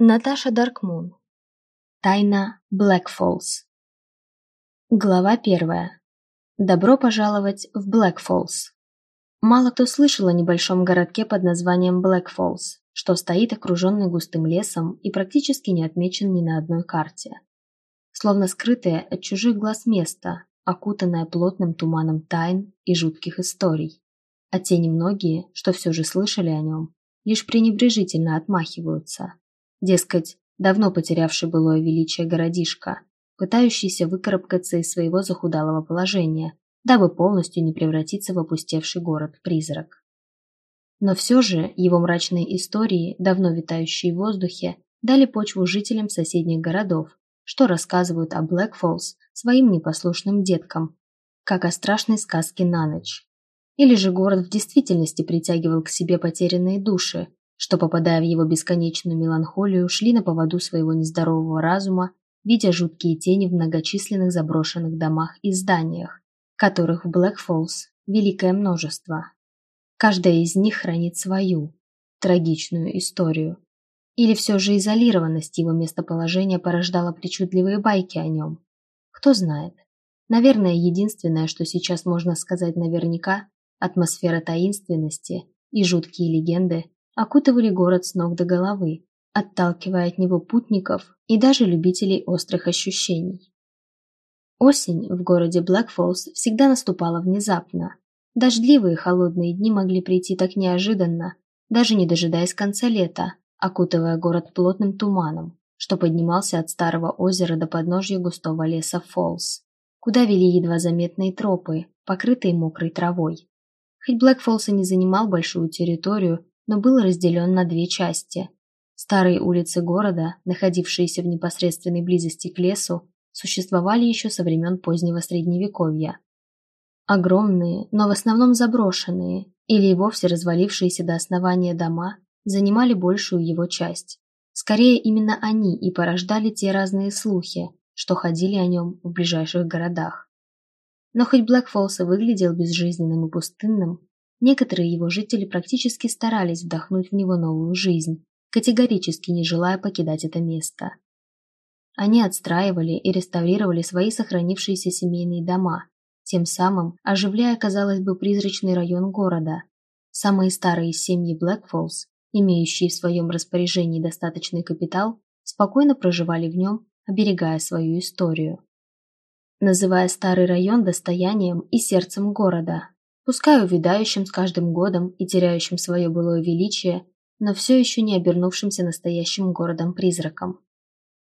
Наташа Даркмун. Тайна Блэк Фоллс. Глава первая. Добро пожаловать в Блэк Фоллс. Мало кто слышал о небольшом городке под названием Блэк Фоллс, что стоит окруженный густым лесом и практически не отмечен ни на одной карте. Словно скрытое от чужих глаз место, окутанное плотным туманом тайн и жутких историй. А те немногие, что все же слышали о нем, лишь пренебрежительно отмахиваются – Дескать, давно потерявший былое величие городишко, пытающийся выкарабкаться из своего захудалого положения, дабы полностью не превратиться в опустевший город-призрак. Но все же его мрачные истории, давно витающие в воздухе, дали почву жителям соседних городов, что рассказывают о Блэк Фоллс своим непослушным деткам, как о страшной сказке на ночь. Или же город в действительности притягивал к себе потерянные души, что, попадая в его бесконечную меланхолию, шли на поводу своего нездорового разума, видя жуткие тени в многочисленных заброшенных домах и зданиях, которых в Блэк Фоллс великое множество. Каждая из них хранит свою, трагичную историю. Или все же изолированность его местоположения порождала причудливые байки о нем. Кто знает. Наверное, единственное, что сейчас можно сказать наверняка, атмосфера таинственности и жуткие легенды окутывали город с ног до головы, отталкивая от него путников и даже любителей острых ощущений. Осень в городе Блэкфоллс всегда наступала внезапно. Дождливые холодные дни могли прийти так неожиданно, даже не дожидаясь конца лета, окутывая город плотным туманом, что поднимался от старого озера до подножья густого леса Фоллс, куда вели едва заметные тропы, покрытые мокрой травой. Хоть Блэкфоллс и не занимал большую территорию, но был разделен на две части. Старые улицы города, находившиеся в непосредственной близости к лесу, существовали еще со времен позднего Средневековья. Огромные, но в основном заброшенные или и вовсе развалившиеся до основания дома занимали большую его часть. Скорее, именно они и порождали те разные слухи, что ходили о нем в ближайших городах. Но хоть Блэкфоллс и выглядел безжизненным и пустынным, Некоторые его жители практически старались вдохнуть в него новую жизнь, категорически не желая покидать это место. Они отстраивали и реставрировали свои сохранившиеся семейные дома, тем самым оживляя, казалось бы, призрачный район города. Самые старые семьи Блэкфоллс, имеющие в своем распоряжении достаточный капитал, спокойно проживали в нем, оберегая свою историю. Называя старый район достоянием и сердцем города, пускай увядающим с каждым годом и теряющим свое былое величие, но все еще не обернувшимся настоящим городом-призраком.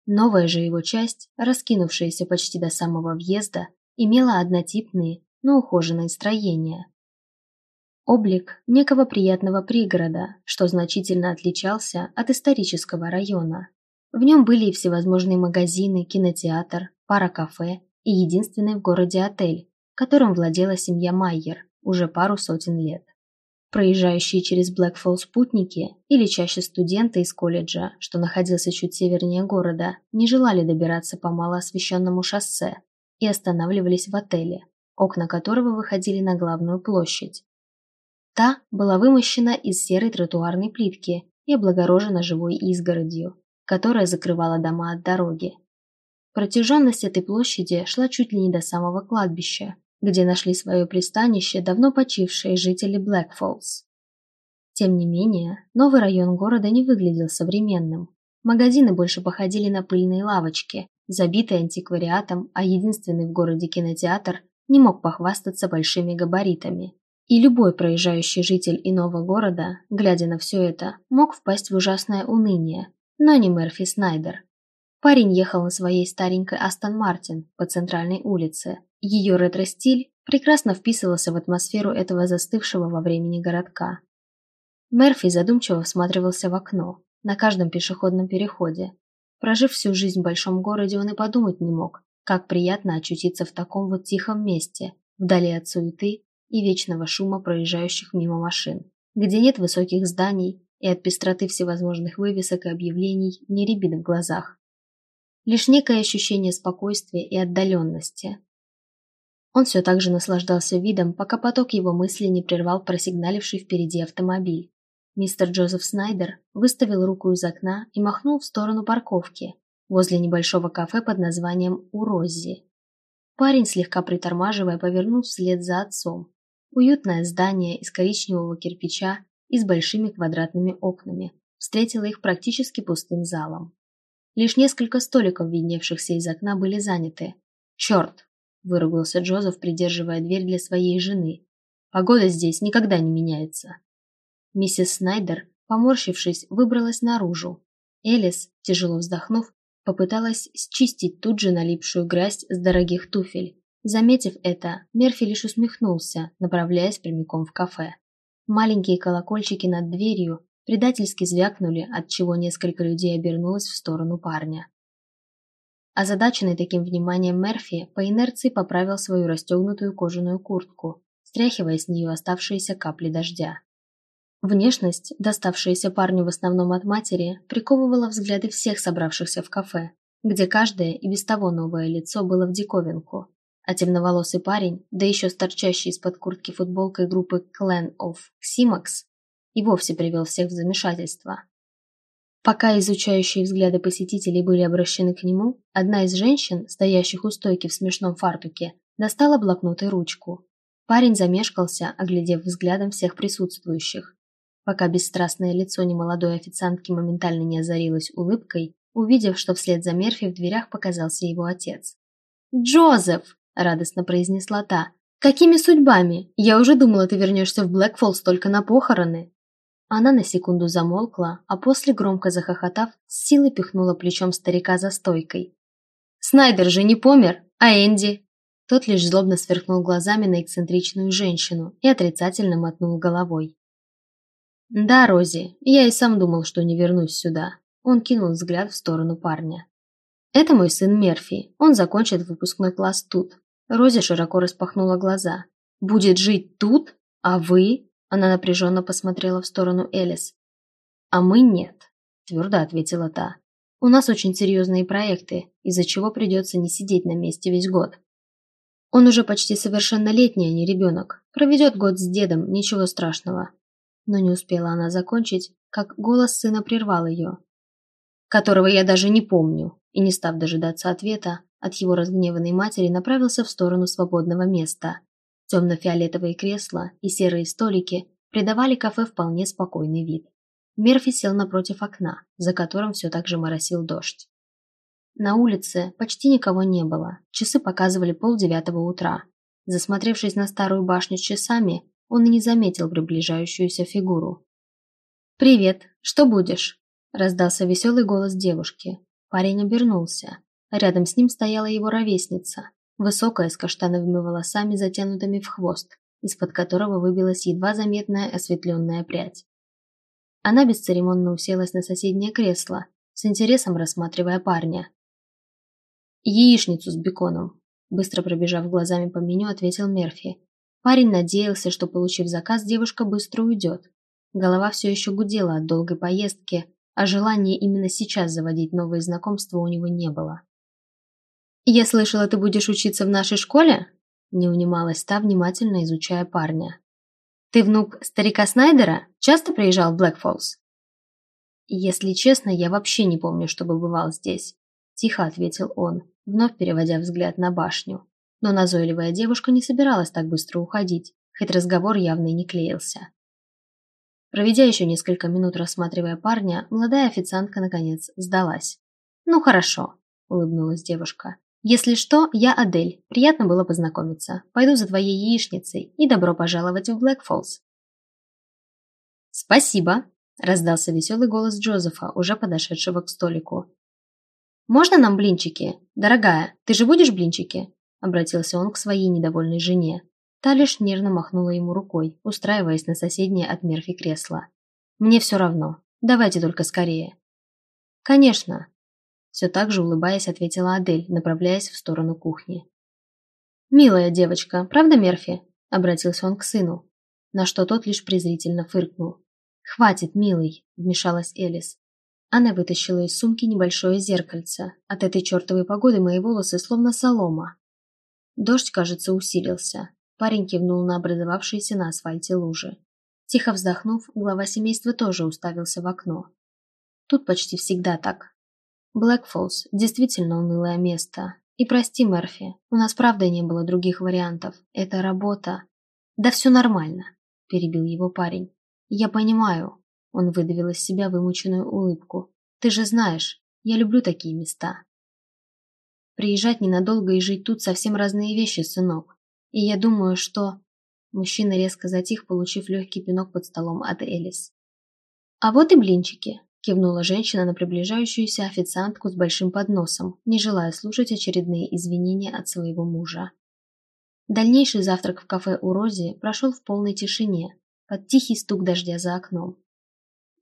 Новая же его часть, раскинувшаяся почти до самого въезда, имела однотипные, но ухоженные строения. Облик некого приятного пригорода, что значительно отличался от исторического района. В нем были и всевозможные магазины, кинотеатр, пара кафе и единственный в городе отель, которым владела семья Майер, уже пару сотен лет. Проезжающие через Блэкфолл спутники или чаще студенты из колледжа, что находился чуть севернее города, не желали добираться по малоосвещенному шоссе и останавливались в отеле, окна которого выходили на главную площадь. Та была вымощена из серой тротуарной плитки и облагорожена живой изгородью, которая закрывала дома от дороги. Протяженность этой площади шла чуть ли не до самого кладбища, где нашли свое пристанище давно почившие жители Блэкфоллс. Тем не менее, новый район города не выглядел современным. Магазины больше походили на пыльные лавочки, забитые антиквариатом, а единственный в городе кинотеатр не мог похвастаться большими габаритами. И любой проезжающий житель иного города, глядя на все это, мог впасть в ужасное уныние, но не Мерфи Снайдер. Парень ехал на своей старенькой Астон Мартин по центральной улице, ее ретро-стиль прекрасно вписывался в атмосферу этого застывшего во времени городка. Мерфи задумчиво всматривался в окно, на каждом пешеходном переходе. Прожив всю жизнь в большом городе, он и подумать не мог, как приятно очутиться в таком вот тихом месте, вдали от суеты и вечного шума проезжающих мимо машин, где нет высоких зданий и от пестроты всевозможных вывесок и объявлений не рябит в глазах. Лишь некое ощущение спокойствия и отдаленности, он все так же наслаждался видом, пока поток его мыслей не прервал просигналивший впереди автомобиль. Мистер Джозеф Снайдер выставил руку из окна и махнул в сторону парковки возле небольшого кафе под названием «Уроззи». Парень, слегка притормаживая, повернул вслед за отцом. Уютное здание из коричневого кирпича и с большими квадратными окнами встретило их практически пустым залом. Лишь несколько столиков, видневшихся из окна, были заняты. «Черт!» – выругался Джозеф, придерживая дверь для своей жены. «Погода здесь никогда не меняется». Миссис Снайдер, поморщившись, выбралась наружу. Элис, тяжело вздохнув, попыталась счистить тут же налипшую грязь с дорогих туфель. Заметив это, Мерфи лишь усмехнулся, направляясь прямиком в кафе. Маленькие колокольчики над дверью предательски звякнули, отчего несколько людей обернулось в сторону парня. Озадаченный таким вниманием Мерфи по инерции поправил свою расстегнутую кожаную куртку, стряхивая с нее оставшиеся капли дождя. Внешность, доставшаяся парню в основном от матери, приковывала взгляды всех собравшихся в кафе, где каждое и без того новое лицо было в диковинку. А темноволосый парень, да еще с торчащей из-под куртки футболкой группы Clan of Simax, и вовсе привел всех в замешательство. Пока изучающие взгляды посетителей были обращены к нему, одна из женщин, стоящих у стойки в смешном фартуке, достала блокнот и ручку. Парень замешкался, оглядев взглядом всех присутствующих пока бесстрастное лицо немолодой официантки моментально не озарилось улыбкой, увидев, что вслед за Мерфи в дверях показался его отец. «Джозеф!» – радостно произнесла та. «Какими судьбами? Я уже думала, ты вернешься в Блэкфоллс только на похороны!» Она на секунду замолкла, а после, громко захохотав, с силой пихнула плечом старика за стойкой. «Снайдер же не помер, а Энди?» Тот лишь злобно сверкнул глазами на эксцентричную женщину и отрицательно мотнул головой. «Да, Рози, я и сам думал, что не вернусь сюда». Он кинул взгляд в сторону парня. «Это мой сын Мерфи. Он закончит выпускной класс тут». Рози широко распахнула глаза. «Будет жить тут? А вы?» Она напряженно посмотрела в сторону Элис. «А мы нет», – твердо ответила та. «У нас очень серьезные проекты, из-за чего придется не сидеть на месте весь год. Он уже почти совершеннолетний, а не ребенок. Проведет год с дедом, ничего страшного. Но не успела она закончить, как голос сына прервал ее. «Которого я даже не помню», и, не став дожидаться ответа, от его разгневанной матери направился в сторону свободного места. Темно-фиолетовые кресла и серые столики придавали кафе вполне спокойный вид. Мерфи сел напротив окна, за которым все так же моросил дождь. На улице почти никого не было, часы показывали полдевятого утра. Засмотревшись на старую башню с часами, он и не заметил приближающуюся фигуру. «Привет, что будешь?» – раздался веселый голос девушки. Парень обернулся. Рядом с ним стояла его ровесница, высокая, с каштановыми волосами, затянутыми в хвост, из-под которого выбилась едва заметная осветленная прядь. Она бесцеремонно уселась на соседнее кресло, с интересом рассматривая парня. «Яичницу с беконом», – быстро пробежав глазами по меню, ответил Мерфи, Парень надеялся, что, получив заказ, девушка быстро уйдет. Голова все еще гудела от долгой поездки, а желания именно сейчас заводить новые знакомства у него не было. «Я слышала, ты будешь учиться в нашей школе?» Не унималась та, внимательно изучая парня. «Ты внук старика Снайдера? Часто приезжал в Блэкфоллс?» «Если честно, я вообще не помню, чтобы бывал здесь», – тихо ответил он, вновь переводя взгляд на башню. Но назойливая девушка не собиралась так быстро уходить, хоть разговор явно и не клеился. Проведя еще несколько минут, рассматривая парня, молодая официантка, наконец, сдалась. «Ну хорошо», – улыбнулась девушка. «Если что, я Адель. Приятно было познакомиться. Пойду за твоей яичницей и добро пожаловать в Блэкфоллс». «Спасибо», – раздался веселый голос Джозефа, уже подошедшего к столику. «Можно нам блинчики? Дорогая, ты же будешь блинчики?» обратился он к своей недовольной жене. Та лишь нервно махнула ему рукой, устраиваясь на соседнее от Мерфи кресло. «Мне все равно. Давайте только скорее». «Конечно», – все так же улыбаясь, ответила Адель, направляясь в сторону кухни. «Милая девочка, правда, Мерфи?» – обратился он к сыну, на что тот лишь презрительно фыркнул. «Хватит, милый», – вмешалась Элис. Она вытащила из сумки небольшое зеркальце. От этой чертовой погоды мои волосы словно солома. Дождь, кажется, усилился. Парень кивнул на образовавшиеся на асфальте лужи. Тихо вздохнув, глава семейства тоже уставился в окно. Тут почти всегда так. Блэкфоллс действительно унылое место. И прости, Мерфи, у нас правда не было других вариантов. Это работа. Да все нормально, перебил его парень. Я понимаю. Он выдавил из себя вымученную улыбку. Ты же знаешь, я люблю такие места. Приезжать ненадолго и жить тут совсем разные вещи, сынок. И я думаю, что... Мужчина резко затих, получив легкий пинок под столом от Элис. «А вот и блинчики», – кивнула женщина на приближающуюся официантку с большим подносом, не желая слушать очередные извинения от своего мужа. Дальнейший завтрак в кафе у Рози прошел в полной тишине, под тихий стук дождя за окном.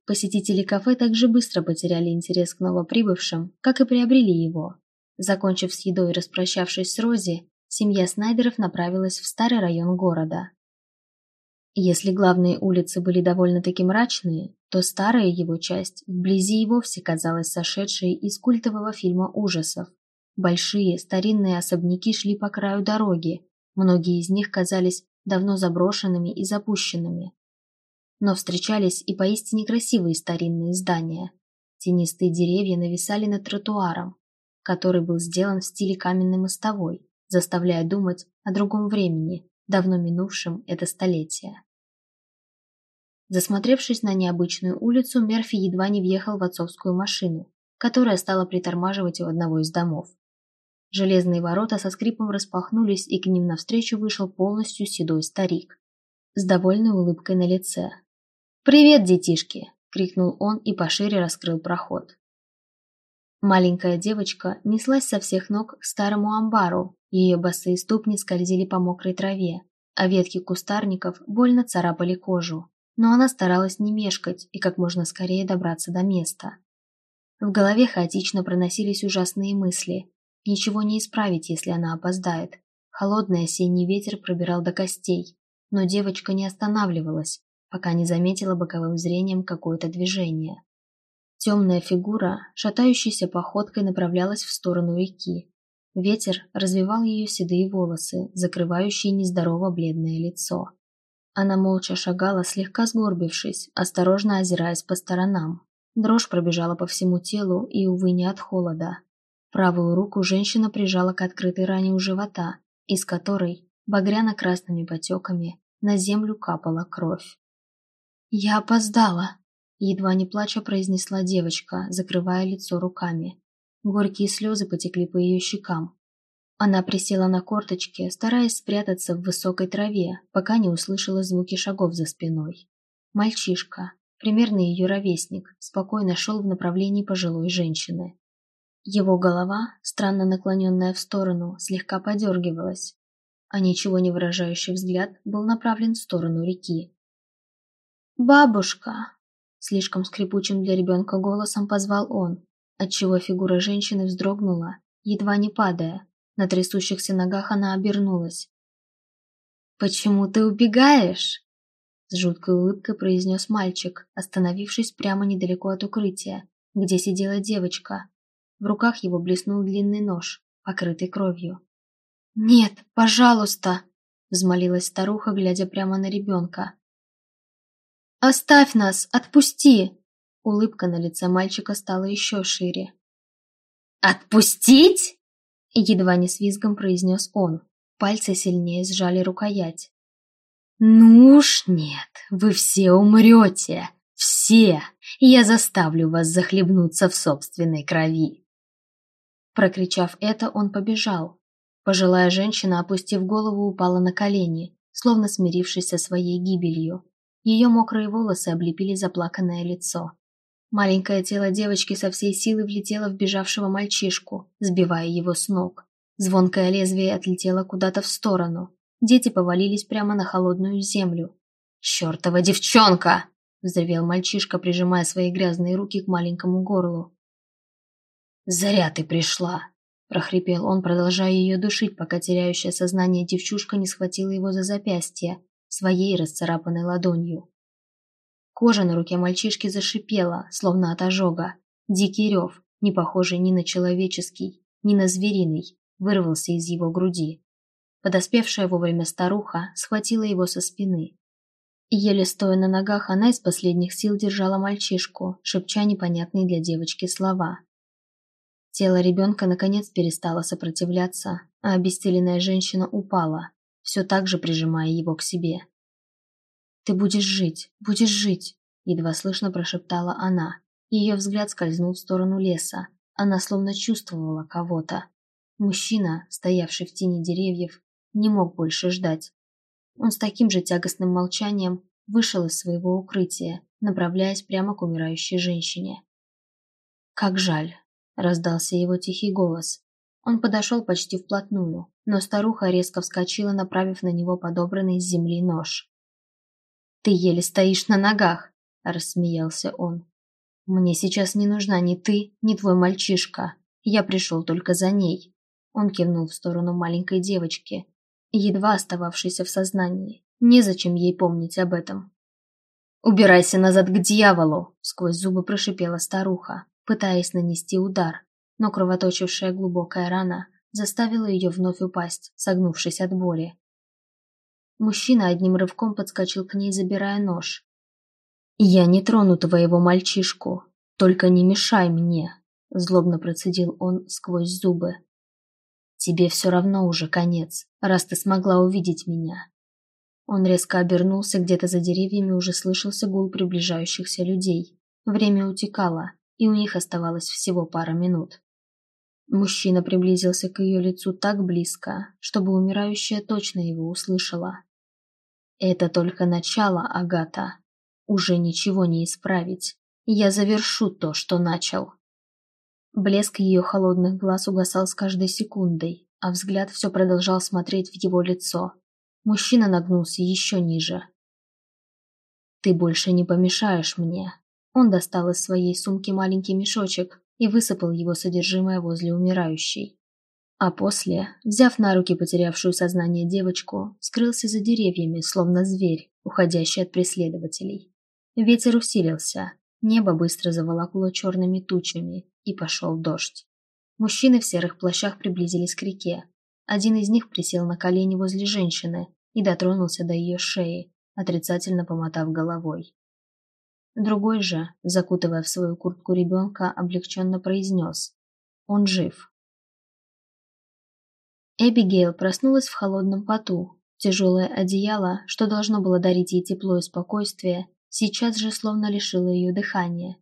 Посетители кафе также быстро потеряли интерес к новоприбывшим, как и приобрели его. Закончив с едой и распрощавшись с Рози, семья Снайдеров направилась в старый район города. Если главные улицы были довольно-таки мрачные, то старая его часть вблизи и вовсе казалась сошедшей из культового фильма ужасов. Большие старинные особняки шли по краю дороги, многие из них казались давно заброшенными и запущенными. Но встречались и поистине красивые старинные здания. Тенистые деревья нависали над тротуаром, который был сделан в стиле каменной мостовой, заставляя думать о другом времени, давно минувшем это столетие. Засмотревшись на необычную улицу, Мерфи едва не въехал в отцовскую машину, которая стала притормаживать у одного из домов. Железные ворота со скрипом распахнулись, и к ним навстречу вышел полностью седой старик, с довольной улыбкой на лице. «Привет, детишки!» – крикнул он и пошире раскрыл проход. Маленькая девочка неслась со всех ног к старому амбару, ее босые ступни скользили по мокрой траве, а ветки кустарников больно царапали кожу. Но она старалась не мешкать и как можно скорее добраться до места. В голове хаотично проносились ужасные мысли. Ничего не исправить, если она опоздает. Холодный осенний ветер пробирал до костей, но девочка не останавливалась, пока не заметила боковым зрением какое-то движение. Темная фигура, шатающейся походкой, направлялась в сторону реки. Ветер развивал ее седые волосы, закрывающие нездорово бледное лицо. Она молча шагала, слегка сгорбившись, осторожно озираясь по сторонам. Дрожь пробежала по всему телу и, увы, не от холода. Правую руку женщина прижала к открытой ране у живота, из которой, багряно-красными потеками, на землю капала кровь. «Я опоздала!» Едва не плача произнесла девочка, закрывая лицо руками. Горькие слезы потекли по ее щекам. Она присела на корточки, стараясь спрятаться в высокой траве, пока не услышала звуки шагов за спиной. Мальчишка, примерно ее ровесник, спокойно шел в направлении пожилой женщины. Его голова, странно наклоненная в сторону, слегка подергивалась, а ничего не выражающий взгляд был направлен в сторону реки. «Бабушка!» Слишком скрипучим для ребенка голосом позвал он, отчего фигура женщины вздрогнула, едва не падая. На трясущихся ногах она обернулась. «Почему ты убегаешь?» С жуткой улыбкой произнес мальчик, остановившись прямо недалеко от укрытия, где сидела девочка. В руках его блеснул длинный нож, покрытый кровью. «Нет, пожалуйста!» – взмолилась старуха, глядя прямо на ребенка. «Оставь нас! Отпусти!» Улыбка на лице мальчика стала еще шире. «Отпустить?» Едва не с визгом произнес он. Пальцы сильнее сжали рукоять. «Ну уж нет, вы все умрете! Все! Я заставлю вас захлебнуться в собственной крови!» Прокричав это, он побежал. Пожилая женщина, опустив голову, упала на колени, словно смирившись со своей гибелью. Ее мокрые волосы облепили заплаканное лицо. Маленькое тело девочки со всей силы влетело в бежавшего мальчишку, сбивая его с ног. Звонкое лезвие отлетело куда-то в сторону. Дети повалились прямо на холодную землю. «Чертова девчонка!» – взревел мальчишка, прижимая свои грязные руки к маленькому горлу. «Зря ты пришла!» – прохрипел он, продолжая ее душить, пока теряющее сознание девчушка не схватила его за запястье своей расцарапанной ладонью. Кожа на руке мальчишки зашипела, словно от ожога. Дикий рев, не похожий ни на человеческий, ни на звериный, вырвался из его груди. Подоспевшая вовремя старуха схватила его со спины. Еле стоя на ногах, она из последних сил держала мальчишку, шепча непонятные для девочки слова. Тело ребенка наконец перестало сопротивляться, а обессиленная женщина упала, все так же прижимая его к себе. «Ты будешь жить, будешь жить!» – едва слышно прошептала она. Ее взгляд скользнул в сторону леса. Она словно чувствовала кого-то. Мужчина, стоявший в тени деревьев, не мог больше ждать. Он с таким же тягостным молчанием вышел из своего укрытия, направляясь прямо к умирающей женщине. «Как жаль!» – раздался его тихий голос. Он подошел почти вплотную, но старуха резко вскочила, направив на него подобранный с земли нож. «Ты еле стоишь на ногах!» – рассмеялся он. «Мне сейчас не нужна ни ты, ни твой мальчишка. Я пришел только за ней». Он кивнул в сторону маленькой девочки, едва остававшейся в сознании. Незачем ей помнить об этом. «Убирайся назад к дьяволу!» — сквозь зубы прошипела старуха, пытаясь нанести удар, но кровоточившая глубокая рана заставила ее вновь упасть, согнувшись от боли. Мужчина одним рывком подскочил к ней, забирая нож. «Я не трону твоего мальчишку, только не мешай мне», — злобно процедил он сквозь зубы. Тебе все равно уже конец, раз ты смогла увидеть меня. Он резко обернулся, где-то за деревьями уже слышался гул приближающихся людей. Время утекало, и у них оставалось всего пара минут. Мужчина приблизился к ее лицу так близко, чтобы умирающая точно его услышала. «Это только начало, Агата. Уже ничего не исправить. Я завершу то, что начал». Блеск ее холодных глаз угасал с каждой секундой, а взгляд все продолжал смотреть в его лицо. Мужчина нагнулся еще ниже. «Ты больше не помешаешь мне». Он достал из своей сумки маленький мешочек и высыпал его содержимое возле умирающей. А после, взяв на руки потерявшую сознание девочку, скрылся за деревьями, словно зверь, уходящий от преследователей. Ветер усилился, небо быстро заволокло черными тучами, и пошел дождь. Мужчины в серых плащах приблизились к реке. Один из них присел на колени возле женщины и дотронулся до ее шеи, отрицательно помотав головой. Другой же, закутывая в свою куртку ребенка, облегченно произнес «Он жив». Эбигейл проснулась в холодном поту. Тяжелое одеяло, что должно было дарить ей тепло и спокойствие, сейчас же словно лишило ее дыхания.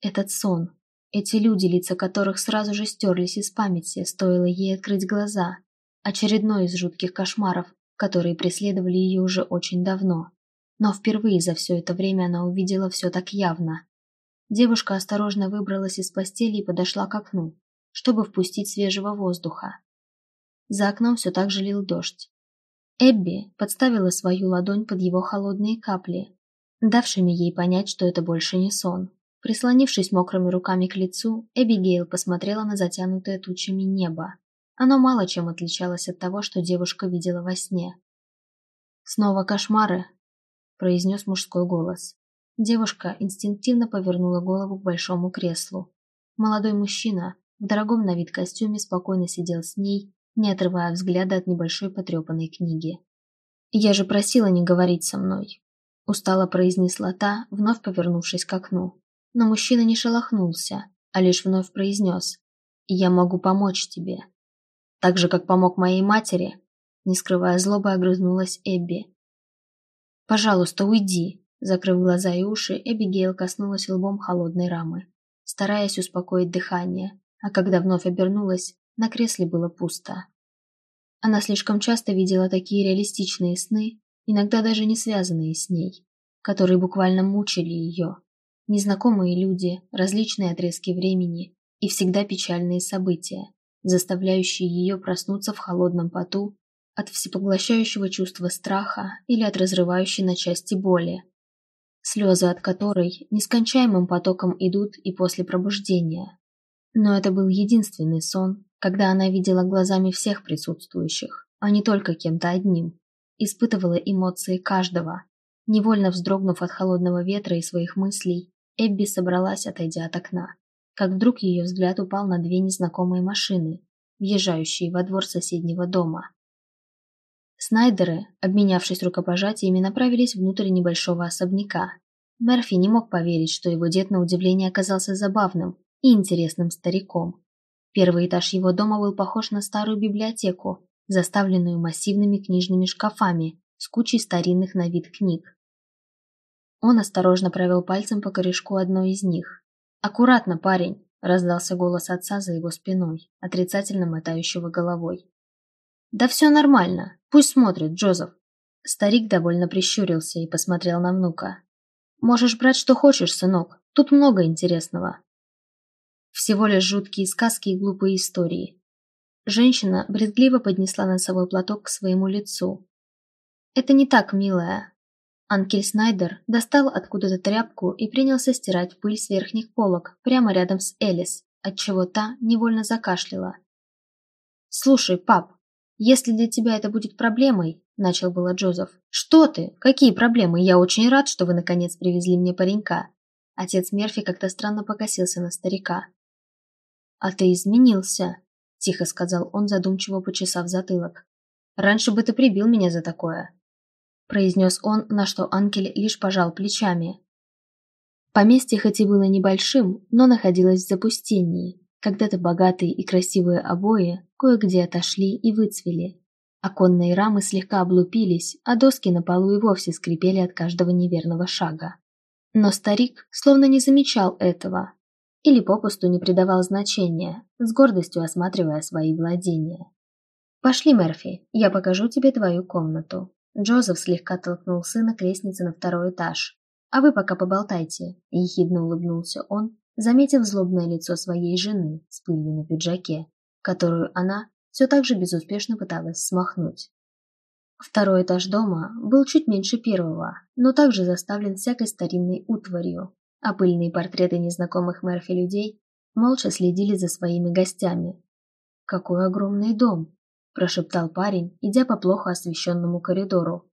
Этот сон, эти люди, лица которых сразу же стерлись из памяти, стоило ей открыть глаза. Очередной из жутких кошмаров, которые преследовали ее уже очень давно. Но впервые за все это время она увидела все так явно. Девушка осторожно выбралась из постели и подошла к окну, чтобы впустить свежего воздуха. За окном все так же лил дождь. Эбби подставила свою ладонь под его холодные капли, давшими ей понять, что это больше не сон. Прислонившись мокрыми руками к лицу, Эбигейл посмотрела на затянутое тучами небо. Оно мало чем отличалось от того, что девушка видела во сне. «Снова кошмары?» – произнес мужской голос. Девушка инстинктивно повернула голову к большому креслу. Молодой мужчина в дорогом на вид костюме спокойно сидел с ней, не отрывая взгляда от небольшой потрепанной книги. «Я же просила не говорить со мной», – устало произнесла та, вновь повернувшись к окну. Но мужчина не шелохнулся, а лишь вновь произнес «Я могу помочь тебе». Так же, как помог моей матери, не скрывая злобы, огрызнулась Эбби. «Пожалуйста, уйди!» Закрыв глаза и уши, Эбигейл коснулась лбом холодной рамы, стараясь успокоить дыхание, а когда вновь обернулась, на кресле было пусто. Она слишком часто видела такие реалистичные сны, иногда даже не связанные с ней, которые буквально мучили ее, Незнакомые люди, различные отрезки времени и всегда печальные события, заставляющие ее проснуться в холодном поту от всепоглощающего чувства страха или от разрывающей на части боли, слезы от которой нескончаемым потоком идут и после пробуждения. Но это был единственный сон, когда она видела глазами всех присутствующих, а не только кем-то одним, испытывала эмоции каждого, невольно вздрогнув от холодного ветра и своих мыслей, Эбби собралась, отойдя от окна, как вдруг ее взгляд упал на две незнакомые машины, въезжающие во двор соседнего дома. Снайдеры, обменявшись рукопожатиями, направились внутрь небольшого особняка. Мерфи не мог поверить, что его дед на удивление оказался забавным и интересным стариком. Первый этаж его дома был похож на старую библиотеку, заставленную массивными книжными шкафами с кучей старинных на вид книг. Он осторожно провел пальцем по корешку одной из них. «Аккуратно, парень!» – раздался голос отца за его спиной, отрицательно мотающего головой. «Да все нормально. Пусть смотрит, Джозеф». Старик довольно прищурился и посмотрел на внука. «Можешь брать что хочешь, сынок. Тут много интересного». Всего лишь жуткие сказки и глупые истории. Женщина брезгливо поднесла носовой платок к своему лицу. «Это не так, милая». Анкель Снайдер достал откуда-то тряпку и принялся стирать пыль с верхних полок прямо рядом с Элис, отчего та невольно закашляла. «Слушай, пап, если для тебя это будет проблемой, начал было Джозеф. Что ты? Какие проблемы? Я очень рад, что вы наконец привезли мне паренька. Отец Мерфи как-то странно покосился на старика. А ты изменился, тихо сказал он, задумчиво почесав затылок. Раньше бы ты прибил меня за такое, произнес он, на что Анкель лишь пожал плечами. Поместье хоть и было небольшим, но находилось в запустении. Когда-то богатые и красивые обои кое-где отошли и выцвели. Оконные рамы слегка облупились, а доски на полу и вовсе скрипели от каждого неверного шага. Но старик словно не замечал этого или попусту не придавал значения, с гордостью осматривая свои владения. «Пошли, Мерфи, я покажу тебе твою комнату». Джозеф слегка толкнул сына к лестнице на второй этаж. «А вы пока поболтайте», – ехидно улыбнулся он, заметив злобное лицо своей жены с пылью на пиджаке, которую она все так же безуспешно пыталась смахнуть. Второй этаж дома был чуть меньше первого, но также заставлен всякой старинной утварью, а пыльные портреты незнакомых Мерфи людей молча следили за своими гостями. «Какой огромный дом!» – прошептал парень, идя по плохо освещенному коридору.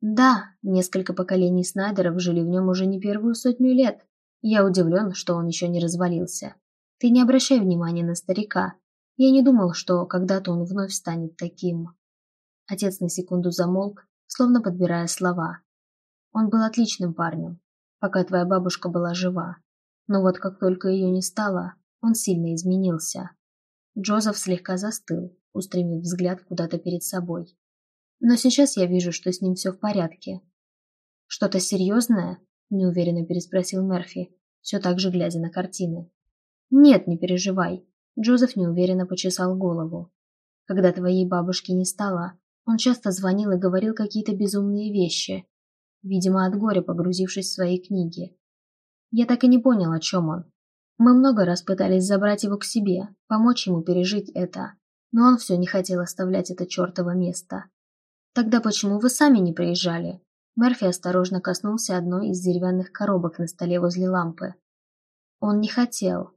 «Да, несколько поколений Снайдеров жили в нем уже не первую сотню лет», я удивлен, что он еще не развалился. Ты не обращай внимания на старика. Я не думал, что когда-то он вновь станет таким. Отец на секунду замолк, словно подбирая слова. Он был отличным парнем, пока твоя бабушка была жива. Но вот как только ее не стало, он сильно изменился. Джозеф слегка застыл, устремив взгляд куда-то перед собой. Но сейчас я вижу, что с ним все в порядке. Что-то серьезное? Неуверенно переспросил Мерфи, все так же глядя на картины. Нет, не переживай. Джозеф неуверенно почесал голову. Когда твоей бабушки не стало, он часто звонил и говорил какие-то безумные вещи, видимо, от горя погрузившись в свои книги. Я так и не понял, о чем он. Мы много раз пытались забрать его к себе, помочь ему пережить это, но он все не хотел оставлять это чертово место. Тогда почему вы сами не приезжали? Мерфи осторожно коснулся одной из деревянных коробок на столе возле лампы. Он не хотел.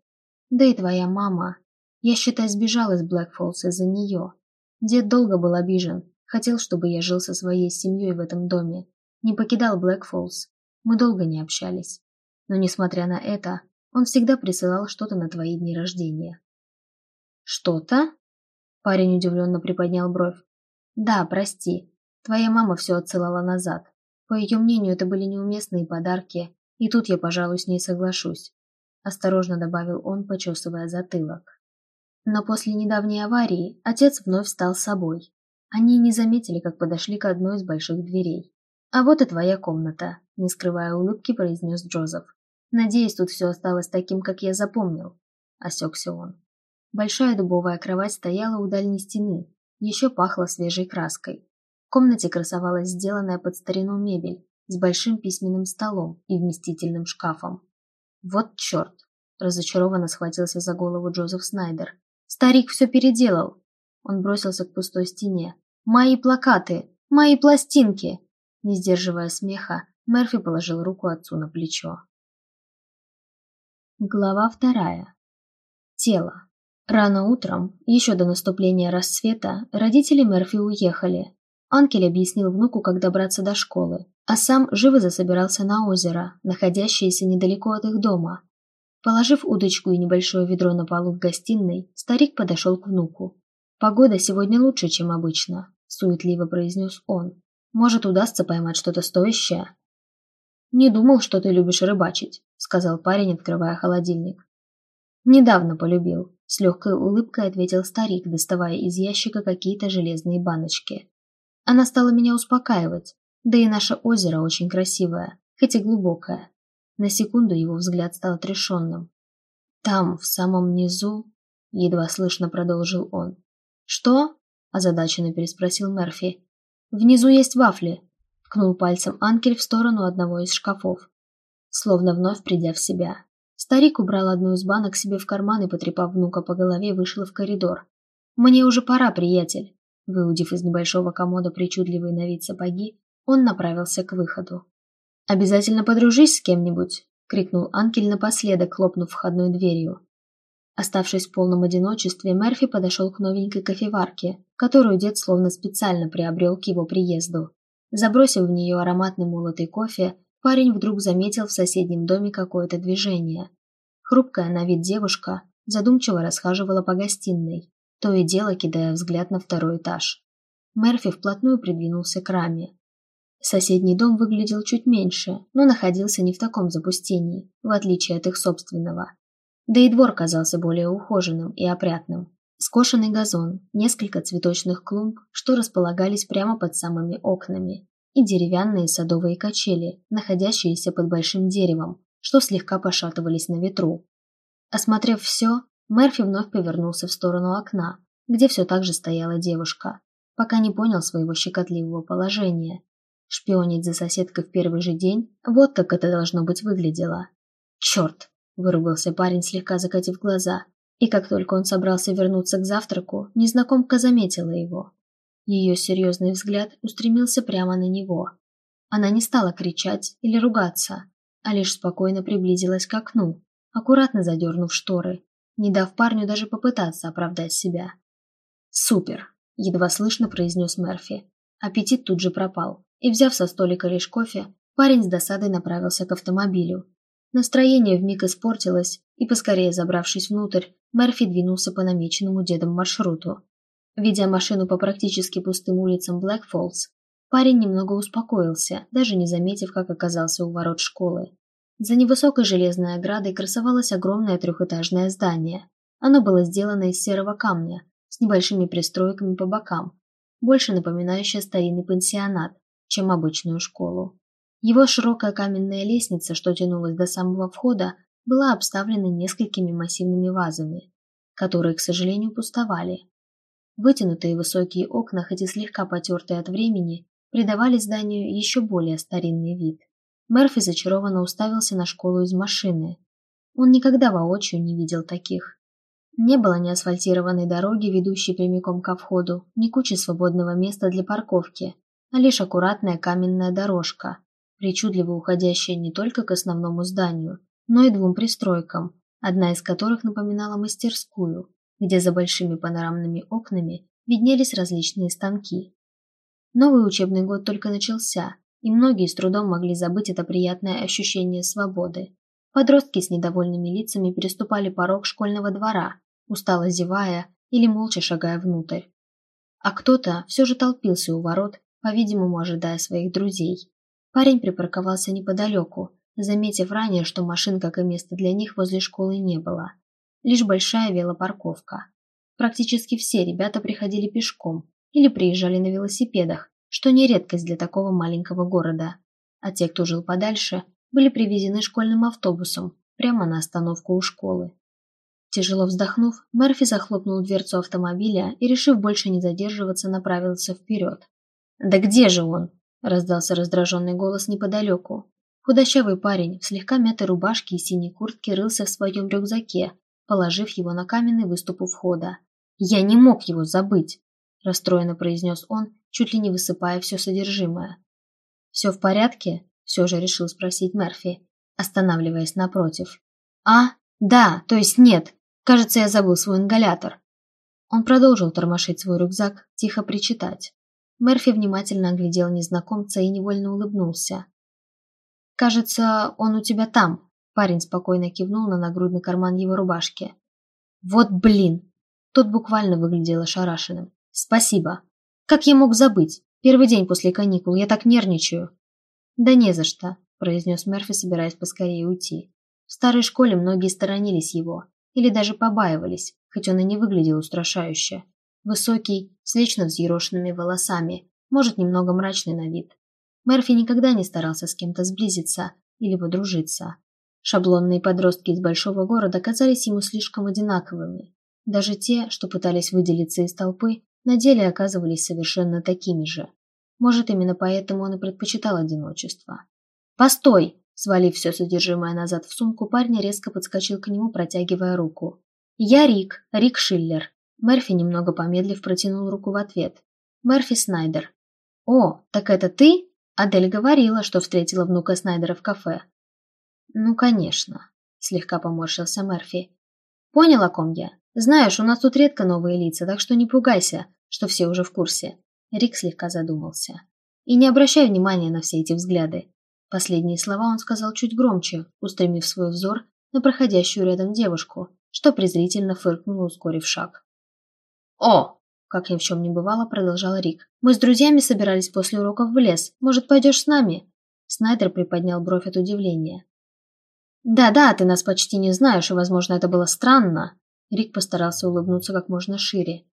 Да и твоя мама. Я, считай, сбежал из Блэкфоллс из-за нее. Дед долго был обижен. Хотел, чтобы я жил со своей семьей в этом доме. Не покидал Блэкфоллс. Мы долго не общались. Но, несмотря на это, он всегда присылал что-то на твои дни рождения. «Что-то?» Парень удивленно приподнял бровь. «Да, прости. Твоя мама все отсылала назад. По ее мнению, это были неуместные подарки, и тут я, пожалуй, с ней соглашусь. Осторожно добавил он, почесывая затылок. Но после недавней аварии отец вновь стал собой. Они не заметили, как подошли к одной из больших дверей. «А вот и твоя комната», – не скрывая улыбки, произнес Джозеф. «Надеюсь, тут все осталось таким, как я запомнил», – осекся он. Большая дубовая кровать стояла у дальней стены, еще пахло свежей краской комнате красовалась сделанная под старину мебель с большим письменным столом и вместительным шкафом. «Вот черт!» – разочарованно схватился за голову Джозеф Снайдер. «Старик все переделал!» Он бросился к пустой стене. «Мои плакаты! Мои пластинки!» Не сдерживая смеха, Мерфи положил руку отцу на плечо. Глава вторая. Тело. Рано утром, еще до наступления рассвета, родители Мерфи уехали, Анкель объяснил внуку, как добраться до школы, а сам живо засобирался на озеро, находящееся недалеко от их дома. Положив удочку и небольшое ведро на полу в гостиной, старик подошел к внуку. «Погода сегодня лучше, чем обычно. суетливо произнес он. «Может, удастся поймать что-то стоящее?» «Не думал, что ты любишь рыбачить», — сказал парень, открывая холодильник. «Недавно полюбил», — с легкой улыбкой ответил старик, доставая из ящика какие-то железные баночки. «Она стала меня успокаивать, да и наше озеро очень красивое, хоть и глубокое». На секунду его взгляд стал отрешенным. «Там, в самом низу...» — едва слышно продолжил он. «Что?» – озадаченно переспросил Мерфи. «Внизу есть вафли», – ткнул пальцем Анкель в сторону одного из шкафов, словно вновь придя в себя. Старик убрал одну из банок себе в карман и, потрепав внука по голове, вышел в коридор. «Мне уже пора, приятель!» Выудив из небольшого комода причудливые на вид сапоги, он направился к выходу. «Обязательно подружись с кем-нибудь!» — крикнул Анкель напоследок, хлопнув входной дверью. Оставшись в полном одиночестве, Мерфи подошел к новенькой кофеварке, которую дед словно специально приобрел к его приезду. Забросив в нее ароматный молотый кофе, парень вдруг заметил в соседнем доме какое-то движение. Хрупкая на вид девушка задумчиво расхаживала по гостиной, то и дело кидая взгляд на второй этаж. Мерфи вплотную придвинулся к раме. Соседний дом выглядел чуть меньше, но находился не в таком запустении, в отличие от их собственного. Да и двор казался более ухоженным и опрятным. Скошенный газон, несколько цветочных клумб, что располагались прямо под самыми окнами, и деревянные садовые качели, находящиеся под большим деревом, что слегка пошатывались на ветру. Осмотрев все, Мерфи вновь повернулся в сторону окна, где все так же стояла девушка, пока не понял своего щекотливого положения. Шпионить за соседкой в первый же день – вот как это должно быть выглядело. Черт! Выругался парень, слегка закатив глаза. И как только он собрался вернуться к завтраку, незнакомка заметила его. Ее серьезный взгляд устремился прямо на него. Она не стала кричать или ругаться, а лишь спокойно приблизилась к окну, аккуратно задернув шторы, не дав парню даже попытаться оправдать себя. «Супер!» – едва слышно произнес Мерфи. Аппетит тут же пропал, и, взяв со столика лишь кофе, парень с досадой направился к автомобилю, Настроение вмиг испортилось, и, поскорее забравшись внутрь, Мерфи двинулся по намеченному дедом маршруту. Ведя машину по практически пустым улицам Блэкфоллс, парень немного успокоился, даже не заметив, как оказался у ворот школы. За невысокой железной оградой красовалось огромное трехэтажное здание. Оно было сделано из серого камня, с небольшими пристройками по бокам, больше напоминающее старинный пансионат, чем обычную школу. Его широкая каменная лестница, что тянулась до самого входа, была обставлена несколькими массивными вазами, которые, к сожалению, пустовали. Вытянутые высокие окна, хоть и слегка потертые от времени, придавали зданию еще более старинный вид. Мерфи зачарованно уставился на школу из машины. Он никогда воочию не видел таких. Не было ни асфальтированной дороги, ведущей прямиком ко входу, ни кучи свободного места для парковки, а лишь аккуратная каменная дорожка, причудливо уходящая не только к основному зданию, но и двум пристройкам, одна из которых напоминала мастерскую, где за большими панорамными окнами виднелись различные станки. Новый учебный год только начался, и многие с трудом могли забыть это приятное ощущение свободы. Подростки с недовольными лицами переступали порог школьного двора, устало зевая или молча шагая внутрь. А кто-то все же толпился у ворот, по-видимому, ожидая своих друзей. Парень припарковался неподалеку, заметив ранее, что машин, как и места для них, возле школы не было. Лишь большая велопарковка. Практически все ребята приходили пешком или приезжали на велосипедах, что не редкость для такого маленького города. А те, кто жил подальше, были привезены школьным автобусом прямо на остановку у школы. Тяжело вздохнув, Мерфи захлопнул дверцу автомобиля и, решив больше не задерживаться, направился вперед. «Да где же он?» Раздался раздраженный голос неподалеку. Худощавый парень в слегка мятой рубашке и синей куртке рылся в своем рюкзаке, положив его на каменный выступ у входа. «Я не мог его забыть!» – расстроенно произнес он, чуть ли не высыпая все содержимое. «Все в порядке?» – все же решил спросить Мерфи, останавливаясь напротив. «А? Да, то есть нет. Кажется, я забыл свой ингалятор». Он продолжил тормошить свой рюкзак, тихо причитать. Мерфи внимательно оглядел незнакомца и невольно улыбнулся. «Кажется, он у тебя там», – парень спокойно кивнул на нагрудный карман его рубашки. «Вот блин!» Тот буквально выглядел ошарашенным. «Спасибо!» Как я мог забыть? Первый день после каникул, я так нервничаю. Да не за что, произнес Мерфи, собираясь поскорее уйти. В старой школе многие сторонились его, или даже побаивались, хоть он и не выглядел устрашающе. Высокий, с вечно взъерошенными волосами, может, немного мрачный на вид. Мерфи никогда не старался с кем-то сблизиться или подружиться. Шаблонные подростки из большого города казались ему слишком одинаковыми. Даже те, что пытались выделиться из толпы, на деле оказывались совершенно такими же. Может, именно поэтому он и предпочитал одиночество. «Постой!» Свалив все содержимое назад в сумку, парень резко подскочил к нему, протягивая руку. «Я Рик, Рик Шиллер». Мерфи, немного помедлив, протянул руку в ответ. «Мерфи Снайдер». «О, так это ты?» Адель говорила, что встретила внука Снайдера в кафе. «Ну, конечно», — слегка поморщился Мерфи. «Понял, о ком я? Знаешь, у нас тут редко новые лица, так что не пугайся, что все уже в курсе». Рик слегка задумался. «И не обращай внимания на все эти взгляды. Последние слова он сказал чуть громче, устремив свой взор на проходящую рядом девушку, что презрительно фыркнула, ускорив шаг. «О!» – как ни в чем не бывало, продолжал Рик. «Мы с друзьями собирались после уроков в лес. Может, пойдешь с нами?» Снайдер приподнял бровь от удивления. «Да-да, ты нас почти не знаешь, и, возможно, это было странно». Рик постарался улыбнуться как можно шире.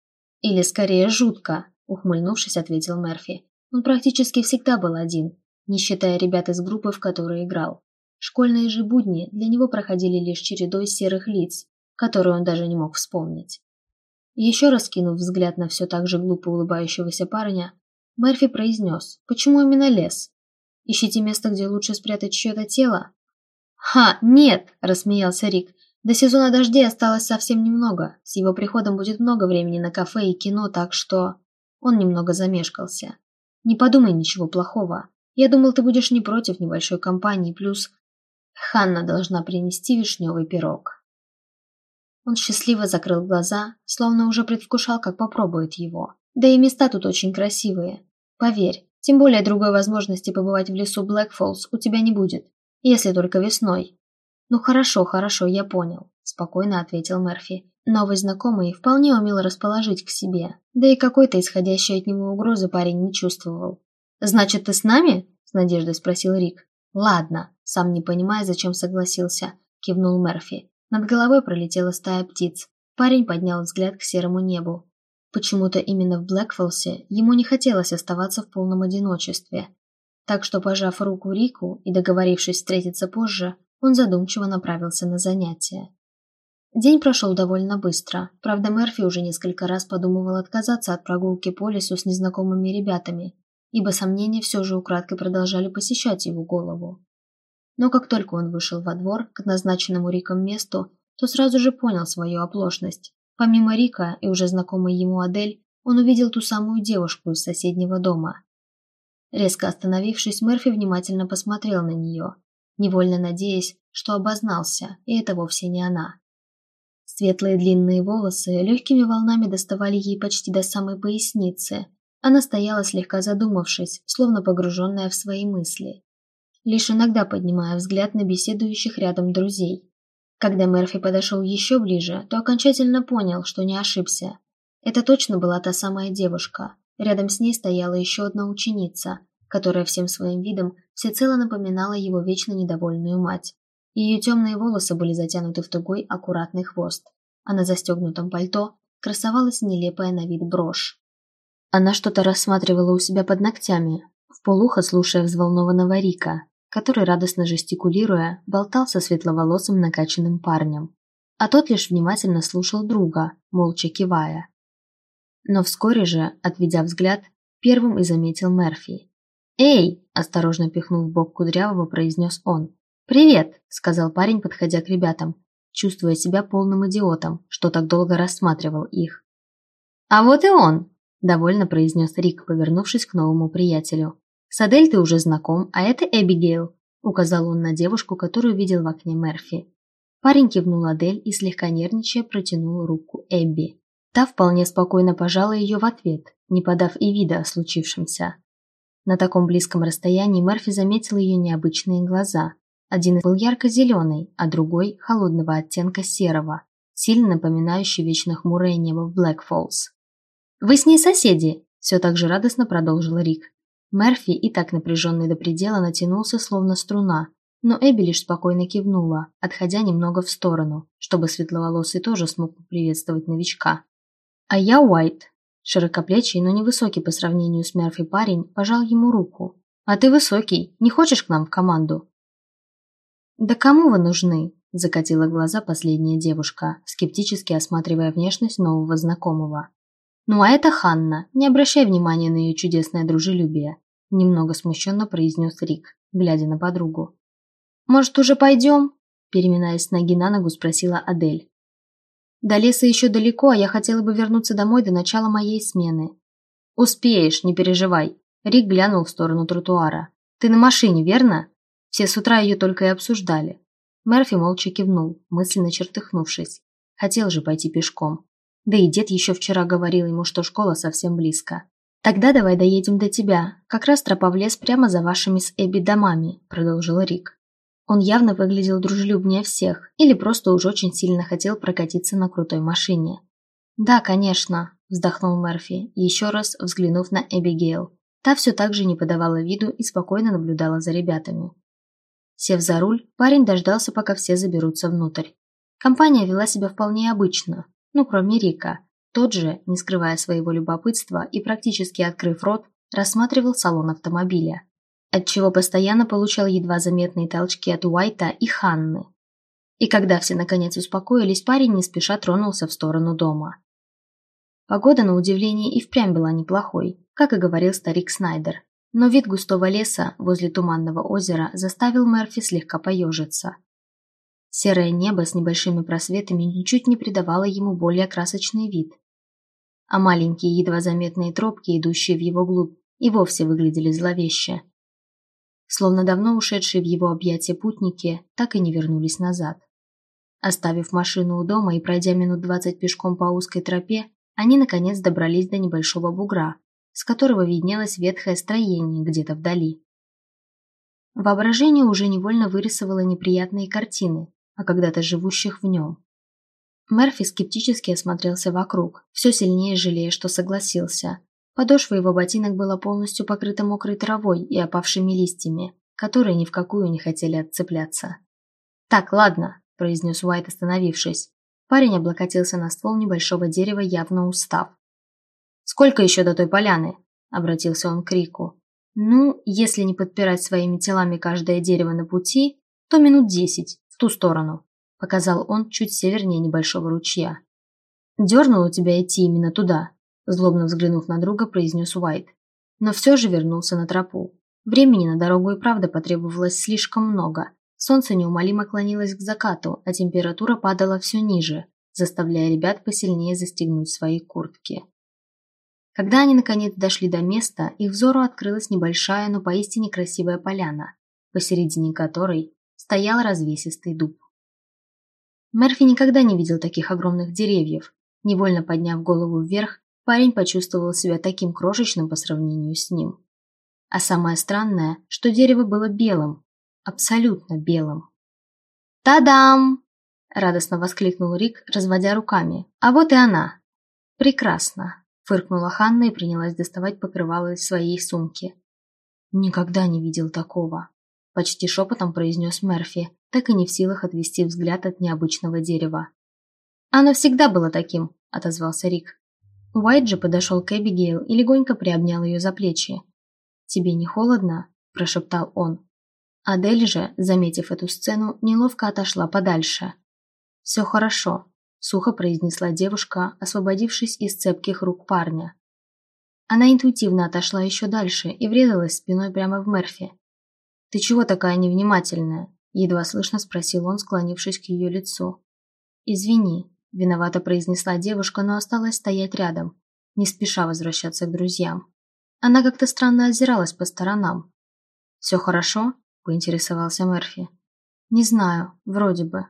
«Или, скорее, жутко», – ухмыльнувшись, ответил Мерфи. Он практически всегда был один, не считая ребят из группы, в которой играл. Школьные же будни для него проходили лишь чередой серых лиц, которые он даже не мог вспомнить. Еще раз кинув взгляд на все так же глупо улыбающегося парня, Мерфи произнес, почему именно лес? Ищите место, где лучше спрятать чье-то тело? «Ха, нет!» – рассмеялся Рик. «До сезона дождей осталось совсем немного. С его приходом будет много времени на кафе и кино, так что...» Он немного замешкался. «Не подумай ничего плохого. Я думал, ты будешь не против небольшой компании, плюс Ханна должна принести вишневый пирог. Он счастливо закрыл глаза, словно уже предвкушал, как попробует его. Да и места тут очень красивые. Поверь, тем более другой возможности побывать в лесу Блэкфоллс у тебя не будет, если только весной. Ну хорошо, хорошо, я понял, спокойно ответил Мерфи. Новый знакомый вполне умел расположить к себе, да и какой-то исходящей от него угрозы парень не чувствовал. «Значит, ты с нами?» – с надеждой спросил Рик. «Ладно», – сам не понимая, зачем согласился, – кивнул Мерфи. Над головой пролетела стая птиц. Парень поднял взгляд к серому небу. Почему-то именно в Блэкфолсе ему не хотелось оставаться в полном одиночестве. Так что, пожав руку Рику и договорившись встретиться позже, он задумчиво направился на занятия. День прошел довольно быстро. Правда, Мерфи уже несколько раз подумывал отказаться от прогулки по лесу с незнакомыми ребятами, ибо сомнения все же украдкой продолжали посещать его голову. Но как только он вышел во двор к назначенному Риком месту, то сразу же понял свою оплошность. Помимо Рика и уже знакомой ему Адель, он увидел ту самую девушку из соседнего дома. Резко остановившись, Мерфи внимательно посмотрел на нее, невольно надеясь, что обознался, и это вовсе не она. Светлые длинные волосы легкими волнами доставали ей почти до самой поясницы, она стояла слегка задумавшись, словно погруженная в свои мысли, лишь иногда поднимая взгляд на беседующих рядом друзей. Когда Мерфи подошел еще ближе, то окончательно понял, что не ошибся. Это точно была та самая девушка. Рядом с ней стояла еще одна ученица, которая всем своим видом всецело напоминала его вечно недовольную мать. Ее темные волосы были затянуты в тугой, аккуратный хвост, а на застегнутом пальто красовалась нелепая на вид брошь. Она что-то рассматривала у себя под ногтями, вполуха слушая взволнованного Рика, который, радостно жестикулируя, болтал со светловолосым накачанным парнем. А тот лишь внимательно слушал друга, молча кивая. Но вскоре же, отведя взгляд, первым и заметил Мерфи. «Эй!» – осторожно пихнув бок Кудрявого, произнес он. «Привет!» – сказал парень, подходя к ребятам, чувствуя себя полным идиотом, что так долго рассматривал их. «А вот и он!» – довольно произнес Рик, повернувшись к новому приятелю. «С Адель ты уже знаком, а это Эбигейл», – указал он на девушку, которую видел в окне Мерфи. Парень кивнул Адель и, слегка нервничая, протянул руку Эбби. Та вполне спокойно пожала ее в ответ, не подав и вида о случившемся. На таком близком расстоянии Мерфи заметил ее необычные глаза. Один был ярко-зеленый, а другой – холодного оттенка серого, сильно напоминающий вечно хмурое небо в Блэк Фоллс. «Вы с ней соседи?» – Все так же радостно продолжил Рик. Мерфи, и так напряженный до предела, натянулся, словно струна, но Эбби лишь спокойно кивнула, отходя немного в сторону, чтобы светловолосый тоже смог поприветствовать новичка. «А я Уайт». Широкоплечий, но невысокий по сравнению с Мерфи парень пожал ему руку. «А ты высокий, не хочешь к нам в команду?» «Да кому вы нужны?» – закатила глаза последняя девушка, скептически осматривая внешность нового знакомого. «Ну а это Ханна, не обращай внимания на ее чудесное дружелюбие», – немного смущенно произнес Рик, глядя на подругу. «Может, уже пойдем?» – переминаясь с ноги на ногу, спросила Адель. «До леса еще далеко, а я хотела бы вернуться домой до начала моей смены». «Успеешь, не переживай», – Рик глянул в сторону тротуара. «Ты на машине, верно? Все с утра ее только и обсуждали». Мерфи молча кивнул, мысленно чертыхнувшись. Хотел же пойти пешком. Да и дед еще вчера говорил ему, что школа совсем близко. «Тогда давай доедем до тебя. Как раз тропа в лес прямо за вашими с Эбби домами», – продолжил Рик. Он явно выглядел дружелюбнее всех, или просто уж очень сильно хотел прокатиться на крутой машине. «Да, конечно», – вздохнул Мерфи, еще раз взглянув на Эбигейл. Та все так же не подавала виду и спокойно наблюдала за ребятами. Сев за руль, парень дождался, пока все заберутся внутрь. Компания вела себя вполне обычно, ну кроме Рика. Тот же, не скрывая своего любопытства и практически открыв рот, рассматривал салон автомобиля, отчего постоянно получал едва заметные толчки от Уайта и Ханны. И когда все наконец успокоились, парень не спеша тронулся в сторону дома. Погода, на удивление, и впрямь была неплохой, как и говорил старик Снайдер. Но вид густого леса возле туманного озера заставил Мерфи слегка поежиться. Серое небо с небольшими просветами ничуть не придавало ему более красочный вид. А маленькие, едва заметные тропки, идущие в его глубь, и вовсе выглядели зловеще. Словно давно ушедшие в его объятия путники так и не вернулись назад. Оставив машину у дома и пройдя минут двадцать пешком по узкой тропе, они наконец добрались до небольшого бугра, с которого виднелось ветхое строение где-то вдали. Воображение уже невольно вырисовало неприятные картины, а когда-то живущих в нем. Мерфи скептически осмотрелся вокруг, все сильнее жалея, что согласился. Подошва его ботинок была полностью покрыта мокрой травой и опавшими листьями, которые ни в какую не хотели отцепляться. «Так, ладно», – произнес Уайт, остановившись. Парень облокотился на ствол небольшого дерева, явно устав. «Сколько еще до той поляны?» – обратился он к Рику. «Ну, если не подпирать своими телами каждое дерево на пути, то минут десять ту сторону», – показал он чуть севернее небольшого ручья. «Дернуло тебя идти именно туда», – злобно взглянув на друга, произнес Уайт. Но все же вернулся на тропу. Времени на дорогу и правда потребовалось слишком много. Солнце неумолимо клонилось к закату, а температура падала все ниже, заставляя ребят посильнее застегнуть свои куртки. Когда они наконец дошли до места, их взору открылась небольшая, но поистине красивая поляна, посередине которой стоял развесистый дуб. Мерфи никогда не видел таких огромных деревьев. Невольно подняв голову вверх, парень почувствовал себя таким крошечным по сравнению с ним. А самое странное, что дерево было белым, абсолютно белым. «Та-дам!» – радостно воскликнул Рик, разводя руками. «А вот и она!» «Прекрасно!» – фыркнула Ханна и принялась доставать покрывало из своей сумки. «Никогда не видел такого!» почти шепотом произнес Мерфи, так и не в силах отвести взгляд от необычного дерева. «Оно всегда было таким», – отозвался Рик. Уайт же подошел к Эбигейл и легонько приобнял ее за плечи. «Тебе не холодно?» – прошептал он. Адель же, заметив эту сцену, неловко отошла подальше. «Все хорошо», – сухо произнесла девушка, освободившись из цепких рук парня. Она интуитивно отошла еще дальше и врезалась спиной прямо в Мерфи. «Ты чего такая невнимательная?» – едва слышно спросил он, склонившись к ее лицу. «Извини», – виновато произнесла девушка, но осталась стоять рядом, не спеша возвращаться к друзьям. Она как-то странно озиралась по сторонам. «Все хорошо?» – поинтересовался Мерфи. «Не знаю, вроде бы».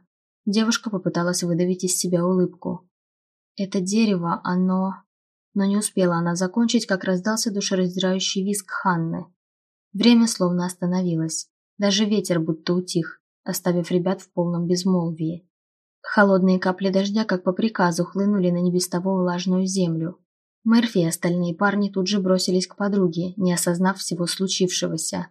Девушка попыталась выдавить из себя улыбку. «Это дерево, оно...» Но не успела она закончить, как раздался душераздирающий визг Ханны. Время словно остановилось. Даже ветер будто утих, оставив ребят в полном безмолвии. Холодные капли дождя, как по приказу, хлынули на небес того влажную землю. Мерфи и остальные парни тут же бросились к подруге, не осознав всего случившегося.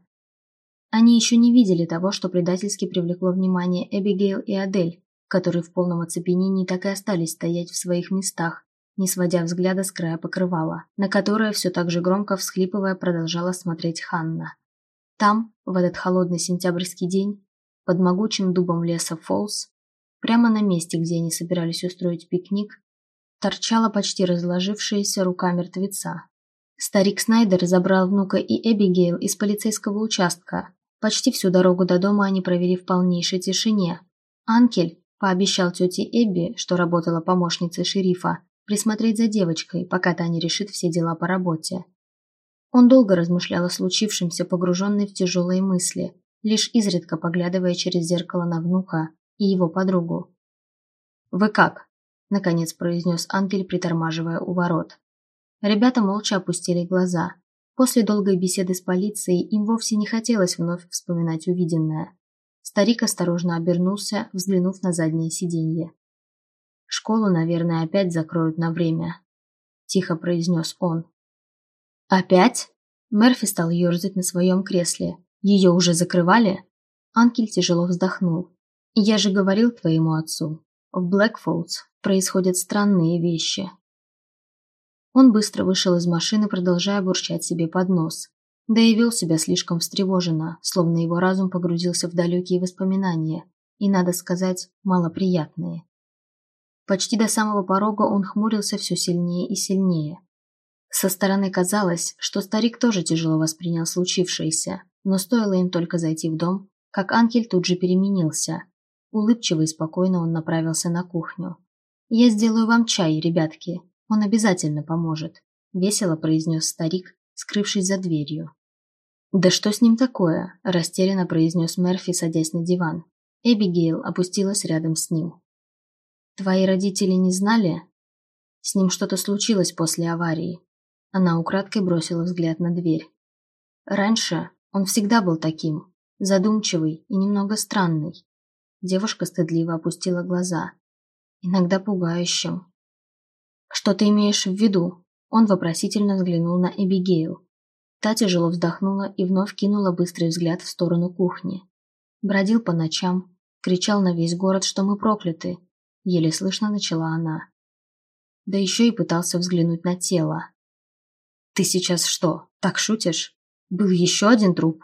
Они еще не видели того, что предательски привлекло внимание Эбигейл и Адель, которые в полном оцепенении так и остались стоять в своих местах, не сводя взгляда с края покрывала, на которое все так же громко всхлипывая продолжала смотреть Ханна. Там, в этот холодный сентябрьский день, под могучим дубом леса Фолс, прямо на месте, где они собирались устроить пикник, торчала почти разложившаяся рука мертвеца. Старик Снайдер забрал внука и Эбигейл из полицейского участка. Почти всю дорогу до дома они провели в полнейшей тишине. Анкель пообещал тете Эбби, что работала помощницей шерифа, присмотреть за девочкой, пока та не решит все дела по работе. Он долго размышлял о случившемся, погруженный в тяжелые мысли, лишь изредка поглядывая через зеркало на внука и его подругу. «Вы как?» – наконец произнес Ангель, притормаживая у ворот. Ребята молча опустили глаза. После долгой беседы с полицией им вовсе не хотелось вновь вспоминать увиденное. Старик осторожно обернулся, взглянув на заднее сиденье. «Школу, наверное, опять закроют на время», – тихо произнес он. «Опять?» Мерфи стал ерзать на своем кресле. «Ее уже закрывали?» Анкель тяжело вздохнул. «Я же говорил твоему отцу. В Блэкфолдс происходят странные вещи». Он быстро вышел из машины, продолжая бурчать себе под нос. Да и вел себя слишком встревоженно, словно его разум погрузился в далекие воспоминания, и, надо сказать, малоприятные. Почти до самого порога он хмурился все сильнее и сильнее. Со стороны казалось, что старик тоже тяжело воспринял случившееся, но стоило им только зайти в дом, как Анкель тут же переменился. Улыбчиво и спокойно он направился на кухню. «Я сделаю вам чай, ребятки. Он обязательно поможет», – весело произнес старик, скрывшись за дверью. «Да что с ним такое?» – растерянно произнес Мерфи, садясь на диван. Эбигейл опустилась рядом с ним. «Твои родители не знали?» «С ним что-то случилось после аварии. Она украдкой бросила взгляд на дверь. Раньше он всегда был таким, задумчивый и немного странный. Девушка стыдливо опустила глаза. Иногда пугающим. «Что ты имеешь в виду?» Он вопросительно взглянул на Эбигейл. Та тяжело вздохнула и вновь кинула быстрый взгляд в сторону кухни. Бродил по ночам, кричал на весь город, что мы прокляты. Еле слышно начала она. Да еще и пытался взглянуть на тело. «Ты сейчас что, так шутишь? Был еще один труп?»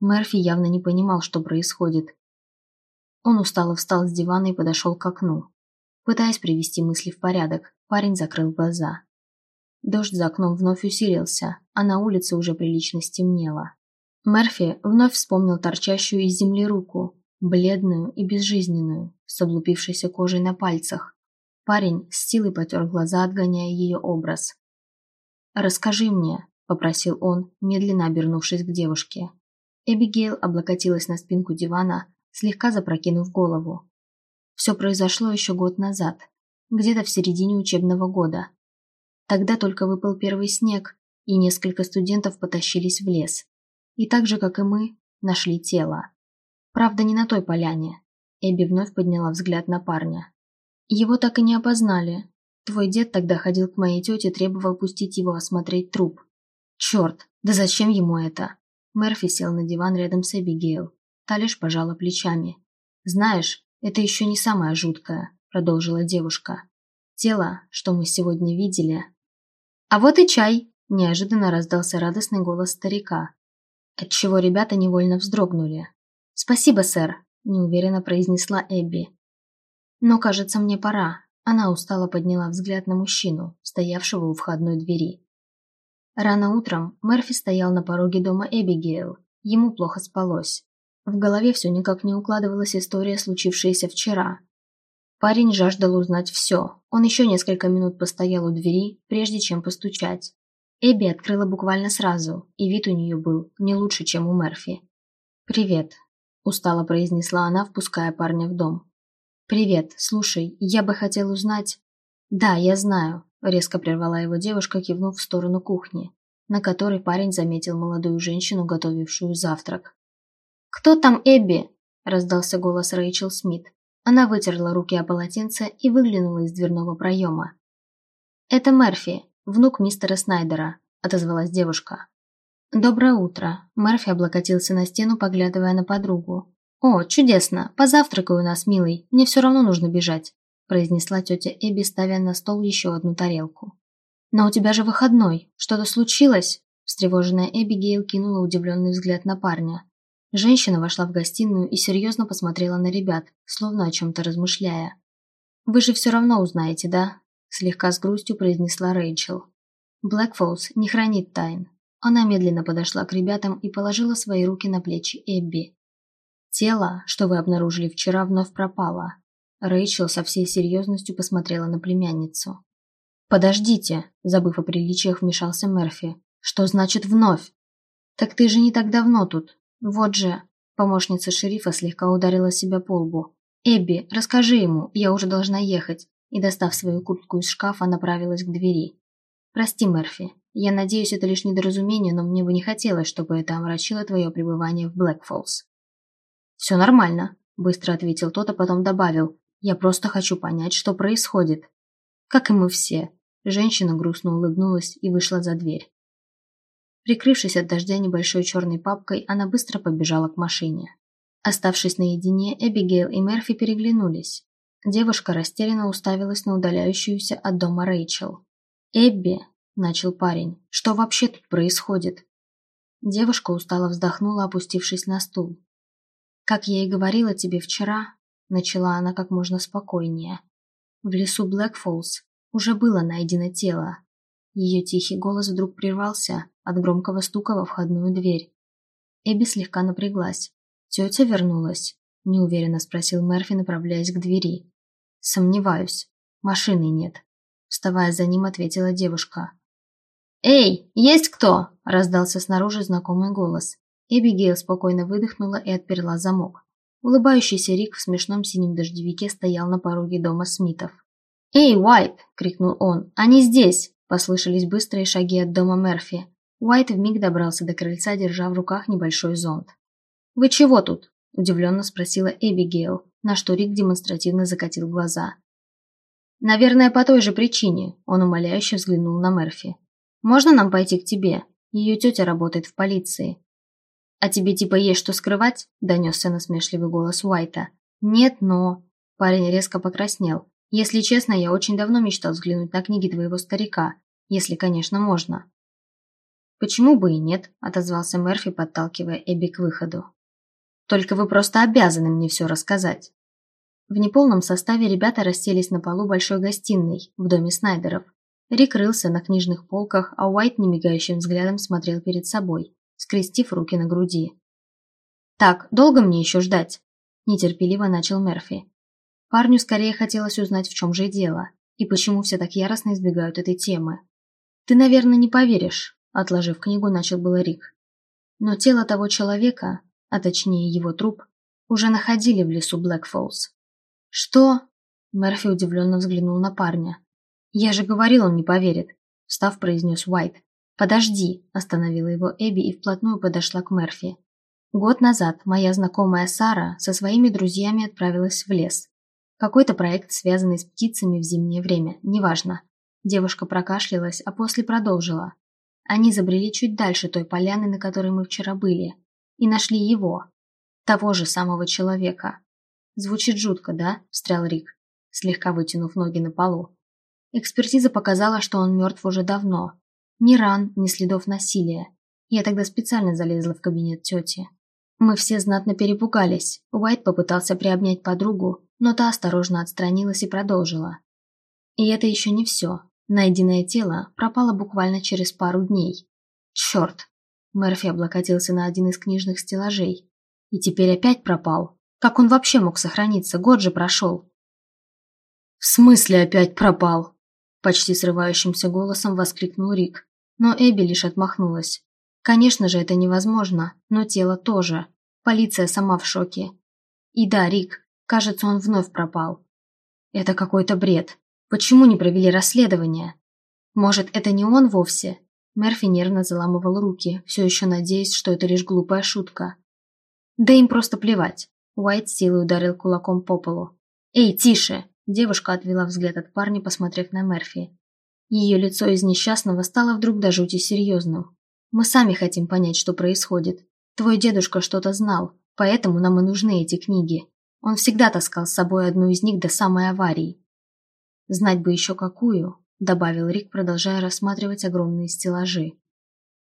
Мерфи явно не понимал, что происходит. Он устало встал с дивана и подошел к окну. Пытаясь привести мысли в порядок, парень закрыл глаза. Дождь за окном вновь усилился, а на улице уже прилично стемнело. Мерфи вновь вспомнил торчащую из земли руку, бледную и безжизненную, с облупившейся кожей на пальцах. Парень с силой потер глаза, отгоняя ее образ. «Расскажи мне», – попросил он, медленно обернувшись к девушке. Эбигейл облокотилась на спинку дивана, слегка запрокинув голову. Все произошло еще год назад, где-то в середине учебного года. Тогда только выпал первый снег, и несколько студентов потащились в лес. И так же, как и мы, нашли тело. Правда, не на той поляне. Эбби вновь подняла взгляд на парня. Его так и не опознали, Твой дед тогда ходил к моей тете, требовал пустить его осмотреть труп. Черт, да зачем ему это? Мерфи сел на диван рядом с Эбигейл. Та лишь пожала плечами. Знаешь, это еще не самое жуткое, продолжила девушка. Тело, что мы сегодня видели. А вот и чай, неожиданно раздался радостный голос старика, отчего ребята невольно вздрогнули. «Спасибо, сэр», – неуверенно произнесла Эбби. «Но, кажется, мне пора. Она устало подняла взгляд на мужчину, стоявшего у входной двери. Рано утром Мерфи стоял на пороге дома Эбигейл. Ему плохо спалось. В голове все никак не укладывалась история, случившаяся вчера. Парень жаждал узнать все. Он еще несколько минут постоял у двери, прежде чем постучать. Эбби открыла буквально сразу, и вид у нее был не лучше, чем у Мерфи. «Привет», – устало произнесла она, впуская парня в дом. «Привет, слушай, я бы хотел узнать...» «Да, я знаю», – резко прервала его девушка, кивнув в сторону кухни, на которой парень заметил молодую женщину, готовившую завтрак. «Кто там Эбби?» – раздался голос Рэйчел Смит. Она вытерла руки о полотенце и выглянула из дверного проема. «Это Мерфи», внук мистера Снайдера», – отозвалась девушка. «Доброе утро», – Мерфи облокотился на стену, поглядывая на подругу. «О, чудесно! Позавтракай у нас, милый, мне все равно нужно бежать», – произнесла тетя Эбби, ставя на стол еще одну тарелку. «Но у тебя же выходной. Что-то случилось?» Встревоженная Эбигейл кинула удивленный взгляд на парня. Женщина вошла в гостиную и серьезно посмотрела на ребят, словно о чем-то размышляя. «Вы же все равно узнаете, да?» Слегка с грустью произнесла Рэйчел. Блэкфолс не хранит тайн. Она медленно подошла к ребятам и положила свои руки на плечи Эбби. Тело, что вы обнаружили вчера, вновь пропало. Рэйчел со всей серьезностью посмотрела на племянницу. «Подождите», – забыв о приличиях, вмешался Мерфи. «Что значит вновь?» «Так ты же не так давно тут. Вот же». Помощница шерифа слегка ударила себя по лбу. «Эбби, расскажи ему, я уже должна ехать», и, достав свою куртку из шкафа, направилась к двери. «Прости, Мерфи. Я надеюсь, это лишь недоразумение, но мне бы не хотелось, чтобы это омрачило твое пребывание в Блэкфоллс». «Все нормально», – быстро ответил тот, а потом добавил. «Я просто хочу понять, что происходит». «Как и мы все». Женщина грустно улыбнулась и вышла за дверь. Прикрывшись от дождя небольшой черной папкой, она быстро побежала к машине. Оставшись наедине, Эбигейл и Мерфи переглянулись. Девушка растерянно уставилась на удаляющуюся от дома Рэйчел. «Эбби», – начал парень, – «что вообще тут происходит?» Девушка устало вздохнула, опустившись на стул. «Как я и говорила тебе вчера», – начала она как можно спокойнее, – «в лесу Блэкфоллс уже было найдено тело». Ее тихий голос вдруг прервался от громкого стука во входную дверь. Эбби слегка напряглась. «Тетя вернулась?» – неуверенно спросил Мерфи, направляясь к двери. «Сомневаюсь. Машины нет. Вставая за ним, ответила девушка. «Эй, есть кто?» – раздался снаружи знакомый голос. Эбигейл спокойно выдохнула и отперла замок. Улыбающийся Рик в смешном синем дождевике стоял на пороге дома Смитов. «Эй, Уайт!» – крикнул он. «Они здесь!» – послышались быстрые шаги от дома Мерфи. Уайт вмиг добрался до крыльца, держа в руках небольшой зонт. «Вы чего тут?» – удивленно спросила Эбигейл, на что Рик демонстративно закатил глаза. «Наверное, по той же причине», – он умоляюще взглянул на Мерфи. «Можно нам пойти к тебе? Ее тетя работает в полиции». «А тебе типа есть что скрывать?» – донесся насмешливый голос Уайта. «Нет, но...» Парень резко покраснел. «Если честно, я очень давно мечтал взглянуть на книги твоего старика, если, конечно, можно». «Почему бы и нет?» – отозвался Мерфи, подталкивая Эбби к выходу. «Только вы просто обязаны мне все рассказать». В неполном составе ребята расселись на полу большой гостиной в доме Снайдеров. Рик рылся на книжных полках, а Уайт немигающим взглядом смотрел перед собой, скрестив руки на груди. «Так, долго мне еще ждать?» – нетерпеливо начал Мерфи. Парню скорее хотелось узнать, в чем же дело, и почему все так яростно избегают этой темы. «Ты, наверное, не поверишь», – отложив книгу, начал было Рик. Но тело того человека, а точнее его труп, уже находили в лесу Блэкфоллс. «Что?» Мерфи удивленно взглянул на парня. «Я же говорил, он не поверит», – встав, произнес Уайт. «Подожди», – остановила его Эбби и вплотную подошла к Мерфи. Год назад моя знакомая Сара со своими друзьями отправилась в лес. Какой-то проект, связанный с птицами в зимнее время, неважно. Девушка прокашлялась, а после продолжила. Они забрели чуть дальше той поляны, на которой мы вчера были, и нашли его, того же самого человека. «Звучит жутко, да?» – встрял Рик, слегка вытянув ноги на полу. Экспертиза показала, что он мертв уже давно. Ни ран, ни следов насилия. Я тогда специально залезла в кабинет тети. Мы все знатно перепугались. Уайт попытался приобнять подругу, но та осторожно отстранилась и продолжила. И это еще не все. Найденное тело пропало буквально через пару дней. Черт! Мерфи облокотился на один из книжных стеллажей. И теперь опять пропал. Как он вообще мог сохраниться? Год же прошел. «В смысле опять пропал?» Почти срывающимся голосом воскликнул Рик. Но Эбби лишь отмахнулась. Конечно же, это невозможно, но тело тоже. Полиция сама в шоке. И да, Рик, кажется, он вновь пропал. Это какой-то бред. Почему не провели расследование? Может, это не он вовсе? Мерфи нервно заламывал руки, все еще надеясь, что это лишь глупая шутка. Да им просто плевать. Уайт силой ударил кулаком по полу. «Эй, тише!» Девушка отвела взгляд от парня, посмотрев на Мерфи. Ее лицо из несчастного стало вдруг до жути серьезным. «Мы сами хотим понять, что происходит. Твой дедушка что-то знал, поэтому нам и нужны эти книги. Он всегда таскал с собой одну из них до самой аварии. Знать бы еще какую, добавил Рик, продолжая рассматривать огромные стеллажи.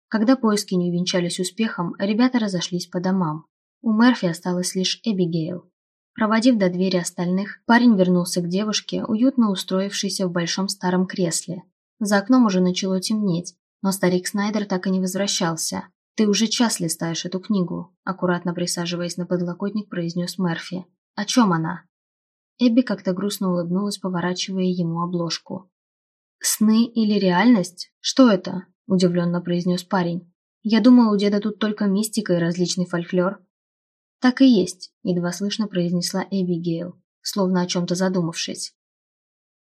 Когда поиски не увенчались успехом, ребята разошлись по домам. У Мерфи осталась лишь Эбигейл. Проводив до двери остальных, парень вернулся к девушке, уютно устроившейся в большом старом кресле. За окном уже начало темнеть, но старик Снайдер так и не возвращался. «Ты уже час листаешь эту книгу», – аккуратно присаживаясь на подлокотник, произнес Мерфи. «О чем она?» Эбби как-то грустно улыбнулась, поворачивая ему обложку. «Сны или реальность? Что это?» – удивленно произнес парень. «Я думала, у деда тут только мистика и различный фольклор». «Так и есть», – едва слышно произнесла Эбби Гейл, словно о чем-то задумавшись.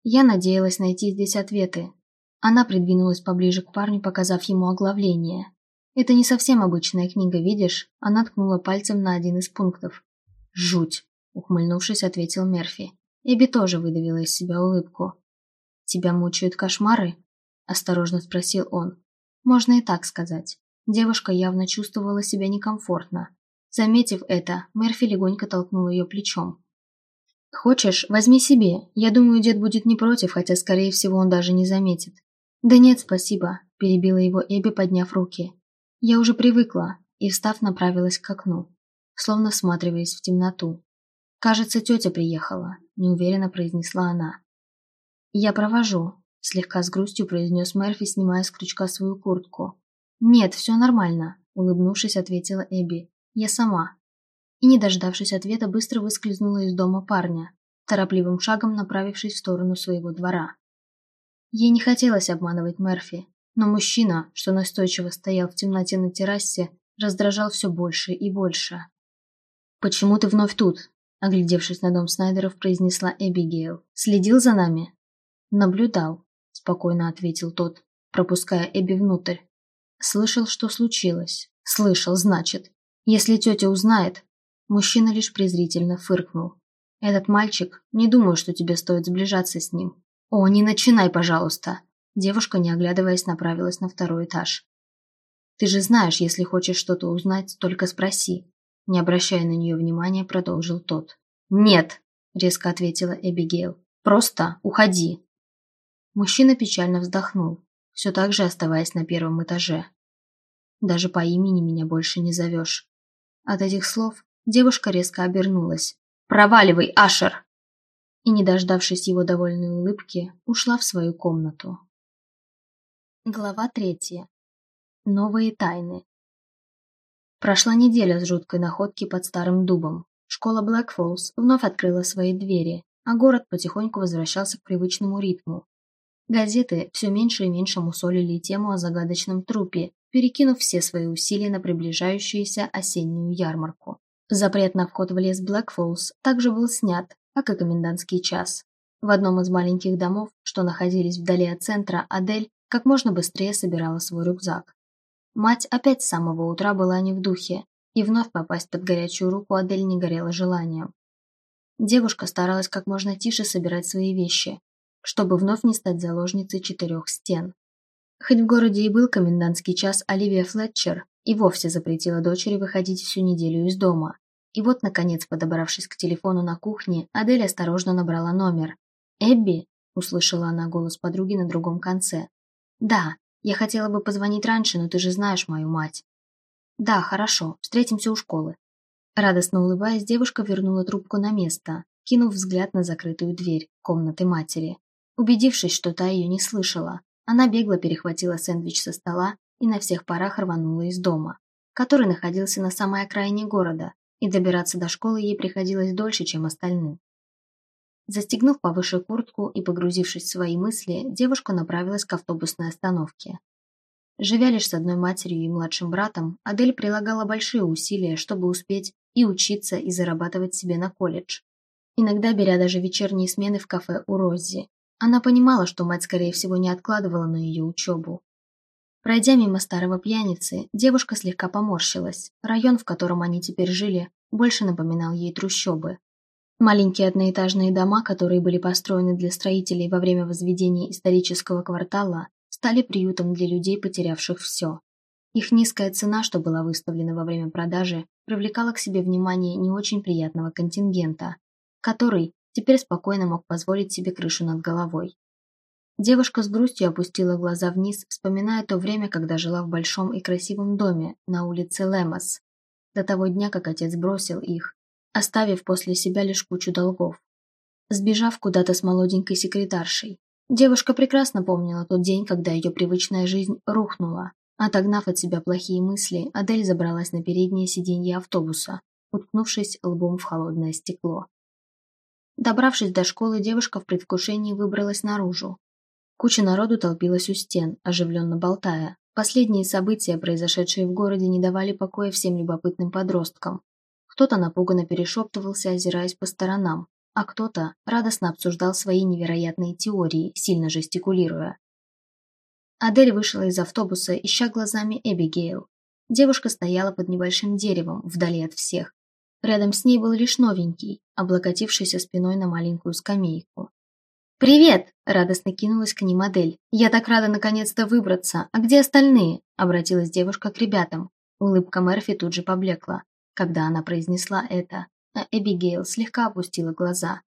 Я надеялась найти здесь ответы. Она придвинулась поближе к парню, показав ему оглавление. «Это не совсем обычная книга, видишь?» Она ткнула пальцем на один из пунктов. «Жуть!» Ухмыльнувшись, ответил Мерфи. Эбби тоже выдавила из себя улыбку. «Тебя мучают кошмары?» – осторожно спросил он. «Можно и так сказать». Девушка явно чувствовала себя некомфортно. Заметив это, Мерфи легонько толкнул ее плечом. «Хочешь, возьми себе. Я думаю, дед будет не против, хотя, скорее всего, он даже не заметит». «Да нет, спасибо», – перебила его Эбби, подняв руки. «Я уже привыкла», и, встав, направилась к окну, словно всматриваясь в темноту. «Кажется, тетя приехала», – неуверенно произнесла она. «Я провожу», – слегка с грустью произнес Мерфи, снимая с крючка свою куртку. «Нет, все нормально», – улыбнувшись, ответила Эбби. «Я сама». И, не дождавшись ответа, быстро выскользнула из дома парня, торопливым шагом направившись в сторону своего двора. Ей не хотелось обманывать Мерфи, но мужчина, что настойчиво стоял в темноте на террасе, раздражал все больше и больше. «Почему ты вновь тут?» Оглядевшись на дом Снайдеров, произнесла Эбигейл. «Следил за нами?» «Наблюдал», – спокойно ответил тот, пропуская Эбби внутрь. «Слышал, что случилось. Слышал, значит. Если тетя узнает...» Мужчина лишь презрительно фыркнул. «Этот мальчик, не думаю, что тебе стоит сближаться с ним». «О, не начинай, пожалуйста!» Девушка, не оглядываясь, направилась на второй этаж. «Ты же знаешь, если хочешь что-то узнать, только спроси. Не обращая на нее внимания, продолжил тот. «Нет!» – резко ответила Эбигейл. «Просто уходи!» Мужчина печально вздохнул, все так же оставаясь на первом этаже. «Даже по имени меня больше не зовешь». От этих слов девушка резко обернулась. «Проваливай, Ашер!» И, не дождавшись его довольной улыбки, ушла в свою комнату. Глава третья. Новые тайны. Прошла неделя с жуткой находки под старым дубом. Школа Блэк Фоллс вновь открыла свои двери, а город потихоньку возвращался к привычному ритму. Газеты все меньше и меньше мусолили тему о загадочном трупе, перекинув все свои усилия на приближающуюся осеннюю ярмарку. Запрет на вход в лес Блэк Фоллс также был снят, как и комендантский час. В одном из маленьких домов, что находились вдали от центра, Адель как можно быстрее собирала свой рюкзак. Мать опять с самого утра была не в духе, и вновь попасть под горячую руку Адель не горела желанием. Девушка старалась как можно тише собирать свои вещи, чтобы вновь не стать заложницей четырех стен. Хоть в городе и был комендантский час, Оливия Флетчер и вовсе запретила дочери выходить всю неделю из дома. И вот, наконец, подобравшись к телефону на кухне, Адель осторожно набрала номер. «Эбби?» – услышала она голос подруги на другом конце. «Да, я хотела бы позвонить раньше, но ты же знаешь мою мать. Да, хорошо, встретимся у школы. Радостно улыбаясь, девушка вернула трубку на место, кинув взгляд на закрытую дверь комнаты матери. Убедившись, что та ее не слышала, она бегло перехватила сэндвич со стола и на всех парах рванула из дома, который находился на самой окраине города, и добираться до школы ей приходилось дольше, чем остальным. Застегнув повыше куртку и погрузившись в свои мысли, девушка направилась к автобусной остановке. Живя лишь с одной матерью и младшим братом, Адель прилагала большие усилия, чтобы успеть и учиться, и зарабатывать себе на колледж. Иногда беря даже вечерние смены в кафе у Роззи. Она понимала, что мать, скорее всего, не откладывала на ее учебу. Пройдя мимо старого пьяницы, девушка слегка поморщилась. Район, в котором они теперь жили, больше напоминал ей трущобы. Маленькие одноэтажные дома, которые были построены для строителей во время возведения исторического квартала, стали приютом для людей, потерявших все. Их низкая цена, что была выставлена во время продажи, привлекала к себе внимание не очень приятного контингента, который теперь спокойно мог позволить себе крышу над головой. Девушка с грустью опустила глаза вниз, вспоминая то время, когда жила в большом и красивом доме на улице Лемос, до того дня, как отец бросил их, оставив после себя лишь кучу долгов. Сбежав куда-то с молоденькой секретаршей, девушка прекрасно помнила тот день, когда ее привычная жизнь рухнула. Отогнав от себя плохие мысли, Адель забралась на переднее сиденье автобуса, уткнувшись лбом в холодное стекло. Добравшись до школы, девушка в предвкушении выбралась наружу, Куча народу толпилась у стен, оживленно болтая. Последние события, произошедшие в городе, не давали покоя всем любопытным подросткам. Кто-то напуганно перешептывался, озираясь по сторонам, а кто-то радостно обсуждал свои невероятные теории, сильно жестикулируя. Адель вышла из автобуса, ища глазами Эбигейл. Девушка стояла под небольшим деревом, вдали от всех. Рядом с ней был лишь новенький, облокотившийся спиной на маленькую скамейку. «Привет!» – радостно кинулась к ним модель. «Я так рада наконец-то выбраться. А где остальные?» – обратилась девушка к ребятам. Улыбка Мерфи тут же поблекла, когда она произнесла это, а Эбигейл слегка опустила глаза.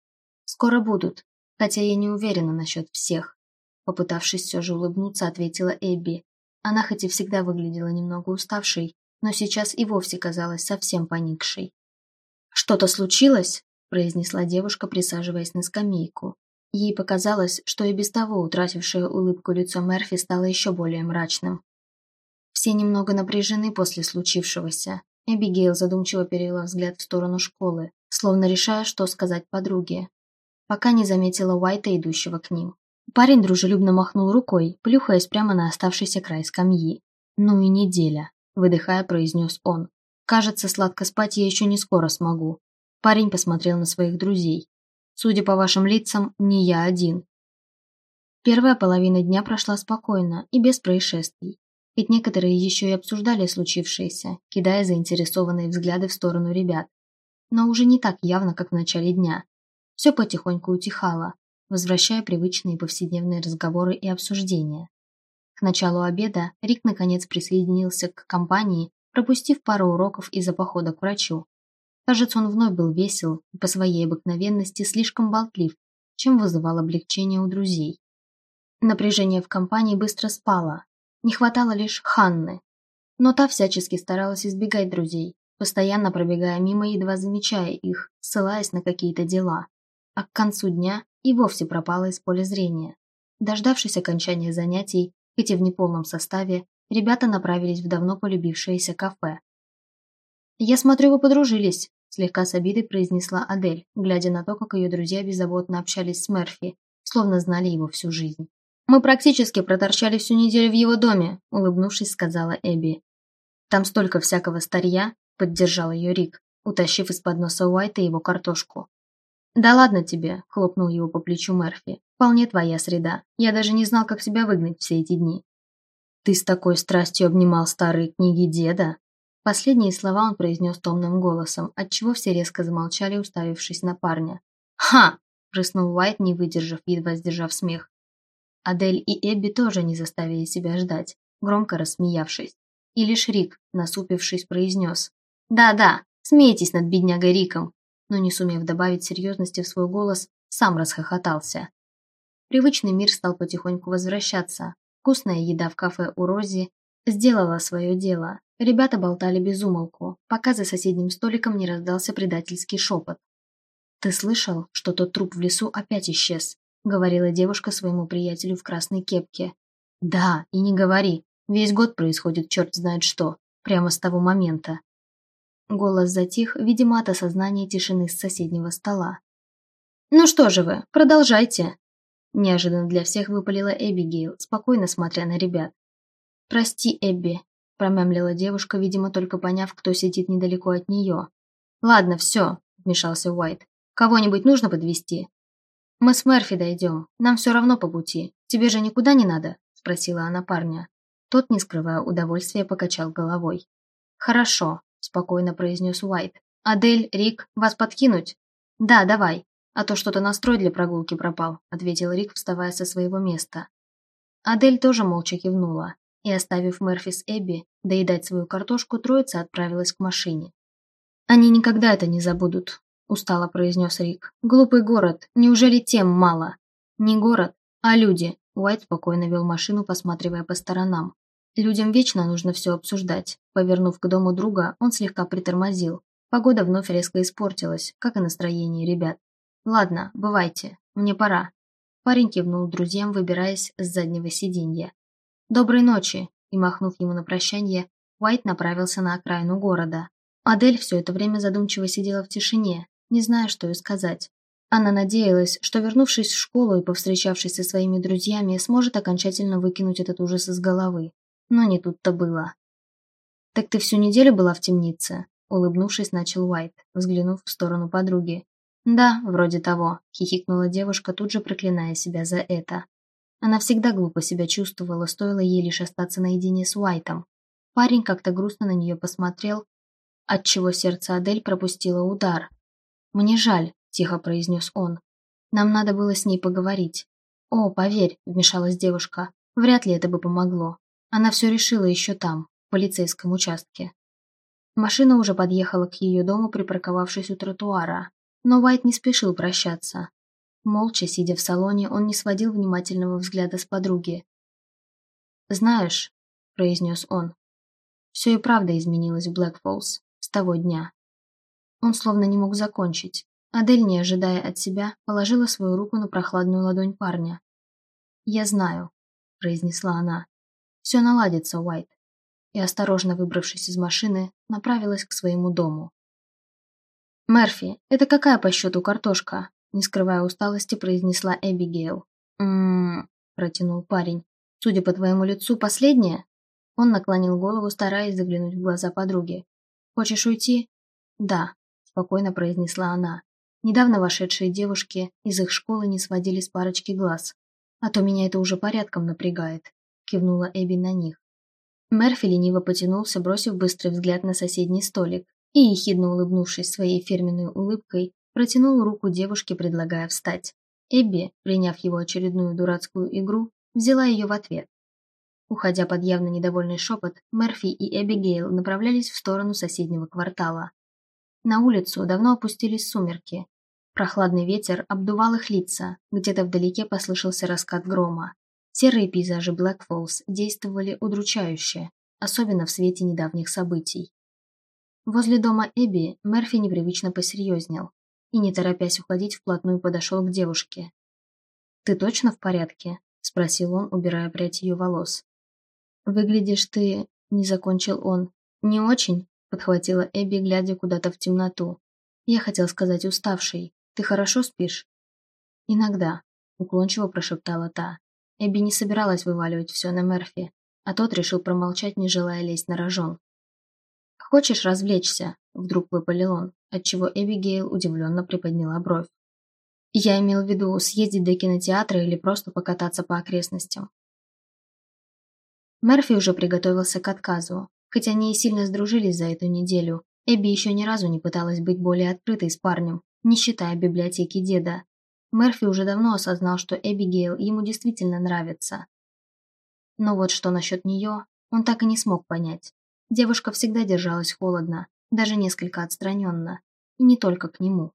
«Скоро будут, хотя я не уверена насчет всех». Попытавшись все же улыбнуться, ответила Эбби. Она хоть и всегда выглядела немного уставшей, но сейчас и вовсе казалась совсем поникшей. «Что-то случилось?» – произнесла девушка, присаживаясь на скамейку. Ей показалось, что и без того утратившее улыбку лицо Мерфи стало еще более мрачным. Все немного напряжены после случившегося. Эбигейл задумчиво перевела взгляд в сторону школы, словно решая, что сказать подруге, пока не заметила Уайта, идущего к ним. Парень дружелюбно махнул рукой, плюхаясь прямо на оставшийся край скамьи. «Ну и неделя», – выдыхая, произнес он. «Кажется, сладко спать я еще не скоро смогу». Парень посмотрел на своих друзей. Судя по вашим лицам, не я один. Первая половина дня прошла спокойно и без происшествий, ведь некоторые еще и обсуждали случившееся, кидая заинтересованные взгляды в сторону ребят. Но уже не так явно, как в начале дня. Все потихоньку утихало, возвращая привычные повседневные разговоры и обсуждения. К началу обеда Рик наконец присоединился к компании, пропустив пару уроков из-за похода к врачу. Кажется, он вновь был весел и по своей обыкновенности слишком болтлив, чем вызывал облегчение у друзей. Напряжение в компании быстро спало. Не хватало лишь Ханны. Но та всячески старалась избегать друзей, постоянно пробегая мимо, едва замечая их, ссылаясь на какие-то дела. А к концу дня и вовсе пропала из поля зрения. Дождавшись окончания занятий, хоть и в неполном составе, ребята направились в давно полюбившееся кафе. «Я смотрю, вы подружились», слегка с обидой произнесла Адель, глядя на то, как ее друзья беззаботно общались с Мерфи, словно знали его всю жизнь. «Мы практически проторчали всю неделю в его доме», – улыбнувшись, сказала Эбби. «Там столько всякого старья», – поддержал ее Рик, утащив из-под носа Уайта его картошку. «Да ладно тебе», – хлопнул его по плечу Мерфи. «Вполне твоя среда. Я даже не знал, как себя выгнать все эти дни». «Ты с такой страстью обнимал старые книги деда?» Последние слова он произнес томным голосом, отчего все резко замолчали, уставившись на парня. «Ха!» – прыснул Уайт, не выдержав, едва сдержав смех. Адель и Эбби тоже не заставили себя ждать, громко рассмеявшись. И лишь Рик, насупившись, произнес. «Да-да, смейтесь над беднягой Риком!» Но не сумев добавить серьезности в свой голос, сам расхохотался. Привычный мир стал потихоньку возвращаться. Вкусная еда в кафе у Рози сделала свое дело, Ребята болтали без умолку, пока за соседним столиком не раздался предательский шепот. «Ты слышал, что тот труп в лесу опять исчез?» — говорила девушка своему приятелю в красной кепке. «Да, и не говори. Весь год происходит черт знает что. Прямо с того момента». Голос затих, видимо, от осознания тишины с соседнего стола. «Ну что же вы, продолжайте!» Неожиданно для всех выпалила Эбигейл, спокойно смотря на ребят. «Прости, Эбби, промямлила девушка, видимо, только поняв, кто сидит недалеко от нее. «Ладно, все», – вмешался Уайт. «Кого-нибудь нужно подвести? «Мы с Мерфи дойдем. Нам все равно по пути. Тебе же никуда не надо?» – спросила она парня. Тот, не скрывая удовольствия, покачал головой. «Хорошо», – спокойно произнес Уайт. «Адель, Рик, вас подкинуть?» «Да, давай, а то что-то настрой для прогулки пропал», ответил Рик, вставая со своего места. Адель тоже молча кивнула, и, оставив Мерфи с Эбби доедать свою картошку, троица отправилась к машине. «Они никогда это не забудут», – устало произнес Рик. «Глупый город. Неужели тем мало?» «Не город, а люди», – Уайт спокойно вел машину, посматривая по сторонам. Людям вечно нужно все обсуждать. Повернув к дому друга, он слегка притормозил. Погода вновь резко испортилась, как и настроение ребят. «Ладно, бывайте. Мне пора». Парень кивнул друзьям, выбираясь с заднего сиденья. «Доброй ночи!» И, махнув ему на прощание, Уайт направился на окраину города. Адель все это время задумчиво сидела в тишине, не зная, что ей сказать. Она надеялась, что, вернувшись в школу и повстречавшись со своими друзьями, сможет окончательно выкинуть этот ужас из головы. Но не тут-то было. «Так ты всю неделю была в темнице?» Улыбнувшись, начал Уайт, взглянув в сторону подруги. «Да, вроде того», – хихикнула девушка, тут же проклиная себя за это. Она всегда глупо себя чувствовала, стоило ей лишь остаться наедине с Уайтом. Парень как-то грустно на нее посмотрел, отчего сердце Адель пропустило удар. «Мне жаль», – тихо произнес он. «Нам надо было с ней поговорить». «О, поверь», – вмешалась девушка, – «вряд ли это бы помогло. Она все решила еще там, в полицейском участке». Машина уже подъехала к ее дому, припарковавшись у тротуара. Но Уайт не спешил прощаться. Молча, сидя в салоне, он не сводил внимательного взгляда с подруги. «Знаешь», – произнес он, – «все и правда изменилось в Блэкфоллс с того дня». Он словно не мог закончить. Адель, не ожидая от себя, положила свою руку на прохладную ладонь парня. «Я знаю», – произнесла она. «Все наладится, Уайт». И, осторожно выбравшись из машины, направилась к своему дому. «Мерфи, это какая по счету картошка?» не скрывая усталости, произнесла Эбигейл. «М-м-м», протянул парень. «Судя по твоему лицу, последнее?» Он наклонил голову, стараясь заглянуть в глаза подруги. «Хочешь уйти?» «Да», – спокойно произнесла она. Недавно вошедшие девушки из их школы не сводили с парочки глаз. «А то меня это уже порядком напрягает», – кивнула Эбби на них. Мерфи лениво потянулся, бросив быстрый взгляд на соседний столик, и, ехидно улыбнувшись своей фирменной улыбкой, Протянул руку девушке, предлагая встать. Эбби, приняв его очередную дурацкую игру, взяла ее в ответ. Уходя под явно недовольный шепот, Мерфи и Эбигейл направлялись в сторону соседнего квартала. На улицу давно опустились сумерки. Прохладный ветер обдувал их лица, где-то вдалеке послышался раскат грома. Серые пейзажи Блэк Фоллс действовали удручающе, особенно в свете недавних событий. Возле дома Эбби Мерфи непривычно посерьезнел и, не торопясь уходить, вплотную подошел к девушке. «Ты точно в порядке?» – спросил он, убирая прядь ее волос. «Выглядишь ты...» – не закончил он. «Не очень?» – подхватила Эбби, глядя куда-то в темноту. «Я хотел сказать уставший. Ты хорошо спишь?» «Иногда», – уклончиво прошептала та. Эбби не собиралась вываливать все на Мерфи, а тот решил промолчать, не желая лезть на рожон. «Хочешь развлечься?» – вдруг выпалил он отчего Эбигейл удивленно приподняла бровь. Я имел в виду съездить до кинотеатра или просто покататься по окрестностям. Мерфи уже приготовился к отказу. Хотя они и сильно сдружились за эту неделю, Эбби еще ни разу не пыталась быть более открытой с парнем, не считая библиотеки деда. Мерфи уже давно осознал, что Эбигейл ему действительно нравится. Но вот что насчет нее, он так и не смог понять. Девушка всегда держалась холодно, даже несколько отстраненно, и не только к нему.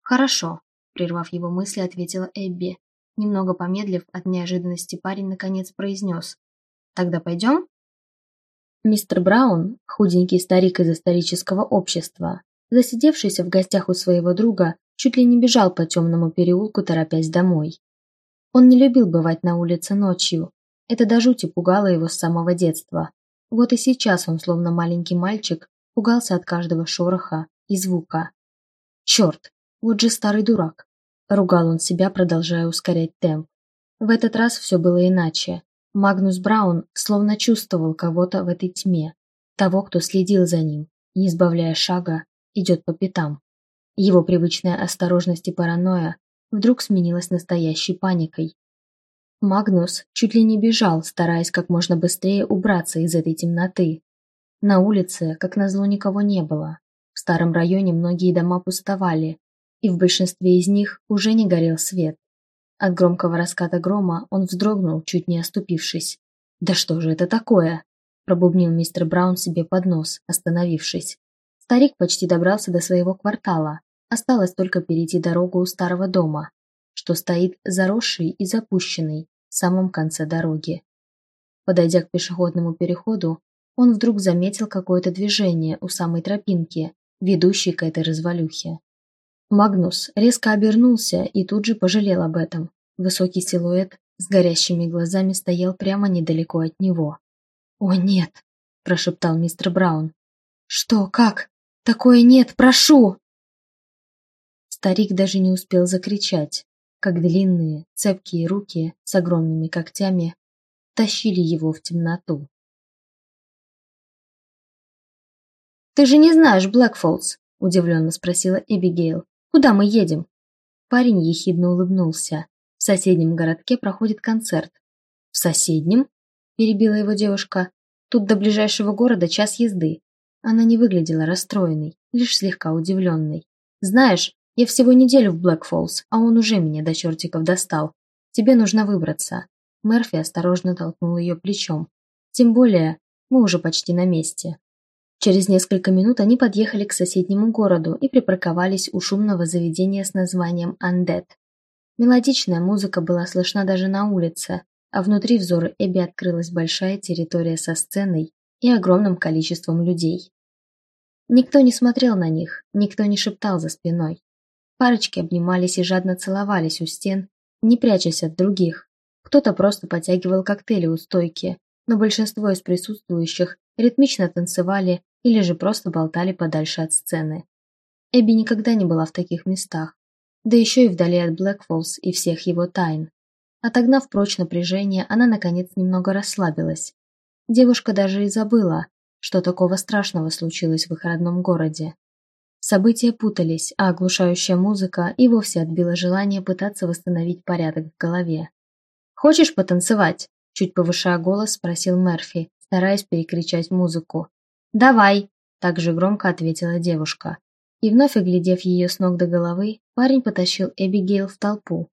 «Хорошо», – прервав его мысли, ответила Эбби. Немного помедлив от неожиданности, парень наконец произнес. «Тогда пойдем?» Мистер Браун, худенький старик из исторического общества, засидевшийся в гостях у своего друга, чуть ли не бежал по темному переулку, торопясь домой. Он не любил бывать на улице ночью. Это до жути пугало его с самого детства. Вот и сейчас он, словно маленький мальчик, пугался от каждого шороха и звука. «Черт, вот же старый дурак!» – ругал он себя, продолжая ускорять темп. В этот раз все было иначе. Магнус Браун словно чувствовал кого-то в этой тьме, того, кто следил за ним, не сбавляя шага, идет по пятам. Его привычная осторожность и паранойя вдруг сменилась настоящей паникой. Магнус чуть ли не бежал, стараясь как можно быстрее убраться из этой темноты. На улице, как назло, никого не было. В старом районе многие дома пустовали. и в большинстве из них уже не горел свет. От громкого раската грома он вздрогнул, чуть не оступившись. «Да что же это такое?» – пробубнил мистер Браун себе под нос, остановившись. Старик почти добрался до своего квартала. Осталось только перейти дорогу у старого дома, что стоит заросший и запущенный в самом конце дороги. Подойдя к пешеходному переходу, он вдруг заметил какое-то движение у самой тропинки, ведущей к этой развалюхе. Магнус резко обернулся и тут же пожалел об этом. Высокий силуэт с горящими глазами стоял прямо недалеко от него. «О, нет!» – прошептал мистер Браун. «Что? Как? Такое нет! Прошу!» Старик даже не успел закричать, как длинные, цепкие руки с огромными когтями тащили его в темноту. «Ты же не знаешь Блэкфоллс?» – удивленно спросила Эбигейл. «Куда мы едем?» Парень ехидно улыбнулся. В соседнем городке проходит концерт. «В соседнем?» – перебила его девушка. «Тут до ближайшего города час езды». Она не выглядела расстроенной, лишь слегка удивленной. «Знаешь, я всего неделю в Блэкфоллс, а он уже меня до чертиков достал. Тебе нужно выбраться». Мерфи осторожно толкнул ее плечом. «Тем более, мы уже почти на месте». Через несколько минут они подъехали к соседнему городу и припарковались у шумного заведения с названием «Андет». Мелодичная музыка была слышна даже на улице, а внутри взору Эбби открылась большая территория со сценой и огромным количеством людей. Никто не смотрел на них, никто не шептал за спиной. Парочки обнимались и жадно целовались у стен, не прячась от других. Кто-то просто потягивал коктейли у стойки, но большинство из присутствующих ритмично танцевали или же просто болтали подальше от сцены. Эбби никогда не была в таких местах, да еще и вдали от Блэкфоллс и всех его тайн. Отогнав прочь напряжение, она наконец немного расслабилась. Девушка даже и забыла, что такого страшного случилось в их родном городе. События путались, а оглушающая музыка и вовсе отбила желание пытаться восстановить порядок в голове. «Хочешь потанцевать?» – чуть повышая голос, спросил Мерфи, стараясь перекричать музыку. «Давай!» – также громко ответила девушка. И вновь оглядев ее с ног до головы, парень потащил Эбигейл в толпу.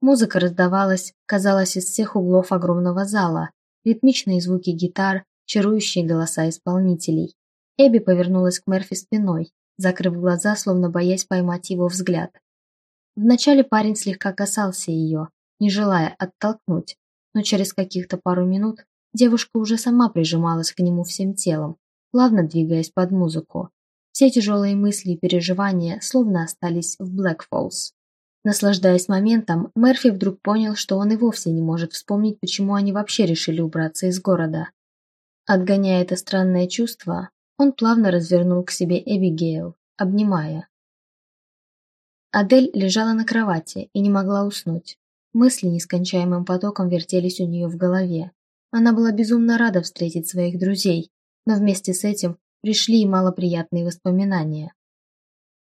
Музыка раздавалась, казалось, из всех углов огромного зала, ритмичные звуки гитар, чарующие голоса исполнителей. Эбби повернулась к Мерфи спиной, закрыв глаза, словно боясь поймать его взгляд. Вначале парень слегка касался ее, не желая оттолкнуть, но через каких-то пару минут девушка уже сама прижималась к нему всем телом, плавно двигаясь под музыку. Все тяжелые мысли и переживания словно остались в Блэкфоллс. Наслаждаясь моментом, Мерфи вдруг понял, что он и вовсе не может вспомнить, почему они вообще решили убраться из города. Отгоняя это странное чувство, он плавно развернул к себе Эбигейл, обнимая. Адель лежала на кровати и не могла уснуть. Мысли нескончаемым потоком вертелись у нее в голове. Она была безумно рада встретить своих друзей, но вместе с этим пришли и малоприятные воспоминания.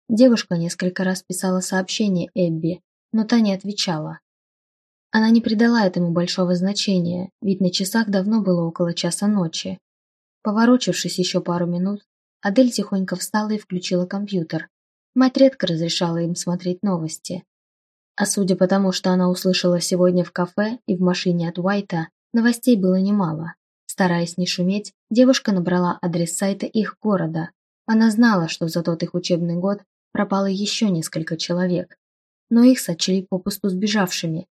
Девушка несколько раз писала сообщение Эбби, но та не отвечала. Она не придала этому большого значения, ведь на часах давно было около часа ночи. Поворочившись еще пару минут, Адель тихонько встала и включила компьютер. Мать редко разрешала им смотреть новости. А судя по тому, что она услышала сегодня в кафе и в машине от Уайта, новостей было немало. Стараясь не шуметь, девушка набрала адрес сайта их города. Она знала, что за тот их учебный год пропало еще несколько человек, но их сочли попусту сбежавшими.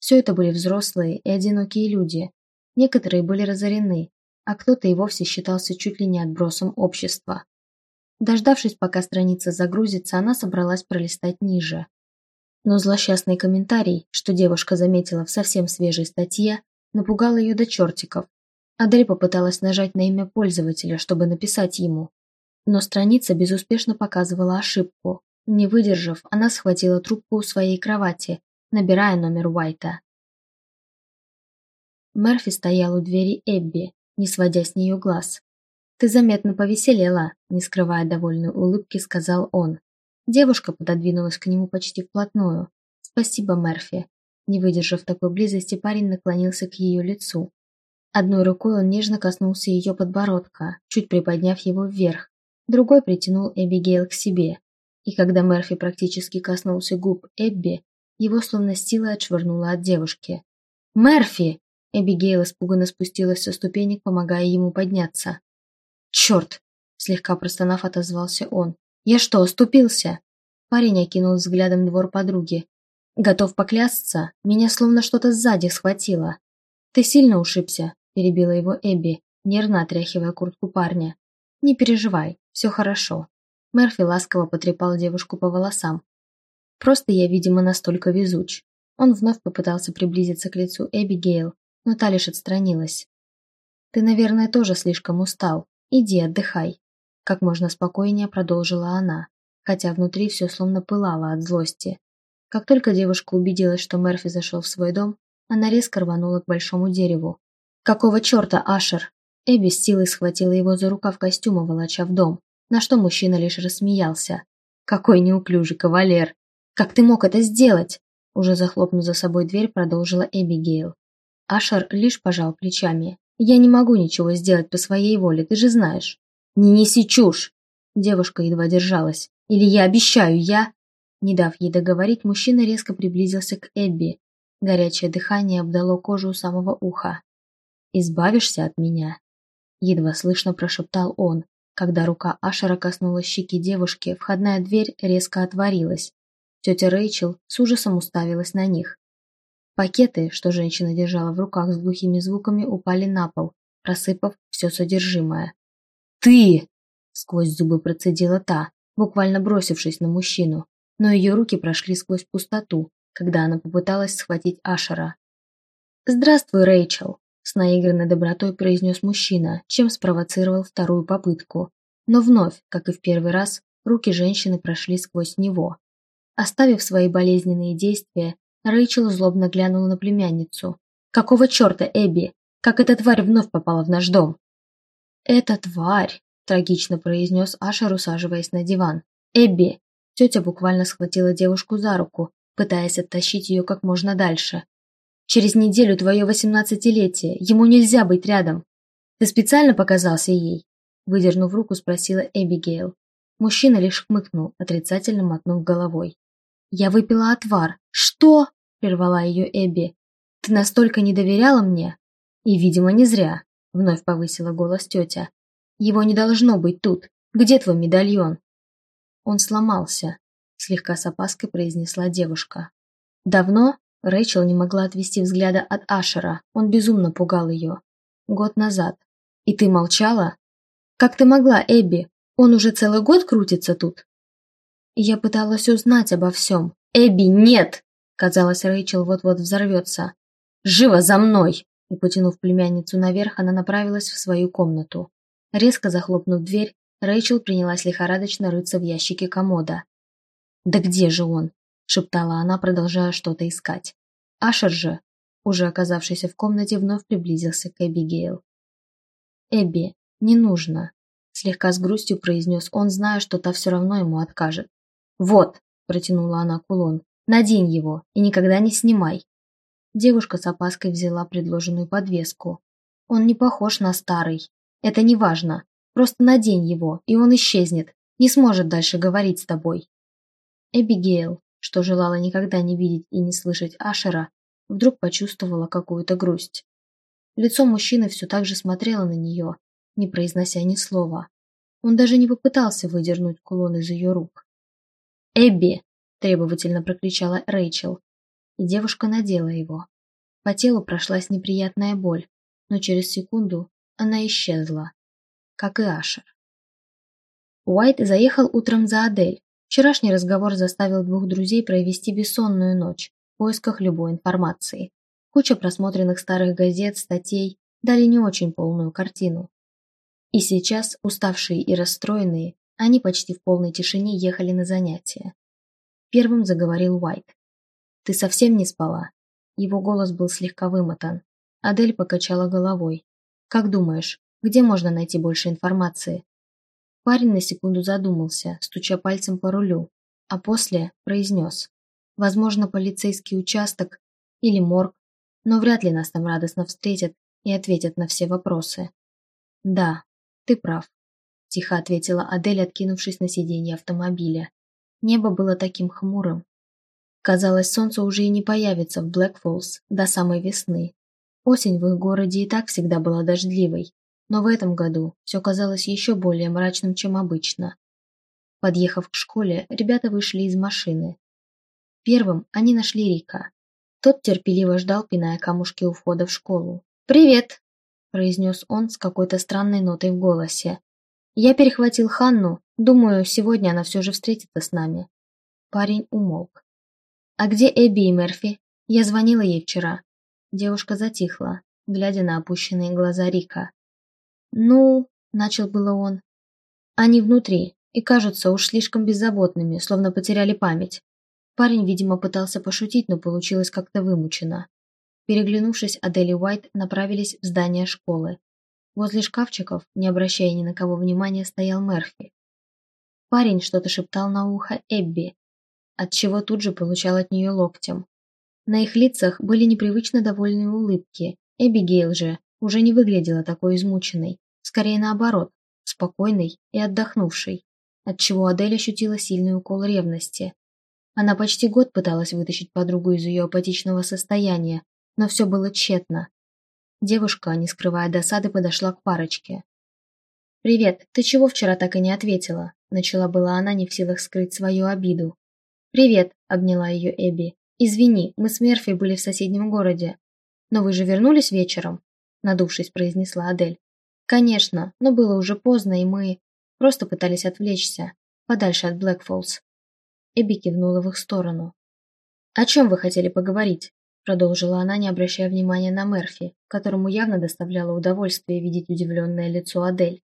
Все это были взрослые и одинокие люди. Некоторые были разорены, а кто-то и вовсе считался чуть ли не отбросом общества. Дождавшись, пока страница загрузится, она собралась пролистать ниже. Но злосчастный комментарий, что девушка заметила в совсем свежей статье, напугал ее до чертиков. Адель попыталась нажать на имя пользователя, чтобы написать ему. Но страница безуспешно показывала ошибку. Не выдержав, она схватила трубку у своей кровати, набирая номер Уайта. Мерфи стоял у двери Эбби, не сводя с нее глаз. «Ты заметно повеселела», – не скрывая довольной улыбки, сказал он. Девушка пододвинулась к нему почти вплотную. «Спасибо, Мерфи». Не выдержав такой близости, парень наклонился к ее лицу. Одной рукой он нежно коснулся ее подбородка, чуть приподняв его вверх. Другой притянул Эбигейл к себе. И когда Мерфи практически коснулся губ Эбби, его словно силой отшвырнуло от девушки. «Мерфи!» Эбигейл испуганно спустилась со ступенек, помогая ему подняться. «Черт!» – слегка простонав, отозвался он. «Я что, оступился?» Парень окинул взглядом двор подруги. «Готов поклясться, меня словно что-то сзади схватило». «Ты сильно ушибся?» – перебила его Эбби, нервно отряхивая куртку парня. «Не переживай, все хорошо». Мерфи ласково потрепал девушку по волосам. «Просто я, видимо, настолько везуч». Он вновь попытался приблизиться к лицу Эбигейл, но та лишь отстранилась. «Ты, наверное, тоже слишком устал. Иди, отдыхай», – как можно спокойнее продолжила она, хотя внутри все словно пылало от злости. Как только девушка убедилась, что Мерфи зашел в свой дом, она резко рванула к большому дереву. «Какого черта, Ашер?» Эбби с силой схватила его за рукав костюма, волоча в дом, на что мужчина лишь рассмеялся. «Какой неуклюжий кавалер! Как ты мог это сделать?» Уже захлопнув за собой дверь, продолжила Эбигейл. Ашер лишь пожал плечами. «Я не могу ничего сделать по своей воле, ты же знаешь». «Не неси чушь!» Девушка едва держалась. «Или я обещаю, я...» Не дав ей договорить, мужчина резко приблизился к Эбби. Горячее дыхание обдало кожу у самого уха. «Избавишься от меня?» Едва слышно прошептал он. Когда рука Ашера коснулась щеки девушки, входная дверь резко отворилась. Тетя Рэйчел с ужасом уставилась на них. Пакеты, что женщина держала в руках с глухими звуками, упали на пол, просыпав все содержимое. «Ты!» – сквозь зубы процедила та, буквально бросившись на мужчину, но ее руки прошли сквозь пустоту, когда она попыталась схватить Ашера. «Здравствуй, Рэйчел!» – с наигранной добротой произнес мужчина, чем спровоцировал вторую попытку. Но вновь, как и в первый раз, руки женщины прошли сквозь него. Оставив свои болезненные действия, Рэйчел злобно глянула на племянницу. «Какого черта, Эбби? Как эта тварь вновь попала в наш дом?» «Эта тварь!» – трагично произнес Ашер, усаживаясь на диван. «Эбби!» Тетя буквально схватила девушку за руку, пытаясь оттащить ее как можно дальше. «Через неделю твое восемнадцатилетие, ему нельзя быть рядом. Ты специально показался ей?» Выдернув руку, спросила Эбигейл. Мужчина лишь хмыкнул, отрицательно мотнув головой. «Я выпила отвар. Что?» – прервала ее Эбби. «Ты настолько не доверяла мне?» «И, видимо, не зря», – вновь повысила голос тетя. «Его не должно быть тут. Где твой медальон?» «Он сломался», – слегка с опаской произнесла девушка. «Давно?» – Рэйчел не могла отвести взгляда от Ашера. Он безумно пугал ее. «Год назад. И ты молчала?» «Как ты могла, Эбби? Он уже целый год крутится тут?» Я пыталась узнать обо всем. «Эбби, нет!» Казалось, Рэйчел вот-вот взорвется. «Живо за мной!» И, потянув племянницу наверх, она направилась в свою комнату. Резко захлопнув дверь, Рэйчел принялась лихорадочно рыться в ящике комода. «Да где же он?» – шептала она, продолжая что-то искать. Ашер же, уже оказавшийся в комнате, вновь приблизился к Эбигейл. «Эбби, не нужно», – слегка с грустью произнес он, зная, что та все равно ему откажет. «Вот», – протянула она кулон, – «надень его и никогда не снимай». Девушка с опаской взяла предложенную подвеску. «Он не похож на старый. Это не важно. Просто надень его, и он исчезнет. Не сможет дальше говорить с тобой». Эбигейл, что желала никогда не видеть и не слышать Ашера, вдруг почувствовала какую-то грусть. Лицо мужчины все так же смотрело на нее, не произнося ни слова. Он даже не попытался выдернуть кулон из ее рук. «Эбби!» – требовательно прокричала Рэйчел. И девушка надела его. По телу прошлась неприятная боль, но через секунду она исчезла, как и Ашер. Уайт заехал утром за Адель. Вчерашний разговор заставил двух друзей провести бессонную ночь в поисках любой информации. Куча просмотренных старых газет, статей дали не очень полную картину. И сейчас, уставшие и расстроенные, они почти в полной тишине ехали на занятия. Первым заговорил Уайт. «Ты совсем не спала?» Его голос был слегка вымотан. Адель покачала головой. «Как думаешь, где можно найти больше информации?» Парень на секунду задумался, стуча пальцем по рулю, а после произнес. «Возможно, полицейский участок или морг, но вряд ли нас там радостно встретят и ответят на все вопросы». «Да, ты прав. Тихо ответила Адель, откинувшись на сиденье автомобиля. Небо было таким хмурым. Казалось, солнце уже и не появится в Блэкфоллс до самой весны. Осень в их городе и так всегда была дождливой, но в этом году все казалось еще более мрачным, чем обычно. Подъехав к школе, ребята вышли из машины. Первым они нашли Рика. Тот терпеливо ждал, пиная камушки у входа в школу. «Привет!» – произнес он с какой-то странной нотой в голосе. «Я перехватил Ханну. Думаю, сегодня она все же встретится с нами». Парень умолк. «А где Эбби и Мерфи? Я звонила ей вчера». Девушка затихла, глядя на опущенные глаза Рика. «Ну...» – начал было он. «Они внутри и кажутся уж слишком беззаботными, словно потеряли память». Парень, видимо, пытался пошутить, но получилось как-то вымучено. Переглянувшись, Адель и Уайт направились в здание школы. Возле шкафчиков, не обращая ни на кого внимания, стоял Мерфи. Парень что-то шептал на ухо Эбби, отчего тут же получал от нее локтем. На их лицах были непривычно довольные улыбки. Эбигейл же уже не выглядела такой измученной, скорее наоборот, спокойной и отдохнувшей, отчего Адель ощутила сильный укол ревности. Она почти год пыталась вытащить подругу из ее апатичного состояния, но все было тщетно. Девушка, не скрывая досады, подошла к парочке. «Привет, ты чего вчера так и не ответила?» Начала была она не в силах скрыть свою обиду. «Привет», — обняла ее Эбби. «Извини, мы с Мерфи были в соседнем городе». «Но вы же вернулись вечером?» Надувшись, произнесла Адель. «Конечно, но было уже поздно, и мы просто пытались отвлечься, подальше от Блэкфоллс». Эбби кивнула в их сторону. «О чем вы хотели поговорить?» Продолжила она, не обращая внимания на Мерфи, которому явно доставляло удовольствие видеть удивленное лицо Адель.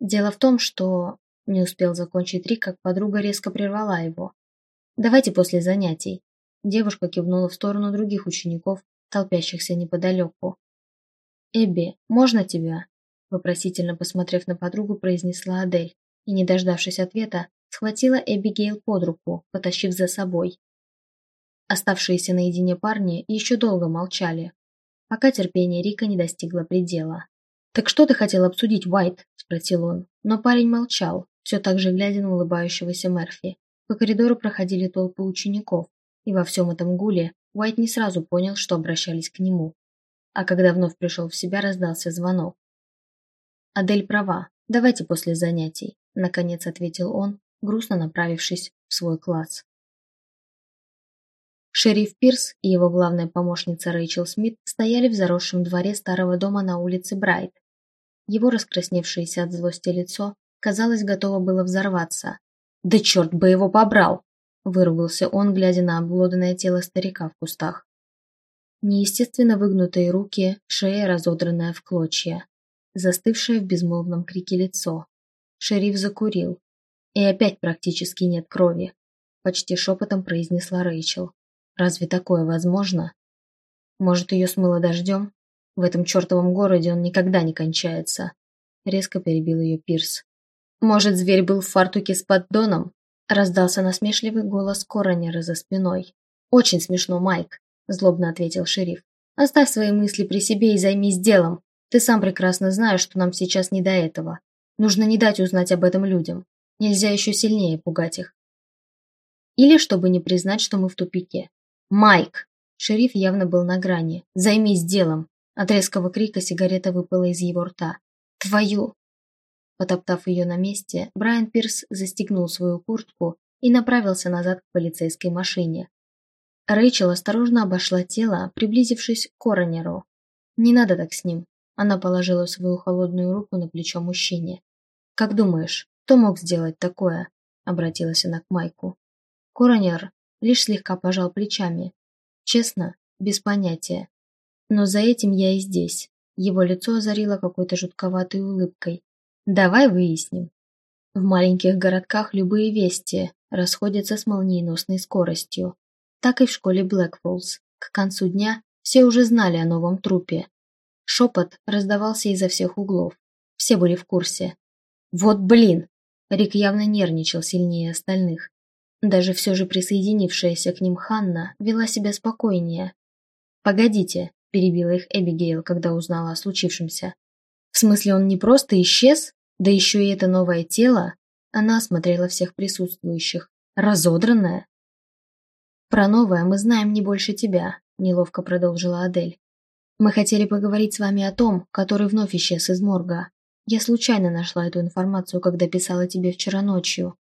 Дело в том, что... Не успел закончить Рик, как подруга резко прервала его. «Давайте после занятий». Девушка кивнула в сторону других учеников, толпящихся неподалеку. «Эбби, можно тебя?» Вопросительно посмотрев на подругу, произнесла Адель и, не дождавшись ответа, схватила Эбигейл под руку, потащив за собой. Оставшиеся наедине парни еще долго молчали, пока терпение Рика не достигло предела. «Так что ты хотел обсудить, Уайт?» – спросил он. Но парень молчал, все так же глядя на улыбающегося Мерфи. По коридору проходили толпы учеников, и во всем этом гуле Уайт не сразу понял, что обращались к нему. А когда вновь пришел в себя, раздался звонок. «Адель права. Давайте после занятий», – наконец ответил он, грустно направившись в свой класс. Шериф Пирс и его главная помощница Рэйчел Смит стояли в заросшем дворе старого дома на улице Брайт. Его раскрасневшееся от злости лицо, казалось, готово было взорваться. «Да черт бы его побрал!» – выругался он, глядя на обглоданное тело старика в кустах. Неестественно выгнутые руки, шея, разодранная в клочья, застывшее в безмолвном крике лицо. Шериф закурил. И опять практически нет крови, почти шепотом произнесла Рэйчел. Разве такое возможно? Может, ее смыло дождем? В этом чертовом городе он никогда не кончается. Резко перебил ее Пирс. Может, зверь был в фартуке с поддоном? Раздался насмешливый голос Коронера за спиной. «Очень смешно, Майк», – злобно ответил шериф. «Оставь свои мысли при себе и займись делом. Ты сам прекрасно знаешь, что нам сейчас не до этого. Нужно не дать узнать об этом людям. Нельзя еще сильнее пугать их. Или чтобы не признать, что мы в тупике. «Майк!» Шериф явно был на грани. «Займись делом!» От резкого крика сигарета выпала из его рта. «Твою!» Потоптав ее на месте, Брайан Пирс застегнул свою куртку и направился назад к полицейской машине. Рэйчел осторожно обошла тело, приблизившись к коронеру. «Не надо так с ним», – она положила свою холодную руку на плечо мужчине. «Как думаешь, кто мог сделать такое?» – обратилась она к Майку. Коронер лишь слегка пожал плечами. Честно, без понятия. Но за этим я и здесь. Его лицо озарило какой-то жутковатой улыбкой. Давай выясним. В маленьких городках любые вести расходятся с молниеносной скоростью. Так и в школе Блэкфоллс. К концу дня все уже знали о новом трупе. Шепот раздавался изо всех углов. Все были в курсе. «Вот блин!» Рик явно нервничал сильнее остальных. Даже все же присоединившаяся к ним Ханна вела себя спокойнее. «Погодите», – перебила их Эбигейл, когда узнала о случившемся. «В смысле, он не просто исчез? Да еще и это новое тело?» Она осмотрела всех присутствующих, Разодранная? Про новое мы знаем не больше тебя, неловко продолжила Адель. Мы хотели поговорить с вами о том, который вновь исчез из морга. Я случайно нашла эту информацию, когда писала тебе вчера ночью.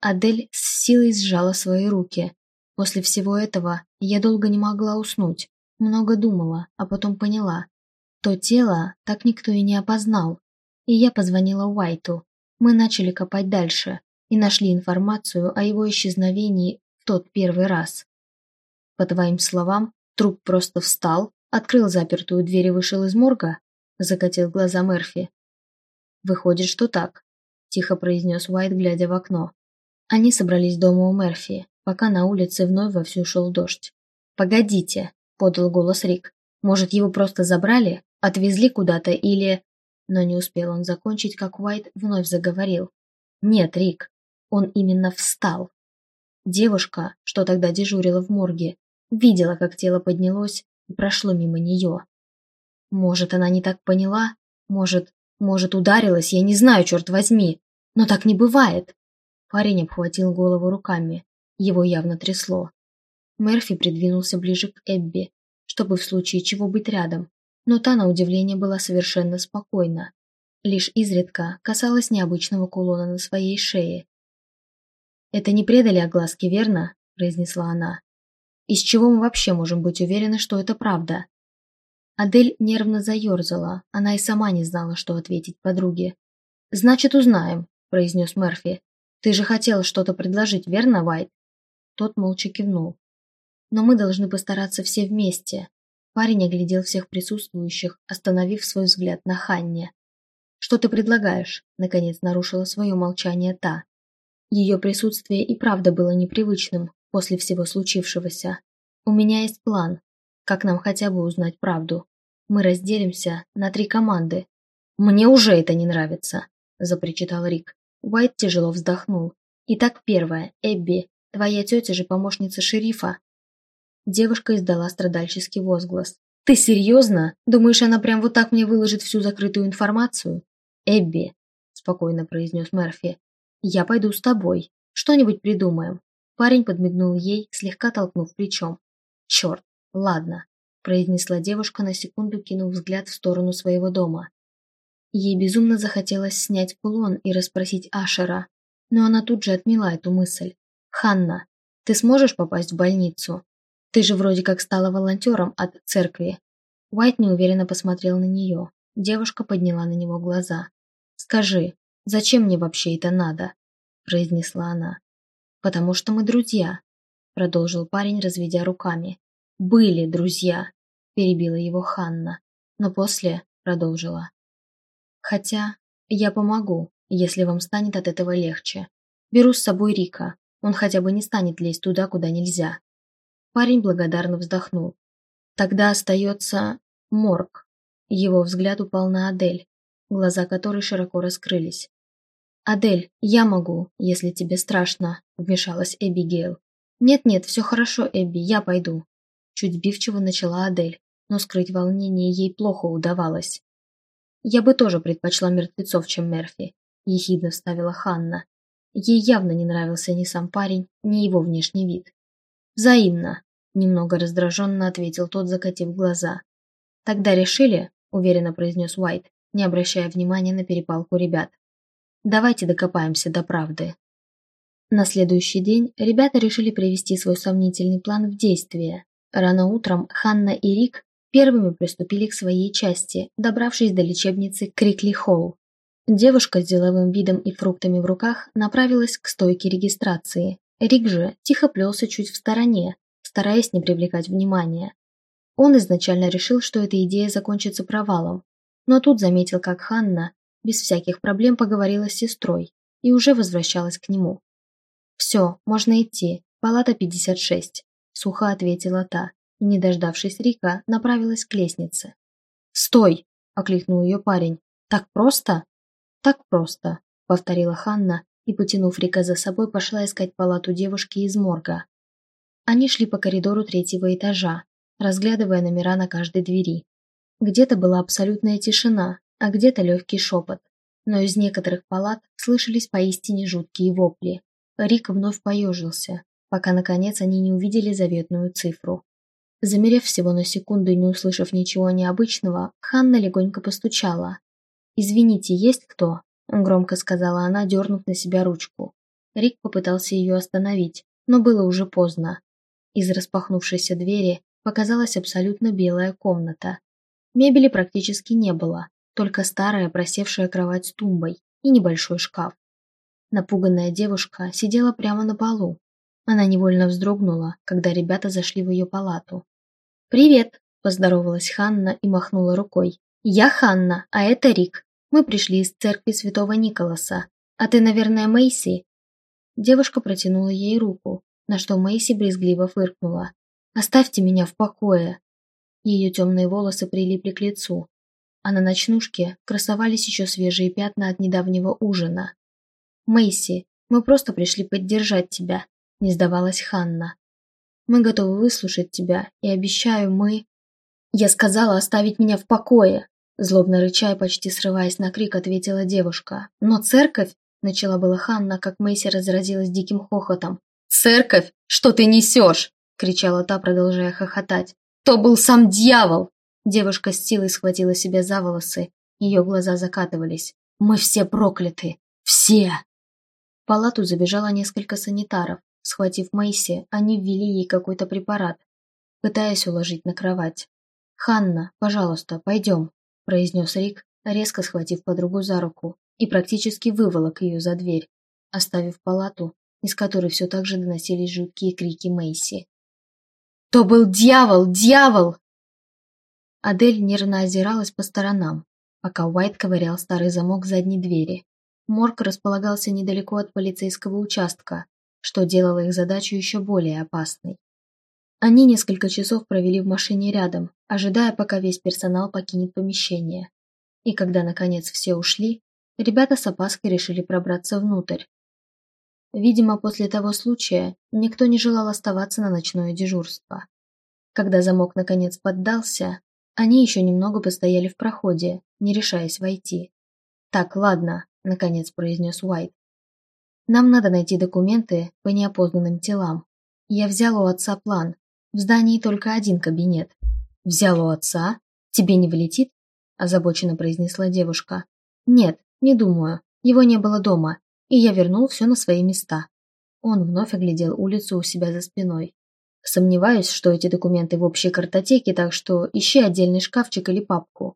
Адель с силой сжала свои руки. После всего этого я долго не могла уснуть. Много думала, а потом поняла. То тело так никто и не опознал. И я позвонила Уайту. Мы начали копать дальше и нашли информацию о его исчезновении тот первый раз. По твоим словам, труп просто встал, открыл запертую дверь и вышел из морга? Закатил глаза Мерфи. Выходит, что так, тихо произнес Уайт, глядя в окно. Они собрались дома у Мерфи, пока на улице вновь вовсю шел дождь. «Погодите», — подал голос Рик. «Может, его просто забрали, отвезли куда-то или...» Но не успел он закончить, как Уайт вновь заговорил. «Нет, Рик, он именно встал». Девушка, что тогда дежурила в морге, видела, как тело поднялось и прошло мимо нее. Может, она не так поняла? Может, может, ударилась? Я не знаю, черт возьми. Но так не бывает. Парень обхватил голову руками. Его явно трясло. Мерфи придвинулся ближе к Эбби, чтобы в случае чего быть рядом, но та, на удивление, была совершенно спокойна. Лишь изредка касалась необычного кулона на своей шее. «Это не предали огласки, верно?» – произнесла она. «Из чего мы вообще можем быть уверены, что это правда?» Адель нервно заерзала, она и сама не знала, что ответить подруге. «Значит, узнаем», – произнес Мерфи. «Ты же хотел что-то предложить, верно, Вайт?» Тот молча кивнул. «Но мы должны постараться все вместе». Парень оглядел всех присутствующих, остановив свой взгляд на Ханне. «Что ты предлагаешь?» – наконец нарушила свое молчание та. Ее присутствие и правда было непривычным после всего случившегося. «У меня есть план, как нам хотя бы узнать правду. Мы разделимся на три команды. Мне уже это не нравится», – запричитал Рик. Уайт тяжело вздохнул. «Итак, первое. Эбби, твоя тетя же помощница шерифа». Девушка издала страдальческий возглас. «Ты серьезно? Думаешь, она прям вот так мне выложит всю закрытую информацию?» «Эбби», – спокойно произнес Мерфи, – «я пойду с тобой. Что-нибудь придумаем». Парень подмигнул ей, слегка толкнув плечом. «Черт, ладно», – произнесла девушка на секунду, кинув взгляд в сторону своего дома. Ей безумно захотелось снять кулон и расспросить Ашера, но она тут же отмела эту мысль. «Ханна, ты сможешь попасть в больницу? Ты же вроде как стала волонтером от церкви». Уайт неуверенно посмотрел на нее. Девушка подняла на него глаза. «Скажи, зачем мне вообще это надо?» произнесла она. «Потому что мы друзья», продолжил парень, разведя руками. «Были друзья», перебила его Ханна, но после продолжила. Хотя я помогу, если вам станет от этого легче. Беру с собой Рика, он хотя бы не станет лезть туда, куда нельзя. Парень благодарно вздохнул. Тогда остается морг. Его взгляд упал на Адель, глаза которой широко раскрылись. «Адель, я могу, если тебе страшно», – вмешалась Эбигейл. «Нет-нет, все хорошо, Эбби, я пойду». Чуть сбивчиво начала Адель, но скрыть волнение ей плохо удавалось. «Я бы тоже предпочла мертвецов, чем Мерфи», – ехидно вставила Ханна. Ей явно не нравился ни сам парень, ни его внешний вид. «Взаимно», – немного раздраженно ответил тот, закатив глаза. «Тогда решили», – уверенно произнес Уайт, не обращая внимания на перепалку ребят. «Давайте докопаемся до правды». На следующий день ребята решили привести свой сомнительный план в действие. Рано утром Ханна и Рик первыми приступили к своей части, добравшись до лечебницы Крикли-Холл. Девушка с деловым видом и фруктами в руках направилась к стойке регистрации. Рик же тихо плелся чуть в стороне, стараясь не привлекать внимания. Он изначально решил, что эта идея закончится провалом, но тут заметил, как Ханна без всяких проблем поговорила с сестрой и уже возвращалась к нему. «Все, можно идти, палата 56», – сухо ответила та и, не дождавшись Рика, направилась к лестнице. «Стой!» – окликнул ее парень. «Так просто?» «Так просто», – повторила Ханна и, потянув Рика за собой, пошла искать палату девушки из морга. Они шли по коридору третьего этажа, разглядывая номера на каждой двери. Где-то была абсолютная тишина, а где-то легкий шепот. Но из некоторых палат слышались поистине жуткие вопли. Рик вновь поежился, пока, наконец, они не увидели заветную цифру. Замерев всего на секунду и не услышав ничего необычного, Ханна легонько постучала. «Извините, есть кто?» – громко сказала она, дернув на себя ручку. Рик попытался ее остановить, но было уже поздно. Из распахнувшейся двери показалась абсолютно белая комната. Мебели практически не было, только старая просевшая кровать с тумбой и небольшой шкаф. Напуганная девушка сидела прямо на полу. Она невольно вздрогнула, когда ребята зашли в ее палату. «Привет!» – поздоровалась Ханна и махнула рукой. «Я Ханна, а это Рик. Мы пришли из церкви святого Николаса. А ты, наверное, Мэйси?» Девушка протянула ей руку, на что Мэйси брезгливо фыркнула. «Оставьте меня в покое!» Ее темные волосы прилипли к лицу, а на ночнушке красовались еще свежие пятна от недавнего ужина. «Мэйси, мы просто пришли поддержать тебя», – не сдавалась Ханна. «Мы готовы выслушать тебя, и обещаю, мы...» «Я сказала оставить меня в покое!» Злобно рычая, почти срываясь на крик, ответила девушка. «Но церковь...» – начала была Ханна, как Мэйси разразилась диким хохотом. «Церковь? Что ты несешь?» – кричала та, продолжая хохотать. «То был сам дьявол!» Девушка с силой схватила себя за волосы. Ее глаза закатывались. «Мы все прокляты! Все!» В палату забежало несколько санитаров. Схватив Мэйси, они ввели ей какой-то препарат, пытаясь уложить на кровать. «Ханна, пожалуйста, пойдем», – произнес Рик, резко схватив подругу за руку и практически выволок ее за дверь, оставив палату из которой все так же доносились жуткие крики Мэйси. «То был дьявол! Дьявол!» Адель нервно озиралась по сторонам, пока Уайт ковырял старый замок задней двери. Морг располагался недалеко от полицейского участка, что делало их задачу еще более опасной. Они несколько часов провели в машине рядом, ожидая, пока весь персонал покинет помещение. И когда, наконец, все ушли, ребята с опаской решили пробраться внутрь, Видимо, после того случая никто не желал оставаться на ночное дежурство. Когда замок наконец поддался, они еще немного постояли в проходе, не решаясь войти. «Так, ладно», — наконец произнес Уайт. «Нам надо найти документы по неопознанным телам. Я взял у отца план. В здании только один кабинет». «Взял у отца? Тебе не влетит?» – озабоченно произнесла девушка. «Нет, не думаю. Его не было дома и я вернул все на свои места. Он вновь оглядел улицу у себя за спиной. Сомневаюсь, что эти документы в общей картотеке, так что ищи отдельный шкафчик или папку.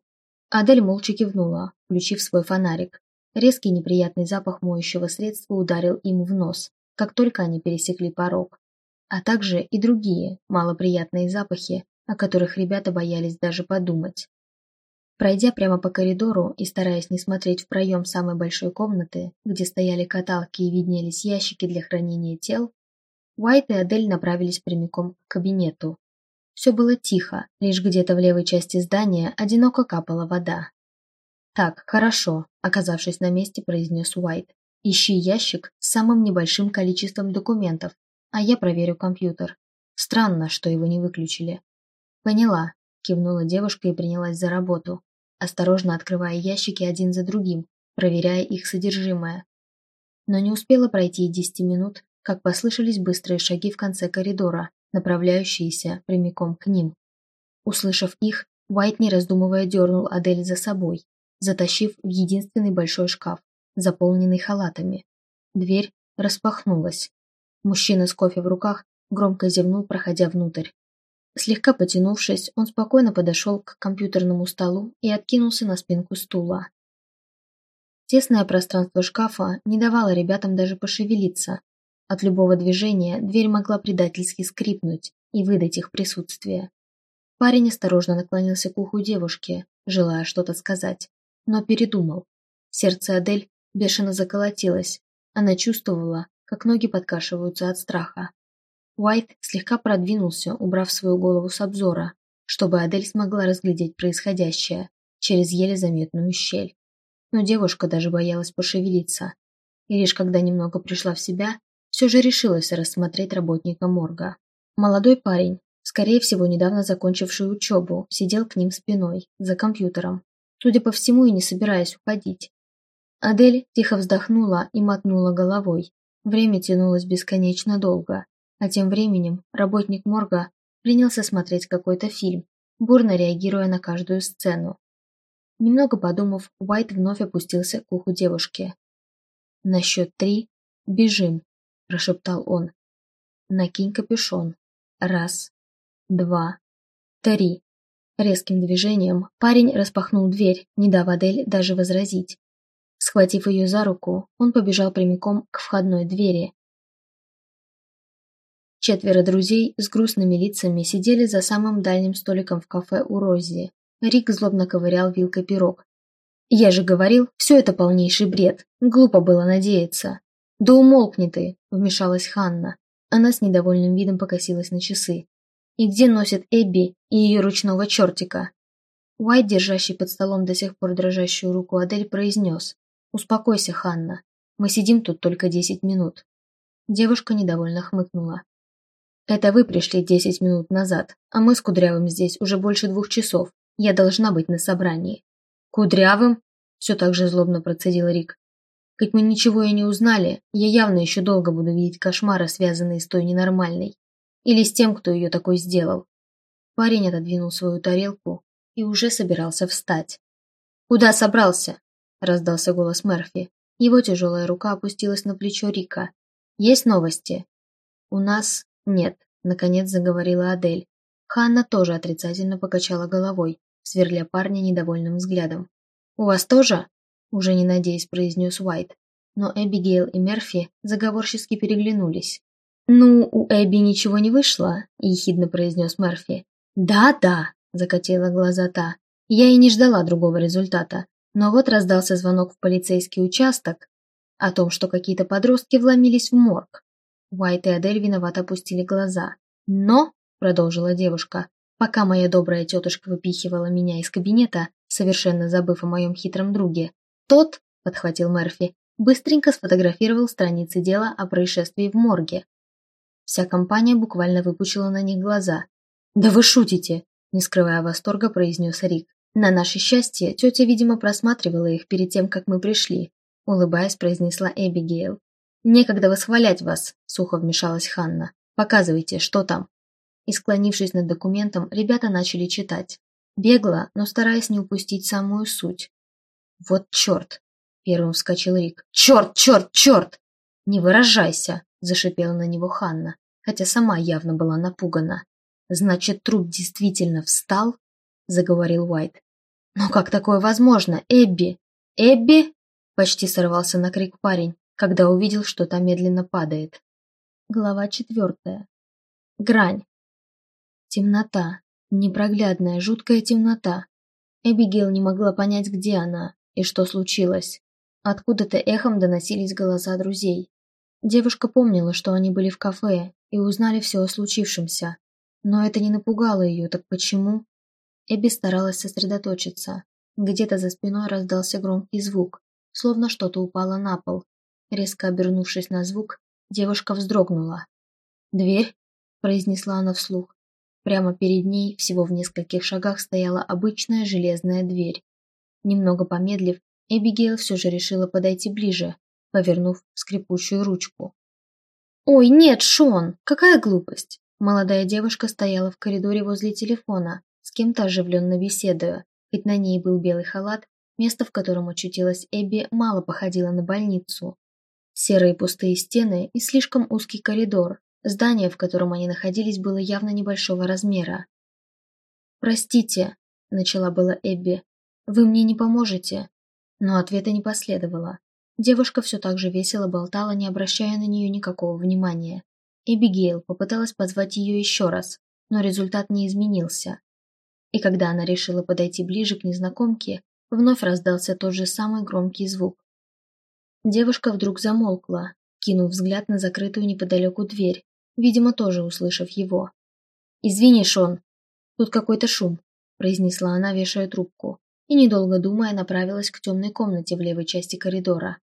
Адель молча кивнула, включив свой фонарик. Резкий неприятный запах моющего средства ударил им в нос, как только они пересекли порог. А также и другие, малоприятные запахи, о которых ребята боялись даже подумать. Пройдя прямо по коридору и стараясь не смотреть в проем самой большой комнаты, где стояли каталки и виднелись ящики для хранения тел, Уайт и Адель направились прямиком к кабинету. Все было тихо, лишь где-то в левой части здания одиноко капала вода. «Так, хорошо», – оказавшись на месте, произнес Уайт. «Ищи ящик с самым небольшим количеством документов, а я проверю компьютер. Странно, что его не выключили». «Поняла», – кивнула девушка и принялась за работу осторожно открывая ящики один за другим, проверяя их содержимое. Но не успела пройти и десяти минут, как послышались быстрые шаги в конце коридора, направляющиеся прямиком к ним. Услышав их, Уайт, не раздумывая, дернул Адель за собой, затащив в единственный большой шкаф, заполненный халатами. Дверь распахнулась. Мужчина с кофе в руках громко зевнул, проходя внутрь. Слегка потянувшись, он спокойно подошел к компьютерному столу и откинулся на спинку стула. Тесное пространство шкафа не давало ребятам даже пошевелиться. От любого движения дверь могла предательски скрипнуть и выдать их присутствие. Парень осторожно наклонился к уху девушки, желая что-то сказать, но передумал. Сердце Адель бешено заколотилось. Она чувствовала, как ноги подкашиваются от страха. Уайт слегка продвинулся, убрав свою голову с обзора, чтобы Адель смогла разглядеть происходящее через еле заметную щель. Но девушка даже боялась пошевелиться. И лишь когда немного пришла в себя, все же решилась рассмотреть работника морга. Молодой парень, скорее всего, недавно закончивший учебу, сидел к ним спиной, за компьютером, судя по всему и не собираясь уходить. Адель тихо вздохнула и мотнула головой, Время тянулось бесконечно долго, а тем временем работник морга принялся смотреть какой-то фильм, бурно реагируя на каждую сцену. Немного подумав, Уайт вновь опустился к уху девушки. «На счет три бежим», – прошептал он. «Накинь капюшон. Раз, два, три». Резким движением парень распахнул дверь, не дав Адель даже возразить. Схватив ее за руку, он побежал прямиком к входной двери. Четверо друзей с грустными лицами сидели за самым дальним столиком в кафе у Рози. Рик злобно ковырял вилкой пирог. «Я же говорил, все это полнейший бред. Глупо было надеяться». «Да умолкни ты», — вмешалась Ханна. Она с недовольным видом покосилась на часы. «И где носит Эбби и ее ручного чертика?» Уайт, держащий под столом до сих пор дрожащую руку Адель, произнес. «Успокойся, Ханна. Мы сидим тут только десять минут». Девушка недовольно хмыкнула. «Это вы пришли десять минут назад, а мы с Кудрявым здесь уже больше двух часов. Я должна быть на собрании». «Кудрявым?» – все так же злобно процедил Рик. «Хоть мы ничего и не узнали, я явно еще долго буду видеть кошмары, связанные с той ненормальной. Или с тем, кто ее такой сделал». Парень отодвинул свою тарелку и уже собирался встать. «Куда собрался?» раздался голос Мерфи. Его тяжелая рука опустилась на плечо Рика. «Есть новости?» «У нас нет», — наконец заговорила Адель. Ханна тоже отрицательно покачала головой, сверля парня недовольным взглядом. «У вас тоже?» — уже не надеясь произнес Уайт. Но Эбигейл и Мерфи заговорчески переглянулись. «Ну, у Эбби ничего не вышло», — ехидно произнес Мерфи. «Да-да», — закатила глаза та. «Я и не ждала другого результата. Но вот раздался звонок в полицейский участок о том, что какие-то подростки вломились в морг. Уайт и Адель виновато опустили глаза. «Но», — продолжила девушка, пока моя добрая тетушка выпихивала меня из кабинета, совершенно забыв о моем хитром друге, тот, — подхватил Мерфи, быстренько сфотографировал страницы дела о происшествии в морге. Вся компания буквально выпучила на них глаза. «Да вы шутите!» – не скрывая восторга, произнес Рик. На наше счастье, тетя, видимо, просматривала их перед тем, как мы пришли, улыбаясь, произнесла Эбигейл. «Некогда восхвалять вас», — сухо вмешалась Ханна. «Показывайте, что там». И склонившись над документом, ребята начали читать. Бегло, но стараясь не упустить самую суть. «Вот черт!» — первым вскочил Рик. «Черт, черт, черт!» «Не выражайся!» — зашипела на него Ханна, хотя сама явно была напугана. «Значит, труп действительно встал?» заговорил Уайт. «Но как такое возможно? Эбби! Эбби!» Почти сорвался на крик парень, когда увидел, что та медленно падает. Глава четвертая. Грань. Темнота. Непроглядная, жуткая темнота. Эбигейл не могла понять, где она и что случилось. Откуда-то эхом доносились голоса друзей. Девушка помнила, что они были в кафе и узнали все о случившемся. Но это не напугало ее, так почему? Эбби старалась сосредоточиться. Где-то за спиной раздался громкий звук, словно что-то упало на пол. Резко обернувшись на звук, девушка вздрогнула. «Дверь?» – произнесла она вслух. Прямо перед ней, всего в нескольких шагах, стояла обычная железная дверь. Немного помедлив, Эбигейл все же решила подойти ближе, повернув скрипучую ручку. «Ой, нет, Шон! Какая глупость!» Молодая девушка стояла в коридоре возле телефона, с кем-то оживленно беседуя. Хоть на ней был белый халат, место, в котором очутилась Эбби, мало походило на больницу. Серые пустые стены и слишком узкий коридор. Здание, в котором они находились, было явно небольшого размера. «Простите», — начала была Эбби, — «вы мне не поможете?» Но ответа не последовало. Девушка все так же весело болтала, не обращая на нее никакого внимания. Эбигейл попыталась позвать ее еще раз, но результат не изменился. И когда она решила подойти ближе к незнакомке, вновь раздался тот же самый громкий звук. Девушка вдруг замолкла, кинув взгляд на закрытую неподалеку дверь, видимо, тоже услышав его. «Извини, Шон, тут какой-то шум», – произнесла она, вешая трубку, и, недолго думая, направилась к темной комнате в левой части коридора.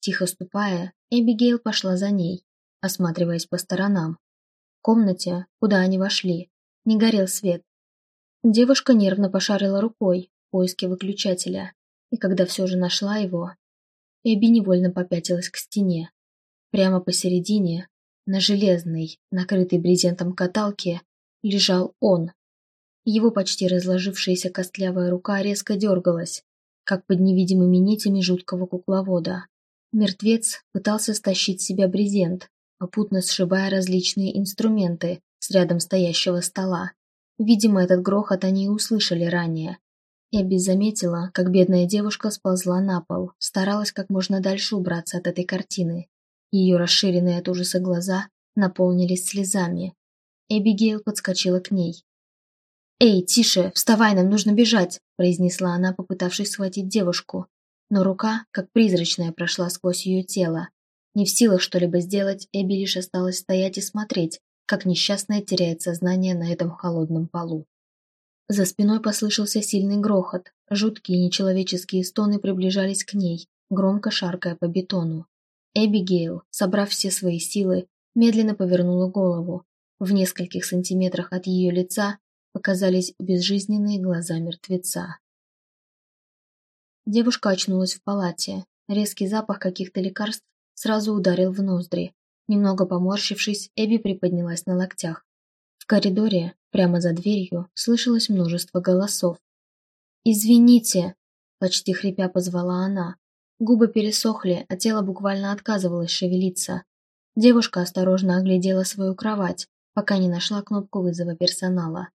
Тихо ступая, Эбигейл пошла за ней, осматриваясь по сторонам. В комнате, куда они вошли, не горел свет, Девушка нервно пошарила рукой в поиске выключателя, и когда все же нашла его, Эбби невольно попятилась к стене. Прямо посередине, на железной, накрытой брезентом каталке, лежал он. Его почти разложившаяся костлявая рука резко дергалась, как под невидимыми нитями жуткого кукловода. Мертвец пытался стащить с себя брезент, попутно сшибая различные инструменты с рядом стоящего стола. Видимо, этот грохот они и услышали ранее. Эбби заметила, как бедная девушка сползла на пол, старалась как можно дальше убраться от этой картины. Ее расширенные от ужаса глаза наполнились слезами. Эбигейл подскочила к ней. «Эй, тише, вставай, нам нужно бежать!» – произнесла она, попытавшись схватить девушку. Но рука, как призрачная, прошла сквозь ее тело. Не в силах что-либо сделать, Эбби лишь осталась стоять и смотреть, как несчастная теряет сознание на этом холодном полу. За спиной послышался сильный грохот. Жуткие нечеловеческие стоны приближались к ней, громко шаркая по бетону. Эбигейл, собрав все свои силы, медленно повернула голову. В нескольких сантиметрах от ее лица показались безжизненные глаза мертвеца. Девушка очнулась в палате. Резкий запах каких-то лекарств сразу ударил в ноздри. Немного поморщившись, Эбби приподнялась на локтях. В коридоре, прямо за дверью, слышалось множество голосов. «Извините!» – почти хрипя позвала она. Губы пересохли, а тело буквально отказывалось шевелиться. Девушка осторожно оглядела свою кровать, пока не нашла кнопку вызова персонала.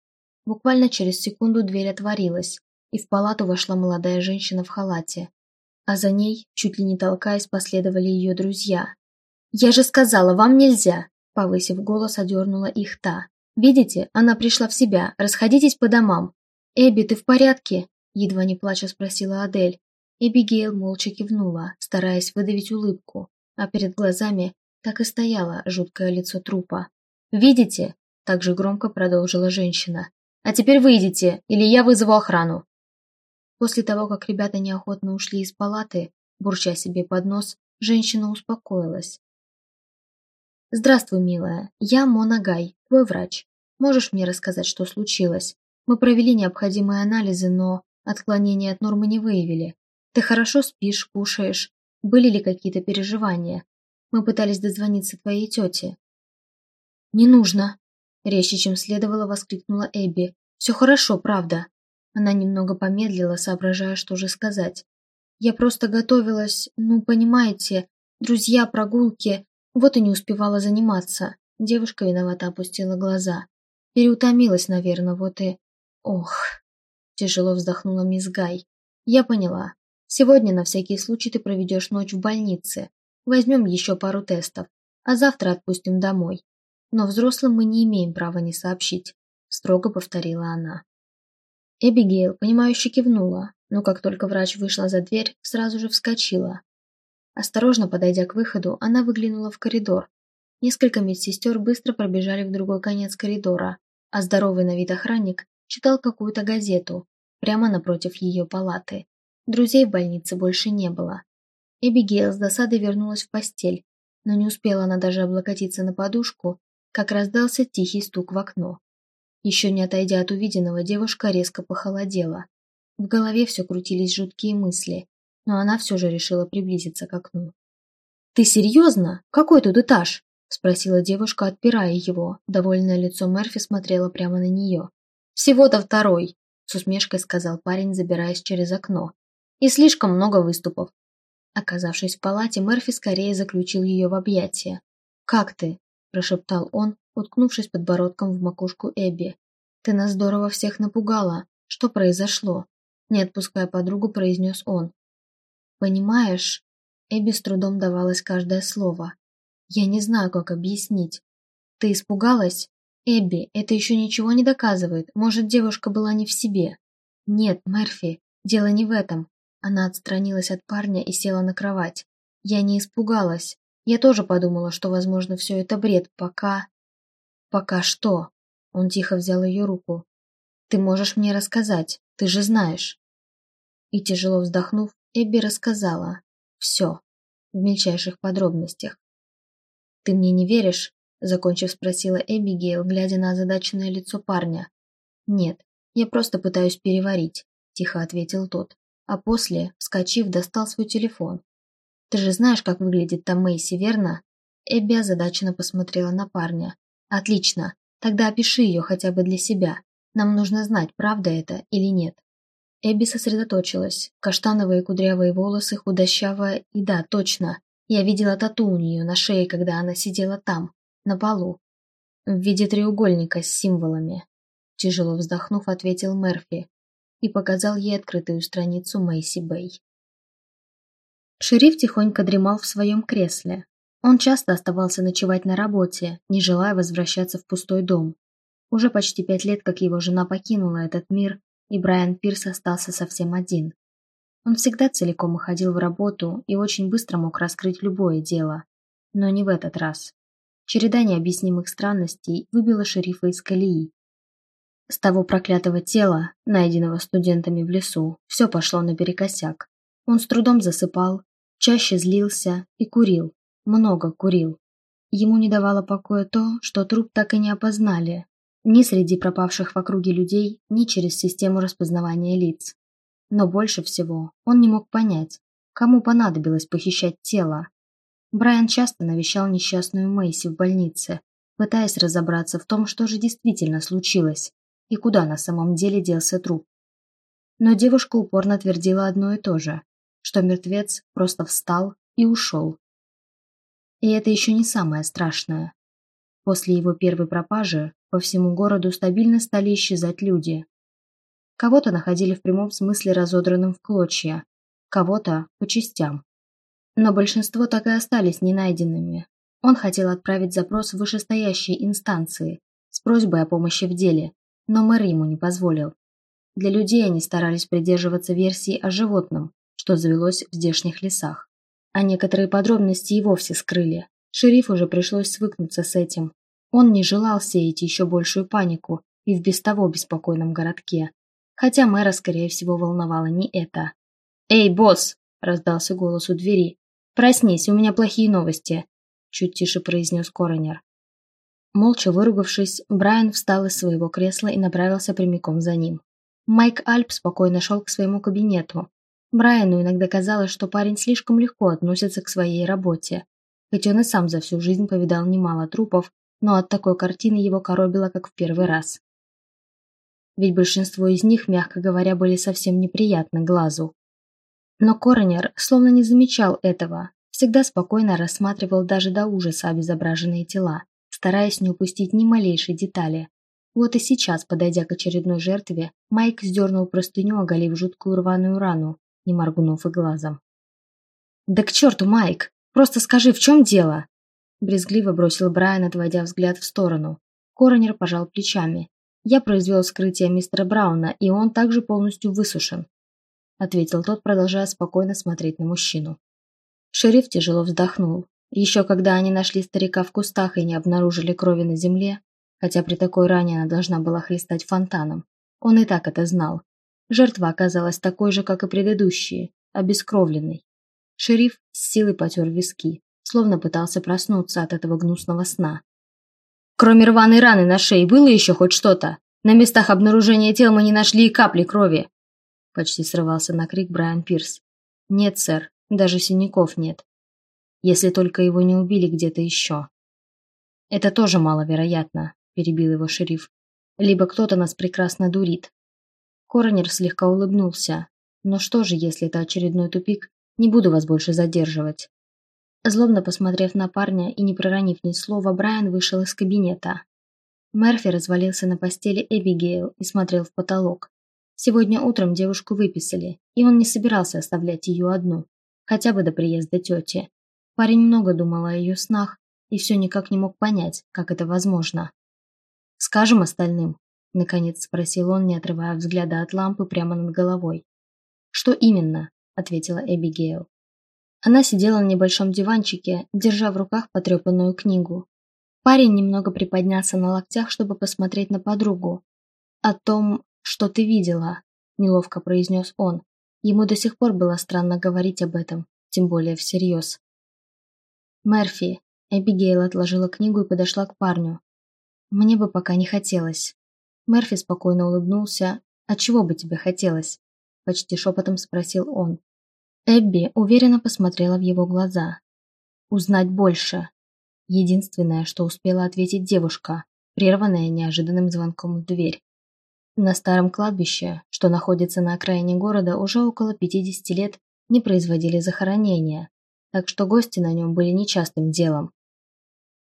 Буквально через секунду дверь отворилась, и в палату вошла молодая женщина в халате. А за ней, чуть ли не толкаясь, последовали ее друзья. «Я же сказала, вам нельзя!» Повысив голос, одернула их та. «Видите, она пришла в себя. Расходитесь по домам». «Эбби, ты в порядке?» Едва не плача спросила Адель. Эбигейл молча кивнула, стараясь выдавить улыбку, а перед глазами так и стояло жуткое лицо трупа. «Видите?» – также громко продолжила женщина. «А теперь выйдите, или я вызову охрану». После того, как ребята неохотно ушли из палаты, бурча себе под нос, женщина успокоилась. «Здравствуй, милая. Я Мона Гай, твой врач. Можешь мне рассказать, что случилось? Мы провели необходимые анализы, но отклонения от нормы не выявили. Ты хорошо спишь, кушаешь? Были ли какие-то переживания? Мы пытались дозвониться твоей тете». «Не нужно!» – резче, чем следовало, воскликнула Эбби. «Все хорошо, правда». Она немного помедлила, соображая, что же сказать. «Я просто готовилась, ну, понимаете, друзья, прогулки, вот и не успевала заниматься. Девушка виновато опустила глаза. Переутомилась, наверное, вот и... Ох... Тяжело вздохнула мисс Гай. Я поняла. Сегодня на всякий случай ты проведешь ночь в больнице. Возьмем еще пару тестов. А завтра отпустим домой. Но взрослым мы не имеем права не сообщить. Строго повторила она. Эбигейл, понимающе кивнула, но как только врач вышла за дверь, сразу же вскочила, Осторожно подойдя к выходу, она выглянула в коридор. Несколько медсестер быстро пробежали в другой конец коридора, а здоровый на вид охранник читал какую-то газету прямо напротив ее палаты. Друзей в больнице больше не было. Эбигейл с досадой вернулась в постель, но не успела она даже облокотиться на подушку, как раздался тихий стук в окно. Еще не отойдя от увиденного, девушка резко похолодела. В голове все крутились жуткие мысли но она все же решила приблизиться к окну. «Ты серьезно? Какой тут этаж?» – спросила девушка, отпирая его. Довольное лицо Мерфи смотрело прямо на нее. «Всего-то второй», – с усмешкой сказал парень, забираясь через окно. «И слишком много выступов». Оказавшись в палате, Мерфи скорее заключил ее в объятия. «Как ты?» – прошептал он, уткнувшись подбородком в макушку Эбби. «Ты нас здорово всех напугала. Что произошло?» Не отпуская подругу, произнес он. Понимаешь, Эбби с трудом давалось каждое слово. Я не знаю, как объяснить. Ты испугалась? Эбби, это еще ничего не доказывает. Может, девушка была не в себе. Нет, Мерфи, дело не в этом. Она отстранилась от парня и села на кровать. Я не испугалась. Я тоже подумала, что, возможно, все это бред, пока... Пока что? Он тихо взял ее руку. Ты можешь мне рассказать, ты же знаешь. И тяжело вздохнув, Эбби рассказала. Все. В мельчайших подробностях. «Ты мне не веришь?» Закончив, спросила Эбигейл, глядя на озадаченное лицо парня. «Нет, я просто пытаюсь переварить», – тихо ответил тот. А после, вскочив, достал свой телефон. «Ты же знаешь, как выглядит там Мэйси, верно?» Эбби озадаченно посмотрела на парня. «Отлично. Тогда опиши ее хотя бы для себя. Нам нужно знать, правда это или нет». Эбби сосредоточилась. Каштановые кудрявые волосы, худощавая, и да, точно. Я видела тату у нее на шее, когда она сидела там, на полу. В виде треугольника с символами. Тяжело вздохнув, ответил Мерфи и показал ей открытую страницу Мэйси Бэй. Шериф тихонько дремал в своем кресле. Он часто оставался ночевать на работе, не желая возвращаться в пустой дом. Уже почти пять лет, как его жена покинула этот мир, и Брайан Пирс остался совсем один. Он всегда целиком уходил в работу и очень быстро мог раскрыть любое дело. Но не в этот раз. Череда необъяснимых странностей выбила шерифа из колеи. С того проклятого тела, найденного студентами в лесу, все пошло наперекосяк. Он с трудом засыпал, чаще злился и курил, много курил. Ему не давало покоя то, что труп так и не опознали, ни среди пропавших в округе людей, ни через систему распознавания лиц. Но больше всего он не мог понять, кому понадобилось похищать тело. Брайан часто навещал несчастную Мэйси в больнице, пытаясь разобраться в том, что же действительно случилось и куда на самом деле делся труп. Но девушка упорно твердила одно и то же, что мертвец просто встал и ушел. И это еще не самое страшное. После его первой пропажи по всему городу стабильно стали исчезать люди. Кого-то находили в прямом смысле разодранным в клочья, кого-то по частям. Но большинство так и остались ненайденными. Он хотел отправить запрос в вышестоящие инстанции с просьбой о помощи в деле, но мэр ему не позволил. Для людей они старались придерживаться версии о животном, что завелось в здешних лесах. А некоторые подробности и вовсе скрыли. Шерифу уже пришлось свыкнуться с этим, он не желал сеять еще большую панику и в без того беспокойном городке. Хотя мэра, скорее всего, волновало не это. «Эй, босс!» – раздался голос у двери. «Проснись, у меня плохие новости!» – чуть тише произнес коронер. Молча выругавшись, Брайан встал из своего кресла и направился прямиком за ним. Майк Альп спокойно шел к своему кабинету. Брайану иногда казалось, что парень слишком легко относится к своей работе, хоть он и сам за всю жизнь повидал немало трупов но от такой картины его коробило, как в первый раз. Ведь большинство из них, мягко говоря, были совсем неприятны глазу. Но Коронер словно не замечал этого, всегда спокойно рассматривал даже до ужаса обезображенные тела, стараясь не упустить ни малейшей детали. Вот и сейчас, подойдя к очередной жертве, Майк сдернул простыню, оголив жуткую рваную рану, не моргнув и глазом. «Да к черту, Майк! Просто скажи, в чем дело?» Брезгливо бросил Брайан, отводя взгляд в сторону. Коронер пожал плечами. «Я произвел вскрытие мистера Брауна, и он также полностью высушен», ответил тот, продолжая спокойно смотреть на мужчину. Шериф тяжело вздохнул. Еще когда они нашли старика в кустах и не обнаружили крови на земле, хотя при такой ране она должна была хлестать фонтаном, он и так это знал. Жертва оказалась такой же, как и предыдущие, обескровленной. Шериф с силой потер виски словно пытался проснуться от этого гнусного сна. «Кроме рваной раны на шее было еще хоть что-то? На местах обнаружения тел мы не нашли и капли крови!» Почти срывался на крик Брайан Пирс. «Нет, сэр, даже синяков нет. Если только его не убили где-то еще». «Это тоже маловероятно», – перебил его шериф. «Либо кто-то нас прекрасно дурит». Коронер слегка улыбнулся. «Но что же, если это очередной тупик? Не буду вас больше задерживать. Злобно посмотрев на парня и не проронив ни слова, Брайан вышел из кабинета. Мерфи развалился на постели Эбигейл и смотрел в потолок. Сегодня утром девушку выписали, и он не собирался оставлять ее одну, хотя бы до приезда тети. Парень много думал о ее снах и все никак не мог понять, как это возможно. «Скажем остальным», – наконец спросил он, не отрывая взгляда от лампы прямо над головой. «Что именно?» – ответила Эбигейл. Она сидела на небольшом диванчике, держа в руках потрепанную книгу. Парень немного приподнялся на локтях, чтобы посмотреть на подругу. «О том, что ты видела», – неловко произнес он. Ему до сих пор было странно говорить об этом, тем более всерьез. «Мерфи», – Эбигейл отложила книгу и подошла к парню. «Мне бы пока не хотелось». Мерфи спокойно улыбнулся. «А чего бы тебе хотелось?» – почти шепотом спросил он. Эбби уверенно посмотрела в его глаза. «Узнать больше». Единственное, что успела ответить девушка, прерванная неожиданным звонком в дверь. На старом кладбище, что находится на окраине города, уже около 50 лет не производили захоронения, так что гости на нем были нечастым делом.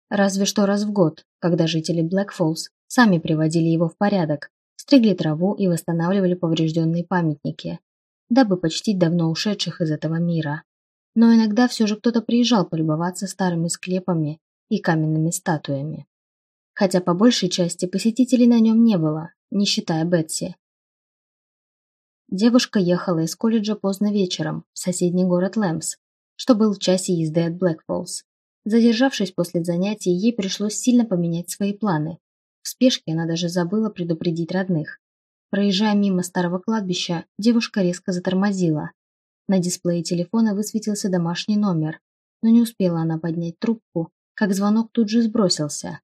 Разве что раз в год, когда жители Блэк Фоллс сами приводили его в порядок, стригли траву и восстанавливали поврежденные памятники, дабы почтить давно ушедших из этого мира. Но иногда все же кто-то приезжал полюбоваться старыми склепами и каменными статуями. Хотя по большей части посетителей на нем не было, не считая Бетси. Девушка ехала из колледжа поздно вечером в соседний город Лэмс, что был в часе езды от Блэкфоллс. Задержавшись после занятий, ей пришлось сильно поменять свои планы. В спешке она даже забыла предупредить родных. Проезжая мимо старого кладбища, девушка резко затормозила. На дисплее телефона высветился домашний номер, но не успела она поднять трубку, как звонок тут же сбросился.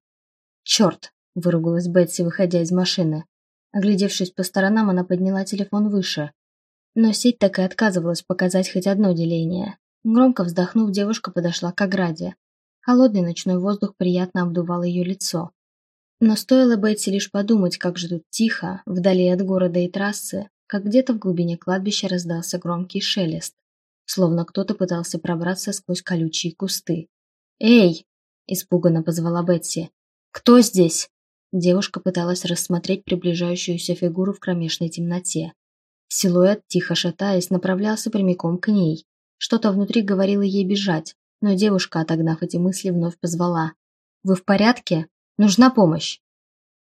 «Черт!» – выругалась Бетси, выходя из машины. Оглядевшись по сторонам, она подняла телефон выше. Но сеть так и отказывалась показать хоть одно деление. Громко вздохнув, девушка подошла к ограде. Холодный ночной воздух приятно обдувал ее лицо. Но стоило Бетси лишь подумать, как же тут тихо, вдали от города и трассы, как где-то в глубине кладбища раздался громкий шелест, словно кто-то пытался пробраться сквозь колючие кусты. «Эй!» – испуганно позвала Бетси. «Кто здесь?» Девушка пыталась рассмотреть приближающуюся фигуру в кромешной темноте. Силуэт, тихо шатаясь, направлялся прямиком к ней, что-то внутри говорило ей бежать, но девушка, отогнав эти мысли, вновь позвала. «Вы в порядке? Нужна помощь!»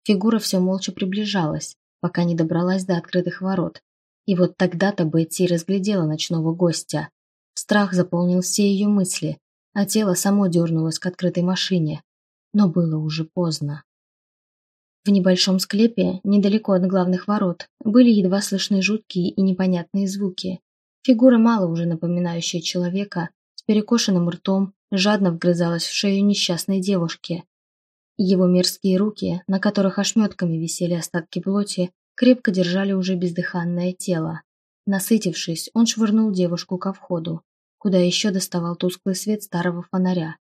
Фигура все молча приближалась, пока не добралась до открытых ворот. И вот тогда-то Бетти разглядела ночного гостя. Страх заполнил все ее мысли, а тело само дернулось к открытой машине. Но было уже поздно. В небольшом склепе, недалеко от главных ворот, были едва слышны жуткие и непонятные звуки. Фигура, мало уже напоминающая человека, перекошенным ртом, жадно вгрызалась в шею несчастной девушки. Его мерзкие руки, на которых ошметками висели остатки плоти, крепко держали уже бездыханное тело. Насытившись, он швырнул девушку ко входу, куда еще доставал тусклый свет старого фонаря.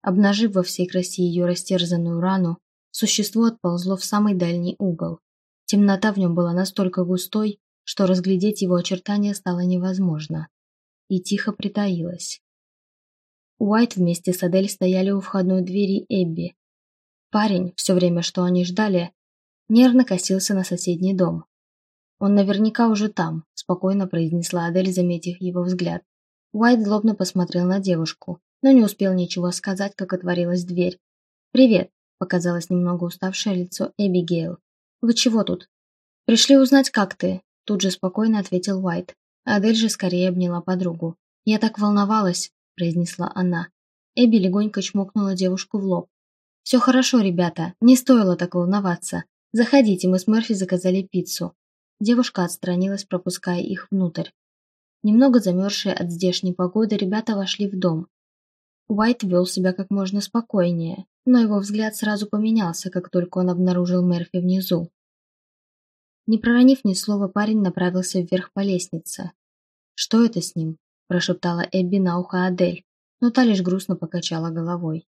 Обнажив во всей красе ее растерзанную рану, существо отползло в самый дальний угол. Темнота в нем была настолько густой, что разглядеть его очертания стало невозможно, и тихо притаилась. Уайт вместе с Адель стояли у входной двери Эбби. Парень, все время, что они ждали, нервно косился на соседний дом. «Он наверняка уже там», – спокойно произнесла Адель, заметив его взгляд. Уайт злобно посмотрел на девушку, но не успел ничего сказать, как отворилась дверь. «Привет», – показалось немного уставшее лицо Эбигейл. «Вы чего тут?» «Пришли узнать, как ты», Тут же спокойно ответил Уайт. Адель же скорее обняла подругу. «Я так волновалась», – произнесла она. Эбби легонько чмокнула девушку в лоб. «Все хорошо, ребята, не стоило так волноваться. Заходите, мы с Мерфи заказали пиццу». Девушка отстранилась, пропуская их внутрь. Немного замерзшие от здешней погоды, ребята вошли в дом. Уайт вел себя как можно спокойнее, но его взгляд сразу поменялся, как только он обнаружил Мерфи внизу. Не проронив ни слова, парень направился вверх по лестнице. «Что это с ним?» – прошептала Эбби на ухо Адель, но та лишь грустно покачала головой.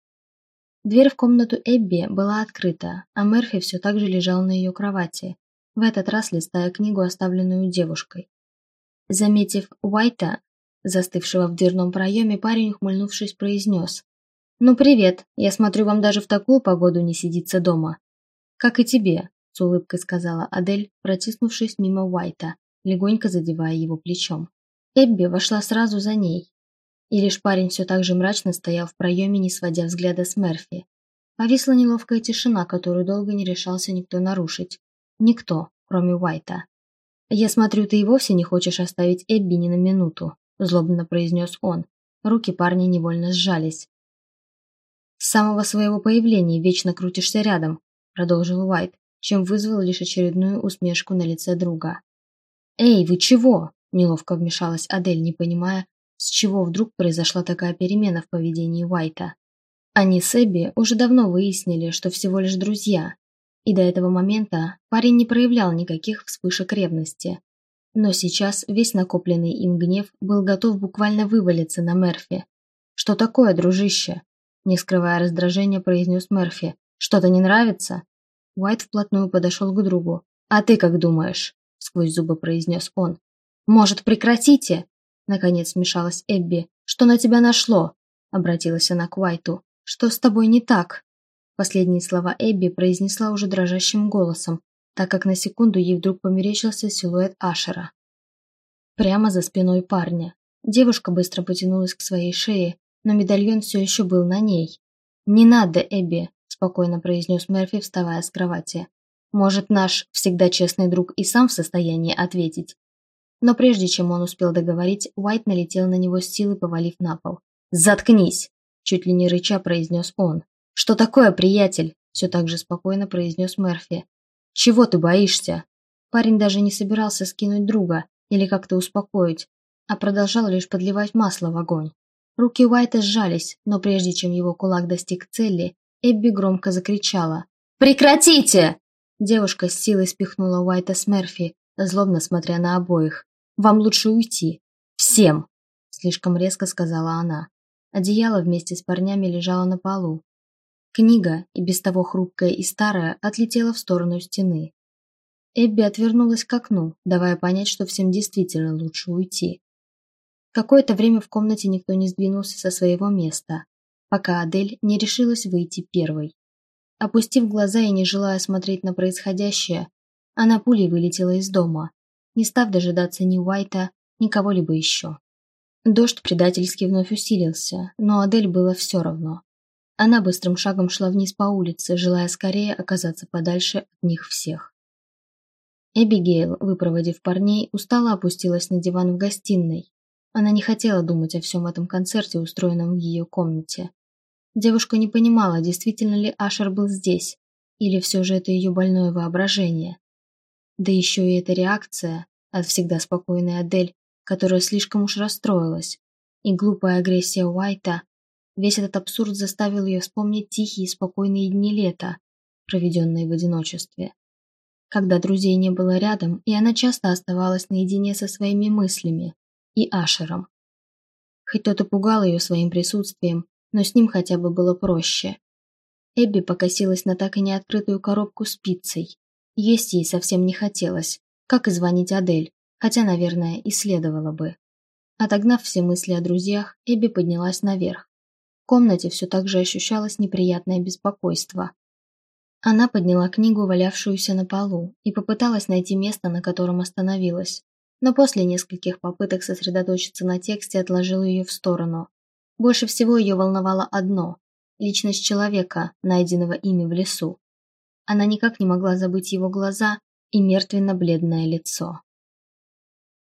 Дверь в комнату Эбби была открыта, а Мерфи все так же лежал на ее кровати, в этот раз листая книгу, оставленную девушкой. Заметив Уайта, застывшего в дверном проеме, парень, ухмыльнувшись, произнес. «Ну привет, я смотрю, вам даже в такую погоду не сидится дома». «Как и тебе», с улыбкой сказала Адель, протиснувшись мимо Уайта, легонько задевая его плечом. Эбби вошла сразу за ней. И лишь парень все так же мрачно стоял в проеме, не сводя взгляда с Мерфи. Повисла неловкая тишина, которую долго не решался никто нарушить. Никто, кроме Уайта. «Я смотрю, ты и вовсе не хочешь оставить Эбби ни на минуту», злобно произнес он. Руки парня невольно сжались. «С самого своего появления вечно крутишься рядом», продолжил Уайт чем вызвал лишь очередную усмешку на лице друга. «Эй, вы чего?» – неловко вмешалась Адель, не понимая, с чего вдруг произошла такая перемена в поведении Уайта. Они с Эбби уже давно выяснили, что всего лишь друзья, и до этого момента парень не проявлял никаких вспышек ревности. Но сейчас весь накопленный им гнев был готов буквально вывалиться на Мерфи. «Что такое, дружище?» Не скрывая раздражения, произнес Мерфи. «Что-то не нравится?» Уайт вплотную подошел к другу. «А ты как думаешь?» Сквозь зубы произнес он. «Может, прекратите?» Наконец смешалась Эбби. «Что на тебя нашло?» Обратилась она к Уайту. «Что с тобой не так?» Последние слова Эбби произнесла уже дрожащим голосом, так как на секунду ей вдруг померещился силуэт Ашера. Прямо за спиной парня. Девушка быстро потянулась к своей шее, но медальон все еще был на ней. «Не надо, Эбби», – спокойно произнес Мерфи, вставая с кровати. «Может, наш всегда честный друг и сам в состоянии ответить?» Но прежде чем он успел договорить, Уайт налетел на него с силой, повалив на пол. «Заткнись!» – чуть ли не рыча произнес он. «Что такое, приятель?» – все так же спокойно произнес Мерфи. «Чего ты боишься?» Парень даже не собирался скинуть друга или как-то успокоить, а продолжал лишь подливать масло в огонь. Руки Уайта сжались, но прежде чем его кулак достиг цели, Эбби громко закричала. «Прекратите!» Девушка с силой спихнула Уайта с Мерфи, злобно смотря на обоих. «Вам лучше уйти. Всем!» Слишком резко сказала она. Одеяло вместе с парнями лежало на полу. Книга, и без того хрупкая и старая, отлетела в сторону стены. Эбби отвернулась к окну, давая понять, что всем действительно лучше уйти. Какое-то время в комнате никто не сдвинулся со своего места, пока Адель не решилась выйти первой. Опустив глаза и не желая смотреть на происходящее, она пулей вылетела из дома, не став дожидаться ни Уайта, ни кого-либо еще. Дождь предательски вновь усилился, но Адель было все равно. Она быстрым шагом шла вниз по улице, желая скорее оказаться подальше от них всех. Эбигейл, выпроводив парней, устало опустилась на диван в гостиной, она не хотела думать о всем этом концерте, устроенном в ее комнате. Девушка не понимала, действительно ли Ашер был здесь, или все же это ее больное воображение. Да еще и эта реакция от всегда спокойной Адель, которая слишком уж расстроилась, и глупая агрессия Уайта, весь этот абсурд заставил ее вспомнить тихие и спокойные дни лета, проведенные в одиночестве. Когда друзей не было рядом, и она часто оставалась наедине со своими мыслями, и Ашером. Хоть тот и пугал ее своим присутствием, но с ним хотя бы было проще. Эбби покосилась на так и не открытую коробку с пиццей. Есть ей совсем не хотелось, как и звонить Адель, хотя, наверное, и следовало бы. Отогнав все мысли о друзьях, Эбби поднялась наверх. В комнате все так же ощущалось неприятное беспокойство. Она подняла книгу, валявшуюся на полу, и попыталась найти место, на котором остановилась но после нескольких попыток сосредоточиться на тексте отложил ее в сторону. Больше всего ее волновало одно – личность человека, найденного ими в лесу. Она никак не могла забыть его глаза и мертвенно-бледное лицо.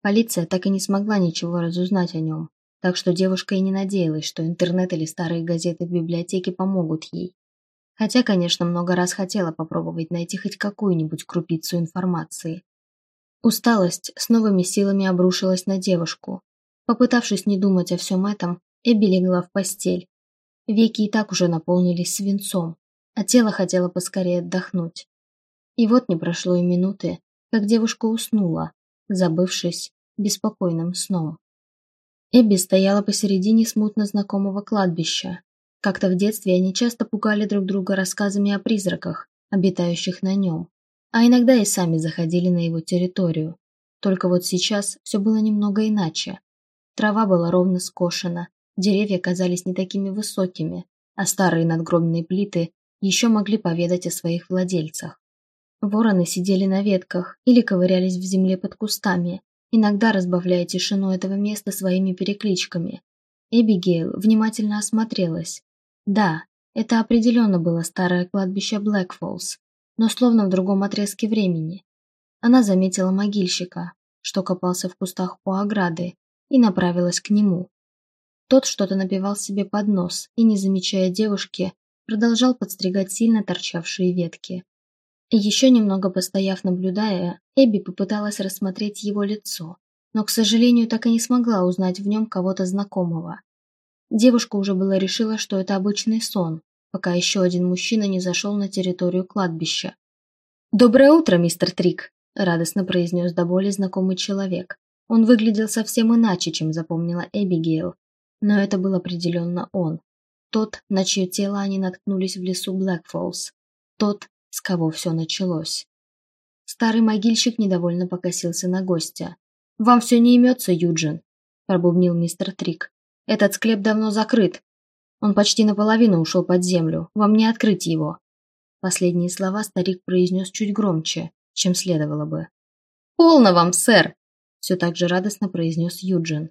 Полиция так и не смогла ничего разузнать о нем, так что девушка и не надеялась, что интернет или старые газеты в библиотеке помогут ей. Хотя, конечно, много раз хотела попробовать найти хоть какую-нибудь крупицу информации. Усталость с новыми силами обрушилась на девушку. Попытавшись не думать о всем этом, Эбби легла в постель. Веки и так уже наполнились свинцом, а тело хотело поскорее отдохнуть. И вот не прошло и минуты, как девушка уснула, забывшись беспокойным сном. Эбби стояла посередине смутно знакомого кладбища. Как-то в детстве они часто пугали друг друга рассказами о призраках, обитающих на нем а иногда и сами заходили на его территорию. Только вот сейчас все было немного иначе. Трава была ровно скошена, деревья казались не такими высокими, а старые надгробные плиты еще могли поведать о своих владельцах. Вороны сидели на ветках или ковырялись в земле под кустами, иногда разбавляя тишину этого места своими перекличками. Эбигейл внимательно осмотрелась. Да, это определенно было старое кладбище Блэкфоллс, но словно в другом отрезке времени. Она заметила могильщика, что копался в кустах у ограды, и направилась к нему. Тот что-то напевал себе под нос и, не замечая девушки, продолжал подстригать сильно торчавшие ветки. Еще немного постояв наблюдая, Эбби попыталась рассмотреть его лицо, но, к сожалению, так и не смогла узнать в нем кого-то знакомого. Девушка уже была решила, что это обычный сон, пока еще один мужчина не зашел на территорию кладбища. «Доброе утро, мистер Трик!» – радостно произнес до боли знакомый человек. Он выглядел совсем иначе, чем запомнила Эбигейл, но это был определенно он. Тот, на чье тело они наткнулись в лесу Блэкфоллс. Тот, с кого все началось. Старый могильщик недовольно покосился на гостя. «Вам все не имется, Юджин», – пробубнил мистер Трик. «Этот склеп давно закрыт. Он почти наполовину ушел под землю. Вам не открыть его». Последние слова старик произнес чуть громче, чем следовало бы. «Полно вам, сэр!» – все так же радостно произнес Юджин.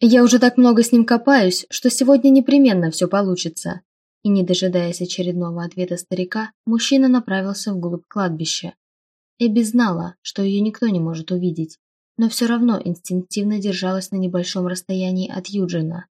«Я уже так много с ним копаюсь, что сегодня непременно все получится». И не дожидаясь очередного ответа старика, мужчина направился вглубь кладбища. Эбби знала, что ее никто не может увидеть, но все равно инстинктивно держалась на небольшом расстоянии от Юджина.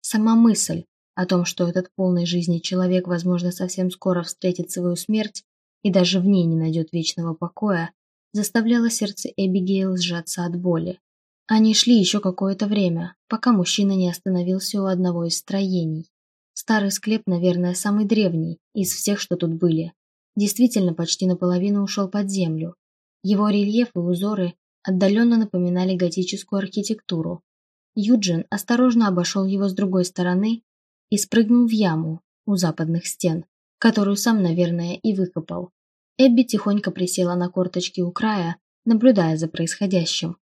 Сама мысль о том, что этот полный жизни человек, возможно, совсем скоро встретит свою смерть и даже в ней не найдет вечного покоя, заставляла сердце Эбигейл сжаться от боли. Они шли еще какое-то время, пока мужчина не остановился у одного из строений. Старый склеп, наверное, самый древний из всех, что тут были. Действительно, почти наполовину ушел под землю. Его рельеф и узоры отдаленно напоминали готическую архитектуру. Юджин осторожно обошел его с другой стороны и спрыгнул в яму у западных стен, которую сам, наверное, и выкопал. Эбби тихонько присела на корточки у края, наблюдая за происходящим.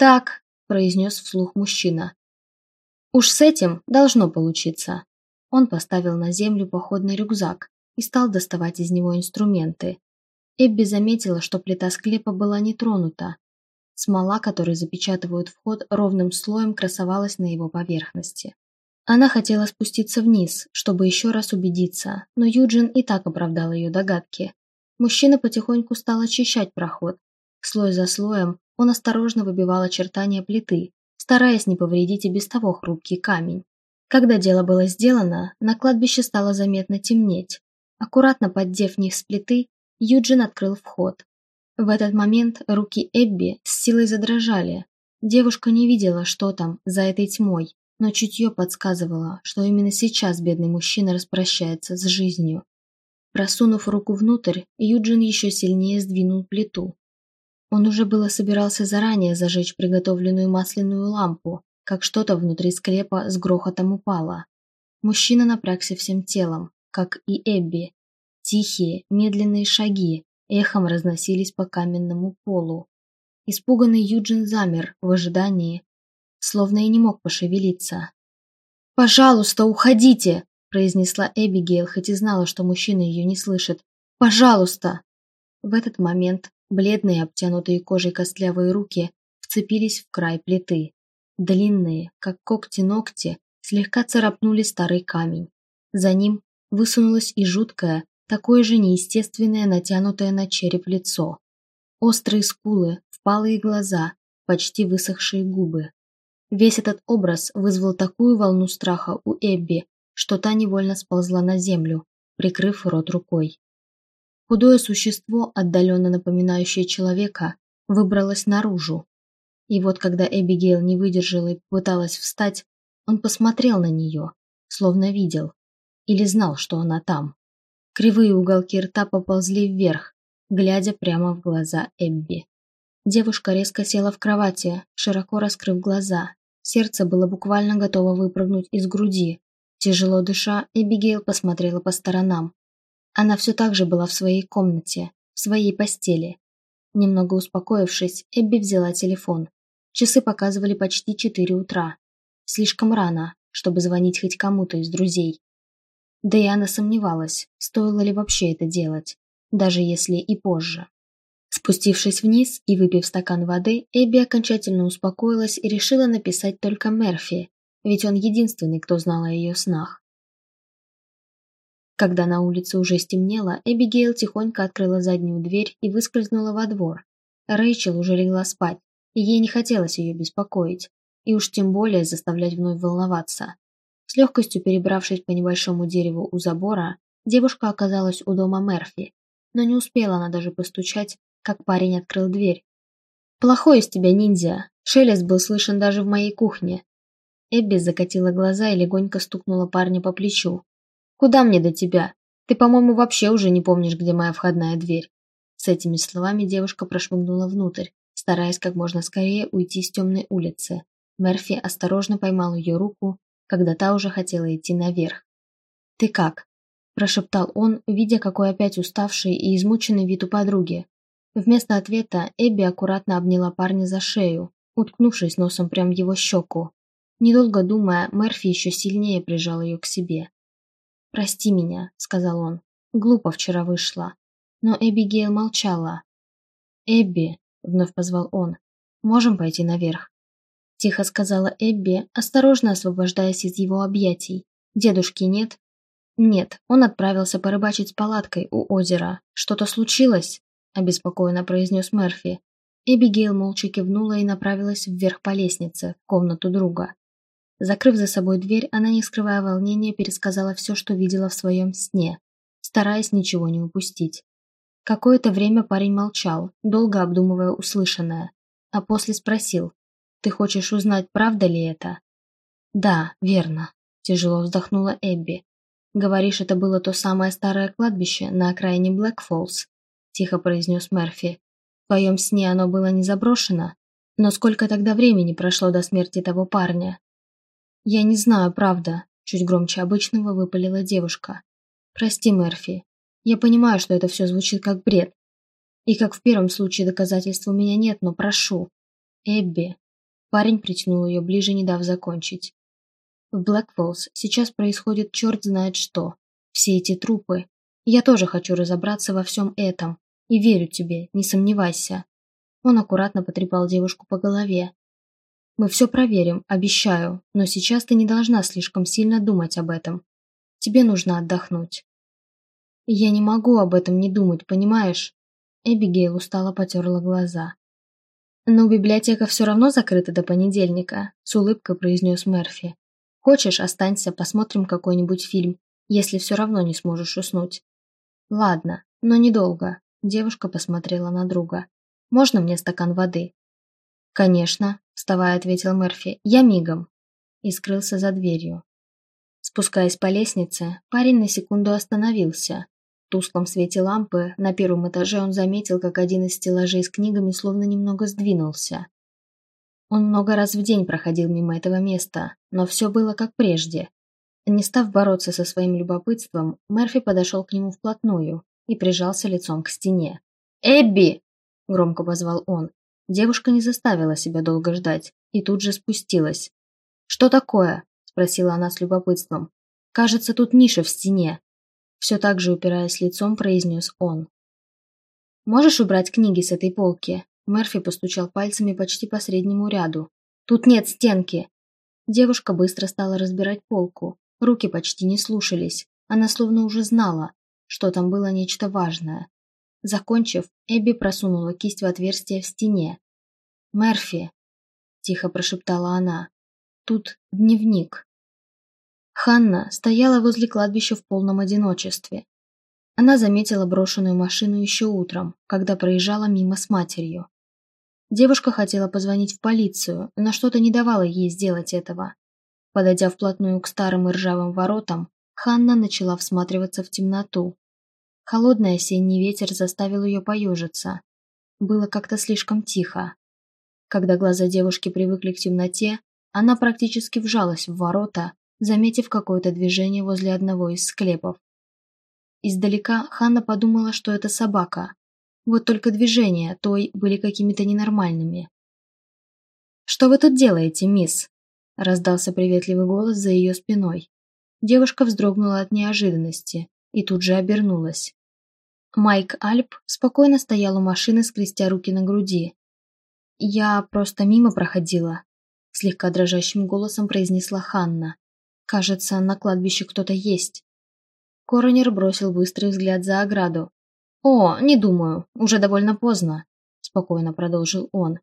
«Так», – произнес вслух мужчина. «Уж с этим должно получиться». Он поставил на землю походный рюкзак и стал доставать из него инструменты. Эбби заметила, что плита склепа была не тронута. Смола, которой запечатывают вход, ровным слоем красовалась на его поверхности. Она хотела спуститься вниз, чтобы еще раз убедиться, но Юджин и так оправдал ее догадки. Мужчина потихоньку стал очищать проход. Слой за слоем он осторожно выбивал очертания плиты, стараясь не повредить и без того хрупкий камень. Когда дело было сделано, на кладбище стало заметно темнеть. Аккуратно поддев низ плиты, Юджин открыл вход. В этот момент руки Эбби с силой задрожали. Девушка не видела, что там, за этой тьмой, но чутье подсказывало, что именно сейчас бедный мужчина распрощается с жизнью. Просунув руку внутрь, Юджин еще сильнее сдвинул плиту. Он уже было собирался заранее зажечь приготовленную масляную лампу, как что-то внутри склепа с грохотом упало. Мужчина напрягся всем телом, как и Эбби. Тихие, медленные шаги эхом разносились по каменному полу. Испуганный Юджин замер в ожидании, словно и не мог пошевелиться. «Пожалуйста, уходите!» произнесла Эбигейл, хоть и знала, что мужчина ее не слышит. «Пожалуйста!» В этот момент Бледные, обтянутые кожей костлявые руки вцепились в край плиты. Длинные, как когти ногти, слегка царапнули старый камень. За ним высунулось и жуткое, такое же неестественное, натянутое на череп лицо. Острые скулы, впалые глаза, почти высохшие губы. Весь этот образ вызвал такую волну страха у Эбби, что та невольно сползла на землю, прикрыв рот рукой. Худое существо, отдаленно напоминающее человека, выбралось наружу. И вот когда Эбигейл не выдержала и попыталась встать, он посмотрел на нее, словно видел, или знал, что она там. Кривые уголки рта поползли вверх, глядя прямо в глаза Эбби. Девушка резко села в кровати, широко раскрыв глаза. Сердце было буквально готово выпрыгнуть из груди. Тяжело дыша, Эбигейл посмотрела по сторонам. Она все так же была в своей комнате, в своей постели. Немного успокоившись, Эбби взяла телефон. Часы показывали почти четыре утра. Слишком рано, чтобы звонить хоть кому-то из друзей. Да и она сомневалась, стоило ли вообще это делать, даже если и позже. Спустившись вниз и выпив стакан воды, Эбби окончательно успокоилась и решила написать только Мерфи, ведь он единственный, кто знал о ее снах. Когда на улице уже стемнело, Эбигейл тихонько открыла заднюю дверь и выскользнула во двор. Рэйчел уже легла спать, и ей не хотелось ее беспокоить, и уж тем более заставлять вновь волноваться. С легкостью перебравшись по небольшому дереву у забора, девушка оказалась у дома Мерфи, но не успела она даже постучать, как парень открыл дверь. «Плохой из тебя ниндзя. Шелест был слышен даже в моей кухне». Эбби закатила глаза и легонько стукнула парня по плечу, «Куда мне до тебя? Ты, по-моему, вообще уже не помнишь, где моя входная дверь». С этими словами девушка прошмыгнула внутрь, стараясь как можно скорее уйти с темной улицы. Мерфи осторожно поймал ее руку, когда та уже хотела идти наверх. «Ты как?» – прошептал он, видя, какой опять уставший и измученный вид у подруги. Вместо ответа Эбби аккуратно обняла парня за шею, уткнувшись носом прямо в его щеку. Недолго думая, Мерфи еще сильнее прижал ее к себе. «Прости меня», – сказал он. «Глупо вчера вышла». Но Эбигейл молчала. «Эбби», – вновь позвал он, – «можем пойти наверх?» Тихо сказала Эбби, осторожно освобождаясь из его объятий. «Дедушки нет?» «Нет, он отправился порыбачить с палаткой у озера. Что-то случилось?» – обеспокоенно произнес Мерфи. Эбигейл молча кивнула и направилась вверх по лестнице, в комнату друга. Закрыв за собой дверь, она, не скрывая волнения, пересказала все, что видела в своем сне, стараясь ничего не упустить. Какое-то время парень молчал, долго обдумывая услышанное, а после спросил, «Ты хочешь узнать, правда ли это?» «Да, верно», – тяжело вздохнула Эбби. «Говоришь, это было то самое старое кладбище на окраине Блэкфоллс?» – тихо произнес Мерфи. «В твоем сне оно было не заброшено? Но сколько тогда времени прошло до смерти того парня?» «Я не знаю, правда», – чуть громче обычного выпалила девушка. «Прости, Мерфи. Я понимаю, что это все звучит как бред. И как в первом случае доказательств у меня нет, но прошу. Эбби». Парень притянул ее ближе, не дав закончить. В Блэкфоллс сейчас происходит черт знает что. Все эти трупы. Я тоже хочу разобраться во всем этом. И верю тебе, не сомневайся. Он аккуратно потрепал девушку по голове, мы все проверим, обещаю, но сейчас ты не должна слишком сильно думать об этом. Тебе нужно отдохнуть. Я не могу об этом не думать, понимаешь? Эбигейл устало потерла глаза. «Но библиотека все равно закрыта до понедельника», – с улыбкой произнес Мерфи. «Хочешь, останься, посмотрим какой-нибудь фильм, если все равно не сможешь уснуть». «Ладно, но недолго», – девушка посмотрела на друга. «Можно мне стакан воды?» «Конечно», – вставая, ответил Мерфи. «Я мигом». И скрылся за дверью. Спускаясь по лестнице, парень на секунду остановился. В тусклом свете лампы на первом этаже он заметил, как один из стеллажей с книгами словно немного сдвинулся. Он много раз в день проходил мимо этого места, но все было как прежде. Не став бороться со своим любопытством, Мерфи подошел к нему вплотную и прижался лицом к стене. «Эбби!» – громко позвал он. Девушка не заставила себя долго ждать и тут же спустилась. «Что такое?» – спросила она с любопытством. «Кажется, тут ниша в стене». Все так же упираясь лицом, произнес он. «Можешь убрать книги с этой полки?» Мерфи постучал пальцами почти по среднему ряду. «Тут нет стенки!» Девушка быстро стала разбирать полку. Руки почти не слушались. Она словно уже знала, что там было нечто важное. Закончив, Эбби просунула кисть в отверстие в стене. «Мерфи», – тихо прошептала она, – «тут дневник». Ханна стояла возле кладбища в полном одиночестве. Она заметила брошенную машину еще утром, когда проезжала мимо с матерью. Девушка хотела позвонить в полицию, но что-то не давало ей сделать этого. Подойдя вплотную к старым и ржавым воротам, Ханна начала всматриваться в темноту, Холодный осенний ветер заставил ее поежиться. Было как-то слишком тихо. Когда глаза девушки привыкли к темноте, она практически вжалась в ворота, заметив какое-то движение возле одного из склепов. Издалека Ханна подумала, что это собака. Вот только движения той были какими-то ненормальными. «Что вы тут делаете, мисс?» – раздался приветливый голос за ее спиной. Девушка вздрогнула от неожиданности и тут же обернулась. Майк Альп спокойно стоял у машины, скрестя руки на груди. «Я просто мимо проходила», – слегка дрожащим голосом произнесла Ханна. «Кажется, на кладбище кто-то есть». Коронер бросил быстрый взгляд за ограду. «О, не думаю, уже довольно поздно», – спокойно продолжил он.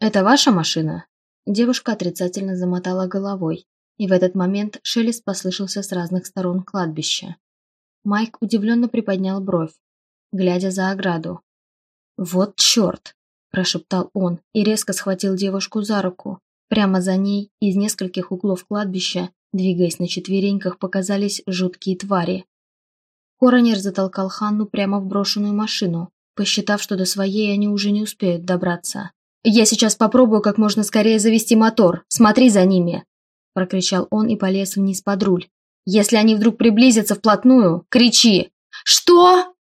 «Это ваша машина?» Девушка отрицательно замотала головой, и в этот момент шелест послышался с разных сторон кладбища. Майк удивленно приподнял бровь, глядя за ограду. «Вот черт!» – прошептал он и резко схватил девушку за руку. Прямо за ней, из нескольких углов кладбища, двигаясь на четвереньках, показались жуткие твари. Коронер затолкал Ханну прямо в брошенную машину, посчитав, что до своей они уже не успеют добраться. «Я сейчас попробую как можно скорее завести мотор. Смотри за ними!» Прокричал он и полез вниз под руль, Если они вдруг приблизятся вплотную, кричи! Что?»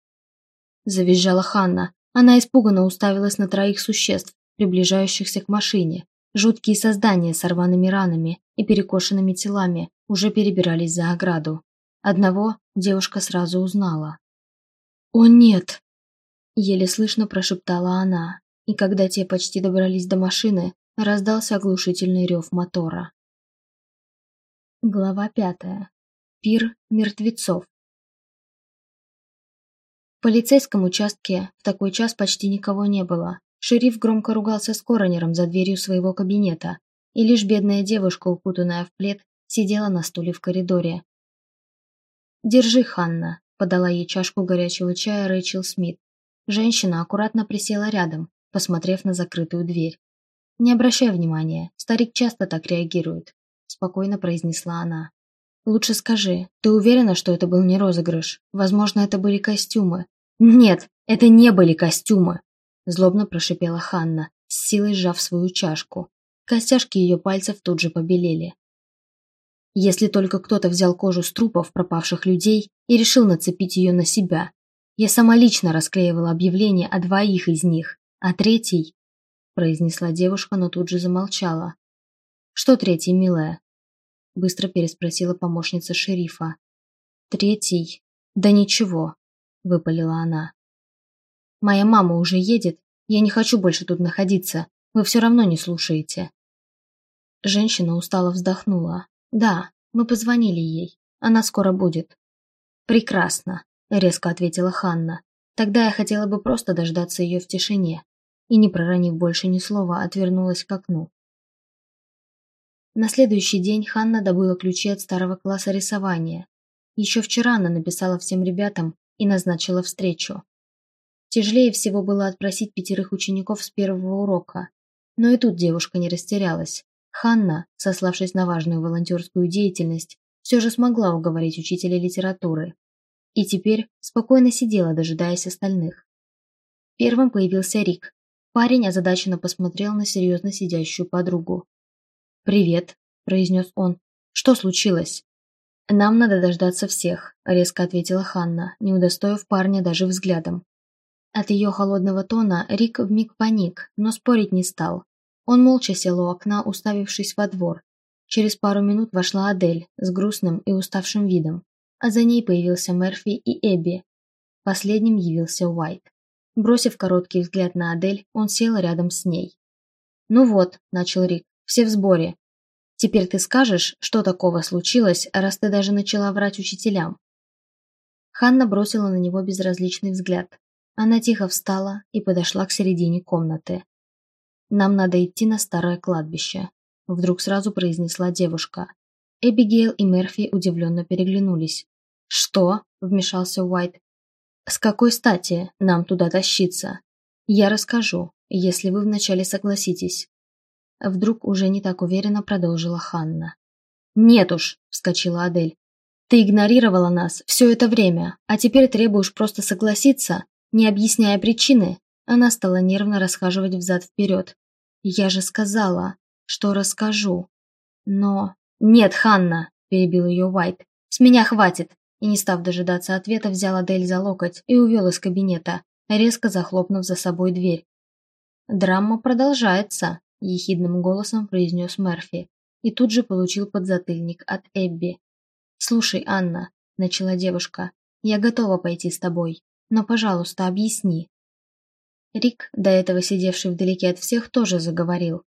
Завизжала Ханна. Она испуганно уставилась на троих существ, приближающихся к машине. Жуткие создания с рваными ранами и перекошенными телами уже перебирались за ограду. Одного девушка сразу узнала. «О нет!» – еле слышно прошептала она, и когда те почти добрались до машины, раздался оглушительный рев мотора. Глава пятая. Пир мертвецов. В полицейском участке в такой час почти никого не было. Шериф громко ругался с коронером за дверью своего кабинета, и лишь бедная девушка, укутанная в плед, сидела на стуле в коридоре. «Держи, Ханна», – подала ей чашку горячего чая Рэйчел Смит. Женщина аккуратно присела рядом, посмотрев на закрытую дверь. «Не обращай внимания, старик часто так реагирует», – спокойно произнесла она. «Лучше скажи, ты уверена, что это был не розыгрыш? Возможно, это были костюмы?» «Нет, это не были костюмы!» Злобно прошипела Ханна, с силой сжав свою чашку. Костяшки ее пальцев тут же побелели. Если только кто-то взял кожу с трупов пропавших людей и решил нацепить ее на себя. Я сама лично расклеивала объявление о двоих из них, а третий... произнесла девушка, но тут же замолчала. «Что третий, милая?» Быстро переспросила помощница шерифа. «Третий? Да ничего», — выпалила она. «Моя мама уже едет, я не хочу больше тут находиться, вы все равно не слушаете». Женщина устало вздохнула. «Да, мы позвонили ей, она скоро будет». «Прекрасно», — резко ответила Ханна. «Тогда я хотела бы просто дождаться ее в тишине» и, не проронив больше ни слова, отвернулась к окну. На следующий день Ханна добыла ключи от старого класса рисования. Еще вчера она написала всем ребятам и назначила встречу. Тяжелее всего было отпросить пятерых учеников с первого урока. Но и тут девушка не растерялась. Ханна, сославшись на важную волонтерскую деятельность, все же смогла уговорить учителя литературы. И теперь спокойно сидела, дожидаясь остальных. Первым появился Рик. Парень озадаченно посмотрел на серьезно сидящую подругу. «Привет», – произнес он. «Что случилось?» «Нам надо дождаться всех», – резко ответила Ханна, не удостоив парня даже взглядом. От ее холодного тона Рик вмиг паник, но спорить не стал. Он молча сел у окна, уставившись во двор. Через пару минут вошла Адель с грустным и уставшим видом, а за ней появился Мерфи и Эбби. Последним явился Уайт. Бросив короткий взгляд на Адель, он сел рядом с ней. «Ну вот», – начал Рик, все в сборе. Теперь ты скажешь, что такого случилось, раз ты даже начала врать учителям?» Ханна бросила на него безразличный взгляд. Она тихо встала и подошла к середине комнаты. «Нам надо идти на старое кладбище», – вдруг сразу произнесла девушка. Эбигейл и Мерфи удивленно переглянулись. «Что?» – вмешался Уайт. «С какой стати нам туда тащиться? Я расскажу, если вы вначале согласитесь. Вдруг уже не так уверенно продолжила Ханна. «Нет уж», – вскочила Адель. «Ты игнорировала нас все это время, а теперь требуешь просто согласиться, не объясняя причины?» Она стала нервно расхаживать взад-вперед. «Я же сказала, что расскажу». «Но...» «Нет, Ханна!» – перебил ее Уайт. «С меня хватит!» И не став дожидаться ответа, взял Адель за локоть и увел из кабинета, резко захлопнув за собой дверь. «Драма продолжается», – ехидным голосом произнес Мерфи и тут же получил подзатыльник от Эбби. «Слушай, Анна», – начала девушка, – «я готова пойти с тобой, но, пожалуйста, объясни». Рик, до этого сидевший вдалеке от всех, тоже заговорил.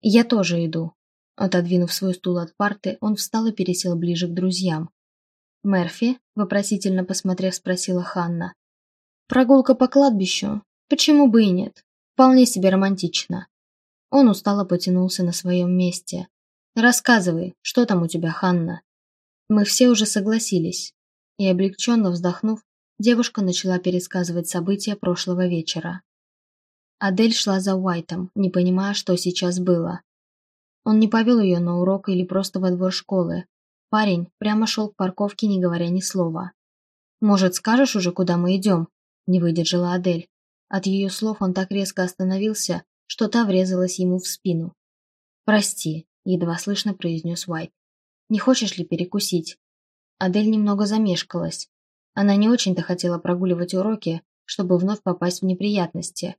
«Я тоже иду». Отодвинув свой стул от парты, он встал и пересел ближе к друзьям. «Мерфи?» – вопросительно посмотрев, спросила Ханна. «Прогулка по кладбищу? Почему бы и нет? Вполне себе романтично. Он устало потянулся на своем месте. «Рассказывай, что там у тебя, Ханна?» Мы все уже согласились. И облегченно вздохнув, девушка начала пересказывать события прошлого вечера. Адель шла за Уайтом, не понимая, что сейчас было. Он не повел ее на урок или просто во двор школы. Парень прямо шел к парковке, не говоря ни слова. «Может, скажешь уже, куда мы идем?» – не выдержала Адель. От ее слов он так резко остановился, что та врезалась ему в спину. «Прости», – едва слышно произнес Уайт. «Не хочешь ли перекусить?» Адель немного замешкалась. Она не очень-то хотела прогуливать уроки, чтобы вновь попасть в неприятности.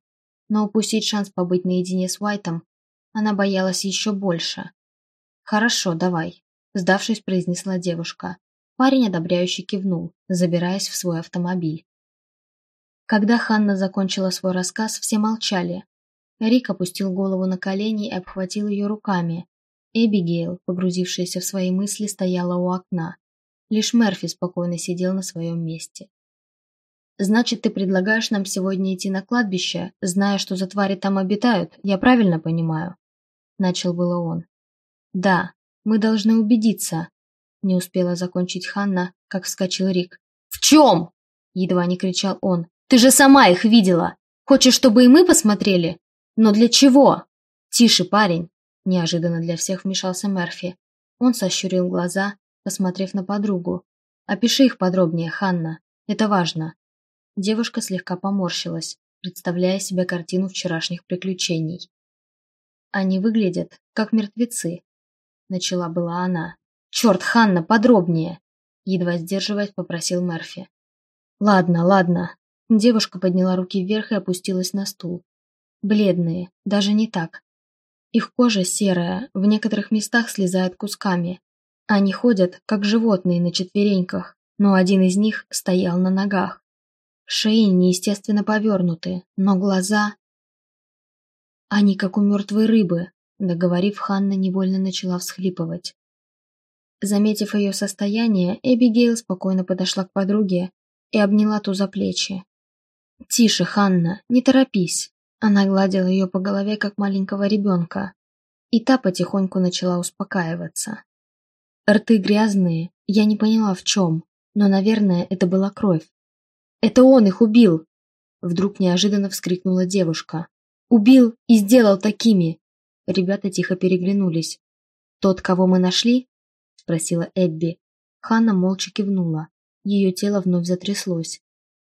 Но упустить шанс побыть наедине с Уайтом она боялась еще больше. «Хорошо, давай», – сдавшись, произнесла девушка. Парень одобряюще кивнул, забираясь в свой автомобиль. Когда Ханна закончила свой рассказ, все молчали. Рик опустил голову на колени и обхватил ее руками. Эбигейл, погрузившаяся в свои мысли, стояла у окна. Лишь Мерфи спокойно сидел на своем месте. «Значит, ты предлагаешь нам сегодня идти на кладбище, зная, что за твари там обитают, я правильно понимаю?» Начал было он. «Да, мы должны убедиться», — не успела закончить Ханна, как вскочил Рик. «В чем?» — едва не кричал он. «Ты же сама их видела! Хочешь, чтобы и мы посмотрели? Но для чего?» «Тише, парень!» — неожиданно для всех вмешался Мерфи. Он сощурил глаза, посмотрев на подругу. «Опиши их подробнее, Ханна. Это важно. Девушка слегка поморщилась, представляя себе картину вчерашних приключений. «Они выглядят, как мертвецы», — начала была она. «Черт, Ханна, подробнее!» Едва сдерживаясь, попросил Мерфи. «Ладно, ладно». Девушка подняла руки вверх и опустилась на стул. Бледные, даже не так. Их кожа серая, в некоторых местах слезает кусками. Они ходят, как животные на четвереньках, но один из них стоял на ногах. Шеи неестественно повернуты, но глаза... Они как у мертвой рыбы, договорив, Ханна невольно начала всхлипывать. Заметив ее состояние, Эбигейл спокойно подошла к подруге и обняла ту за плечи. «Тише, Ханна, не торопись!» Она гладила ее по голове, как маленького ребенка, и та потихоньку начала успокаиваться. Рты грязные, я не поняла в чем, но, наверное, это была кровь. Это он их убил!» Вдруг неожиданно вскрикнула девушка. «Убил и сделал такими!» Ребята тихо переглянулись. «Тот, кого мы нашли?» Спросила Эбби. Ханна молча кивнула. Ее тело вновь затряслось.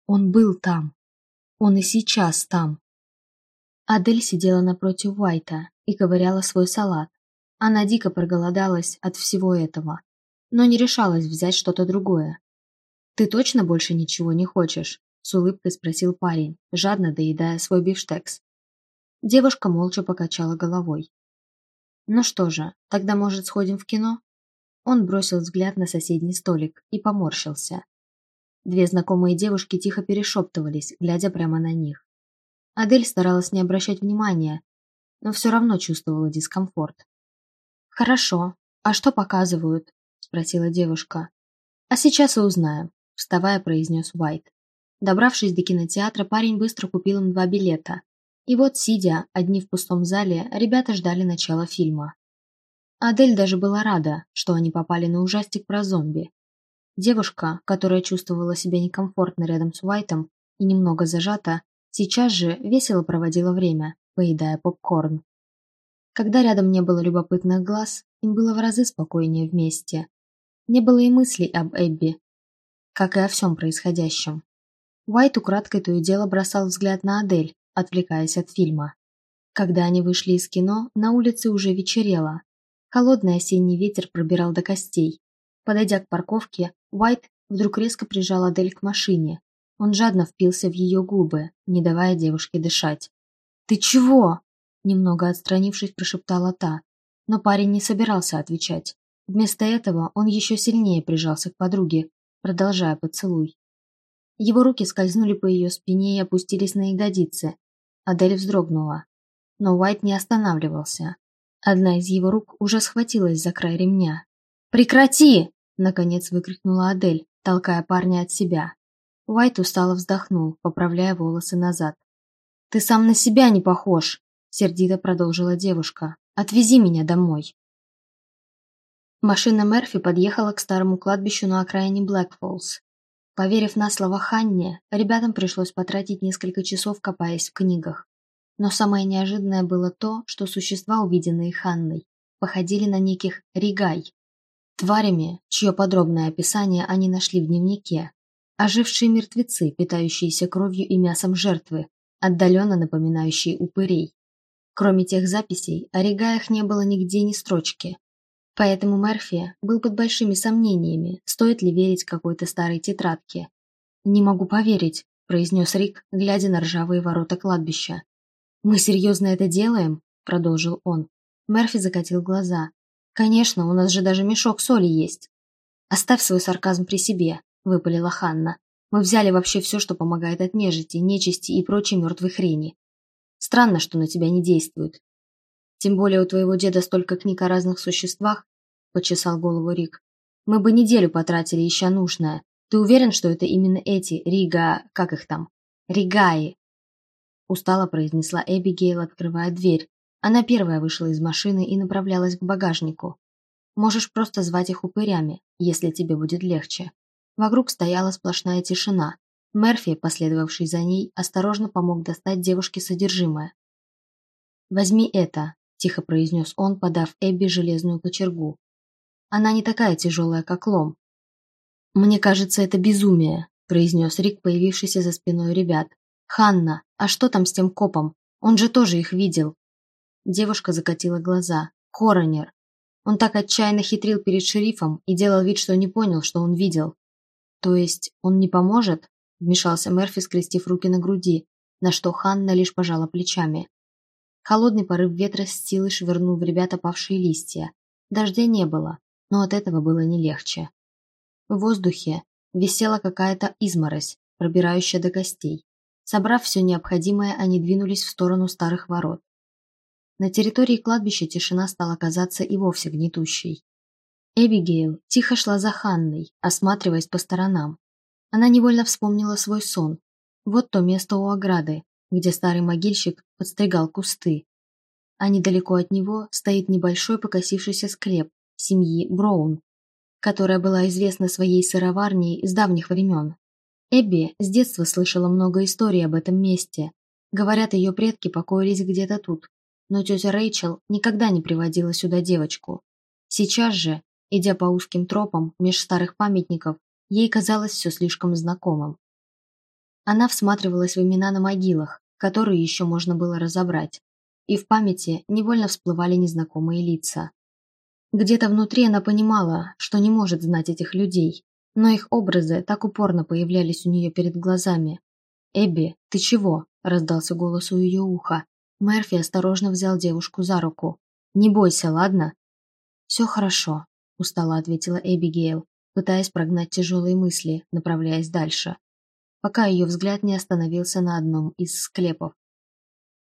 Он был там. Он и сейчас там. Адель сидела напротив Уайта и ковыряла свой салат. Она дико проголодалась от всего этого, но не решалась взять что-то другое. «Ты точно больше ничего не хочешь?» – с улыбкой спросил парень, жадно доедая свой бифштекс. Девушка молча покачала головой. «Ну что же, тогда, может, сходим в кино?» Он бросил взгляд на соседний столик и поморщился. Две знакомые девушки тихо перешептывались, глядя прямо на них. Адель старалась не обращать внимания, но все равно чувствовала дискомфорт. «Хорошо. А что показывают?» – спросила девушка. «А сейчас и узнаем вставая, произнес Уайт. Добравшись до кинотеатра, парень быстро купил им два билета. И вот, сидя, одни в пустом зале, ребята ждали начала фильма. Адель даже была рада, что они попали на ужастик про зомби. Девушка, которая чувствовала себя некомфортно рядом с Уайтом и немного зажата, сейчас же весело проводила время, поедая попкорн. Когда рядом не было любопытных глаз, им было в разы спокойнее вместе. Не было и мыслей об Эбби, как и о всем происходящем. Уайт украдкой то и дело бросал взгляд на Адель, отвлекаясь от фильма. Когда они вышли из кино, на улице уже вечерело. Холодный осенний ветер пробирал до костей. Подойдя к парковке, Уайт вдруг резко прижал Адель к машине. Он жадно впился в ее губы, не давая девушке дышать. «Ты чего?» Немного отстранившись, прошептала та. Но парень не собирался отвечать. Вместо этого он еще сильнее прижался к подруге, продолжая поцелуй. Его руки скользнули по ее спине и опустились на ягодицы. Адель вздрогнула. Но Уайт не останавливался. Одна из его рук уже схватилась за край ремня. «Прекрати!» – наконец выкрикнула Адель, толкая парня от себя. Уайт устало вздохнул, поправляя волосы назад. «Ты сам на себя не похож!» – сердито продолжила девушка. «Отвези меня домой!» Машина Мерфи подъехала к старому кладбищу на окраине Блэкфоллс. Поверив на слово Ханне, ребятам пришлось потратить несколько часов, копаясь в книгах. Но самое неожиданное было то, что существа, увиденные Ханной, походили на неких ригай. Тварями, чье подробное описание они нашли в дневнике. Ожившие мертвецы, питающиеся кровью и мясом жертвы, отдаленно напоминающие упырей. Кроме тех записей, о ригаях не было нигде ни строчки. Поэтому Мерфи был под большими сомнениями, стоит ли верить какой-то старой тетрадке. «Не могу поверить», – произнес Рик, глядя на ржавые ворота кладбища. «Мы серьезно это делаем?» – продолжил он. Мерфи закатил глаза. «Конечно, у нас же даже мешок соли есть». «Оставь свой сарказм при себе», – выпалила Ханна. «Мы взяли вообще все, что помогает от нежити, нечисти и прочей мертвой хрени. Странно, что на тебя не действует. Тем более у твоего деда столько книг о разных существах, — почесал голову Рик. Мы бы неделю потратили, ища нужное. Ты уверен, что это именно эти, Рига... как их там? Ригаи? Устало произнесла Эбигейл, открывая дверь. Она первая вышла из машины и направлялась к багажнику. Можешь просто звать их упырями, если тебе будет легче. Вокруг стояла сплошная тишина. Мерфи, последовавший за ней, осторожно помог достать девушке содержимое. «Возьми это», тихо произнес он, подав Эбби железную кочергу. Она не такая тяжелая, как лом. Мне кажется, это безумие, произнес Рик, появившийся за спиной ребят. Ханна, а что там с тем копом? Он же тоже их видел. Девушка закатила глаза. Коронер. Он так отчаянно хитрил перед шерифом и делал вид, что не понял, что он видел. То есть он не поможет? Вмешался Мерфи, скрестив руки на груди, на что Ханна лишь пожала плечами. Холодный порыв ветра с силой швырнул в ребят опавшие листья. Дождя не было, но от этого было не легче. В воздухе висела какая-то изморозь, пробирающая до костей. Собрав все необходимое, они двинулись в сторону старых ворот. На территории кладбища тишина стала казаться и вовсе гнетущей. Эбигейл тихо шла за Ханной, осматриваясь по сторонам. Она невольно вспомнила свой сон. Вот то место у ограды, где старый могильщик подстригал кусты. А недалеко от него стоит небольшой покосившийся склеп семьи Броун, которая была известна своей сыроварней с давних времен. Эбби с детства слышала много историй об этом месте. Говорят, ее предки покоились где-то тут, но тетя Рэйчел никогда не приводила сюда девочку. Сейчас же, идя по узким тропам меж старых памятников, ей казалось все слишком знакомым. Она всматривалась в имена на могилах, которые еще можно было разобрать, и в памяти невольно всплывали незнакомые лица. Где-то внутри она понимала, что не может знать этих людей, но их образы так упорно появлялись у нее перед глазами. «Эбби, ты чего?» – раздался голос у ее уха. Мерфи осторожно взял девушку за руку. «Не бойся, ладно?» «Все хорошо», – устало ответила Эбигейл, пытаясь прогнать тяжелые мысли, направляясь дальше пока ее взгляд не остановился на одном из склепов.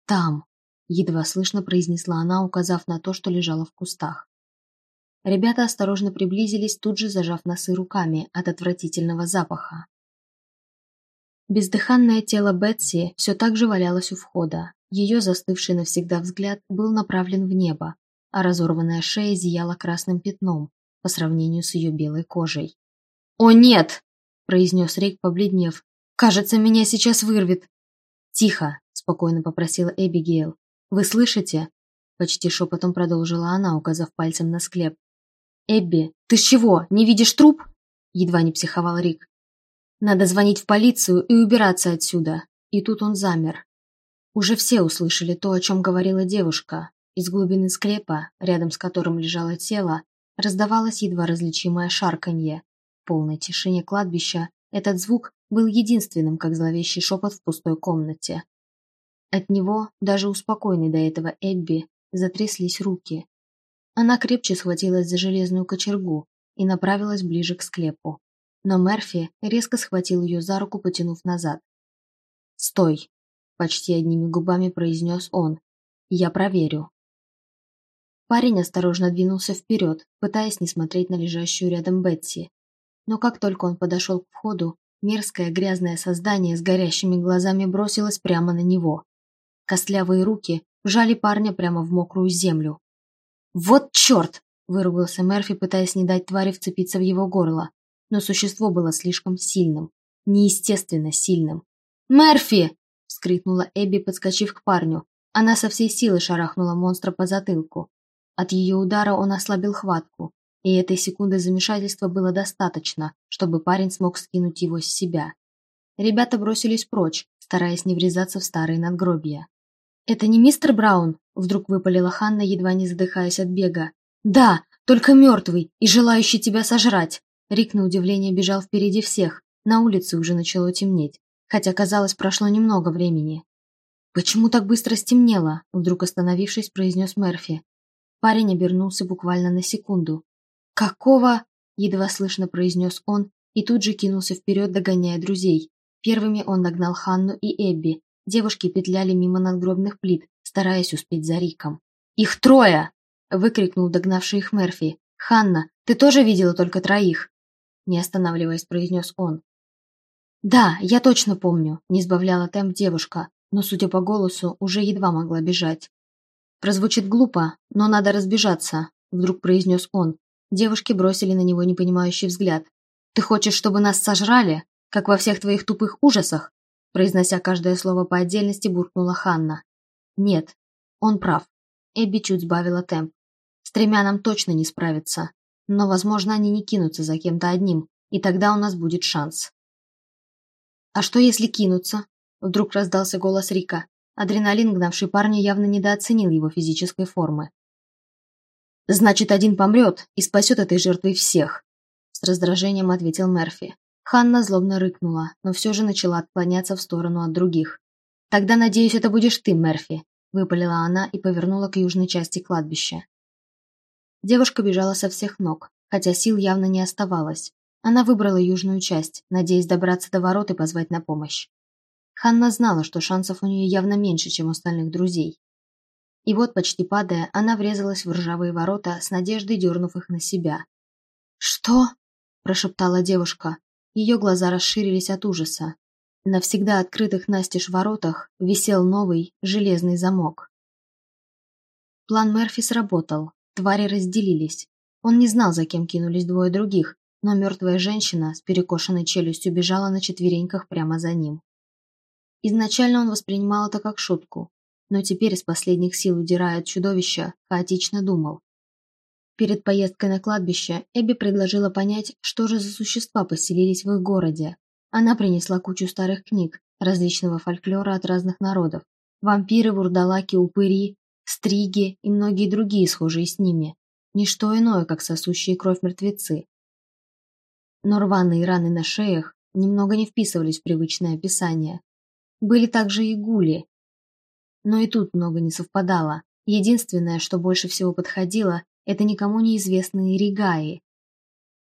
«Там!» – едва слышно произнесла она, указав на то, что лежало в кустах. Ребята осторожно приблизились, тут же зажав носы руками от отвратительного запаха. Бездыханное тело Бетси все так же валялось у входа. Ее застывший навсегда взгляд был направлен в небо, а разорванная шея зияла красным пятном по сравнению с ее белой кожей. «О, нет!» – произнес Рейк, побледнев, Кажется, меня сейчас вырвет. Тихо, спокойно попросила Эбигейл. Вы слышите? Почти шепотом продолжила она, указав пальцем на склеп. «Эбби, ты чего, не видишь труп?» Едва не психовал Рик. «Надо звонить в полицию и убираться отсюда». И тут он замер. Уже все услышали то, о чем говорила девушка. Из глубины склепа, рядом с которым лежало тело, раздавалось едва различимое шарканье. В полной тишине кладбища этот звук был единственным, как зловещий шепот в пустой комнате. От него, даже у спокойной до этого Эбби, затряслись руки. Она крепче схватилась за железную кочергу и направилась ближе к склепу. Но Мерфи резко схватил ее за руку, потянув назад. «Стой!» – почти одними губами произнес он. «Я проверю». Парень осторожно двинулся вперед, пытаясь не смотреть на лежащую рядом Бетси. Но как только он подошел к входу, Мерзкое грязное создание с горящими глазами бросилось прямо на него. Костлявые руки вжали парня прямо в мокрую землю. «Вот черт!» – выругался Мерфи, пытаясь не дать твари вцепиться в его горло. Но существо было слишком сильным. Неестественно сильным. «Мерфи!» – вскрикнула Эбби, подскочив к парню. Она со всей силы шарахнула монстра по затылку. От ее удара он ослабил хватку, и этой секунды замешательства было достаточно, чтобы парень смог скинуть его с себя. Ребята бросились прочь, стараясь не врезаться в старые надгробия. «Это не мистер Браун?» – вдруг выпалила Ханна, едва не задыхаясь от бега. «Да, Только мертвый и желающий тебя сожрать!» Рик на удивление бежал впереди всех. На улице уже начало темнеть, хотя, казалось, прошло немного времени. «Почему так быстро стемнело?» Вдруг остановившись, произнес Мерфи. Парень обернулся буквально на секунду. «Какого?» – едва слышно произнес он и тут же кинулся вперед, догоняя друзей. Первыми он нагнал Ханну и Эбби. Девушки петляли мимо надгробных плит, стараясь успеть за Риком. «Их трое!» – выкрикнул догнавший их Мерфи. «Ханна, ты тоже видела только троих?» Не останавливаясь, произнес он. «Да, я точно помню», – не сбавляла темп девушка, но, судя по голосу, уже едва могла бежать. «Прозвучит глупо, но надо разбежаться», – вдруг произнес он. Девушки бросили на него непонимающий взгляд. «Ты хочешь, чтобы нас сожрали, как во всех твоих тупых ужасах?» Произнося каждое слово по отдельности, буркнула Ханна. «Нет, он прав». Эбби чуть сбавила темп. «С тремя нам точно не справиться. Но, возможно, они не кинутся за кем-то одним, и тогда у нас будет шанс». «А что, если кинутся?» Вдруг раздался голос Рика. Адреналин, гнавший парня, явно недооценил его физической формы. «Значит, один помрет и спасет этой жертвой всех», с раздражением ответил Мерфи. Ханна злобно рыкнула, но все же начала отклоняться в сторону от других. «Тогда, надеюсь, это будешь ты, Мерфи», выпалила она и повернула к южной части кладбища. Девушка бежала со всех ног, хотя сил явно не оставалось. Она выбрала южную часть, надеясь добраться до ворот и позвать на помощь. Ханна знала, что шансов у нее явно меньше, чем у остальных друзей. И вот, почти падая, она врезалась в ржавые ворота, с надеждой дернув их на себя. «Что?» – прошептала девушка. Ее глаза расширились от ужаса. На всегда открытых настежь воротах висел новый железный замок. План Мерфи сработал. Твари разделились. Он не знал, за кем кинулись двое других, но мертвая женщина с перекошенной челюстью бежала на четвереньках прямо за ним. Изначально он воспринимал это как шутку, но теперь из последних сил удирая от чудовища, хаотично думал. Перед поездкой на кладбище Эбби предложила понять, что же за существа поселились в их городе. Она принесла кучу старых книг, различного фольклора от разных народов. Вампиры, вурдалаки, упыри, стриги и многие другие схожие с ними. Ничто иное, как сосущие кровь мертвецы. Но рваные раны на шеях немного не вписывались в привычное описание, были также и гули. Но и тут много не совпадало. Единственное, что больше всего подходило, это никому неизвестные ригаи.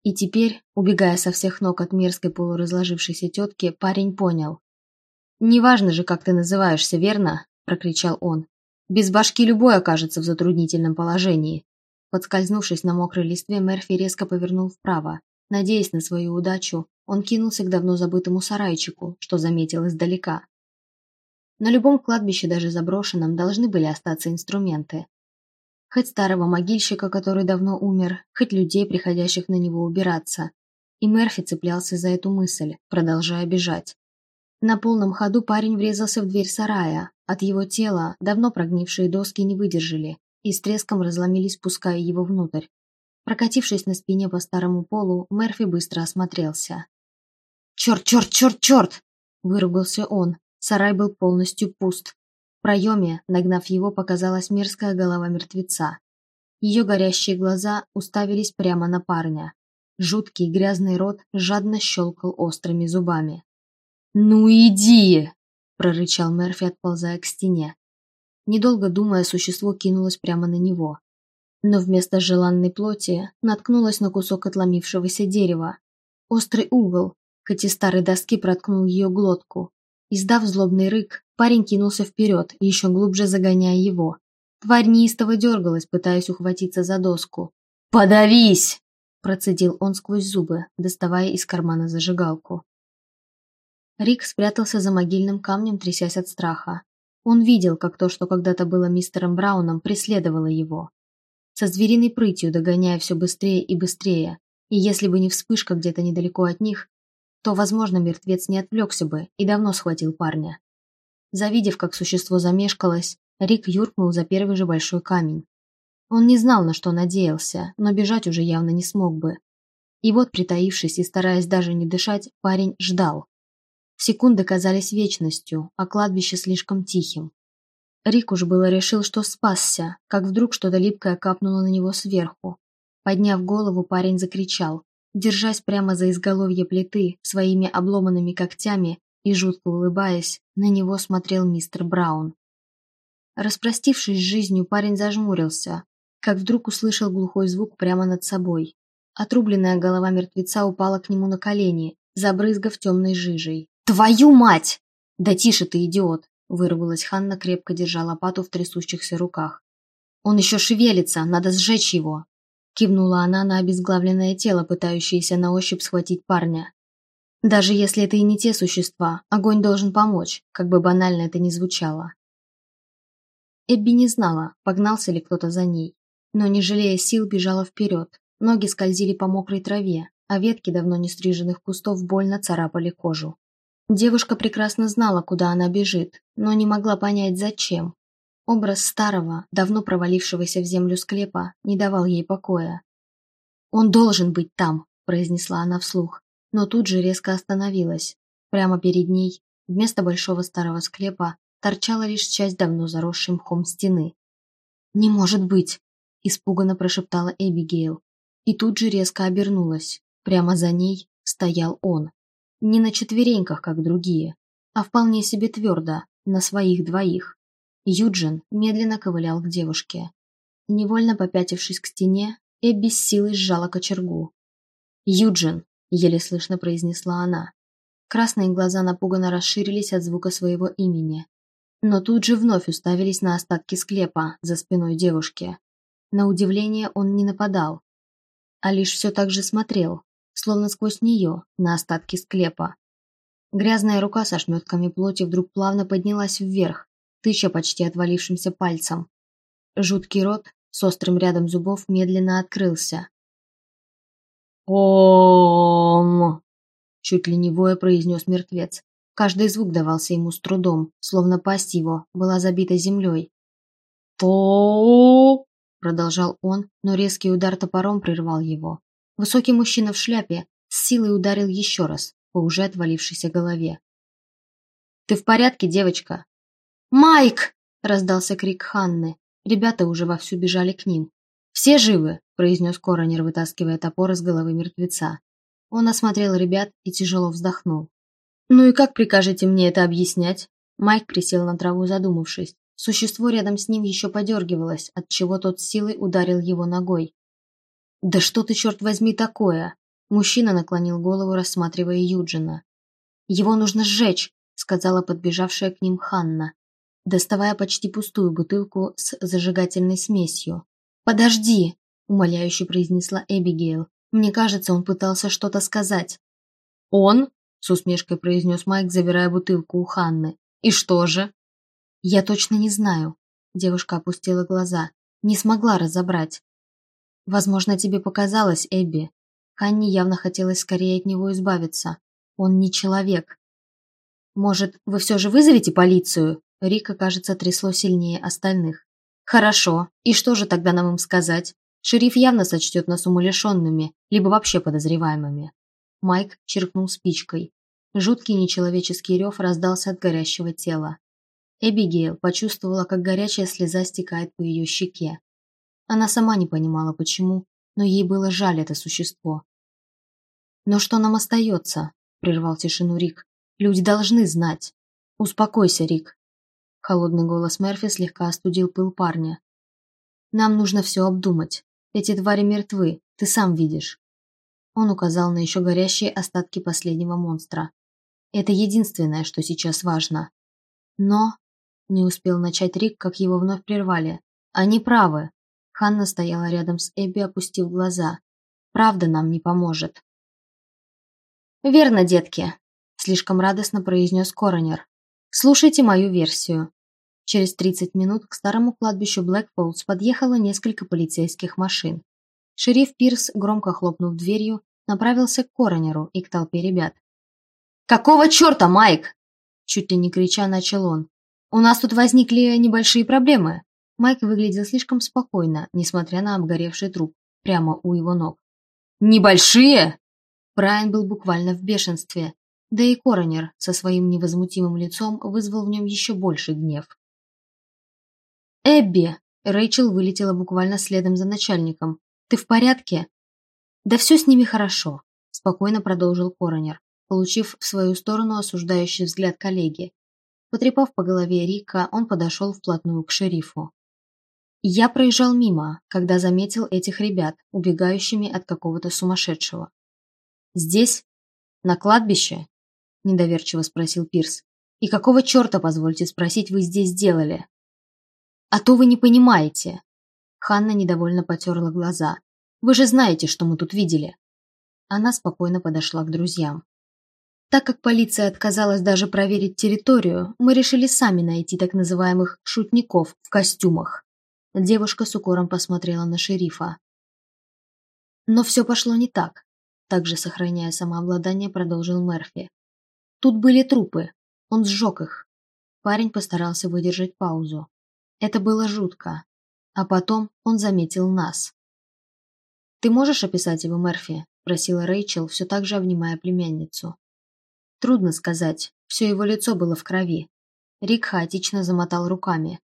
И теперь, убегая со всех ног от мерзкой полуразложившейся тетки, парень понял. «Неважно же, как ты называешься, верно?» – прокричал он. «Без башки любой окажется в затруднительном положении». Подскользнувшись на мокрой листве, Мерфи резко повернул вправо. Надеясь на свою удачу, он кинулся к давно забытому сарайчику, что заметил издалека. На любом кладбище, даже заброшенном, должны были остаться инструменты. Хоть старого могильщика, который давно умер, хоть людей, приходящих на него убираться. И Мерфи цеплялся за эту мысль, продолжая бежать. На полном ходу парень врезался в дверь сарая. От его тела давно прогнившие доски не выдержали и с треском разломились, пуская его внутрь. Прокатившись на спине по старому полу, Мерфи быстро осмотрелся. «Черт, черт, черт, черт!» – выругался он, Сарай был полностью пуст. В проеме, нагнав его, показалась мерзкая голова мертвеца. Ее горящие глаза уставились прямо на парня. Жуткий грязный рот жадно щелкал острыми зубами. «Ну иди!» – прорычал Мерфи, отползая к стене. Недолго думая, существо кинулось прямо на него. Но вместо желанной плоти наткнулось на кусок отломившегося дерева. Острый угол, хоть и старой доски проткнул ее глотку. Издав злобный рык, парень кинулся вперед, еще глубже загоняя его. Тварь неистово дергалась, пытаясь ухватиться за доску. «Подавись!» – процедил он сквозь зубы, доставая из кармана зажигалку. Рик спрятался за могильным камнем, трясясь от страха. Он видел, как то, что когда-то было мистером Брауном, преследовало его. Со звериной прытью догоняя все быстрее и быстрее, и если бы не вспышка где-то недалеко от них, то, возможно, мертвец не отвлекся бы и давно схватил парня. Завидев, как существо замешкалось, Рик юркнул за первый же большой камень. Он не знал, на что надеялся, но бежать уже явно не смог бы. И вот, притаившись и стараясь даже не дышать, парень ждал. Секунды казались вечностью, а кладбище слишком тихим. Рик уж было решил, что спасся, как вдруг что-то липкое капнуло на него сверху. Подняв голову, парень закричал. Держась прямо за изголовье плиты, своими обломанными когтями и жутко улыбаясь, на него смотрел мистер Браун. Распростившись с жизнью, парень зажмурился, как вдруг услышал глухой звук прямо над собой. Отрубленная голова мертвеца упала к нему на колени, забрызгав темной жижей. «Твою мать!» «Да тише ты, идиот!» – вырвалась Ханна, крепко держа лопату в трясущихся руках. «Он еще шевелится, надо сжечь его!» Кивнула она на обезглавленное тело, пытающееся на ощупь схватить парня. «Даже если это и не те существа, огонь должен помочь, как бы банально это ни звучало». Эбби не знала, погнался ли кто-то за ней, но, не жалея сил, бежала вперед. Ноги скользили по мокрой траве, а ветки давно не стриженных кустов больно царапали кожу. Девушка прекрасно знала, куда она бежит, но не могла понять, зачем. Образ старого, давно провалившегося в землю склепа, не давал ей покоя. «Он должен быть там», – произнесла она вслух, но тут же резко остановилась. Прямо перед ней, вместо большого старого склепа, торчала лишь часть давно заросшей мхом стены. «Не может быть!» – испуганно прошептала Эбигейл. И тут же резко обернулась. Прямо за ней стоял он. Не на четвереньках, как другие, а вполне себе твердо, на своих двоих. Юджин медленно ковылял к девушке. Невольно попятившись к стене, Эбби с силой сжала кочергу. «Юджин!» – еле слышно произнесла она. Красные глаза напуганно расширились от звука своего имени. Но тут же вновь уставились на остатки склепа за спиной девушки. На удивление он не нападал, а лишь все так же смотрел, словно сквозь нее, на остатки склепа. Грязная рука со шметками плоти вдруг плавно поднялась вверх, тыча почти отвалившимся пальцем. Жуткий рот с острым рядом зубов медленно открылся. «Ом!» – чуть воя произнес мертвец. Каждый звук давался ему с трудом, словно пасть его была забита землей. «То!» – продолжал он, но резкий удар топором прервал его. Высокий мужчина в шляпе с силой ударил еще раз по уже отвалившейся голове. «Ты в порядке, девочка?» «Майк!» – раздался крик Ханны. Ребята уже вовсю бежали к ним. «Все живы?» – произнес Коронер, вытаскивая топор из головы мертвеца. Он осмотрел ребят и тяжело вздохнул. «Ну и как прикажете мне это объяснять?» Майк присел на траву, задумавшись. Существо рядом с ним еще подергивалось, отчего тот силой ударил его ногой. «Да что ты, черт возьми, такое?» Мужчина наклонил голову, рассматривая Юджина. «Его нужно сжечь», — сказала подбежавшая к ним Ханна, доставая почти пустую бутылку с зажигательной смесью. «Подожди!» — умоляюще произнесла Эбигейл. «Мне кажется, он пытался что-то сказать». «Он?» — с усмешкой произнес Майк, забирая бутылку у Ханны. «И что же?» «Я точно не знаю». Девушка опустила глаза. Не смогла разобрать. Возможно, тебе показалось, Эбби. Ханни явно хотелось скорее от него избавиться. Он не человек. Может, вы все же вызовете полицию? Рика, кажется, трясло сильнее остальных. Хорошо. И что же тогда нам им сказать? Шериф явно сочтет нас умалишенными, либо вообще подозреваемыми. Майк черкнул спичкой. Жуткий нечеловеческий рев раздался от горящего тела. Эбигейл почувствовала, как горячая слеза стекает по ее щеке. Она сама не понимала, почему, но ей было жаль это существо. «Но что нам остается?» – прервал тишину Рик. «Люди должны знать. Успокойся, Рик». Холодный голос Мерфи слегка остудил пыл парня. «Нам нужно все обдумать. Эти твари мертвы, ты сам видишь». Он указал на еще горящие остатки последнего монстра. «Это единственное, что сейчас важно». «Но...» – не успел начать Рик, как его вновь прервали. «Они правы. Ханна стояла рядом с Эбби, опустив глаза. «Правда нам не поможет». «Верно, детки», – слишком радостно произнес Коронер. «Слушайте мою версию». Через 30 минут к старому кладбищу Блэкфоллс подъехало несколько полицейских машин. Шериф Пирс, громко хлопнув дверью, направился к Коронеру и к толпе ребят. «Какого черта, Майк?» Чуть ли не крича начал он. «У нас тут возникли небольшие проблемы. Майк выглядел слишком спокойно, несмотря на обгоревший труп, прямо у его ног. «Небольшие?» Брайан был буквально в бешенстве, да и Коронер со своим невозмутимым лицом вызвал в нем еще больше гнев. «Эбби!» Рэйчел вылетела буквально следом за начальником. ты в порядке?» «Да все с ними хорошо», – спокойно продолжил коронер, получив в свою сторону осуждающий взгляд коллеги. Потрепав по голове Рика, он подошел вплотную к шерифу. Я проезжал мимо, когда заметил этих ребят, убегающими от какого-то сумасшедшего. «Здесь? На кладбище?» – недоверчиво спросил Пирс. «И какого черта, позвольте спросить, вы здесь делали?» «А то вы не понимаете!» Ханна недовольно потерла глаза. «Вы же знаете, что мы тут видели!» Она спокойно подошла к друзьям. Так как полиция отказалась даже проверить территорию, мы решили сами найти так называемых «шутников» в костюмах. Девушка с укором посмотрела на шерифа. Но все пошло не так. Также, сохраняя самообладание, продолжил Мерфи. Тут были трупы. Он сжег их. Парень постарался выдержать паузу. Это было жутко. А потом он заметил нас. «Ты можешь описать его, Мерфи?» – просила Рэйчел, все так же обнимая племянницу. Трудно сказать, все его лицо было в крови. Рик хаотично замотал руками.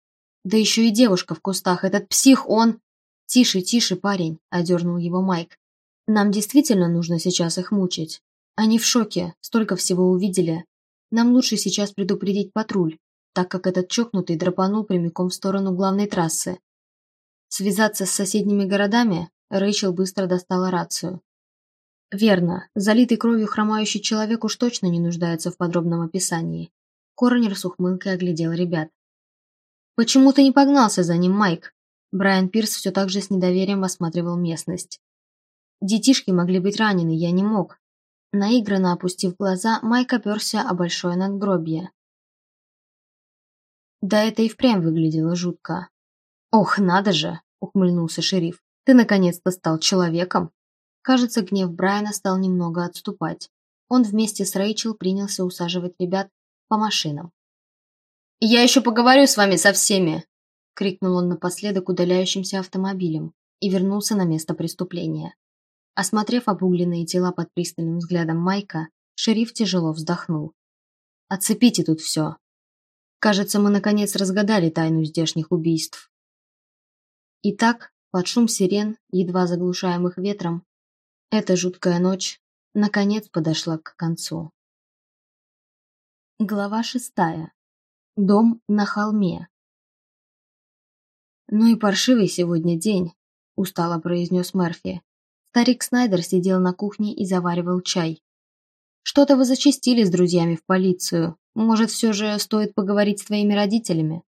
Да еще и девушка в кустах, этот псих, он... «Тише, тише, парень», – одернул его Майк. «Нам действительно нужно сейчас их мучить. Они в шоке, столько всего увидели. Нам лучше сейчас предупредить патруль, так как этот чокнутый драпанул прямиком в сторону главной трассы. Связаться с соседними городами Рэйчел быстро достала рацию. Верно, залитый кровью хромающий человек уж точно не нуждается в подробном описании. Коронер с ухмылкой оглядел ребят. «Почему ты не погнался за ним, Майк?» Брайан Пирс все так же с недоверием осматривал местность. «Детишки могли быть ранены, я не мог». Наигранно опустив глаза, Майк оперся о большое надгробье. Да это и впрямь выглядело жутко. «Ох, надо же!» – ухмыльнулся шериф. «Ты наконец-то стал человеком!» Кажется, гнев Брайана стал немного отступать. Он вместе с Рэйчел принялся усаживать ребят по машинам. «Я еще поговорю с вами со всеми!» – крикнул он напоследок удаляющимся автомобилем и вернулся на место преступления. Осмотрев обугленные тела под пристальным взглядом Майка, шериф тяжело вздохнул. «Отцепите тут все!» Кажется, мы наконец разгадали тайну здешних убийств. Итак, под шум сирен, едва заглушаемых ветром, эта жуткая ночь наконец подошла к концу. Глава шестая. Дом на холме. «Ну и паршивый сегодня день», – устало произнес Мерфи. Старик Снайдер сидел на кухне и заваривал чай. «Что-то вы зачастили с друзьями в полицию. Может, все же стоит поговорить с твоими родителями?»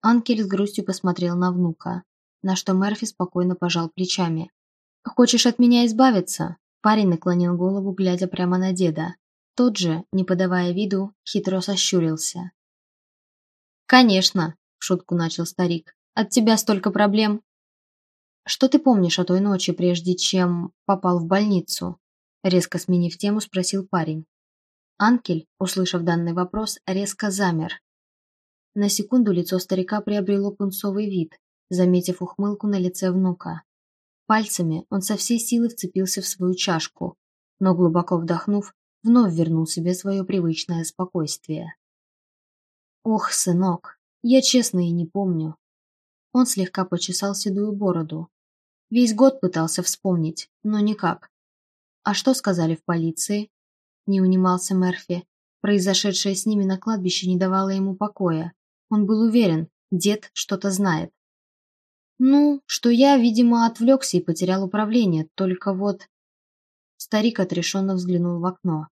Анкель с грустью посмотрел на внука, на что Мерфи спокойно пожал плечами. «Хочешь от меня избавиться?» Парень наклонил голову, глядя прямо на деда. Тот же, не подавая виду, хитро сощурился. «Конечно», – в шутку начал старик. «От тебя столько проблем». «Что ты помнишь о той ночи, прежде чем попал в больницу?» Резко сменив тему, спросил парень. Анкель, услышав данный вопрос, резко замер. На секунду лицо старика приобрело пунцовый вид, заметив ухмылку на лице внука. Пальцами он со всей силы вцепился в свою чашку, но, глубоко вдохнув, вновь вернул себе свое привычное спокойствие. «Ох, сынок, я честно и не помню». Он слегка почесал седую бороду. Весь год пытался вспомнить, но никак. «А что сказали в полиции?» не унимался Мерфи. Произошедшее с ними на кладбище не давало ему покоя. Он был уверен, дед что-то знает. Ну, что я, видимо, отвлекся и потерял управление, только вот... Старик отрешенно взглянул в окно.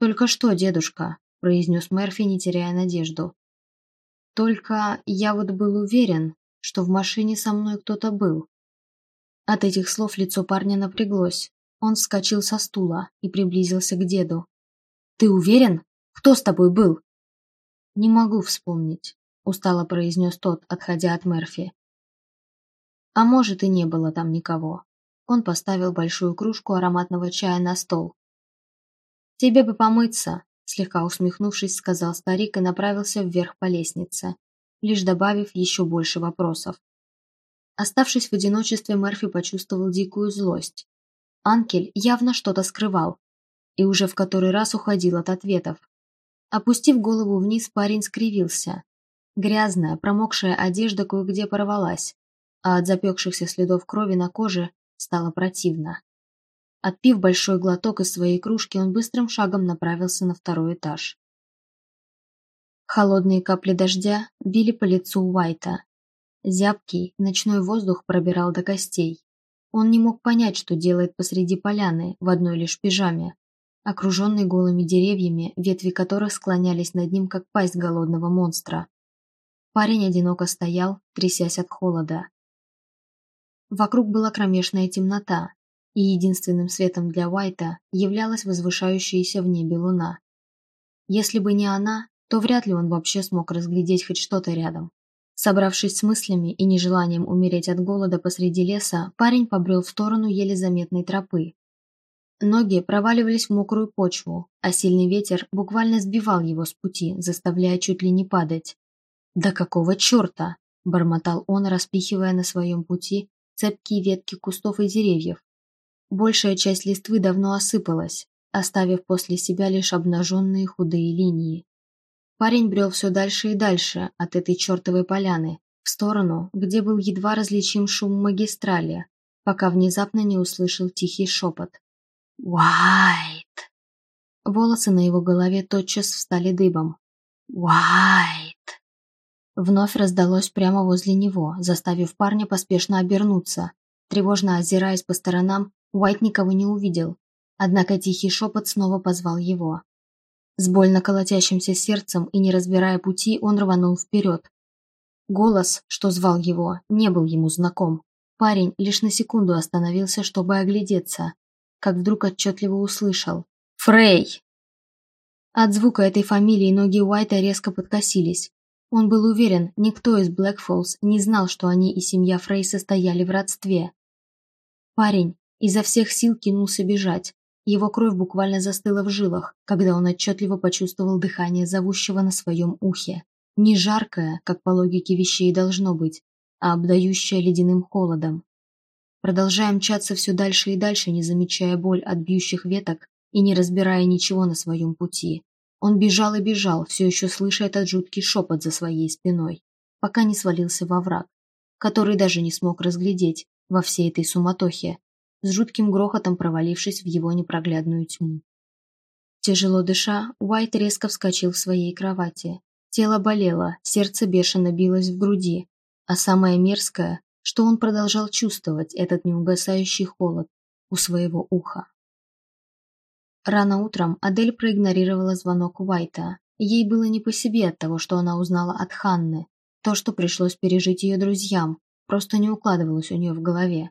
«Только что, дедушка», – произнес Мерфи, не теряя надежду. «Только я вот был уверен, что в машине со мной кто-то был». От этих слов лицо парня напряглось. Он вскочил со стула и приблизился к деду. «Ты уверен? Кто с тобой был?» «Не могу вспомнить», – устало произнес тот, отходя от Мерфи. «А может, и не было там никого». Он поставил большую кружку ароматного чая на стол. «Тебе бы помыться», – слегка усмехнувшись, сказал старик и направился вверх по лестнице, лишь добавив еще больше вопросов. Оставшись в одиночестве, Мерфи почувствовал дикую злость. Анкель явно что-то скрывал, и уже в который раз уходил от ответов. Опустив голову вниз, парень скривился. Грязная, промокшая одежда кое-где порвалась, а от запекшихся следов крови на коже стало противно. Отпив большой глоток из своей кружки, он быстрым шагом направился на второй этаж. Холодные капли дождя били по лицу Уайта. Зябкий ночной воздух пробирал до костей. Он не мог понять, что делает посреди поляны в одной лишь пижаме, окруженный голыми деревьями, ветви которых склонялись над ним, как пасть голодного монстра. Парень одиноко стоял, трясясь от холода. Вокруг была кромешная темнота, и единственным светом для Уайта являлась возвышающаяся в небе луна. Если бы не она, то вряд ли он вообще смог разглядеть хоть что-то рядом. Собравшись с мыслями и нежеланием умереть от голода посреди леса, парень побрел в сторону еле заметной тропы. Ноги проваливались в мокрую почву, а сильный ветер буквально сбивал его с пути, заставляя чуть ли не падать. «Да какого черта!» – бормотал он, распихивая на своем пути цепкие ветки кустов и деревьев. Большая часть листвы давно осыпалась, оставив после себя лишь обнаженные худые линии. Парень брел все дальше и дальше от этой чертовой поляны, в сторону, где был едва различим шум магистрали, пока внезапно не услышал тихий шепот. «Уайт!» Волосы на его голове тотчас встали дыбом. «Уайт!» Вновь раздалось прямо возле него, заставив парня поспешно обернуться. Тревожно озираясь по сторонам, Уайт никого не увидел, однако тихий шепот снова позвал его. С больно колотящимся сердцем и не разбирая пути, он рванул вперед. Голос, что звал его, не был ему знаком. Парень лишь на секунду остановился, чтобы оглядеться, как вдруг отчетливо услышал «Фрей!». От звука этой фамилии ноги Уайта резко подкосились. Он был уверен, никто из Блэкфоллс не знал, что они и семья Фрей состояли в родстве. Парень изо всех сил кинулся бежать. Его кровь буквально застыла в жилах, когда он отчетливо почувствовал дыхание зовущего на своем ухе. Не жаркое, как по логике вещей должно быть, а обдающее ледяным холодом. Продолжая мчаться все дальше и дальше, не замечая боль от бьющих веток и не разбирая ничего на своем пути. Он бежал и бежал, все еще слыша этот жуткий шепот за своей спиной, пока не свалился во враг, который даже не смог разглядеть во всей этой суматохе, с жутким грохотом провалившись в его непроглядную тьму. Тяжело дыша, Уайт резко вскочил в своей кровати. Тело болело, сердце бешено билось в груди, а самое мерзкое, что он продолжал чувствовать этот неугасающий холод у своего уха. Рано утром Адель проигнорировала звонок Уайта. Ей было не по себе от того, что она узнала от Ханны. То, что пришлось пережить ее друзьям, просто не укладывалось у нее в голове.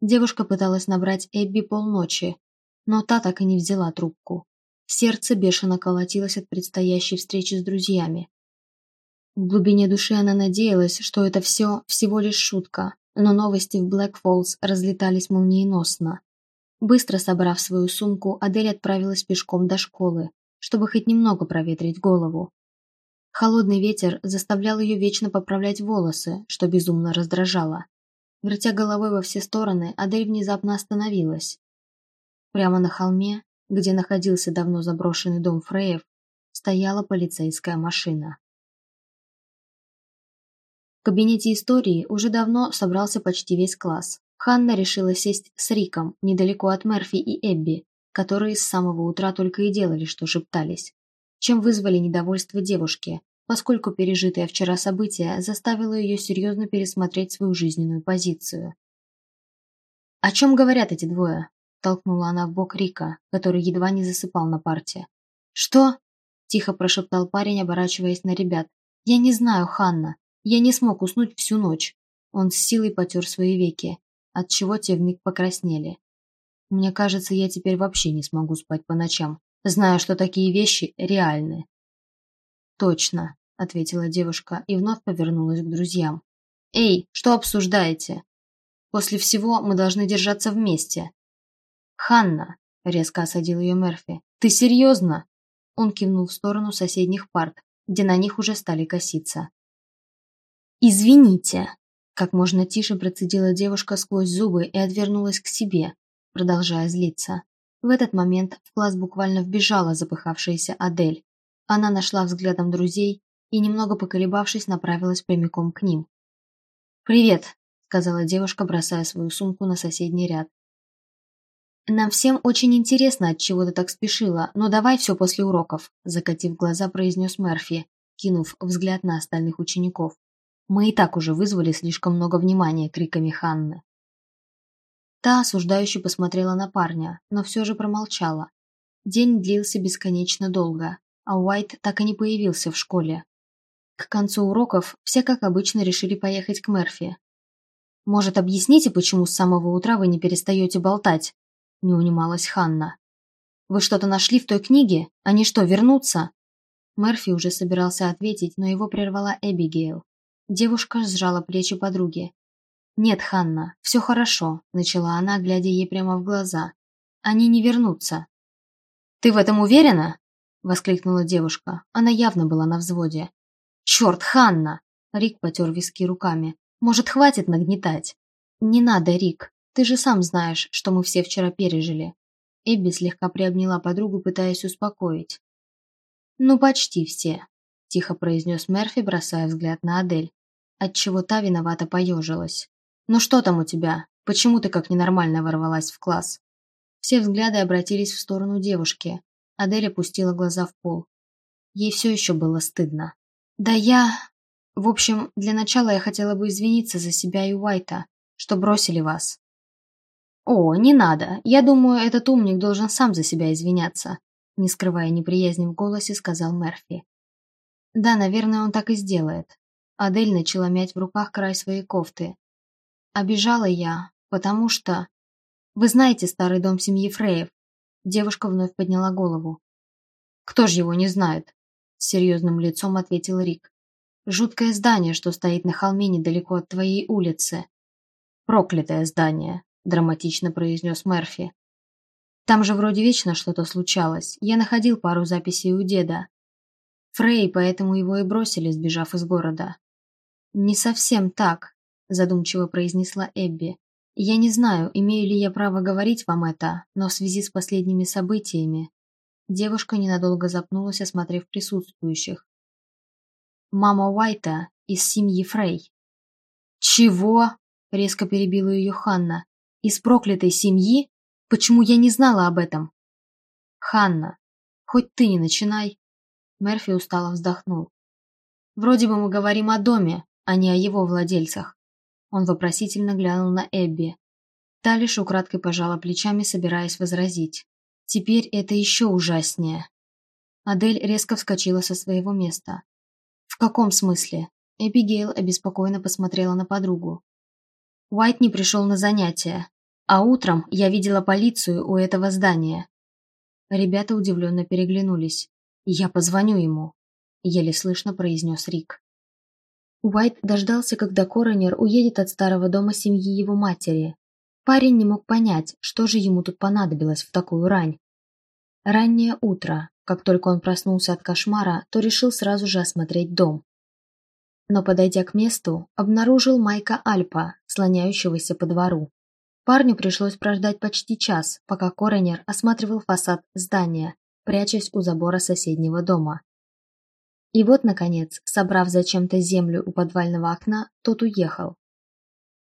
Девушка пыталась набрать Эбби полночи, но та так и не взяла трубку. Сердце бешено колотилось от предстоящей встречи с друзьями. В глубине души она надеялась, что это все всего лишь шутка, но новости в Блэк Фоллс разлетались молниеносно. Быстро собрав свою сумку, Адель отправилась пешком до школы, чтобы хоть немного проветрить голову. Холодный ветер заставлял ее вечно поправлять волосы, что безумно раздражало. Вертя головой во все стороны, Адель внезапно остановилась. Прямо на холме, где находился давно заброшенный дом Фреев, стояла полицейская машина. В кабинете истории уже давно собрался почти весь класс. Ханна решила сесть с Риком, недалеко от Мерфи и Эбби, которые с самого утра только и делали, что шептались. Чем вызвали недовольство девушки, поскольку пережитое вчера событие заставило ее серьезно пересмотреть свою жизненную позицию. «О чем говорят эти двое?» – толкнула она в бок Рика, который едва не засыпал на парте. «Что?» – тихо прошептал парень, оборачиваясь на ребят. «Я не знаю, Ханна. Я не смог уснуть всю ночь». Он с силой потер свои веки, отчего те вмиг покраснели. «Мне кажется, я теперь вообще не смогу спать по ночам, зная, что такие вещи реальны». «Точно ответила девушка и вновь повернулась к друзьям. «Эй, что обсуждаете? После всего мы должны держаться вместе». «Ханна», — резко осадил ее Мерфи, — «ты серьезно?» Он кивнул в сторону соседних парт, где на них уже стали коситься. «Извините», — как можно тише процедила девушка сквозь зубы и отвернулась к себе, продолжая злиться. В этот момент в класс буквально вбежала запыхавшаяся Адель. Она нашла взглядом друзей и, немного поколебавшись, направилась прямиком к ним. «Привет!» сказала девушка, бросая свою сумку на соседний ряд. «Нам всем очень интересно, от чего ты так спешила, но давай все после уроков», закатив глаза, произнес Мерфи, кинув взгляд на остальных учеников. «Мы и так уже вызвали слишком много внимания криками Ханны». Та осуждающе посмотрела на парня, но все же промолчала. День длился бесконечно долго, а Уайт так и не появился в школе. К концу уроков все, как обычно, решили поехать к Мерфи. «Может, объясните, почему с самого утра вы не перестаете болтать?» – не унималась Ханна. «Вы что-то нашли в той книге? Они что, вернутся?» Мерфи уже собирался ответить, но его прервала Эбигейл. Девушка сжала плечи подруги. «Нет, Ханна, все хорошо», – начала она, глядя ей прямо в глаза. «Они не вернутся». «Ты в этом уверена?» – воскликнула девушка. Она явно была на взводе. «Черт, Ханна!» – Рик потер виски руками. «Может, хватит нагнетать?» «Не надо, Рик. Ты же сам знаешь, что мы все вчера пережили». Эбби слегка приобняла подругу, пытаясь успокоить. «Ну, почти все», – тихо произнес Мерфи, бросая взгляд на Адель, отчего та виновато поежилась. «Ну что там у тебя? Почему ты как ненормально ворвалась в класс?» Все взгляды обратились в сторону девушки. Адель опустила глаза в пол. Ей все еще было стыдно. «Да я...» «В общем, для начала я хотела бы извиниться за себя и Уайта, что бросили вас. «О, не надо. Я думаю, этот умник должен сам за себя извиняться», не скрывая неприязни в голосе, сказал Мерфи. «Да, наверное, он так и сделает». Адель начала мять в руках край своей кофты. «Обижала я, потому что...» «Вы знаете старый дом семьи Фреев?» Девушка вновь подняла голову. «Кто же его не знает?» С серьезным лицом ответил Рик. «Жуткое здание, что стоит на холме недалеко от твоей улицы». «Проклятое здание», драматично произнес Мерфи. Там же вроде вечно что-то случалось. Я находил пару записей у деда. Фрей, поэтому его и бросили, сбежав из города. «Не совсем так», – задумчиво произнесла Эбби. «Я не знаю, имею ли я право говорить вам это, но в связи с последними событиями...» Девушка ненадолго запнулась, осмотрев присутствующих. «Мама Уайта из семьи Фрей». «Чего?» – резко перебила ее Ханна. Из проклятой семьи? Почему я не знала об этом? Ханна, хоть ты не начинай. Мерфи устало вздохнул. Вроде бы мы говорим о доме, а не о его владельцах. Он вопросительно глянул на Эбби. Та лишь украдкой пожала плечами, собираясь возразить. Теперь это еще ужаснее. Адель резко вскочила со своего места. «В каком смысле?» Эбигейл обеспокоенно посмотрела на подругу. Уайт не пришел на занятия, а утром я видела полицию у этого здания. Ребята удивленно переглянулись. «Я позвоню ему», — еле слышно произнес Рик. Уайт дождался, когда коронер уедет от старого дома семьи его матери. Парень не мог понять, что же ему тут понадобилось в такую рань. Раннее утро, как только он проснулся от кошмара, то решил сразу же осмотреть дом но, подойдя к месту, обнаружил Майка Альпа, слоняющегося по двору. Парню пришлось прождать почти час, пока коронер осматривал фасад здания, прячась у забора соседнего дома. И вот, наконец, собрав зачем-то землю у подвального окна, тот уехал.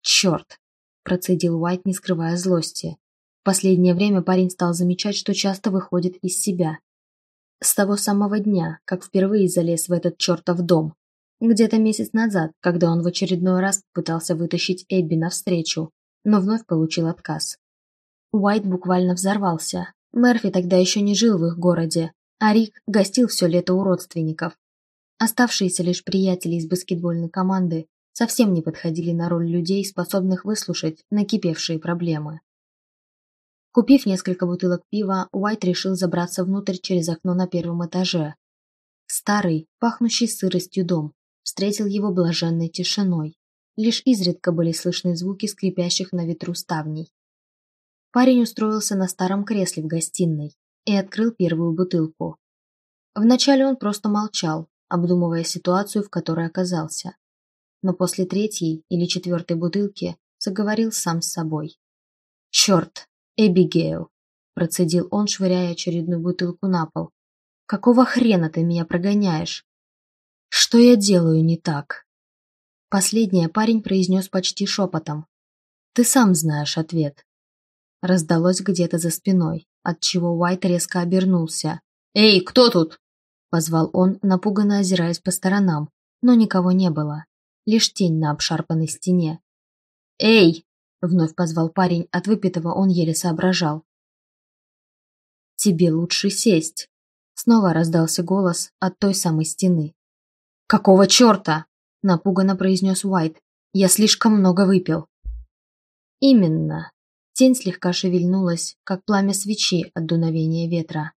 «Черт!» – процедил Уайт, не скрывая злости. В последнее время парень стал замечать, что часто выходит из себя. С того самого дня, как впервые залез в этот чертов дом, где-то месяц назад, когда он в очередной раз пытался вытащить Эбби навстречу, но вновь получил отказ. Уайт буквально взорвался. Мерфи тогда еще не жил в их городе, а Рик гостил все лето у родственников. Оставшиеся лишь приятели из баскетбольной команды совсем не подходили на роль людей, способных выслушать накипевшие проблемы. Купив несколько бутылок пива, Уайт решил забраться внутрь через окно на первом этаже. Старый, пахнущий сыростью дом, встретил его блаженной тишиной. Лишь изредка были слышны звуки скрипящих на ветру ставней. Парень устроился на старом кресле в гостиной и открыл первую бутылку. Вначале он просто молчал, обдумывая ситуацию, в которой оказался. Но после третьей или четвертой бутылки заговорил сам с собой. «Черт, Эбигейл!» – процедил он, швыряя очередную бутылку на пол. «Какого хрена ты меня прогоняешь? Что я делаю не так? Последнее парень произнес почти шепотом. «Ты сам знаешь ответ». Раздалось где-то за спиной, отчего Уайт резко обернулся. «Эй, кто тут?» Позвал он, напуганно озираясь по сторонам, но никого не было. Лишь тень на обшарпанной стене. «Эй!» — вновь позвал парень, от выпитого он еле соображал. «Тебе лучше сесть!» Снова раздался голос от той самой стены. «Какого черта?» – напуганно произнес Уайт. «Я слишком много выпил». «Именно». Тень слегка шевельнулась, как пламя свечи от дуновения ветра.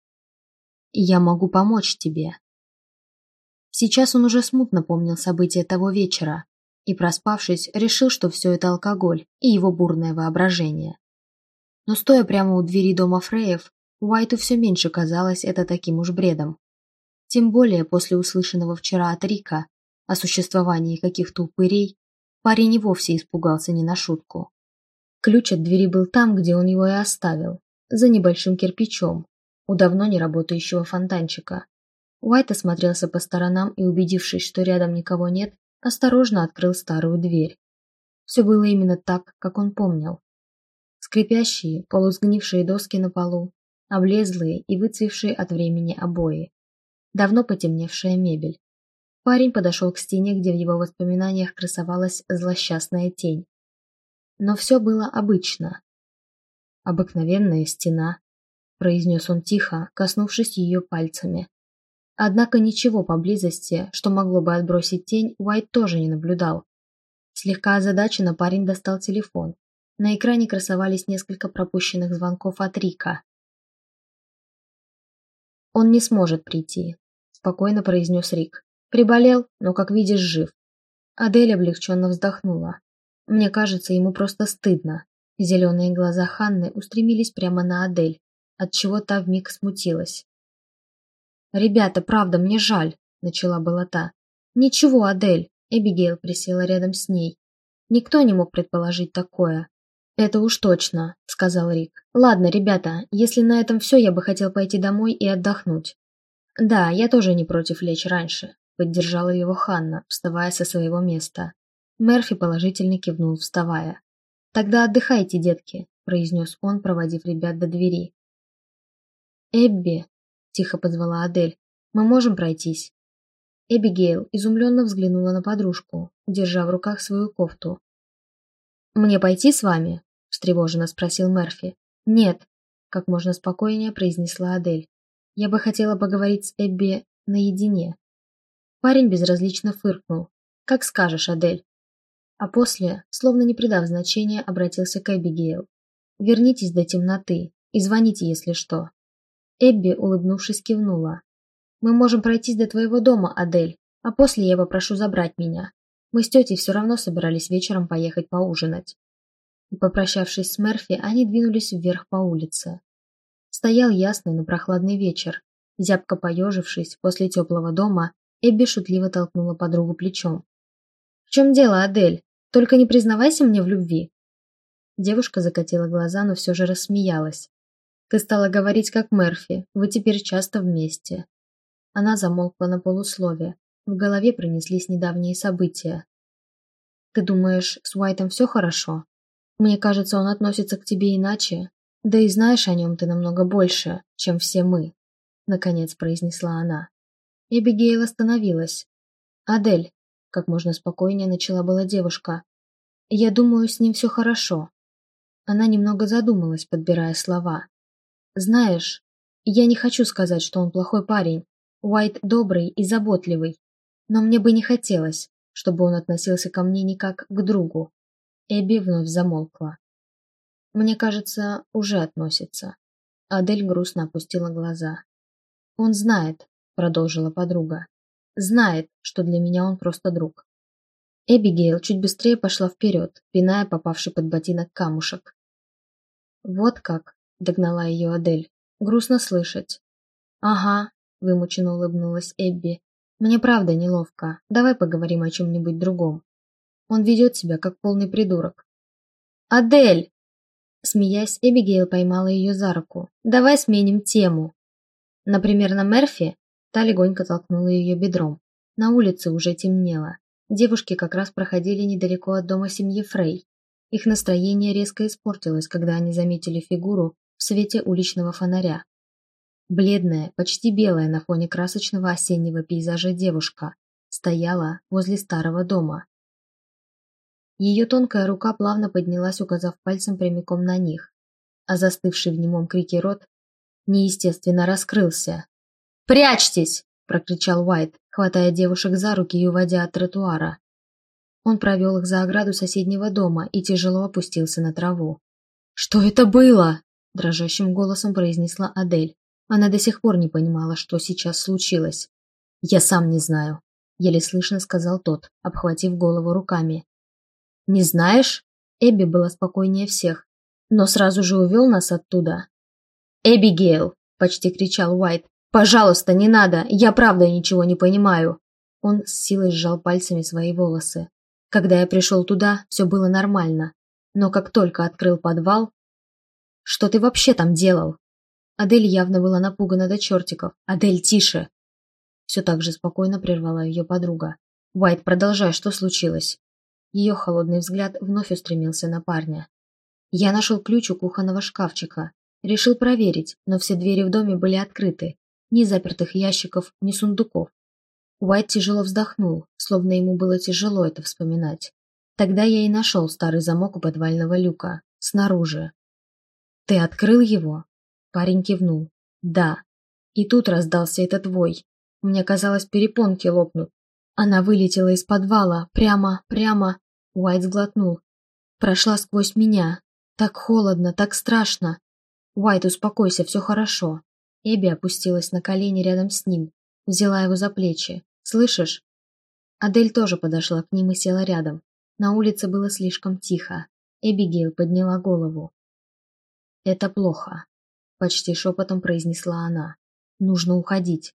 «Я могу помочь тебе». Сейчас он уже смутно помнил события того вечера и, проспавшись, решил, что все это алкоголь и его бурное воображение. Но стоя прямо у двери дома Фреев, Уайту все меньше казалось это таким уж бредом. Тем более после услышанного вчера от Рика о существовании каких-то упырей, парень и вовсе испугался не на шутку. Ключ от двери был там, где он его и оставил, за небольшим кирпичом, у давно не работающего фонтанчика. Уайт осмотрелся по сторонам и, убедившись, что рядом никого нет, осторожно открыл старую дверь. Все было именно так, как он помнил. Скрипящие, полусгнившие доски на полу, облезлые и выцвевшие от времени обои давно потемневшая мебель. Парень подошел к стене, где в его воспоминаниях красовалась злосчастная тень. Но все было обычно. «Обыкновенная стена», – произнес он тихо, коснувшись ее пальцами. Однако ничего поблизости, что могло бы отбросить тень, Уайт тоже не наблюдал. Слегка озадаченно парень достал телефон. На экране красовались несколько пропущенных звонков от Рика. Он не сможет прийти спокойно произнес Рик. Приболел, но, как видишь, жив. Адель облегченно вздохнула. Мне кажется, ему просто стыдно. Зеленые глаза Ханны устремились прямо на Адель, отчего та вмиг смутилась. «Ребята, правда, мне жаль», — начала была та. «Ничего, Адель», — Эбигейл присела рядом с ней. «Никто не мог предположить такое». «Это уж точно», — сказал Рик. «Ладно, ребята, если на этом все, я бы хотел пойти домой и отдохнуть. «Да, я тоже не против лечь раньше», — поддержала его Ханна, вставая со своего места. Мерфи положительно кивнул, вставая. «Тогда отдыхайте, детки», — произнес он, проводив ребят до двери. «Эбби», — тихо позвала Адель, — «мы можем пройтись?» Эбигейл изумленно взглянула на подружку, держа в руках свою кофту. «Мне пойти с вами?» – встревоженно спросил Мерфи. «Нет», – как можно спокойнее произнесла Адель. Я бы хотела поговорить с Эбби наедине. Парень безразлично фыркнул. Как скажешь, Адель. А после, словно не придав значения, обратился к Эбигейл. Вернитесь до темноты и звоните, если что. Эбби, улыбнувшись, кивнула. Мы можем пройтись до твоего дома, Адель, а после я попрошу забрать меня. Мы с тетей все равно собирались вечером поехать поужинать. И попрощавшись с Мерфи, они двинулись вверх по улице. Стоял ясный, но прохладный вечер. Зябко поежившись после теплого дома, Эбби шутливо толкнула подругу плечом. «В чем дело, Адель? Только не признавайся мне в любви!» Девушка закатила глаза, но все же рассмеялась. «Ты стала говорить, как Мерфи. Вы теперь часто вместе». Она замолкла на полуслове. В голове пронеслись недавние события. «Ты думаешь, с Уайтом все хорошо? Мне кажется, он относится к тебе иначе. «Да и знаешь о нем ты намного больше, чем все мы», — наконец произнесла она. Эбигейл остановилась. «Адель», — как можно спокойнее начала была девушка, — «я думаю, с ним все хорошо». Она немного задумалась, подбирая слова. «Знаешь, я не хочу сказать, что он плохой парень. Уайт добрый и заботливый. Но мне бы не хотелось, чтобы он относился ко мне не как к другу». Эбби вновь замолкла. Мне кажется, уже относится. Адель грустно опустила глаза. Он знает, продолжила подруга. Знает, что для меня он просто друг. Эбигейл чуть быстрее пошла вперед, пиная попавший под ботинок камушек. «Вот как», — догнала ее Адель. «Грустно слышать». «Ага», — вымученно улыбнулась Эбби. «Мне правда неловко. Давай поговорим о чем-нибудь другом. Он ведет себя, как полный придурок». «Адель!» Смеясь, Эбигейл поймала ее за руку. «Давай сменим тему». Например, на Мерфи та легонько толкнула ее бедром. На улице уже темнело. Девушки как раз проходили недалеко от дома семьи Фрей. Их настроение резко испортилось, когда они заметили фигуру в свете уличного фонаря. Бледная, почти белая на фоне красочного осеннего пейзажа девушка стояла возле старого дома. Ее тонкая рука плавно поднялась, указав пальцем прямиком на них, а застывший в немом крике рот неестественно раскрылся. «Прячьтесь!» – прокричал Уайт, хватая девушек за руки и уводя от тротуара. Он провел их за ограду соседнего дома и тяжело опустился на траву. «Что это было?» – дрожащим голосом произнесла Адель. Она до сих пор не понимала, что сейчас случилось. «Я сам не знаю», — еле слышно сказал тот, обхватив голову руками. «Не знаешь?» Эбби была спокойнее всех, но сразу же увел нас оттуда. «Эбигейл!» — почти кричал Уайт. «Пожалуйста, не надо! Я правда ничего не понимаю!» Он с силой сжал пальцами свои волосы. Когда я пришел туда, все было нормально. Но как только открыл подвал... «Что ты вообще там делал?» Адель явно была напугана до чертиков. «Адель, тише!» Все так же спокойно прервала ее подруга. «Уайт, продолжай, что случилось?» Ее холодный взгляд вновь устремился на парня. «Я нашел ключ у кухонного шкафчика. Решил проверить, но все двери в доме были открыты. Ни запертых ящиков, ни сундуков. Уайт тяжело вздохнул, словно ему было тяжело это вспоминать. Тогда я и нашел старый замок у подвального люка. Снаружи. «Ты открыл его?» Парень кивнул. «Да». И тут раздался этот вой. Мне казалось, перепонки лопнут. Она вылетела из подвала, прямо, прямо... Уайт сглотнул. Прошла сквозь меня. Так холодно, так страшно. Уайт, успокойся, все хорошо. Эбби опустилась на колени рядом с ним. Взяла его за плечи. «Слышишь?» Адель тоже подошла к ним и села рядом. На улице было слишком тихо. Эбигейл подняла голову. «Это плохо. Почти шепотом произнесла она. Нужно уходить.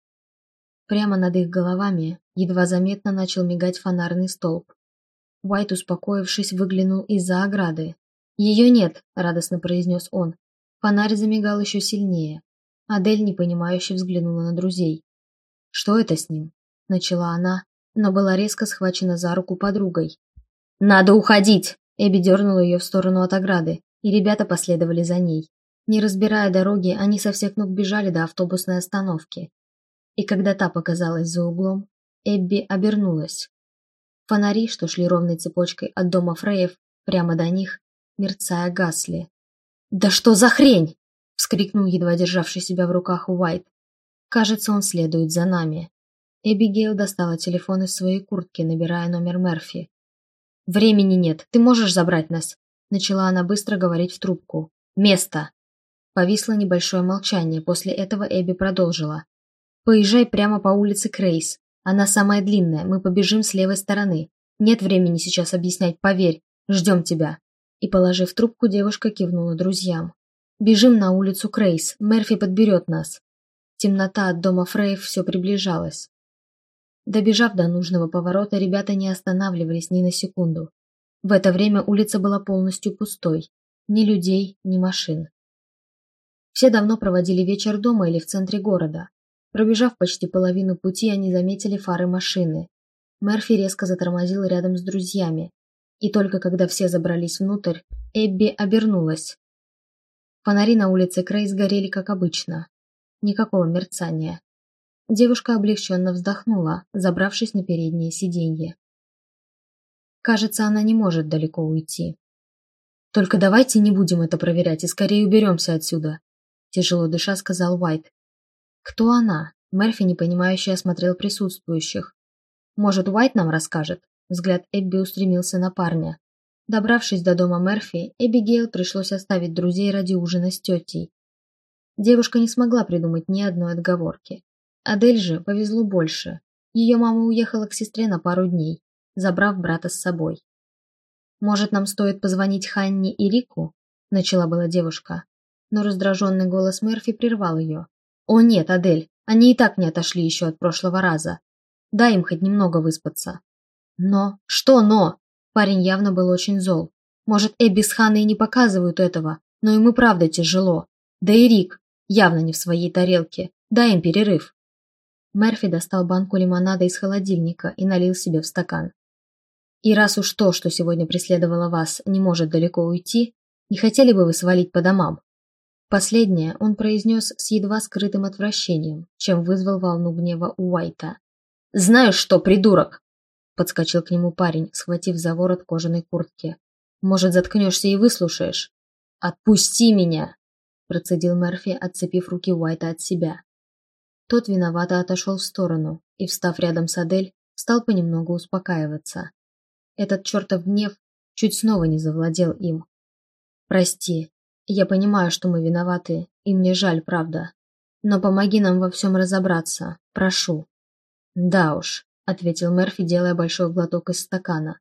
Прямо над их головами едва заметно начал мигать фонарный столб. Уайт, успокоившись, выглянул из-за ограды. «Ее нет», — радостно произнес он. Фонарь замигал еще сильнее. Адель, непонимающе, взглянула на друзей. «Что это с ним?» — начала она, но была резко схвачена за руку подругой. «Надо уходить!» Эбби дернула ее в сторону от ограды, и ребята последовали за ней. Не разбирая дороги, они со всех ног бежали до автобусной остановки. И когда та показалась за углом, Эбби обернулась. Фонари, что шли ровной цепочкой от дома Фреев прямо до них, мерцая гасли. «Да что за хрень!» — вскрикнул едва державший себя в руках Уайт. «Кажется, он следует за нами». Эбигейл достала телефон из своей куртки, набирая номер Мерфи. «Времени нет, ты можешь забрать нас?» Начала она быстро говорить в трубку. «Место!» Повисло небольшое молчание, после этого Эбби продолжила. «Поезжай прямо по улице Крейс. Она самая длинная, мы побежим с левой стороны. Нет времени сейчас объяснять, поверь. Ждем тебя». И, положив трубку, девушка кивнула друзьям. «Бежим на улицу Крейс, Мерфи подберет нас». Темнота от дома Фрейв все приближалась. Добежав до нужного поворота, ребята не останавливались ни на секунду. В это время улица была полностью пустой. Ни людей, ни машин. Все давно проводили вечер дома или в центре города. Пробежав почти половину пути, они заметили фары машины. Мерфи резко затормозил рядом с друзьями. И только когда все забрались внутрь, Эбби обернулась. Фонари на улице Крейс горели, как обычно. Никакого мерцания. Девушка облегченно вздохнула, забравшись на переднее сиденье. Кажется, она не может далеко уйти. «Только давайте не будем это проверять и скорее уберемся отсюда», Тяжело дыша, сказал Уайт. «Кто она?» Мерфи непонимающе осмотрел присутствующих. «Может, Уайт нам расскажет?» Взгляд Эбби устремился на парня. Добравшись до дома Мерфи, Эбигейл пришлось оставить друзей ради ужина с тетей. Девушка не смогла придумать ни одной отговорки. Адель же повезло больше. Ее мама уехала к сестре на пару дней, забрав брата с собой. «Может, нам стоит позвонить Ханне и Рику?» – начала была девушка но раздраженный голос Мерфи прервал ее. «О нет, Адель, они и так не отошли еще от прошлого раза. Дай им хоть немного выспаться». «Но? Что но?» Парень явно был очень зол. «Может, Эбби с Ханой и не показывают этого, но им и правда тяжело. Да и Рик явно не в своей тарелке. Дай им перерыв». Мерфи достал банку лимонада из холодильника и налил себе в стакан. И раз уж то, что сегодня преследовало вас, не может далеко уйти, не хотели бы вы свалить по домам?» Последнее он произнес с едва скрытым отвращением, чем вызвал волну гнева у Уайта. «Знаешь что, придурок!» Подскочил к нему парень, схватив за ворот кожаной куртки. «Может, заткнешься и выслушаешь?» «Отпусти меня!» Процедил Мерфи, отцепив руки Уайта от себя. Тот виновато отошел в сторону и, встав рядом с Адель, стал понемногу успокаиваться. Этот чертов гнев чуть снова не завладел им. «Прости, я понимаю, что мы виноваты, и мне жаль, правда. Но помоги нам во всем разобраться, прошу». «Да уж», — ответил Мерфи, делая большой глоток из стакана.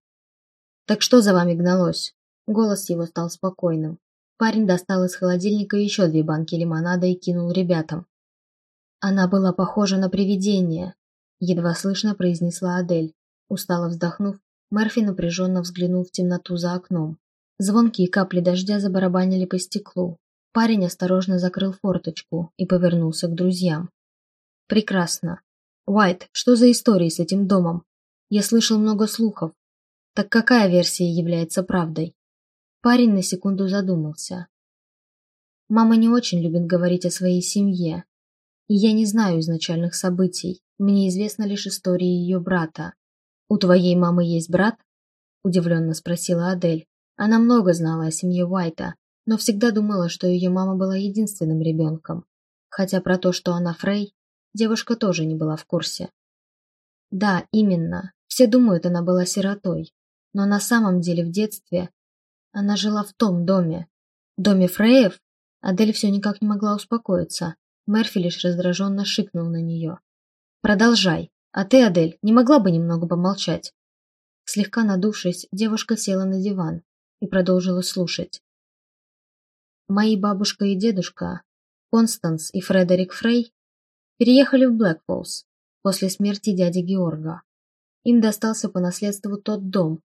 «Так что за вами гналось?» Голос его стал спокойным. Парень достал из холодильника еще две банки лимонада и кинул ребятам. Она была похожа на привидение, едва слышно произнесла Адель. Устало вздохнув, Мерфи напряженно взглянул в темноту за окном. Звонкие капли дождя забарабанили по стеклу. Парень осторожно закрыл форточку и повернулся к друзьям. «Прекрасно. Уайт, что за истории с этим домом? Я слышал много слухов. Так какая версия является правдой?» Парень на секунду задумался. «Мама не очень любит говорить о своей семье, и я не знаю изначальных событий. Мне известна лишь история ее брата. «У твоей мамы есть брат?» – удивленно спросила Адель. Она много знала о семье Уайта, но всегда думала, что ее мама была единственным ребенком. Хотя про то, что она Фрей, девушка тоже не была в курсе. Да, именно. Все думают, она была сиротой. Но на самом деле в детстве она жила в том доме. Доме Фреев? Адель все никак не могла успокоиться. Мерфи лишь раздраженно шикнул на нее. «Продолжай. А ты, Адель, не могла бы немного помолчать?» Слегка надувшись, девушка села на диван и продолжила слушать. Мои бабушка и дедушка, Констанс и Фредерик Фрей, переехали в Блэкфолс после смерти дяди Георга. Им достался по наследству тот дом,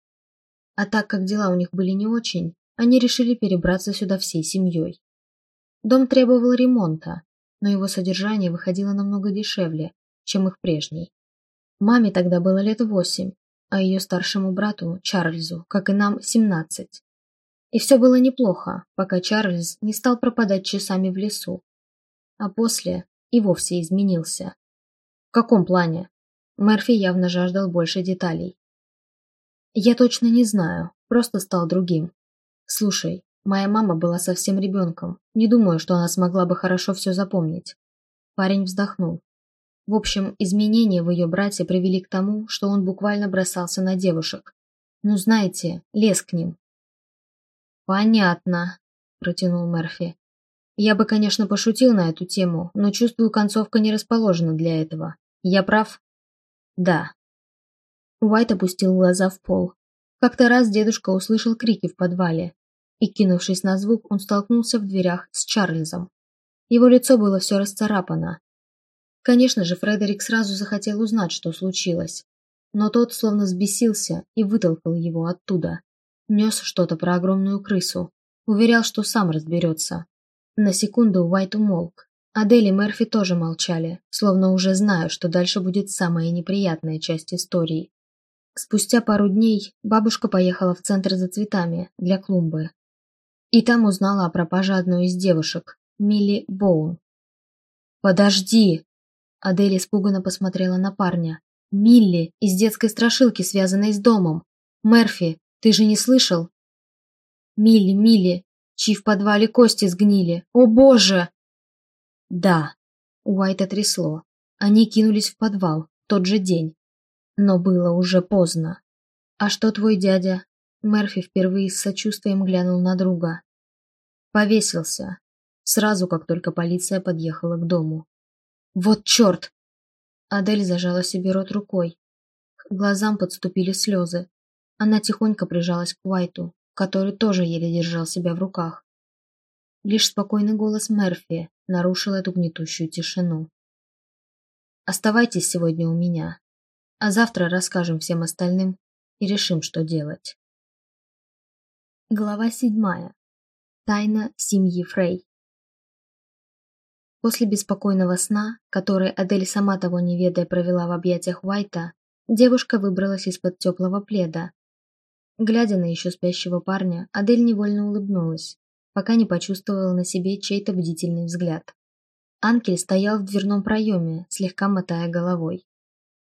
а так как дела у них были не очень, они решили перебраться сюда всей семьей. Дом требовал ремонта, но его содержание выходило намного дешевле, чем их прежний. Маме тогда было лет восемь, а ее старшему брату, Чарльзу, как и нам, семнадцать. И все было неплохо, пока Чарльз не стал пропадать часами в лесу. А после и вовсе изменился. В каком плане? Мерфи явно жаждал больше деталей. Я точно не знаю, просто стал другим. Слушай, Моя мама была совсем ребенком. Не думаю, что она смогла бы хорошо все запомнить. Парень вздохнул. В общем, изменения в ее брате привели к тому, что он буквально бросался на девушек. Ну, знаете, лез к ним. «Понятно», – протянул Мерфи. «Я бы, конечно, пошутил на эту тему, но чувствую, концовка не расположена для этого. Я прав?» «Да». Уайт опустил глаза в пол. Как-то раз дедушка услышал крики в подвале, и, кинувшись на звук, он столкнулся в дверях с Чарльзом. Его лицо было все расцарапано. Конечно же, Фредерик сразу захотел узнать, что случилось. Но тот словно взбесился и вытолкал его оттуда. Нес что-то про огромную крысу. Уверял, что сам разберется. На секунду Уайт умолк. Адель и Мерфи тоже молчали, словно уже зная, что дальше будет самая неприятная часть истории. Спустя пару дней бабушка поехала в центр за цветами для клумбы, и там узнала о пропаже одной из девушек, Милли Боун. «Подожди!» Адель испуганно посмотрела на парня. «Милли из детской страшилки, связанной с домом. Мерфи, ты же не слышал?» «Милли, Милли, чьи в подвале кости сгнили. О боже!» «Да», Уайта трясло. Они кинулись в подвал, тот же день. Но было уже поздно. «А что твой дядя? Мерфи впервые с сочувствием глянул на друга. Повесился. Сразу, как только полиция подъехала к дому. «Вот черт!» Адель зажала себе рот рукой. К глазам подступили слезы. Она тихонько прижалась к Уайту, который тоже еле держал себя в руках. Лишь спокойный голос Мерфи нарушил эту гнетущую тишину. «Оставайтесь сегодня у меня, а завтра расскажем всем остальным и решим, что делать». Глава седьмая. Тайна семьи Фрей. После беспокойного сна, который Адель сама того не ведая провела в объятиях Уайта, девушка выбралась из-под теплого пледа Глядя на еще спящего парня, Адель невольно улыбнулась, пока не почувствовала на себе чей-то бдительный взгляд. Анкель стоял в дверном проеме, слегка мотая головой.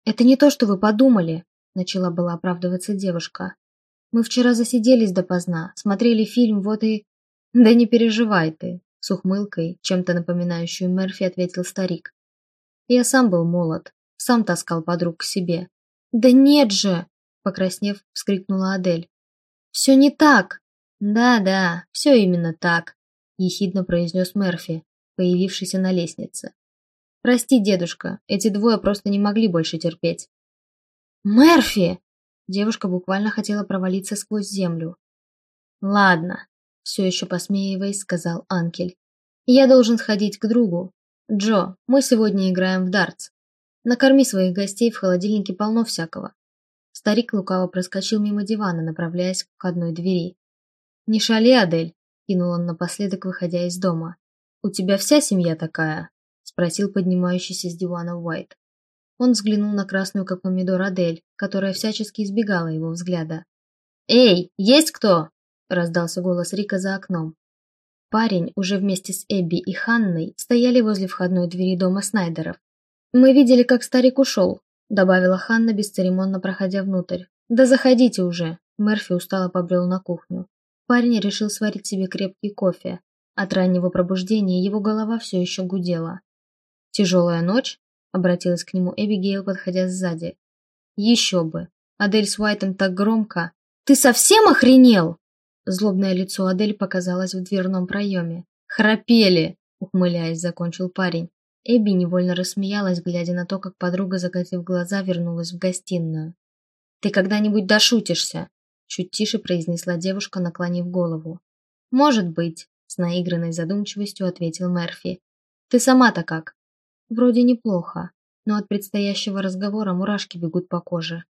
«Это не то, что вы подумали», – начала была оправдываться девушка. «Мы вчера засиделись допоздна, смотрели фильм, вот и...» «Да не переживай ты», – с ухмылкой, чем-то напоминающую Мерфи, ответил старик. «Я сам был молод, сам таскал подруг к себе». «Да нет же!» – покраснев, вскрикнула Адель. «Все не так!» «Да-да, все именно так», – ехидно произнес Мерфи, появившийся на лестнице. «Прости, дедушка, эти двое просто не могли больше терпеть». «Мерфи!» Девушка буквально хотела провалиться сквозь землю. «Ладно», – все еще посмеиваясь, сказал Анкель. «Я должен сходить к другу. Джо, мы сегодня играем в дартс. Накорми своих гостей, в холодильнике полно всякого». Старик лукаво проскочил мимо дивана, направляясь к входной двери. «Не шали, Адель», – кинул он напоследок, выходя из дома. «У тебя вся семья такая?» – спросил поднимающийся с дивана Уайт. Он взглянул на красную, как помидор, Адель, которая всячески избегала его взгляда. «Эй, есть кто?» – раздался голос Рика за окном. Парень, уже вместе с Эбби и Ханной, стояли возле входной двери дома Снайдеров. «Мы видели, как старик ушел», – добавила Ханна, бесцеремонно проходя внутрь. «Да заходите уже!» – Мерфи устало побрел на кухню. Парень решил сварить себе крепкий кофе, от раннего пробуждения его голова все еще гудела. «Тяжелая ночь?» – обратилась к нему Эбигейл, подходя сзади. «Еще бы! Адель с Уайтом так громко!» «Ты совсем охренел?» Злобное лицо Адель показалось в дверном проеме. «Храпели!» – ухмыляясь, закончил парень. Эбби невольно рассмеялась, глядя на то, как подруга, закатив глаза, вернулась в гостиную. «Ты когда-нибудь дошутишься?» Чуть тише произнесла девушка, наклонив голову. «Может быть», с наигранной задумчивостью ответил Мерфи. «Ты сама-то как?» «Вроде неплохо, но от предстоящего разговора мурашки бегут по коже».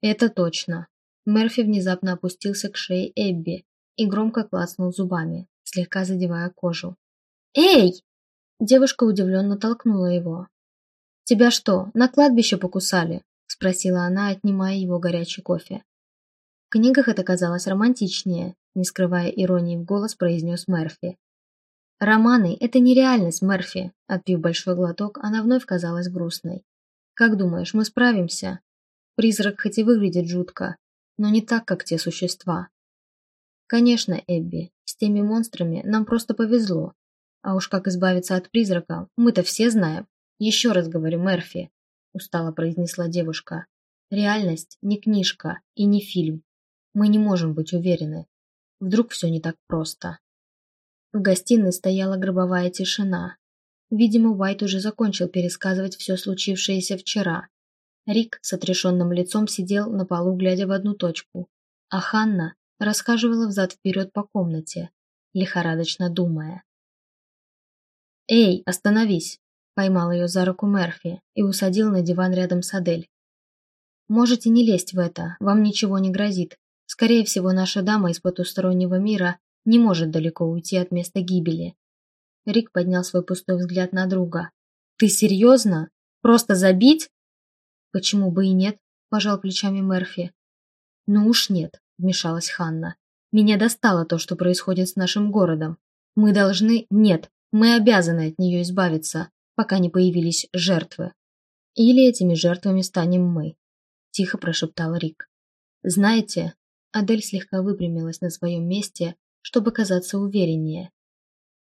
«Это точно». Мерфи внезапно опустился к шее Эбби и громко клацнул зубами, слегка задевая кожу. «Эй!» Девушка удивленно толкнула его. «Тебя что, на кладбище покусали?» спросила она, отнимая его горячий кофе. В книгах это казалось романтичнее, не скрывая иронии в голос, произнес Мерфи. «Романы – это нереальность, Мерфи!» Отпив большой глоток, она вновь казалась грустной. «Как думаешь, мы справимся?» Призрак хоть и выглядит жутко, но не так, как те существа. Конечно, Эбби, с теми монстрами нам просто повезло. А уж как избавиться от призрака, мы-то все знаем. Еще раз говорю, Мерфи, устало произнесла девушка. Реальность не книжка и не фильм. Мы не можем быть уверены. Вдруг все не так просто. В гостиной стояла гробовая тишина. Видимо, Уайт уже закончил пересказывать все случившееся вчера. Рик с отрешенным лицом сидел на полу, глядя в одну точку, а Ханна расхаживала взад-вперед по комнате, лихорадочно думая. «Эй, остановись!» – поймал ее за руку Мерфи и усадил на диван рядом с Адель. «Можете не лезть в это, вам ничего не грозит. Скорее всего, наша дама из потустороннего мира не может далеко уйти от места гибели. Рик поднял свой пустой взгляд на друга. «Ты серьезно? Просто забить?» «Почему бы и нет?» – пожал плечами Мерфи. «Ну уж нет», – вмешалась Ханна. «Меня достало то, что происходит с нашим городом. Мы должны... Нет, мы обязаны от нее избавиться, пока не появились жертвы. Или этими жертвами станем мы», – тихо прошептал Рик. «Знаете, Адель слегка выпрямилась на своем месте, чтобы казаться увереннее.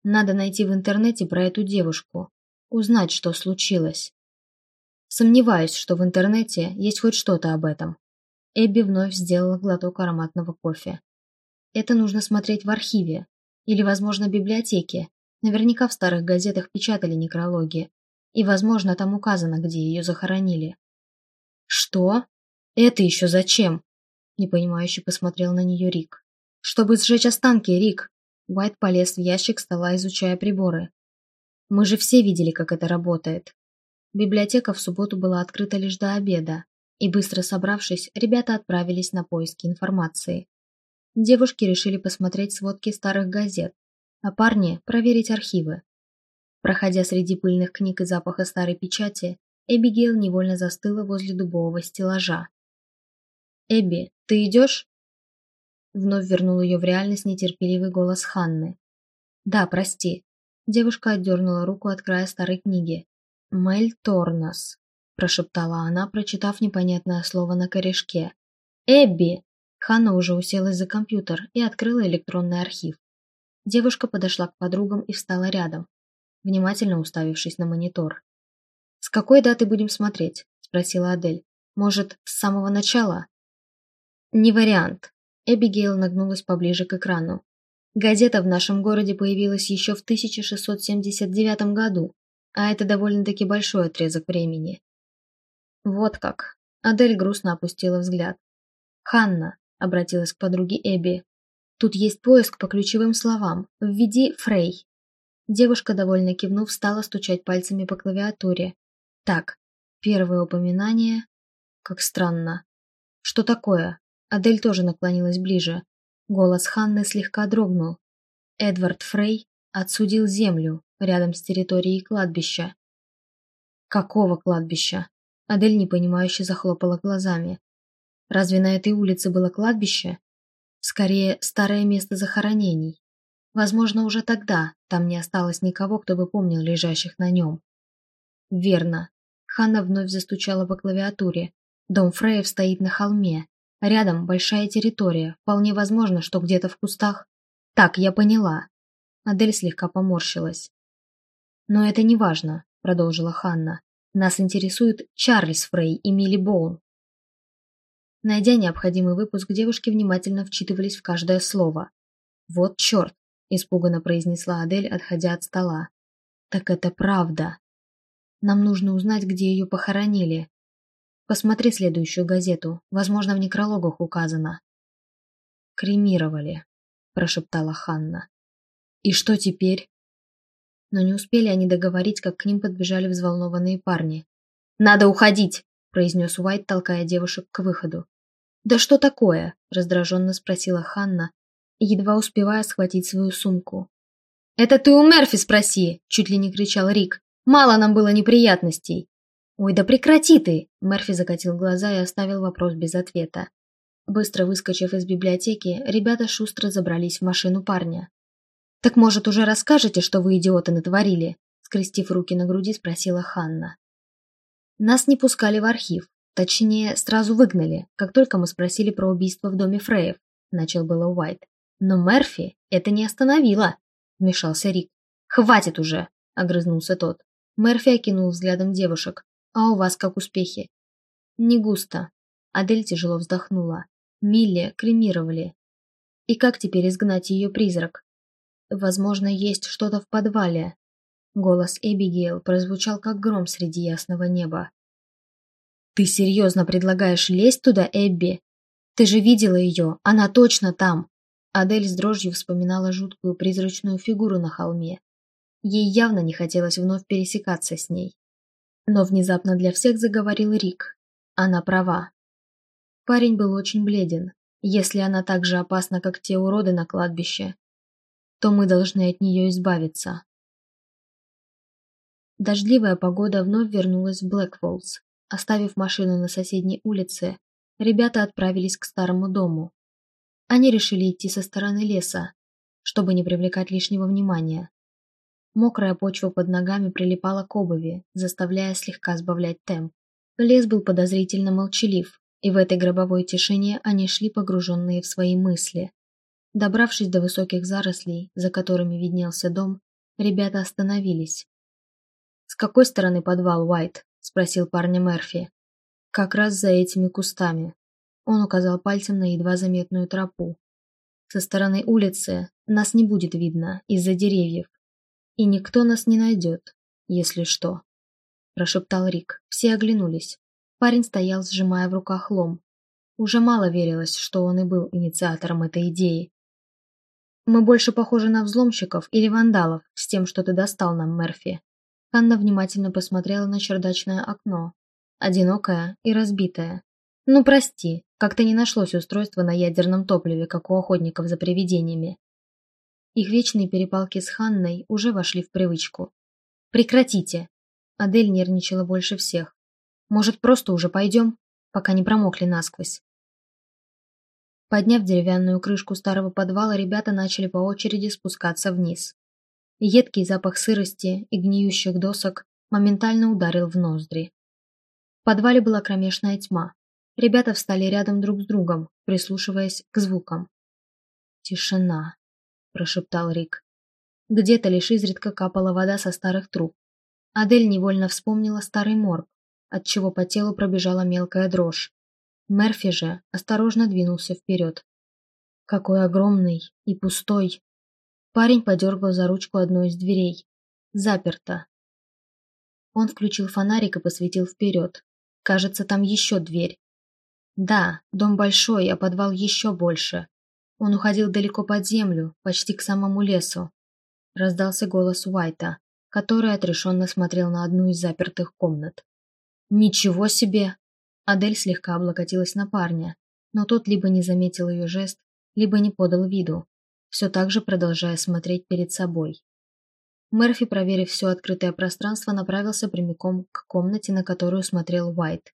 Надо найти в интернете про эту девушку, узнать, что случилось. Сомневаюсь, что в интернете есть хоть что-то об этом. Эбби вновь сделала глоток ароматного кофе. Это нужно смотреть в архиве или, возможно, библиотеке. Наверняка в старых газетах печатали некрологи. И, возможно, там указано, где ее захоронили. Что? Это еще зачем? Непонимающе посмотрел на нее Рик. «Чтобы сжечь останки, Рик!» Уайт полез в ящик стола, изучая приборы. «Мы же все видели, как это работает». Библиотека в субботу была открыта лишь до обеда, и быстро собравшись, ребята отправились на поиски информации. Девушки решили посмотреть сводки старых газет, а парни – проверить архивы. Проходя среди пыльных книг и запаха старой печати, Эбигейл невольно застыла возле дубового стеллажа. «Эбби, ты идешь?» Вновь вернул ее в реальность нетерпеливый голос Ханны. «Да, прости». Девушка отдернула руку от края старой книги. «Мель Торнос», – прошептала она, прочитав непонятное слово на корешке. «Эбби!» Ханна уже уселась за компьютер и открыла электронный архив. Девушка подошла к подругам и встала рядом, внимательно уставившись на монитор. «С какой даты будем смотреть?» – спросила Адель. «Может, с самого начала?» «Не вариант». Эбигейл нагнулась поближе к экрану. Газета в нашем городе появилась еще в 1679 году, а это довольно-таки большой отрезок времени. Вот как. Адель грустно опустила взгляд. «Ханна», — обратилась к подруге Эбби, — «тут есть поиск по ключевым словам. Введи Фрей». Девушка, довольно кивнув, стала стучать пальцами по клавиатуре. Так, первое упоминание... Как странно. Что такое? Адель тоже наклонилась ближе. Голос Ханны слегка дрогнул. Эдвард Фрей отсудил землю рядом с территорией кладбища. Какого кладбища? Адель непонимающе захлопала глазами. Разве на этой улице было кладбище? Скорее, старое место захоронений. Возможно, уже тогда там не осталось никого, кто бы помнил лежащих на нем. Верно. Ханна вновь застучала по клавиатуре. Дом Фреев стоит на холме, Рядом большая территория, вполне возможно, что где-то в кустах. Так, я поняла. Адель слегка поморщилась. Но это не важно, продолжила Ханна. Нас интересует Чарльз Фрей и Милли Боун. Найдя необходимый выпуск, девушки внимательно вчитывались в каждое слово. «Вот черт!» – испуганно произнесла Адель, отходя от стола. «Так это правда. Нам нужно узнать, где ее похоронили. Посмотри следующую газету. Возможно, в некрологах указано. «Кремировали», – прошептала Ханна. «И что теперь?» Но не успели они договорить, как к ним подбежали взволнованные парни. «Надо уходить!» – произнес Уайт, толкая девушек к выходу. «Да что такое?» – раздраженно спросила Ханна, едва успевая схватить свою сумку. «Это ты у Мерфи спроси!» – чуть ли не кричал Рик. «Мало нам было неприятностей!» «Ой, да прекрати ты!» Мерфи закатил глаза и оставил вопрос без ответа. Быстро выскочив из библиотеки, ребята шустро забрались в машину парня. «Так, может, уже расскажете, что вы, идиоты, натворили?» Скрестив руки на груди, спросила Ханна. «Нас не пускали в архив. Точнее, сразу выгнали, как только мы спросили про убийство в доме Фреев», начал было Уайт. «Но Мерфи это не остановило», вмешался Рик. «Хватит уже!» – огрызнулся тот. Мерфи окинул взглядом девушек. А у вас как успехи? Не густо. Адель тяжело вздохнула. Милли кремировали. И как теперь изгнать ее призрак? Возможно, есть что-то в подвале. Голос Эбигейл прозвучал как гром среди ясного неба. «Ты серьезно предлагаешь лезть туда, Эбби? Ты же видела ее, она точно там!» Адель с дрожью вспоминала жуткую призрачную фигуру на холме. Ей явно не хотелось вновь пересекаться с ней. Но внезапно для всех заговорил Рик. Она права. Парень был очень бледен. Если она так же опасна, как те уроды на кладбище, то мы должны от нее избавиться. Дождливая погода вновь вернулась в Блэкфоллс. Оставив машину на соседней улице, ребята отправились к старому дому. Они решили идти со стороны леса, чтобы не привлекать лишнего внимания. Мокрая почва под ногами прилипала к обуви, заставляя слегка сбавлять темп. Лес был подозрительно молчалив, и в этой гробовой тишине они шли погруженные в свои мысли. Добравшись до высоких зарослей, за которыми виднелся дом, ребята остановились. «С какой стороны подвал, Уайт?» – спросил парня Мерфи. «Как раз за этими кустами». Он указал пальцем на едва заметную тропу. «Со стороны улицы нас не будет видно из-за деревьев, и никто нас не найдет, если что», – прошептал Рик. Все оглянулись. Парень стоял, сжимая в руках лом. Уже мало верилось, что он и был инициатором этой идеи. «Мы больше похожи на взломщиков или вандалов с тем, что ты достал нам, Мерфи». Анна внимательно посмотрела на чердачное окно. Одинокое и разбитое. «Ну, прости, как-то не нашлось устройства на ядерном топливе, как у охотников за привидениями. Их вечные перепалки с Ханной уже вошли в привычку. «Прекратите!» Адель нервничала больше всех. «Может, просто уже пойдем, пока не промокли насквозь?» Подняв деревянную крышку старого подвала, ребята начали по очереди спускаться вниз. Едкий запах сырости и гниющих досок моментально ударил в ноздри. В подвале была кромешная тьма. Ребята встали рядом друг с другом, прислушиваясь к звукам. «Тишина», – прошептал Рик. Где-то лишь изредка капала вода со старых труб. Адель невольно вспомнила старый морг, отчего по телу пробежала мелкая дрожь. Мерфи же осторожно двинулся вперед. Какой огромный и пустой. Парень подергал за ручку одной из дверей. Заперто. Он включил фонарик и посветил вперед. Кажется, там еще дверь. Да, дом большой, а подвал еще больше. Он уходил далеко под землю, почти к самому лесу. Раздался голос Уайта, который отрешенно смотрел на одну из запертых комнат. «Ничего себе!» Адель слегка облокотилась на парня, но тот либо не заметил ее жест, либо не подал виду, все так же продолжая смотреть перед собой. Мерфи, проверив все открытое пространство, направился прямиком к комнате, на которую смотрел Уайт.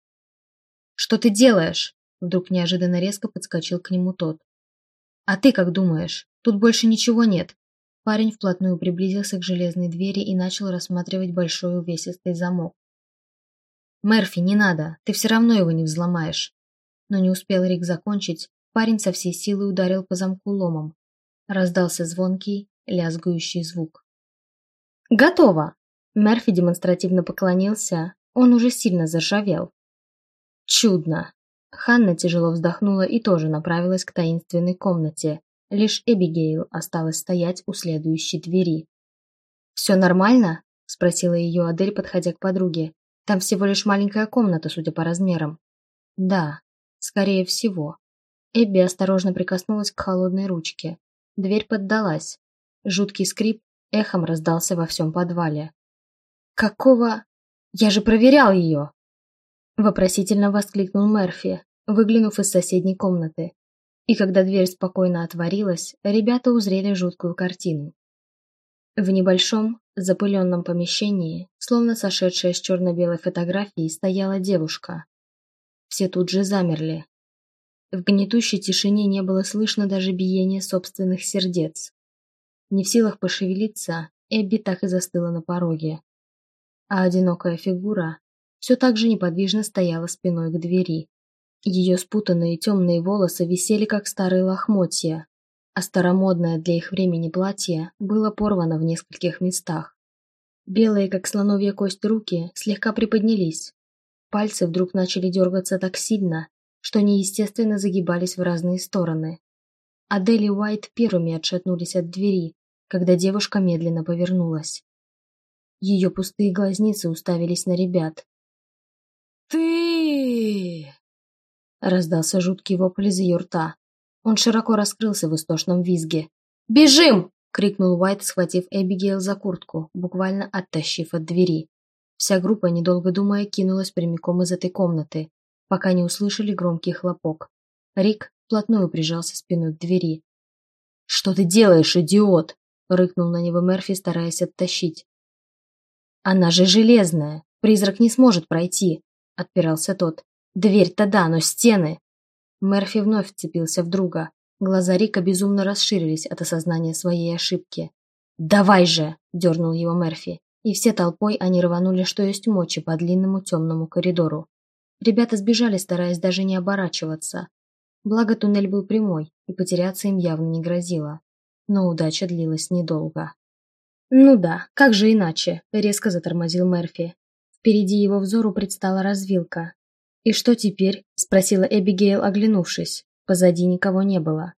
«Что ты делаешь?» Вдруг неожиданно резко подскочил к нему тот. «А ты как думаешь? Тут больше ничего нет». Парень вплотную приблизился к железной двери и начал рассматривать большой увесистый замок. «Мерфи, не надо, ты все равно его не взломаешь». Но не успел Рик закончить, парень со всей силы ударил по замку ломом. Раздался звонкий, лязгающий звук. «Готово!» Мерфи демонстративно поклонился, он уже сильно заржавел. «Чудно!» Ханна тяжело вздохнула и тоже направилась к таинственной комнате. Лишь Эбигейл осталась стоять у следующей двери. «Все нормально?» – спросила ее Адель, подходя к подруге. Там всего лишь маленькая комната, судя по размерам. Да, скорее всего. Эбби осторожно прикоснулась к холодной ручке. Дверь поддалась. Жуткий скрип эхом раздался во всем подвале. «Какого? Я же проверял ее!» Вопросительно воскликнул Мерфи, выглянув из соседней комнаты. И когда дверь спокойно отворилась, ребята узрели жуткую картину. В небольшом, запыленном помещении, словно сошедшая с черно-белой фотографии, стояла девушка. Все тут же замерли. В гнетущей тишине не было слышно даже биения собственных сердец. Не в силах пошевелиться, Эбби так и застыла на пороге. А одинокая фигура все так же неподвижно стояла спиной к двери. Ее спутанные темные волосы висели, как старые лохмотья, а старомодное для их времени платье было порвано в нескольких местах. Белые, как слоновья кость, руки слегка приподнялись. Пальцы вдруг начали дергаться так сильно, что неестественно загибались в разные стороны. Адель и Уайт первыми отшатнулись от двери, когда девушка медленно повернулась. Ее пустые глазницы уставились на ребят. «Ты!» Раздался жуткий вопль из ее рта. Он широко раскрылся в истошном визге. «Бежим!» — крикнул Уайт, схватив Эбигейл за куртку, буквально оттащив от двери. Вся группа, недолго думая, кинулась прямиком из этой комнаты, пока не услышали громкий хлопок. Рик вплотную прижался спиной к двери. «Что ты делаешь, идиот?» — рыкнул на него Мерфи, стараясь оттащить. «Она же железная! Призрак не сможет пройти!» — отпирался тот. «Дверь-то да, но стены!» Мерфи вновь вцепился в друга. Глаза Рика безумно расширились от осознания своей ошибки. «Давай же!» – дернул его Мерфи. И все толпой они рванули, что есть мочи, по длинному темному коридору. Ребята сбежали, стараясь даже не оборачиваться. Благо туннель был прямой, и потеряться им явно не грозило. Но удача длилась недолго. «Ну да, как же иначе?» – резко затормозил Мерфи. Впереди его взору предстала развилка, «И что теперь?» – спросила Эбигейл, оглянувшись. Позади никого не было.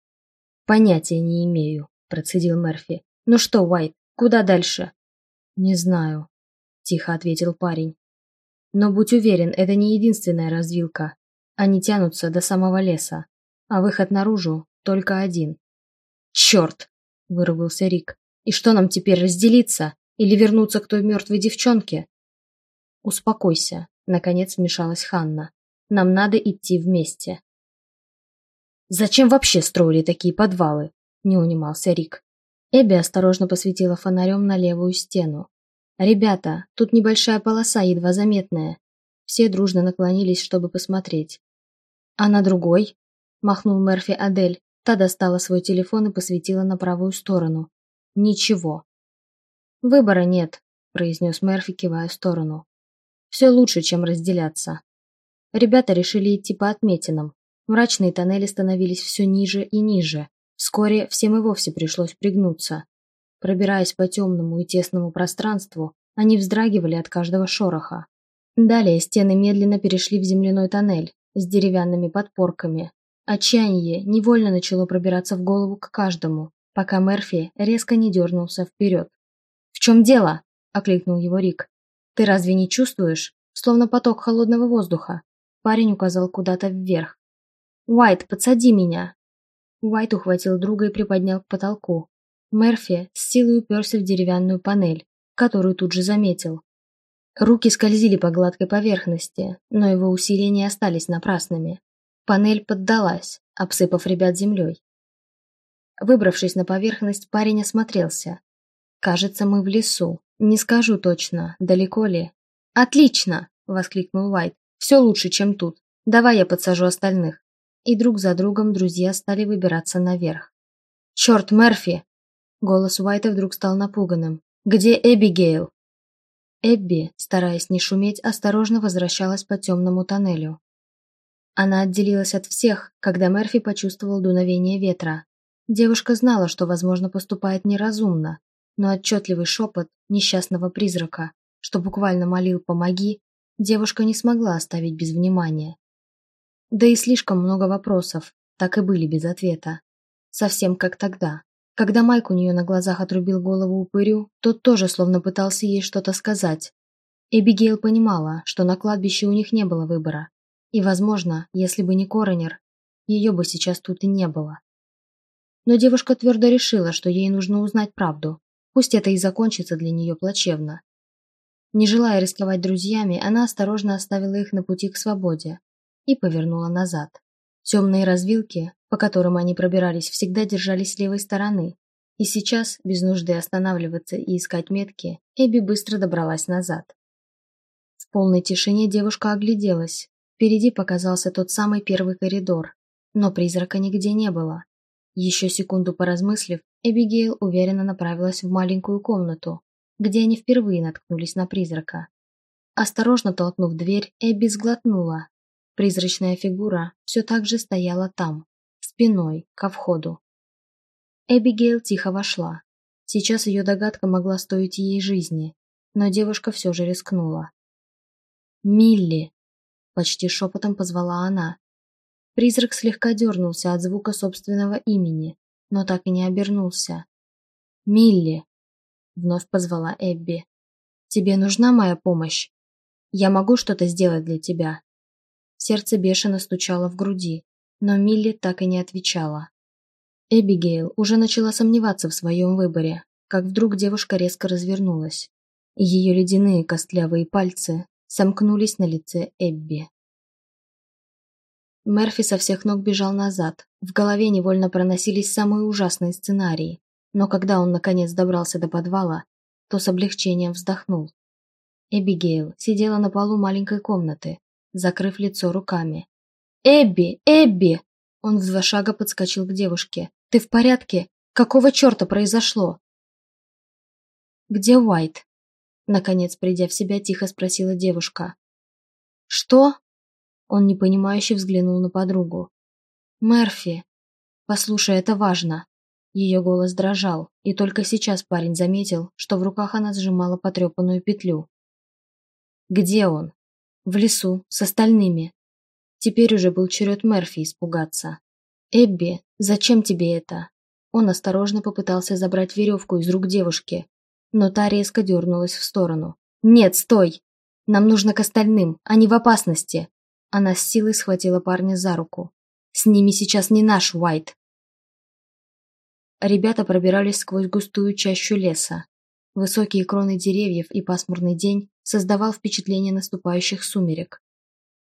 «Понятия не имею», – процедил Мерфи. «Ну что, Уайт, куда дальше?» «Не знаю», – тихо ответил парень. «Но будь уверен, это не единственная развилка. Они тянутся до самого леса, а выход наружу только один». «Черт!» – вырвался Рик. «И что нам теперь, разделиться? Или вернуться к той мертвой девчонке?» «Успокойся», — наконец вмешалась Ханна. «Нам надо идти вместе». «Зачем вообще строили такие подвалы?» — не унимался Рик. Эбби осторожно посветила фонарем на левую стену. «Ребята, тут небольшая полоса, едва заметная». Все дружно наклонились, чтобы посмотреть. «А на другой?» махнул Мерфи Адель. Та достала свой телефон и посветила на правую сторону. «Ничего». «Выбора нет», – произнес Мерфи, кивая в сторону. «Все лучше, чем разделяться». Ребята решили идти по отметинам. Мрачные тоннели становились все ниже и ниже. Вскоре всем и вовсе пришлось пригнуться. Пробираясь по темному и тесному пространству, они вздрагивали от каждого шороха. Далее стены медленно перешли в земляной тоннель с деревянными подпорками. Отчаяние невольно начало пробираться в голову к каждому, пока Мерфи резко не дернулся вперед. «В чем дело?» – окликнул его Рик. «Ты разве не чувствуешь? Словно поток холодного воздуха». Парень указал куда-то вверх. «Уайт, подсади меня!» Уайт ухватил друга и приподнял к потолку. Мерфи с силой уперся в деревянную панель, которую тут же заметил. Руки скользили по гладкой поверхности, но его усилия не остались напрасными. Панель поддалась, обсыпав ребят землей. Выбравшись на поверхность, парень осмотрелся. «Кажется, мы в лесу. Не скажу точно, далеко ли». «Отлично!» – воскликнул Уайт. «Все лучше, чем тут. Давай я подсажу остальных». И друг за другом друзья стали выбираться наверх. «Черт, Мерфи!» Голос Уайта вдруг стал напуганным. «Где Эбигейл?» Эбби, стараясь не шуметь, осторожно возвращалась по темному тоннелю. Она отделилась от всех, когда Мерфи почувствовал дуновение ветра. Девушка знала, что, возможно, поступает неразумно, но отчетливый шепот несчастного призрака, что буквально молил «помоги», девушка не смогла оставить без внимания. Да и слишком много вопросов, так и были без ответа. Совсем как тогда. Когда Майк у нее на глазах отрубил голову упырю, тот тоже словно пытался ей что-то сказать. Эбигейл понимала, что на кладбище у них не было выбора. И, возможно, если бы не Коронер, ее бы сейчас тут и не было. Но девушка твердо решила, что ей нужно узнать правду, пусть это и закончится для нее плачевно. Не желая рисковать друзьями, она осторожно оставила их на пути к свободе и повернула назад. Темные развилки, по которым они пробирались, всегда держались с левой стороны, и сейчас, без нужды останавливаться и искать метки, Эбби быстро добралась назад. В полной тишине девушка огляделась. Впереди показался тот самый первый коридор, но призрака нигде не было. Еще секунду поразмыслив, Эбигейл уверенно направилась в маленькую комнату, где они впервые наткнулись на призрака. Осторожно толкнув дверь, Эбби сглотнула. Призрачная фигура все так же стояла там, спиной, ко входу. Эбигейл тихо вошла. Сейчас ее догадка могла стоить ей жизни, но девушка все же рискнула. «Милли!» – почти шепотом позвала она, Призрак слегка дернулся от звука собственного имени, но так и не обернулся. «Милли!» — вновь позвала Эбби. «Тебе нужна моя помощь? Я могу что-то сделать для тебя?» Сердце бешено стучало в груди, но Милли так и не отвечала. Эбигейл уже начала сомневаться в своем выборе, как вдруг девушка резко развернулась. Ее ледяные костлявые пальцы сомкнулись на лице Эбби. Мерфи со всех ног бежал назад. В голове невольно проносились самые ужасные сценарии. Но когда он наконец добрался до подвала, то с облегчением вздохнул. Эбигейл сидела на полу маленькой комнаты, закрыв лицо руками. «Эбби! Эбби!» Он в два шага подскочил к девушке. «Ты в порядке? Какого черта произошло?» «Где Уайт?» Наконец, придя в себя, тихо спросила девушка. «Что?» Он непонимающе взглянул на подругу. «Мерфи!» «Послушай, это важно!» Ее голос дрожал, и только сейчас парень заметил, что в руках она сжимала потрепанную петлю. «Где он?» «В лесу, с остальными». Теперь уже был черед Мерфи испугаться. «Эбби, зачем тебе это?» Он осторожно попытался забрать веревку из рук девушки, но та резко дернулась в сторону. «Нет, стой! Нам нужно к остальным, они в опасности!» Она с силой схватила парня за руку. «С ними сейчас не наш Уайт!» Ребята пробирались сквозь густую чащу леса. Высокие кроны деревьев и пасмурный день создавал впечатление наступающих сумерек.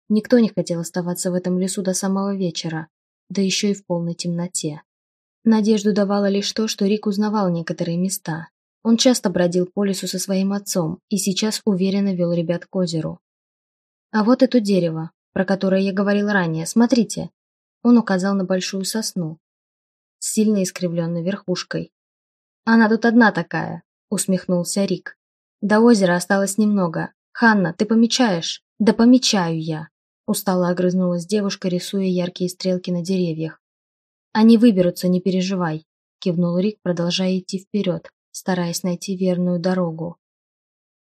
Никто не хотел оставаться в этом лесу до самого вечера, да еще и в полной темноте. Надежду давало лишь то, что Рик узнавал некоторые места. Он часто бродил по лесу со своим отцом и сейчас уверенно вел ребят к озеру. А вот это дерево, про которое я говорил ранее. Смотрите!» Он указал на большую сосну сильно искривленной верхушкой. «Она тут одна такая», — усмехнулся Рик. «До озера осталось немного. Ханна, ты помечаешь?» «Да помечаю я», — устало огрызнулась девушка, рисуя яркие стрелки на деревьях. «Они выберутся, не переживай», — кивнул Рик, продолжая идти вперед, стараясь найти верную дорогу.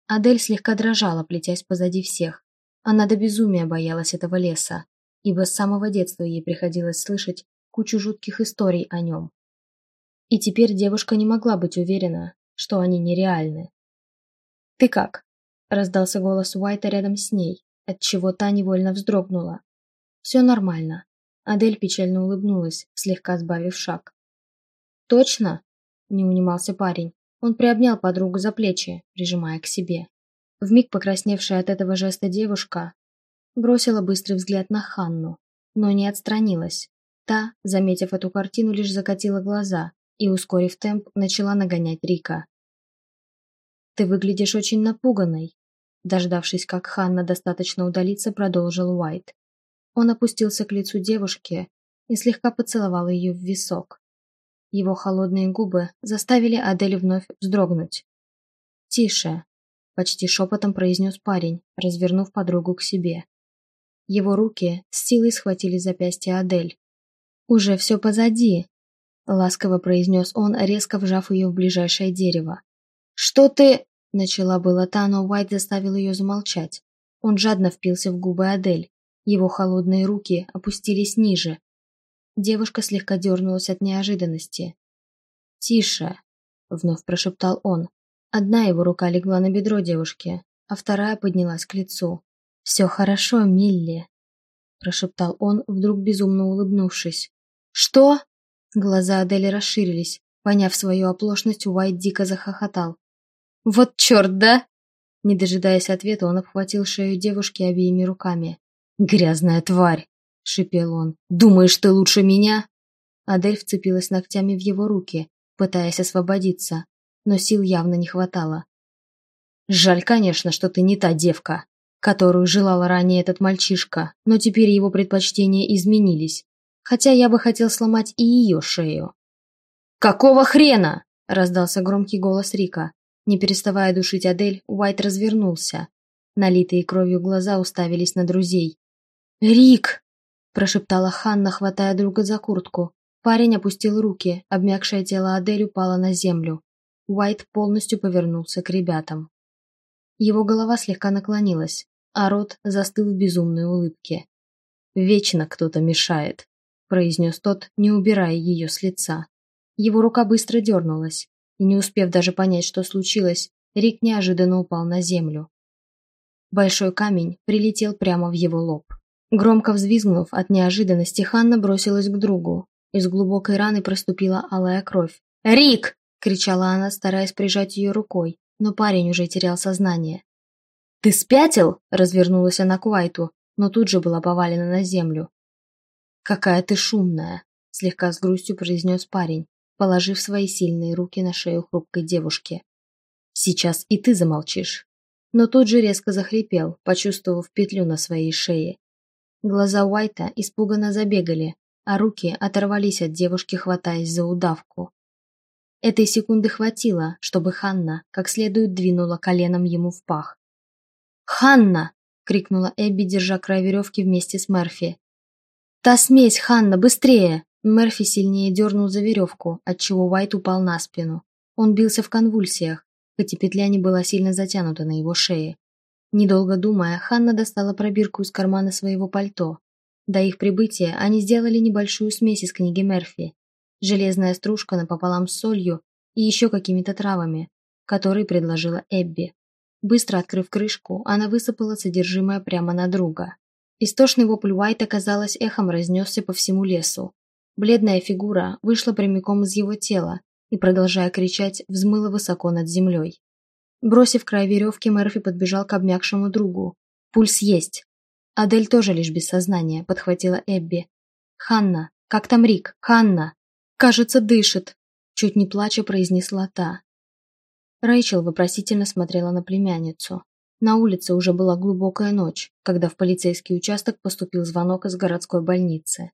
Адель слегка дрожала, плетясь позади всех. Она до безумия боялась этого леса, ибо с самого детства ей приходилось слышать кучу жутких историй о нем. И теперь девушка не могла быть уверена, что они нереальны. «Ты как?» – раздался голос Уайта рядом с ней, отчего та невольно вздрогнула. «Все нормально». Адель печально улыбнулась, слегка сбавив шаг. «Точно?» – не унимался парень. Он приобнял подругу за плечи, прижимая к себе. Вмиг покрасневшая от этого жеста девушка бросила быстрый взгляд на Ханну, но не отстранилась. Та, заметив эту картину, лишь закатила глаза и, ускорив темп, начала нагонять Рика. «Ты выглядишь очень напуганной», дождавшись, как Ханна достаточно удалиться, продолжил Уайт. Он опустился к лицу девушки и слегка поцеловал ее в висок. Его холодные губы заставили Адель вновь вздрогнуть. «Тише», – почти шепотом произнес парень, развернув подругу к себе. Его руки с силой схватили запястье Адель. «Уже все позади», – ласково произнес он, резко вжав ее в ближайшее дерево. «Что ты...» – начала была та, но Уайт заставил ее замолчать. Он жадно впился в губы Адель. Его холодные руки опустились ниже, Девушка слегка дернулась от неожиданности. «Тише!» — вновь прошептал он. Одна его рука легла на бедро девушки, а вторая поднялась к лицу. «Все хорошо, Милли!» — прошептал он, вдруг безумно улыбнувшись. «Что?» Глаза Адели расширились. Поняв свою оплошность, Уайт дико захохотал. «Вот черт, да?» Не дожидаясь ответа, он обхватил шею девушки обеими руками. «Грязная тварь!» — шипел он. «Думаешь, ты лучше меня?» Адель вцепилась ногтями в его руки, пытаясь освободиться, но сил явно не хватало. «Жаль, конечно, что ты не та девка, которую желал ранее этот мальчишка, но теперь его предпочтения изменились, хотя я бы хотел сломать и ее шею». «Какого хрена?» – раздался громкий голос Рика. Не переставая душить Адель, Уайт развернулся. Налитые кровью глаза уставились на друзей. «Рик!» прошептала Ханна, хватая друга за куртку. Парень опустил руки, обмякшее тело Адель упало на землю. Уайт полностью повернулся к ребятам. Его голова слегка наклонилась, а рот застыл в безумной улыбке. «Вечно кто-то мешает», – произнес тот, не убирая ее с лица. Его рука быстро дернулась, и не успев даже понять, что случилось, Рик неожиданно упал на землю. Большой камень прилетел прямо в его лоб. Громко взвизгнув от неожиданности, Ханна бросилась к другу. Из глубокой раны проступила алая кровь. «Рик!» – кричала она, стараясь прижать ее рукой, но парень уже терял сознание. «Ты спятил?» – развернулась она к Уайту, но тут же была повалена на землю. «Какая ты шумная!» – слегка с грустью произнес парень, положив свои сильные руки на шею хрупкой девушки. «Сейчас и ты замолчишь!» Но тут же резко захрипел, почувствовав петлю на своей шее. Глаза Уайта испуганно забегали, а руки оторвались от девушки, хватаясь за удавку. Этой секунды хватило, чтобы Ханна как следует двинула коленом ему в пах. «Ханна!» — крикнула Эбби, держа край веревки вместе с Мерфи. «Та смесь, Ханна, быстрее!» Мерфи сильнее дернул за веревку, отчего Уайт упал на спину. Он бился в конвульсиях, хоть и петля не была сильно затянута на его шее. Недолго думая, Ханна достала пробирку из кармана своего пальто. До их прибытия они сделали небольшую смесь из книги Мерфи. Железная стружка напополам с солью и еще какими-то травами, которые предложила Эбби. Быстро открыв крышку, она высыпала содержимое прямо на друга. Истошный вопль Уайта, казалось, эхом разнесся по всему лесу. Бледная фигура вышла прямиком из его тела и, продолжая кричать, взмыла высоко над землей. Бросив край веревки, Мерфи подбежал к обмякшему другу. «Пульс есть!» «Адель тоже лишь без сознания», — подхватила Эбби. «Ханна! Как там Рик? Ханна!» «Кажется, дышит!» — чуть не плача произнесла та. Рэйчел вопросительно смотрела на племянницу. На улице уже была глубокая ночь, когда в полицейский участок поступил звонок из городской больницы.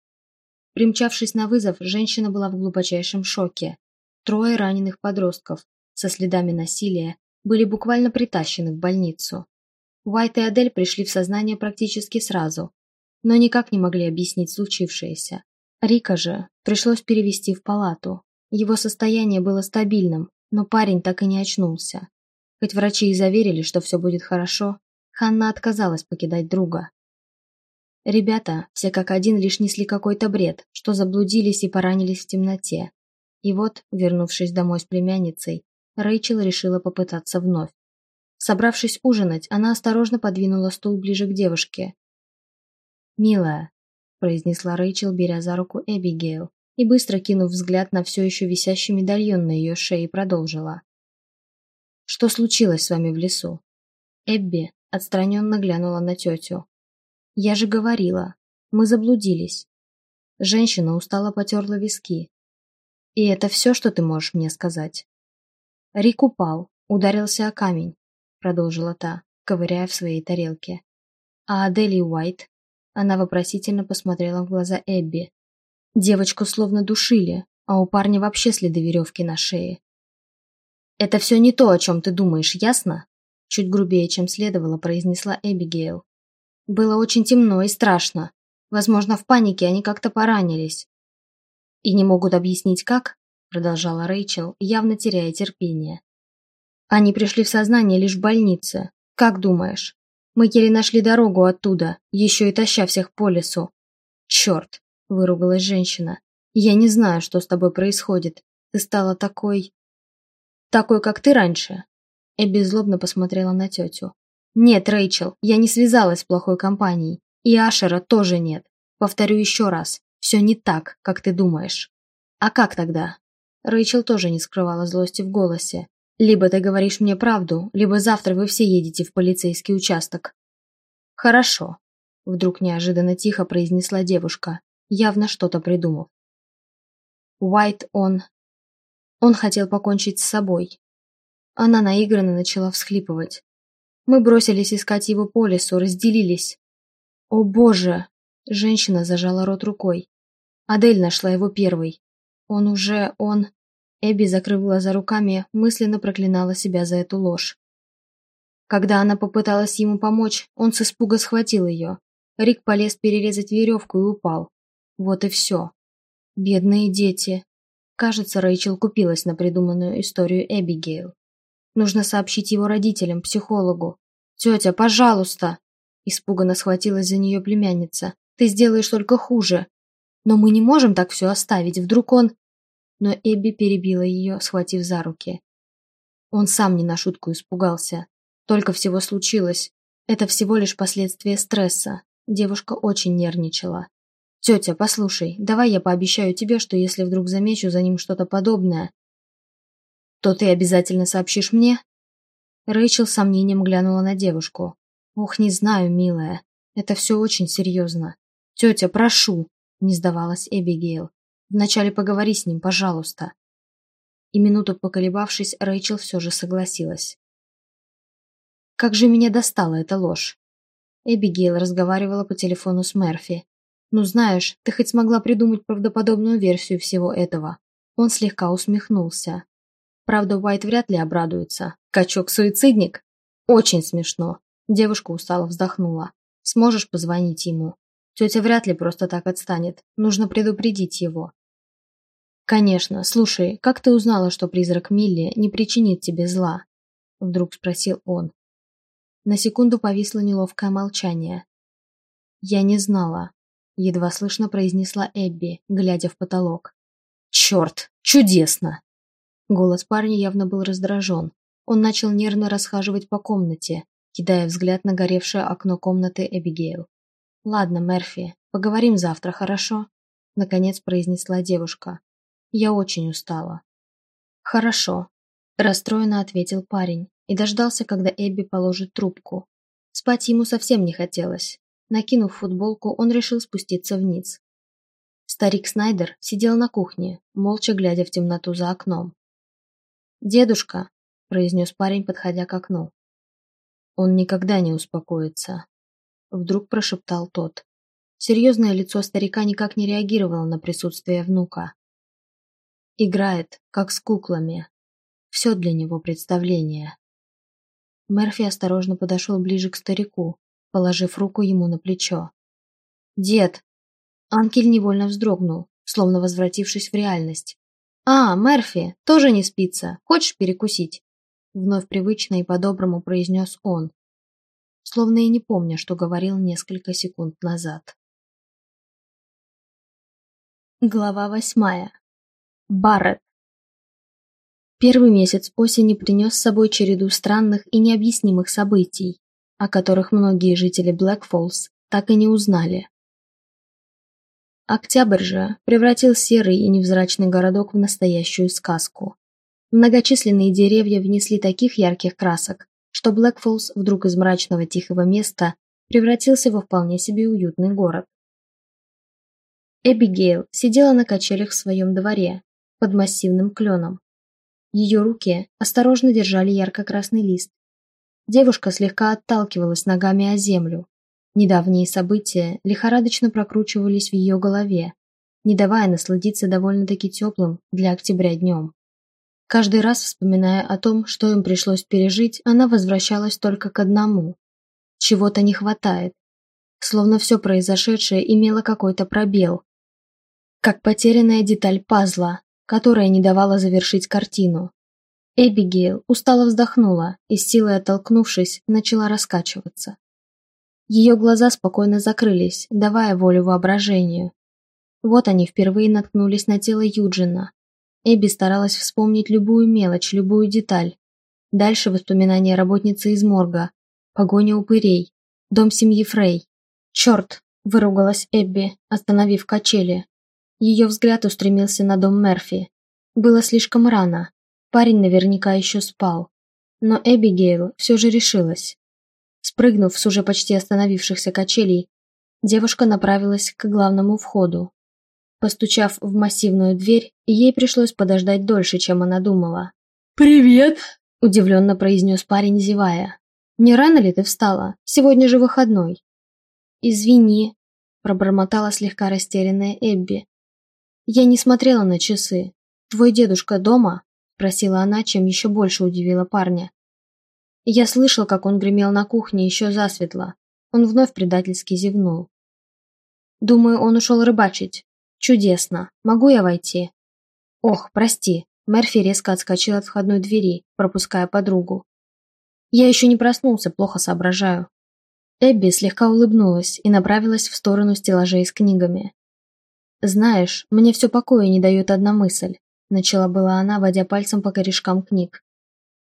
Примчавшись на вызов, женщина была в глубочайшем шоке. Трое раненых подростков со следами насилия были буквально притащены в больницу. Уайт и Адель пришли в сознание практически сразу, но никак не могли объяснить случившееся. Рика же пришлось перевести в палату. Его состояние было стабильным, но парень так и не очнулся. Хоть врачи и заверили, что все будет хорошо, Ханна отказалась покидать друга. Ребята все как один лишь несли какой-то бред, что заблудились и поранились в темноте. И вот, вернувшись домой с племянницей, Рэйчел решила попытаться вновь. Собравшись ужинать, она осторожно подвинула стул ближе к девушке. «Милая», – произнесла Рэйчел, беря за руку Эбигейл, и быстро кинув взгляд на все еще висящий медальон на ее шее, продолжила. «Что случилось с вами в лесу?» Эбби отстраненно глянула на тетю. «Я же говорила, мы заблудились». Женщина устало потерла виски. «И это все, что ты можешь мне сказать?» Рик упал, ударился о камень, продолжила та, ковыряя в своей тарелке. А Адели Уайт? Она вопросительно посмотрела в глаза Эбби. Девочку словно душили, а у парня вообще следы веревки на шее. «Это все не то, о чем ты думаешь, ясно?» Чуть грубее, чем следовало, произнесла Эбигейл. Было очень темно и страшно. Возможно, в панике они как-то поранились. «И не могут объяснить, как?» продолжала Рэйчел, явно теряя терпение. Они пришли в сознание лишь в больнице. Как думаешь? Мы еле нашли дорогу оттуда, еще и таща всех по лесу. Черт, выругалась женщина. Я не знаю, что с тобой происходит. Ты стала такой... Такой, как ты раньше. Эбби злобно посмотрела на тетю. Нет, Рэйчел, я не связалась с плохой компанией. И Ашера тоже нет. Повторю еще раз. Все не так, как ты думаешь. А как тогда? Рэйчел тоже не скрывала злости в голосе. «Либо ты говоришь мне правду, либо завтра вы все едете в полицейский участок». «Хорошо», — вдруг неожиданно тихо произнесла девушка, явно что-то придумав. Уайт, он... Он хотел покончить с собой. Она наигранно начала всхлипывать. Мы бросились искать его по лесу, разделились. «О боже!» Женщина зажала рот рукой. Адель нашла его первой. Он уже... он... Эбби, закрыв глаза руками, мысленно проклинала себя за эту ложь. Когда она попыталась ему помочь, он с испуга схватил ее. Рик полез перерезать веревку и упал. Вот и все. Бедные дети. Кажется, Рэйчел купилась на придуманную историю Эбигейл. Нужно сообщить его родителям, психологу. «Тетя, пожалуйста!» Испуганно схватилась за нее племянница. «Ты сделаешь только хуже. Но мы не можем так все оставить. Вдруг он...» но Эбби перебила ее, схватив за руки. Он сам не на шутку испугался. Только всего случилось. Это всего лишь последствия стресса. Девушка очень нервничала. «Тетя, послушай, давай я пообещаю тебе, что если вдруг замечу за ним что-то подобное, то ты обязательно сообщишь мне?» Рэйчел с сомнением глянула на девушку. «Ох, не знаю, милая. Это все очень серьезно. Тетя, прошу!» – не сдавалась Эбигейл. Вначале поговори с ним, пожалуйста». И минуту поколебавшись, Рэйчел все же согласилась. Как же меня достала эта ложь? Эбигейл разговаривала по телефону с Мерфи. «Ну знаешь, ты хоть смогла придумать правдоподобную версию всего этого». Он слегка усмехнулся. Правда, Уайт вряд ли обрадуется. Качок-суицидник? Очень смешно. Девушка устало вздохнула. Сможешь позвонить ему? Тетя вряд ли просто так отстанет. Нужно предупредить его. «Конечно. Слушай, как ты узнала, что призрак Милли не причинит тебе зла?» Вдруг спросил он. На секунду повисло неловкое молчание. «Я не знала», — едва слышно произнесла Эбби, глядя в потолок. «Черт! Чудесно!» Голос парня явно был раздражен. Он начал нервно расхаживать по комнате, кидая взгляд на горевшее окно комнаты Эбигейл. «Ладно, Мерфи, поговорим завтра, хорошо?» Наконец произнесла девушка. Я очень устала. Хорошо, расстроенно ответил парень и дождался, когда Эбби положит трубку. Спать ему совсем не хотелось. Накинув футболку, он решил спуститься вниз. Старик Снайдер сидел на кухне, молча глядя в темноту за окном. «Дедушка», – произнес парень, подходя к окну. «Он никогда не успокоится», – вдруг прошептал тот. Серьезное лицо старика никак не реагировало на присутствие внука. Играет, как с куклами. Все для него представление. Мерфи осторожно подошел ближе к старику, положив руку ему на плечо. «Дед!» Анкель невольно вздрогнул, словно возвратившись в реальность. «А, Мерфи, тоже не спится. Хочешь перекусить?» Вновь привычно и по-доброму произнес он, словно и не помня, что говорил несколько секунд назад. Глава восьмая. Барретт. Первый месяц осени принес с собой череду странных и необъяснимых событий, о которых многие жители Блэкфоллс так и не узнали. Октябрь же превратил серый и невзрачный городок в настоящую сказку. Многочисленные деревья внесли таких ярких красок, что Блэкфоллс вдруг из мрачного тихого места превратился во вполне себе уютный город. Эбигейл сидела на качелях в своем дворе, под массивным кленом. Ее руки осторожно держали ярко-красный лист. Девушка слегка отталкивалась ногами о землю. Недавние события лихорадочно прокручивались в ее голове, не давая насладиться довольно-таки теплым для октября днем. Каждый раз, вспоминая о том, что им пришлось пережить, она возвращалась только к одному. Чего-то не хватает. Словно все произошедшее имело какой-то пробел, как потерянная деталь пазла, которая не давала завершить картину. Эбигейл устало вздохнула и, силой оттолкнувшись, начала раскачиваться. Ее глаза спокойно закрылись, давая волю воображению. Вот они впервые наткнулись на тело Юджина. Эбби старалась вспомнить любую мелочь, любую деталь. Дальше воспоминания работницы из морга, погоня упырей, дом семьи Фрей. «Черт!» – выругалась Эбби, остановив качели. Ее взгляд устремился на дом Мерфи. Было слишком рано. Парень наверняка еще спал. Но Эбигейл все же решилась. Спрыгнув с уже почти остановившихся качелей, девушка направилась к главному входу. Постучав в массивную дверь, ей пришлось подождать дольше, чем она думала. «Привет!» – удивленно произнес парень, зевая. «Не рано ли ты встала? Сегодня же выходной». «Извини», – пробормотала слегка растерянная Эбби. Я не смотрела на часы. «Твой дедушка дома?» – спросила она, чем еще больше удивила парня. Я слышал, как он гремел на кухне еще засветло. Он вновь предательски зевнул. «Думаю, он ушел рыбачить. Чудесно. Могу я войти?» «Ох, прости». Мерфи резко отскочил от входной двери, пропуская подругу. «Я еще не проснулся, плохо соображаю». Эбби слегка улыбнулась и направилась в сторону стеллажей с книгами. «Знаешь, мне все покоя не дает одна мысль», начала была она, водя пальцем по корешкам книг.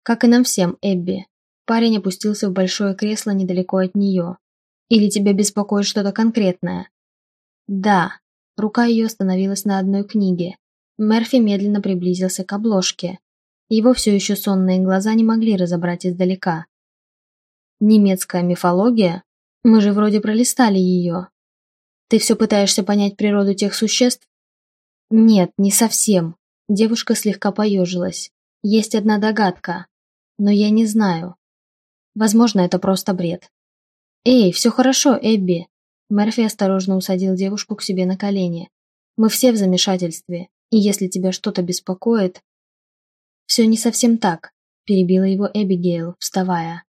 «Как и нам всем, Эбби». Парень опустился в большое кресло недалеко от нее. «Или тебя беспокоит что-то конкретное?» «Да». Рука ее остановилась на одной книге. Мерфи медленно приблизился к обложке. Его все еще сонные глаза не могли разобрать издалека. «Немецкая мифология? Мы же вроде пролистали ее», ты все пытаешься понять природу тех существ? Нет, не совсем. Девушка слегка поежилась. Есть одна догадка, но я не знаю. Возможно, это просто бред. Эй, все хорошо, Эбби. Мерфи осторожно усадил девушку к себе на колени. Мы все в замешательстве, и если тебя что-то беспокоит... Все не совсем так, перебила его Эбигейл, вставая.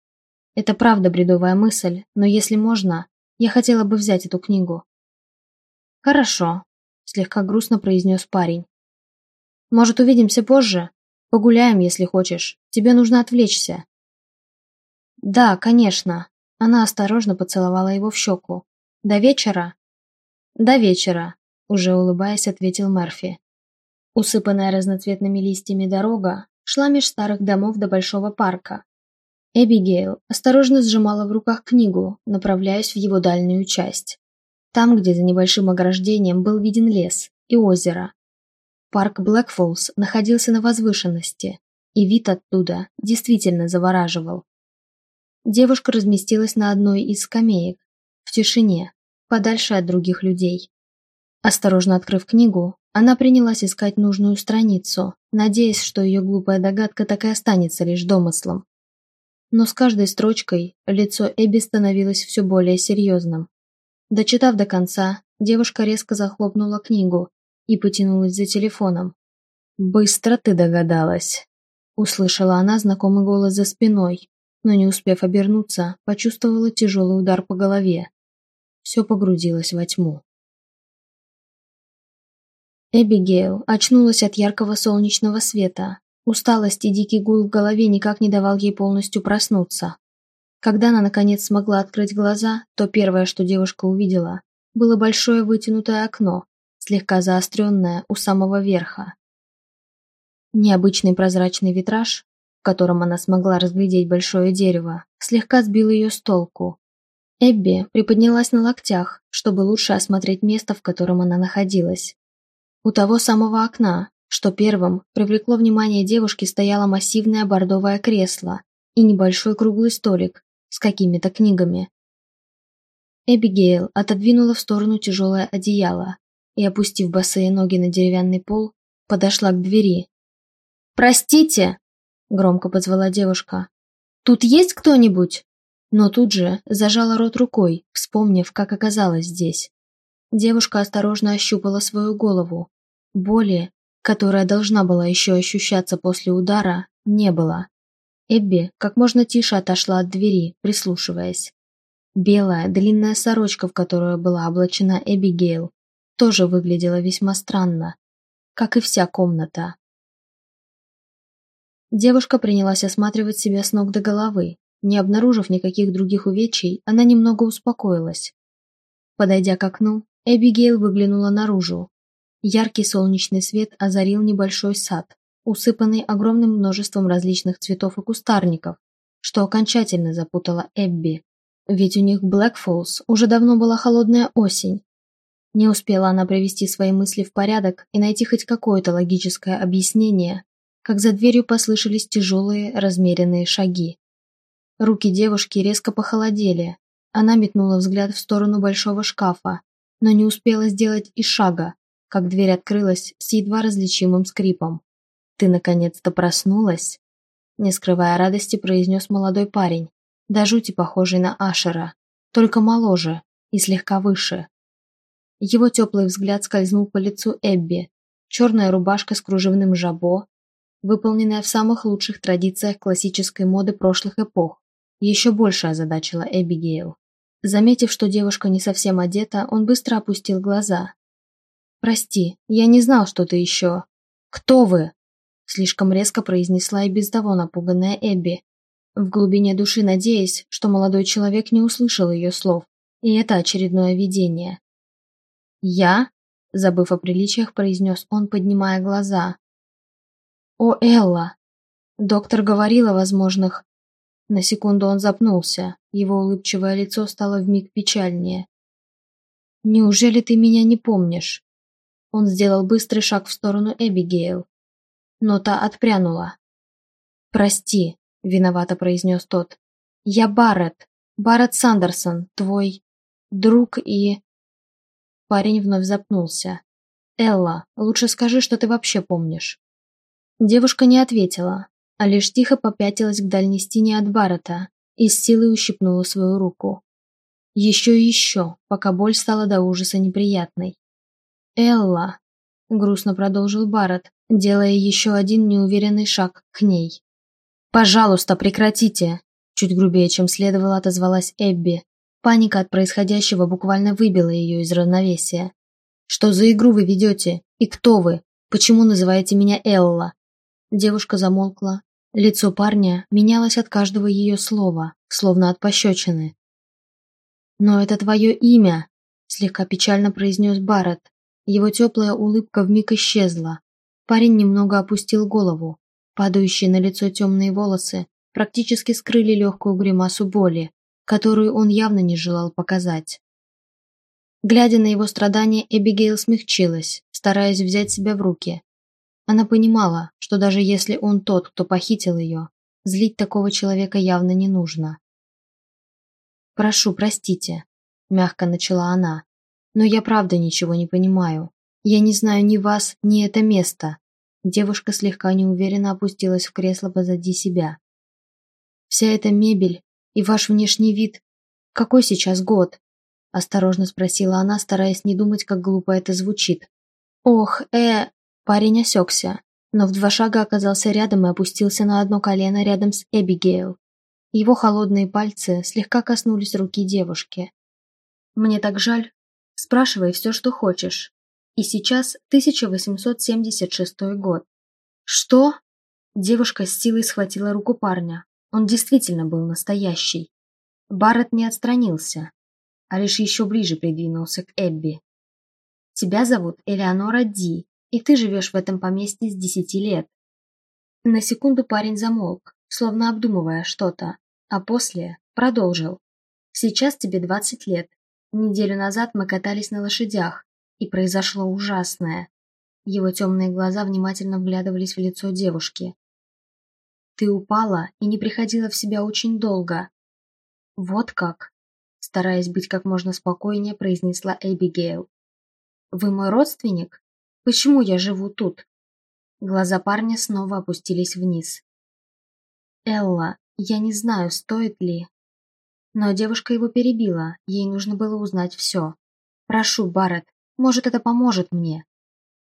Это правда бредовая мысль, но если можно, я хотела бы взять эту книгу. «Хорошо», – слегка грустно произнес парень. «Может, увидимся позже? Погуляем, если хочешь. Тебе нужно отвлечься». «Да, конечно». Она осторожно поцеловала его в щеку. «До вечера?» «До вечера», – уже улыбаясь, ответил Мерфи. Усыпанная разноцветными листьями дорога шла меж старых домов до большого парка. Эбигейл осторожно сжимала в руках книгу, направляясь в его дальнюю часть. Там, где за небольшим ограждением был виден лес и озеро. Парк Блэкфоллс находился на возвышенности, и вид оттуда действительно завораживал. Девушка разместилась на одной из скамеек, в тишине, подальше от других людей. Осторожно открыв книгу, она принялась искать нужную страницу, надеясь, что ее глупая догадка так и останется лишь домыслом. Но с каждой строчкой лицо Эбби становилось все более серьезным. Дочитав до конца, девушка резко захлопнула книгу и потянулась за телефоном. «Быстро ты догадалась!» Услышала она знакомый голос за спиной, но не успев обернуться, почувствовала тяжелый удар по голове. Все погрузилось во тьму. Эбигейл очнулась от яркого солнечного света. Усталость и дикий гул в голове никак не давал ей полностью проснуться. Когда она наконец смогла открыть глаза, то первое, что девушка увидела, было большое вытянутое окно, слегка заостренное у самого верха. Необычный прозрачный витраж, в котором она смогла разглядеть большое дерево, слегка сбил ее с толку. Эбби приподнялась на локтях, чтобы лучше осмотреть место, в котором она находилась. У того самого окна, что первым привлекло внимание девушки, стояло массивное бордовое кресло и небольшой круглый столик с какими-то книгами. Эбигейл отодвинула в сторону тяжелое одеяло и, опустив босые ноги на деревянный пол, подошла к двери. «Простите!» – громко позвала девушка. «Тут есть кто-нибудь?» Но тут же зажала рот рукой, вспомнив, как оказалась здесь. Девушка осторожно ощупала свою голову, Боли, которая должна была еще ощущаться после удара, не было. Эбби как можно тише отошла от двери, прислушиваясь. Белая, длинная сорочка, в которую была облачена Эбигейл, тоже выглядела весьма странно, как и вся комната. Девушка принялась осматривать себя с ног до головы. Не обнаружив никаких других увечий, она немного успокоилась. Подойдя к окну, Эбигейл выглянула наружу, Яркий солнечный свет озарил небольшой сад, усыпанный огромным множеством различных цветов и кустарников, что окончательно запутало Эбби. Ведь у них в Блэкфоллс уже давно была холодная осень. Не успела она привести свои мысли в порядок и найти хоть какое-то логическое объяснение, как за дверью послышались тяжелые, размеренные шаги. Руки девушки резко похолодели. Она метнула взгляд в сторону большого шкафа, но не успела сделать и шага, как дверь открылась с едва различимым скрипом. «Ты наконец-то проснулась?» Не скрывая радости, произнес молодой парень, до жути похожий на Ашера, только моложе и слегка выше. Его теплый взгляд скользнул по лицу Эбби, черная рубашка с кружевным жабо, выполненная в самых лучших традициях классической моды прошлых эпох, еще больше озадачила Эбигейл. Заметив, что девушка не совсем одета, он быстро опустил глаза, «Прости, я не знал, что ты еще...» «Кто вы?» Слишком резко произнесла и без того напуганная Эбби, в глубине души надеясь, что молодой человек не услышал ее слов, и это очередное видение. «Я?» – забыв о приличиях, произнес он, поднимая глаза. «О, Элла!» Доктор говорил о возможных... На секунду он запнулся, его улыбчивое лицо стало вмиг печальнее. «Неужели ты меня не помнишь?» Он сделал быстрый шаг в сторону Эбигейл. Но та отпрянула. «Прости», — виновато произнес тот. «Я Барретт, Барретт Сандерсон, твой друг и...» Парень вновь запнулся. «Элла, лучше скажи, что ты вообще помнишь». Девушка не ответила, а лишь тихо попятилась к дальней стене от Баррета и с силой ущипнула свою руку. Еще и еще, пока боль стала до ужаса неприятной. «Элла», — грустно продолжил Барретт, делая еще один неуверенный шаг к ней. «Пожалуйста, прекратите!» Чуть грубее, чем следовало, отозвалась Эбби. Паника от происходящего буквально выбила ее из равновесия. «Что за игру вы ведете? И кто вы? Почему называете меня Элла?» Девушка замолкла. Лицо парня менялось от каждого ее слова, словно от пощечины. «Но это твое имя», — слегка печально произнес Барретт. Его теплая улыбка вмиг исчезла. Парень немного опустил голову. Падающие на лицо темные волосы практически скрыли легкую гримасу боли, которую он явно не желал показать. Глядя на его страдания, Эбигейл смягчилась, стараясь взять себя в руки. Она понимала, что даже если он тот, кто похитил ее, злить такого человека явно не нужно. «Прошу, простите», – мягко начала она, но я правда ничего не понимаю. Я не знаю ни вас, ни это место. Девушка слегка неуверенно опустилась в кресло позади себя. Вся эта мебель и ваш внешний вид. Какой сейчас год? Осторожно спросила она, стараясь не думать, как глупо это звучит. «Ох, э...» Парень осекся, но в два шага оказался рядом и опустился на одно колено рядом с Эбигейл. Его холодные пальцы слегка коснулись руки девушки. «Мне так жаль. Спрашивай все, что хочешь. И сейчас 1876 год». «Что?» Девушка с силой схватила руку парня. Он действительно был настоящий. Барретт не отстранился, а лишь еще ближе придвинулся к Эбби. «Тебя зовут Элеонора Ди, и ты живешь в этом поместье с десяти лет». На секунду парень замолк, словно обдумывая что-то, а после продолжил. «Сейчас тебе двадцать лет. Неделю назад мы катались на лошадях, и произошло ужасное». Его темные глаза внимательно вглядывались в лицо девушки. «Ты упала и не приходила в себя очень долго». «Вот как?» Стараясь быть как можно спокойнее, произнесла Эбигейл. «Вы мой родственник? Почему я живу тут?» Глаза парня снова опустились вниз. «Элла, я не знаю, стоит ли...» Но девушка его перебила, ей нужно было узнать все. «Прошу, Барретт, может, это поможет мне?»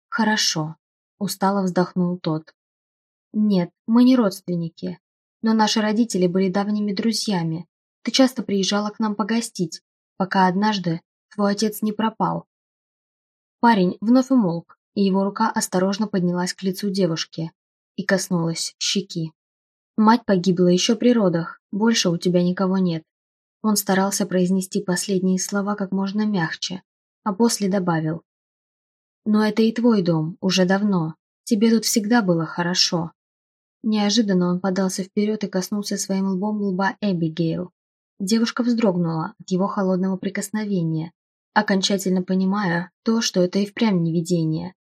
«Хорошо», — устало вздохнул тот. «Нет, мы не родственники, но наши родители были давними друзьями. Ты часто приезжала к нам погостить, пока однажды твой отец не пропал. Парень вновь умолк, и его рука осторожно поднялась к лицу девушки и коснулась щеки. «Мать погибла еще при родах, больше у тебя никого нет». Он старался произнести последние слова как можно мягче, а после добавил. «Но это и твой дом, уже давно. Тебе тут всегда было хорошо». Неожиданно он подался вперед и коснулся своим лбом лба Эбигейл. Девушка вздрогнула от его холодного прикосновения, окончательно понимая то, что это и впрямь не видение.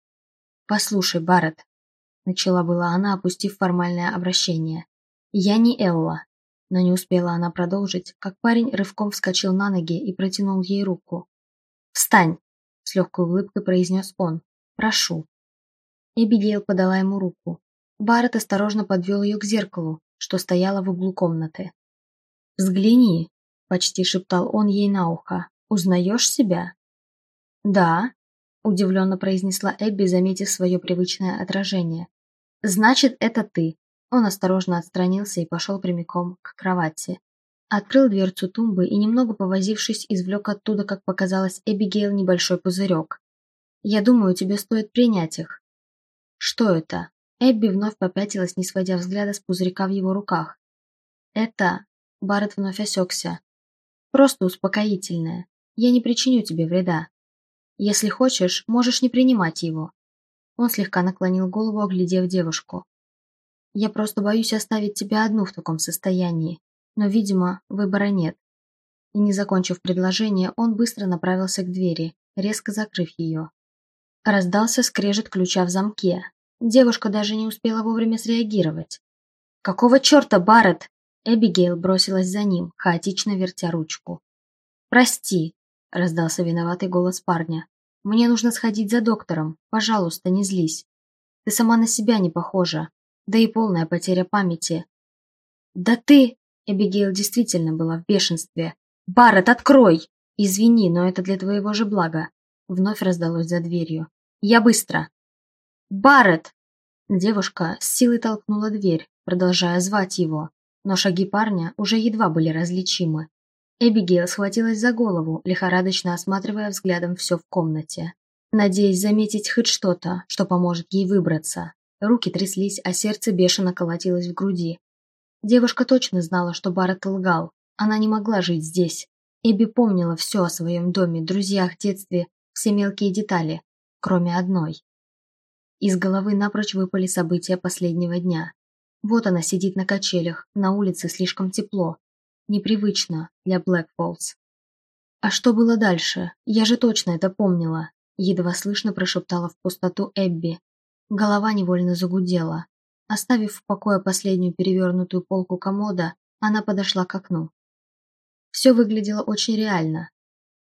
«Послушай, Барретт», — начала была она, опустив формальное обращение. «Я не Элла». Но не успела она продолжить, как парень рывком вскочил на ноги и протянул ей руку. «Встань!» — с легкой улыбкой произнес он. «Прошу». Эбигейл подала ему руку. Барретт осторожно подвел ее к зеркалу, что стояло в углу комнаты. «Взгляни», — почти шептал он ей на ухо. «Узнаешь себя?» «Да», — удивленно произнесла Эбби, заметив свое привычное отражение. «Значит, это ты». Он осторожно отстранился и пошел прямиком к кровати. Открыл дверцу тумбы и, немного повозившись, извлек оттуда, как показалось Эбигейл, небольшой пузырек. «Я думаю, тебе стоит принять их». «Что это?» Эбби вновь попятилась, не сводя взгляда с пузырька в его руках. «Это Барретт вновь осекся. «Просто успокоительное. Я не причиню тебе вреда. Если хочешь, можешь не принимать его». Он слегка наклонил голову, оглядев девушку. «Я просто боюсь оставить тебя одну в таком состоянии, но, видимо, выбора нет». И не закончив предложение, он быстро направился к двери, резко закрыв ее. Раздался скрежет ключа в замке. Девушка даже не успела вовремя среагировать. «Какого черта, Барретт?» Эбигейл бросилась за ним, хаотично вертя ручку. «Прости», — раздался виноватый голос парня. «Мне нужно сходить за доктором. Пожалуйста, не злись. Ты сама на себя не похожа. Да и полная потеря памяти». «Да ты...» Эбигейл действительно была в бешенстве. «Барретт, открой!» «Извини, но это для твоего же блага», — вновь раздалось за дверью. «Я быстро!» «Барретт!» Девушка с силой толкнула дверь, продолжая звать его, но шаги парня уже едва были различимы. Эбигейл схватилась за голову, лихорадочно осматривая взглядом все в комнате. Надеясь заметить хоть что-то, что поможет ей выбраться. Руки тряслись, а сердце бешено колотилось в груди. Девушка точно знала, что Барретт лгал. Она не могла жить здесь. Эбби помнила все о своем доме, друзьях, детстве, все мелкие детали, кроме одной. Из головы напрочь выпали события последнего дня. Вот она сидит на качелях, на улице слишком тепло. Непривычно для Блэкфоллс. А что было дальше? Я же точно это помнила. Едва слышно прошептала в пустоту Эбби. Голова невольно загудела. Оставив в покое последнюю перевернутую полку комода, она подошла к окну. Все выглядело очень реально.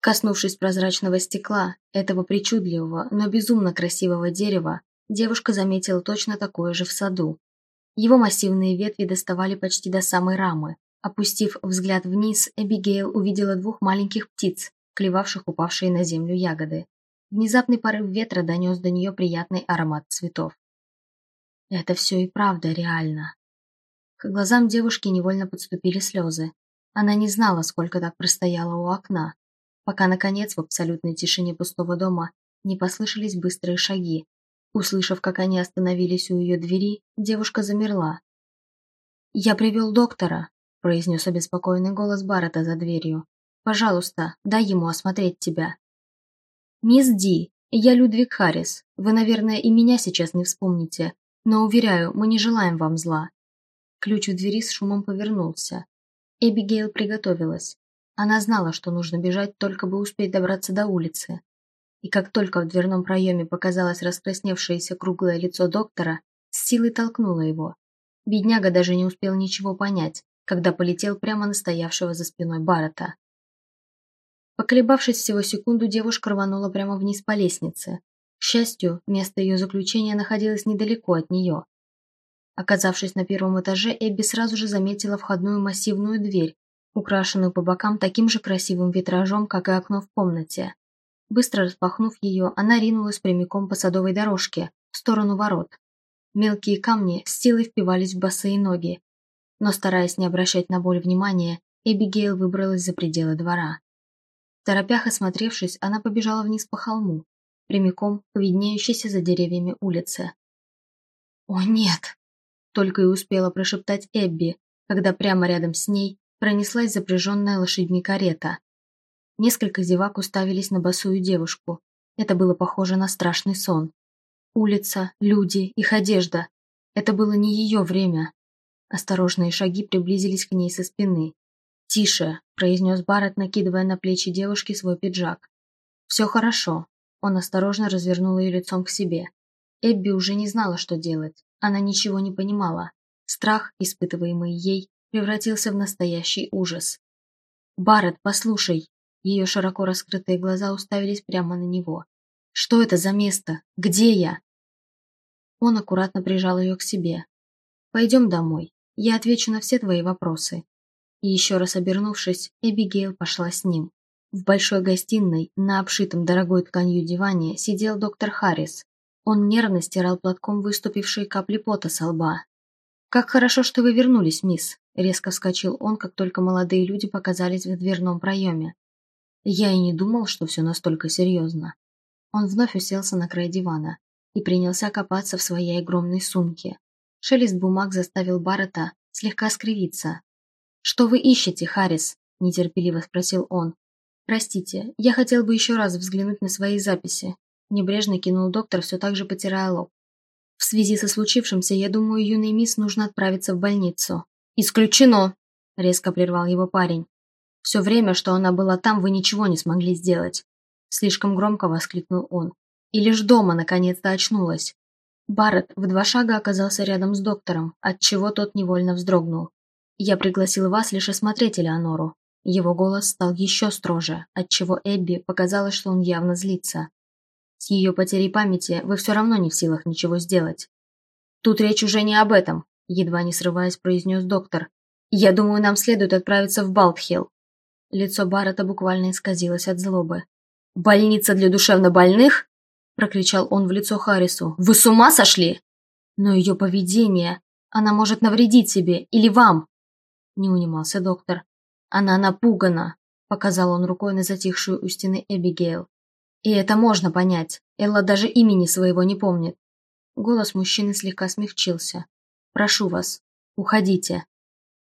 Коснувшись прозрачного стекла, этого причудливого, но безумно красивого дерева, девушка заметила точно такое же в саду. Его массивные ветви доставали почти до самой рамы. Опустив взгляд вниз, Эбигейл увидела двух маленьких птиц, клевавших упавшие на землю ягоды. Внезапный порыв ветра донес до нее приятный аромат цветов. Это все и правда реально. К глазам девушки невольно подступили слезы. Она не знала, сколько так простояла у окна, пока, наконец, в абсолютной тишине пустого дома не послышались быстрые шаги. Услышав, как они остановились у ее двери, девушка замерла. «Я привел доктора», – произнес обеспокоенный голос Баррета за дверью. «Пожалуйста, дай ему осмотреть тебя». «Мисс Ди, я Людвиг Харрис. Вы, наверное, и меня сейчас не вспомните, но, уверяю, мы не желаем вам зла». Ключ у двери с шумом повернулся. Эбигейл приготовилась. Она знала, что нужно бежать, только бы успеть добраться до улицы. И как только в дверном проеме показалось раскрасневшееся круглое лицо доктора, с силой толкнула его. Бедняга даже не успел ничего понять, когда полетел прямо на стоявшего за спиной Баррета. Поколебавшись всего секунду, девушка рванула прямо вниз по лестнице. К счастью, место ее заключения находилось недалеко от нее. Оказавшись на первом этаже, Эбби сразу же заметила входную массивную дверь, украшенную по бокам таким же красивым витражом, как и окно в комнате. Быстро распахнув ее, она ринулась прямиком по садовой дорожке, в сторону ворот. Мелкие камни с силой впивались в босые ноги. Но, стараясь не обращать на боль внимания, Эбигейл выбралась за пределы двора. Торопях осмотревшись, она побежала вниз по холму, прямиком к виднеющейся за деревьями улице. «О, нет!» Только и успела прошептать Эбби, когда прямо рядом с ней пронеслась запряженная лошадьми карета. Несколько зевак уставились на босую девушку. Это было похоже на страшный сон. Улица, люди, их одежда. Это было не ее время. Осторожные шаги приблизились к ней со спины. «Тише», – произнес Барретт, накидывая на плечи девушки свой пиджак. «Все хорошо». Он осторожно развернул ее лицом к себе. Эбби уже не знала, что делать. Она ничего не понимала. Страх, испытываемый ей, превратился в настоящий ужас. «Барретт, послушай!» Ее широко раскрытые глаза уставились прямо на него. «Что это за место? Где я?» Он аккуратно прижал ее к себе. «Пойдем домой. Я отвечу на все твои вопросы». И еще раз обернувшись, Эбигейл пошла с ним. В большой гостиной, на обшитом дорогой тканью диване, сидел доктор Харрис. Он нервно стирал платком выступившие капли пота со лба. «Как хорошо, что вы вернулись, мисс», — резко вскочил он, как только молодые люди показались в дверном проеме. Я и не думал, что все настолько серьезно. Он вновь уселся на край дивана и принялся копаться в своей огромной сумке. Шелест бумаг заставил Баррета слегка скривиться. «Что вы ищете, Харрис?» – нетерпеливо спросил он. «Простите, я хотел бы еще раз взглянуть на свои записи», Небрежно кинул доктор, все так же потирая лоб. В связи со случившимся, я думаю, юной мисс нужно отправиться в больницу. «Исключено!» – резко прервал его парень. «Все время, что она была там, вы ничего не смогли сделать!» Слишком громко воскликнул он. И лишь дома наконец-то очнулась. Барретт в два шага оказался рядом с доктором, отчего тот невольно вздрогнул. «Я пригласил вас лишь осмотреть Элеонору». Его голос стал еще строже, отчего Эбби показалось, что он явно злится. С ее потерей памяти вы все равно не в силах ничего сделать. Тут речь уже не об этом, едва не срываясь, произнес доктор. Я думаю, нам следует отправиться в Балтхилл. Лицо Баррета буквально исказилось от злобы. «Больница для душевнобольных?» – прокричал он в лицо Харрису. «Вы с ума сошли?» «Но ее поведение... Она может навредить себе или вам!» Не унимался доктор. «Она напугана», – показал он рукой на затихшую у стены Эбигейл. И это можно понять. Элла даже имени своего не помнит. Голос мужчины слегка смягчился. «Прошу вас, уходите».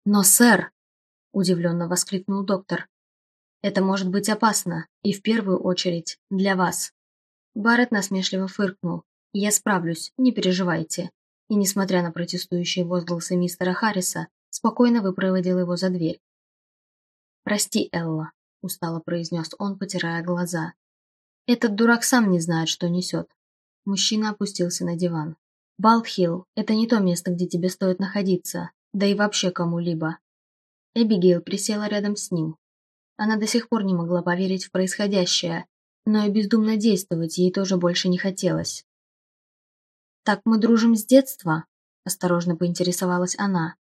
«Но, сэр!» – удивленно воскликнул доктор. «Это может быть опасно, и в первую очередь для вас». Барретт насмешливо фыркнул. «Я справлюсь, не переживайте». И, несмотря на протестующие возгласы мистера Харриса, спокойно выпроводил его за дверь. «Прости, Элла», – устало произнес он, потирая глаза. Этот дурак сам не знает, что несет. Мужчина опустился на диван. Балтхилл – это не то место, где тебе стоит находиться, да и вообще кому-либо. Эбигейл присела рядом с ним. Она до сих пор не могла поверить в происходящее, но и бездумно действовать ей тоже больше не хотелось. «Так мы дружим с детства?» – осторожно поинтересовалась она.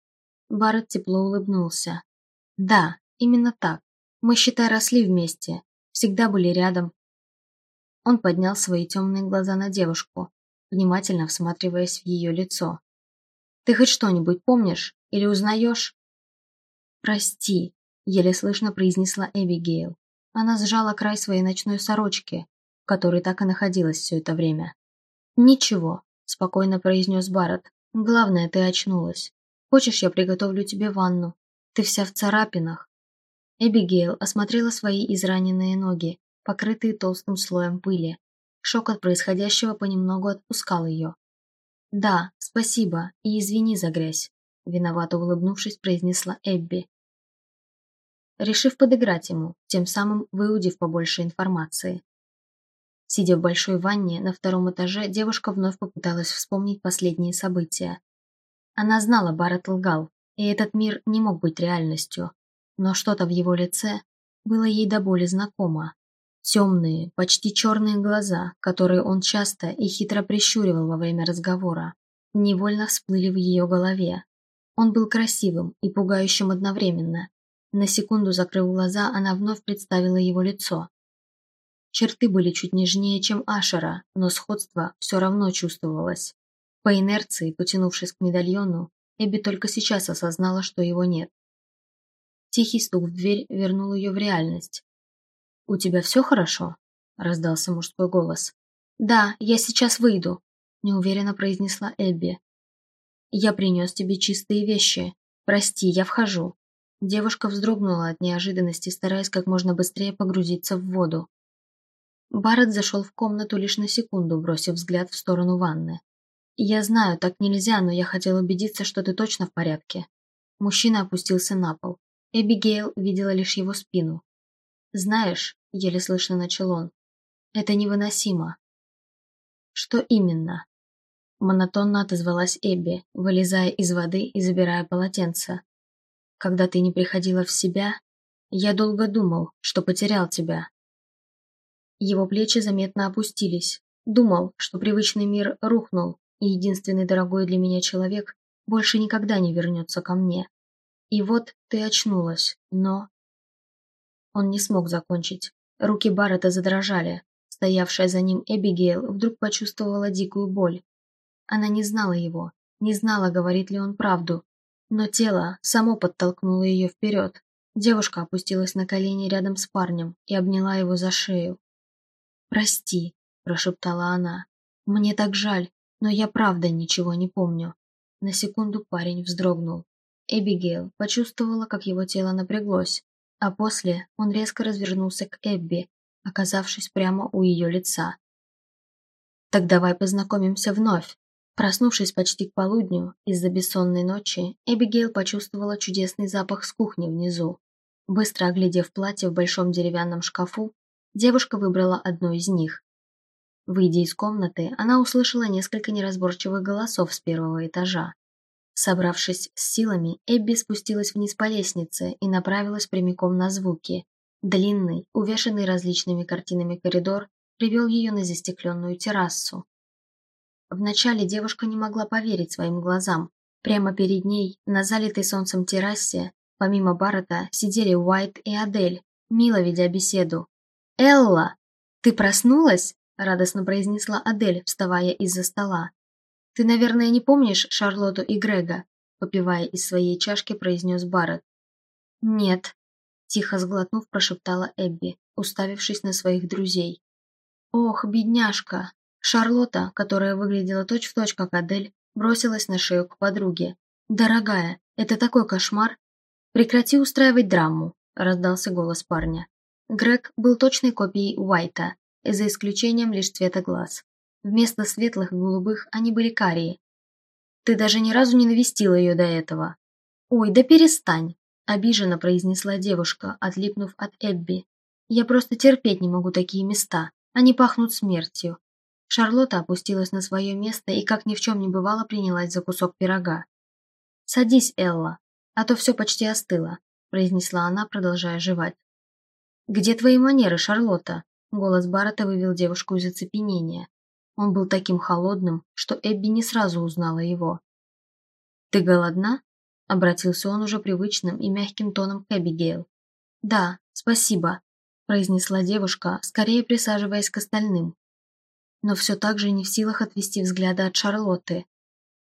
Барретт тепло улыбнулся. «Да, именно так. Мы, считай, росли вместе, всегда были рядом. Он поднял свои темные глаза на девушку, внимательно всматриваясь в ее лицо. «Ты хоть что-нибудь помнишь или узнаешь?» «Прости», — еле слышно произнесла Эбигейл. Она сжала край своей ночной сорочки, в которой так и находилась все это время. «Ничего», — спокойно произнес Барретт. «Главное, ты очнулась. Хочешь, я приготовлю тебе ванну? Ты вся в царапинах». Эбигейл осмотрела свои израненные ноги, покрытые толстым слоем пыли. Шок от происходящего понемногу отпускал ее. «Да, спасибо, и извини за грязь», — виновато улыбнувшись, произнесла Эбби. Решив подыграть ему, тем самым выудив побольше информации. Сидя в большой ванне на втором этаже, девушка вновь попыталась вспомнить последние события. Она знала, Барретт лгал, и этот мир не мог быть реальностью, но что-то в его лице было ей до боли знакомо. Темные, почти черные глаза, которые он часто и хитро прищуривал во время разговора, невольно всплыли в ее голове. Он был красивым и пугающим одновременно. На секунду закрыв глаза, она вновь представила его лицо. Черты были чуть нежнее, чем Ашера, но сходство все равно чувствовалось. По инерции, потянувшись к медальону, Эбби только сейчас осознала, что его нет. Тихий стук в дверь вернул ее в реальность. «У тебя все хорошо?» – раздался мужской голос. «Да, я сейчас выйду», – неуверенно произнесла Эбби. «Я принес тебе чистые вещи. Прости, я вхожу». Девушка вздрогнула от неожиданности, стараясь как можно быстрее погрузиться в воду. Барретт зашел в комнату лишь на секунду, бросив взгляд в сторону ванны. «Я знаю, так нельзя, но я хотел убедиться, что ты точно в порядке». Мужчина опустился на пол. Эбигейл видела лишь его спину. «Знаешь», — еле слышно начал он, — «это невыносимо». «Что именно?» Монотонно отозвалась Эбби, вылезая из воды и забирая полотенце. «Когда ты не приходила в себя, я долго думал, что потерял тебя». Его плечи заметно опустились. Думал, что привычный мир рухнул, и единственный дорогой для меня человек больше никогда не вернется ко мне. И вот ты очнулась, но... Он не смог закончить. Руки Баррета задрожали. Стоявшая за ним Эбигейл вдруг почувствовала дикую боль. Она не знала его, не знала, говорит ли он правду. Но тело само подтолкнуло ее вперед. Девушка опустилась на колени рядом с парнем и обняла его за шею. «Прости», – прошептала она. «Мне так жаль, но я правда ничего не помню». На секунду парень вздрогнул. Эбигейл почувствовала, как его тело напряглось, а после он резко развернулся к Эбби, оказавшись прямо у ее лица. «Так давай познакомимся вновь». Проснувшись почти к полудню из-за бессонной ночи, Эбигейл почувствовала чудесный запах с кухни внизу. Быстро оглядев платье в большом деревянном шкафу, девушка выбрала одно из них. Выйдя из комнаты, она услышала несколько неразборчивых голосов с первого этажа. Собравшись с силами, Эбби спустилась вниз по лестнице и направилась прямиком на звуки. Длинный, увешанный различными картинами коридор привел ее на застекленную террасу. Вначале девушка не могла поверить своим глазам. Прямо перед ней, на залитой солнцем террасе, помимо Баррета, сидели Уайт и Адель, мило ведя беседу. «Элла, ты проснулась?» – радостно произнесла Адель, вставая из-за стола. «Ты, наверное, не помнишь Шарлотту и Грега?» Попивая из своей чашки, произнес Барретт. «Нет», – тихо сглотнув, прошептала Эбби, уставившись на своих друзей. «Ох, бедняжка!» Шарлотта, которая выглядела точь-в-точь, точь, как Адель, бросилась на шею к подруге. «Дорогая, это такой кошмар!» «Прекрати устраивать драму», – раздался голос парня. Грег был точной копией Уайта, за исключением лишь цвета глаз. Вместо светлых и голубых они были карие. Ты даже ни разу не навестила ее до этого. Ой, да перестань, обиженно произнесла девушка, отлипнув от Эбби. Я просто терпеть не могу такие места. Они пахнут смертью. Шарлотта опустилась на свое место и, как ни в чем не бывало, принялась за кусок пирога. «Садись, Элла, а то все почти остыло», – произнесла она, продолжая жевать. «Где твои манеры, Шарлотта?» Голос Баррета вывел девушку из оцепенения. Он был таким холодным, что Эбби не сразу узнала его. «Ты голодна?» – обратился он уже привычным и мягким тоном к Эбигейл. «Да, спасибо». произнесла девушка, скорее присаживаясь к остальным. Но все так же не в силах отвести взгляда от Шарлотты.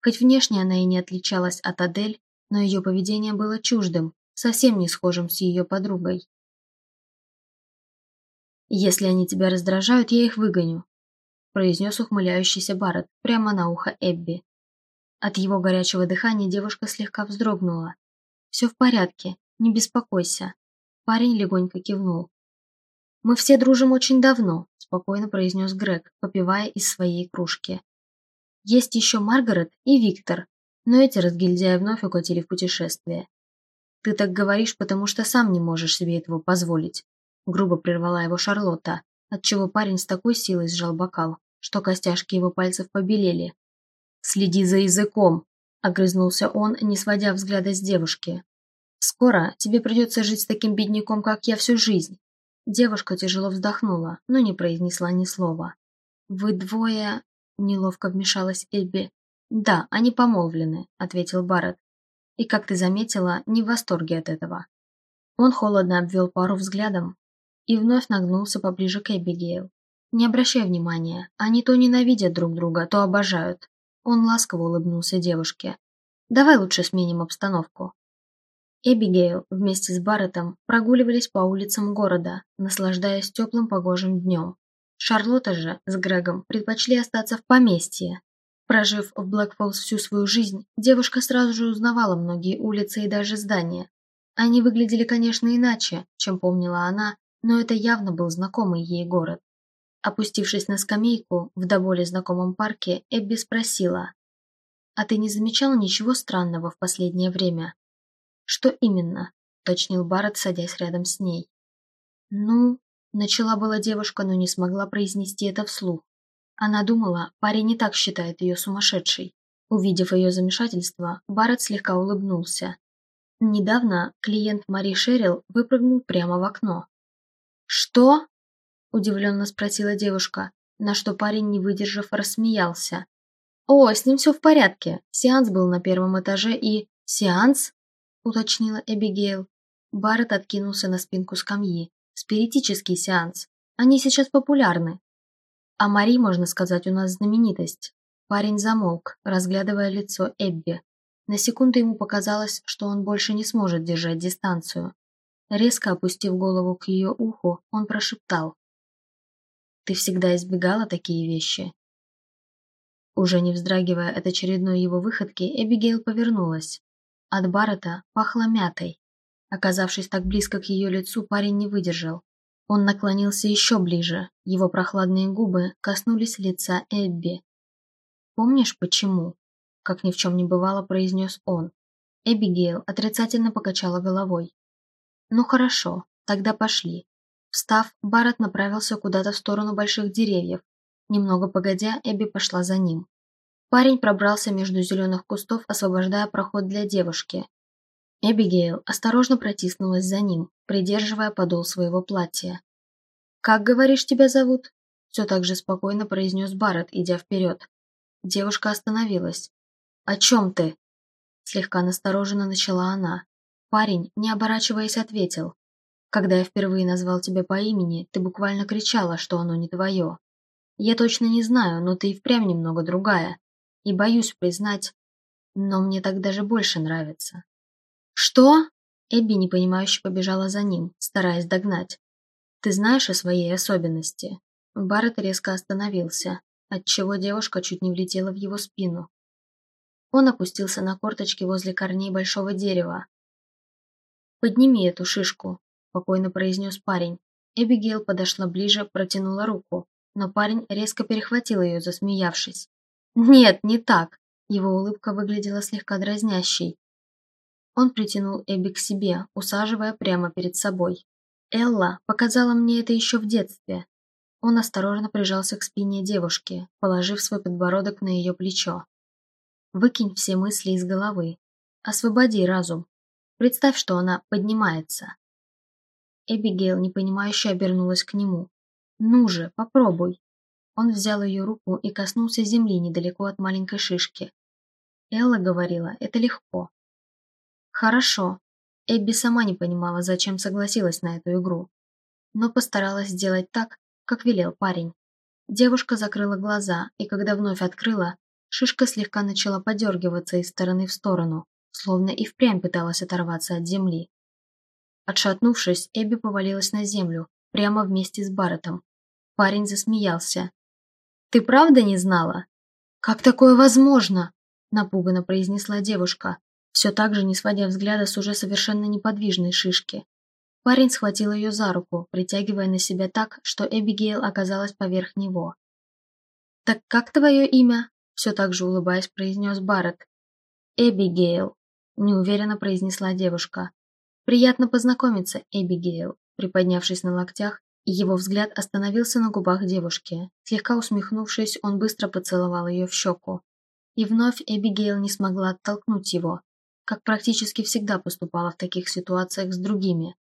Хоть внешне она и не отличалась от Адель, но ее поведение было чуждым, совсем не схожим с ее подругой. «Если они тебя раздражают, я их выгоню», произнес ухмыляющийся Барретт прямо на ухо Эбби. От его горячего дыхания девушка слегка вздрогнула. «Все в порядке, не беспокойся». Парень легонько кивнул. «Мы все дружим очень давно», – спокойно произнес Грег, попивая из своей кружки. «Есть еще Маргарет и Виктор, но эти разгильдяи вновь укатили в путешествие. Ты так говоришь, потому что сам не можешь себе этого позволить», – грубо прервала его Шарлотта, отчего парень с такой силой сжал бокал, что костяшки его пальцев побелели. «Следи за языком!» – огрызнулся он, не сводя взгляда с девушки. «Скоро тебе придется жить с таким бедняком, как я, всю жизнь». Девушка тяжело вздохнула, но не произнесла ни слова. «Вы двое...» – неловко вмешалась Эбби. «Да, они помолвлены», – ответил Барретт. «И, как ты заметила, не в восторге от этого». Он холодно обвел пару взглядом и вновь нагнулся поближе к Эбигейл. «Не обращай внимания, они то ненавидят друг друга, то обожают». Он ласково улыбнулся девушке. «Давай лучше сменим обстановку». Эбигейл вместе с Барреттом прогуливались по улицам города, наслаждаясь теплым погожим днем. Шарлотта же с Грегом предпочли остаться в поместье. Прожив в Блэкфоллс всю свою жизнь, девушка сразу же узнавала многие улицы и даже здания. Они выглядели, конечно, иначе, чем помнила она, но это явно был знакомый ей город. Опустившись на скамейку в до боли знакомом парке, Эбби спросила, «А ты не замечал ничего странного в последнее время?» «Что именно?» – уточнил Барретт, садясь рядом с ней. «Ну...» – начала была девушка, но не смогла произнести это вслух. Она думала, парень не так считает ее сумасшедшей. Увидев ее замешательство, Барретт слегка улыбнулся. Недавно клиент Мари Шерил выпрыгнул прямо в окно. «Что?» – удивленно спросила девушка, на что парень, не выдержав, рассмеялся. «О, с ним все в порядке. Сеанс был на первом этаже и...» «Сеанс?» – уточнила Эбигейл. Барретт откинулся на спинку скамьи. «Спиритический сеанс. Они сейчас популярны. А Мари, можно сказать, у нас знаменитость». Парень замолк, разглядывая лицо Эбби. На секунду ему показалось, что он больше не сможет держать дистанцию. Резко опустив голову к ее уху, он прошептал. «Ты всегда избегала такие вещи?» Уже не вздрагивая от очередной его выходки, Эбигейл повернулась. От Баррета пахло мятой. Оказавшись так близко к ее лицу, парень не выдержал. Он наклонился еще ближе, его прохладные губы коснулись лица Эбби. «Помнишь, почему?» Как ни в чем не бывало, произнес он. Эбигейл отрицательно покачала головой. «Ну хорошо, тогда пошли». Встав, Барретт направился куда-то в сторону больших деревьев. Немного погодя, Эбби пошла за ним. Парень пробрался между зеленых кустов, освобождая проход для девушки. Эбигейл осторожно протиснулась за ним, придерживая подол своего платья. «Как, говоришь, тебя зовут?» Все так же спокойно произнес Барретт, идя вперед. Девушка остановилась. «О чем ты?» Слегка настороженно начала она. Парень, не оборачиваясь, ответил. «Когда я впервые назвал тебя по имени, ты буквально кричала, что оно не твое. Я точно не знаю, но ты и впрямь немного другая. И боюсь признать, но мне так даже больше нравится». «Что?» Эбби непонимающе побежала за ним, стараясь догнать. «Ты знаешь о своей особенности?» Барретт резко остановился, отчего девушка чуть не влетела в его спину. Он опустился на корточки возле корней большого дерева, «Подними эту шишку», – спокойно произнес парень. Эбигейл подошла ближе, протянула руку, но парень резко перехватил ее, засмеявшись. «Нет, не так!» Его улыбка выглядела слегка дразнящей. Он притянул Эбби к себе, усаживая прямо перед собой. «Элла показала мне это еще в детстве». Он осторожно прижался к спине девушки, положив свой подбородок на ее плечо. «Выкинь все мысли из головы. Освободи разум. Представь, что она поднимается. Эбигейл непонимающе обернулась к нему. «Ну же, попробуй!» Он взял ее руку и коснулся земли недалеко от маленькой шишки. Элла говорила, это легко. Хорошо. Эбби сама не понимала, зачем согласилась на эту игру. но постаралась сделать так, как велел парень. Девушка закрыла глаза, и когда вновь открыла, шишка слегка начала подергиваться из стороны в сторону, словно и впрямь пыталась оторваться от земли. Отшатнувшись, Эбби повалилась на землю, прямо вместе с Барреттом. Парень засмеялся. «Ты правда не знала?» «Как такое возможно?» – напуганно произнесла девушка, все так же не сводя взгляда с уже совершенно неподвижной шишки. Парень схватил ее за руку, притягивая на себя так, что Эбигейл оказалась поверх него. «Так как твое имя?» – все так же улыбаясь, произнес Барретт. «Эбигейл», – неуверенно произнесла девушка. «Приятно познакомиться, Эбигейл», приподнявшись на локтях, его взгляд остановился на губах девушки. Слегка усмехнувшись, он быстро поцеловал ее в щеку. И вновь Эбигейл не смогла оттолкнуть его, как практически всегда поступала в таких ситуациях с другими.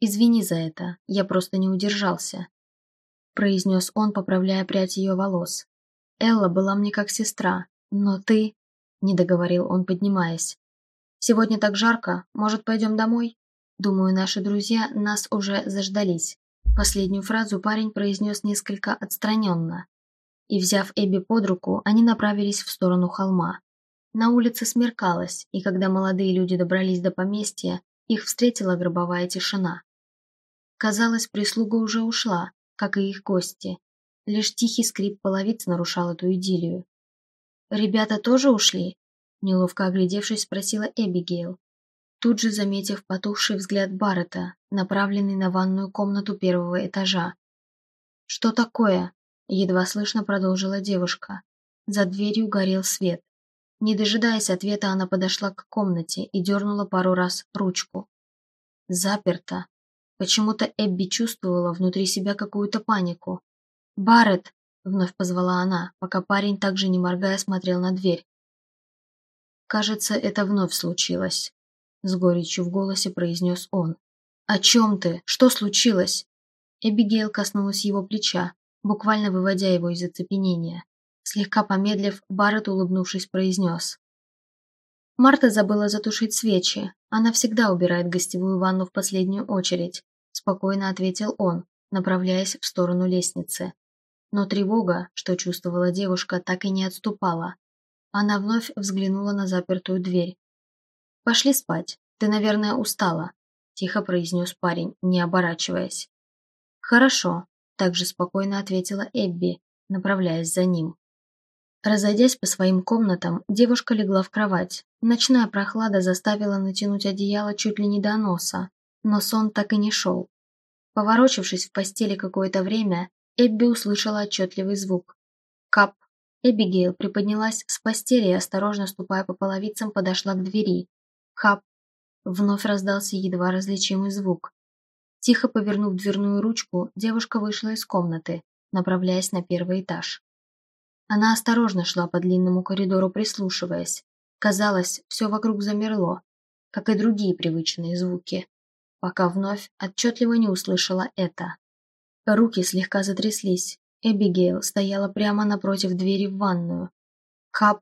«Извини за это, я просто не удержался», – произнес он, поправляя прядь ее волос. «Элла была мне как сестра, но ты...» – не договорил он, поднимаясь. «Сегодня так жарко, может, пойдем домой? Думаю, наши друзья нас уже заждались». Последнюю фразу парень произнес несколько отстраненно. И, взяв Эбби под руку, они направились в сторону холма. На улице смеркалось, и когда молодые люди добрались до поместья, их встретила гробовая тишина. Казалось, прислуга уже ушла, как и их гости. Лишь тихий скрип половиц нарушал эту идиллию. «Ребята тоже ушли?» Неловко оглядевшись, спросила Эбигейл, тут же заметив потухший взгляд Баррета, направленный на ванную комнату первого этажа. «Что такое?» – едва слышно продолжила девушка. За дверью горел свет. Не дожидаясь ответа, она подошла к комнате и дернула пару раз ручку. Заперто. Почему-то Эбби чувствовала внутри себя какую-то панику. «Барретт!» – вновь позвала она, пока парень также не моргая смотрел на дверь. Кажется, это вновь случилось с горечью в голосе произнес он. «О чем ты? Что случилось?» Эбигейл коснулась его плеча, буквально выводя его из оцепенения. Слегка помедлив, Барретт, улыбнувшись, произнес. Марта забыла затушить свечи. Она всегда убирает гостевую ванну в последнюю очередь, спокойно ответил он, направляясь в сторону лестницы. Но тревога, что чувствовала девушка, так и не отступала. Она вновь взглянула на запертую дверь, «Пошли спать. Ты, наверное, устала», – тихо произнес парень, не оборачиваясь. «Хорошо», – также спокойно ответила Эбби, направляясь за ним. Разойдясь по своим комнатам, девушка легла в кровать. Ночная прохлада заставила натянуть одеяло чуть ли не до носа, но сон так и не шел. Поворочившись в постели какое-то время, Эбби услышала отчетливый звук. Кап. Эбигейл приподнялась с постели и, осторожно ступая по половицам, подошла к двери, Хап. Вновь раздался едва различимый звук. Тихо повернув дверную ручку, девушка вышла из комнаты, направляясь на первый этаж. Она осторожно шла по длинному коридору, прислушиваясь. Казалось, все вокруг замерло, как и другие привычные звуки, пока вновь отчетливо не услышала это. Руки слегка затряслись. Эбигейл стояла прямо напротив двери в ванную. Хап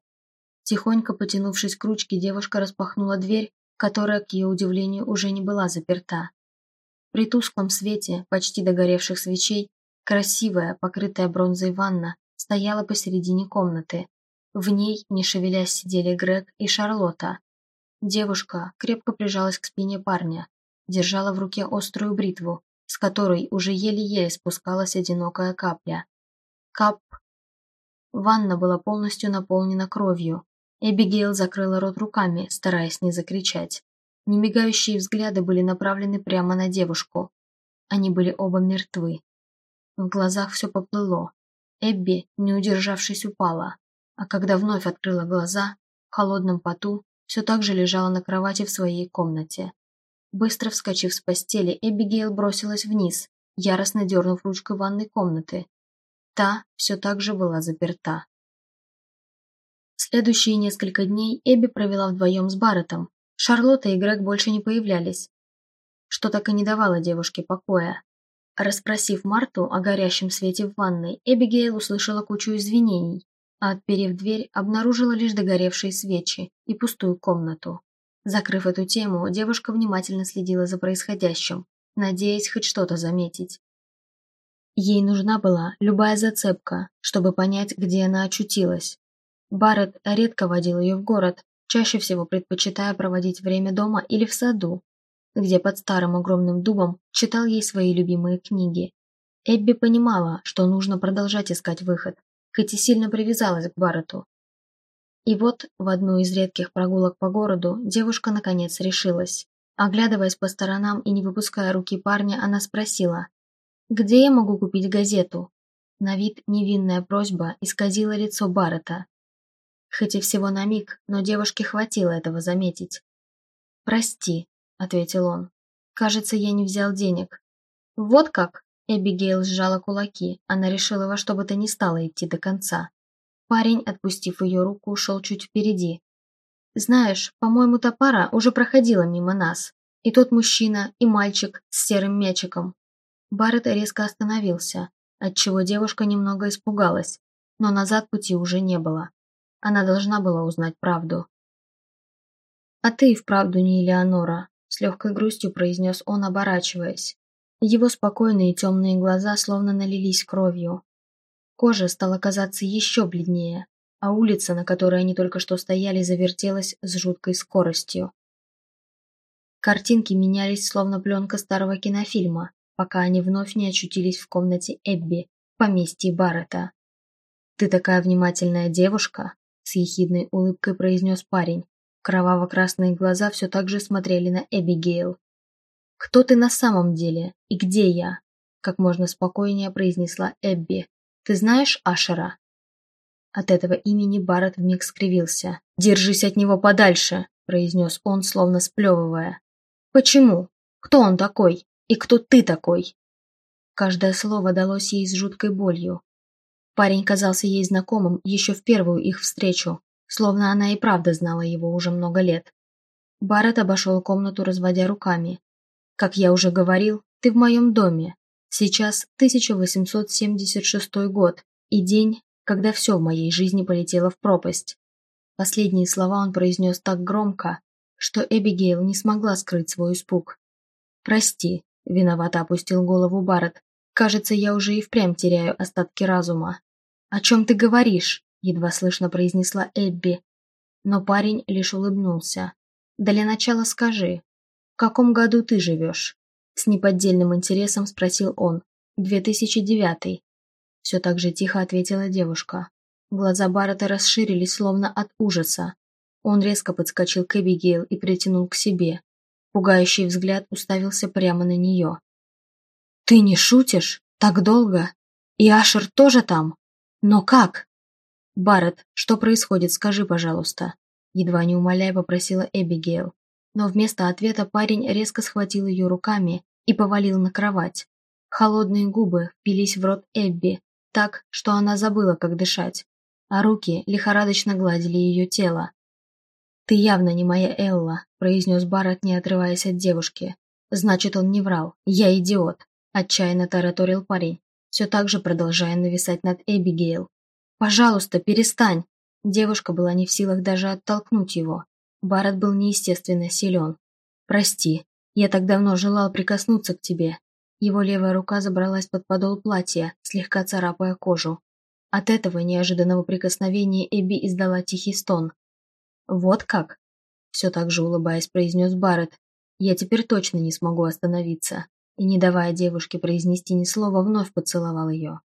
Тихонько потянувшись к ручке, девушка распахнула дверь, которая, к ее удивлению, уже не была заперта. При тусклом свете, почти догоревших свечей, красивая, покрытая бронзой ванна стояла посередине комнаты. В ней, не шевелясь, сидели Грег и Шарлотта. Девушка крепко прижалась к спине парня, держала в руке острую бритву, с которой уже еле-еле спускалась одинокая капля. Кап. Ванна была полностью наполнена кровью, Эбигейл закрыла рот руками, стараясь не закричать. Немигающие взгляды были направлены прямо на девушку. Они были оба мертвы. В глазах все поплыло. Эбби, не удержавшись, упала. А когда вновь открыла глаза, в холодном поту, все так же лежала на кровати в своей комнате. Быстро вскочив с постели, Эбигейл бросилась вниз, яростно дернув ручкой ванной комнаты. Та все так же была заперта. Следующие несколько дней Эбби провела вдвоем с Барреттом. Шарлотта и Грег больше не появлялись, что так и не давало девушке покоя. Расспросив Марту о горящем свете в ванной, Эбигейл услышала кучу извинений, а отперев дверь, обнаружила лишь догоревшие свечи и пустую комнату. Закрыв эту тему, девушка внимательно следила за происходящим, надеясь хоть что-то заметить. Ей нужна была любая зацепка, чтобы понять, где она очутилась. Барретт редко водил ее в город, чаще всего предпочитая проводить время дома или в саду, где под старым огромным дубом читал ей свои любимые книги. Эбби понимала, что нужно продолжать искать выход, хоть и сильно привязалась к Барретту. И вот в одну из редких прогулок по городу девушка наконец решилась. Оглядываясь по сторонам и не выпуская руки парня, она спросила, «Где я могу купить газету?» На вид невинная просьба исказила лицо Баррета. Хоть и всего на миг, но девушке хватило этого заметить. «Прости», — ответил он. «Кажется, я не взял денег». «Вот как?» Эбигейл сжала кулаки. Она решила во что бы то ни стало идти до конца. Парень, отпустив ее руку, ушел чуть впереди. «Знаешь, по-моему, та пара уже проходила мимо нас. И тот мужчина, и мальчик с серым мячиком». Барретт резко остановился, отчего девушка немного испугалась, но назад пути уже не было. Она должна была узнать правду. «А ты и вправду не Элеонора», — с легкой грустью произнес он, оборачиваясь. Его спокойные темные глаза словно налились кровью. Кожа стала казаться еще бледнее, а улица, на которой они только что стояли, завертелась с жуткой скоростью. Картинки менялись, словно пленка старого кинофильма, пока они вновь не очутились в комнате Эбби, поместье Баррета. «Ты такая внимательная девушка», — с ехидной улыбкой произнес парень. Кроваво-красные глаза все так же смотрели на Эбигейл. «Кто ты на самом деле? И где я?» Как можно спокойнее произнесла Эбби. «Ты знаешь Ашера?» От этого имени Барретт вмиг скривился. «Держись от него подальше!» произнес он, словно сплевывая. «Почему? Кто он такой? И кто ты такой?» Каждое слово далось ей с жуткой болью. Парень казался ей знакомым еще в первую их встречу, словно она и правда знала его уже много лет. Барретт обошел комнату, разводя руками. Как я уже говорил, ты в моем доме. Сейчас 1876 год и день, когда все в моей жизни полетело в пропасть. Последние слова он произнес так громко, что Эбигейл не смогла скрыть свой испуг. «Прости», — виновато опустил голову Барретт. «Кажется, я уже и впрямь теряю остатки разума». «О чем ты говоришь?» — едва слышно произнесла Эбби. Но парень лишь улыбнулся. «Для начала скажи, «В каком году ты живешь?» С неподдельным интересом спросил он. «2009». Все так же тихо ответила девушка. Глаза Баррета расширились, словно от ужаса. Он резко подскочил к Эбигейл и притянул к себе. Пугающий взгляд уставился прямо на нее. «Ты не шутишь? Так долго? И Ашер тоже там? Но как?» «Барретт, что происходит, скажи, пожалуйста», едва не умоляя попросила Эбигейл но вместо ответа парень резко схватил ее руками и повалил на кровать. Холодные губы впились в рот Эбби, так, что она забыла, как дышать, а руки лихорадочно гладили ее тело. «Ты явно не моя Элла», – произнес Барретт, не отрываясь от девушки. «Значит, он не врал. Я идиот», – отчаянно тараторил парень, все так же продолжая нависать над Эбигейл. «Пожалуйста, перестань!» Девушка была не в силах даже оттолкнуть его. Барретт был неестественно силен. «Прости, я так давно желал прикоснуться к тебе». Его левая рука забралась под подол платья, слегка царапая кожу. От этого неожиданного прикосновения Эбби издала тихий стон. «Вот как?» Все так же улыбаясь, произнес Барретт. «Я теперь точно не смогу остановиться». И, не давая девушке произнести ни слова, вновь поцеловал ее.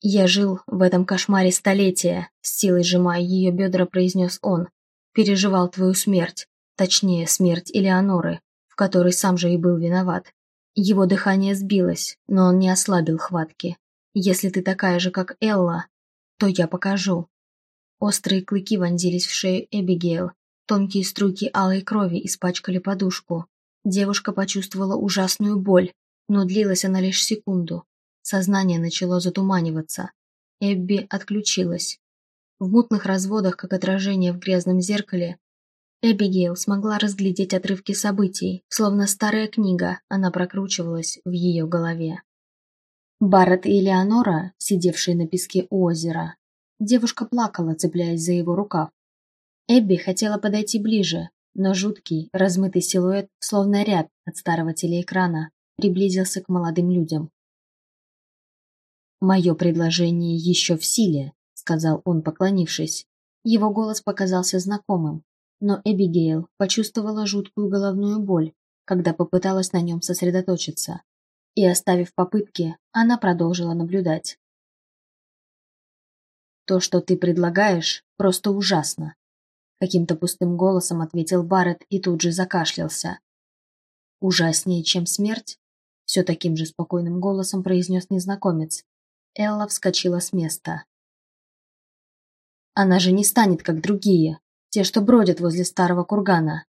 «Я жил в этом кошмаре столетия», — с силой сжимая ее бедра, произнес он переживал твою смерть, точнее, смерть Элеоноры, в которой сам же и был виноват. Его дыхание сбилось, но он не ослабил хватки. Если ты такая же, как Элла, то я покажу. Острые клыки вонзились в шею Эбигейл, тонкие струйки алой крови испачкали подушку. Девушка почувствовала ужасную боль, но длилась она лишь секунду. Сознание начало затуманиваться. Эбби отключилась. В мутных разводах, как отражение в грязном зеркале, Эбигейл смогла разглядеть отрывки событий, словно старая книга, она прокручивалась в ее голове. Барретт и Элеонора, сидевшие на песке у озера, девушка плакала, цепляясь за его рукав. Эбби хотела подойти ближе, но жуткий, размытый силуэт, словно рябь от старого телеэкрана, приблизился к молодым людям. «Мое предложение еще в силе», — сказал он, поклонившись. Его голос показался знакомым, но Эбигейл почувствовала жуткую головную боль, когда попыталась на нем сосредоточиться. И, оставив попытки, она продолжила наблюдать. «То, что ты предлагаешь, просто ужасно», — каким-то пустым голосом ответил Барретт и тут же закашлялся. «Ужаснее, чем смерть?» — все таким же спокойным голосом произнес незнакомец. Элла вскочила с места. «Она же не станет, как другие, те, что бродят возле старого кургана».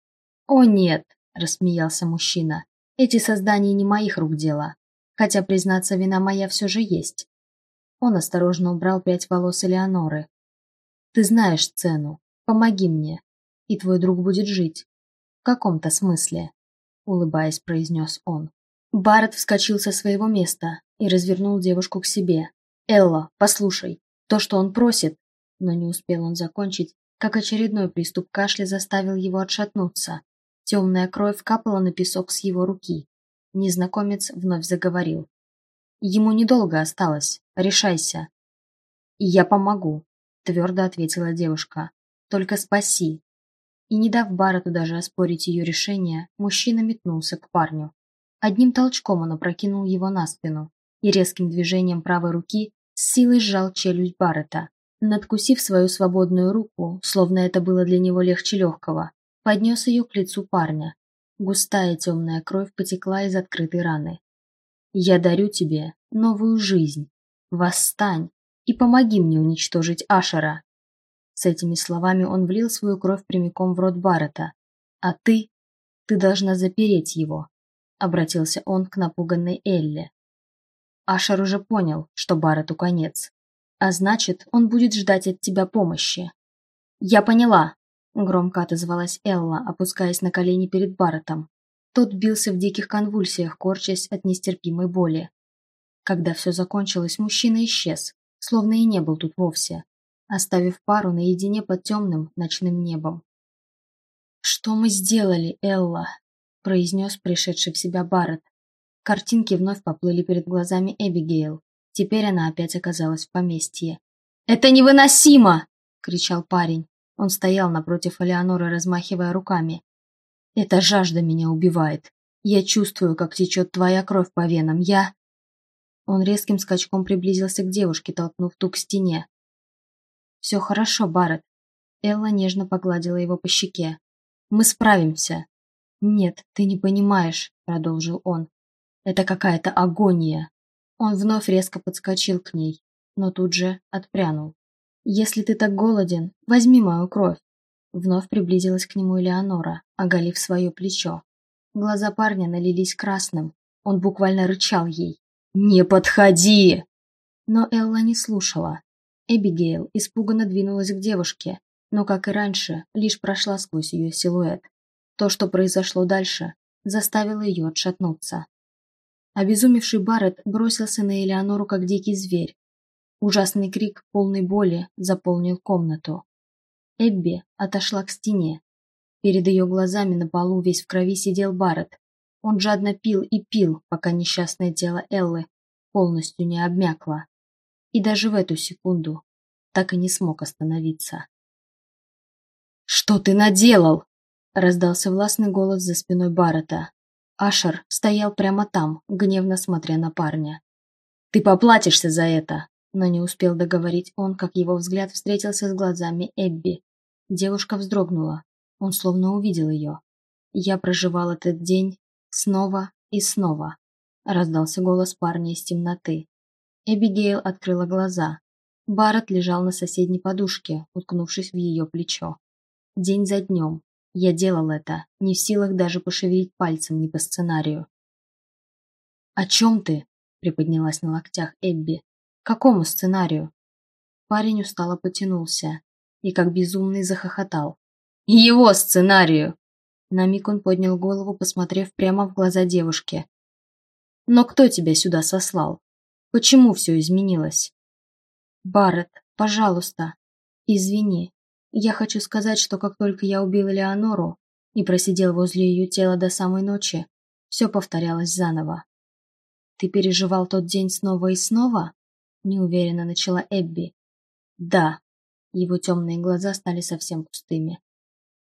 «О нет!» – рассмеялся мужчина. «Эти создания не моих рук дело. Хотя, признаться, вина моя все же есть». Он осторожно убрал пять волос Элеоноры. «Ты знаешь цену. Помоги мне, и твой друг будет жить. В каком-то смысле», – улыбаясь, произнес он. Барретт вскочил со своего места и развернул девушку к себе. «Элла, послушай, то, что он просит...» Но не успел он закончить, как очередной приступ кашля заставил его отшатнуться. Темная кровь капала на песок с его руки. Незнакомец вновь заговорил. «Ему недолго осталось. Решайся». «Я помогу», — твердо ответила девушка. «Только спаси». И не дав Баррету даже оспорить ее решение, мужчина метнулся к парню. Одним толчком он опрокинул его на спину и резким движением правой руки с силой сжал челюсть Баррета. Надкусив свою свободную руку, словно это было для него легче легкого, поднес ее к лицу парня. Густая темная кровь потекла из открытой раны. «Я дарю тебе новую жизнь. Восстань и помоги мне уничтожить Ашера». С этими словами он влил свою кровь прямиком в рот Баррета. «А ты? Ты должна запереть его», — обратился он к напуганной Элле. Ашер уже понял, что Барретту конец. А значит, он будет ждать от тебя помощи. «Я поняла», — громко отозвалась Элла, опускаясь на колени перед Барреттом. Тот бился в диких конвульсиях, корчась от нестерпимой боли. Когда все закончилось, мужчина исчез, словно и не был тут вовсе, оставив пару наедине под темным ночным небом. «Что мы сделали, Элла?» – произнес пришедший в себя Барретт. Картинки вновь поплыли перед глазами Эбигейл. Теперь она опять оказалась в поместье. «Это невыносимо!» — кричал парень. Он стоял напротив Элеоноры, размахивая руками. «Эта жажда меня убивает. Я чувствую, как течет твоя кровь по венам. Я...» Он резким скачком приблизился к девушке, толкнув ту к стене. «Все хорошо, Барретт». Элла нежно погладила его по щеке. «Мы справимся». «Нет, ты не понимаешь», — продолжил он. Это какая-то агония. Он вновь резко подскочил к ней, но тут же отпрянул. «Если ты так голоден, возьми мою кровь». Вновь приблизилась к нему Элеонора, оголив свое плечо. Глаза парня налились красным. Он буквально рычал ей. «Не подходи!» Но Элла не слушала. Эбигейл испуганно двинулась к девушке, но, как и раньше, лишь прошла сквозь ее силуэт. То, что произошло дальше, заставило ее отшатнуться. Обезумевший Барретт бросился на Элеонору, как дикий зверь. Ужасный крик, полный боли, заполнил комнату. Эбби отошла к стене. Перед ее глазами на полу весь в крови сидел Барретт. Он жадно пил и пил, пока несчастное тело Эллы полностью не обмякло. И даже в эту секунду так и не смог остановиться. «Что ты наделал?» – раздался властный голос за спиной Баррета. Ашер стоял прямо там, гневно смотря на парня. «Ты поплатишься за это!» Но не успел договорить он, как его взгляд встретился с глазами Эбби. Девушка вздрогнула. Он словно увидел ее. «Я проживал этот день снова и снова», — раздался голос парня из темноты. Эбигейл открыла глаза. Барретт лежал на соседней подушке, уткнувшись в ее плечо. День за днем, я делал это, не в силах даже пошевелить пальцем не по сценарию. «О чем ты?» – приподнялась на локтях Эбби. «Какому сценарию?» Парень устало потянулся и как безумный захохотал. «Его сценарию!» На миг он поднял голову, посмотрев прямо в глаза девушке. «Но кто тебя сюда сослал? Почему все изменилось?» «Барретт, пожалуйста, извини, я хочу сказать, что как только я убил Леонору и просидел возле ее тела до самой ночи, все повторялось заново. «Ты переживал тот день снова и снова?» – неуверенно начала Эбби. «Да». Его темные глаза стали совсем пустыми.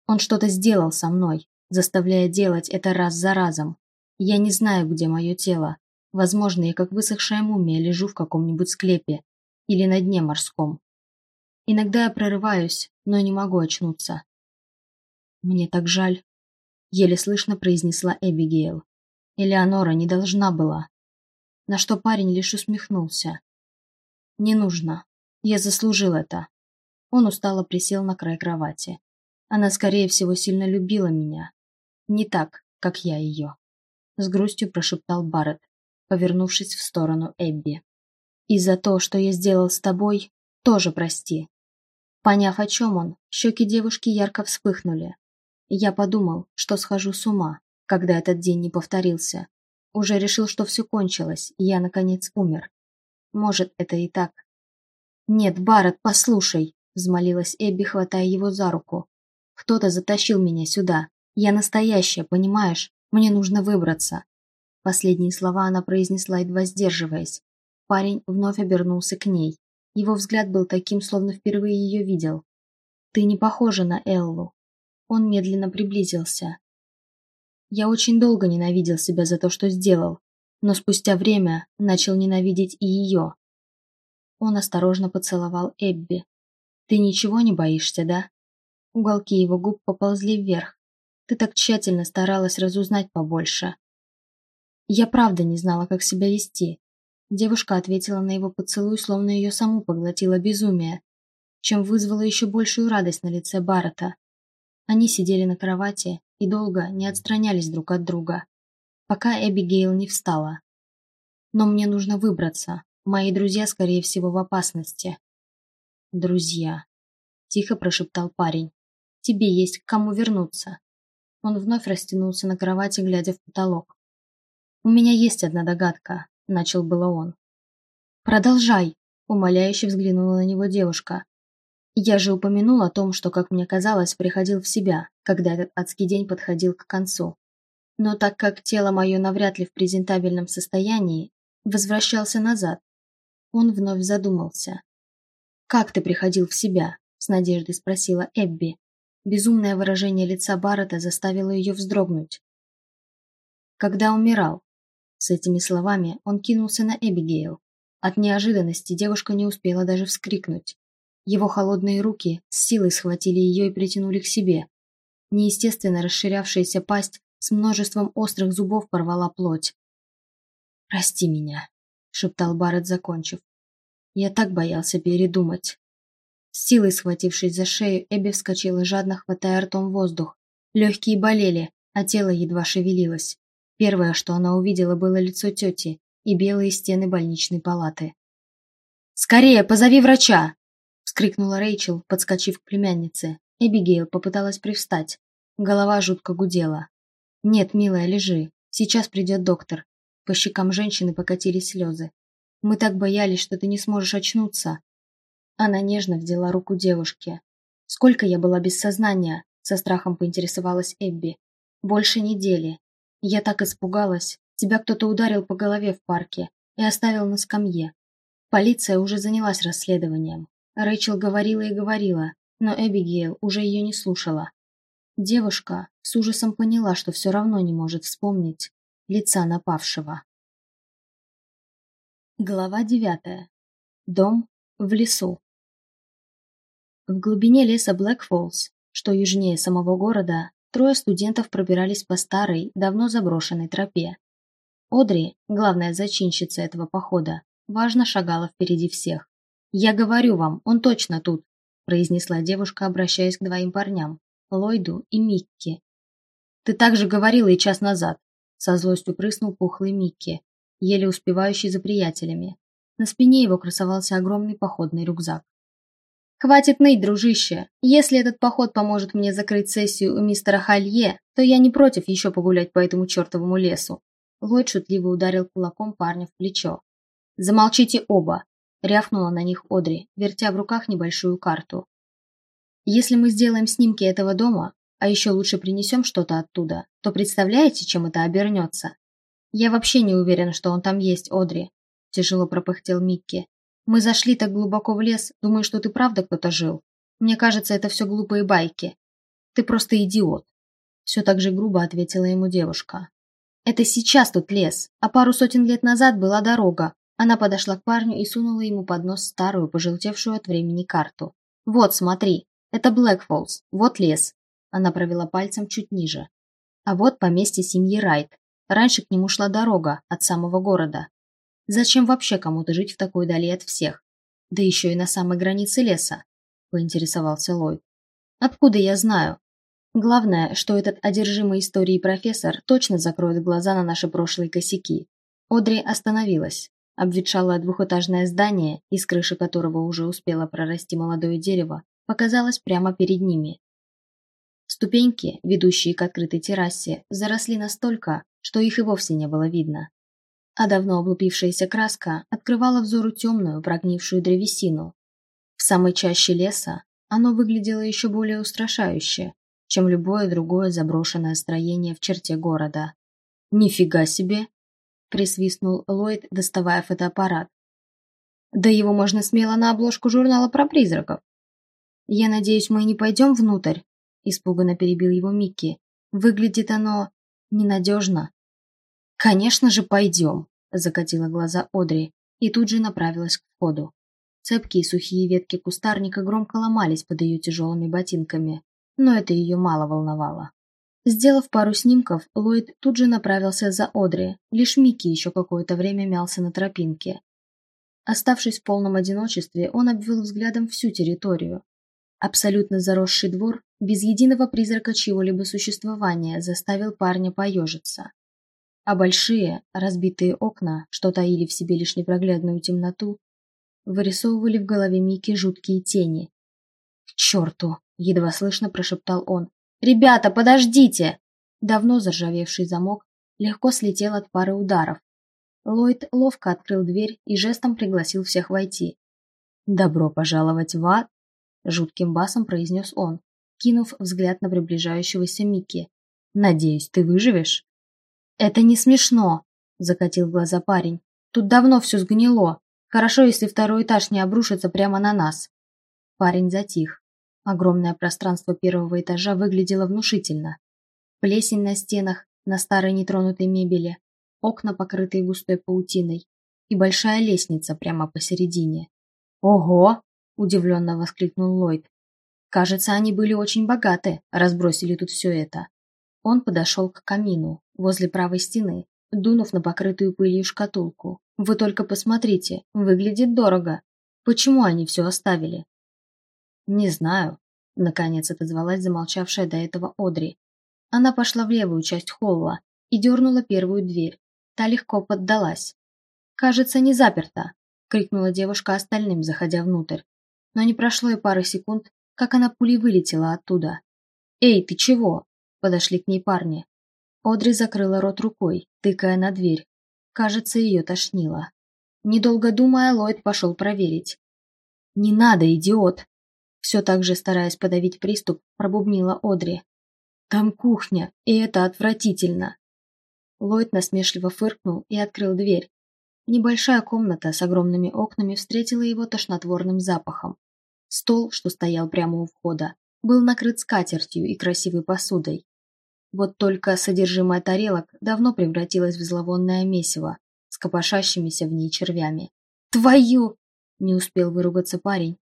«Он что-то сделал со мной, заставляя делать это раз за разом. Я не знаю, где мое тело. Возможно, я как высохшая мумия лежу в каком-нибудь склепе или на дне морском. Иногда я прорываюсь, но не могу очнуться. Мне так жаль, еле слышно произнесла Эбигейл. Элеонора не должна была. На что парень лишь усмехнулся. Не нужно. Я заслужил это. Он устало присел на край кровати. Она, скорее всего, сильно любила меня. Не так, как я ее. С грустью прошептал Барретт, повернувшись в сторону Эбби. «И за то, что я сделал с тобой, тоже прости». Поняв, о чем он, щеки девушки ярко вспыхнули. Я подумал, что схожу с ума, когда этот день не повторился. Уже решил, что все кончилось, и я, наконец, умер. Может, это и так. «Нет, Барретт, послушай!» – взмолилась Эбби, хватая его за руку. «Кто-то затащил меня сюда. Я настоящая, понимаешь? Мне нужно выбраться. Последние слова она произнесла, едва сдерживаясь. Парень вновь обернулся к ней. Его взгляд был таким, словно впервые ее видел. «Ты не похожа на Эллу». Он медленно приблизился. Я очень долго ненавидел себя за то, что сделал, но спустя время начал ненавидеть и ее. Он осторожно поцеловал Эбби. «Ты ничего не боишься, да?» Уголки его губ поползли вверх. «Ты так тщательно старалась разузнать побольше. Я правда не знала, как себя вести. Девушка ответила на его поцелуй, словно ее саму поглотило безумие, чем вызвало еще большую радость на лице Баррета. Они сидели на кровати и долго не отстранялись друг от друга, пока Эбигейл не встала. Но мне нужно выбраться. Мои друзья, скорее всего, в опасности. Друзья. Тихо прошептал парень. Тебе есть к кому вернуться. Он вновь растянулся на кровати, глядя в потолок. «У меня есть одна догадка», – начал было он. «Продолжай», – умоляюще взглянула на него девушка. «Я же упомянул о том, что, как мне казалось, приходил в себя, когда этот адский день подходил к концу. Но так как тело мое навряд ли в презентабельном состоянии, возвращался назад. Он вновь задумался. «Как ты приходил в себя?» – с надеждой спросила Эбби. Безумное выражение лица Баррета заставило ее вздрогнуть. «Когда умирал», с этими словами он кинулся на Эбигейл. От неожиданности девушка не успела даже вскрикнуть. Его холодные руки с силой схватили ее и притянули к себе. Неестественно расширявшаяся пасть с множеством острых зубов порвала плоть. «Прости меня», — шептал Барретт, закончив. «Я так боялся передумать». С силой схватившись за шею, Эбби вскочила, жадно хватая ртом воздух. Легкие болели, а тело едва шевелилось. Первое, что она увидела, было лицо тети и белые стены больничной палаты. «Скорее, позови врача!» – вскрикнула Рэйчел, подскочив к племяннице. Эбигейл попыталась привстать. Голова жутко гудела. «Нет, милая, лежи. Сейчас придет доктор». По щекам женщины покатились слезы. «Мы так боялись, что ты не сможешь очнуться». Она нежно взяла руку девушки. «Сколько я была без сознания?» – со страхом поинтересовалась Эбби. «Больше недели. Я так испугалась. Тебя кто-то ударил по голове в парке и оставил на скамье. Полиция уже занялась расследованием. Рэйчел говорила и говорила, но Эбигейл уже ее не слушала. Девушка с ужасом поняла, что все равно не может вспомнить лица напавшего. Глава девятая. Дом в лесу. В глубине леса Блэк Фоллс, что южнее самого города, Трое студентов пробирались по старой, давно заброшенной тропе. Одри, главная зачинщица этого похода, важно шагала впереди всех. «Я говорю вам, он точно тут», – произнесла девушка, обращаясь к двоим парням, Ллойду и Микки. «Ты так же говорила и час назад», – со злостью прыснул пухлый Микки, еле успевающий за приятелями. На спине его красовался огромный походный рюкзак. «Хватит ныть, дружище. Если этот поход поможет мне закрыть сессию у мистера Халье, то я не против еще погулять по этому чертовому лесу». Ллойд шутливо ударил кулаком парня в плечо. «Замолчите оба!» – рявкнула на них Одри, вертя в руках небольшую карту. «Если мы сделаем снимки этого дома, а еще лучше принесем что-то оттуда, то представляете, чем это обернется?» «Я вообще не уверен, что он там есть, Одри», – тяжело пропыхтел Микки. «Мы зашли так глубоко в лес, думаю, что ты правда кто-то жил. Мне кажется, это все глупые байки. Ты просто идиот». Все так же грубо ответила ему девушка. «Это сейчас тут лес, а пару сотен лет назад была дорога». Она подошла к парню и сунула ему под нос старую, пожелтевшую от времени карту. «Вот, смотри, это Блэкфоллс, вот лес». Она провела пальцем чуть ниже. А вот поместье семьи Райт. Раньше к нему шла дорога от самого города. Зачем вообще кому-то жить в такой дали от всех? Да еще и на самой границе леса, поинтересовался Ллойд. Откуда я знаю? Главное, что этот одержимый историей профессор точно закроет глаза на наши прошлые косяки. Одри остановилась. Обветшалое двухэтажное здание, из крыши которого уже успело прорасти молодое дерево, показалось прямо перед ними. Ступеньки, ведущие к открытой террасе, заросли настолько, что их и вовсе не было видно. А давно облупившаяся краска открывала взору темную, прогнившую древесину. В самой чаще леса оно выглядело еще более устрашающе, чем любое другое заброшенное строение в черте города. «Нифига себе!» – присвистнул Ллойд, доставая фотоаппарат. «Да его можно смело на обложку журнала про призраков. Я надеюсь, мы не пойдем внутрь?» Испуганно перебил его Микки. Выглядит оно ненадежно. Конечно же, пойдем, закатила глаза Одри и тут же направилась к входу. Цепкие сухие ветки кустарника громко ломались под ее тяжелыми ботинками, но это ее мало волновало. Сделав пару снимков, Ллойд тут же направился за Одри, лишь Микки еще какое-то время мялся на тропинке. Оставшись в полном одиночестве, он обвел взглядом всю территорию, Абсолютно заросший двор, без единого призрака чьего-либо существования, заставил парня поежиться. А большие, разбитые окна, что таили в себе лишь непроглядную темноту, вырисовывали в голове Мики жуткие тени. «К черту!» — едва слышно прошептал он. «Ребята, подождите!» Давно заржавевший замок легко слетел от пары ударов. Ллойд ловко открыл дверь и жестом пригласил всех войти. «Добро пожаловать в ад!» Жутким басом произнес он, кинув взгляд на приближающегося Микки. «Надеюсь, ты выживешь?» «Это не смешно», — закатил глаза парень. «Тут давно все сгнило. Хорошо, если второй этаж не обрушится прямо на нас». Парень затих. Огромное пространство первого этажа выглядело внушительно. Плесень на стенах, на старой нетронутой мебели, окна, покрытые густой паутиной, и большая лестница прямо посередине. «Ого!» – удивленно воскликнул Ллойд. «Кажется, они были очень богаты, разбросили тут все это». Он подошел к камину, возле правой стены, дунув на покрытую пылью шкатулку. «Вы только посмотрите, выглядит дорого. Почему они все оставили?» «Не знаю», – наконец отозвалась замолчавшая до этого Одри. Она пошла в левую часть холла и дернула первую дверь. Та легко поддалась. «Кажется, не заперта», – крикнула девушка остальным, заходя внутрь но не прошло и пары секунд, как она пулей вылетела оттуда. «Эй, ты чего?» – подошли к ней парни. Одри закрыла рот рукой, тыкая на дверь. Кажется, ее тошнило. Недолго думая, Ллойд пошел проверить. «Не надо, идиот!» Все так же, стараясь подавить приступ, пробубнила Одри. «Там кухня, и это отвратительно!» Ллойд насмешливо фыркнул и открыл дверь. Небольшая комната с огромными окнами встретила его тошнотворным запахом. Стол, что стоял прямо у входа, был накрыт скатертью и красивой посудой. Вот только содержимое тарелок давно превратилось в зловонное месиво с копошащимися в ней червями. «Твою!» – не успел выругаться парень.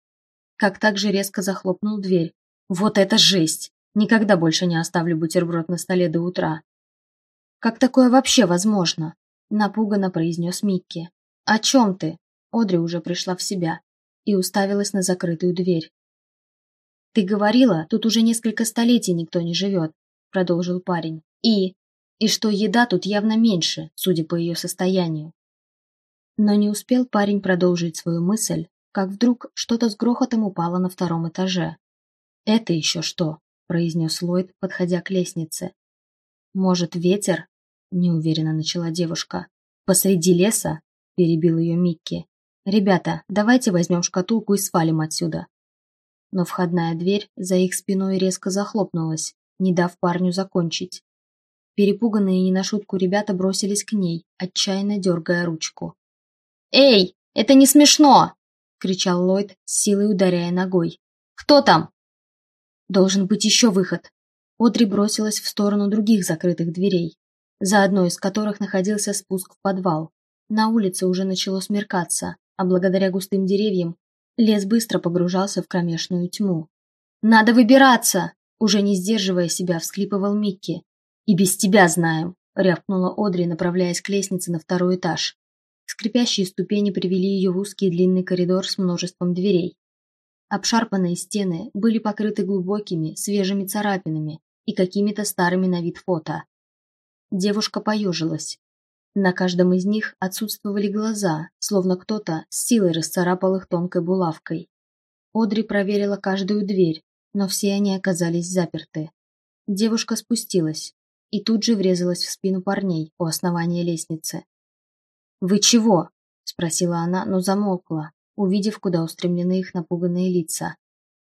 Как так же резко захлопнул дверь. «Вот это жесть! Никогда больше не оставлю бутерброд на столе до утра!» «Как такое вообще возможно?» – напуганно произнес Микки. «О чем ты?» Одри уже пришла в себя и уставилась на закрытую дверь. «Ты говорила, тут уже несколько столетий никто не живет», — продолжил парень. «И... и что еда тут явно меньше, судя по ее состоянию». Но не успел парень продолжить свою мысль, как вдруг что-то с грохотом упало на втором этаже. «Это еще что?» – произнес Ллойд, подходя к лестнице. «Может, ветер?» – неуверенно начала девушка. «Посреди леса?» – перебил ее Микки. «Ребята, давайте возьмем шкатулку и свалим отсюда». Но входная дверь за их спиной резко захлопнулась, не дав парню закончить. Перепуганные не на шутку ребята бросились к ней, отчаянно дергая ручку. «Эй, это не смешно!» — кричал Ллойд, силой ударяя ногой. «Кто там?» «Должен быть еще выход!» Одри бросилась в сторону других закрытых дверей, за одной из которых находился спуск в подвал. На улице уже начало смеркаться, а благодаря густым деревьям лес быстро погружался в кромешную тьму. «Надо выбираться!» Уже не сдерживая себя, всклипывал Микки. «И без тебя знаем!» — рявкнула Одри, направляясь к лестнице на второй этаж. Скрипящие ступени привели ее в узкий длинный коридор с множеством дверей. Обшарпанные стены были покрыты глубокими, свежими царапинами и какими-то старыми на вид фото. Девушка поежилась. На каждом из них отсутствовали глаза, словно кто-то с силой расцарапал их тонкой булавкой. Одри проверила каждую дверь, но все они оказались заперты. Девушка спустилась и тут же врезалась в спину парней у основания лестницы. «Вы чего?» – спросила она, но замолкла, увидев, куда устремлены их напуганные лица.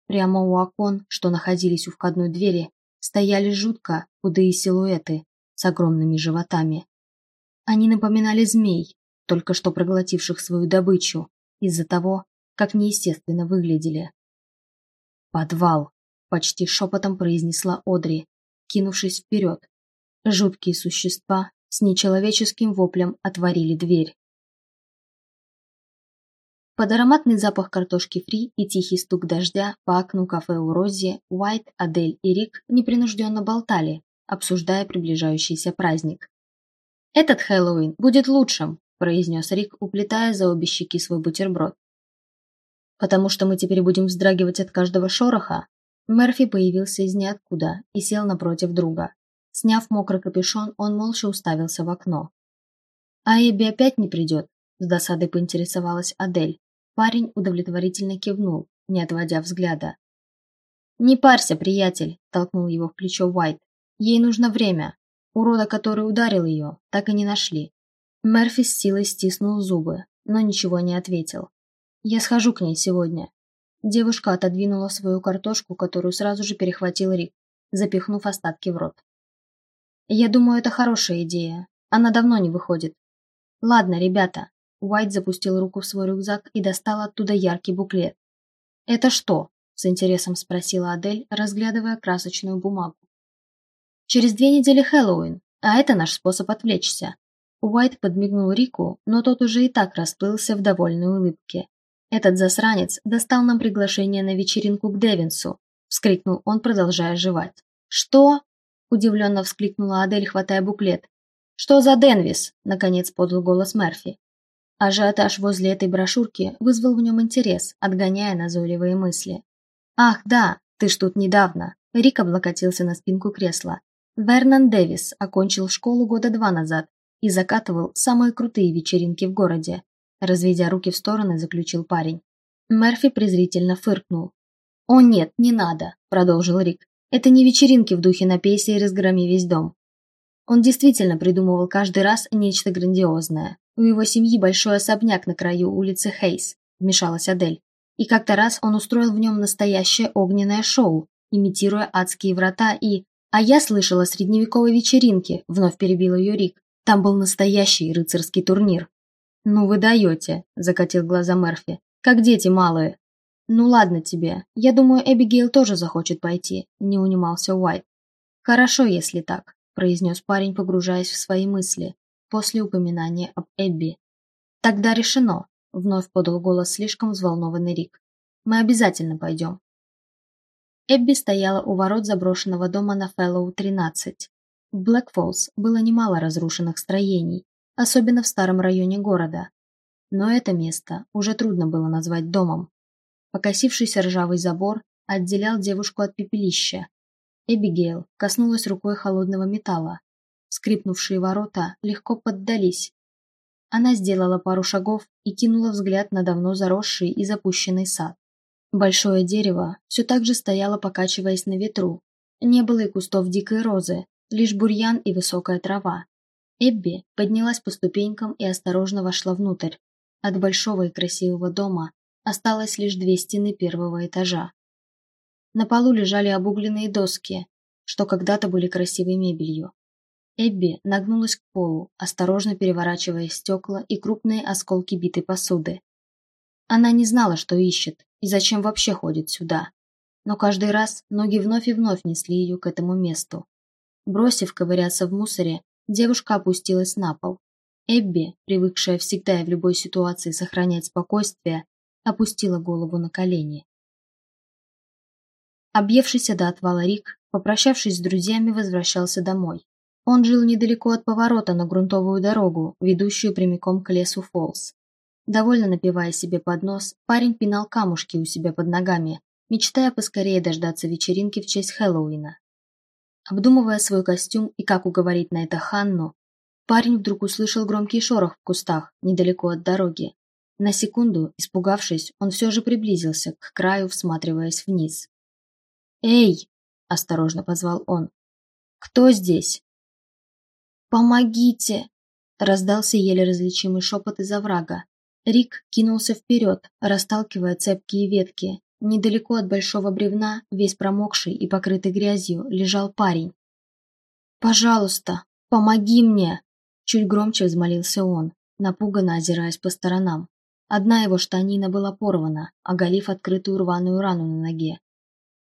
Прямо у окон, что находились у входной двери, стояли жутко худые силуэты с огромными животами. Они напоминали змей, только что проглотивших свою добычу, из-за того, как неестественно выглядели. «Подвал!» – почти шепотом произнесла Одри, кинувшись вперед. Жуткие существа с нечеловеческим воплем отворили дверь. Под ароматный запах картошки фри и тихий стук дождя по окну кафе у Рози, Уайт, Адель и Рик непринужденно болтали, обсуждая приближающийся праздник. «Этот Хэллоуин будет лучшим», – произнес Рик, уплетая за обе щеки свой бутерброд. «Потому что мы теперь будем вздрагивать от каждого шороха?» Мерфи появился из ниоткуда и сел напротив друга. Сняв мокрый капюшон, он молча уставился в окно. «А Эбби опять не придет?» – с досадой поинтересовалась Адель. Парень удовлетворительно кивнул, не отводя взгляда. «Не парься, приятель!» – толкнул его в плечо Уайт. «Ей нужно время. Урода, который ударил ее, так и не нашли». Мерфи с силой стиснул зубы, но ничего не ответил. «Я схожу к ней сегодня». Девушка отодвинула свою картошку, которую сразу же перехватил Рик, запихнув остатки в рот. Я думаю, это хорошая идея. Она давно не выходит. Ладно, ребята. Уайт запустил руку в свой рюкзак и достал оттуда яркий буклет. Это что? С интересом спросила Адель, разглядывая красочную бумагу. Через две недели Хэллоуин, а это наш способ отвлечься. Уайт подмигнул Рику, но тот уже и так расплылся в довольной улыбке. Этот засранец достал нам приглашение на вечеринку к Девинсу, вскрикнул он, продолжая жевать. Что? Удивленно вскликнула Адель, хватая буклет. «Что за Денвис?» – наконец подал голос Мерфи. Ажиотаж возле этой брошюрки вызвал в нем интерес, отгоняя назойливые мысли. «Ах, да, ты ж тут недавно!» Рик облокотился на спинку кресла. Вернон Дэвис окончил школу года два назад и закатывал самые крутые вечеринки в городе. Разведя руки в стороны, заключил парень. Мерфи презрительно фыркнул. «О нет, не надо», – продолжил Рик. Это не вечеринки в духе «напейся и разгроми весь дом». Он действительно придумывал каждый раз нечто грандиозное. У его семьи большой особняк на краю улицы Хейс, вмешалась Адель. И как-то раз он устроил в нем настоящее огненное шоу, имитируя адские врата и... А я слышала средневековой вечеринки, вновь перебил ее Рик. Там был настоящий рыцарский турнир. «Ну вы даете», – закатил глаза Мерфи. «Как дети малые. «Ну ладно тебе. Я думаю, Эбигейл тоже захочет пойти», – не унимался Уайт. «Хорошо, если так», – произнес парень, погружаясь в свои мысли, после упоминания об Эбби. «Тогда решено», – вновь подал голос слишком взволнованный Рик. «Мы обязательно пойдем». Эбби стояла у ворот заброшенного дома на Фэллоу-13. В Блэкфоллс было немало разрушенных строений, особенно в старом районе города. Но это место уже трудно было назвать домом. Покосившийся ржавый забор отделял девушку от пепелища. Эбигейл коснулась рукой холодного металла. Скрипнувшие ворота легко поддались. Она сделала пару шагов и кинула взгляд на давно заросший и запущенный сад. Большое дерево все так же стояло, покачиваясь на ветру. Не было и кустов дикой розы, лишь бурьян и высокая трава. Эбби поднялась по ступенькам и осторожно вошла внутрь. От большого и красивого дома Осталось лишь две стены первого этажа. На полу лежали обугленные доски, что когда-то были красивой мебелью. Эбби нагнулась к полу, осторожно переворачивая стекла и крупные осколки битой посуды. Она не знала, что ищет и зачем вообще ходит сюда. Но каждый раз ноги вновь и вновь несли ее к этому месту. Бросив ковыряться в мусоре, девушка опустилась на пол. Эбби, привыкшая всегда и в любой ситуации сохранять спокойствие, опустила голову на колени. Объевшийся до отвала Рик, попрощавшись с друзьями, возвращался домой. Он жил недалеко от поворота на грунтовую дорогу, ведущую прямиком к лесу Фолс. Довольно напивая себе под нос, парень пинал камушки у себя под ногами, мечтая поскорее дождаться вечеринки в честь Хэллоуина. Обдумывая свой костюм и как уговорить на это Ханну, парень вдруг услышал громкий шорох в кустах, недалеко от дороги. На секунду, испугавшись, он все же приблизился к краю, всматриваясь вниз. «Эй!» – осторожно позвал он. «Кто здесь?» «Помогите!» – раздался еле различимый шепот из оврага. Рик кинулся вперед, расталкивая цепкие ветки. Недалеко от большого бревна, весь промокший и покрытый грязью, лежал парень. «Пожалуйста, помоги мне!» Чуть громче взмолился он, напуганно озираясь по сторонам. Одна его штанина была порвана, оголив открытую рваную рану на ноге.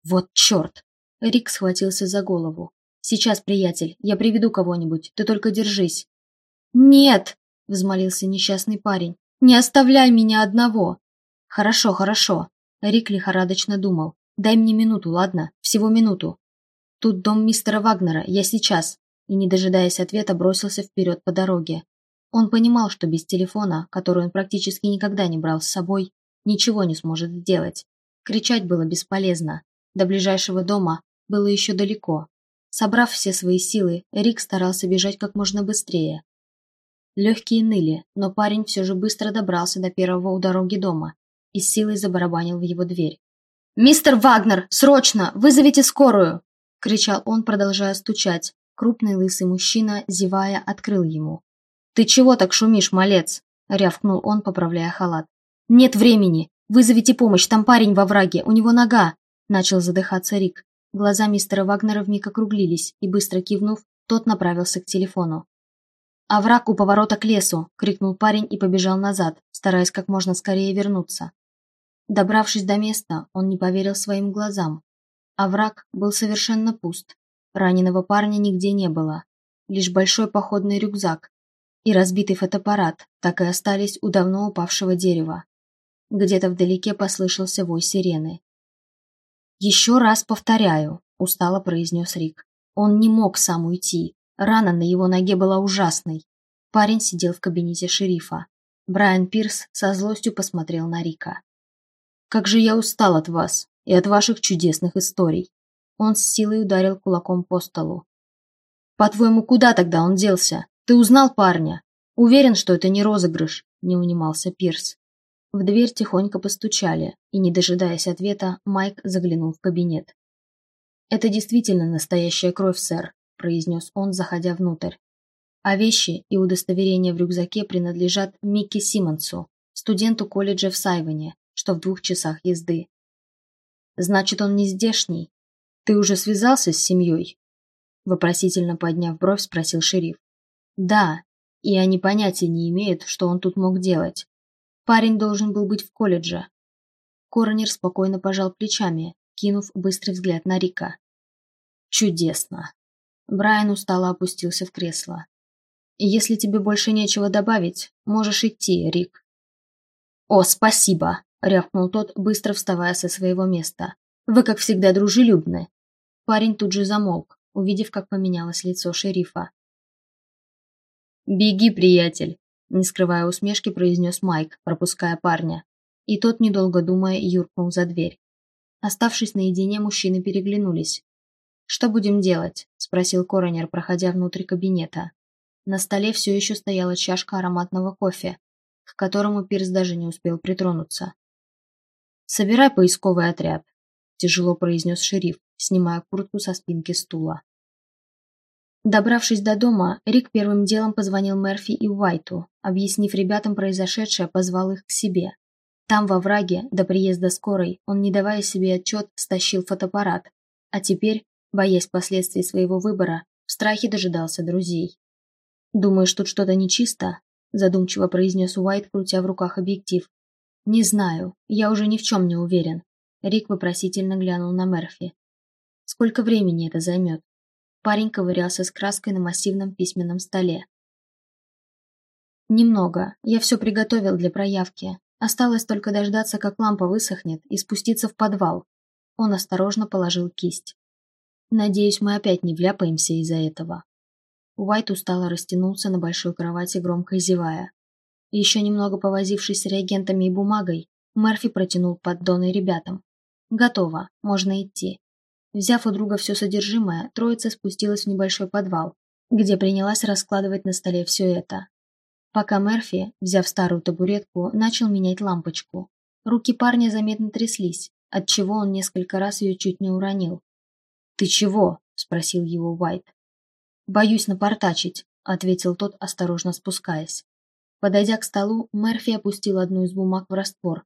«Вот черт!» Рик схватился за голову. «Сейчас, приятель, я приведу кого-нибудь, ты только держись». «Нет!» – взмолился несчастный парень. «Не оставляй меня одного!» «Хорошо, хорошо!» Рик лихорадочно думал. «Дай мне минуту, ладно? Всего минуту!» «Тут дом мистера Вагнера, я сейчас!» И, не дожидаясь ответа, бросился вперед по дороге. Он понимал, что без телефона, который он практически никогда не брал с собой, ничего не сможет сделать. Кричать было бесполезно. До ближайшего дома было еще далеко. Собрав все свои силы, Рик старался бежать как можно быстрее. Легкие ныли, но парень все же быстро добрался до первого у дороги дома и силой забарабанил в его дверь. «Мистер Вагнер, срочно! Вызовите скорую!» – кричал он, продолжая стучать. Крупный лысый мужчина, зевая, открыл ему. «Ты чего так шумишь, малец?» – рявкнул он, поправляя халат. «Нет времени! Вызовите помощь, там парень во враге, у него нога!» – начал задыхаться Рик. Глаза мистера Вагнера вмиг округлились, и, быстро кивнув, тот направился к телефону. «А враг у поворота к лесу!» – крикнул парень и побежал назад, стараясь как можно скорее вернуться. Добравшись до места, он не поверил своим глазам. А враг был совершенно пуст. Раненого парня нигде не было. Лишь большой походный рюкзак и разбитый фотоаппарат так и остались у давно упавшего дерева. Где-то вдалеке послышался вой сирены. «Еще раз повторяю», – устало произнес Рик. Он не мог сам уйти. Рана на его ноге была ужасной. Парень сидел в кабинете шерифа. Брайан Пирс со злостью посмотрел на Рика. «Как же я устал от вас и от ваших чудесных историй!» Он с силой ударил кулаком по столу. «По-твоему, куда тогда он делся? Ты узнал парня? Уверен, что это не розыгрыш?» – не унимался Пирс. В дверь тихонько постучали, и, не дожидаясь ответа, Майк заглянул в кабинет. «Это действительно настоящая кровь, сэр», – произнес он, заходя внутрь. «А вещи и удостоверения в рюкзаке принадлежат Микки Симмонсу, студенту колледжа в Сайвоне, что в двух часах езды. Значит, он не здешний. Ты уже связался с семьей?» Вопросительно подняв бровь, спросил шериф. «Да, и они понятия не имеют, что он тут мог делать. Парень должен был быть в колледже. Коронер спокойно пожал плечами, кинув быстрый взгляд на Рика. Чудесно. Брайан устало опустился в кресло. Если тебе больше нечего добавить, можешь идти, Рик. О, спасибо, рявкнул тот, быстро вставая со своего места. Вы, как всегда, дружелюбны. Парень тут же замолк, увидев, как поменялось лицо шерифа. «Беги, приятель!» не скрывая усмешки, произнес Майк, пропуская парня. И тот, недолго думая, юркнул за дверь. Оставшись наедине, мужчины переглянулись. «Что будем делать?» – спросил коронер, проходя внутрь кабинета. На столе все еще стояла чашка ароматного кофе, к которому Пирс даже не успел притронуться. «Собирай поисковый отряд», – тяжело произнес шериф, снимая куртку со спинки стула. Добравшись до дома, Рик первым делом позвонил Мерфи и Уайту, объяснив ребятам произошедшее, позвал их к себе. Там, во враге, до приезда скорой, он, не давая себе отчет, стащил фотоаппарат, а теперь, боясь последствий своего выбора, встал страхе дожидался друзей. «Думаешь, тут что-то нечисто?» – задумчиво произнес Уайт, крутя в руках объектив. «Не знаю, я уже ни в чем не уверен». Рик вопросительно глянул на Мерфи. «Сколько времени это займет?» Парень ковырялся с краской на массивном письменном столе. «Немного. Я все приготовил для проявки. Осталось только дождаться, как лампа высохнет, и спуститься в подвал». Он осторожно положил кисть. «Надеюсь, мы опять не вляпаемся из-за этого». Уайт устало растянулся на большой кровати, громко зевая. Еще немного повозившись с реагентами и бумагой, Мерфи протянул поддоны ребятам. «Готово, можно идти». Взяв у друга все содержимое, троица спустилась в небольшой подвал, где принялась раскладывать на столе все это. Пока Мерфи, взяв старую табуретку, начал менять лампочку. Руки парня заметно тряслись, отчего он несколько раз ее чуть не уронил. «Ты чего?» – спросил его Уайт. «Боюсь напортачить», – ответил тот, осторожно спускаясь. Подойдя к столу, Мерфи опустил одну из бумаг в раствор.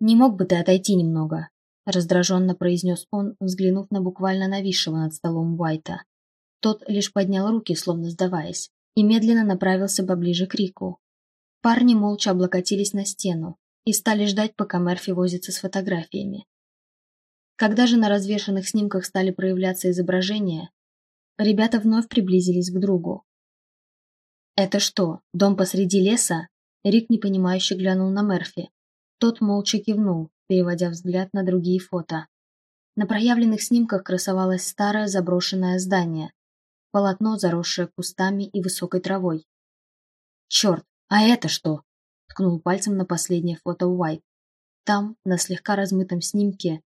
«Не мог бы ты отойти немного?» – раздраженно произнес он, взглянув на буквально нависшего над столом Уайта. Тот лишь поднял руки, словно сдаваясь, и медленно направился поближе к Рику. Парни молча облокотились на стену и стали ждать, пока Мерфи возится с фотографиями. Когда же на развешанных снимках стали проявляться изображения, ребята вновь приблизились к другу. «Это что, дом посреди леса?» Рик непонимающе глянул на Мерфи. Тот молча кивнул, переводя взгляд на другие фото. На проявленных снимках красовалось старое заброшенное здание, полотно, заросшее кустами и высокой травой. «Черт, а это что?» – ткнул пальцем на последнее фото Уайт. Там, на слегка размытом снимке,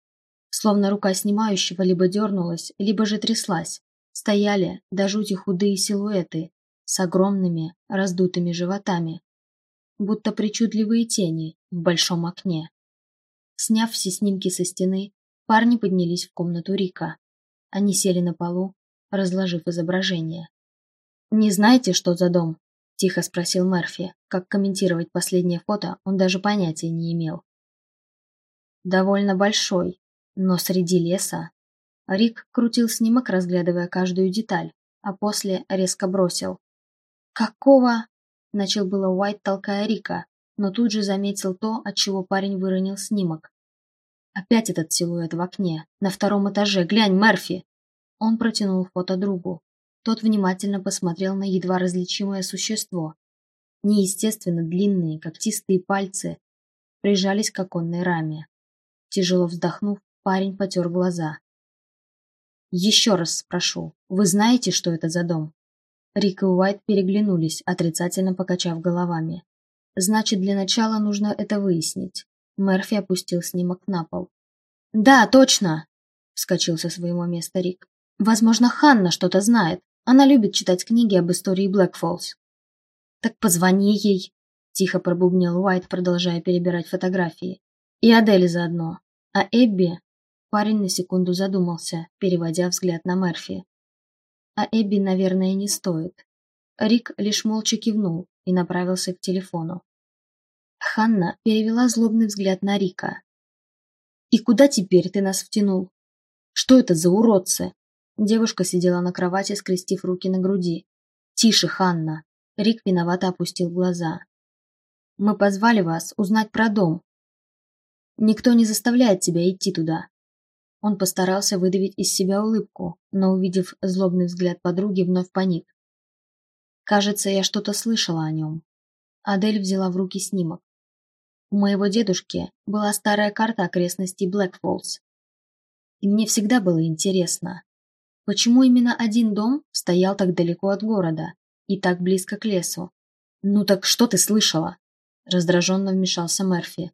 словно рука снимающего либо дернулась, либо же тряслась, стояли до жути худые силуэты с огромными раздутыми животами, будто причудливые тени в большом окне. Сняв все снимки со стены, парни поднялись в комнату Рика. Они сели на полу, разложив изображение. «Не знаете, что за дом?» – тихо спросил Мерфи. Как комментировать последнее фото, он даже понятия не имел. «Довольно большой, но среди леса...» Рик крутил снимок, разглядывая каждую деталь, а после резко бросил. «Какого?» – начал было Уайт, толкая Рика, но тут же заметил то, от чего парень выронил снимок. Опять этот силуэт в окне. На втором этаже. Глянь, Мерфи!» Он протянул фото другу. Тот внимательно посмотрел на едва различимое существо. Неестественно длинные, когтистые пальцы прижались к оконной раме. Тяжело вздохнув, парень потер глаза. «Еще раз спрошу, вы знаете, что это за дом?» Рик и Уайт переглянулись, отрицательно покачав головами. Значит, для начала нужно это выяснить. Мерфи опустил снимок на пол. «Да, точно!» – вскочил со своего места Рик. «Возможно, Ханна что-то знает. Она любит читать книги об истории Блэкфоллс». «Так позвони ей», – тихо пробубнил Уайт, продолжая перебирать фотографии. «И Адель заодно. А Эбби...» Парень на секунду задумался, переводя взгляд на Мерфи. «А Эбби, наверное, не стоит». Рик лишь молча кивнул, и направился к телефону. Ханна перевела злобный взгляд на Рика. «И куда теперь ты нас втянул? Что это за уродцы?» Девушка сидела на кровати, скрестив руки на груди. «Тише, Ханна!» Рик виновато опустил глаза. «Мы позвали вас узнать про дом. Никто не заставляет тебя идти туда». Он постарался выдавить из себя улыбку, но, увидев злобный взгляд подруги, вновь паник. Кажется, я что-то слышала о нем. Адель взяла в руки снимок. У моего дедушки была старая карта окрестностей Блэкфоллс. И мне всегда было интересно, почему именно один дом стоял так далеко от города и так близко к лесу. «Ну так что ты слышала?» Раздраженно вмешался Мерфи.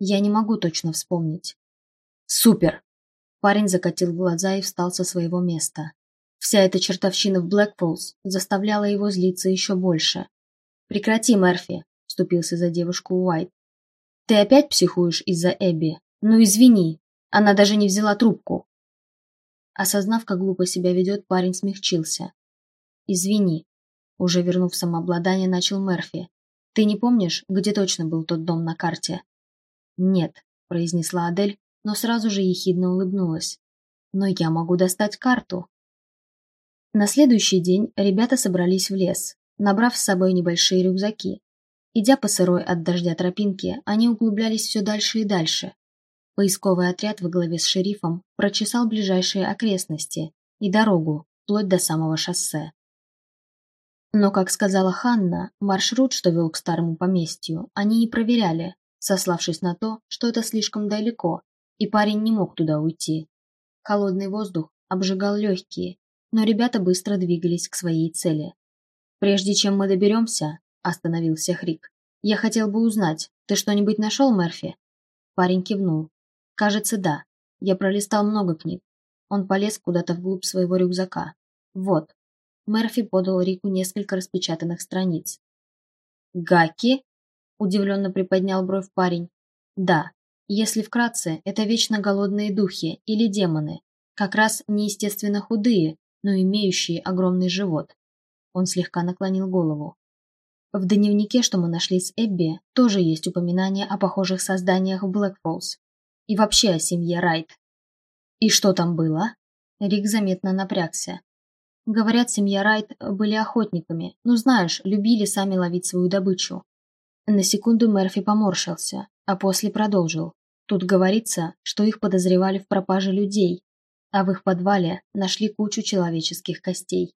«Я не могу точно вспомнить». «Супер!» Парень закатил глаза и встал со своего места. Вся эта чертовщина в Блэкфоллс заставляла его злиться еще больше. «Прекрати, Мерфи», — вступился за девушку Уайт. «Ты опять психуешь из-за Эбби? Ну извини, она даже не взяла трубку». Осознав, как глупо себя ведет, парень смягчился. «Извини», — уже вернув самообладание, начал Мерфи. «Ты не помнишь, где точно был тот дом на карте?» «Нет», — произнесла Адель, но сразу же ехидно улыбнулась. «Но я могу достать карту». На следующий день ребята собрались в лес, набрав с собой небольшие рюкзаки. Идя по сырой от дождя тропинке, они углублялись все дальше и дальше. Поисковый отряд во главе с шерифом прочесал ближайшие окрестности и дорогу, вплоть до самого шоссе. Но, как сказала Ханна, маршрут, что вел к старому поместью, они не проверяли, сославшись на то, что это слишком далеко, и парень не мог туда уйти. Холодный воздух обжигал легкие, но ребята быстро двигались к своей цели. «Прежде чем мы доберемся», – остановился Хрик, – «я хотел бы узнать, ты что-нибудь нашел, Мерфи?» Парень кивнул. «Кажется, да. Я пролистал много книг. Он полез куда-то вглубь своего рюкзака. Вот». Мерфи подал Рику несколько распечатанных страниц. «Гаки?» – удивленно приподнял бровь парень. «Да. Если вкратце, это вечно голодные духи или демоны, как раз неестественно худые, но имеющие огромный живот. Он слегка наклонил голову. В дневнике, что мы нашли с Эбби, тоже есть упоминание о похожих созданиях в Блэкфоллс. И вообще о семье Райт. И что там было? Рик заметно напрягся. Говорят, семья Райт были охотниками, ну знаешь, любили сами ловить свою добычу. На секунду Мерфи поморщился, а после продолжил. Тут говорится, что их подозревали в пропаже людей, а в их подвале нашли кучу человеческих костей.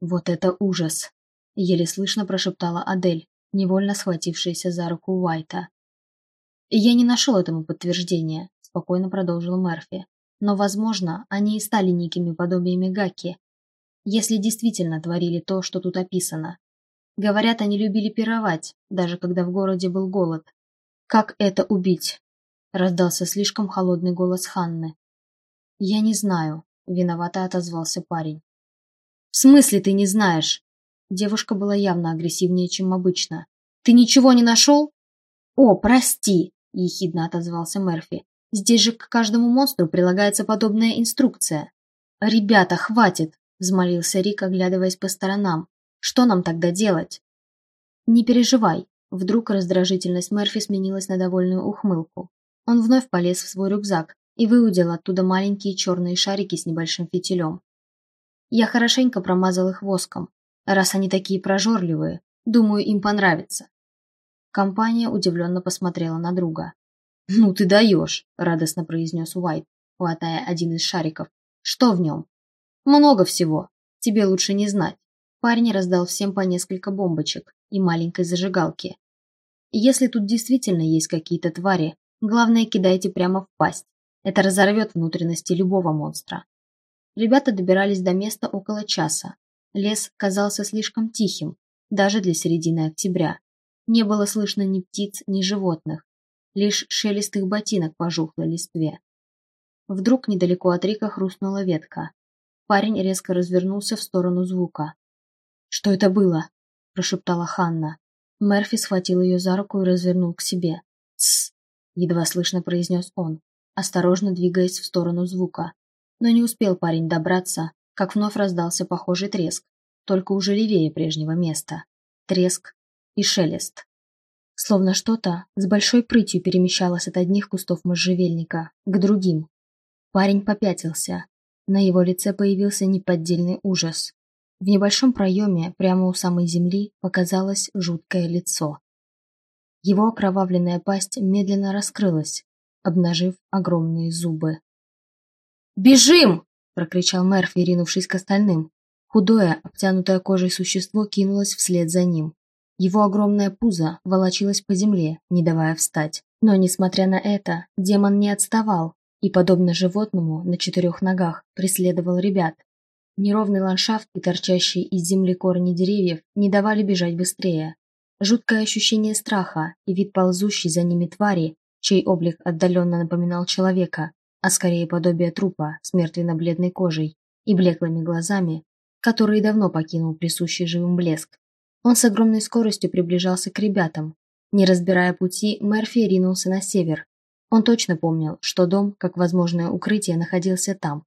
«Вот это ужас!» – еле слышно прошептала Адель, невольно схватившаяся за руку Уайта. «Я не нашел этому подтверждения», – спокойно продолжил Мерфи. «Но, возможно, они и стали некими подобиями Гаки, если действительно творили то, что тут описано. Говорят, они любили пировать, даже когда в городе был голод. «Как это убить?» – раздался слишком холодный голос Ханны. «Я не знаю», – виновато отозвался парень. «В смысле ты не знаешь?» Девушка была явно агрессивнее, чем обычно. «Ты ничего не нашел?» «О, прости!» – ехидно отозвался Мерфи. «Здесь же к каждому монстру прилагается подобная инструкция». «Ребята, хватит!» – взмолился Рик, оглядываясь по сторонам. «Что нам тогда делать?» «Не переживай». Вдруг раздражительность Мерфи сменилась на довольную ухмылку. Он вновь полез в свой рюкзак, и выудил оттуда маленькие черные шарики с небольшим фитилем. Я хорошенько промазал их воском. Раз они такие прожорливые, думаю, им понравится. Компания удивленно посмотрела на друга. «Ну ты даешь!» – радостно произнес Уайт, хватая один из шариков. «Что в нем?» «Много всего. Тебе лучше не знать». Парень раздал всем по несколько бомбочек и маленькой зажигалки. «Если тут действительно есть какие-то твари, главное кидайте прямо в пасть. Это разорвет внутренности любого монстра. Ребята добирались до места около часа. Лес казался слишком тихим, даже для середины октября. Не было слышно ни птиц, ни животных. Лишь шелест их ботинок по жухлой листве. Вдруг недалеко от Рика хрустнула ветка. Парень резко развернулся в сторону звука. «Что это было?» – прошептала Ханна. Мерфи схватил ее за руку и развернул к себе. Едва слышно произнес он осторожно двигаясь в сторону звука. Но не успел парень добраться, как вновь раздался похожий треск, только уже левее прежнего места. Треск и шелест. Словно что-то с большой прытью перемещалось от одних кустов можжевельника к другим. Парень попятился. На его лице появился неподдельный ужас. В небольшом проеме, прямо у самой земли, показалось жуткое лицо. Его окровавленная пасть медленно раскрылась, обнажив огромные зубы. «Бежим!» – прокричал Мерфи, ринувшись к остальным. Худое, обтянутое кожей существо кинулось вслед за ним. Его огромное пузо волочилось по земле, не давая встать. Но, несмотря на это, демон не отставал и, подобно животному на четырех ногах, преследовал ребят. Неровный ландшафт и торчащие из земли корни деревьев не давали бежать быстрее. Жуткое ощущение страха и вид ползущей за ними твари чей облик отдаленно напоминал человека, а скорее подобие трупа с мертвенно-бледной кожей и блеклыми глазами, который давно покинул присущий живым блеск. Он с огромной скоростью приближался к ребятам. Не разбирая пути, Мерфи ринулся на север. Он точно помнил, что дом, как возможное укрытие, находился там.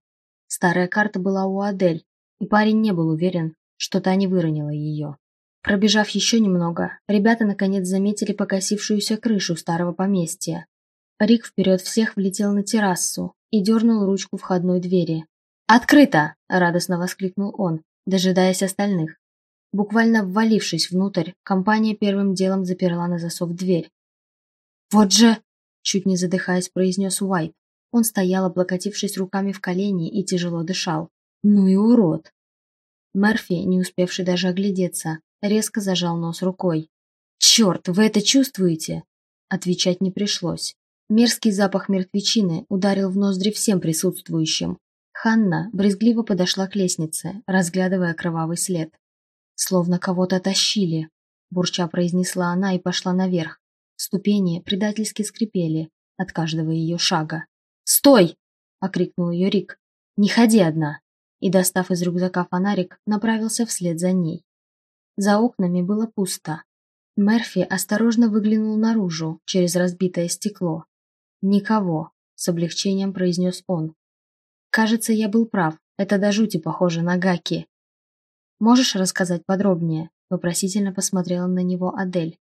Старая карта была у Адель, и парень не был уверен, что та не выронила ее. Пробежав еще немного, ребята наконец заметили покосившуюся крышу старого поместья. Рик вперед всех влетел на террасу и дернул ручку входной двери. «Открыто!» – радостно воскликнул он, дожидаясь остальных. Буквально ввалившись внутрь, компания первым делом заперла на засов дверь. «Вот же!» – чуть не задыхаясь, произнес Уайт. Он стоял, облокотившись руками в колени и тяжело дышал. «Ну и урод!» Мерфи, не успевший даже оглядеться, резко зажал нос рукой. «Черт, вы это чувствуете?» Отвечать не пришлось. Мерзкий запах мертвечины ударил в ноздри всем присутствующим. Ханна брезгливо подошла к лестнице, разглядывая кровавый след. «Словно кого-то тащили», – бурча произнесла она и пошла наверх. Ступени предательски скрипели от каждого ее шага. «Стой!» – окрикнул ее Рик. «Не ходи одна!» И, достав из рюкзака фонарик, направился вслед за ней. За окнами было пусто. Мерфи осторожно выглянул наружу, через разбитое стекло. «Никого», – с облегчением произнес он. «Кажется, я был прав. Это до жути похоже на Гаки». «Можешь рассказать подробнее?» – вопросительно посмотрела на него Адель.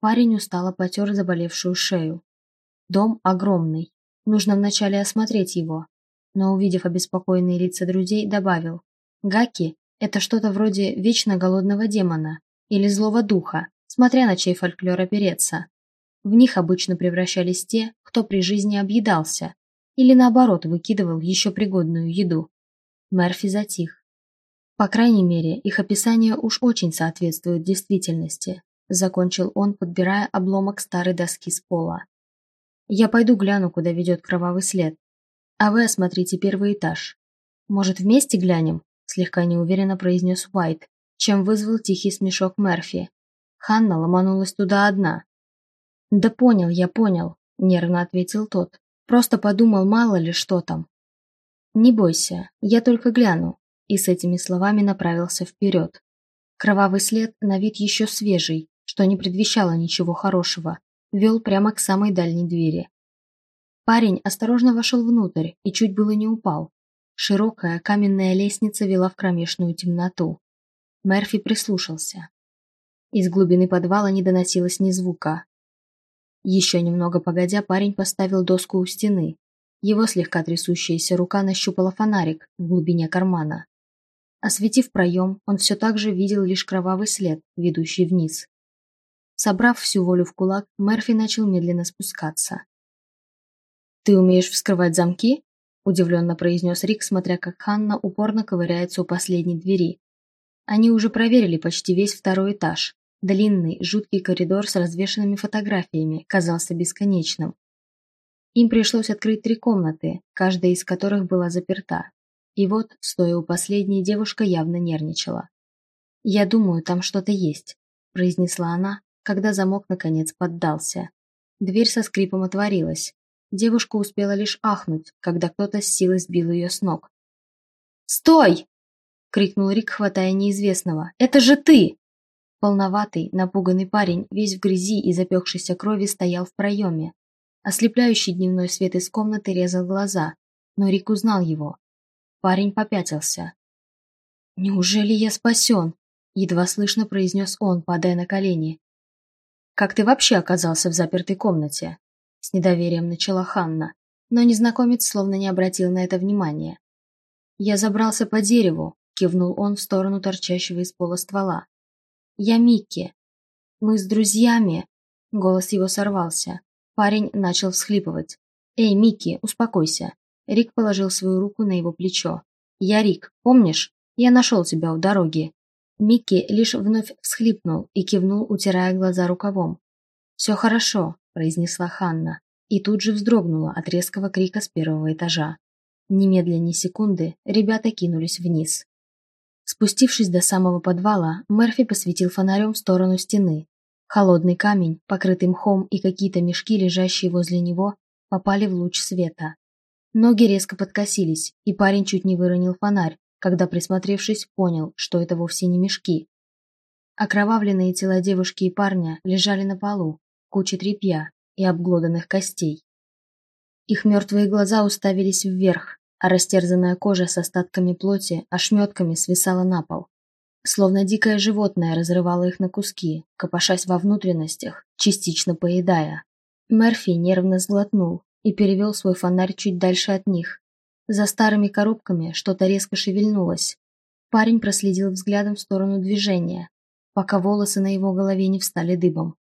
Парень устало потер заболевшую шею. Дом огромный. Нужно вначале осмотреть его. Но, увидев обеспокоенные лица друзей, добавил. Гаки – это что-то вроде вечно голодного демона или злого духа, смотря на чей фольклор опереться. В них обычно превращались те, кто при жизни объедался, или наоборот выкидывал еще пригодную еду. Мерфи затих. По крайней мере, их описание уж очень соответствует действительности, закончил он, подбирая обломок старой доски с пола. Я пойду гляну, куда ведет кровавый след, а вы осмотрите первый этаж. Может, вместе глянем? Слегка неуверенно произнес Уайт, чем вызвал тихий смешок Мерфи. Ханна ломанулась туда одна. «Да понял, я понял», – нервно ответил тот. «Просто подумал, мало ли что там». «Не бойся, я только гляну», и с этими словами направился вперед. Кровавый след на вид еще свежий, что не предвещало ничего хорошего, вел прямо к самой дальней двери. Парень осторожно вошел внутрь и чуть было не упал. Широкая каменная лестница вела в кромешную темноту. Мерфи прислушался. Из глубины подвала не доносилось ни звука. Еще немного погодя, парень поставил доску у стены. Его слегка трясущаяся рука нащупала фонарик в глубине кармана. Осветив проем, он все так же видел лишь кровавый след, ведущий вниз. Собрав всю волю в кулак, Мерфи начал медленно спускаться. «Ты умеешь вскрывать замки?» – удивленно произнес Рик, смотря как Ханна упорно ковыряется у последней двери. Они уже проверили почти весь второй этаж. Длинный, жуткий коридор с развешанными фотографиями казался бесконечным. Им пришлось открыть три комнаты, каждая из которых была заперта. И вот, стоя у последней, девушка явно нервничала. «Я думаю, там что-то есть», – произнесла она, когда замок наконец поддался. Дверь со скрипом отворилась. Девушка успела лишь ахнуть, когда кто-то с силой сбил ее с ног. «Стой!» — крикнул Рик, хватая неизвестного. «Это же ты!» Полноватый, напуганный парень, весь в грязи и запекшейся крови, стоял в проеме. Ослепляющий дневной свет из комнаты резал глаза, но Рик узнал его. Парень попятился. «Неужели я спасен?» — едва слышно произнес он, падая на колени. «Как ты вообще оказался в запертой комнате?» С недоверием начала Ханна, но незнакомец словно не обратил на это внимания. «Я забрался по дереву», — кивнул он в сторону торчащего из пола ствола. «Я Микки. Мы с друзьями...» Голос его сорвался. Парень начал всхлипывать. «Эй, Микки, успокойся». Рик положил свою руку на его плечо. «Я Рик, помнишь? Я нашел тебя у дороги. Микки лишь вновь всхлипнул и кивнул, утирая глаза рукавом. «Все хорошо», – произнесла Ханна, и тут же вздрогнула от резкого крика с первого этажа. Немедля ни секунды ребята кинулись вниз. Спустившись до самого подвала, Мерфи посветил фонарем в сторону стены. Холодный камень, покрытый мхом и какие-то мешки, лежащие возле него, попали в луч света. Ноги резко подкосились, и парень чуть не выронил фонарь, когда, присмотревшись, понял, что это вовсе не мешки. Окровавленные тела девушки и парня лежали на полу, куча тряпья и обглоданных костей. Их мертвые глаза уставились вверх, а растерзанная кожа с остатками плоти ошметками свисала на пол. Словно дикое животное разрывало их на куски, копошась во внутренностях, частично поедая. Мерфи нервно сглотнул и перевел свой фонарь чуть дальше от них, За старыми коробками что-то резко шевельнулось. Парень проследил взглядом в сторону движения, пока волосы на его голове не встали дыбом.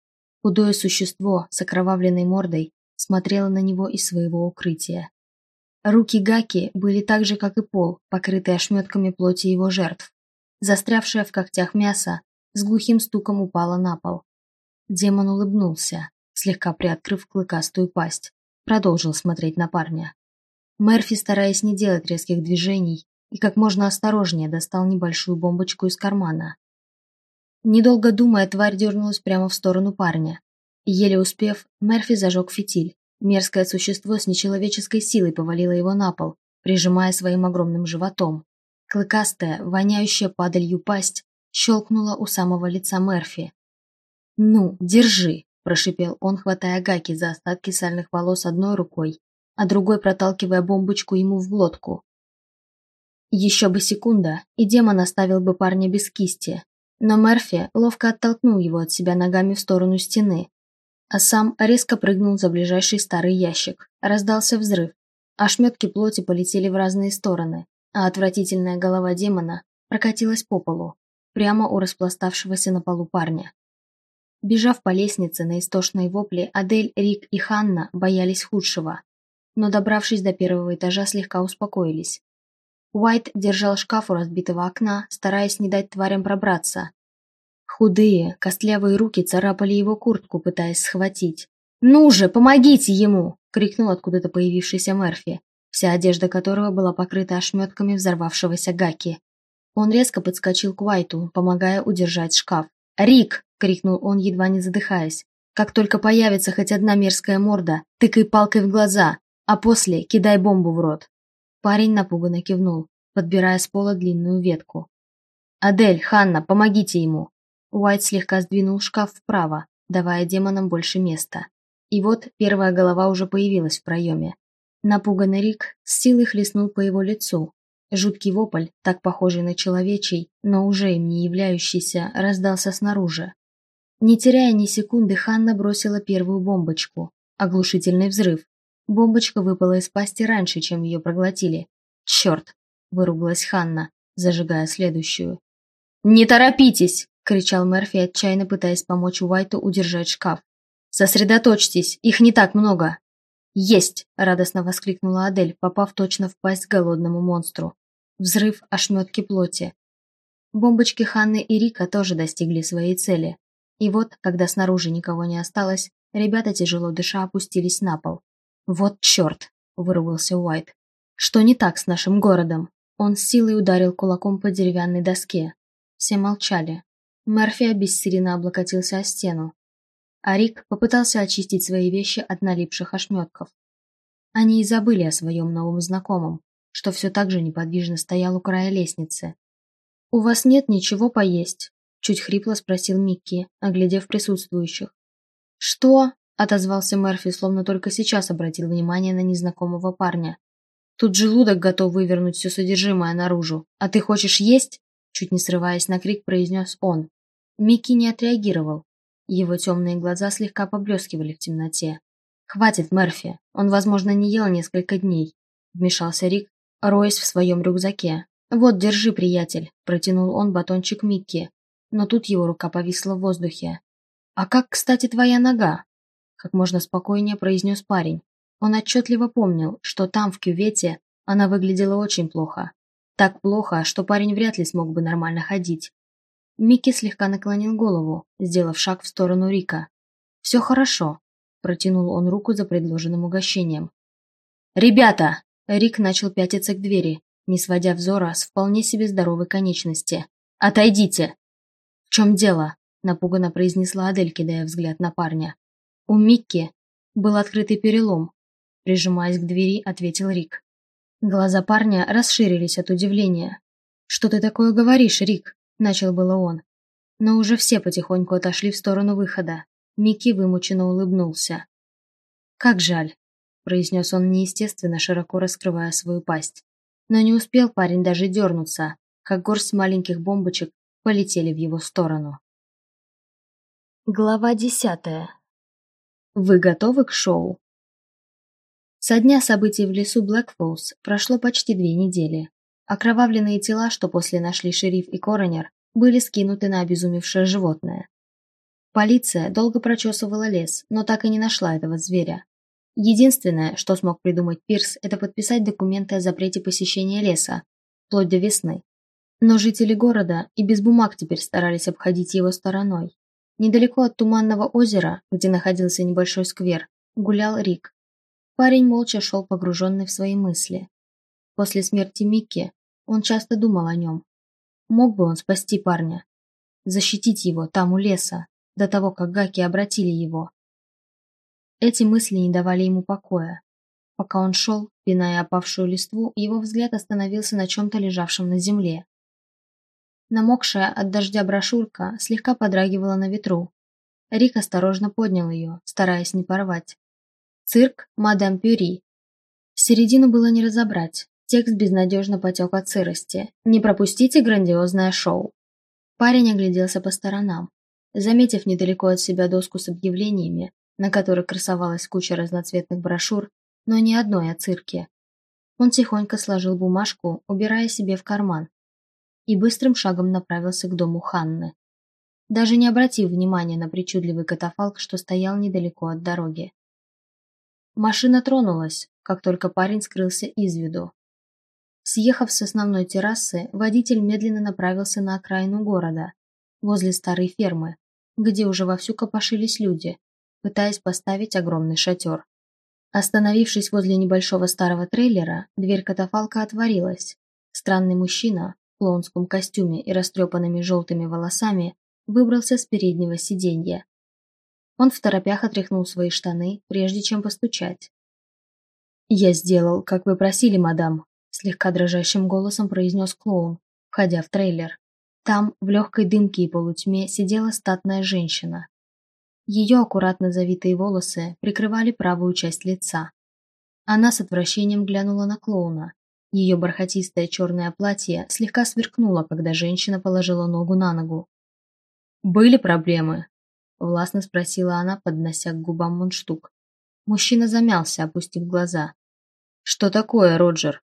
Худое существо с окровавленной мордой смотрело на него из своего укрытия. Руки Гаки были так же, как и пол, покрытые ошметками плоти его жертв. Застрявшее в когтях мясо с глухим стуком упало на пол. Демон улыбнулся, слегка приоткрыв клыкастую пасть, продолжил смотреть на парня. Мерфи, стараясь не делать резких движений, и как можно осторожнее достал небольшую бомбочку из кармана. Недолго думая, тварь дернулась прямо в сторону парня. Еле успев, Мерфи зажег фитиль. Мерзкое существо с нечеловеческой силой повалило его на пол, прижимая своим огромным животом. Клыкастая, воняющая падалью пасть щелкнула у самого лица Мерфи. «Ну, держи!» – прошипел он, хватая Гаки за остатки сальных волос одной рукой а другой проталкивая бомбочку ему в глотку. Еще бы секунда, и демон оставил бы парня без кисти, но Мерфи ловко оттолкнул его от себя ногами в сторону стены, а сам резко прыгнул за ближайший старый ящик. Раздался взрыв. Ошметки плоти полетели в разные стороны, а отвратительная голова демона прокатилась по полу, прямо у распластавшегося на полу парня. Бежав по лестнице на истошные вопли, Адель, Рик и Ханна боялись худшего но, добравшись до первого этажа, слегка успокоились. Уайт держал шкаф у разбитого окна, стараясь не дать тварям пробраться. Худые, костлявые руки царапали его куртку, пытаясь схватить. «Ну же, помогите ему!» — крикнул откуда-то появившийся Мерфи, вся одежда которого была покрыта ошметками взорвавшегося гаки. Он резко подскочил к Уайту, помогая удержать шкаф. «Рик!» — крикнул он, едва не задыхаясь. «Как только появится хоть одна мерзкая морда, тыкай палкой в глаза, а после кидай бомбу в рот. Парень напуганно кивнул, подбирая с пола длинную ветку. «Адель, Ханна, помогите ему!» Уайт слегка сдвинул шкаф вправо, давая демонам больше места. И вот первая голова уже появилась в проеме. Напуганный Рик с силой хлестнул по его лицу. Жуткий вопль, так похожий на человечий, но уже им не являющийся, раздался снаружи. Не теряя ни секунды, Ханна бросила первую бомбочку. Оглушительный взрыв. Бомбочка выпала из пасти раньше, чем ее проглотили. «Черт!» – выругалась Ханна, зажигая следующую. «Не торопитесь!» – кричал Мерфи, отчаянно пытаясь помочь Уайту удержать шкаф. «Сосредоточьтесь, их не так много!» «Есть!» – радостно воскликнула Адель, попав точно в пасть голодному монстру. Взрыв ошметки плоти. Бомбочки Ханны и Рика тоже достигли своей цели. И вот, когда снаружи никого не осталось, ребята, тяжело дыша, опустились на пол. «Вот черт!» – вырвался Уайт. «Что не так с нашим городом?» Он с силой ударил кулаком по деревянной доске. Все молчали. Мерфи обессиленно облокотился о стену. А Рик попытался очистить свои вещи от налипших ошметков. Они и забыли о своем новом знакомом, что все так же неподвижно стоял у края лестницы. «У вас нет ничего поесть?» – чуть хрипло спросил Микки, оглядев присутствующих. «Что?» Отозвался Мерфи, словно только сейчас обратил внимание на незнакомого парня. Тут желудок готов вывернуть все содержимое наружу. А ты хочешь есть? Чуть не срываясь на крик, произнес он. Микки не отреагировал. Его темные глаза слегка поблескивали в темноте. «Хватит, Мерфи. Он, возможно, не ел несколько дней», — вмешался Рик, роясь в своем рюкзаке. «Вот, держи, приятель», — протянул он батончик Микки. Но тут его рука повисла в воздухе. «А как, кстати, твоя нога?» Как можно спокойнее произнес парень. Он отчетливо помнил, что там, в кювете, она выглядела очень плохо. Так плохо, что парень вряд ли смог бы нормально ходить. Микки слегка наклонил голову, сделав шаг в сторону Рика. «Все хорошо», – протянул он руку за предложенным угощением. «Ребята!» – Рик начал пятиться к двери, не сводя взора с вполне себе здоровой конечности. «Отойдите!» «В чем дело?» – напуганно произнесла Адель, кидая взгляд на парня. У Микки был открытый перелом. Прижимаясь к двери, ответил Рик. Глаза парня расширились от удивления. «Что ты такое говоришь, Рик?» – начал было он. Но уже все потихоньку отошли в сторону выхода. Микки вымученно улыбнулся. «Как жаль», – произнес он неестественно, широко раскрывая свою пасть. Но не успел парень даже дернуться, как горсть маленьких бомбочек полетели в его сторону. Глава десятая вы готовы к шоу? Со дня событий в лесу Блэкфолс прошло почти две недели. Окровавленные тела, что после нашли шериф и коронер, были скинуты на обезумевшее животное. Полиция долго прочесывала лес, но так и не нашла этого зверя. Единственное, что смог придумать Пирс, это подписать документы о запрете посещения леса, вплоть до весны. Но жители города и без бумаг теперь старались обходить его стороной. Недалеко от Туманного озера, где находился небольшой сквер, гулял Рик. Парень молча шел погруженный в свои мысли. После смерти Микки он часто думал о нем. Мог бы он спасти парня, защитить его там у леса, до того, как гаки обратили его. Эти мысли не давали ему покоя. Пока он шел, пиная опавшую листву, его взгляд остановился на чем-то лежавшем на земле. Намокшая от дождя брошюрка слегка подрагивала на ветру. Рик осторожно поднял ее, стараясь не порвать. Цирк «Мадам Пюри». Середину было не разобрать. Текст безнадежно потек от сырости. «Не пропустите грандиозное шоу». Парень огляделся по сторонам. Заметив недалеко от себя доску с объявлениями, на которой красовалась куча разноцветных брошюр, но ни одной о цирке, он тихонько сложил бумажку, убирая себе в карман, и быстрым шагом направился к дому Ханны, даже не обратив внимания на причудливый катафалк, что стоял недалеко от дороги. Машина тронулась, как только парень скрылся из виду. Съехав с основной террасы, водитель медленно направился на окраину города, возле старой фермы, где уже вовсю копошились люди, пытаясь поставить огромный шатер. Остановившись возле небольшого старого трейлера, дверь катафалка отворилась. Странный мужчина клоунском костюме и растрепанными желтыми волосами выбрался с переднего сиденья. Он в торопях отряхнул свои штаны, прежде чем постучать. «Я сделал, как вы просили, мадам», – слегка дрожащим голосом произнес клоун, входя в трейлер. Там, в легкой дымке и полутьме, сидела статная женщина. Ее аккуратно завитые волосы прикрывали правую часть лица. Она с отвращением глянула на клоуна. Ее бархатистое черное платье слегка сверкнуло, когда женщина положила ногу на ногу. «Были проблемы?» – властно спросила она, поднося к губам мундштук. Мужчина замялся, опустив глаза. «Что такое, Роджер?»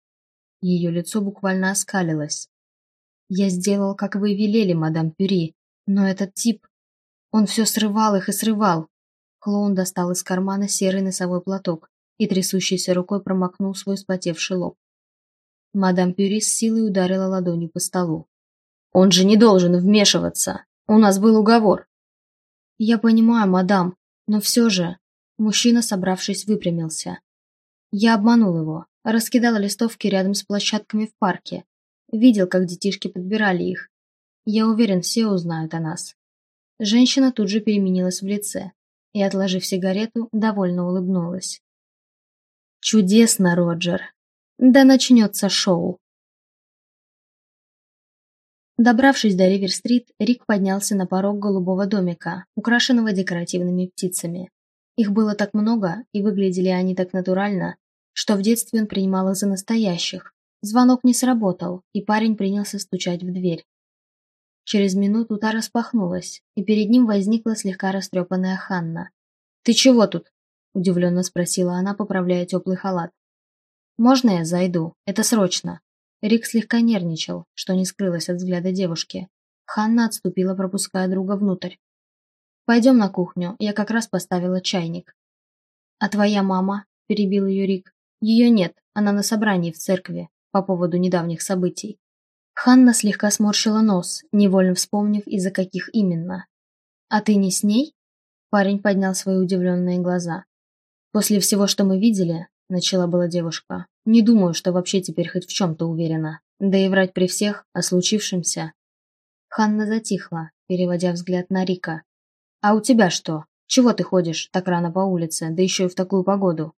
Ее лицо буквально оскалилось. «Я сделал, как вы велели, мадам Пюри, но этот тип, он все срывал их и срывал. Клоун достал из кармана серый носовой платок и трясущейся рукой промокнул свой спотевший лоб. Мадам Пюри с силой ударила ладонью по столу. «Он же не должен вмешиваться! У нас был уговор!» «Я понимаю, мадам, но все же...» Мужчина, собравшись, выпрямился. Я обманул его, раскидал листовки рядом с площадками в парке. Видел, как детишки подбирали их. Я уверен, все узнают о нас. Женщина тут же переменилась в лице и, отложив сигарету, довольно улыбнулась. «Чудесно, Роджер! Да начнется шоу!» Добравшись до Ривер-стрит, Рик поднялся на порог голубого домика, украшенного декоративными птицами. Их было так много, и выглядели они так натурально, что в детстве он принимал их за настоящих. Звонок не сработал, и парень принялся стучать в дверь. Через минуту та распахнулась, и перед ним возникла слегка растрепанная Ханна. «Ты чего тут?» – удивленно спросила она, поправляя теплый халат. «Можно я зайду? Это срочно». Рик слегка нервничал, что не скрылось от взгляда девушки. Ханна отступила, пропуская друга внутрь. «Пойдем на кухню, я как раз поставила чайник». «А твоя мама?» – перебил ее Рик. «Ее нет, она на собрании в церкви по поводу недавних событий». Ханна слегка сморщила нос, невольно вспомнив, из-за каких именно. «А ты не с ней?» Парень поднял свои удивленные глаза. «После всего, что мы видели», — начала была девушка, «не думаю, что вообще теперь хоть в чем-то уверена. Да и врать при всех о случившемся». Ханна затихла, переводя взгляд на Рика. «А у тебя что? Чего ты ходишь так рано по улице, да еще и в такую погоду?»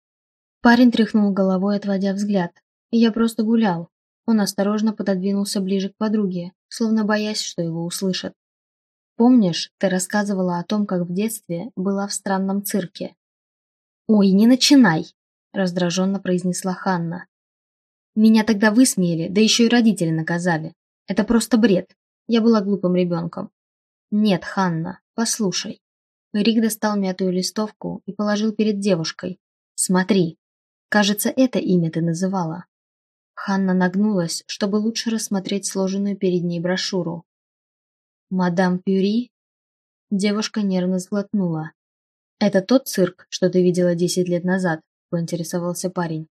Парень тряхнул головой, отводя взгляд. «Я просто гулял. Он осторожно пододвинулся ближе к подруге, словно боясь, что его услышат. «Помнишь, ты рассказывала о том, как в детстве была в странном цирке?» «Ой, не начинай!» – раздраженно произнесла Ханна. «Меня тогда высмеяли, да еще и родители наказали. Это просто бред. Я была глупым ребенком». «Нет, Ханна, послушай». Рик достал мятую листовку и положил перед девушкой. «Смотри, Кажется, это имя ты называла. Ханна нагнулась, чтобы лучше рассмотреть сложенную перед ней брошюру. «Мадам Пюри?» Девушка нервно сглотнула. «Это тот цирк, что ты видела десять лет назад?» – поинтересовался парень.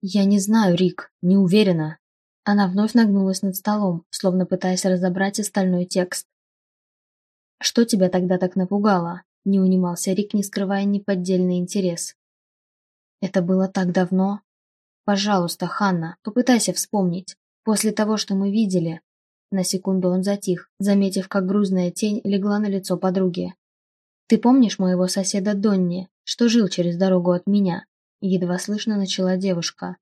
«Я не знаю, Рик, не уверена». Она вновь нагнулась над столом, словно пытаясь разобрать остальной текст. «Что тебя тогда так напугало?» – не унимался Рик, не скрывая неподдельный интерес. «Это было так давно. Пожалуйста, Ханна, попытайся вспомнить. После того, что мы видели...» На секунду он затих, заметив, как грузная тень легла на лицо подруги. «Ты помнишь моего соседа Донни, что жил через дорогу от меня?» Едва слышно начала девушка.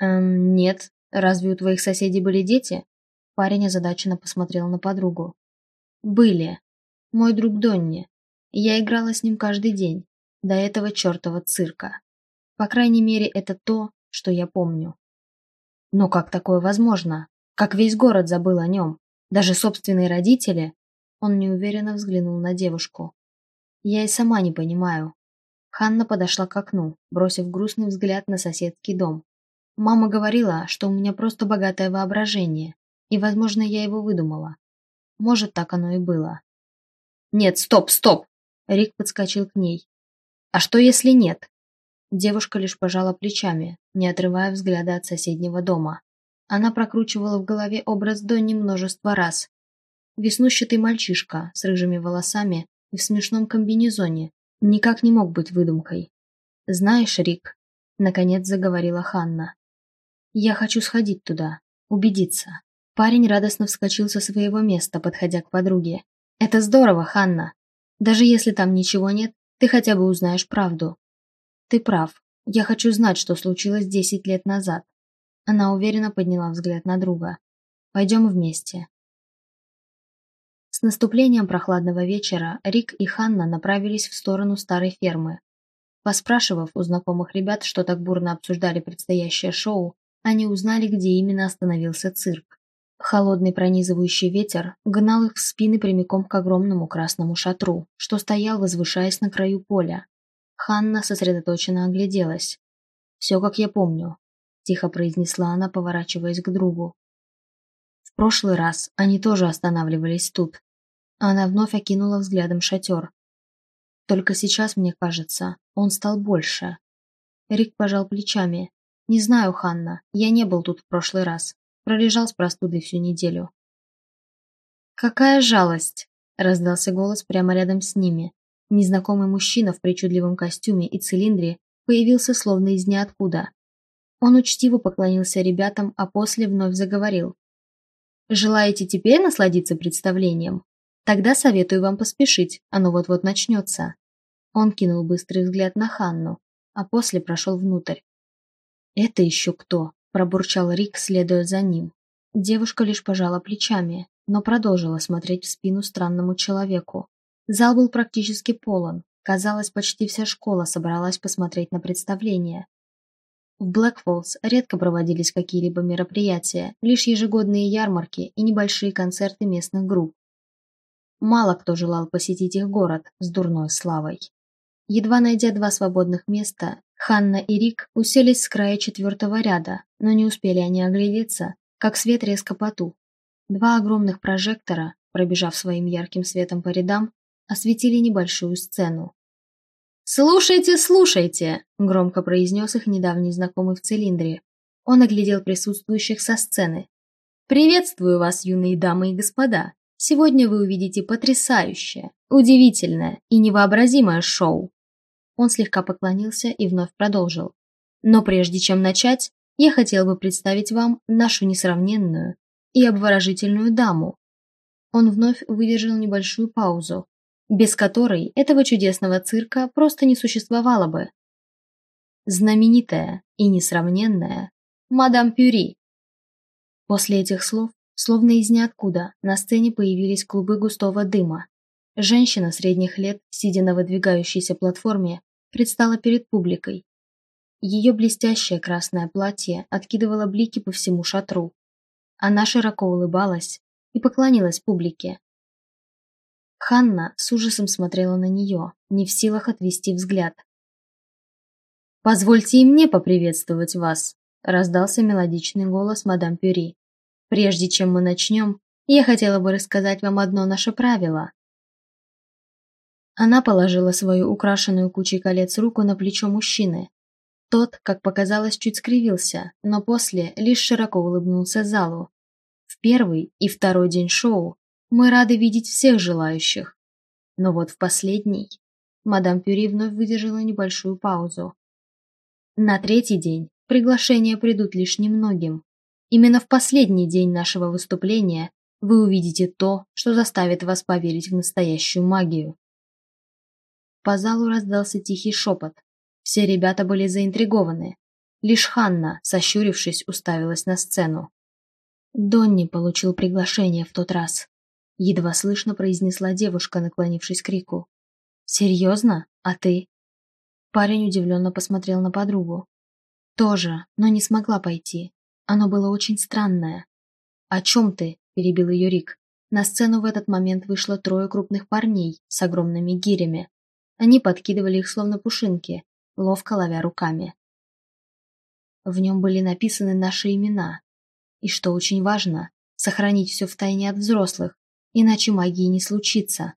«Эм, нет. Разве у твоих соседей были дети?» Парень озадаченно посмотрел на подругу. «Были. Мой друг Донни. Я играла с ним каждый день. До этого чертова цирка. По крайней мере, это то, что я помню. Но как такое возможно? Как весь город забыл о нем? Даже собственные родители?» Он неуверенно взглянул на девушку. «Я и сама не понимаю. Ханна подошла к окну, бросив грустный взгляд на соседский дом. Мама говорила, что у меня просто богатое воображение, и, возможно, я его выдумала. Может, так оно и было. «Нет, стоп, стоп!» Рик подскочил к ней. «А что, если нет?» Девушка лишь пожала плечами, не отрывая взгляда от соседнего дома. Она прокручивала в голове образ Донни множество раз. Веснущатый мальчишка с рыжими волосами и в смешном комбинезоне, никак не мог быть выдумкой. «Знаешь, Рик», — наконец заговорила Ханна, — «я хочу сходить туда, убедиться». Парень радостно вскочил со своего места, подходя к подруге. «Это здорово, Ханна. Даже если там ничего нет, ты хотя бы узнаешь правду». «Ты прав. Я хочу знать, что случилось десять лет назад». Она уверенно подняла взгляд на друга. «Пойдем вместе наступлением прохладного вечера Рик и Ханна направились в сторону старой фермы. Поспрашивав у знакомых ребят, что так бурно обсуждали предстоящее шоу, они узнали, где именно остановился цирк. Холодный пронизывающий ветер гнал их в спины прямиком к огромному красному шатру, что стоял, возвышаясь на краю поля. Ханна сосредоточенно огляделась. «Все, как я помню», – тихо произнесла она, поворачиваясь к другу. В прошлый раз они тоже останавливались тут, она вновь окинула взглядом шатер. Только сейчас, мне кажется, он стал больше. Рик пожал плечами. «Не знаю, Ханна, я не был тут в прошлый раз. Пролежал с простудой всю неделю». «Какая жалость!» – раздался голос прямо рядом с ними. Незнакомый мужчина в причудливом костюме и цилиндре появился словно из ниоткуда. Он учтиво поклонился ребятам, а после вновь заговорил. «Желаете теперь насладиться представлением? Тогда советую вам поспешить, оно вот-вот начнется. Он кинул быстрый взгляд на Ханну, а после прошел внутрь. «Это еще кто?» – пробурчал Рик, следуя за ним. Девушка лишь пожала плечами, но продолжила смотреть в спину странному человеку. Зал был практически полон. Казалось, почти вся школа собралась посмотреть на представление. В Блэкфоллс редко проводились какие-либо мероприятия, лишь ежегодные ярмарки и небольшие концерты местных групп. Мало кто желал посетить их город с дурной славой. Едва найдя два свободных места, Ханна и Рик уселись с края четвертого ряда, но не успели они оглядеться, как свет резко потух. Два огромных прожектора, пробежав своим ярким светом по рядам, осветили небольшую сцену. «Слушайте, слушайте!» – громко произнес их недавний знакомый в цилиндре. Он оглядел присутствующих со сцены. «Приветствую вас, юные дамы и господа! Сегодня вы увидите потрясающее, удивительное и невообразимое шоу. Он слегка поклонился и вновь продолжил. Но прежде чем начать, я хотел бы представить вам нашу несравненную и обворожительную даму. Он вновь выдержал небольшую паузу, без которой этого чудесного цирка просто не существовало бы. Знаменитая и несравненная мадам Пюри. После этих слов Словно из ниоткуда на сцене появились клубы густого дыма. Женщина средних лет, сидя на выдвигающейся платформе, предстала перед публикой. Ее блестящее красное платье откидывало блики по всему шатру. Она широко улыбалась и поклонилась публике. Ханна с ужасом смотрела на нее, не в силах отвести взгляд. «Позвольте и мне поприветствовать вас», – раздался мелодичный голос мадам Пюри. «Прежде чем мы начнем, я хотела бы рассказать вам одно наше правило». Она положила свою украшенную кучей колец руку на плечо мужчины. Тот, как показалось, чуть скривился, но после лишь широко улыбнулся залу. В первый и второй день шоу мы рады видеть всех желающих. Но вот в последний мадам Пюри вновь выдержала небольшую паузу. На третий день приглашения придут лишь немногим. Именно в последний день нашего выступления вы увидите то, что заставит вас поверить в настоящую магию. По залу раздался тихий шепот. Все ребята были заинтригованы. Лишь Ханна, сощурившись, уставилась на сцену. Донни получил приглашение в тот раз. Едва слышно произнесла девушка, наклонившись к Рику. «Серьезно? А ты?» Парень удивленно посмотрел на подругу. Тоже, но не смогла пойти. Оно было очень странное. «О чем ты?» – перебил ее Рик. На сцену в этот момент вышло трое крупных парней с огромными гирями. Они подкидывали их словно пушинки, ловко ловя руками. В нем были написаны наши имена. И что очень важно, сохранить все в тайне от взрослых, иначе магии не случится.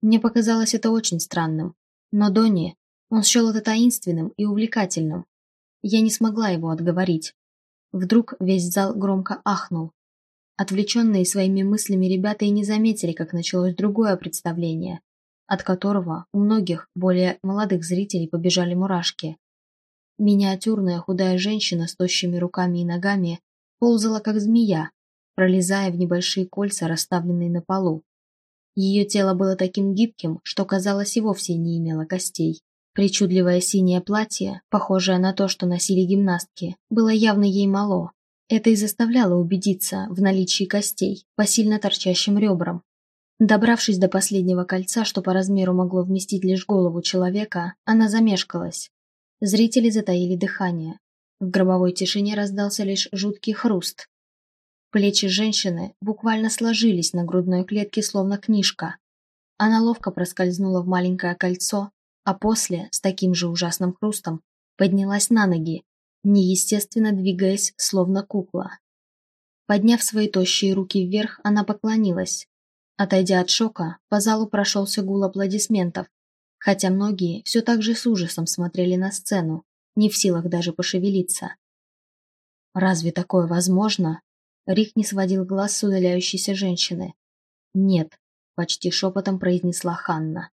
Мне показалось это очень странным. Но Донни он счел это таинственным и увлекательным. Я не смогла его отговорить. Вдруг весь зал громко ахнул. Отвлеченные своими мыслями ребята и не заметили, как началось другое представление, от которого у многих, более молодых зрителей, побежали мурашки. Миниатюрная худая женщина с тощими руками и ногами ползала, как змея, пролезая в небольшие кольца, расставленные на полу. Ее тело было таким гибким, что, казалось, и вовсе не имело костей. Причудливое синее платье, похожее на то, что носили гимнастки, было явно ей мало. Это и заставляло убедиться в наличии костей по сильно торчащим ребрам. Добравшись до последнего кольца, что по размеру могло вместить лишь голову человека, она замешкалась. Зрители затаили дыхание. В гробовой тишине раздался лишь жуткий хруст. Плечи женщины буквально сложились на грудной клетке, словно книжка. Она ловко проскользнула в маленькое кольцо, а после, с таким же ужасным хрустом, поднялась на ноги, неестественно двигаясь, словно кукла. Подняв свои тощие руки вверх, она поклонилась. Отойдя от шока, по залу прошелся гул аплодисментов, хотя многие все так же с ужасом смотрели на сцену, не в силах даже пошевелиться. «Разве такое возможно?» Рик не сводил глаз с удаляющейся женщины. «Нет», — почти шепотом произнесла Ханна.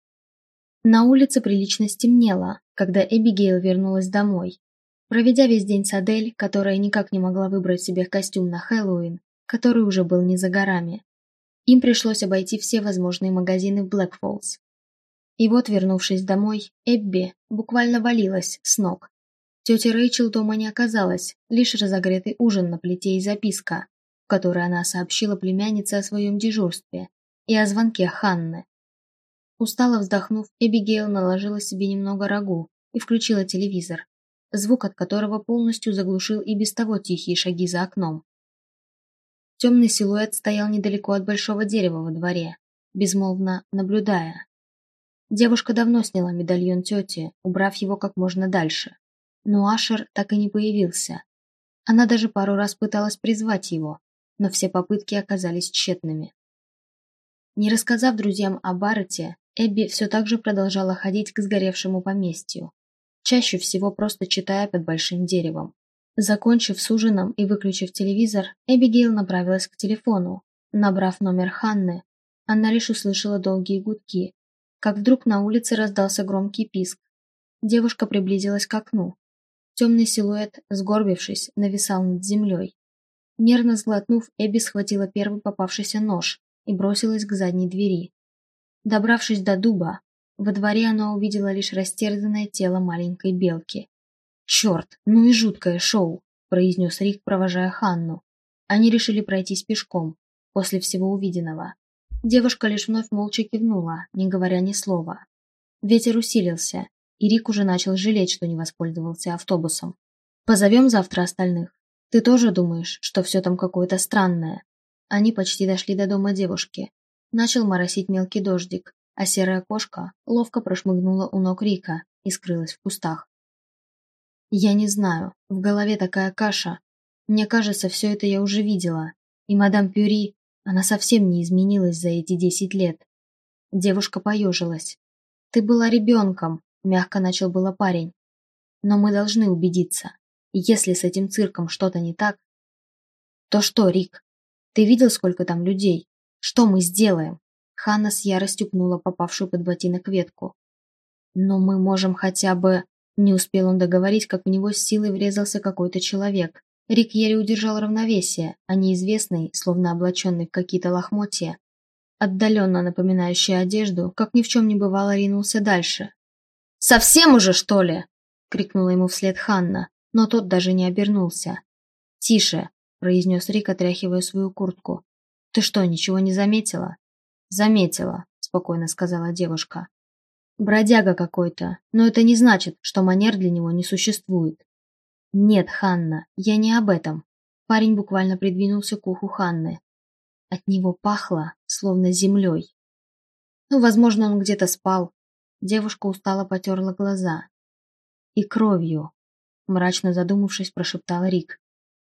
На улице прилично стемнело, когда Эбигейл вернулась домой. Проведя весь день с Адель, которая никак не могла выбрать себе костюм на Хэллоуин, который уже был не за горами, им пришлось обойти все возможные магазины в Блэкфоллс. И вот, вернувшись домой, Эбби буквально валилась с ног. Тетя Рэйчел дома не оказалась, лишь разогретый ужин на плите и записка, в которой она сообщила племяннице о своем дежурстве и о звонке Ханны. Устало вздохнув, Эбигейл наложила себе немного рагу и включила телевизор, звук от которого полностью заглушил и без того тихие шаги за окном. Темный силуэт стоял недалеко от большого дерева во дворе, безмолвно наблюдая. Девушка давно сняла медальон тети, убрав его как можно дальше. Но Ашер так и не появился. Она даже пару раз пыталась призвать его, но все попытки оказались тщетными. Не рассказав друзьям о Баррете, Эбби все так же продолжала ходить к сгоревшему поместью, чаще всего просто читая под большим деревом. Закончив с ужином и выключив телевизор, Эбигейл направилась к телефону. Набрав номер Ханны, она лишь услышала долгие гудки, как вдруг на улице раздался громкий писк. Девушка приблизилась к окну. Темный силуэт, сгорбившись, нависал над землей. Нервно сглотнув, Эбби схватила первый попавшийся нож и бросилась к задней двери. Добравшись до дуба, во дворе она увидела лишь растерзанное тело маленькой белки. «Черт, ну и жуткое шоу», – произнес Рик, провожая Ханну. Они решили пройтись пешком, после всего увиденного. Девушка лишь вновь молча кивнула, не говоря ни слова. Ветер усилился, и Рик уже начал жалеть, что не воспользовался автобусом. «Позовем завтра остальных. Ты тоже думаешь, что все там какое-то странное?» Они почти дошли до дома девушки, Начал моросить мелкий дождик, а серая кошка ловко прошмыгнула у ног Рика и скрылась в кустах. Я не знаю, в голове такая каша. Мне кажется, все это я уже видела. И мадам Пюри, она совсем не изменилась за эти десять лет. Девушка поежилась. «Ты была ребенком», – мягко начал было парень. «Но мы должны убедиться. Если с этим цирком что-то не так...» «То что, Рик? Ты видел, сколько там людей? Что мы сделаем?» Ханна с яростью пнула попавшую под ботинок ветку. «Но мы можем хотя бы...» Не успел он договорить, как в него с силой врезался какой-то человек. Рик еле удержал равновесие, а неизвестный, словно облаченный в какие-то лохмотья, отдаленно напоминающий одежду, как ни в чем не бывало, ринулся дальше. «Совсем уже, что ли?» — крикнула ему вслед Ханна, но тот даже не обернулся. «Тише!» — произнес Рик, отряхивая свою куртку. «Ты что, ничего не заметила?» «Заметила», — спокойно сказала девушка. Бродяга какой-то, но это не значит, что манер для него не существует. Нет, Ханна, я не об этом. Парень буквально придвинулся к уху Ханны. От него пахло, словно землей. Ну, возможно, он где-то спал. Девушка устало потерла глаза. И кровью, мрачно задумавшись, прошептал Рик.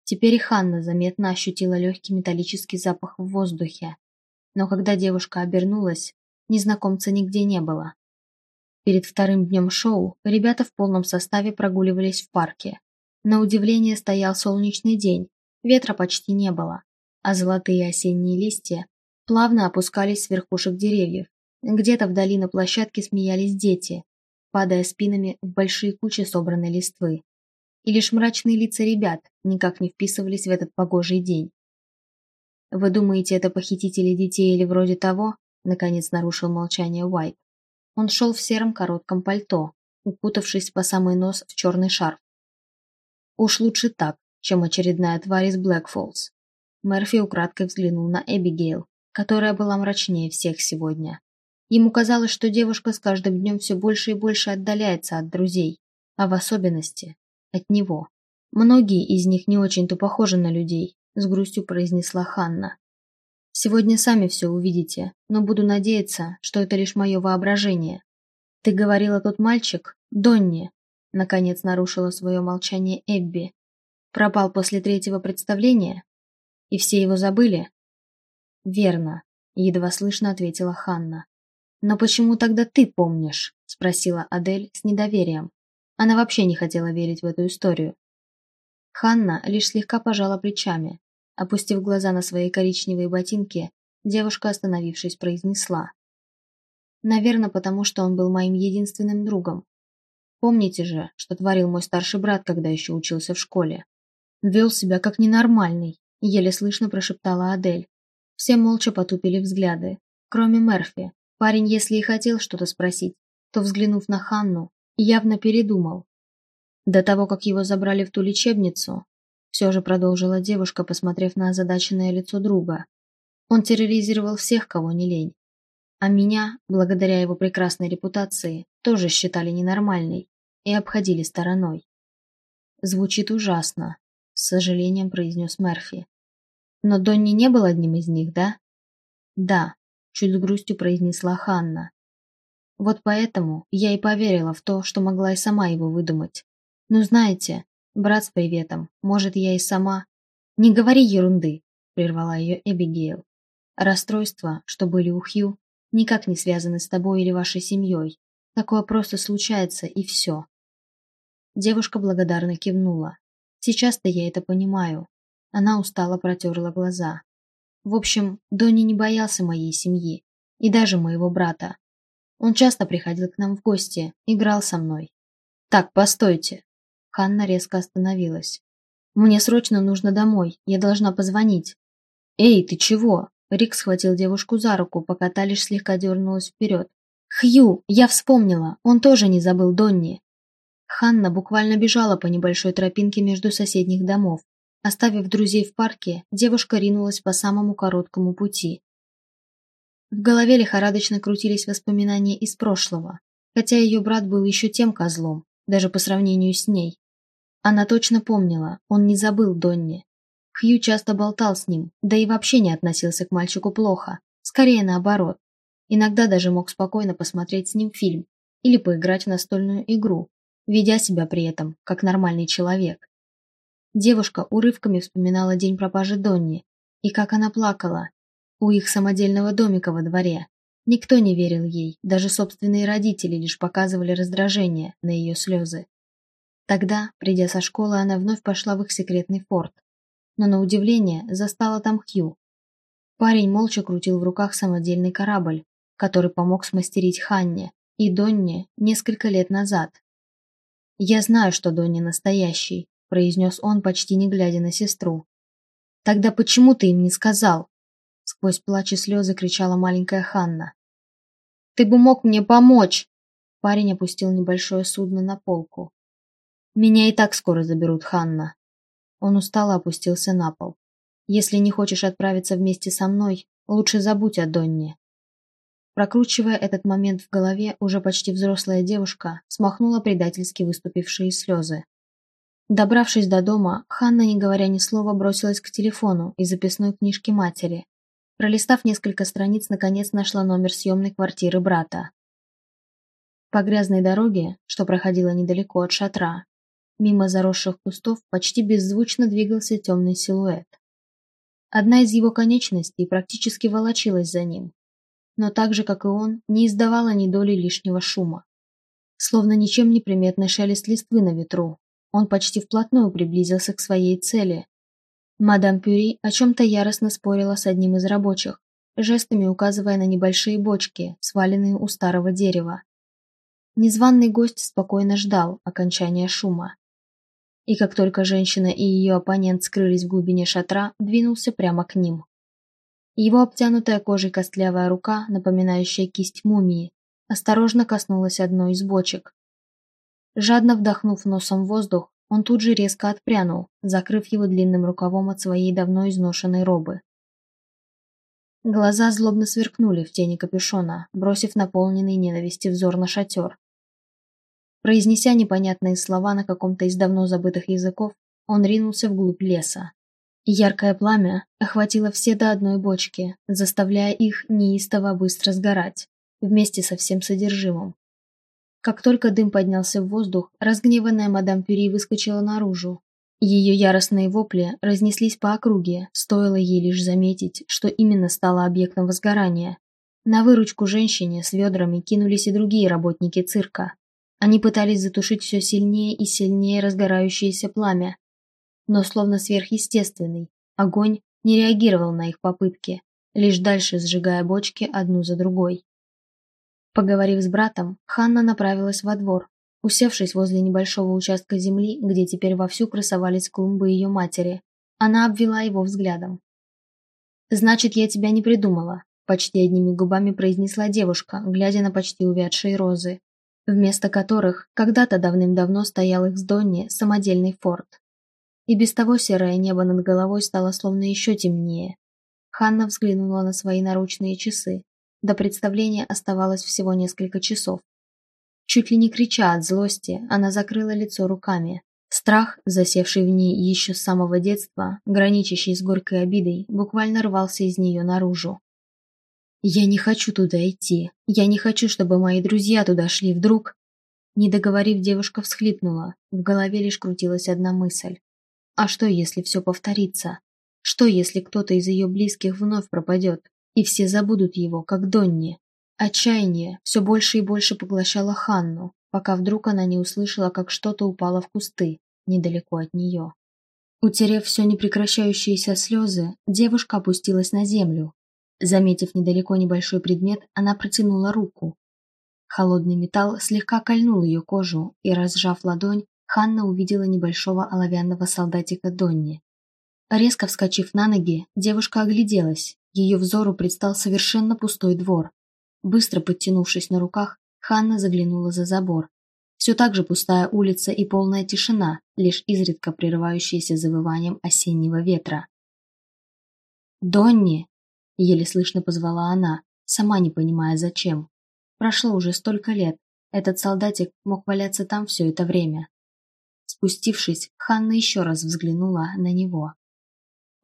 Теперь и Ханна заметно ощутила легкий металлический запах в воздухе. Но когда девушка обернулась, незнакомца нигде не было. Перед вторым днем шоу ребята в полном составе прогуливались в парке. На удивление стоял солнечный день, ветра почти не было, а золотые осенние листья плавно опускались с верхушек деревьев. Где-то вдали на площадке смеялись дети, падая спинами в большие кучи собранной листвы. И лишь мрачные лица ребят никак не вписывались в этот погожий день. «Вы думаете, это похитители детей или вроде того?» Наконец нарушил молчание Уайт. Он шел в сером коротком пальто, укутавшись по самый нос в черный шарф. Уж лучше так, чем очередная тварь из Блэкфоллс. Мерфи украдкой взглянул на Эбигейл, которая была мрачнее всех сегодня. Ему казалось, что девушка с каждым днем все больше и больше отдаляется от друзей, а в особенности от него. Многие из них не очень-то похожи на людей, с грустью произнесла Ханна. Сегодня сами все увидите, но буду надеяться, что это лишь мое воображение. Ты говорила тот мальчик, Донни, наконец нарушила свое молчание Эбби. Пропал после третьего представления? И все его забыли? Верно, едва слышно ответила Ханна. Но почему тогда ты помнишь? Спросила Адель с недоверием. Она вообще не хотела верить в эту историю. Ханна лишь слегка пожала плечами, Опустив глаза на свои коричневые ботинки, девушка, остановившись, произнесла. «Наверное, потому что он был моим единственным другом. Помните же, что творил мой старший брат, когда еще учился в школе? Вел себя как ненормальный», — еле слышно прошептала Адель. Все молча потупили взгляды, кроме Мерфи. Парень, если и хотел что-то спросить, то, взглянув на Ханну, явно передумал. До того, как его забрали в ту лечебницу, все же продолжила девушка, посмотрев на озадаченное лицо друга. Он терроризировал всех, кого не лень. А меня, благодаря его прекрасной репутации, тоже считали ненормальной и обходили стороной. Звучит ужасно, с сожалением произнес Мерфи. Но Донни не был одним из них, да? Да, чуть с грустью произнесла Ханна. Вот поэтому я и поверила в то, что могла и сама его выдумать. Но знаете, Брат с приветом. Может, я и сама... Не говори ерунды, прервала ее Эбигейл. Расстройства, что были у Хью, никак не связаны с тобой или вашей семьей. Такое просто случается, и все. Девушка благодарно кивнула. Сейчас-то я это понимаю. Она устало протерла глаза. В общем, Донни не боялся моей семьи и даже моего брата. Он часто приходил к нам в гости, играл со мной. Так, постойте, Ханна резко остановилась. «Мне срочно нужно домой, я должна позвонить». «Эй, ты чего?» Рик схватил девушку за руку, пока та лишь слегка дернулась вперед. «Хью, я вспомнила, он тоже не забыл Донни». Ханна буквально бежала по небольшой тропинке между соседних домов. Оставив друзей в парке, девушка ринулась по самому короткому пути. В голове лихорадочно крутились воспоминания из прошлого, хотя ее брат был еще тем козлом, даже по сравнению с ней. Она точно помнила, он не забыл Донни. Хью часто болтал с ним, да и вообще не относился к мальчику плохо, скорее наоборот. Иногда даже мог спокойно посмотреть с ним фильм или поиграть в настольную игру, ведя себя при этом как нормальный человек. Девушка урывками вспоминала день пропажи Донни и как она плакала у их самодельного домика во дворе. Никто не верил ей, даже собственные родители лишь показывали раздражение на ее слезы. Тогда, придя со школы, она вновь пошла в их секретный форт. Но на удивление застала там Хью. Парень молча крутил в руках самодельный корабль, который помог смастерить Ханне и Донне несколько лет назад. «Я знаю, что Донни настоящий», – произнес он, почти не глядя на сестру. «Тогда почему ты им не сказал?» Сквозь плач и слезы кричала маленькая Ханна. «Ты бы мог мне помочь!» Парень опустил небольшое судно на полку. «Меня и так скоро заберут, Ханна». Он устало опустился на пол. «Если не хочешь отправиться вместе со мной, лучше забудь о Донне». Прокручивая этот момент в голове, уже почти взрослая девушка смахнула предательски выступившие слезы. Добравшись до дома, Ханна, не говоря ни слова, бросилась к телефону и записной книжке матери. Пролистав несколько страниц, наконец нашла номер съемной квартиры брата. По грязной дороге, что проходила недалеко от шатра, мимо заросших кустов почти беззвучно двигался темный силуэт. Одна из его конечностей практически волочилась за ним, но так же, как и он, не издавала ни доли лишнего шума. Словно ничем не приметный шелест листвы на ветру, он почти вплотную приблизился к своей цели. Мадам Пюри о чем-то яростно спорила с одним из рабочих, жестами указывая на небольшие бочки, сваленные у старого дерева. Незваный гость спокойно ждал окончания шума. И как только женщина и ее оппонент скрылись в глубине шатра, двинулся прямо к ним. Его обтянутая кожей костлявая рука, напоминающая кисть мумии, осторожно коснулась одной из бочек. Жадно вдохнув носом воздух, он тут же резко отпрянул, закрыв его длинным рукавом от своей давно изношенной робы. Глаза злобно сверкнули в тени капюшона, бросив наполненный ненависти взор на шатер. Произнеся непонятные слова на каком-то из давно забытых языков, он ринулся вглубь леса. Яркое пламя охватило все до одной бочки, заставляя их неистово быстро сгорать, вместе со всем содержимым. Как только дым поднялся в воздух, разгневанная мадам Пюри выскочила наружу. Ее яростные вопли разнеслись по округе, стоило ей лишь заметить, что именно стало объектом возгорания. На выручку женщине с ведрами кинулись и другие работники цирка. Они пытались затушить все сильнее и сильнее разгорающееся пламя, но словно сверхъестественный. Огонь не реагировал на их попытки, лишь дальше сжигая бочки одну за другой. Поговорив с братом, Ханна направилась во двор, усевшись возле небольшого участка земли, где теперь вовсю красовались клумбы ее матери. Она обвела его взглядом. «Значит, я тебя не придумала», – почти одними губами произнесла девушка, глядя на почти увядшие розы, вместо которых когда-то давным-давно стоял их с Донни самодельный форт. И без того серое небо над головой стало словно еще темнее. Ханна взглянула на свои наручные часы. До представления оставалось всего несколько часов. Чуть ли не крича от злости, она закрыла лицо руками. Страх, засевший в ней еще с самого детства, граничащий с горькой обидой, буквально рвался из нее наружу. «Я не хочу туда идти. Я не хочу, чтобы мои друзья туда шли вдруг...» Не договорив, девушка всхлипнула. В голове лишь крутилась одна мысль. А что, если все повторится? Что, если кто-то из ее близких вновь пропадет, и все забудут его, как Донни? Отчаяние все больше и больше поглощало Ханну, пока вдруг она не услышала, как что-то упало в кусты, недалеко от нее. Утерев все непрекращающиеся слезы, девушка опустилась на землю. Заметив недалеко небольшой предмет, она протянула руку. Холодный металл слегка кольнул ее кожу, и, разжав ладонь, Ханна увидела небольшого оловянного солдатика Донни. Резко вскочив на ноги, девушка огляделась. Ее взору предстал совершенно пустой двор. Быстро подтянувшись на руках, Ханна заглянула за забор. Все так же пустая улица и полная тишина, лишь изредка прерывающаяся завыванием осеннего ветра. «Донни!» – еле слышно позвала она, сама не понимая зачем. Прошло уже столько лет, этот солдатик мог валяться там все это время. Спустившись, Ханна еще раз взглянула на него.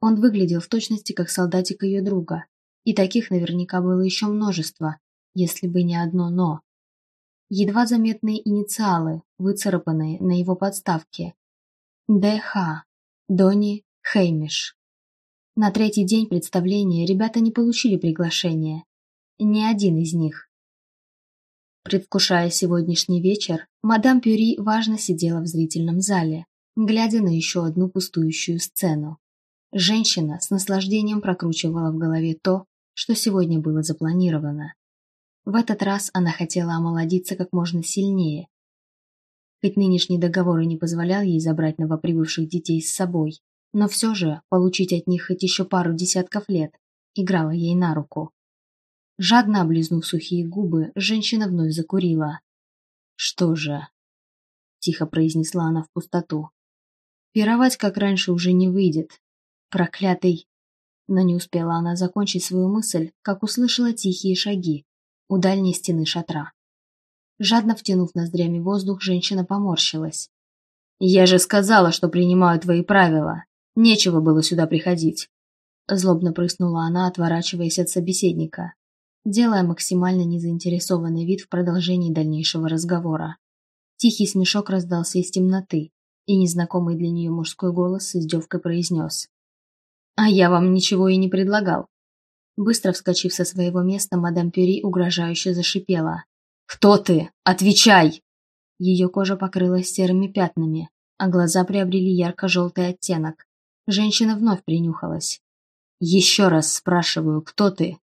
Он выглядел в точности как солдатик ее друга, и таких наверняка было еще множество, если бы не одно «но». Едва заметные инициалы, выцарапанные на его подставке. Д.Х. Донни Хеймиш. На третий день представления ребята не получили приглашения. Ни один из них. Предвкушая сегодняшний вечер, мадам Пюри важно сидела в зрительном зале, глядя на еще одну пустующую сцену. Женщина с наслаждением прокручивала в голове то, что сегодня было запланировано. В этот раз она хотела омолодиться как можно сильнее. Хоть нынешний договор и не позволял ей забрать новоприбывших детей с собой, но все же получить от них хоть еще пару десятков лет играла ей на руку. Жадно облизнув сухие губы, женщина вновь закурила. «Что же?» – тихо произнесла она в пустоту. «Пировать, как раньше, уже не выйдет. Проклятый!» Но не успела она закончить свою мысль, как услышала тихие шаги у дальней стены шатра. Жадно втянув ноздрями воздух, женщина поморщилась. «Я же сказала, что принимаю твои правила. Нечего было сюда приходить». Злобно прыснула она, отворачиваясь от собеседника делая максимально незаинтересованный вид в продолжении дальнейшего разговора. Тихий смешок раздался из темноты, и незнакомый для нее мужской голос с издевкой произнес. «А я вам ничего и не предлагал». Быстро вскочив со своего места, мадам Пюри угрожающе зашипела. «Кто ты? Отвечай!» Ее кожа покрылась серыми пятнами, а глаза приобрели ярко-желтый оттенок. Женщина вновь принюхалась. «Еще раз спрашиваю, кто ты?»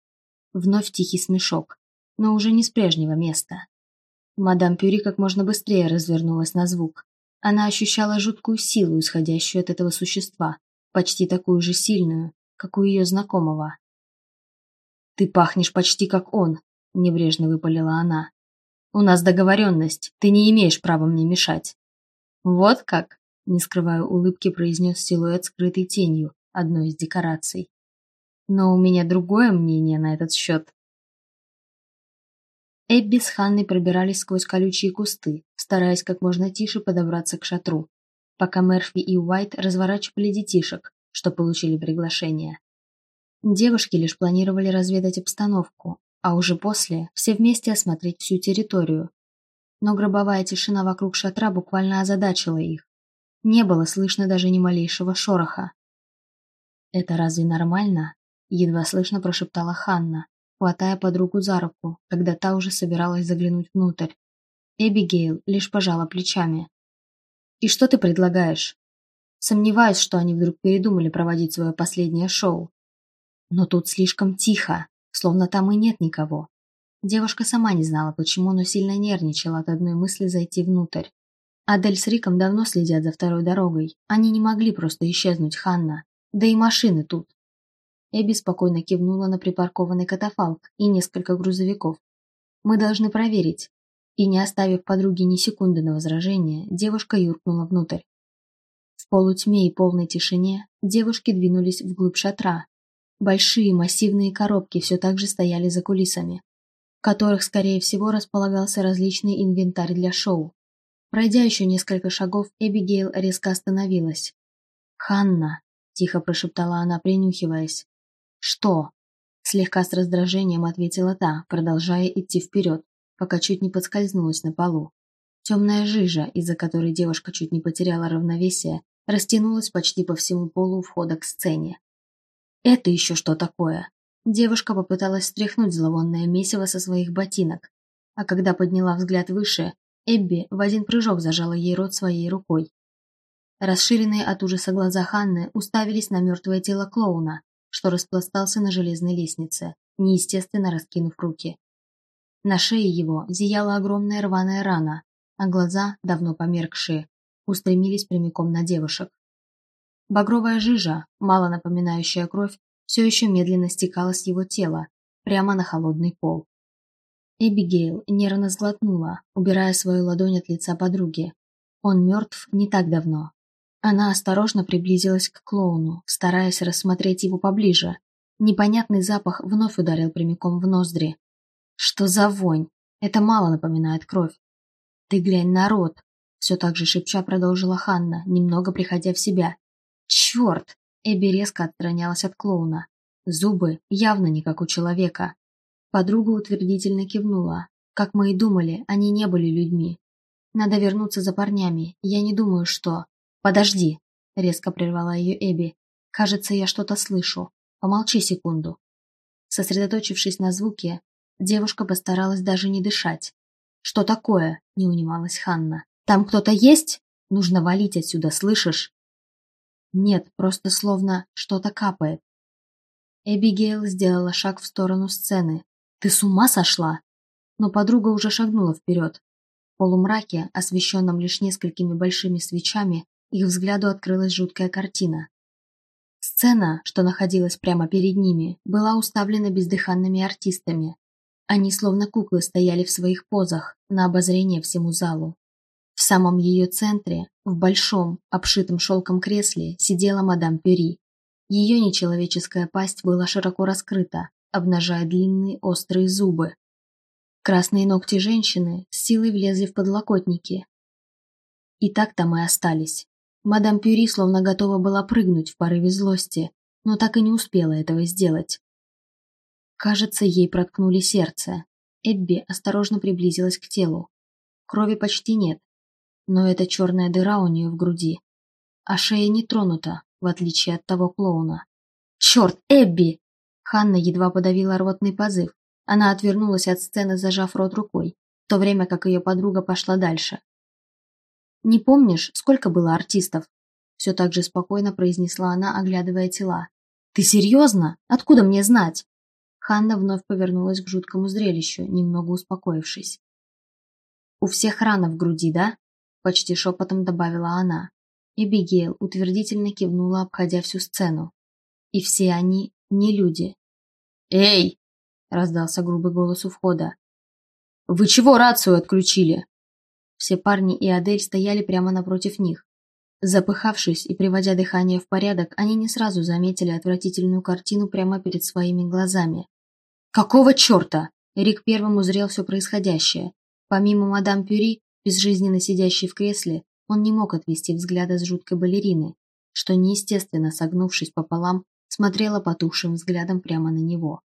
Вновь тихий смешок, но уже не с прежнего места. Мадам Пюри как можно быстрее развернулась на звук. Она ощущала жуткую силу, исходящую от этого существа, почти такую же сильную, как у ее знакомого. «Ты пахнешь почти как он», – небрежно выпалила она. «У нас договоренность, ты не имеешь права мне мешать». «Вот как?» – не скрывая улыбки, произнес силуэт, скрытый тенью, одной из декораций. Но у меня другое мнение на этот счет. Эбби с Ханной пробирались сквозь колючие кусты, стараясь как можно тише подобраться к шатру, пока Мерфи и Уайт разворачивали детишек, что получили приглашение. Девушки лишь планировали разведать обстановку, а уже после все вместе осмотреть всю территорию. Но гробовая тишина вокруг шатра буквально озадачила их. Не было слышно даже ни малейшего шороха. Это разве нормально? Едва слышно прошептала Ханна, хватая подругу за руку, когда та уже собиралась заглянуть внутрь. Эбигейл лишь пожала плечами. «И что ты предлагаешь?» Сомневаюсь, что они вдруг передумали проводить свое последнее шоу. Но тут слишком тихо, словно там и нет никого. Девушка сама не знала почему, но сильно нервничала от одной мысли зайти внутрь. Адель с Риком давно следят за второй дорогой. Они не могли просто исчезнуть, Ханна. Да и машины тут. Эбби спокойно кивнула на припаркованный катафалк и несколько грузовиков. «Мы должны проверить». И не оставив подруге ни секунды на возражение, девушка юркнула внутрь. В полутьме и полной тишине девушки двинулись вглубь шатра. Большие массивные коробки все так же стояли за кулисами, в которых, скорее всего, располагался различный инвентарь для шоу. Пройдя еще несколько шагов, Эбигейл резко остановилась. «Ханна!» – тихо прошептала она, принюхиваясь. «Что?» Слегка с раздражением ответила та, продолжая идти вперед, пока чуть не подскользнулась на полу. Темная жижа, из-за которой девушка чуть не потеряла равновесие, растянулась почти по всему полу входа к сцене. «Это еще что такое?» Девушка попыталась стряхнуть зловонное месиво со своих ботинок, а когда подняла взгляд выше, Эбби в один прыжок зажала ей рот своей рукой. Расширенные от ужаса глаза Ханны уставились на мертвое тело клоуна, что распластался на железной лестнице, неестественно раскинув руки. На шее его зияла огромная рваная рана, а глаза, давно померкшие, устремились прямиком на девушек. Багровая жижа, мало напоминающая кровь, все еще медленно стекала с его тела, прямо на холодный пол. Эбигейл нервно сглотнула, убирая свою ладонь от лица подруги. Он мертв не так давно, она осторожно приблизилась к клоуну, стараясь рассмотреть его поближе. Непонятный запах вновь ударил прямиком в ноздри. Что за вонь? Это мало напоминает кровь. Ты глянь, народ! Все так же шепча продолжила Ханна, немного приходя в себя. Черт! Эбби резко отстранялась от клоуна. Зубы явно не как у человека. Подруга утвердительно кивнула. Как мы и думали, они не были людьми. Надо вернуться за парнями. Я не думаю, что... Подожди, резко прервала ее Эбби. Кажется, я что-то слышу. Помолчи секунду. Сосредоточившись на звуке, девушка постаралась даже не дышать. «Что такое?» – не унималась Ханна. «Там кто-то есть? Нужно валить отсюда, слышишь?» «Нет, просто словно что-то капает». Эбигейл сделала шаг в сторону сцены. «Ты с ума сошла?» Но подруга уже шагнула вперед. В полумраке, освещенном лишь несколькими большими свечами, их взгляду открылась жуткая картина. Сцена, что находилась прямо перед ними, была уставлена бездыханными артистами. Они словно куклы стояли в своих позах, на обозрение всему залу. В самом ее центре, в большом, обшитом шелком кресле, сидела мадам Пюри. Ее нечеловеческая пасть была широко раскрыта, обнажая длинные острые зубы, Красные ногти женщины с силой влезли в подлокотники. И так там и остались. Мадам Пюри словно готова была прыгнуть в порыве злости, но так и не успела этого сделать. Кажется, ей проткнули сердце. Эбби осторожно приблизилась к телу. Крови почти нет, но эта черная дыра у нее в груди. А шея не тронута, в отличие от того клоуна. «Черт, Эбби!» Ханна едва подавила рвотный позыв, она отвернулась от сцены, зажав рот рукой, в то время как ее подруга пошла дальше. «Не помнишь, сколько было артистов?» Все так же спокойно произнесла она, оглядывая тела. «Ты серьезно? Откуда мне знать?» Ханна вновь повернулась к жуткому зрелищу, немного успокоившись. «У всех рана в груди, да?» Почти шепотом добавила она. И Бигейл утвердительно кивнула, обходя всю сцену. И все они не люди. «Эй!» — раздался грубый голос у входа. «Вы чего рацию отключили?» Все парни и Адель стояли прямо напротив них. Запыхавшись и приводя дыхание в порядок, они не сразу заметили отвратительную картину прямо перед своими глазами. «Какого черта?» Эрик первым узрел все происходящее. Помимо мадам Пюри, безжизненно сидящей в кресле, он не мог отвести взгляда с жуткой балерины, что неестественно, согнувшись пополам, смотрела потухшим взглядом прямо на него.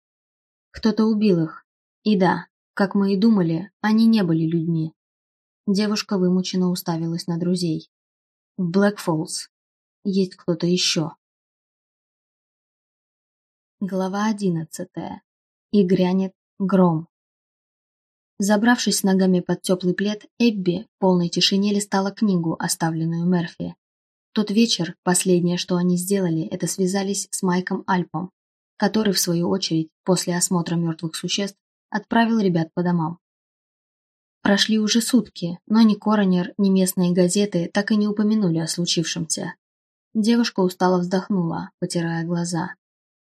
Кто-то убил их. И да, как мы и думали, они не были людьми. Девушка вымученно уставилась на друзей. В Блэк Фоллс есть кто-то еще. Глава одиннадцатая. И грянет гром. Забравшись ногами под теплый плед, Эбби в полной тишине листала книгу, оставленную Мерфи. Тот вечер, последнее, что они сделали, это связались с Майком Альпом, который, в свою очередь, после осмотра мертвых существ, отправил ребят по домам. Прошли уже сутки, но ни коронер, ни местные газеты так и не упомянули о случившемся. Девушка устало вздохнула, потирая глаза.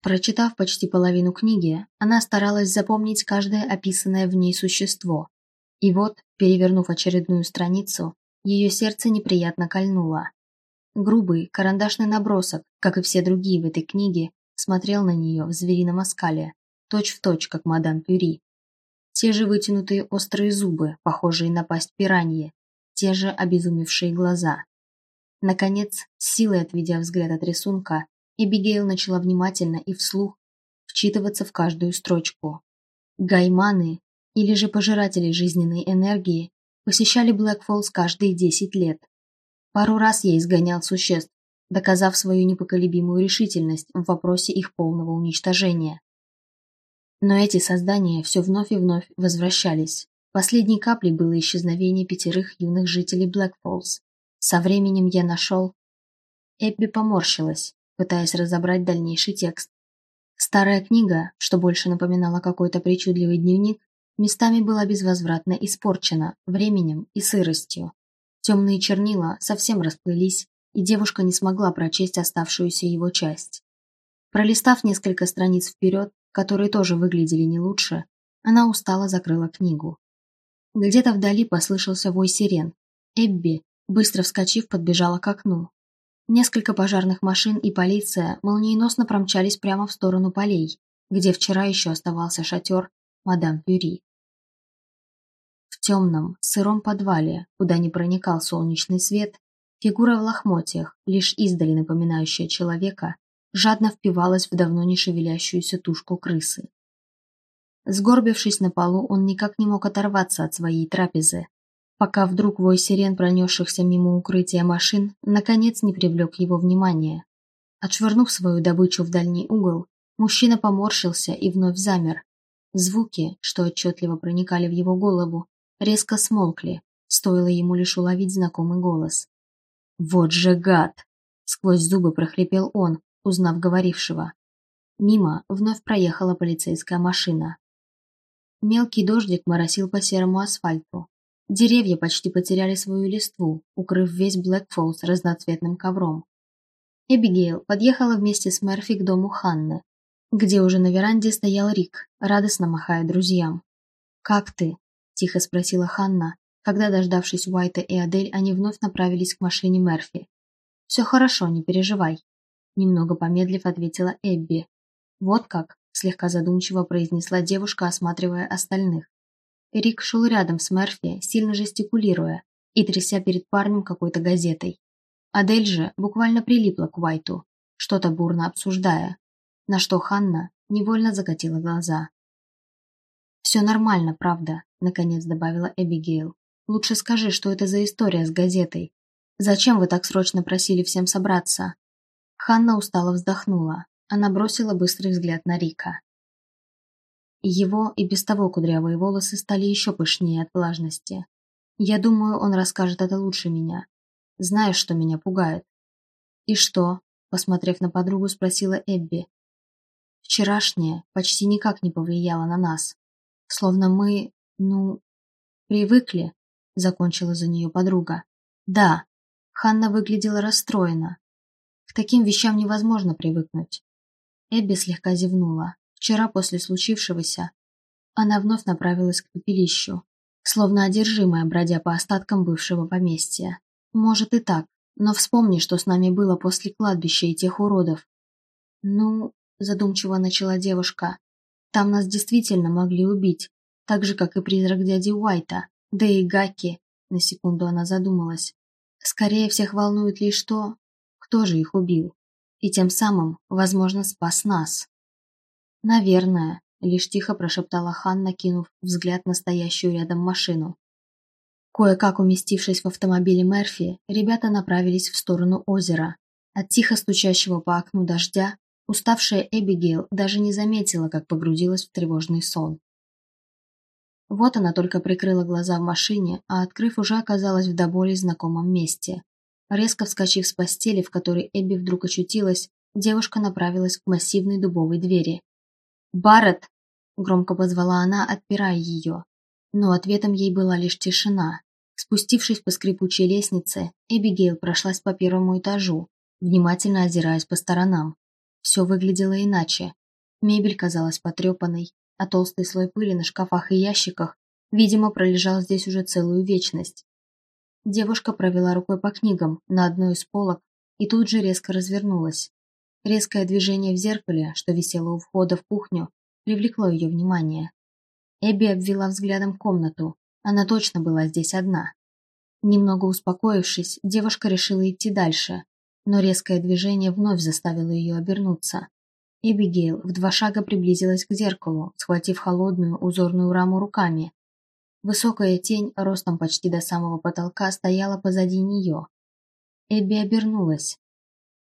Прочитав почти половину книги, она старалась запомнить каждое описанное в ней существо. И вот, перевернув очередную страницу, ее сердце неприятно кольнуло. Грубый, карандашный набросок, как и все другие в этой книге, смотрел на нее в зверином оскале, точь-в-точь, как мадам Пюри. Те же вытянутые острые зубы, похожие на пасть пираньи, те же обезумевшие глаза. Наконец, с силой отведя взгляд от рисунка, Эбигейл начала внимательно и вслух вчитываться в каждую строчку. Гайманы, или же пожиратели жизненной энергии, посещали Блэкфоллс каждые десять лет. Пару раз я изгонял существ, доказав свою непоколебимую решительность в вопросе их полного уничтожения. Но эти создания все вновь и вновь возвращались. Последней каплей было исчезновение пятерых юных жителей Блэкфоллс. Со временем я нашел... Эбби поморщилась, пытаясь разобрать дальнейший текст. Старая книга, что больше напоминала какой-то причудливый дневник, местами была безвозвратно испорчена временем и сыростью. Темные чернила совсем расплылись, и девушка не смогла прочесть оставшуюся его часть. Пролистав несколько страниц вперед, которые тоже выглядели не лучше, она устало закрыла книгу. Где-то вдали послышался вой сирен. Эбби, быстро вскочив, подбежала к окну. Несколько пожарных машин и полиция молниеносно промчались прямо в сторону полей, где вчера еще оставался шатер мадам Пюри. В темном, сыром подвале, куда не проникал солнечный свет, Фигура в лохмотьях, лишь издали напоминающая человека, жадно впивалась в давно не шевелящуюся тушку крысы. Сгорбившись на полу, он никак не мог оторваться от своей трапезы. Пока вдруг вой сирен, пронесшихся мимо укрытия машин, наконец не привлек его внимания. Отшвырнув свою добычу в дальний угол, мужчина поморщился и вновь замер. Звуки, что отчетливо проникали в его голову, резко смолкли, стоило ему лишь уловить знакомый голос. «Вот же гад!» — сквозь зубы прохрипел он, узнав говорившего. Мимо вновь проехала полицейская машина. Мелкий дождик моросил по серому асфальту. Деревья почти потеряли свою листву, укрыв весь Блэкфоллс разноцветным ковром. Эбигейл подъехала вместе с Мерфи к дому Ханны, где уже на веранде стоял Рик, радостно махая друзьям. «Как ты?» – тихо спросила Ханна, когда, дождавшись Уайта и Адель, они вновь направились к машине Мерфи. «Все хорошо, не переживай», – немного помедлив ответила Эбби, «Вот как?» – слегка задумчиво произнесла девушка, осматривая остальных. Рик шел рядом с Мерфи, сильно жестикулируя и тряся перед парнем какой-то газетой. Адель же буквально прилипла к Уайту, что-то бурно обсуждая, на что Ханна невольно закатила глаза. «Все нормально, правда», – наконец добавила Эбигейл. «Лучше скажи, что это за история с газетой. Зачем вы так срочно просили всем собраться?» Ханна устало вздохнула. Она бросила быстрый взгляд на Рика. Его и без того кудрявые волосы стали еще пышнее от влажности. Я думаю, он расскажет это лучше меня. Знаешь, что меня пугает? И что? Посмотрев на подругу, спросила Эбби. Вчерашнее почти никак не повлияло на нас. Словно мы, ну, привыкли, закончила за нее подруга. Да, Ханна выглядела расстроена. К таким вещам невозможно привыкнуть. Эбби слегка зевнула. Вчера после случившегося она вновь направилась к пепелищу, словно одержимая, бродя по остаткам бывшего поместья. Может и так, но вспомни, что с нами было после кладбища и тех уродов. Ну, задумчиво начала девушка, там нас действительно могли убить, так же, как и призрак дяди Уайта, да и Гаки. На секунду она задумалась. Скорее всех волнует лишь то, кто же их убил и тем самым, возможно, спас нас. «Наверное», — лишь тихо прошептала Ханна, кинув взгляд на стоящую рядом машину. Кое-как уместившись в автомобиле Мерфи, ребята направились в сторону озера. От тихо стучащего по окну дождя уставшая Эбигейл даже не заметила, как погрузилась в тревожный сон. Вот она только прикрыла глаза в машине, а открыв, уже оказалась в до боли знакомом месте. Резко вскочив с постели, в которой Эбби вдруг очутилась, девушка направилась к массивной дубовой двери. «Барретт!» – громко позвала она, отпирая ее. Но ответом ей была лишь тишина. Спустившись по скрипучей лестнице, Эбигейл прошлась по первому этажу, внимательно озираясь по сторонам. Все выглядело иначе. Мебель казалась потрепанной, а толстый слой пыли на шкафах и ящиках, видимо, пролежал здесь уже целую вечность. Девушка провела рукой по книгам на одной из полок и тут же резко развернулась. Резкое движение в зеркале, что висело у входа в кухню, привлекло ее внимание. Эбби обвела взглядом комнату. Она точно была здесь одна. Немного успокоившись, девушка решила идти дальше, но резкое движение вновь заставило ее обернуться. Эбигейл в два шага приблизилась к зеркалу, схватив холодную узорную раму руками Высокая тень, ростом почти до самого потолка, стояла позади нее. Эбби обернулась.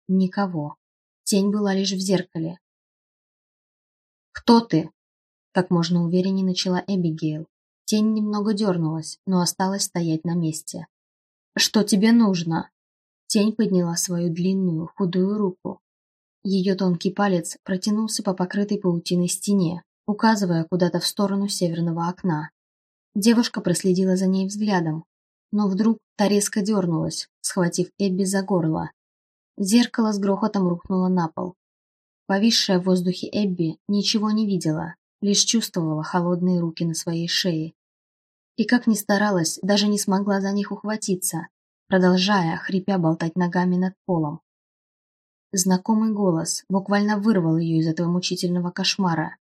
Никого. Тень была лишь в зеркале. «Кто ты?» Как можно увереннее начала Эбигейл. Тень немного дернулась, но осталась стоять на месте. «Что тебе нужно?» Тень подняла свою длинную, худую руку. Ее тонкий палец протянулся по покрытой паутиной стене, указывая куда-то в сторону северного окна. Девушка проследила за ней взглядом, но вдруг та резко дернулась, схватив Эбби за горло. Зеркало с грохотом рухнуло на пол. Повисшая в воздухе Эбби ничего не видела, лишь чувствовала холодные руки на своей шее. И как ни старалась, даже не смогла за них ухватиться, продолжая, хрипя, болтать ногами над полом. Знакомый голос буквально вырвал ее из этого мучительного кошмара.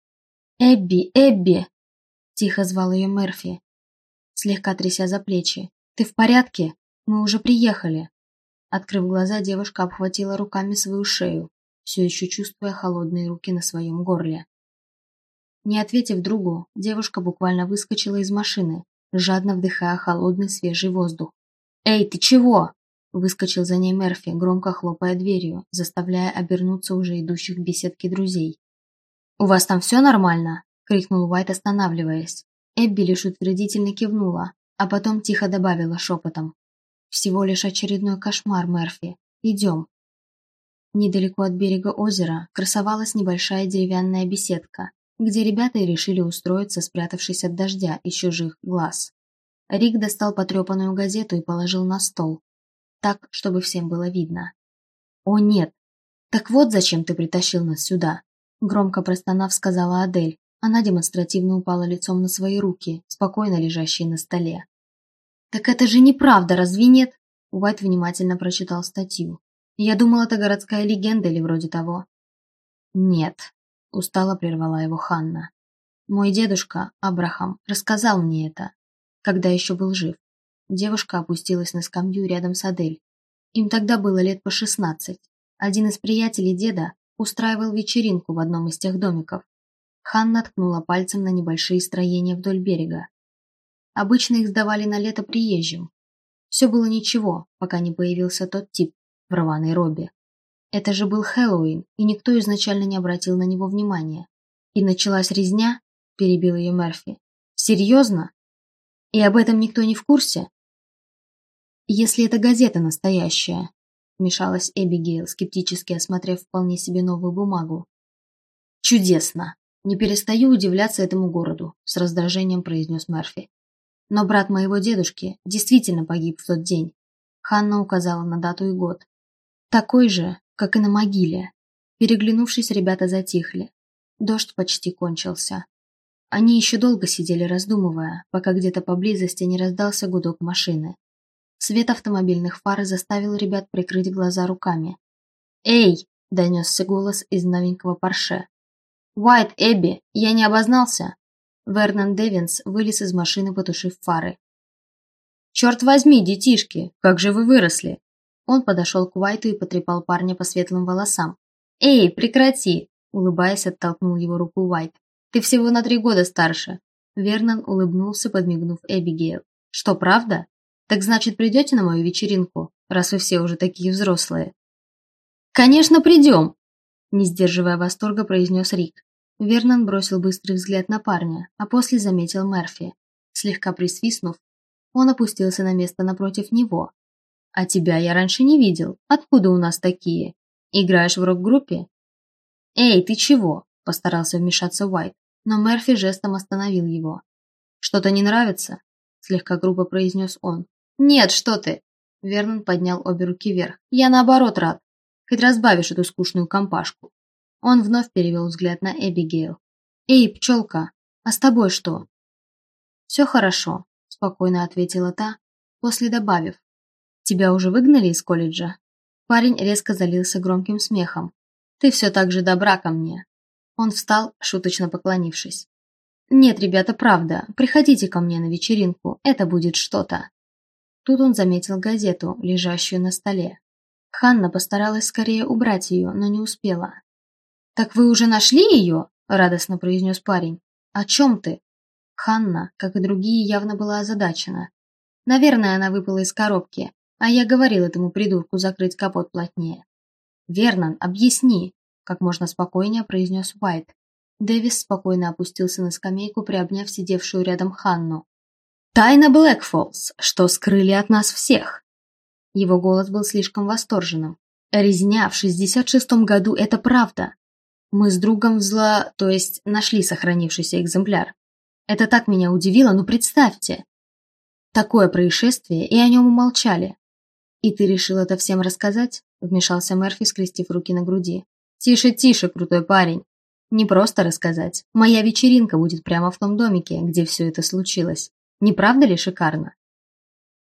«Эбби! Эбби!» Тихо звал ее Мерфи, слегка тряся за плечи. «Ты в порядке? Мы уже приехали!» Открыв глаза, девушка обхватила руками свою шею, все еще чувствуя холодные руки на своем горле. Не ответив другу, девушка буквально выскочила из машины, жадно вдыхая холодный свежий воздух. «Эй, ты чего?» Выскочил за ней Мерфи, громко хлопая дверью, заставляя обернуться уже идущих в беседке друзей. «У вас там все нормально?» – крикнул Уайт, останавливаясь. Эбби лишь утвердительно кивнула, а потом тихо добавила шепотом. «Всего лишь очередной кошмар, Мерфи. Идем». Недалеко от берега озера красовалась небольшая деревянная беседка, где ребята и решили устроиться, спрятавшись от дождя и чужих глаз. Рик достал потрепанную газету и положил на стол, так, чтобы всем было видно. «О нет! Так вот зачем ты притащил нас сюда!» Громко простонав, сказала Адель. Она демонстративно упала лицом на свои руки, спокойно лежащие на столе. «Так это же неправда, разве нет?» Уайт внимательно прочитал статью. «Я думал, это городская легенда или вроде того». «Нет», – устало прервала его Ханна. «Мой дедушка, Абрахам, рассказал мне это, когда еще был жив. Девушка опустилась на скамью рядом с Адель. Им тогда было лет по шестнадцать. Один из приятелей деда устраивал вечеринку в одном из тех домиков. Ханна ткнула пальцем на небольшие строения вдоль берега. Обычно их сдавали на лето приезжим. Все было ничего, пока не появился тот тип в рваной робе. Это же был Хэллоуин, и никто изначально не обратил на него внимания. И началась резня, перебил ее Мерфи. Серьезно? И об этом никто не в курсе? «Если эта газета настоящая», – вмешалась Эбигейл, скептически осмотрев вполне себе новую бумагу. «Чудесно! Не перестаю удивляться этому городу», – с раздражением произнес Мерфи. «Но брат моего дедушки действительно погиб в тот день». Ханна указала на дату и год. «Такой же, как и на могиле». Переглянувшись, ребята затихли. Дождь почти кончился. Они еще долго сидели, раздумывая, пока где-то поблизости не раздался гудок машины. Свет автомобильных фар заставил ребят прикрыть глаза руками. «Эй!» – донесся голос из новенького Порше. «Уайт, Эбби, я не обознался?» Вернон Дэвинс вылез из машины, потушив фары. «Черт возьми, детишки, как же вы выросли!» Он подошел к Уайту и потрепал парня по светлым волосам. «Эй, прекрати!» – улыбаясь, оттолкнул его руку Уайт. «Ты всего на три года старше!» Вернон улыбнулся, подмигнув Эбигейл. «Что, правда?» Так значит, придете на мою вечеринку, раз вы все уже такие взрослые? Конечно, придем! Не сдерживая восторга, произнес Рик. Вернон бросил быстрый взгляд на парня, а после заметил Мерфи. Слегка присвистнув, он опустился на место напротив него. «А тебя я раньше не видел. Откуда у нас такие? Играешь в рок-группе?» «Эй, ты чего?» – постарался вмешаться Уайт, но Мерфи жестом остановил его. «Что-то не нравится?» – слегка грубо произнес он. «Нет, что ты!» Вернон поднял обе руки вверх. «Я наоборот рад. Хоть разбавишь эту скучную компашку». Он вновь перевел взгляд на Эбигейл. «Эй, пчелка, а с тобой что?» «Все хорошо», – спокойно ответила та, после добавив. «Тебя уже выгнали из колледжа?» Парень резко залился громким смехом. «Ты все так же добра ко мне». Он встал, шуточно поклонившись. «Нет, ребята, правда, приходите ко мне на вечеринку, это будет что-то». Тут он заметил газету, лежащую на столе. Ханна постаралась скорее убрать ее, но не успела. «Так вы уже нашли ее?» – радостно произнес парень. «О чем ты?» Ханна, как и другие, явно была озадачена. Наверное, она выпала из коробки, а я говорил этому придурку закрыть капот плотнее. «Вернон, объясни!» – как можно спокойнее произнес Уайт. Дэвис спокойно опустился на скамейку, приобняв сидевшую рядом Ханну. Тайна Блэкфоллс, что скрыли от нас всех. Его голос был слишком восторженным. Резня в 66-м году – это правда. Мы с другом взла, то есть нашли сохранившийся экземпляр. Это так меня удивило, ну представьте. Такое происшествие, и о нем умолчали. И ты решил это всем рассказать? Вмешался Мерфи, скрестив руки на груди. Тише, тише, крутой парень. Не просто рассказать. Моя вечеринка будет прямо в том домике, где все это случилось. Не правда ли шикарно?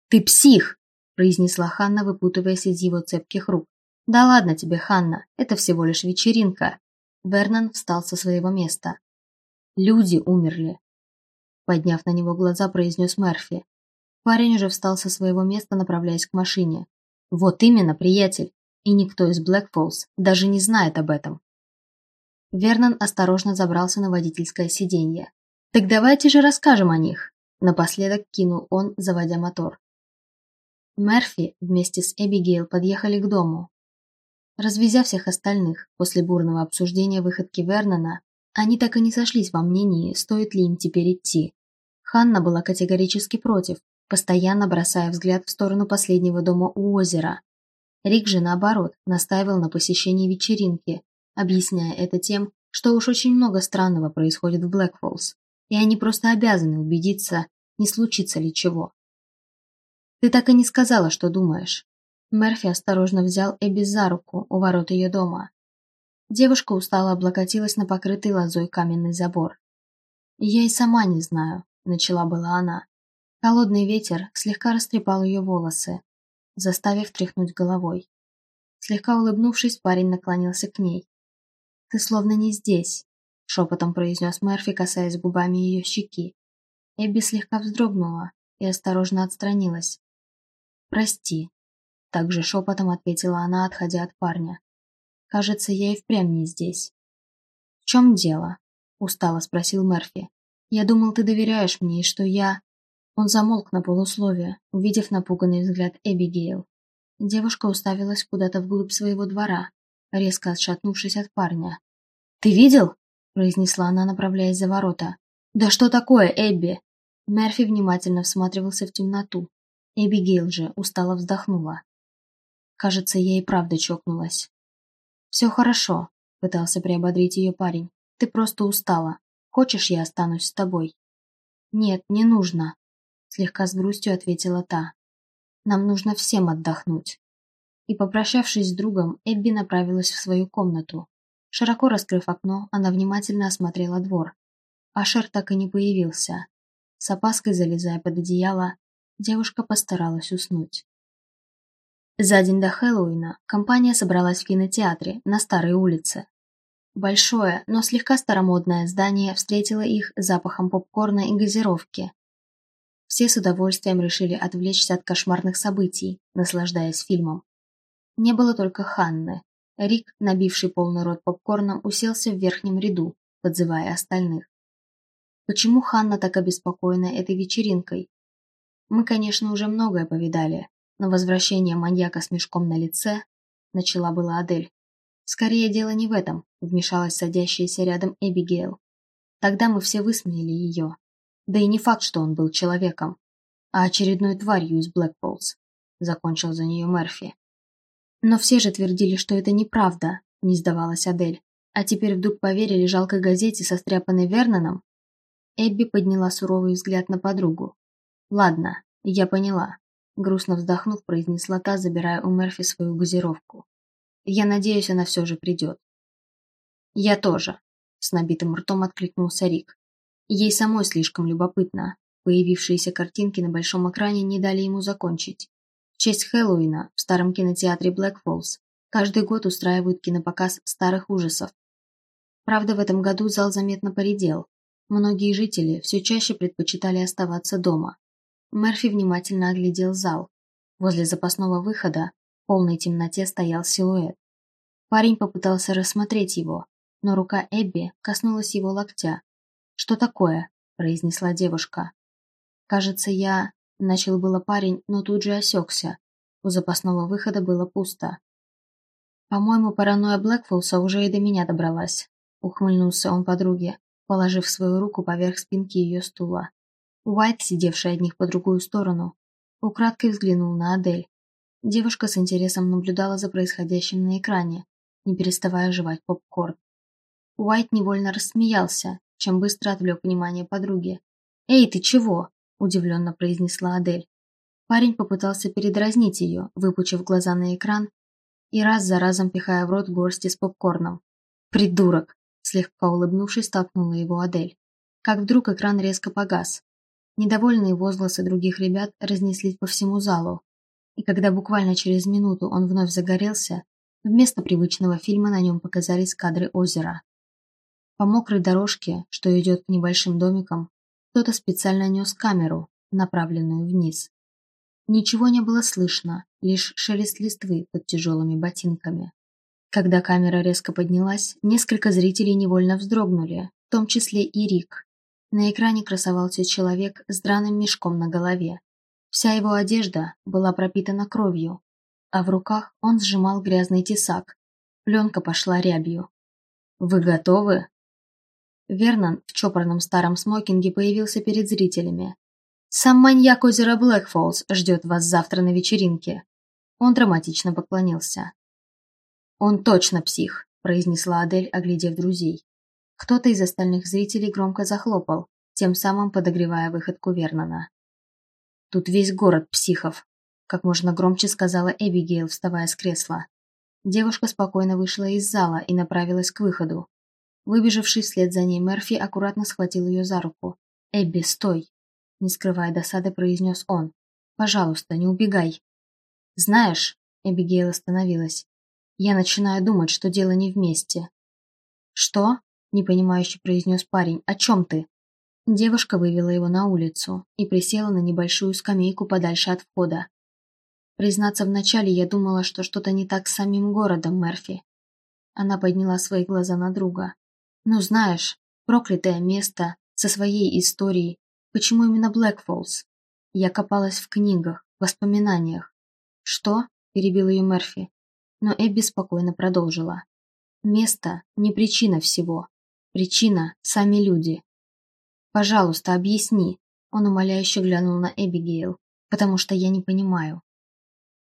«Ты псих!» – произнесла Ханна, выпутываясь из его цепких рук. «Да ладно тебе, Ханна, это всего лишь вечеринка». Вернон встал со своего места. «Люди умерли», – подняв на него глаза, произнес Мерфи. Парень уже встал со своего места, направляясь к машине. «Вот именно, приятель, и никто из Блэкфоллс даже не знает об этом». Вернон осторожно забрался на водительское сиденье. «Так давайте же расскажем о них», Напоследок кинул он, заводя мотор. Мерфи вместе с Эбигейл подъехали к дому. Развезя всех остальных после бурного обсуждения выходки Вернона, они так и не сошлись во мнении, стоит ли им теперь идти. Ханна была категорически против, постоянно бросая взгляд в сторону последнего дома у озера. Рик же, наоборот, настаивал на посещении вечеринки, объясняя это тем, что уж очень много странного происходит в Блэкфоллс, и они просто обязаны убедиться, не случится ли чего. «Ты так и не сказала, что думаешь». Мерфи осторожно взял Эбби за руку у ворот ее дома. Девушка устало облокотилась на покрытый лозой каменный забор. «Я и сама не знаю», — начала была она. Холодный ветер слегка растрепал ее волосы, заставив тряхнуть головой. Слегка улыбнувшись, парень наклонился к ней. «Ты словно не здесь», — шепотом произнес Мерфи, касаясь губами ее щеки. Эбби слегка вздрогнула и осторожно отстранилась. «Прости», — также шепотом ответила она, отходя от парня. «Кажется, я и впрямь не здесь». «В чем дело?» — устало спросил Мерфи. «Я думал, ты доверяешь мне, и что я...» Он замолк на полусловие, увидев напуганный взгляд Эбигейл. Девушка уставилась куда-то вглубь своего двора, резко отшатнувшись от парня. «Ты видел?» – произнесла она, направляясь за ворота. «Да что такое, Эбби?» Мерфи внимательно всматривался в темноту. Эбигейл же устало вздохнула. Кажется, я и правда чокнулась. «Все хорошо», – пытался приободрить ее парень. «Ты просто устала. Хочешь, я останусь с тобой?» «Нет, не нужно», слегка с грустью ответила та. Нам нужно всем отдохнуть. И попрощавшись с другом, Эбби направилась в свою комнату. Широко раскрыв окно, она внимательно осмотрела двор. Ашер так и не появился. С опаской залезая под одеяло, девушка постаралась уснуть. За день до Хэллоуина компания собралась в кинотеатре на Старой улице. Большое, но слегка старомодное здание встретило их запахом попкорна и газировки, все с удовольствием решили отвлечься от кошмарных событий, наслаждаясь фильмом. Не было только Ханны. Рик, набивший полный рот попкорном, уселся в верхнем ряду, подзывая остальных. Почему Ханна так обеспокоена этой вечеринкой? Мы, конечно, уже многое повидали, но возвращение маньяка с мешком на лице начала была Адель. Скорее дело не в этом, вмешалась садящаяся рядом Эбигейл. Тогда мы все высмеяли ее, да и не факт, что он был человеком, а очередной тварью из Блэкполз, закончил за нее Мерфи. Но все же твердили, что это неправда, не сдавалась Адель. А теперь вдруг поверили жалкой газете, состряпанной Верноном? Эбби подняла суровый взгляд на подругу. «Ладно, я поняла», — грустно вздохнув, произнесла та, забирая у Мерфи свою газировку. «Я надеюсь, она все же придет». «Я тоже», — с набитым ртом откликнулся Рик. Ей самой слишком любопытно. Появившиеся картинки на большом экране не дали ему закончить. В честь Хэллоуина в старом кинотеатре Блэк Фоллс каждый год устраивают кинопоказ старых ужасов. Правда, в этом году зал заметно поредел. Многие жители все чаще предпочитали оставаться дома. Мерфи внимательно оглядел зал. Возле запасного выхода в полной темноте стоял силуэт. Парень попытался рассмотреть его, но рука Эбби коснулась его локтя, «Что такое?» – произнесла девушка. «Кажется, я...» – начал было парень, но тут же осекся. У запасного выхода было пусто. «По-моему, паранойя Блэкфулса уже и до меня добралась», – ухмыльнулся он подруге, положив свою руку поверх спинки ее стула. Уайт, сидевший от них по другую сторону, украдкой взглянул на Адель. Девушка с интересом наблюдала за происходящим на экране, не переставая жевать попкорн. Уайт невольно рассмеялся, чем быстро отвлек внимание подруги. «Эй, ты чего?» – удивленно произнесла Адель. Парень попытался передразнить ее, выпучив глаза на экран и раз за разом пихая в рот горсти с попкорном. «Придурок!» – слегка улыбнувшись, столкнула его Адель. Как вдруг экран резко погас. Недовольные возгласы других ребят разнеслись по всему залу. И когда буквально через минуту он вновь загорелся, вместо привычного фильма на нем показались кадры озера. По мокрой дорожке, что идет к небольшим домикам, кто-то специально нес камеру, направленную вниз. Ничего не было слышно, лишь шелест листвы под тяжелыми ботинками. Когда камера резко поднялась, несколько зрителей невольно вздрогнули, в том числе и Рик. На экране красовался человек с драным мешком на голове. Вся его одежда была пропитана кровью, а в руках он сжимал грязный тесак. Пленка пошла рябью. «Вы готовы?» Вернон в чопорном старом смокинге появился перед зрителями. «Сам маньяк озера Блэкфоллс ждет вас завтра на вечеринке». Он драматично поклонился. «Он точно псих», – произнесла Адель, оглядев друзей. Кто-то из остальных зрителей громко захлопал, тем самым подогревая выходку Вернона. «Тут весь город психов», – как можно громче сказала Эбигейл, вставая с кресла. Девушка спокойно вышла из зала и направилась к выходу. Выбежавший вслед за ней Мерфи аккуратно схватил ее за руку. «Эбби, стой!» Не скрывая досады, произнес он. «Пожалуйста, не убегай!» «Знаешь...» Эбигейл остановилась. «Я начинаю думать, что дело не вместе». «Что?» Непонимающе произнес парень. «О чем ты?» Девушка вывела его на улицу и присела на небольшую скамейку подальше от входа. Признаться, вначале я думала, что что-то не так с самим городом, Мерфи. Она подняла свои глаза на друга. Ну, знаешь, проклятое место, со своей историей. Почему именно Блэкфоллс? Я копалась в книгах, воспоминаниях. Что? Перебил ее Мерфи. Но Эбби спокойно продолжила. Место не причина всего. Причина – сами люди. Пожалуйста, объясни. Он умоляюще глянул на Эбигейл, потому что я не понимаю.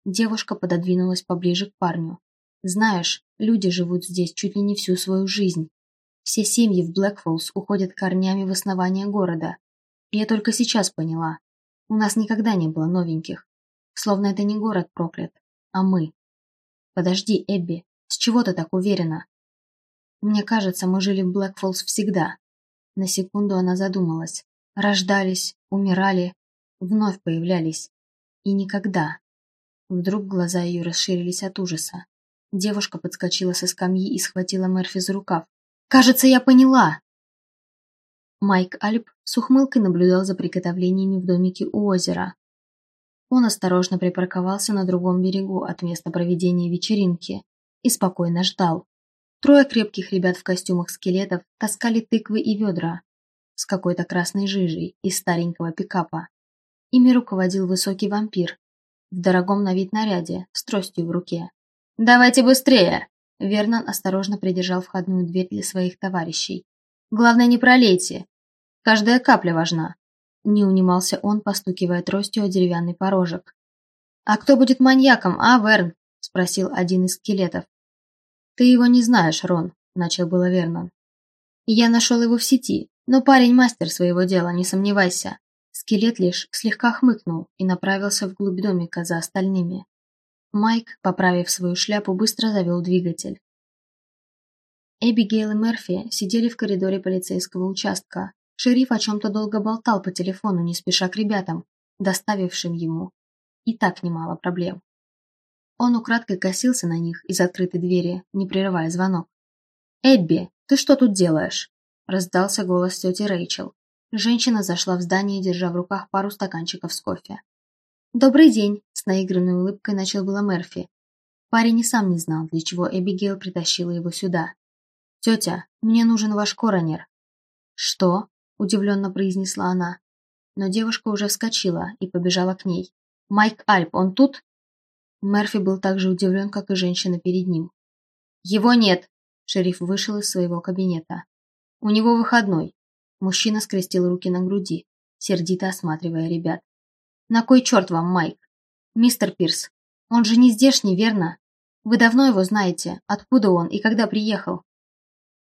Девушка пододвинулась поближе к парню. Знаешь, люди живут здесь чуть ли не всю свою жизнь. Все семьи в Блэкфоллс уходят корнями в основание города. Я только сейчас поняла. У нас никогда не было новеньких. Словно это не город проклят, а мы. Подожди, Эбби, с чего ты так уверена? Мне кажется, мы жили в Блэкфоллс всегда. На секунду она задумалась. Рождались, умирали, вновь появлялись. И никогда. Вдруг глаза ее расширились от ужаса. Девушка подскочила со скамьи и схватила Мерфи за рукав. «Кажется, я поняла!» Майк Альп с ухмылкой наблюдал за приготовлениями в домике у озера. Он осторожно припарковался на другом берегу от места проведения вечеринки и спокойно ждал. Трое крепких ребят в костюмах скелетов таскали тыквы и ведра с какой-то красной жижей из старенького пикапа. Ими руководил высокий вампир в дорогом на вид наряде с тростью в руке. «Давайте быстрее!» Вернон осторожно придержал входную дверь для своих товарищей. «Главное, не пролейте. Каждая капля важна». Не унимался он, постукивая тростью о деревянный порожек. «А кто будет маньяком, а, Верн?» – спросил один из скелетов. «Ты его не знаешь, Рон», – начал было Вернон. «Я нашел его в сети, но парень мастер своего дела, не сомневайся». Скелет лишь слегка хмыкнул и направился вглубь домика за остальными. Майк, поправив свою шляпу, быстро завел двигатель. Эбигейл и Мерфи сидели в коридоре полицейского участка. Шериф о чем-то долго болтал по телефону, не спеша к ребятам, доставившим ему и так немало проблем. Он украдкой косился на них из открытой двери, не прерывая звонок. «Эбби, ты что тут делаешь?» – раздался голос тети Рэйчел. Женщина зашла в здание, держа в руках пару стаканчиков с кофе. «Добрый день!» – с наигранной улыбкой начал было Мерфи. Парень и сам не знал, для чего Эбигейл притащила его сюда. «Тетя, мне нужен ваш коронер». «Что?» – удивленно произнесла она. Но девушка уже вскочила и побежала к ней. «Майк Альп, он тут?» Мерфи был так же удивлен, как и женщина перед ним. «Его нет!» Шериф вышел из своего кабинета. «У него выходной». Мужчина скрестил руки на груди, сердито осматривая ребят. «На кой черт вам, Майк? Мистер Пирс, он же не здешний, верно? Вы давно его знаете. Откуда он и когда приехал?»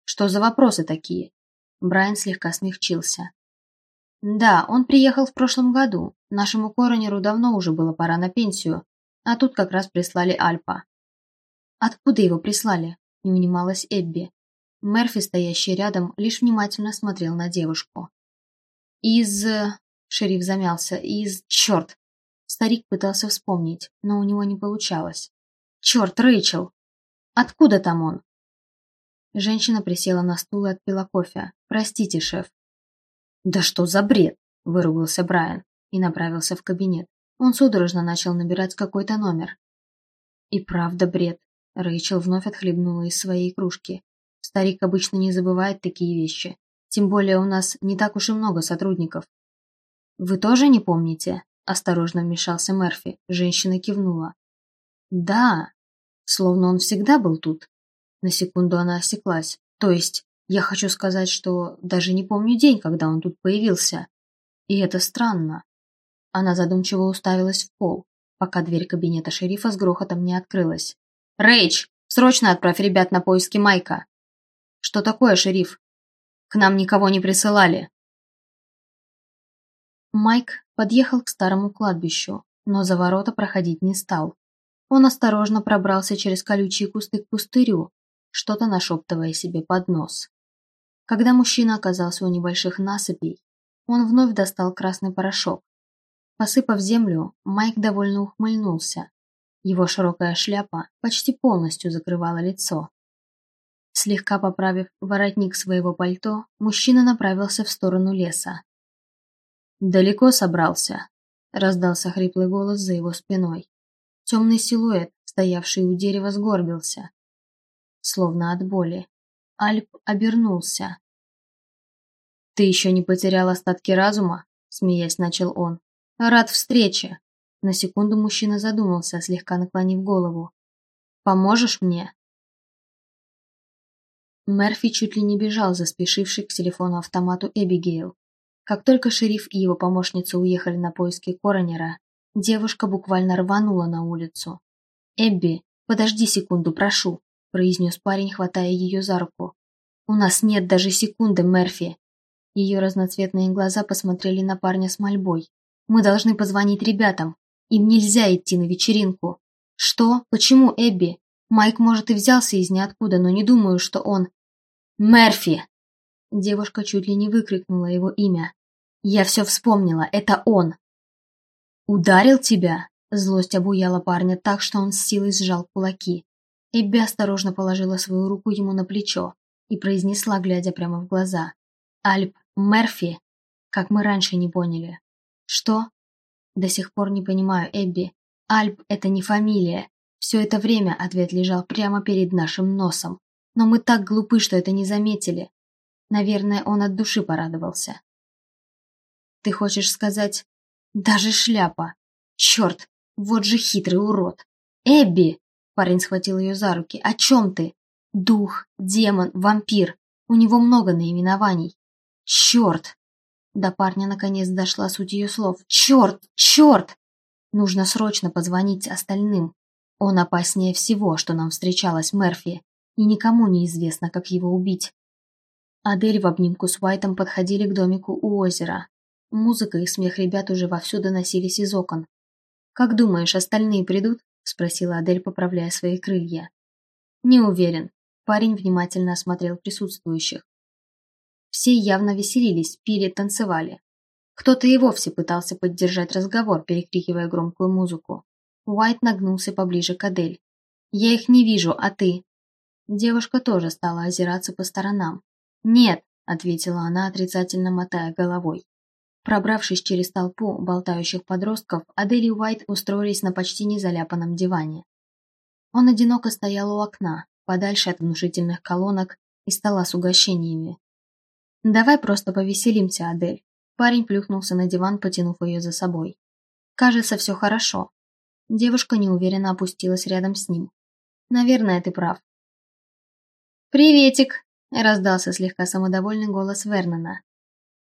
«Что за вопросы такие?» Брайан слегка смягчился. «Да, он приехал в прошлом году. Нашему коронеру давно уже было пора на пенсию, а тут как раз прислали Альпа. «Откуда его прислали?» – не унималась Эбби. Мерфи, стоящий рядом, лишь внимательно смотрел на девушку. «Из...» – шериф замялся. «Из... черт!» Старик пытался вспомнить, но у него не получалось. «Черт, Рэйчел! Откуда там он?» Женщина присела на стул и отпила кофе. «Простите, шеф». «Да что за бред!» – выругался Брайан и направился в кабинет. Он судорожно начал набирать какой-то номер. И правда бред. Рэйчел вновь отхлебнула из своей кружки. Старик обычно не забывает такие вещи. Тем более у нас не так уж и много сотрудников. Вы тоже не помните? Осторожно вмешался Мерфи. Женщина кивнула. Да, словно он всегда был тут. На секунду она осеклась. То есть, я хочу сказать, что даже не помню день, когда он тут появился. И это странно. Она задумчиво уставилась в пол, пока дверь кабинета шерифа с грохотом не открылась. «Рэйч, срочно отправь ребят на поиски Майка!» «Что такое, шериф? К нам никого не присылали!» Майк подъехал к старому кладбищу, но за ворота проходить не стал. Он осторожно пробрался через колючие кусты к пустырю, что-то нашептывая себе под нос. Когда мужчина оказался у небольших насыпей, он вновь достал красный порошок. Посыпав землю, Майк довольно ухмыльнулся. Его широкая шляпа почти полностью закрывала лицо. Слегка поправив воротник своего пальто, мужчина направился в сторону леса. «Далеко собрался?» – раздался хриплый голос за его спиной. Темный силуэт, стоявший у дерева, сгорбился. Словно от боли. Альп обернулся. «Ты еще не потерял остатки разума?» – смеясь начал он. «Рад встрече!» На секунду мужчина задумался, слегка наклонив голову. «Поможешь мне?» Мерфи чуть ли не бежал, заспешивший к телефону-автомату Эбигейл. Как только шериф и его помощница уехали на поиски коронера, девушка буквально рванула на улицу. «Эбби, подожди секунду, прошу», – произнес парень, хватая ее за руку. «У нас нет даже секунды, Мерфи». Ее разноцветные глаза посмотрели на парня с мольбой. «Мы должны позвонить ребятам. Им нельзя идти на вечеринку». «Что? Почему, Эбби? Майк, может, и взялся из ниоткуда, но не думаю, что он...» «Мерфи!» Девушка чуть ли не выкрикнула его имя. «Я все вспомнила, это он!» «Ударил тебя?» Злость обуяла парня так, что он с силой сжал кулаки. Эбби осторожно положила свою руку ему на плечо и произнесла, глядя прямо в глаза. «Альп Мерфи, как мы раньше не поняли». «Что?» «До сих пор не понимаю, Эбби. Альп – это не фамилия. Все это время ответ лежал прямо перед нашим носом. Но мы так глупы, что это не заметили. Наверное, он от души порадовался. Ты хочешь сказать... Даже шляпа. Черт, вот же хитрый урод. Эбби! Парень схватил ее за руки. О чем ты? Дух, демон, вампир. У него много наименований. Черт! До парня наконец дошла суть ее слов. Черт! Черт! Нужно срочно позвонить остальным. Он опаснее всего, что нам встречалось Мерфи, и никому не известно, как его убить. Адель в обнимку с Уайтом подходили к домику у озера. Музыка и смех ребят уже вовсю доносились из окон. «Как думаешь, остальные придут?» – спросила Адель, поправляя свои крылья. «Не уверен». Парень внимательно осмотрел присутствующих. Все явно веселились, пили, танцевали. Кто-то и вовсе пытался поддержать разговор, перекрикивая громкую музыку. Уайт нагнулся поближе к Адель. «Я их не вижу, а ты?» Девушка тоже стала озираться по сторонам. «Нет», — ответила она, отрицательно мотая головой. Пробравшись через толпу болтающих подростков, Адель и Уайт устроились на почти незаляпанном диване. Он одиноко стоял у окна, подальше от внушительных колонок и стола с угощениями. «Давай просто повеселимся, Адель». Парень плюхнулся на диван, потянув ее за собой. «Кажется, все хорошо». Девушка неуверенно опустилась рядом с ним. «Наверное, ты прав. «Приветик!» – раздался слегка самодовольный голос Вернона.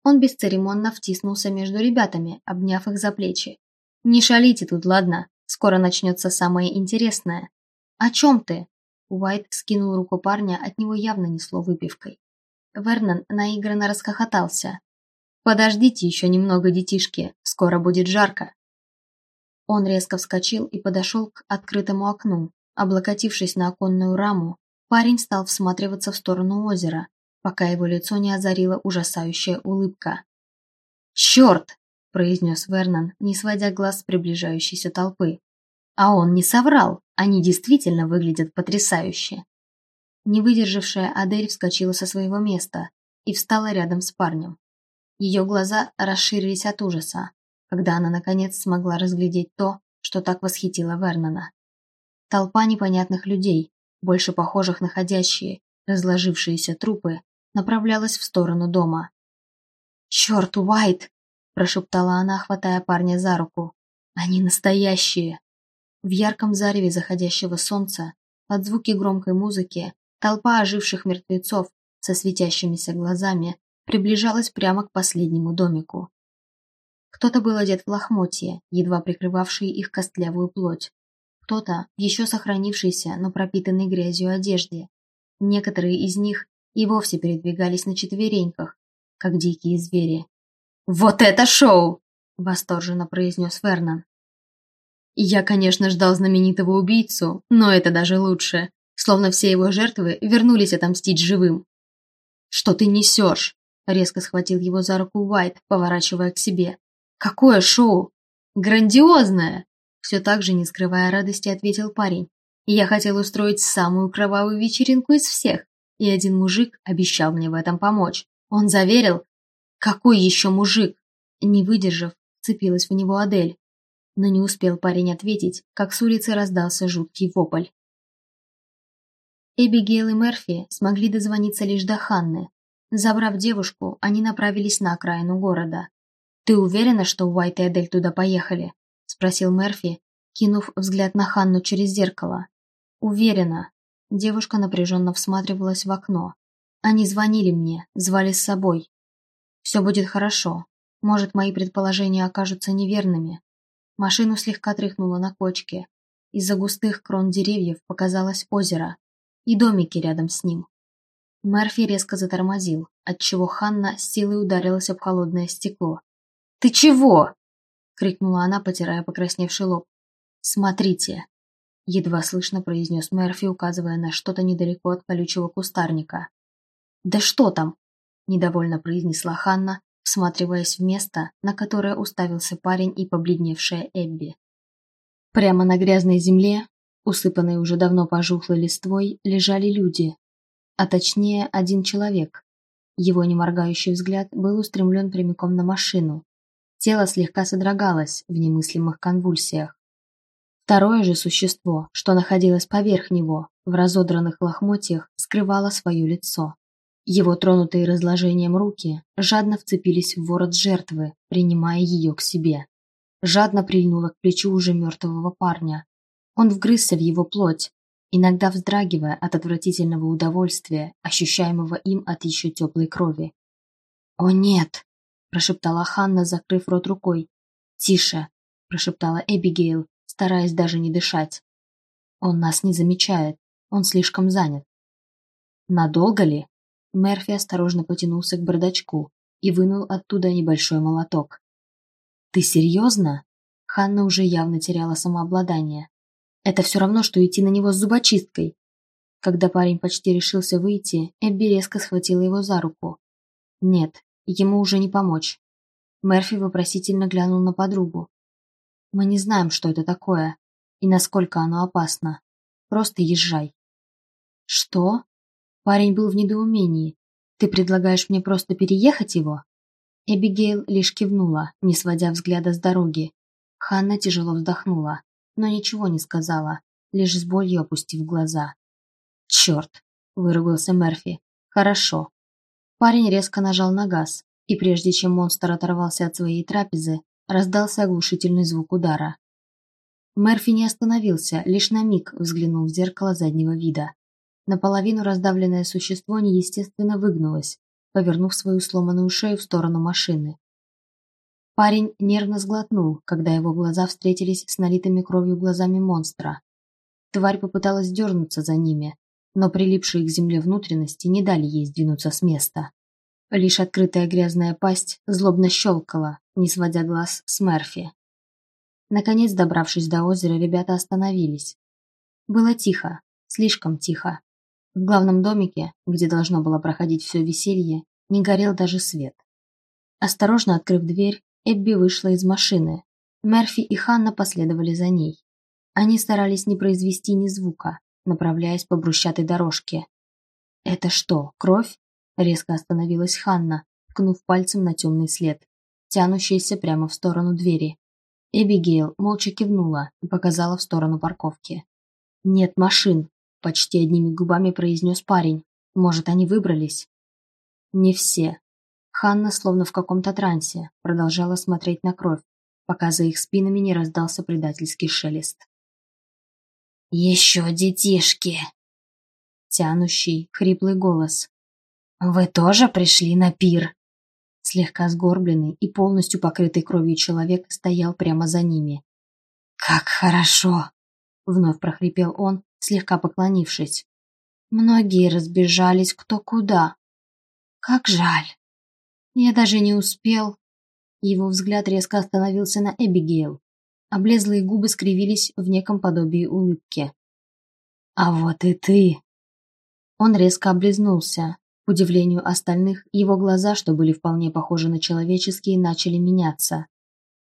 Он бесцеремонно втиснулся между ребятами, обняв их за плечи. «Не шалите тут, ладно? Скоро начнется самое интересное». «О чем ты?» Уайт скинул руку парня, от него явно несло выпивкой. Вернон наигранно расхохотался. «Подождите еще немного, детишки, скоро будет жарко». Он резко вскочил и подошел к открытому окну. Облокотившись на оконную раму, Парень стал всматриваться в сторону озера, пока его лицо не озарила ужасающая улыбка. «Черт!» – произнес Вернон, не сводя глаз с приближающейся толпы. «А он не соврал! Они действительно выглядят потрясающе!» Не выдержавшая Адель вскочила со своего места и встала рядом с парнем. Ее глаза расширились от ужаса, когда она наконец смогла разглядеть то, что так восхитило Вернона. Толпа непонятных людей, больше похожих на ходящие, разложившиеся трупы, направлялась в сторону дома. «Черт, Уайт!» – прошептала она, хватая парня за руку. «Они настоящие!» В ярком зареве заходящего солнца, под звуки громкой музыки, толпа оживших мертвецов со светящимися глазами приближалась прямо к последнему домику. Кто-то был одет в лохмотье, едва прикрывавшие их костлявую плоть. Кто-то в еще сохранившейся, но пропитанной грязью одежде. Некоторые из них и вовсе передвигались на четвереньках, как дикие звери. «Вот это шоу!» – восторженно произнес Вернон. Я, конечно, ждал знаменитого убийцу, но это даже лучше. Словно все его жертвы вернулись отомстить живым. «Что ты несешь?» – резко схватил его за руку Уайт, поворачивая к себе. «Какое шоу?» «Грандиозное!» Все так же, не скрывая радости, ответил парень. «Я хотел устроить самую кровавую вечеринку из всех, и один мужик обещал мне в этом помочь. Он заверил...» «Какой еще мужик?» Не выдержав, цепилась в него Адель. Но не успел парень ответить, как с улицы раздался жуткий вопль. Эбигейл и Мерфи смогли дозвониться лишь до Ханны. Забрав девушку, они направились на окраину города. «Ты уверена, что Уайт и Эдель туда поехали?» – спросил Мерфи, кинув взгляд на Ханну через зеркало. «Уверена». Девушка напряженно всматривалась в окно. «Они звонили мне, звали с собой. Все будет хорошо. Может, мои предположения окажутся неверными, Машину слегка тряхнуло на кочке. Из-за густых крон деревьев показалось озеро и домики рядом с ним. Мерфи резко затормозил, отчего Ханна с силой ударилась об холодное стекло. «Ты чего?» — крикнула она, потирая покрасневший лоб. «Смотрите!» — едва слышно произнес Мерфи, указывая на что-то недалеко от колючего кустарника. «Да что там?» — недовольно произнесла Ханна, всматриваясь в место, на которое уставился парень и побледневшая Эбби. Прямо на грязной земле, усыпанной уже давно пожухлой листвой, лежали люди, а точнее один человек. Его неморгающий взгляд был устремлен прямиком на машину. Тело слегка содрогалось в немыслимых конвульсиях. Второе же существо, что находилось поверх него, в разодранных лохмотьях, скрывало свое лицо. Его тронутые разложением руки жадно вцепились в ворот жертвы, принимая ее к себе. Жадно прильнула к плечу уже мертвого парня. Он вгрызся в его плоть, иногда вздрагивая от отвратительного удовольствия, ощущаемого им от еще теплой крови. «О нет!» – прошептала Ханна, закрыв рот рукой. «Тише!» – прошептала Эбигейл, стараясь даже не дышать. «Он нас не замечает, он слишком занят». «Надолго ли?» Мерфи осторожно потянулся к бардачку и вынул оттуда небольшой молоток. «Ты серьезно?» Ханна уже явно теряла самообладание. «Это все равно, что идти на него с зубочисткой». Когда парень почти решился выйти, Эбби резко схватила его за руку. «Нет, ему уже не помочь». Мерфи вопросительно глянул на подругу. «Мы не знаем, что это такое и насколько оно опасно. Просто езжай». «Что?» Парень был в недоумении. «Ты предлагаешь мне просто переехать его?» Эбигейл лишь кивнула, не сводя взгляда с дороги. Ханна тяжело вздохнула, но ничего не сказала, лишь с болью опустив глаза. «Черт!» – выругался Мерфи. «Хорошо». Парень резко нажал на газ, и прежде чем монстр оторвался от своей трапезы, раздался оглушительный звук удара. Мерфи не остановился, лишь на миг взглянул в зеркало заднего вида. Наполовину раздавленное существо неестественно выгнулось, повернув свою сломанную шею в сторону машины. Парень нервно сглотнул, когда его глаза встретились с налитыми кровью глазами монстра. Тварь попыталась дернуться за ними, но прилипшие к земле внутренности не дали ей сдвинуться с места. Лишь открытая грязная пасть злобно щелкала, не сводя глаз с Мерфи. Наконец, добравшись до озера, ребята остановились. Было тихо, слишком тихо. В главном домике, где должно было проходить все веселье, не горел даже свет. Осторожно открыв дверь, Эбби вышла из машины. Мерфи и Ханна последовали за ней. Они старались не произвести ни звука, направляясь по брусчатой дорожке. «Это что, кровь?» – резко остановилась Ханна, ткнув пальцем на темный след, тянущийся прямо в сторону двери. Эбигейл молча кивнула и показала в сторону парковки. «Нет машин», Почти одними губами произнес парень. Может, они выбрались? Не все. Ханна, словно в каком-то трансе, продолжала смотреть на кровь, пока за их спинами не раздался предательский шелест. «Еще детишки!» Тянущий, хриплый голос. «Вы тоже пришли на пир?» Слегка сгорбленный и полностью покрытый кровью человек стоял прямо за ними. «Как хорошо!» — вновь прохрипел он, слегка поклонившись. Многие разбежались кто куда. Как жаль. Я даже не успел его взгляд резко остановился на Эбигейл. Облезлые губы скривились в неком подобии улыбки. «А вот и ты!» Он резко облизнулся. К удивлению остальных, его глаза, что были вполне похожи на человеческие, начали меняться.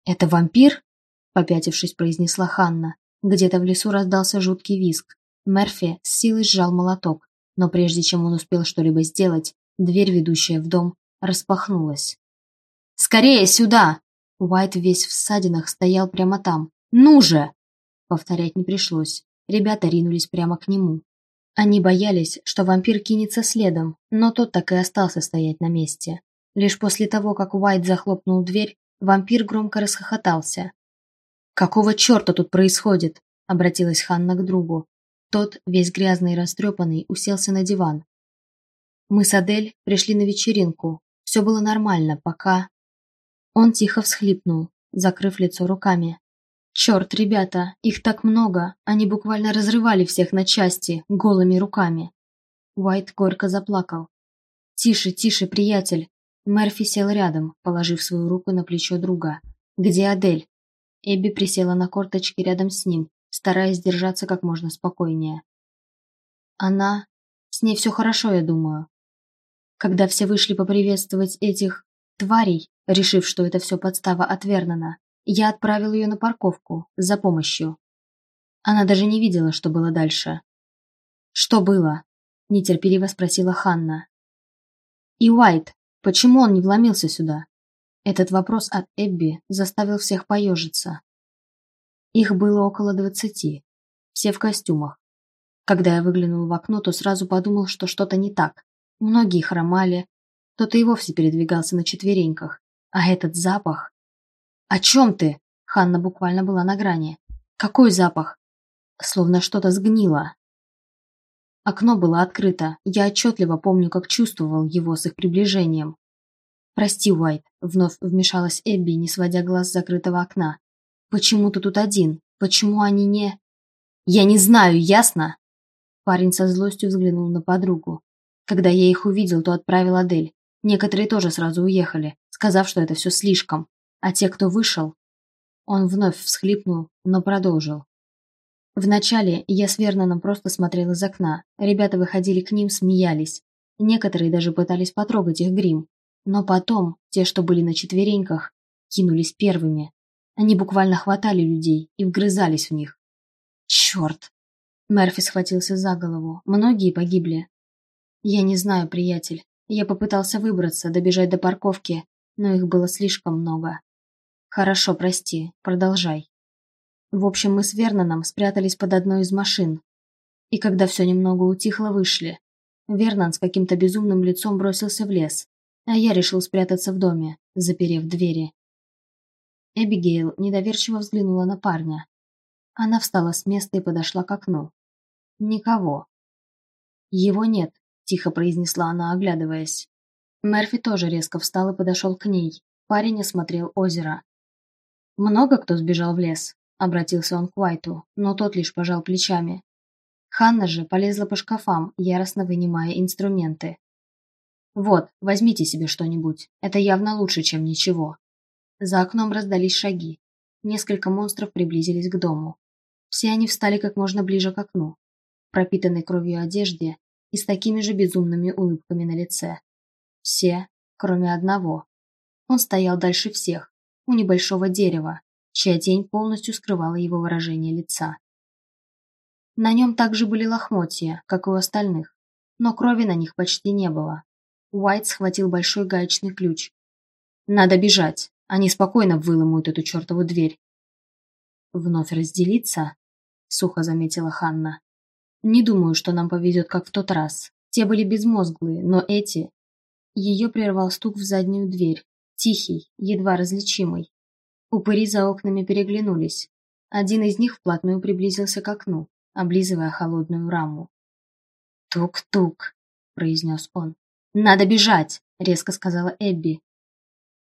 «Это вампир?» – попятившись, произнесла Ханна. Где-то в лесу раздался жуткий визг. Мерфи с силой сжал молоток, но прежде чем он успел что-либо сделать, дверь, ведущая в дом, распахнулась. «Скорее сюда!» Уайт весь в ссадинах стоял прямо там. «Ну же!» Повторять не пришлось. Ребята ринулись прямо к нему. Они боялись, что вампир кинется следом, но тот так и остался стоять на месте. Лишь после того, как Уайт захлопнул дверь, вампир громко расхохотался. «Какого черта тут происходит?» – обратилась Ханна к другу. Тот, весь грязный и растрепанный, уселся на диван. «Мы с Адель пришли на вечеринку. Все было нормально, пока...» Он тихо всхлипнул, закрыв лицо руками. «Черт, ребята, их так много, они буквально разрывали всех на части, голыми руками». Уайт горько заплакал. «Тише, тише, приятель!» Мерфи сел рядом, положив свою руку на плечо друга. «Где Адель?» Эбби присела на корточки рядом с ним, стараясь держаться как можно спокойнее. «Она... С ней все хорошо, я думаю». Когда все вышли поприветствовать этих тварей, решив, что это все подстава от я отправил ее на парковку за помощью. Она даже не видела, что было дальше. «Что было?» – нетерпеливо спросила Ханна. «И Уайт, почему он не вломился сюда?» Этот вопрос от Эбби заставил всех поежиться. Их было около двадцати, все в костюмах. Когда я выглянул в окно, то сразу подумал, что что-то не так. Многие хромали, кто-то и вовсе передвигался на четвереньках. А этот запах... «О чем ты?» Ханна буквально была на грани. «Какой запах?» Словно что-то сгнило. Окно было открыто. Я отчетливо помню, как чувствовал его с их приближением. «Прости, Уайт», — вновь вмешалась Эбби, не сводя глаз с закрытого окна. «Почему ты тут один? Почему они не...» «Я не знаю, ясно?» Парень со злостью взглянул на подругу. Когда я их увидел, то отправил Адель. Некоторые тоже сразу уехали, сказав, что это все слишком. А те, кто вышел... Он вновь всхлипнул, но продолжил. Вначале я с Верноном просто смотрел из окна. Ребята выходили к ним, смеялись. Некоторые даже пытались потрогать их грим. Но потом, те, что были на четвереньках, кинулись первыми. Они буквально хватали людей и вгрызались в них. Черт! Мерфи схватился за голову. Многие погибли. Я не знаю, приятель. Я попытался выбраться, добежать до парковки, но их было слишком много. Хорошо, прости, продолжай. В общем, мы с Верноном спрятались под одной из машин. И когда все немного утихло, вышли. Вернон с каким-то безумным лицом бросился в лес, а я решил спрятаться в доме, заперев двери. Эбигейл недоверчиво взглянула на парня. Она встала с места и подошла к окну. Никого. Его нет, тихо произнесла она, оглядываясь. Мерфи тоже резко встал и подошел к ней. Парень осмотрел озеро. «Много кто сбежал в лес?» – обратился он к Уайту, но тот лишь пожал плечами. Ханна же полезла по шкафам, яростно вынимая инструменты. «Вот, возьмите себе что-нибудь. Это явно лучше, чем ничего». За окном раздались шаги. Несколько монстров приблизились к дому. Все они встали как можно ближе к окну. Пропитанной кровью одежде и с такими же безумными улыбками на лице. Все, кроме одного. Он стоял дальше всех, у небольшого дерева, чья тень полностью скрывала его выражение лица. На нем также были лохмотья, как и у остальных, но крови на них почти не было. Уайт схватил большой гаечный ключ. «Надо бежать, они спокойно выломают эту чертову дверь». «Вновь разделиться?» — сухо заметила Ханна. Не думаю, что нам повезет, как в тот раз. Те были безмозглые, но эти... Ее прервал стук в заднюю дверь, тихий, едва различимый. Упыри за окнами переглянулись. Один из них вплотную приблизился к окну, облизывая холодную раму. «Тук-тук», — произнес он. «Надо бежать», — резко сказала Эбби.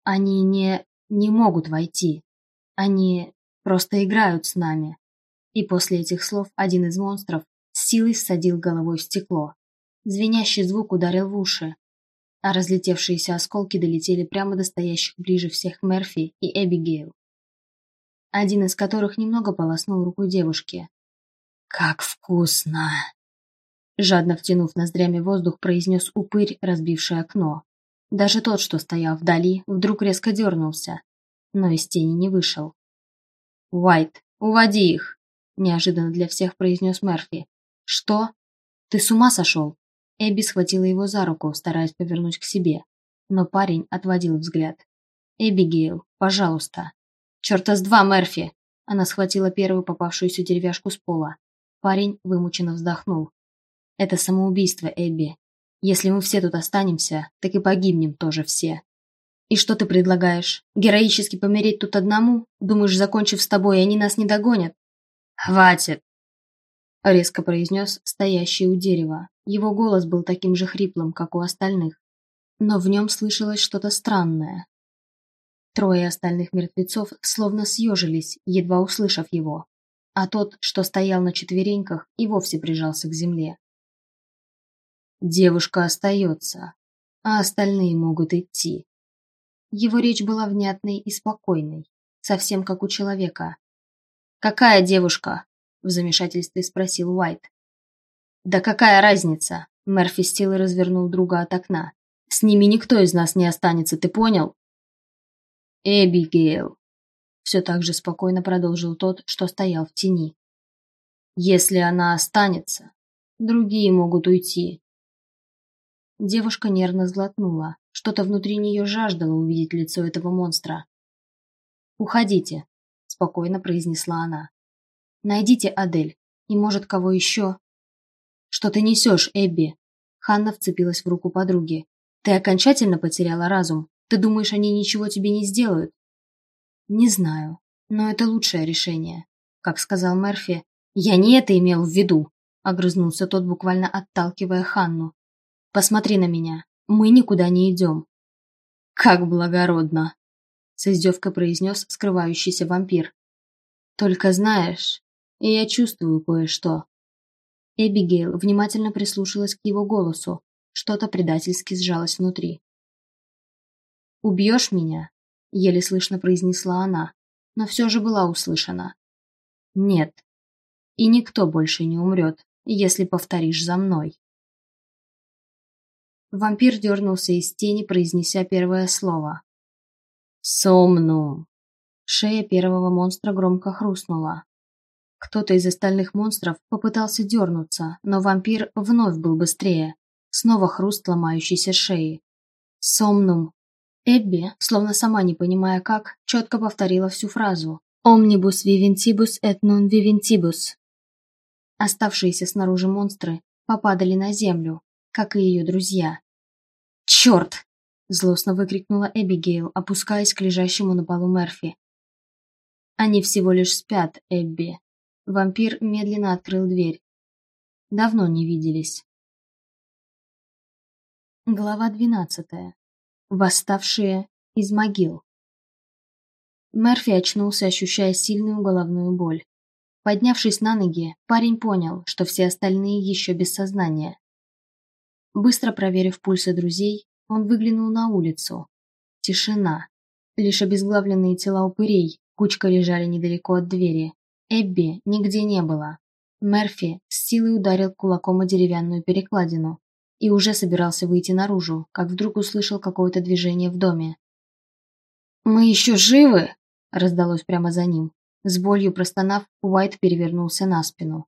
«Они не... не могут войти. Они просто играют с нами». И после этих слов один из монстров силой всадил головой в стекло. Звенящий звук ударил в уши, а разлетевшиеся осколки долетели прямо до стоящих ближе всех Мерфи и Эбигейл, один из которых немного полоснул руку девушки. «Как вкусно!» Жадно втянув ноздрями воздух, произнес упырь, разбивший окно. Даже тот, что стоял вдали, вдруг резко дернулся, но из тени не вышел. «Уайт, уводи их!» – неожиданно для всех произнес Мерфи. «Что? Ты с ума сошел?» Эбби схватила его за руку, стараясь повернуть к себе, но парень отводил взгляд. «Эбигейл, пожалуйста». «Черта с два, Мерфи!» Она схватила первую попавшуюся деревяшку с пола. Парень вымученно вздохнул. «Это самоубийство, Эбби. Если мы все тут останемся, так и погибнем тоже все. И что ты предлагаешь? Героически помереть тут одному? Думаешь, закончив с тобой, они нас не догонят?» «Хватит!» Резко произнес стоящий у дерева. Его голос был таким же хриплым, как у остальных. Но в нем слышалось что-то странное. Трое остальных мертвецов словно съежились, едва услышав его. А тот, что стоял на четвереньках, и вовсе прижался к земле. Девушка остается, а остальные могут идти. Его речь была внятной и спокойной, совсем как у человека. «Какая девушка?» – в замешательстве спросил Уайт. «Да какая разница?» Мерфи Стил развернул друга от окна. «С ними никто из нас не останется, ты понял?» «Эбигейл», — все так же спокойно продолжил тот, что стоял в тени. «Если она останется, другие могут уйти». Девушка нервно сглотнула. Что-то внутри нее жаждало увидеть лицо этого монстра. «Уходите», — спокойно произнесла она. «Найдите Адель, и, может, кого еще, «Что ты несешь, Эбби?» Ханна вцепилась в руку подруги. «Ты окончательно потеряла разум? Ты думаешь, они ничего тебе не сделают?» «Не знаю, но это лучшее решение», — как сказал Мерфи. «Я не это имел в виду», — огрызнулся тот, буквально отталкивая Ханну. «Посмотри на меня. Мы никуда не идем». «Как благородно!» — с издевкой произнес скрывающийся вампир. «Только знаешь, я чувствую кое-что». Эбигейл внимательно прислушалась к его голосу. Что-то предательски сжалось внутри. «Убьешь меня?» — еле слышно произнесла она, но все же была услышана. «Нет. И никто больше не умрет, если повторишь за мной». Вампир дернулся из тени, произнеся первое слово. «Сомну!» Шея первого монстра громко хрустнула. Кто-то из остальных монстров попытался дернуться, но вампир вновь был быстрее. Снова хруст ломающейся шеи. «Сомнум». Эбби, словно сама не понимая как, четко повторила всю фразу. «Omnibus viventibus et non viventibus». Оставшиеся снаружи монстры попадали на землю, как и ее друзья. «Черт!» – злостно выкрикнула Эбигейл, опускаясь к лежащему на полу Мерфи. «Они всего лишь спят, Эбби», Вампир медленно открыл дверь. Давно не виделись. Глава двенадцатая. Восставшие из могил. Мерфи очнулся, ощущая сильную головную боль. Поднявшись на ноги, парень понял, что все остальные еще без сознания. Быстро проверив пульсы друзей, он выглянул на улицу. Тишина. Лишь обезглавленные тела упырей кучка лежали недалеко от двери. Эбби нигде не было. Мерфи с силой ударил кулаком о деревянную перекладину и уже собирался выйти наружу, как вдруг услышал какое-то движение в доме. «Мы еще живы!» – раздалось прямо за ним. С болью простонав, Уайт перевернулся на спину.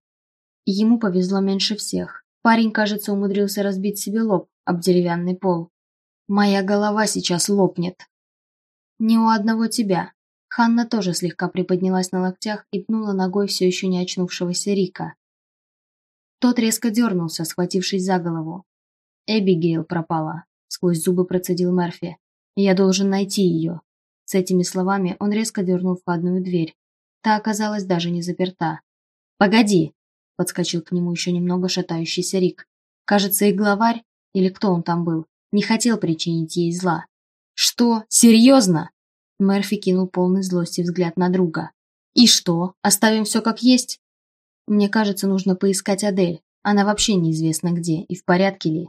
Ему повезло меньше всех. Парень, кажется, умудрился разбить себе лоб об деревянный пол. «Моя голова сейчас лопнет!» «Не у одного тебя», Ханна тоже слегка приподнялась на локтях и пнула ногой все еще не очнувшегося Рика. Тот резко дернулся, схватившись за голову. «Эбигейл пропала», — сквозь зубы процедил Мерфи. «Я должен найти ее». С этими словами он резко дернул входную дверь. Та оказалась даже не заперта. «Погоди!» – подскочил к нему еще немного шатающийся Рик. Кажется, и главарь, или кто он там был, не хотел причинить ей зла. «Что? Серьезно?» Мерфи кинул полный злости взгляд на друга. «И что? Оставим все как есть?» «Мне кажется, нужно поискать Адель. Она вообще неизвестно где и в порядке ли».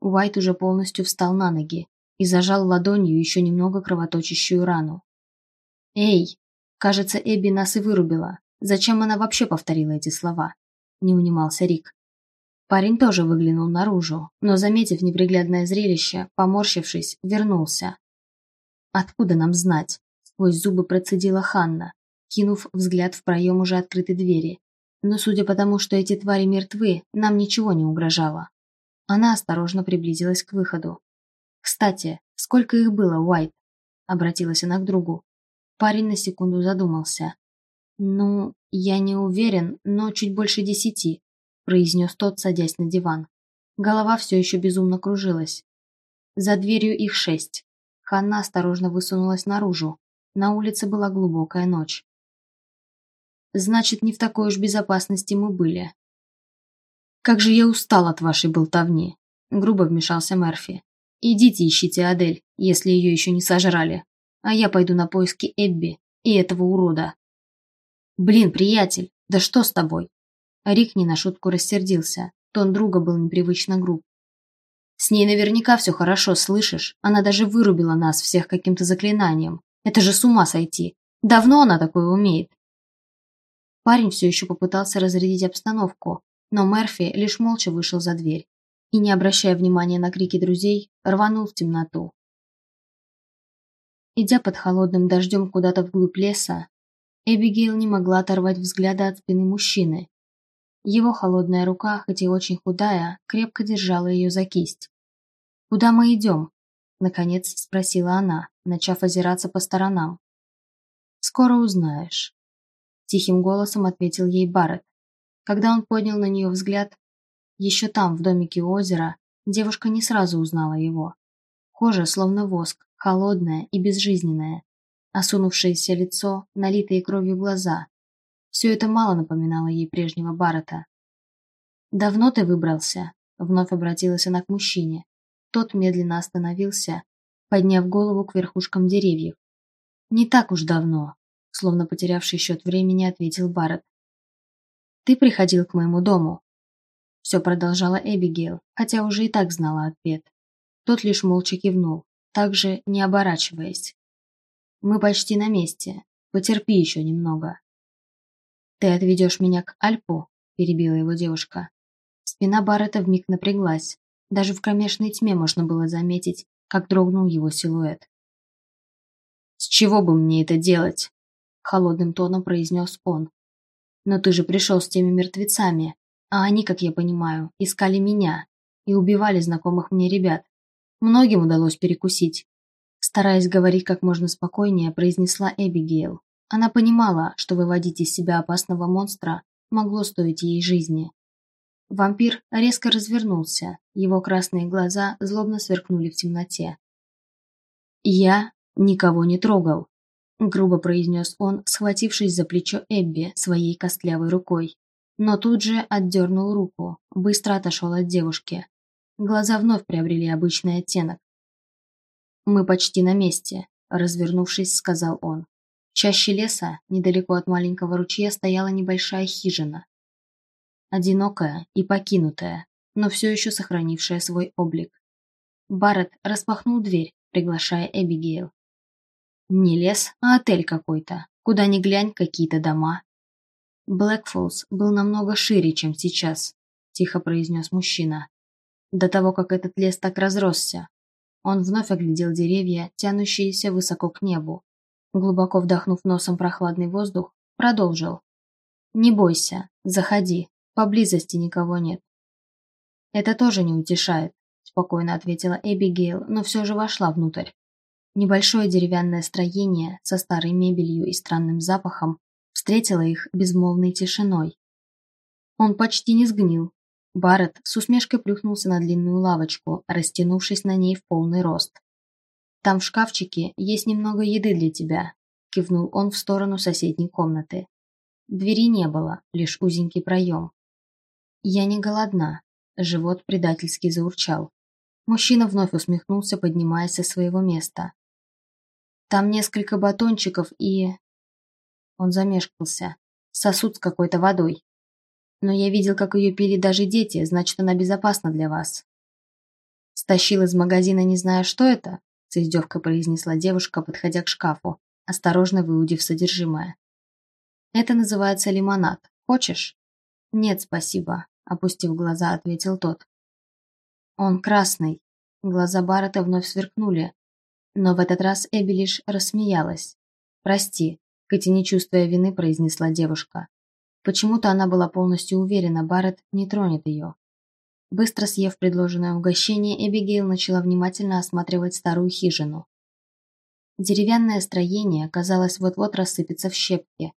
Уайт уже полностью встал на ноги и зажал ладонью еще немного кровоточащую рану. «Эй, кажется, Эбби нас и вырубила. Зачем она вообще повторила эти слова?» Не унимался Рик. Парень тоже выглянул наружу, но, заметив неприглядное зрелище, поморщившись, вернулся. «Откуда нам знать?» – сквозь зубы процедила Ханна, кинув взгляд в проем уже открытой двери. «Но судя по тому, что эти твари мертвы, нам ничего не угрожало». Она осторожно приблизилась к выходу. «Кстати, сколько их было, Уайт?» – обратилась она к другу. Парень на секунду задумался. «Ну, я не уверен, но чуть больше десяти», произнес тот, садясь на диван. Голова все еще безумно кружилась. За дверью их шесть. Ханна осторожно высунулась наружу. На улице была глубокая ночь. Значит, не в такой уж безопасности мы были. «Как же я устал от вашей болтовни!» Грубо вмешался Мерфи. «Идите ищите Адель, если ее еще не сожрали. А я пойду на поиски Эбби и этого урода». «Блин, приятель, да что с тобой?» Рик не на шутку рассердился. Тон друга был непривычно груб. «С ней наверняка все хорошо, слышишь? Она даже вырубила нас всех каким-то заклинанием. Это же с ума сойти. Давно она такое умеет?» Парень все еще попытался разрядить обстановку, но Мерфи лишь молча вышел за дверь и, не обращая внимания на крики друзей, рванул в темноту. Идя под холодным дождем куда-то вглубь леса, Эбигейл не могла оторвать взгляда от спины мужчины, его холодная рука, хоть и очень худая, крепко держала ее за кисть. «Куда мы идем?» – наконец спросила она, начав озираться по сторонам. «Скоро узнаешь», – тихим голосом ответил ей Барретт. Когда он поднял на нее взгляд, еще там, в домике у озера, девушка не сразу узнала его. Кожа словно воск, холодная и безжизненная, осунувшееся лицо, налитые кровью глаза, все это мало напоминало ей прежнего Баррета. «Давно ты выбрался?» — вновь обратилась она к мужчине. Тот медленно остановился, подняв голову к верхушкам деревьев. «Не так уж давно», — словно потерявший счет времени, ответил Барретт. «Ты приходил к моему дому». Все продолжала Эбигейл, хотя уже и так знала ответ. Тот лишь молча кивнул, также не оборачиваясь. «Мы почти на месте. Потерпи еще немного». «Ты отведешь меня к Альпу?» – перебила его девушка. Спина Баррета вмиг напряглась. Даже в кромешной тьме можно было заметить, как дрогнул его силуэт. «С чего бы мне это делать?» – холодным тоном произнес он. «Но ты же пришел с теми мертвецами, а они, как я понимаю, искали меня и убивали знакомых мне ребят. Многим удалось перекусить». Стараясь говорить как можно спокойнее, произнесла Эбигейл. Она понимала, что выводить из себя опасного монстра могло стоить ей жизни. Вампир резко развернулся, его красные глаза злобно сверкнули в темноте. «Я никого не трогал», – грубо произнес он, схватившись за плечо Эбби своей костлявой рукой. Но тут же отдернул руку, быстро отошел от девушки. Глаза вновь приобрели обычный оттенок. «Мы почти на месте», – развернувшись, сказал он чаще леса, недалеко от маленького ручья, стояла небольшая хижина. Одинокая и покинутая, но все еще сохранившая свой облик. Барретт распахнул дверь, приглашая Эбигейл. Не лес, а отель какой-то. Куда ни глянь, какие-то дома. Блэкфоллс был намного шире, чем сейчас, тихо произнес мужчина. До того, как этот лес так разросся. Он вновь оглядел деревья, тянущиеся высоко к небу, Глубоко вдохнув носом прохладный воздух, продолжил. «Не бойся, заходи, поблизости никого нет». «Это тоже не утешает», – спокойно ответила Эбигейл, но все же вошла внутрь. Небольшое деревянное строение со старой мебелью и странным запахом встретило их безмолвной тишиной. Он почти не сгнил, Барретт с усмешкой плюхнулся на длинную лавочку, растянувшись на ней в полный рост. «Там в шкафчике есть немного еды для тебя», – кивнул он в сторону соседней комнаты. Двери не было, лишь узенький проем. «Я не голодна», – живот предательски заурчал. Мужчина вновь усмехнулся, поднимаясь со своего места. «Там несколько батончиков и...» Он замешкался. «Сосуд с какой-то водой. Но я видел, как ее пили даже дети, значит, она безопасна для вас». «Стащил из магазина, не зная, что это?» с издевкой произнесла девушка, подходя к шкафу, осторожно выудив содержимое. «Это называется лимонад. Хочешь?» «Нет, спасибо», – опустив глаза, ответил тот. «Он красный». Глаза Баррета вновь сверкнули, но в этот раз Эбби лишь рассмеялась. «Прости», – хоть и не чувствуя вины, произнесла девушка. Почему-то она была полностью уверена, Баррет не тронет ее. Быстро съев предложенное угощение, Эбигейл начала внимательно осматривать старую хижину. Деревянное строение, казалось, вот-вот рассыпется в щепки.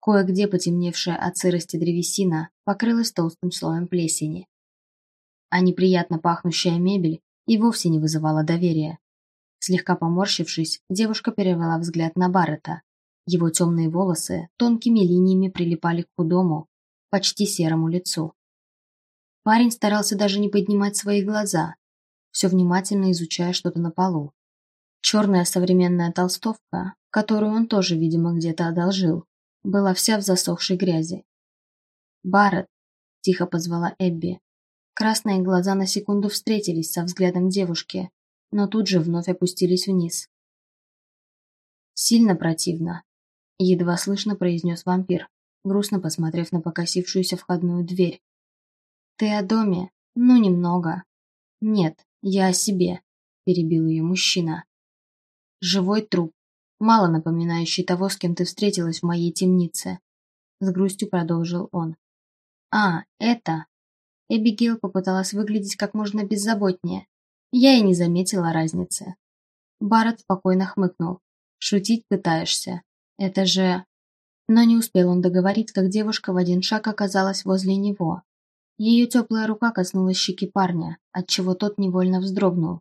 Кое-где потемневшая от сырости древесина покрылась толстым слоем плесени. А неприятно пахнущая мебель и вовсе не вызывала доверия. Слегка поморщившись, девушка перевела взгляд на Баррета. Его темные волосы тонкими линиями прилипали к худому, почти серому лицу. Парень старался даже не поднимать свои глаза, все внимательно изучая что-то на полу. Черная современная толстовка, которую он тоже, видимо, где-то одолжил, была вся в засохшей грязи. «Барретт!» – тихо позвала Эбби. Красные глаза на секунду встретились со взглядом девушки, но тут же вновь опустились вниз. «Сильно противно», – едва слышно произнес вампир, грустно посмотрев на покосившуюся входную дверь, «Ты о доме? Ну, немного». «Нет, я о себе», – перебил ее мужчина. «Живой труп, мало напоминающий того, с кем ты встретилась в моей темнице», – с грустью продолжил он. «А, это...» Эбигейл попыталась выглядеть как можно беззаботнее. Я и не заметила разницы. Барретт спокойно хмыкнул. «Шутить пытаешься? Это же...» Но не успел он договорить, как девушка в один шаг оказалась возле него. Ее теплая рука коснулась щеки парня, отчего тот невольно вздрогнул.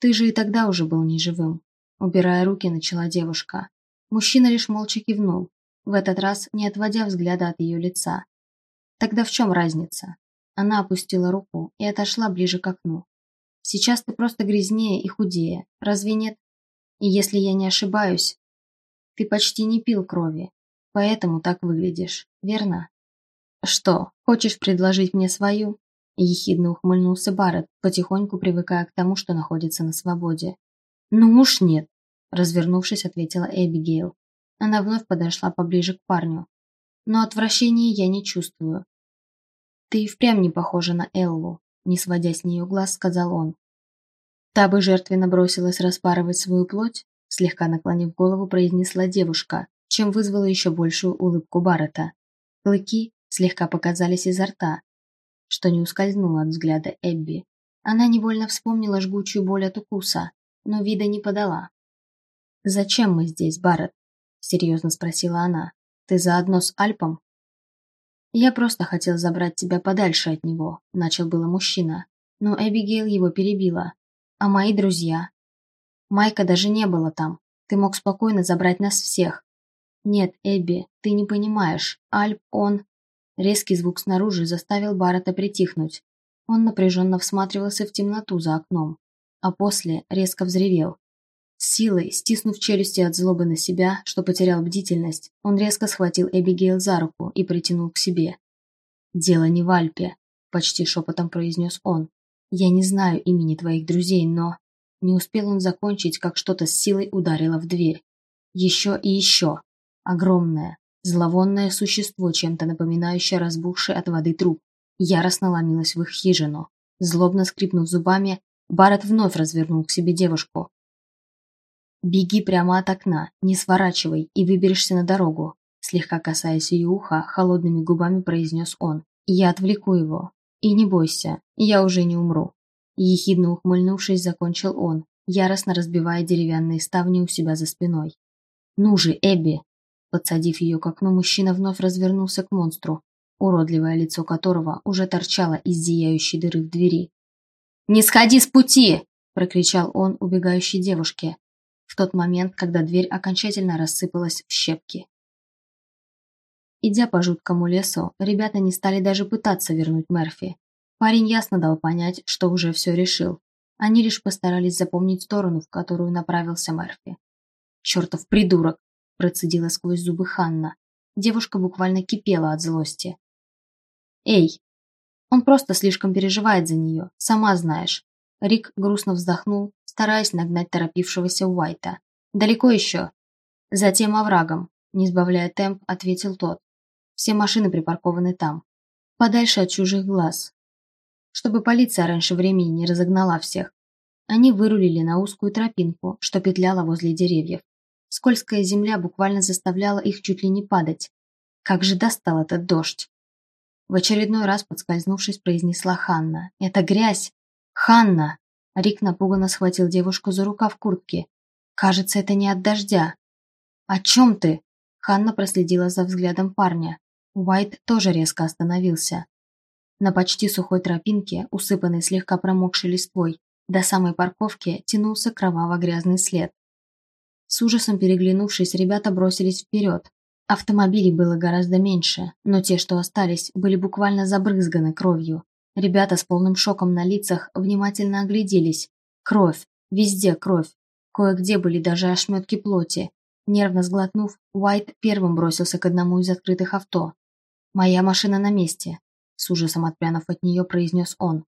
«Ты же и тогда уже был неживым», – убирая руки, начала девушка. Мужчина лишь молча кивнул, в этот раз не отводя взгляда от ее лица. «Тогда в чем разница?» Она опустила руку и отошла ближе к окну. «Сейчас ты просто грязнее и худее, разве нет? И если я не ошибаюсь, ты почти не пил крови, поэтому так выглядишь, верно?» «Что, хочешь предложить мне свою?» Ехидно ухмыльнулся Барретт, потихоньку привыкая к тому, что находится на свободе. «Ну уж нет», – развернувшись, ответила Эбигейл. Она вновь подошла поближе к парню. «Но отвращения я не чувствую». «Ты впрямь не похожа на Эллу», – не сводя с нее глаз, сказал он. Та бы жертвенно бросилась распарывать свою плоть, слегка наклонив голову, произнесла девушка, чем вызвала еще большую улыбку Баррета. Клыки, слегка показались изо рта, что не ускользнуло от взгляда Эбби. Она невольно вспомнила жгучую боль от укуса, но вида не подала. «Зачем мы здесь, Барретт?» – серьезно спросила она. «Ты заодно с Альпом?» «Я просто хотел забрать тебя подальше от него», – начал было мужчина. Но Эбигейл его перебила. «А мои друзья?» «Майка даже не было там. Ты мог спокойно забрать нас всех». «Нет, Эбби, ты не понимаешь. Альп, он...» Резкий звук снаружи заставил Баррета притихнуть. Он напряженно всматривался в темноту за окном, а после резко взревел. Силой, стиснув челюсти от злобы на себя, что потерял бдительность, он резко схватил Эбигейл за руку и притянул к себе. «Дело не в Альпе», – почти шепотом произнес он. «Я не знаю имени твоих друзей, но...» Не успел он закончить, как что-то с силой ударило в дверь. Еще и еще. Огромное, Зловонное существо, чем-то напоминающее разбухший от воды труп, яростно ломилось в их хижину. Злобно скрипнув зубами, Барретт вновь развернул к себе девушку. «Беги прямо от окна, не сворачивай и выберешься на дорогу», слегка касаясь ее уха, холодными губами произнес он. «Я отвлеку его. И не бойся, я уже не умру». Ехидно ухмыльнувшись, закончил он, яростно разбивая деревянные ставни у себя за спиной. «Ну же, Эбби, Подсадив ее к окну, мужчина вновь развернулся к монстру. уродливое лицо которого уже торчало из зияющей дыры в двери. «Не сходи с пути!» – прокричал он убегающей девушке, тот момент, когда дверь окончательно рассыпалась в щепки. Идя по жуткому лесу, ребята не стали даже пытаться вернуть Мерфи. Парень ясно дал понять, что уже все решил. Они лишь постарались запомнить сторону, в которую направился Мерфи. «Чертов придурок!» – процедила сквозь зубы Ханна. Девушка буквально кипела от злости. «Эй, он просто слишком переживает за нее, сама знаешь». Рик грустно вздохнул, стараясь нагнать торопившегося Уайта. «Далеко еще?» «Затем оврагом», – не сбавляя темп, ответил тот. «Все машины припаркованы там. Подальше от чужих глаз. Чтобы полиция раньше времени не разогнала всех. Они вырулили на узкую тропинку, что петляла возле деревьев. Скользкая земля буквально заставляла их чуть ли не падать. Как же достал этот дождь! В очередной раз, подскользнувшись, произнесла Ханна. «Это грязь! Ханна!» Рик напуганно схватил девушку за рукав куртки. «Кажется, это не от дождя». «О чем ты?» Ханна проследила за взглядом парня. Уайт тоже резко остановился. На почти сухой тропинке, усыпанной слегка промокшей листвой, до самой парковки тянулся кроваво-грязный след. С ужасом переглянувшись, ребята бросились вперед. Автомобилей было гораздо меньше, но те, что остались, были буквально забрызганы кровью. Ребята с полным шоком на лицах внимательно огляделись. Кровь. Везде кровь. Кое-где были даже ошметки плоти. Нервно сглотнув, Уайт первым бросился к одному из открытых авто. «Моя машина на месте», — с ужасом отпрянув от нее, произнес он.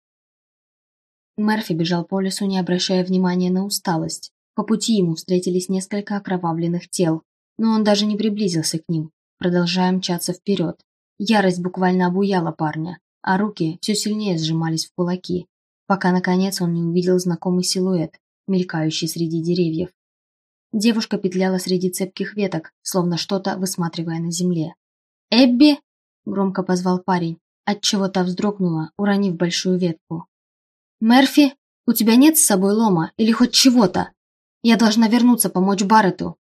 Мерфи бежал по лесу, не обращая внимания на усталость. По пути ему встретились несколько окровавленных тел, но он даже не приблизился к ним, продолжая мчаться вперед. Ярость буквально обуяла парня а руки все сильнее сжимались в кулаки, пока, наконец, он не увидел знакомый силуэт, мелькающий среди деревьев. Девушка петляла среди цепких веток, словно что-то высматривая на земле. «Эбби!» – громко позвал парень, отчего та вздрогнула, уронив большую ветку. «Мерфи, у тебя нет с собой лома или хоть чего-то? Я должна вернуться помочь Барретту».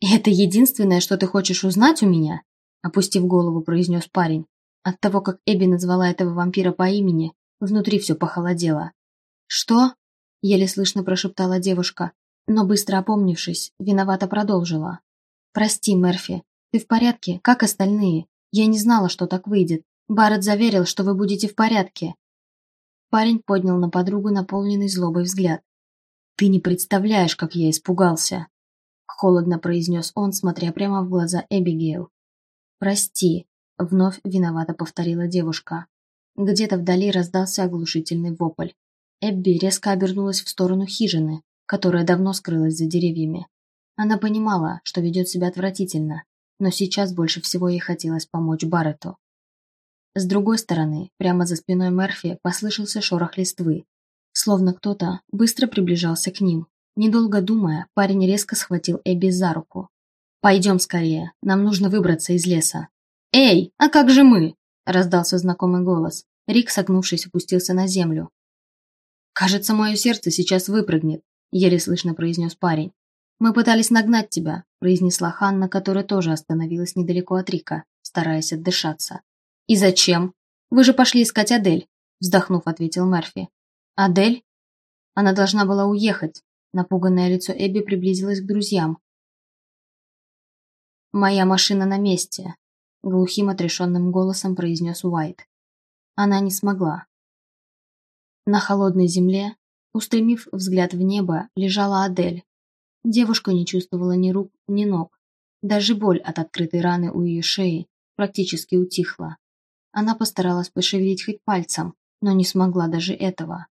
«И это единственное, что ты хочешь узнать у меня?» – опустив голову, произнес парень. От того, как Эбби назвала этого вампира по имени, внутри все похолодело. «Что?» – еле слышно прошептала девушка, но быстро опомнившись, виновато продолжила. «Прости, Мерфи, ты в порядке, как остальные? Я не знала, что так выйдет. Барретт заверил, что вы будете в порядке». Парень поднял на подругу наполненный злобой взгляд. «Ты не представляешь, как я испугался!» Холодно произнес он, смотря прямо в глаза Эбигейл. «Прости», Вновь виновато повторила девушка. Где-то вдали раздался оглушительный вопль. Эбби резко обернулась в сторону хижины, которая давно скрылась за деревьями. Она понимала, что ведет себя отвратительно, но сейчас больше всего ей хотелось помочь Барретту. С другой стороны, прямо за спиной Мерфи послышался шорох листвы, словно кто-то быстро приближался к ним. Недолго думая, парень резко схватил Эбби за руку. «Пойдем скорее, нам нужно выбраться из леса», «Эй, а как же мы?» – раздался знакомый голос. Рик, согнувшись, опустился на землю. «Кажется, мое сердце сейчас выпрыгнет», – еле слышно произнес парень. «Мы пытались нагнать тебя», – произнесла Ханна, которая тоже остановилась недалеко от Рика, стараясь отдышаться. «И зачем? Вы же пошли искать Адель», – вздохнув, ответил Мерфи. «Адель? Она должна была уехать». Напуганное лицо Эбби приблизилось к друзьям. «Моя машина на месте», глухим отрешенным голосом произнес Уайт. Она не смогла. На холодной земле, устремив взгляд в небо, лежала Адель. Девушка не чувствовала ни рук, ни ног. Даже боль от открытой раны у ее шеи практически утихла. Она постаралась пошевелить хоть пальцем, но не смогла даже этого.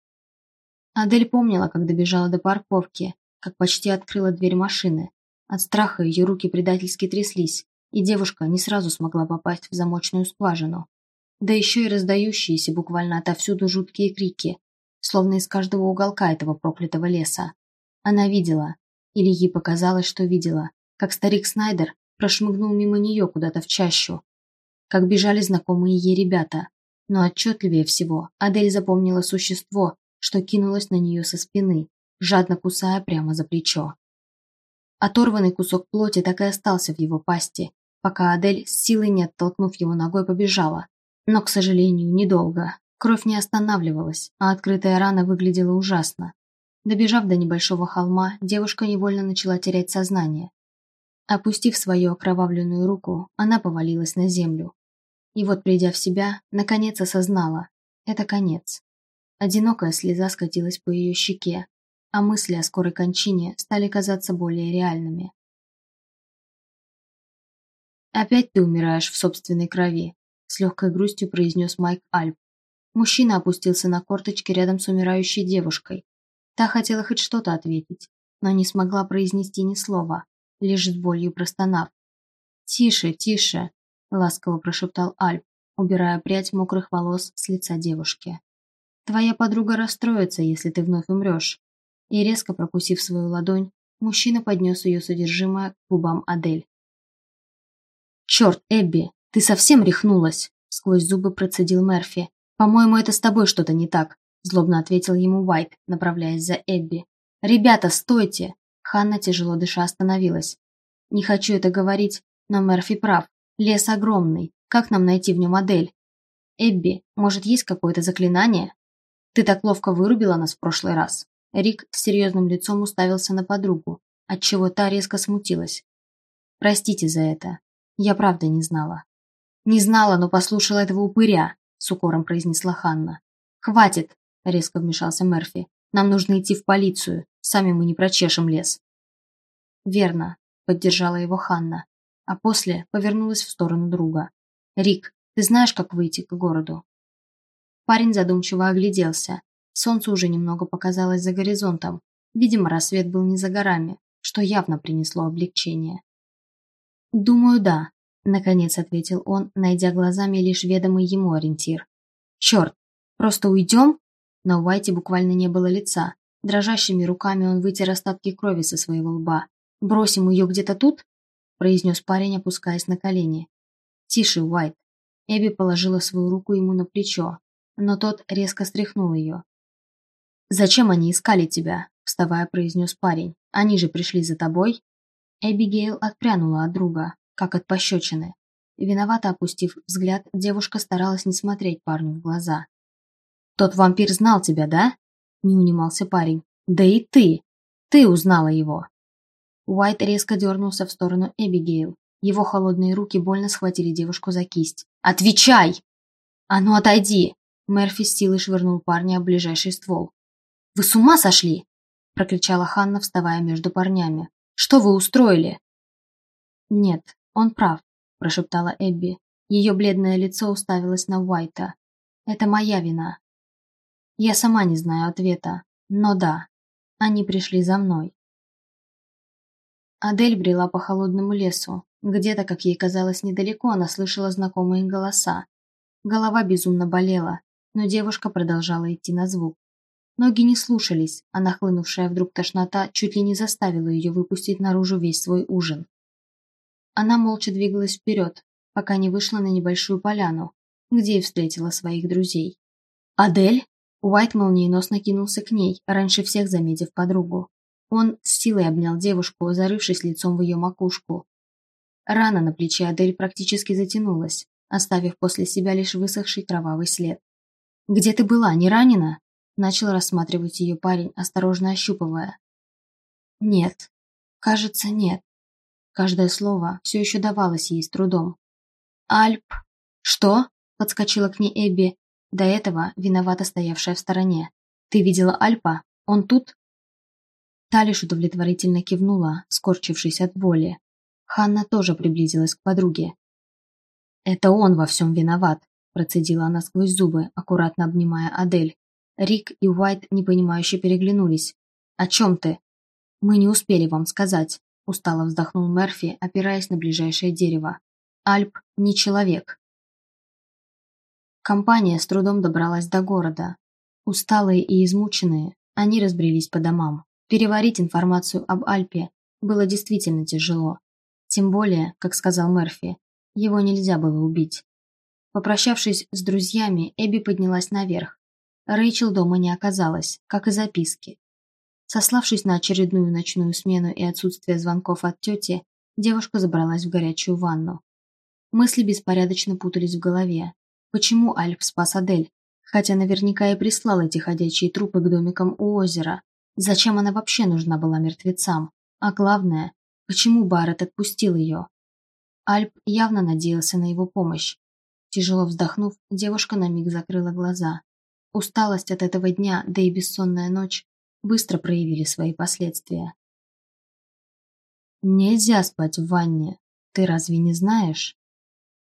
Адель помнила, как добежала до парковки, как почти открыла дверь машины. От страха ее руки предательски тряслись, и девушка не сразу смогла попасть в замочную скважину. Да еще и раздающиеся буквально отовсюду жуткие крики, словно из каждого уголка этого проклятого леса. Она видела, или ей показалось, что видела, как старик Снайдер прошмыгнул мимо нее куда-то в чащу, как бежали знакомые ей ребята. Но отчетливее всего Адель запомнила существо, что кинулось на нее со спины, жадно кусая прямо за плечо. Оторванный кусок плоти так и остался в его пасти, пока Адель с силой не оттолкнув его ногой побежала. Но, к сожалению, недолго. Кровь не останавливалась, а открытая рана выглядела ужасно. Добежав до небольшого холма, девушка невольно начала терять сознание. Опустив свою окровавленную руку, она повалилась на землю. И вот, придя в себя, наконец осознала – это конец. Одинокая слеза скатилась по ее щеке, а мысли о скорой кончине стали казаться более реальными. «Опять ты умираешь в собственной крови», – с легкой грустью произнес Майк Альп. Мужчина опустился на корточки рядом с умирающей девушкой. Та хотела хоть что-то ответить, но не смогла произнести ни слова, лишь с болью простонав. «Тише, тише!» – ласково прошептал Альп, убирая прядь мокрых волос с лица девушки. «Твоя подруга расстроится, если ты вновь умрешь». И резко прокусив свою ладонь, мужчина поднес ее содержимое к губам Адель. «Черт, Эбби, ты совсем рехнулась!» – сквозь зубы процедил Мерфи, «По-моему, это с тобой что-то не так», – злобно ответил ему Уайт, направляясь за Эбби. «Ребята, стойте!» Ханна, тяжело дыша, остановилась. «Не хочу это говорить, но Мерфи прав. Лес огромный. Как нам найти в нем модель? Эбби, может, есть какое-то заклинание? Ты так ловко вырубила нас в прошлый раз». Рик с серьезным лицом уставился на подругу, отчего та резко смутилась. «Простите за это. Я правда не знала». «Не знала, но послушала этого упыря с укором произнесла Ханна. «Хватит!» – резко вмешался Мерфи. «Нам нужно идти в полицию. Сами мы не прочешем лес». «Верно», – поддержала его Ханна, а после повернулась в сторону друга. «Рик, ты знаешь, как выйти к городу?» Парень задумчиво огляделся. Солнце уже немного показалось за горизонтом. Видимо, рассвет был не за горами, что явно принесло облегчение. «Думаю, да», Наконец ответил он, найдя глазами лишь ведомый ему ориентир. «Черт, просто уйдем?» На Уайте буквально не было лица. Дрожащими руками он вытер остатки крови со своего лба. «Бросим ее где-то тут?» произнес парень, опускаясь на колени. «Тише, Уайт». Эбби положила свою руку ему на плечо, но тот резко стряхнул ее. «Зачем они искали тебя?» вставая, произнес парень. «Они же пришли за тобой?» Эбигейл отпрянула от друга, как от пощечины. Виновато опустив взгляд, девушка старалась не смотреть парню в глаза. «Тот вампир знал тебя, да?» – не унимался парень. «Да и ты! Ты узнала его!» Уайт резко дернулся в сторону Эбигейл. Его холодные руки больно схватили девушку за кисть. «Отвечай!» «А ну отойди!» Мерфи с силой швырнул парня в ближайший ствол. «Вы с ума сошли?» – прокричала Ханна, вставая между парнями. «Что вы устроили?» «Нет, «Он прав», – прошептала Эбби. Ее бледное лицо уставилось на Уайта. «Это моя вина». Я сама не знаю ответа, но да, они пришли за мной. Адель брела по холодному лесу. Где-то, как ей казалось, недалеко она слышала знакомые голоса. Голова безумно болела, но девушка продолжала идти на звук. Ноги не слушались, а нахлынувшая вдруг тошнота чуть ли не заставила ее выпустить наружу весь свой ужин. Она молча двигалась вперед, пока не вышла на небольшую поляну, где и встретила своих друзей. «Адель?» Уайт молниеносно кинулся к ней, раньше всех заметив подругу. Он с силой обнял девушку, зарывшись лицом в ее макушку. Рана на плече Адель практически затянулась, оставив после себя лишь высохший кровавый след. «Где ты была, не ранена?» Начал рассматривать ее парень, осторожно ощупывая. «Нет. Кажется, нет. Каждое слово все еще давалось ей с трудом. «Альп!» «Что?» – подскочила к ней Эбби, до этого виновато стоявшая в стороне. «Ты видела Альпа? Он тут?» Та лишь удовлетворительно кивнула, скорчившись от боли. Ханна тоже приблизилась к подруге. «Это он во всем виноват», – процедила она сквозь зубы, аккуратно обнимая Адель. Рик и Уайт непонимающе переглянулись. «О чем ты?» «Мы не успели вам сказать», Устало вздохнул Мерфи, опираясь на ближайшее дерево. Альп не человек. Компания с трудом добралась до города. Усталые и измученные, они разбрелись по домам. Переварить информацию об Альпе было действительно тяжело. Тем более, как сказал Мерфи, его нельзя было убить. Попрощавшись с друзьями, Эбби поднялась наверх. Рэйчел дома не оказалась, как и записки. Сославшись на очередную ночную смену и отсутствие звонков от тети, девушка забралась в горячую ванну. Мысли беспорядочно путались в голове. Почему Альп спас Адель? Хотя наверняка и прислал эти ходячие трупы к домикам у озера. Зачем она вообще нужна была мертвецам? А главное, почему Барретт отпустил ее? Альп явно надеялся на его помощь. Тяжело вздохнув, девушка на миг закрыла глаза. Усталость от этого дня, да и бессонная ночь быстро проявили свои последствия. «Нельзя спать в ванне, ты разве не знаешь?»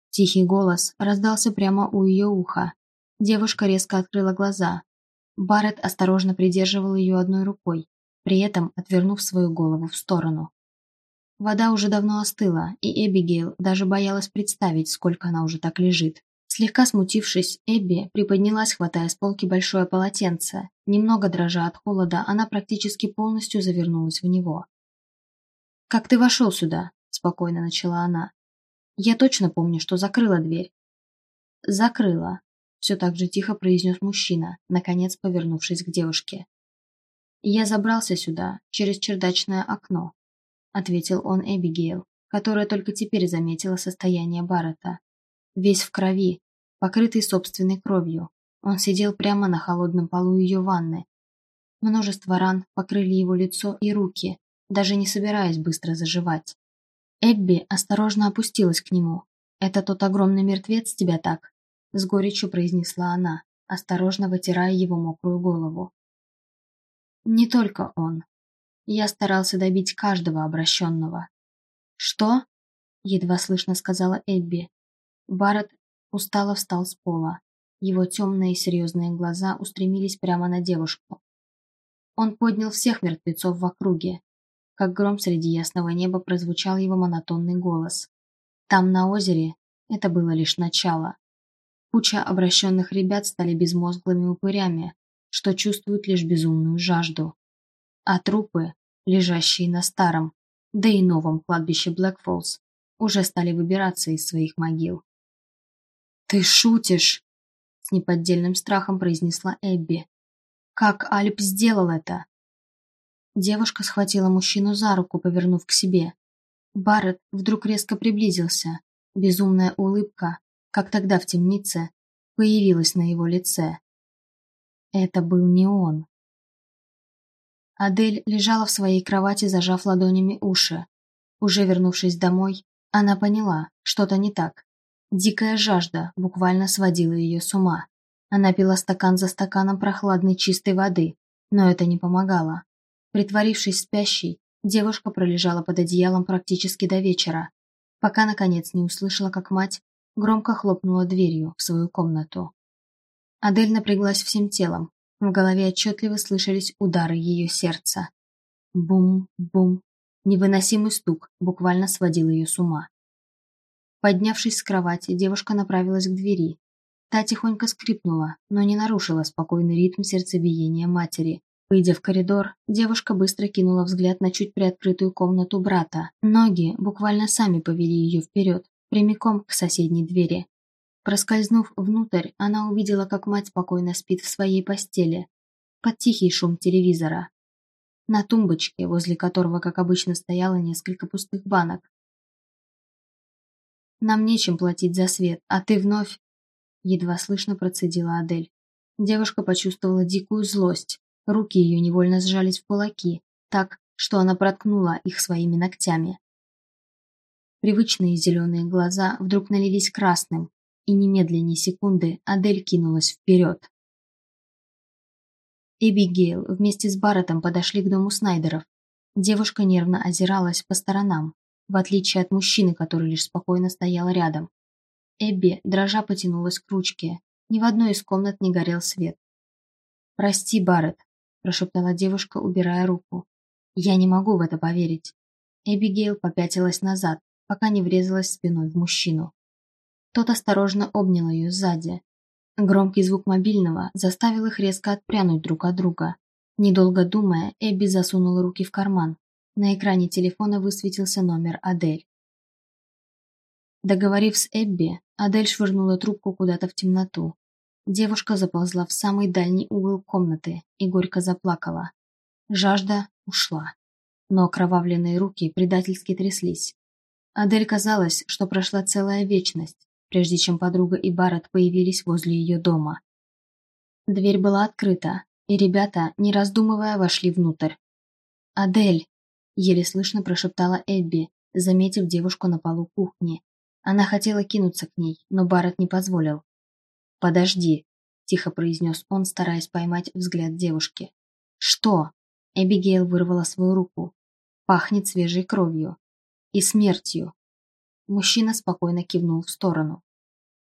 Тихий голос раздался прямо у ее уха. Девушка резко открыла глаза. Барретт осторожно придерживал ее одной рукой, при этом отвернув свою голову в сторону. Вода уже давно остыла, и Эбигейл даже боялась представить, сколько она уже так лежит. Слегка смутившись, Эбби приподнялась, хватая с полки большое полотенце. Немного дрожа от холода, она практически полностью завернулась в него. «Как ты вошел сюда?» – спокойно начала она. «Я точно помню, что закрыла дверь». «Закрыла», – все так же тихо произнес мужчина, наконец повернувшись к девушке. «Я забрался сюда, через чердачное окно», – ответил он Эбигейл, которая только теперь заметила состояние Баррета. Весь в крови, покрытый собственной кровью. Он сидел прямо на холодном полу ее ванны. Множество ран покрыли его лицо и руки, даже не собираясь быстро заживать. Эбби осторожно опустилась к нему. «Это тот огромный мертвец тебя так?» С горечью произнесла она, осторожно вытирая его мокрую голову. «Не только он. Я старался добить каждого обращенного». «Что?» – едва слышно сказала Эбби. Барретт устало встал с пола. Его темные серьезные глаза устремились прямо на девушку. Он поднял всех мертвецов в округе. Как гром среди ясного неба прозвучал его монотонный голос. Там, на озере, это было лишь начало. Куча обращенных ребят стали безмозглыми упырями, что чувствуют лишь безумную жажду. А трупы, лежащие на старом, да и новом кладбище Блэкфоллс, уже стали выбираться из своих могил. «Ты шутишь!» — с неподдельным страхом произнесла Эбби. «Как Альп сделал это?» Девушка схватила мужчину за руку, повернув к себе. Барретт вдруг резко приблизился. Безумная улыбка, как тогда в темнице, появилась на его лице. Это был не он. Адель лежала в своей кровати, зажав ладонями уши. Уже вернувшись домой, она поняла, что-то не так. Дикая жажда буквально сводила ее с ума. Она пила стакан за стаканом прохладной чистой воды, но это не помогало. Притворившись спящей, девушка пролежала под одеялом практически до вечера, пока, наконец, не услышала, как мать громко хлопнула дверью в свою комнату. Адель напряглась всем телом, в голове отчетливо слышались удары ее сердца. Бум-бум. Невыносимый стук буквально сводил ее с ума. Поднявшись с кровати, девушка направилась к двери. Та тихонько скрипнула, но не нарушила спокойный ритм сердцебиения матери. Выйдя в коридор, девушка быстро кинула взгляд на чуть приоткрытую комнату брата. Ноги буквально сами повели ее вперед, прямиком к соседней двери. Проскользнув внутрь, она увидела, как мать спокойно спит в своей постели, под тихий шум телевизора. На тумбочке, возле которого, как обычно, стояло несколько пустых банок, нам нечем платить за свет, а ты вновь...» Едва слышно процедила Адель. Девушка почувствовала дикую злость. Руки ее невольно сжались в кулаки, так, что она проткнула их своими ногтями. Привычные зеленые глаза вдруг налились красным, и немедленно секунды Адель кинулась вперед. Эбигейл вместе с Барреттом подошли к дому Снайдеров. Девушка нервно озиралась по сторонам в отличие от мужчины, который лишь спокойно стоял рядом. Эбби, дрожа, потянулась к ручке. Ни в одной из комнат не горел свет. «Прости, Барретт», – прошептала девушка, убирая руку. «Я не могу в это поверить». Эбигейл попятилась назад, пока не врезалась спиной в мужчину. Тот осторожно обнял ее сзади. Громкий звук мобильного заставил их резко отпрянуть друг от друга. Недолго думая, Эбби засунула руки в карман, на экране телефона высветился номер Адель. Договорив с Эбби, Адель швырнула трубку куда-то в темноту. Девушка заползла в самый дальний угол комнаты и горько заплакала. Жажда ушла, но окровавленные руки предательски тряслись. Адель казалось, что прошла целая вечность, прежде чем подруга и Барретт появились возле ее дома. Дверь была открыта, и ребята, не раздумывая, вошли внутрь. «Адель!» – еле слышно прошептала Эбби, заметив девушку на полу кухни. Она хотела кинуться к ней, но Барретт не позволил. «Подожди», – тихо произнес он, стараясь поймать взгляд девушки. «Что?» – Эбигейл вырвала свою руку. «Пахнет свежей кровью. И смертью». Мужчина спокойно кивнул в сторону.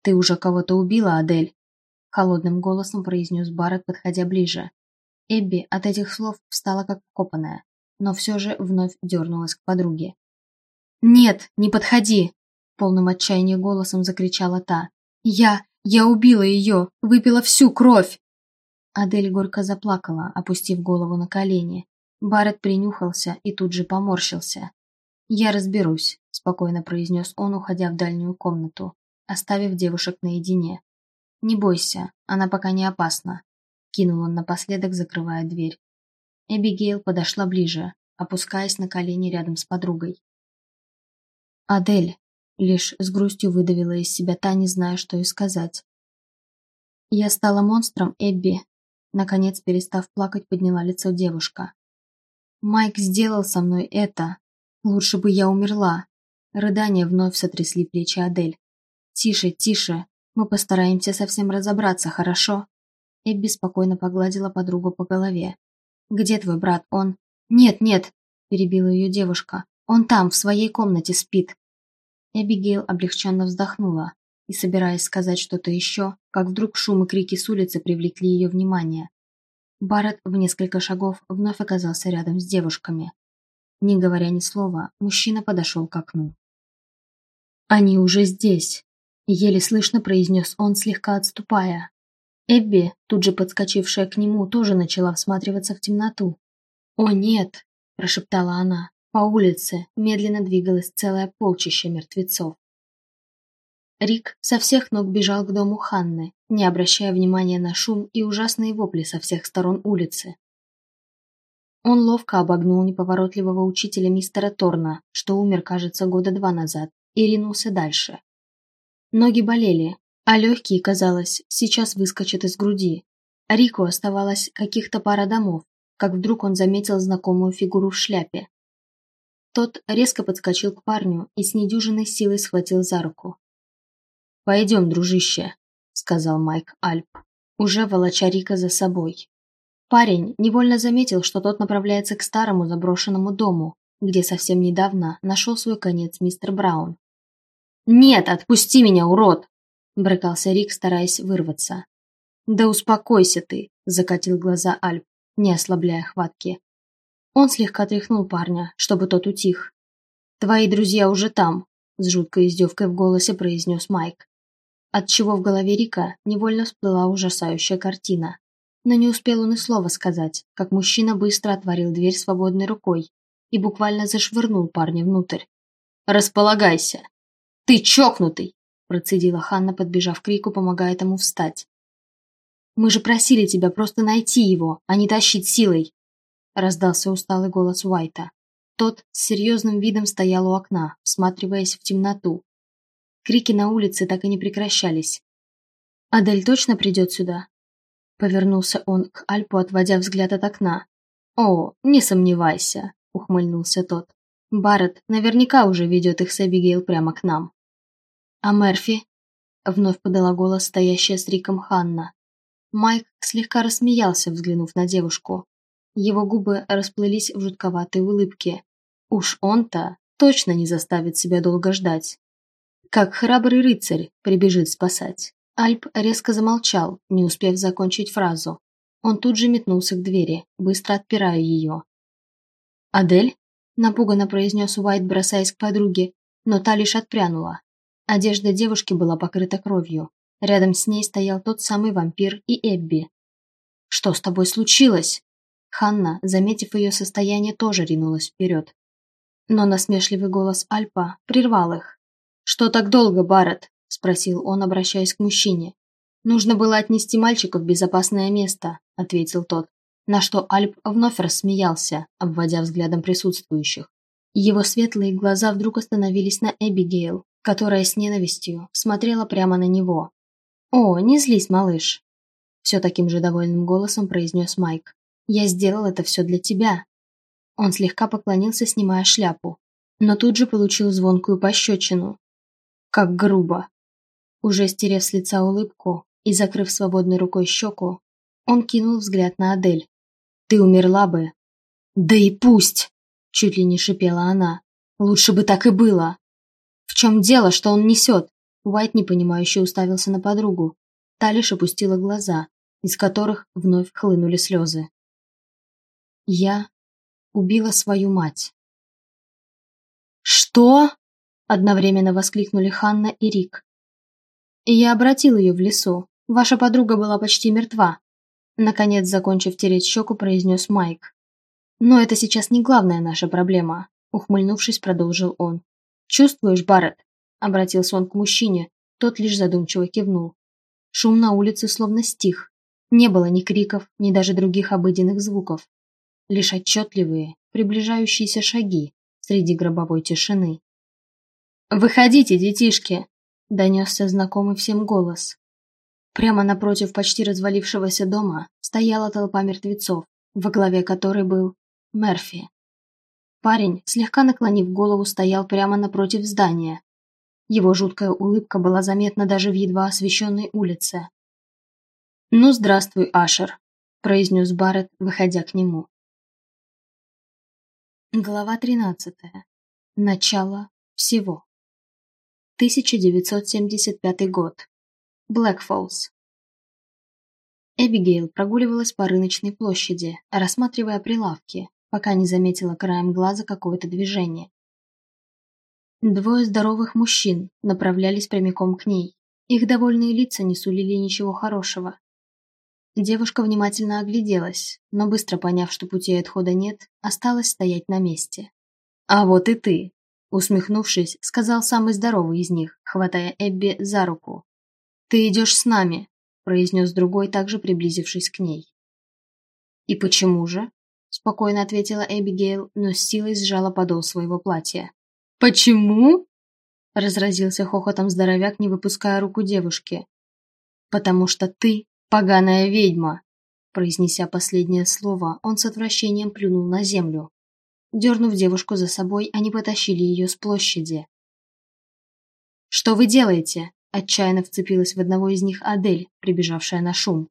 «Ты уже кого-то убила, Адель?» Холодным голосом произнес Барретт, подходя ближе. Эбби от этих слов встала как вкопанная, но все же вновь дернулась к подруге. «Нет, не подходи!» Полным отчаянием голосом закричала та. «Я... я убила ее! Выпила всю кровь!» Адель горько заплакала, опустив голову на колени. Барретт принюхался и тут же поморщился. «Я разберусь», – спокойно произнес он, уходя в дальнюю комнату, оставив девушек наедине. «Не бойся, она пока не опасна», – кинул он напоследок, закрывая дверь. Эбигейл подошла ближе, опускаясь на колени рядом с подругой. «Адель», – лишь с грустью выдавила из себя та, не зная, что и сказать. «Я стала монстром, Эбби», – наконец, перестав плакать, подняла лицо девушка. «Майк сделал со мной это. Лучше бы я умерла». Рыдания вновь сотрясли плечи Адель. «Тише, тише, мы постараемся совсем разобраться, хорошо?» Эбби спокойно погладила подругу по голове. «Где твой брат? Он...» «Нет, нет!» – перебила ее девушка. «Он там, в своей комнате спит!» Эбигейл облегченно вздохнула и, собираясь сказать что-то еще, как вдруг шум и крики с улицы привлекли ее внимание. Барретт в несколько шагов вновь оказался рядом с девушками. Не говоря ни слова, мужчина подошел к окну. «Они уже здесь!» Еле слышно произнес он, слегка отступая. Эбби, тут же подскочившая к нему, тоже начала всматриваться в темноту. «О, нет!» – прошептала она. По улице медленно двигалось целое полчище мертвецов. Рик со всех ног бежал к дому Ханны, не обращая внимания на шум и ужасные вопли со всех сторон улицы. Он ловко обогнул неповоротливого учителя мистера Торна, что умер, кажется, года два назад, и ринулся дальше. Ноги болели, а легкие, казалось, сейчас выскочат из груди. Рику оставалось каких-то пара домов, как вдруг он заметил знакомую фигуру в шляпе. Тот резко подскочил к парню и с недюжиной силой схватил за руку. «Пойдем, дружище», — сказал Майк Альп, уже волоча Рика за собой. Парень невольно заметил, что тот направляется к старому заброшенному дому, где совсем недавно нашел свой конец мистер Браун. «Нет, отпусти меня, урод!» – брыкался Рик, стараясь вырваться. «Да успокойся ты!» – закатил глаза Альп, не ослабляя хватки. Он слегка тряхнул парня, чтобы тот утих. «Твои друзья уже там!» – с жуткой издевкой в голосе произнес Майк. Отчего в голове Рика невольно всплыла ужасающая картина. Но не успел он и слова сказать, как мужчина быстро отворил дверь свободной рукой и буквально зашвырнул парня внутрь. «Располагайся!» «Ты чокнутый!» – процедила Ханна, подбежав к Рику, помогая ему встать. «Мы же просили тебя просто найти его, а не тащить силой!» – раздался усталый голос Уайта. Тот с серьезным видом стоял у окна, всматриваясь в темноту. Крики на улице так и не прекращались. «Адель точно придет сюда?» Повернулся он к Альпу, отводя взгляд от окна. «О, не сомневайся», – ухмыльнулся тот. «Барретт наверняка уже ведет их с Эбигейл прямо к нам». «А Мерфи?» — вновь подала голос стоящая с Риком Ханна. Майк слегка рассмеялся, взглянув на девушку. Его губы расплылись в жутковатой улыбке. Уж он-то точно не заставит себя долго ждать. Как храбрый рыцарь прибежит спасать. Альп резко замолчал, не успев закончить фразу. Он тут же метнулся к двери, быстро отпирая ее. «Адель?» – напуганно произнес Уайт, бросаясь к подруге, но та лишь отпрянула. Одежда девушки была покрыта кровью. Рядом с ней стоял тот самый вампир и Эбби. «Что с тобой случилось?» Ханна, заметив ее состояние, тоже ринулась вперед. Но насмешливый голос Альпа прервал их. «Что так долго, Барретт?» – спросил он, обращаясь к мужчине. «Нужно было отнести мальчика в безопасное место», – ответил тот, на что Альп вновь рассмеялся, обводя взглядом присутствующих. Его светлые глаза вдруг остановились на Эбигейл, которая с ненавистью смотрела прямо на него. «О, не злись, малыш!» Все таким же довольным голосом произнес Майк. «Я сделал это все для тебя!» Он слегка поклонился, снимая шляпу, но тут же получил звонкую пощечину. Как грубо. Уже стерев с лица улыбку и закрыв свободной рукой щеку, он кинул взгляд на Адель. «Ты умерла бы». «Да и пусть!» – чуть ли не шипела она. «Лучше бы так и было!» «В чем дело, что он несет?» Уайт непонимающе уставился на подругу. Та лишь опустила глаза, из которых вновь хлынули слезы. «Я убила свою мать». «Что?» – одновременно воскликнули Ханна и Рик. Я обратил ее в лесу. Ваша подруга была почти мертва. Наконец, закончив тереть щеку, произнес Майк. Но это сейчас не главная наша проблема, ухмыльнувшись, продолжил он. Чувствуешь, Барретт? Обратился он к мужчине, тот лишь задумчиво кивнул. Шум на улице словно стих. Не было ни криков, ни даже других обыденных звуков. Лишь отчетливые, приближающиеся шаги среди гробовой тишины. «Выходите, детишки!» – донесся знакомый всем голос. Прямо напротив почти развалившегося дома стояла толпа мертвецов, во главе которой был Мерфи. Парень, слегка наклонив голову, стоял прямо напротив здания. Его жуткая улыбка была заметна даже в едва освещенной улице. «Ну, здравствуй, Ашер», – произнес Барретт, выходя к нему. Глава тринадцатая. Начало всего. 1975 год. Блэкфоллс. Эбигейл прогуливалась по рыночной площади, рассматривая прилавки, пока не заметила краем глаза какое-то движение. Двое здоровых мужчин направлялись прямиком к ней. Их довольные лица не сулили ничего хорошего. Девушка внимательно огляделась, но быстро поняв, что путей отхода нет, осталась стоять на месте. «А вот и ты!» Усмехнувшись, сказал самый здоровый из них, хватая Эбби за руку. «Ты идешь с нами», – произнес другой, также приблизившись к ней. «И почему же?» – спокойно ответила Эбигейл, но с силой сжала подол своего платья. «Почему?» – разразился хохотом здоровяк, не выпуская руку девушки. «Потому что ты поганая ведьма!» Произнеся последнее слово, он с отвращением плюнул на землю. Дернув девушку за собой, они потащили ее с площади. «Что вы делаете?» Отчаянно вцепилась в одного из них Адель, прибежавшая на шум.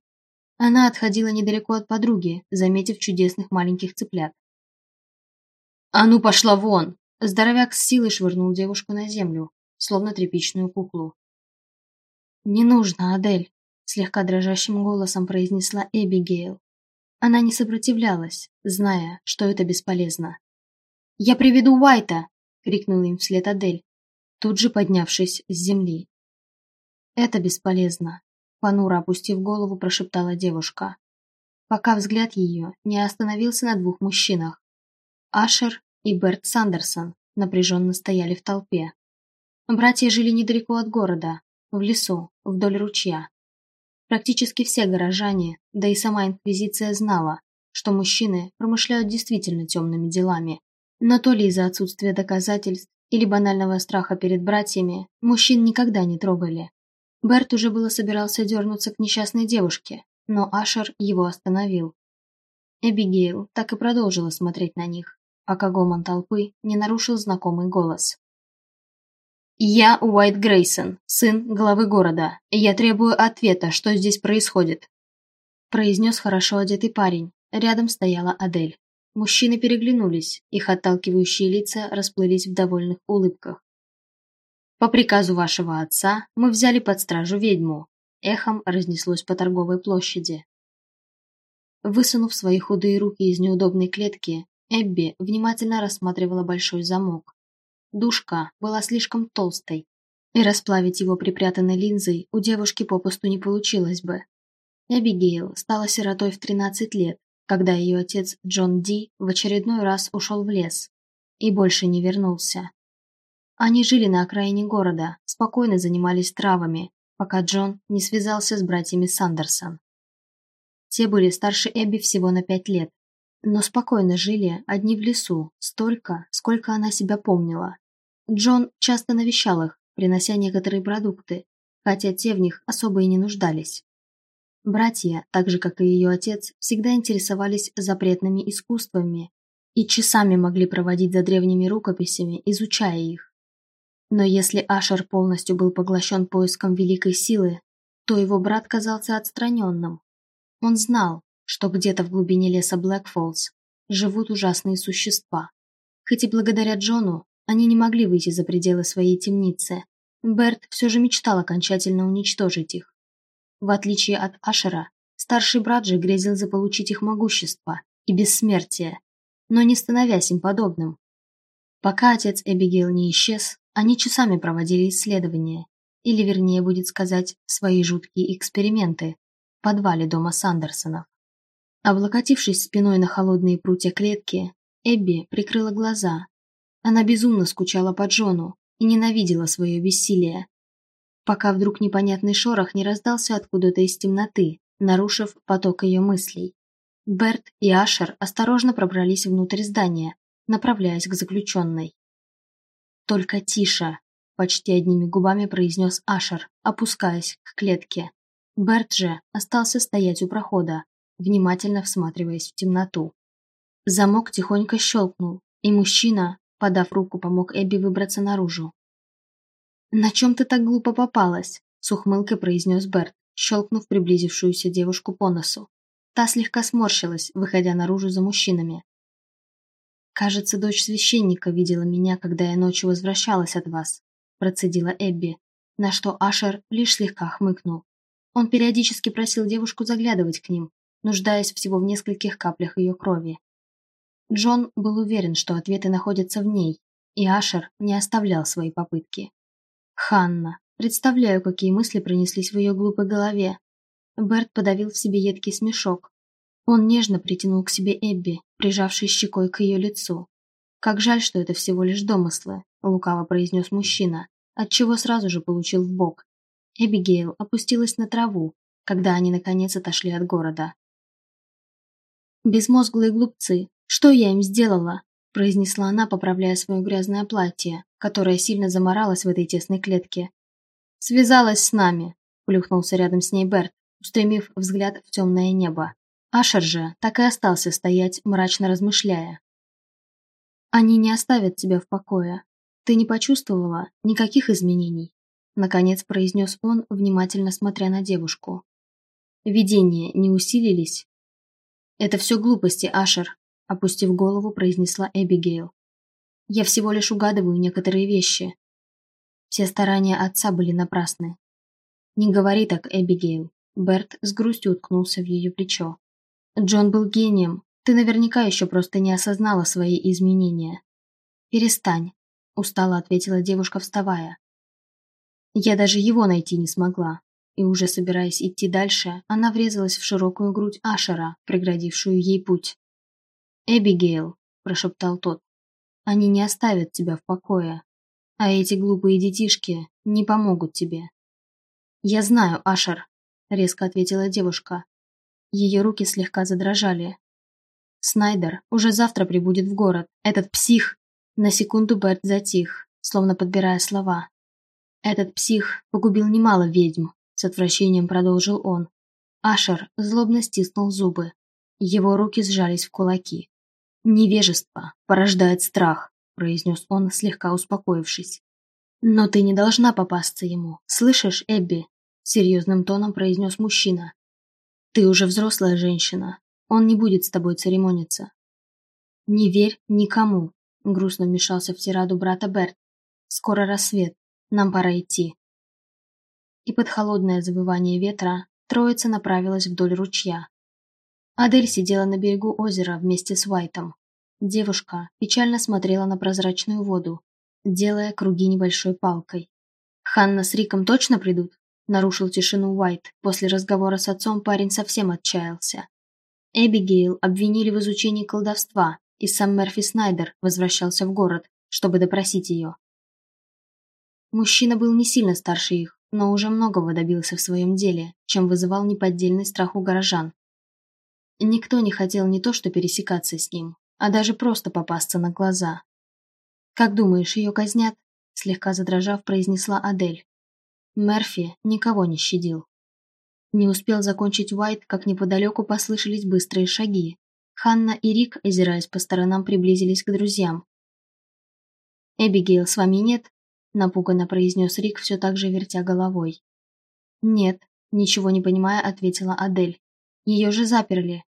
Она отходила недалеко от подруги, заметив чудесных маленьких цыплят. «А ну пошла вон!» Здоровяк с силой швырнул девушку на землю, словно тряпичную куклу. «Не нужно, Адель», — слегка дрожащим голосом произнесла Эбигейл. Она не сопротивлялась, зная, что это бесполезно. «Я приведу Уайта!» — крикнула им вслед Адель, тут же поднявшись с земли. «Это бесполезно», — понуро опустив голову, прошептала девушка, пока взгляд ее не остановился на двух мужчинах. Ашер и Берт Сандерсон напряженно стояли в толпе. Братья жили недалеко от города, в лесу, вдоль ручья. Практически все горожане, да и сама Инквизиция знала, что мужчины промышляют действительно темными делами, но то ли из-за отсутствия доказательств или банального страха перед братьями, мужчин никогда не трогали. Берт уже было собирался дернуться к несчастной девушке, но Ашер его остановил. Эбигейл так и продолжила смотреть на них, пока гомон толпы не нарушил знакомый голос. «Я Уайт Грейсон, сын главы города, я требую ответа, что здесь происходит», произнес хорошо одетый парень. Рядом стояла Адель. Мужчины переглянулись, их отталкивающие лица расплылись в довольных улыбках. «По приказу вашего отца мы взяли под стражу ведьму», эхом разнеслось по торговой площади. Высунув свои худые руки из неудобной клетки, Эбби внимательно рассматривала большой замок. Душка была слишком толстой, и расплавить его припрятанной линзой у девушки попусту не получилось бы. Эбигейл стала сиротой в 13 лет, когда ее отец Джон Ди в очередной раз ушел в лес и больше не вернулся. Они жили на окраине города, спокойно занимались травами, пока Джон не связался с братьями Сандерсон. Те были старше Эбби всего на пять лет. но спокойно жили одни в лесу, столько, сколько она себя помнила. Джон часто навещал их, принося некоторые продукты, хотя те в них особо и не нуждались. Братья, так же как и ее отец, всегда интересовались запретными искусствами и часами могли проводить за древними рукописями, изучая их. Но если Ашер полностью был поглощен поиском великой силы, то его брат казался отстраненным. Он знал, что где-то в глубине леса Блэкфоллс живут ужасные существа. Хоть и благодаря Джону они не могли выйти за пределы своей темницы, Берт все же мечтал окончательно уничтожить их. В отличие от Ашера, старший брат же грезил заполучить их могущество и бессмертие, но не становясь им подобным. Пока отец Эбигейл не исчез, они часами проводили исследования, или вернее будет сказать, свои жуткие эксперименты в подвале дома Сандерсонов. Облокотившись спиной на холодные прутья клетки, Эбби прикрыла глаза. Она безумно скучала по Джону и ненавидела свое бессилие. Пока вдруг непонятный шорох не раздался откуда-то из темноты, нарушив поток ее мыслей. Берт и Ашер осторожно пробрались внутрь здания, направляясь к заключенной. «Только тише!» – почти одними губами произнес Ашер, опускаясь к клетке. Берт же остался стоять у прохода, внимательно всматриваясь в темноту. Замок тихонько щелкнул, и мужчина, подав руку, помог Эбби выбраться наружу. «На чем ты так глупо попалась?» – с ухмылкой произнес Берт, щелкнув приблизившуюся девушку по носу. Та слегка сморщилась, выходя наружу за мужчинами. «Кажется, дочь священника видела меня, когда я ночью возвращалась от вас», – процедила Эбби, на что Ашер лишь слегка хмыкнул. Он периодически просил девушку заглядывать к ним, нуждаясь всего в нескольких каплях ее крови. Джон был уверен, что ответы находятся в ней, и Ашер не оставлял свои попытки. Ханна. Представляю, какие мысли пронеслись в ее глупой голове. Берт подавил в себе едкий смешок. Он нежно притянул к себе Эбби, прижавший щекой к ее лицу. «Как жаль, что это всего лишь домыслы», — лукаво произнес мужчина, отчего сразу же получил в бок. Эбигейл опустилась на траву, когда они наконец отошли от города. «Безмозглые глупцы, что я им сделала?» произнесла она, поправляя свое грязное платье, которое сильно заморалось в этой тесной клетке. «Связалась с нами», – плюхнулся рядом с ней Берт, устремив взгляд в темное небо. Ашер же так и остался стоять, мрачно размышляя. «Они не оставят тебя в покое. Ты не почувствовала никаких изменений?» Наконец произнес он, внимательно смотря на девушку. «Видения не усилились?» «Это все глупости, Ашер», – опустив голову, произнесла Эбигейл. «Я всего лишь угадываю некоторые вещи. Все старания отца были напрасны». «Не говори так, Эбигейл», – Берт с грустью уткнулся в ее плечо. «Джон был гением. Ты наверняка еще просто не осознала свои изменения». «Перестань», – устало ответила девушка, вставая. «Я даже его найти не смогла и уже собираясь идти дальше, она врезалась в широкую грудь Ашера, преградившую ей путь. «Эбигейл», – прошептал тот, – «они не оставят тебя в покое, а эти глупые детишки не помогут тебе». «Я знаю, Ашер», – резко ответила девушка. Ее руки слегка задрожали. «Снайдер уже завтра прибудет в город. Этот псих...» На секунду Берт затих, словно подбирая слова. «Этот псих погубил немало ведьм, с отвращением продолжил он. Ашер злобно стиснул зубы. Его руки сжались в кулаки. «Невежество порождает страх», – произнес он, слегка успокоившись. «Но ты не должна попасться ему. Слышишь, Эбби?» – серьезным тоном произнес мужчина. «Ты уже взрослая женщина. Он не будет с тобой церемониться». «Не верь никому», – грустно вмешался в тираду брата Берт. «Скоро рассвет. Нам пора идти» и под холодное завывание ветра троица направилась вдоль ручья. Адель сидела на берегу озера вместе с Уайтом. Девушка печально смотрела на прозрачную воду, делая круги небольшой палкой. «Ханна с Риком точно придут?» Нарушил тишину Уайт. После разговора с отцом парень совсем отчаялся. Эбигейл обвинили в изучении колдовства, и сам Мерфи Снайдер возвращался в город, чтобы допросить ее. Мужчина был не сильно старше их, но уже многого добился в своем деле, чем вызывал неподдельный страх у горожан. Никто не хотел не то что пересекаться с ним, а даже просто попасться на глаза. «Как думаешь, ее казнят?» Слегка задрожав, произнесла Адель. Мерфи никого не щадил. Не успел закончить Уайт, как неподалеку послышались быстрые шаги. Ханна и Рик, озираясь по сторонам, приблизились к друзьям. «Эбигейл с вами нет?» – напуганно произнес Рик, все так же вертя головой. «Нет», – ничего не понимая, ответила Адель. «Ее же заперли».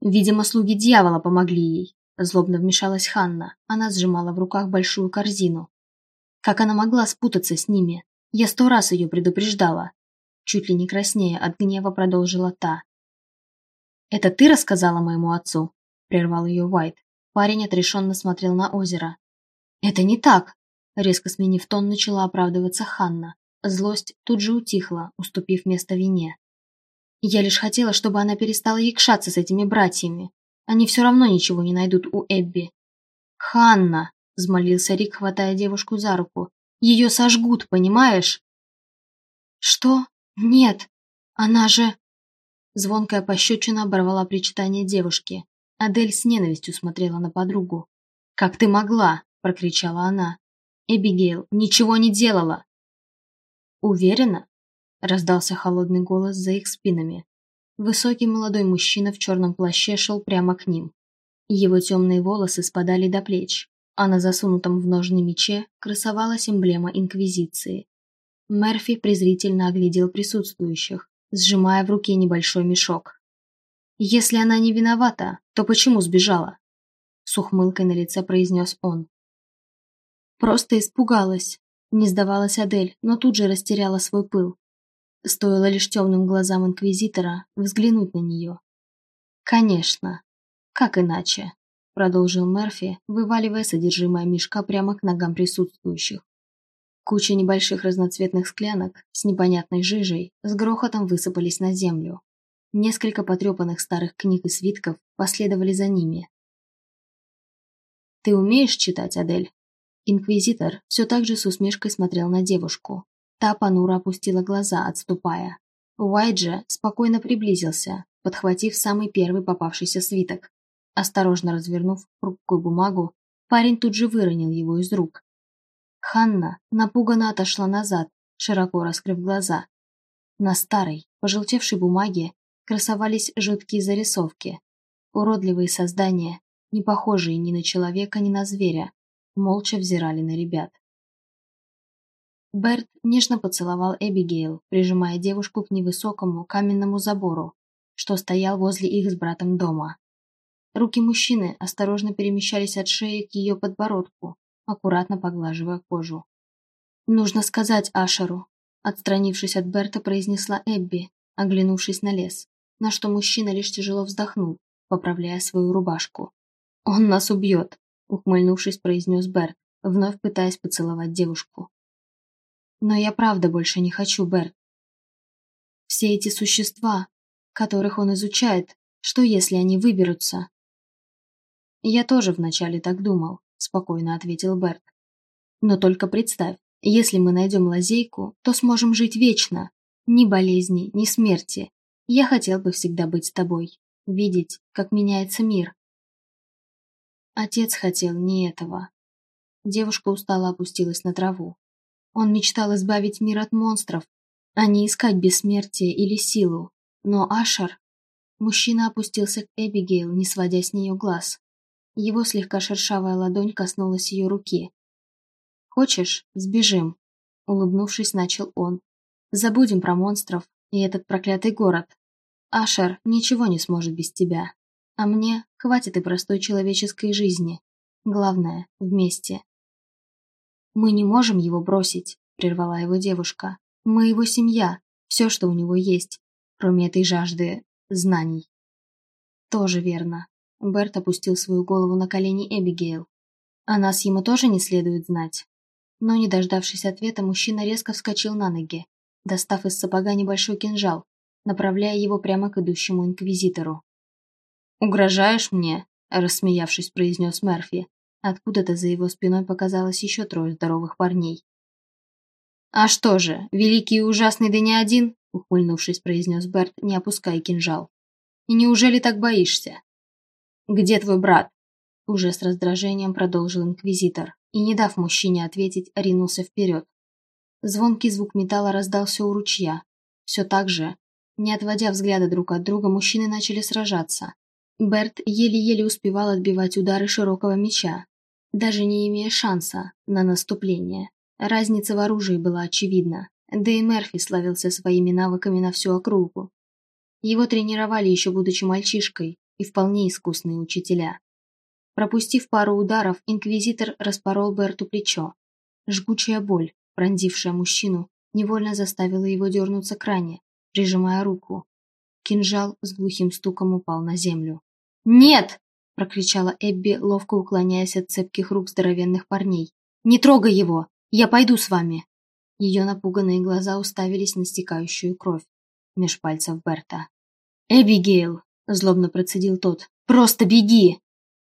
«Видимо, слуги дьявола помогли ей», – злобно вмешалась Ханна. Она сжимала в руках большую корзину. Как она могла спутаться с ними? Я сто раз ее предупреждала. Чуть ли не краснея от гнева продолжила та. «Это ты рассказала моему отцу?» – прервал ее Уайт. Парень отрешенно смотрел на озеро. «Это не так!» – резко сменив тон, начала оправдываться Ханна. Злость тут же утихла, уступив место вине. «Я лишь хотела, чтобы она перестала якшаться с этими братьями. Они все равно ничего не найдут у Эбби». «Ханна!» – взмолился Рик, хватая девушку за руку. «Ее сожгут, понимаешь?» «Что?» «Нет, она же...» Звонкая пощечина оборвала причитание девушки. Адель с ненавистью смотрела на подругу. «Как ты могла?» – прокричала она. «Эбигейл ничего не делала!» «Уверена?» – раздался холодный голос за их спинами. Высокий молодой мужчина в черном плаще шел прямо к ним. Его темные волосы спадали до плеч, а на засунутом в ножны мече красовалась эмблема Инквизиции. Мерфи презрительно оглядел присутствующих, сжимая в руке небольшой мешок. «Если она не виновата, то почему сбежала?» С ухмылкой на лице произнес он. «Просто испугалась», – не сдавалась Адель, но тут же растеряла свой пыл. Стоило лишь темным глазам Инквизитора взглянуть на нее. «Конечно. Как иначе?» – продолжил Мерфи, вываливая содержимое мешка прямо к ногам присутствующих. Куча небольших разноцветных склянок с непонятной жижей с грохотом высыпались на землю. Несколько потрепанных старых книг и свитков последовали за ними. «Ты умеешь читать, Адель?» Инквизитор все так же с усмешкой смотрел на девушку. Та понуро опустила глаза, отступая. Уайджа спокойно приблизился, подхватив самый первый попавшийся свиток. Осторожно развернув хрупкую бумагу, парень тут же выронил его из рук, Ханна напуганно отошла назад, широко раскрыв глаза. На старой, пожелтевшей бумаге красовались жуткие зарисовки. Уродливые создания, не похожие ни на человека, ни на зверя, молча взирали на ребят. Берт нежно поцеловал Эбигейл, прижимая девушку к невысокому каменному забору, что стоял возле их с братом дома. Руки мужчины осторожно перемещались от шеи к ее подбородку, аккуратно поглаживая кожу. «Нужно сказать Ашеру», — отстранившись от Берта, произнесла Эбби, оглянувшись на лес, на что мужчина лишь тяжело вздохнул, поправляя свою рубашку. «Он нас убьет», — ухмыльнувшись, произнес Берт, вновь пытаясь поцеловать девушку. «Но я правда больше не хочу, Берт. Все эти существа, которых он изучает, что если они выберутся?» Я тоже вначале так думал, спокойно ответил Берт. Но только представь, если мы найдем лазейку, то сможем жить вечно. Ни болезни, ни смерти. Я хотел бы всегда быть с тобой, видеть, как меняется мир. Отец хотел не этого. Девушка устало опустилась на траву. Он мечтал избавить мир от монстров, а не искать бессмертие или силу. Но Ашер... Мужчина опустился к Эбигейл, не сводя с нее глаз. Его слегка шершавая ладонь коснулась ее руки. «Хочешь, сбежим?» Улыбнувшись, начал он. «Забудем про монстров и этот проклятый город. Ашер ничего не сможет без тебя. А мне хватит и простой человеческой жизни. Главное, вместе». «Мы не можем его бросить», — прервала его девушка. «Мы его семья, все, что у него есть, кроме этой жажды знаний». «Тоже верно», Берт опустил свою голову на колени Эбигейл. «А нас ему тоже не следует знать?» Но, не дождавшись ответа, мужчина резко вскочил на ноги, достав из сапога небольшой кинжал, направляя его прямо к идущему инквизитору. «Угрожаешь мне?» – рассмеявшись, произнес Мерфи. Откуда-то за его спиной показалось еще трое здоровых парней. «А что же, великий и ужасный да не один?» – ухмыльнувшись, произнес Берт, не опуская кинжал. И неужели так боишься? Где твой брат? Уже с раздражением продолжил инквизитор и, не дав мужчине ответить, ринулся вперед. Звонкий звук металла раздался у ручья. Все так же, не отводя взгляда друг от друга, мужчины начали сражаться. Берт еле-еле успевал отбивать удары широкого меча, даже не имея шанса на наступление. Разница в оружии была очевидна, да и Мерфи славился своими навыками на всю округу. Его тренировали еще будучи мальчишкой и вполне искусные учителя. Пропустив пару ударов, инквизитор распорол Берту плечо. Жгучая боль, пронзившая мужчину, невольно заставила его дернуться к ране, прижимая руку. Кинжал с глухим стуком упал на землю. «Нет!» – прокричала Эбби, ловко уклоняясь от цепких рук здоровенных парней. «Не трогай его! Я пойду с вами!» Ее напуганные глаза уставились на стекающую кровь меж пальцев Берта. «Эбигейл!» – злобно процедил тот. «Просто беги!»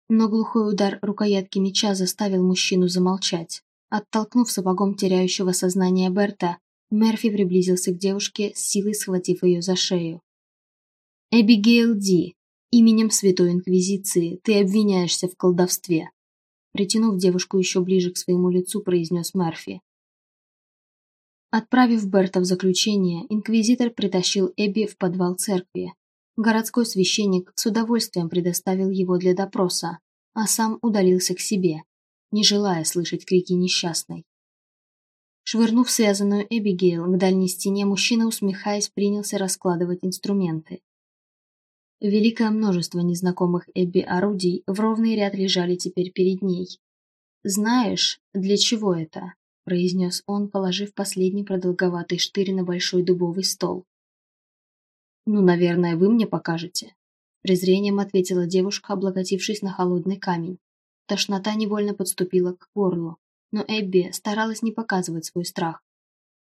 Но глухой удар рукоятки меча заставил мужчину замолчать. Оттолкнув сапогом теряющего сознание Берта, Мерфи приблизился к девушке, с силой схватив ее за шею. «Эбигейл Ди, именем Святой Инквизиции ты обвиняешься в колдовстве», притянув девушку еще ближе к своему лицу, произнес Мерфи. Отправив Берта в заключение, инквизитор притащил Эбби в подвал церкви. Городской священник с удовольствием предоставил его для допроса, а сам удалился к себе, не желая слышать крики несчастной. Швырнув связанную Эбигейл к дальней стене, мужчина, усмехаясь, принялся раскладывать инструменты. Великое множество незнакомых Эбби орудий в ровный ряд лежали теперь перед ней. «Знаешь, для чего это?» – произнес он, положив последний продолговатый штырь на большой дубовый стол. «Ну, наверное, вы мне покажете», – презрением ответила девушка, облокотившись на холодный камень. Тошнота невольно подступила к горлу, но Эбби старалась не показывать свой страх.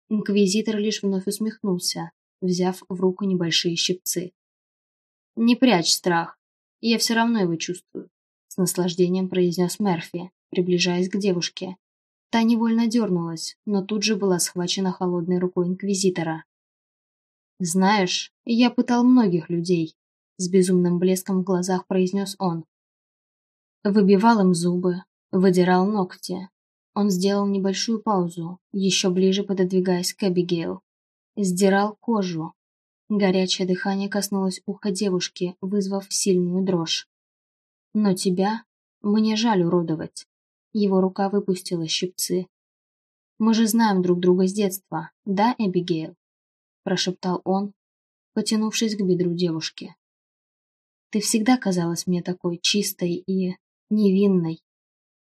Инквизитор лишь вновь усмехнулся, взяв в руку небольшие щипцы. «Не прячь страх, я все равно его чувствую», – с наслаждением произнес Мерфи, приближаясь к девушке. Та невольно дернулась, но тут же была схвачена холодной рукой инквизитора. «Знаешь, я пытал многих людей», – с безумным блеском в глазах произнес он. Выбивал им зубы, выдирал ногти. Он сделал небольшую паузу, еще ближе пододвигаясь к Эбигейл. Сдирал кожу. Горячее дыхание коснулось уха девушки, вызвав сильную дрожь. «Но тебя мне жаль уродовать. Его рука выпустила щипцы. «Мы же знаем друг друга с детства, да, Эбигейл?» Прошептал он, потянувшись к бедру девушки. «Ты всегда казалась мне такой чистой и невинной.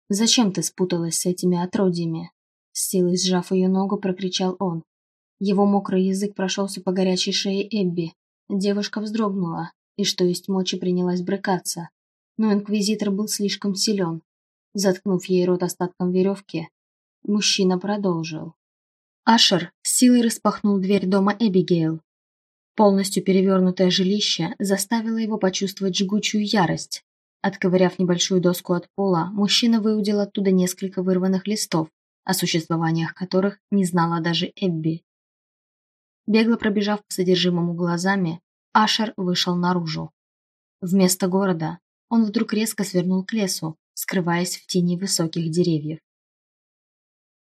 Зачем ты спуталась с этими отродьями?» С силой сжав ее ногу, прокричал он. Его мокрый язык прошелся по горячей шее Эбби. Девушка вздрогнула и, что есть мочи, принялась брыкаться. Но инквизитор был слишком силен. Заткнув ей рот остатком веревки, мужчина продолжил. Ашер с силой распахнул дверь дома Эбигейл. Полностью перевернутое жилище заставило его почувствовать жгучую ярость. Отковыряв небольшую доску от пола, мужчина выудил оттуда несколько вырванных листов, о существованиях которых не знала даже Эбби. Бегло пробежав по содержимому глазами, Ашер вышел наружу. Вместо города он вдруг резко свернул к лесу, скрываясь в тени высоких деревьев.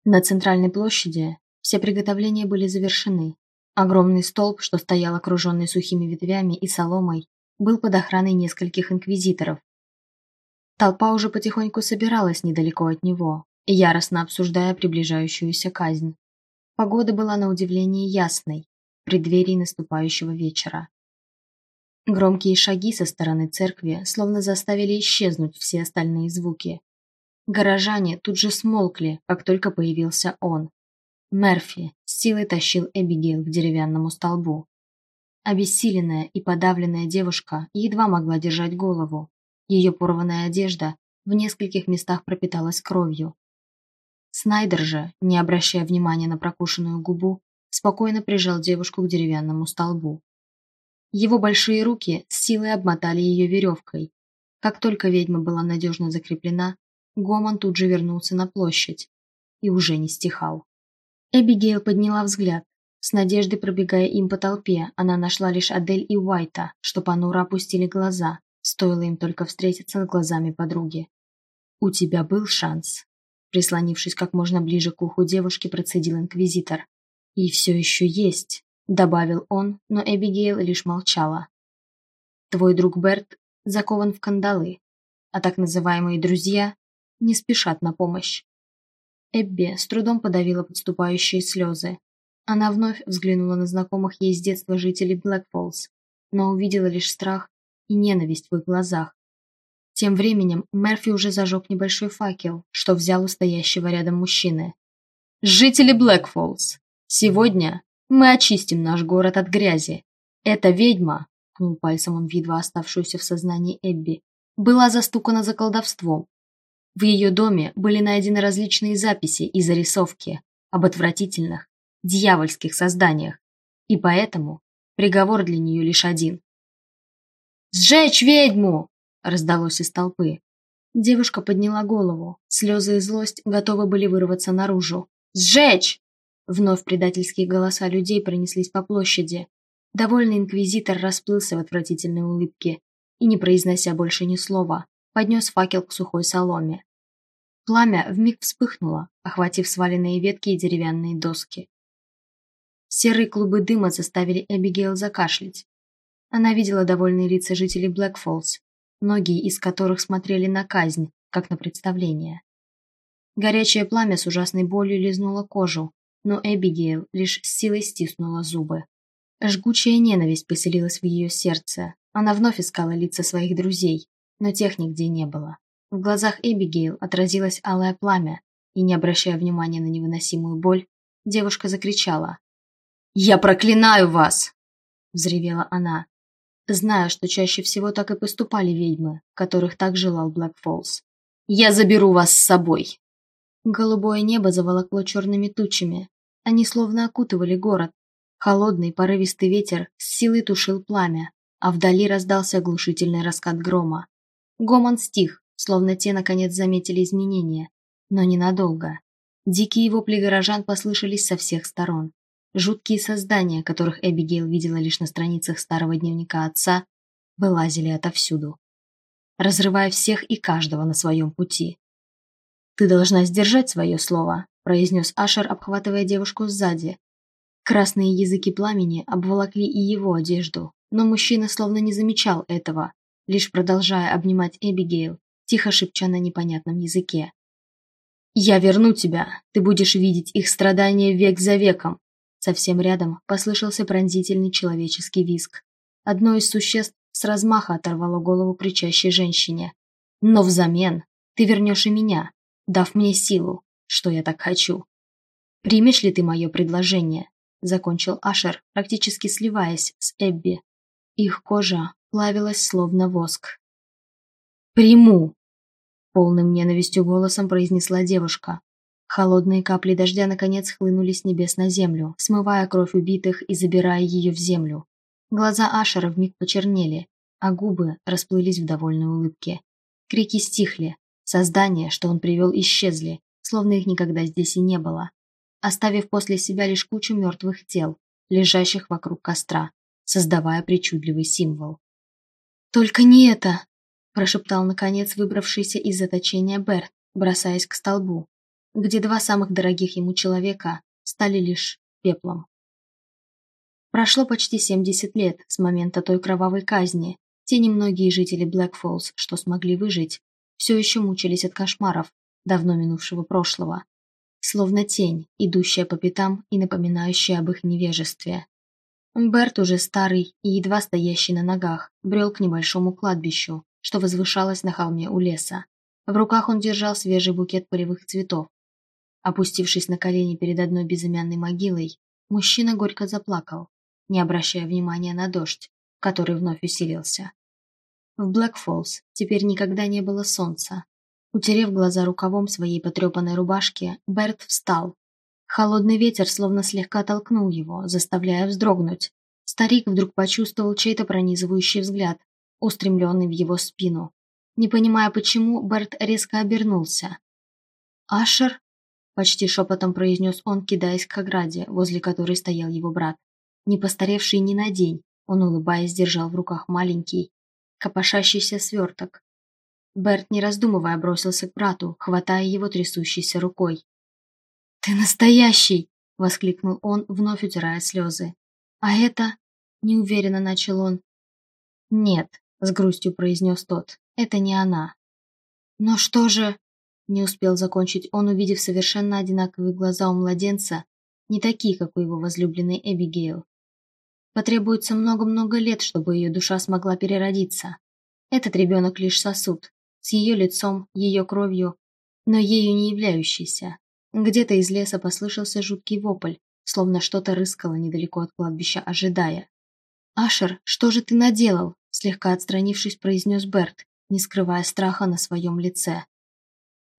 На центральной площади все приготовления были завершены. Огромный столб, что стоял окруженный сухими ветвями и соломой, был под охраной нескольких инквизиторов. Толпа уже потихоньку собиралась недалеко от него, яростно обсуждая приближающуюся казнь. Погода была на удивление ясной, в преддверии наступающего вечера. Громкие шаги со стороны церкви словно заставили исчезнуть все остальные звуки. Горожане тут же смолкли, как только появился он. Мерфи с силой тащил Эбигейл к деревянному столбу. Обессиленная и подавленная девушка едва могла держать голову. Ее порванная одежда в нескольких местах пропиталась кровью. Снайдер же, не обращая внимания на прокушенную губу, спокойно прижал девушку к деревянному столбу. Его большие руки с силой обмотали ее веревкой. Как только ведьма была надежно закреплена, Гомон тут же вернулся на площадь и уже не стихал. Эбигейл подняла взгляд, С надеждой пробегая им по толпе, она нашла лишь Адель и Уайта, что понуро опустили глаза, стоило им только встретиться с глазами подруги. «У тебя был шанс», – прислонившись как можно ближе к уху девушки, процедил инквизитор. «И все еще есть», – добавил он, но Эбигейл лишь молчала. «Твой друг Берт закован в кандалы, а так называемые друзья не спешат на помощь». Эбби с трудом подавила подступающие слезы, она вновь взглянула на знакомых ей с детства жителей Блэкфоллс, но увидела лишь страх и ненависть в их глазах. Тем временем Мерфи уже зажег небольшой факел, что взял у стоящего рядом мужчины. «Жители Блэкфоллс, сегодня мы очистим наш город от грязи. Эта ведьма, ткнул пальцем он в едва оставшуюся в сознании Эбби, была застукана за колдовством. В ее доме были найдены различные записи и зарисовки об отвратительных, дьявольских созданиях, и поэтому приговор для нее лишь один. «Сжечь ведьму!» – раздалось из толпы. Девушка подняла голову, слезы и злость готовы были вырваться наружу. «Сжечь!» Вновь предательские голоса людей пронеслись по площади. Довольный инквизитор расплылся в отвратительной улыбке и, не произнося больше ни слова, поднес факел к сухой соломе. Пламя вмиг вспыхнуло, охватив сваленные ветки и деревянные доски. Серые клубы дыма заставили Эбигейл закашлять. Она видела довольные лица жителей Блэкфоллс, многие из которых смотрели на казнь, как на представление. Горячее пламя с ужасной болью лизнуло кожу, но Эбигейл лишь с силой стиснула зубы. Жгучая ненависть поселилась в ее сердце. Она вновь искала лица своих друзей, но тех нигде не было. В глазах Эбигейл отразилось алое пламя, и, не обращая внимания на невыносимую боль, девушка закричала «Я проклинаю вас!» – взревела она, зная, что чаще всего так и поступали ведьмы, которых так желал Блэк Фоллс. «Я заберу вас с собой!» Голубое небо заволокло черными тучами. Они словно окутывали город. Холодный порывистый ветер с силой тушил пламя, а вдали раздался оглушительный раскат грома. Гомон стих, словно те наконец заметили изменения, но ненадолго. Дикие вопли горожан послышались со всех сторон. Жуткие создания, которых Эбигейл видела лишь на страницах старого дневника отца, вылазили отовсюду, разрывая всех и каждого на своем пути. «Ты должна сдержать свое слово», – произнес Ашер, обхватывая девушку сзади. Красные языки пламени обволокли и его одежду, но мужчина словно не замечал этого, лишь продолжая обнимать Эбигейл, тихо шепча на непонятном языке. «Я верну тебя, ты будешь видеть их страдания век за веком, Совсем рядом послышался пронзительный человеческий визг. Одно из существ с размаха оторвало голову кричащей женщине. «Но взамен ты вернешь и меня, дав мне силу, что я так хочу. Примешь ли ты мое предложение?» Закончил Ашер, практически сливаясь с Эбби. Их кожа плавилась словно воск. «Приму!» Полным ненавистью голосом произнесла девушка, Холодные капли дождя наконец хлынули с небес на землю, смывая кровь убитых и забирая ее в землю. Глаза Ашера вмиг почернели, а губы расплылись в довольной улыбке. Крики стихли, создания, что он привел, исчезли, словно их никогда здесь и не было, оставив после себя лишь кучу мертвых тел, лежащих вокруг костра, создавая причудливый символ. «Только не это!» – прошептал наконец выбравшийся из заточения Берт, бросаясь к столбу где два самых дорогих ему человека стали лишь пеплом. Прошло почти 70 лет с момента той кровавой казни. Те немногие жители Блэкфоллс, что смогли выжить, все еще мучились от кошмаров давно минувшего прошлого. Словно тень, идущая по пятам и напоминающая об их невежестве. Берт, уже старый и едва стоящий на ногах, брел к небольшому кладбищу, что возвышалось на холме у леса. В руках он держал свежий букет полевых цветов, Опустившись на колени перед одной безымянной могилой, мужчина горько заплакал, не обращая внимания на дождь, который вновь усилился. В Блэкфоллс теперь никогда не было солнца. Утерев глаза рукавом своей потрепанной рубашки, Берт встал. Холодный ветер словно слегка толкнул его, заставляя вздрогнуть. Старик вдруг почувствовал чей-то пронизывающий взгляд, устремленный в его спину. Не понимая почему, Берт резко обернулся. «Ашер?» Почти шепотом произнес он, кидаясь к ограде, возле которой стоял его брат. Не постаревший ни на день, он, улыбаясь, держал в руках маленький, копошащийся сверток. Берт, не раздумывая, бросился к брату, хватая его трясущейся рукой. «Ты настоящий!» — воскликнул он, вновь утирая слезы. «А это...» — неуверенно начал он. «Нет», — с грустью произнес тот, — «это не она». «Но что же...» Не успел закончить он, увидев совершенно одинаковые глаза у младенца, не такие, как у его возлюбленной Эбигейл. Потребуется много-много лет, чтобы ее душа смогла переродиться. Этот ребенок лишь сосуд, с ее лицом, ее кровью, но ею не являющийся. Где-то из леса послышался жуткий вопль, словно что-то рыскало недалеко от кладбища, ожидая. «Ашер, что же ты наделал?» слегка отстранившись, произнес Берт, не скрывая страха на своем лице.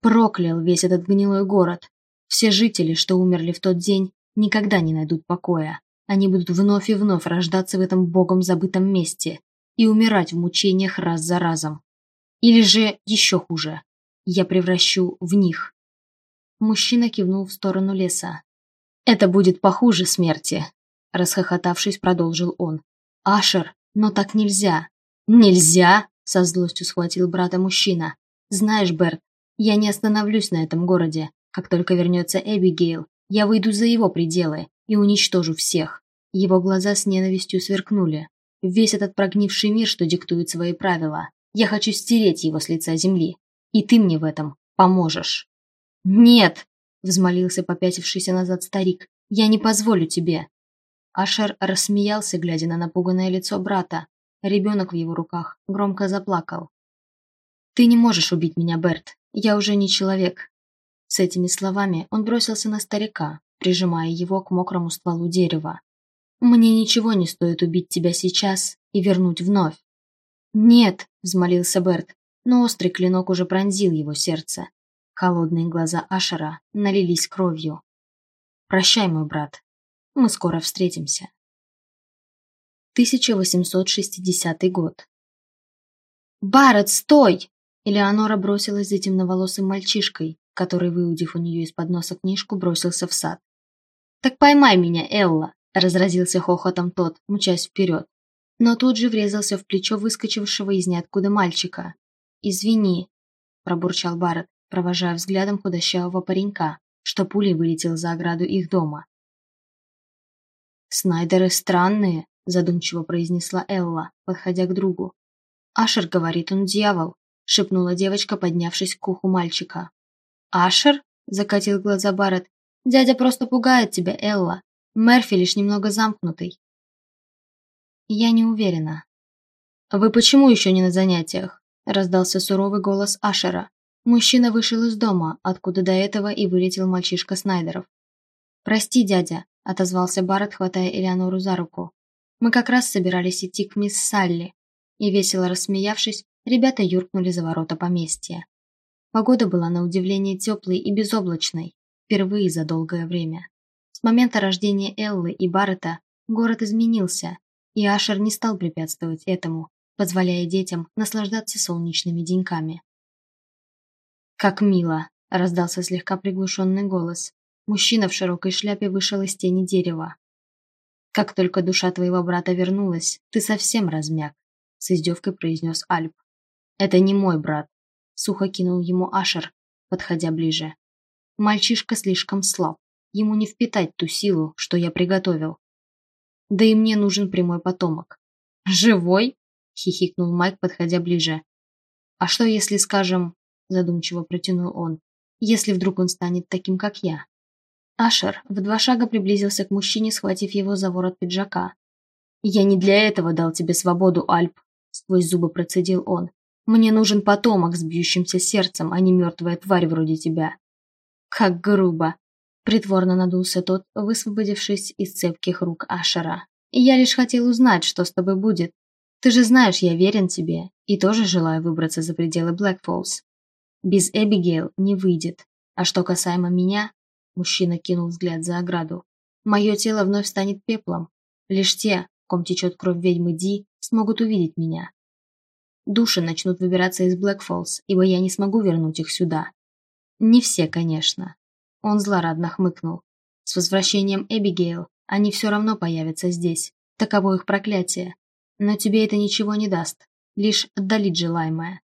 Проклял весь этот гнилой город. Все жители, что умерли в тот день, никогда не найдут покоя. Они будут вновь и вновь рождаться в этом богом забытом месте и умирать в мучениях раз за разом. Или же еще хуже. Я превращу в них. Мужчина кивнул в сторону леса. «Это будет похуже смерти», – расхохотавшись, продолжил он. «Ашер, но так нельзя». «Нельзя?» – со злостью схватил брата мужчина. «Знаешь, Берт, я не остановлюсь на этом городе. Как только вернется Эбигейл, я выйду за его пределы и уничтожу всех. Его глаза с ненавистью сверкнули. Весь этот прогнивший мир, что диктует свои правила. Я хочу стереть его с лица земли. И ты мне в этом поможешь. «Нет!» – взмолился попятившийся назад старик. «Я не позволю тебе!» Ашер рассмеялся, глядя на напуганное лицо брата. Ребенок в его руках громко заплакал. «Ты не можешь убить меня, Берт. Я уже не человек». С этими словами он бросился на старика, прижимая его к мокрому стволу дерева. «Мне ничего не стоит убить тебя сейчас и вернуть вновь». «Нет», — взмолился Берт, но острый клинок уже пронзил его сердце. Холодные глаза Ашера налились кровью. «Прощай, мой брат. Мы скоро встретимся». 1860 год. «Барретт, стой!» Элеонора бросилась за темноволосым мальчишкой, который, выудив у нее из-под носа книжку, бросился в сад. «Так поймай меня, Элла!» – разразился хохотом тот, мчась вперед. Но тут же врезался в плечо выскочившего из ниоткуда мальчика. «Извини», – пробурчал Барретт, провожая взглядом худощавого паренька, что пулей вылетел за ограду их дома. «Снайдеры странные», – задумчиво произнесла Элла, подходя к другу. «Ашер говорит, он дьявол, шепнула девочка, поднявшись к уху мальчика. «Ашер?» – закатил глаза Барретт. «Дядя просто пугает тебя, Элла. Мерфи лишь немного замкнутый». «Я не уверена». «Вы почему еще не на занятиях?» – раздался суровый голос Ашера. Мужчина вышел из дома, откуда до этого и вылетел мальчишка Снайдеров. «Прости, дядя», – отозвался Барретт, хватая Элеонору за руку. «Мы как раз собирались идти к мисс Салли». И весело рассмеявшись, ребята юркнули за ворота поместья. Погода была на удивление теплой и безоблачной, впервые за долгое время. С момента рождения Эллы и Баррета город изменился, и Ашер не стал препятствовать этому, позволяя детям наслаждаться солнечными деньками. «Как мило!» – раздался слегка приглушенный голос. Мужчина в широкой шляпе вышел из тени дерева. «Как только душа твоего брата вернулась, ты совсем размяк», – с издевкой произнес Альп. «Это не мой брат», — сухо кинул ему Ашер, подходя ближе. «Мальчишка слишком слаб. Ему не впитать ту силу, что я приготовил. Да и мне нужен прямой потомок». «Живой?» — хихикнул Майк, подходя ближе. «А что, если, скажем...» — задумчиво протянул он. «Если вдруг он станет таким, как я?» Ашер в два шага приблизился к мужчине, схватив его за ворот пиджака. «Я не для этого дал тебе свободу, Альп», — сквозь зубы процедил он. Мне нужен потомок с бьющимся сердцем, а не мертвая тварь вроде тебя. Как грубо. Притворно надулся тот, высвободившись из цепких рук Ашера. Я лишь хотел узнать, что с тобой будет. Ты же знаешь, я верен тебе и тоже желаю выбраться за пределы Блэкфоллс. Без Эбигейл не выйдет. А что касаемо меня, мужчина кинул взгляд за ограду, мое тело вновь станет пеплом. Лишь те, ком течет кровь ведьмы Ди, смогут увидеть меня. Души начнут выбираться из Блэкфоллс, ибо я не смогу вернуть их сюда. Не все, конечно. Он злорадно хмыкнул. С возвращением Эбигейл они все равно появятся здесь. Таково их проклятие. Но тебе это ничего не даст. Лишь отдалить желаемое.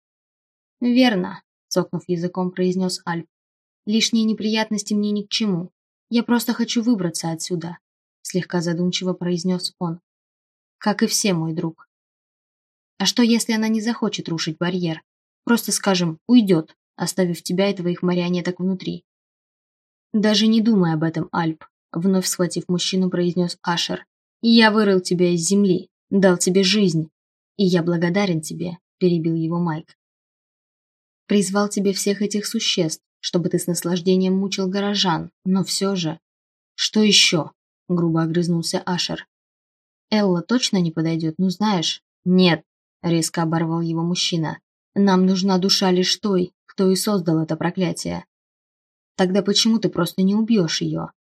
Верно, цокнув языком, произнес Альп. Лишние неприятности мне ни к чему. Я просто хочу выбраться отсюда, слегка задумчиво произнес он. Как и все, мой друг. А что, если она не захочет рушить барьер? Просто, скажем, уйдет, оставив тебя и твоих марионеток внутри. Даже не думай об этом, Альп, вновь схватив мужчину, произнес Ашер. Я вырыл тебя из земли, дал тебе жизнь, и я благодарен тебе, перебил его Майк. Призвал тебе всех этих существ, чтобы ты с наслаждением мучил горожан, но все же... Что еще? Грубо огрызнулся Ашер. Элла точно не подойдет, ну знаешь? Нет, резко оборвал его мужчина. Нам нужна душа лишь той, кто и создал это проклятие. Тогда почему ты просто не убьешь ее?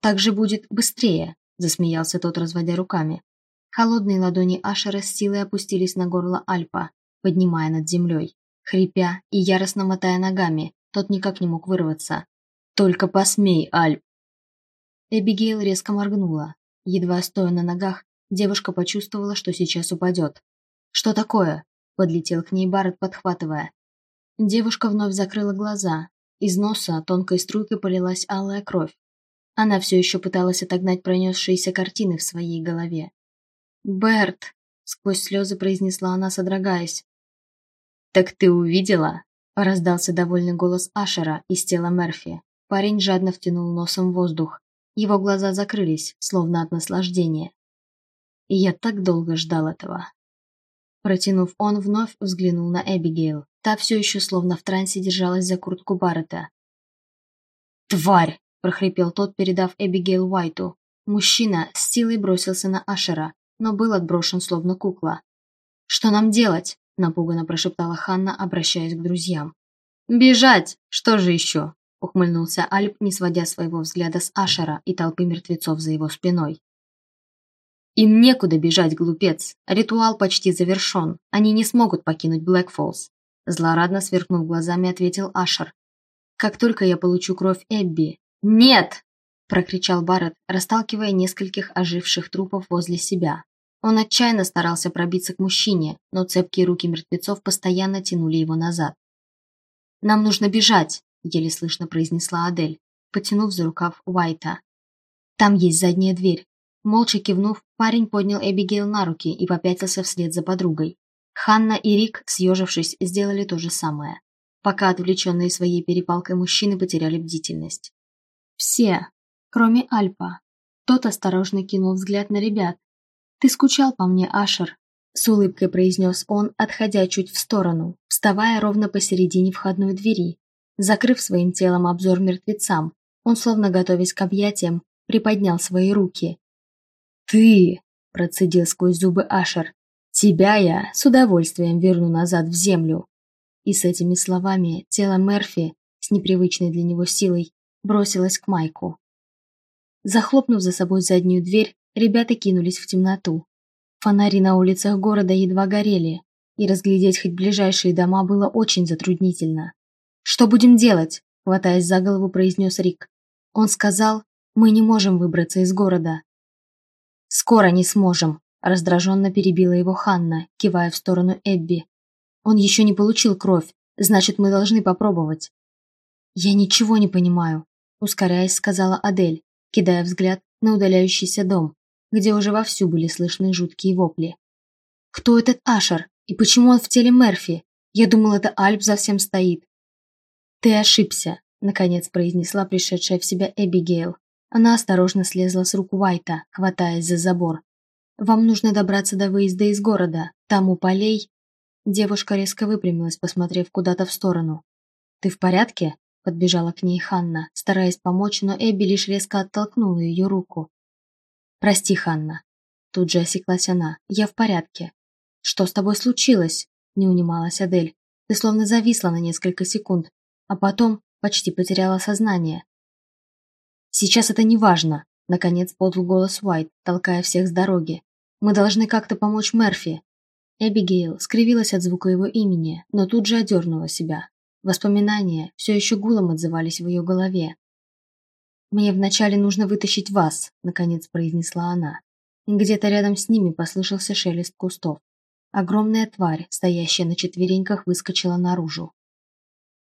Так же будет быстрее, засмеялся тот, разводя руками. Холодные ладони Ашера с силой опустились на горло Альпа, поднимая над землей. Хрипя и яростно мотая ногами, тот никак не мог вырваться. «Только посмей, Альп!» Эбигейл резко моргнула. Едва стоя на ногах, девушка почувствовала, что сейчас упадет. «Что такое?» – подлетел к ней Барретт, подхватывая. Девушка вновь закрыла глаза. Из носа тонкой струйкой полилась алая кровь. Она все еще пыталась отогнать пронесшиеся картины в своей голове. «Берт!» – сквозь слезы произнесла она, содрогаясь. «Так ты увидела?» – раздался довольный голос Ашера из тела Мерфи. Парень жадно втянул носом воздух. Его глаза закрылись, словно от наслаждения. И я так долго ждал этого. Протянув, он вновь взглянул на Эбигейл. Та все еще словно в трансе держалась за куртку Баррета. «Тварь!» – прохрипел тот, передав Эбигейл Уайту. Мужчина с силой бросился на Ашера, но был отброшен словно кукла. «Что нам делать?» – напуганно прошептала Ханна, обращаясь к друзьям. «Бежать! Что же еще?» – ухмыльнулся Альп, не сводя своего взгляда с Ашера и толпы мертвецов за его спиной. «Им некуда бежать, глупец. Ритуал почти завершен. Они не смогут покинуть Блэкфоллс. Злорадно сверкнув глазами, ответил Ашер. «Как только я получу кровь Эбби...» «Нет!» – прокричал Барретт, расталкивая нескольких оживших трупов возле себя. Он отчаянно старался пробиться к мужчине, но цепкие руки мертвецов постоянно тянули его назад. «Нам нужно бежать!» – еле слышно произнесла Адель, потянув за рукав Уайта. «Там есть задняя дверь». Молча кивнув, парень поднял Эбигейл на руки и попятился вслед за подругой. Ханна и Рик, съежившись, сделали то же самое, пока отвлеченные своей перепалкой мужчины потеряли бдительность. Все, кроме Альпа. Тот осторожно кинул взгляд на ребят. «Ты скучал по мне, Ашер», — с улыбкой произнес он, отходя чуть в сторону, вставая ровно посередине входной двери. Закрыв своим телом обзор мертвецам, он, словно готовясь к объятиям, приподнял свои руки. «Ты!» – процедил сквозь зубы Ашер. Тебя я с удовольствием верну назад в землю. И с этими словами тело Мерфи с непривычной для него силой бросилось к Майку. Захлопнув за собой заднюю дверь, ребята кинулись в темноту. Фонари на улицах города едва горели, и разглядеть хоть ближайшие дома было очень затруднительно. «Что будем делать?» – хватаясь за голову, произнес Рик. Он сказал, «Мы не можем выбраться из города». «Скоро не сможем», Раздраженно перебила его Ханна, кивая в сторону Эбби. «Он еще не получил кровь, значит, мы должны попробовать». «Я ничего не понимаю», — ускоряясь, сказала Адель, кидая взгляд на удаляющийся дом, где уже вовсю были слышны жуткие вопли. «Кто этот Ашер? И почему он в теле Мерфи? Я думал, это Альп за всем стоит». «Ты ошибся», — наконец произнесла пришедшая в себя Эбигейл. Она осторожно слезла с рук Уайта, хватаясь за забор, «Вам нужно добраться до выезда из города. Там у полей...» Девушка резко выпрямилась, посмотрев куда-то в сторону. «Ты в порядке?» – подбежала к ней Ханна, стараясь помочь, но Эбби лишь резко оттолкнула ее руку. «Прости, Ханна». Тут же осеклась она. «Я в порядке». «Что с тобой случилось?» – не унималась Адель. «Ты словно зависла на несколько секунд, а потом почти потеряла сознание». «Сейчас это не важно», – наконец подал голос Уайт, толкая всех с дороги. Мы должны как-то помочь Мерфи». Эбигейл скривилась от звука его имени, но тут же одернула себя. Воспоминания все еще гулом отзывались в ее голове, «Мне вначале нужно вытащить вас», — наконец произнесла она. Где-то рядом с ними послышался шелест кустов. Огромная тварь, стоящая на четвереньках, выскочила наружу.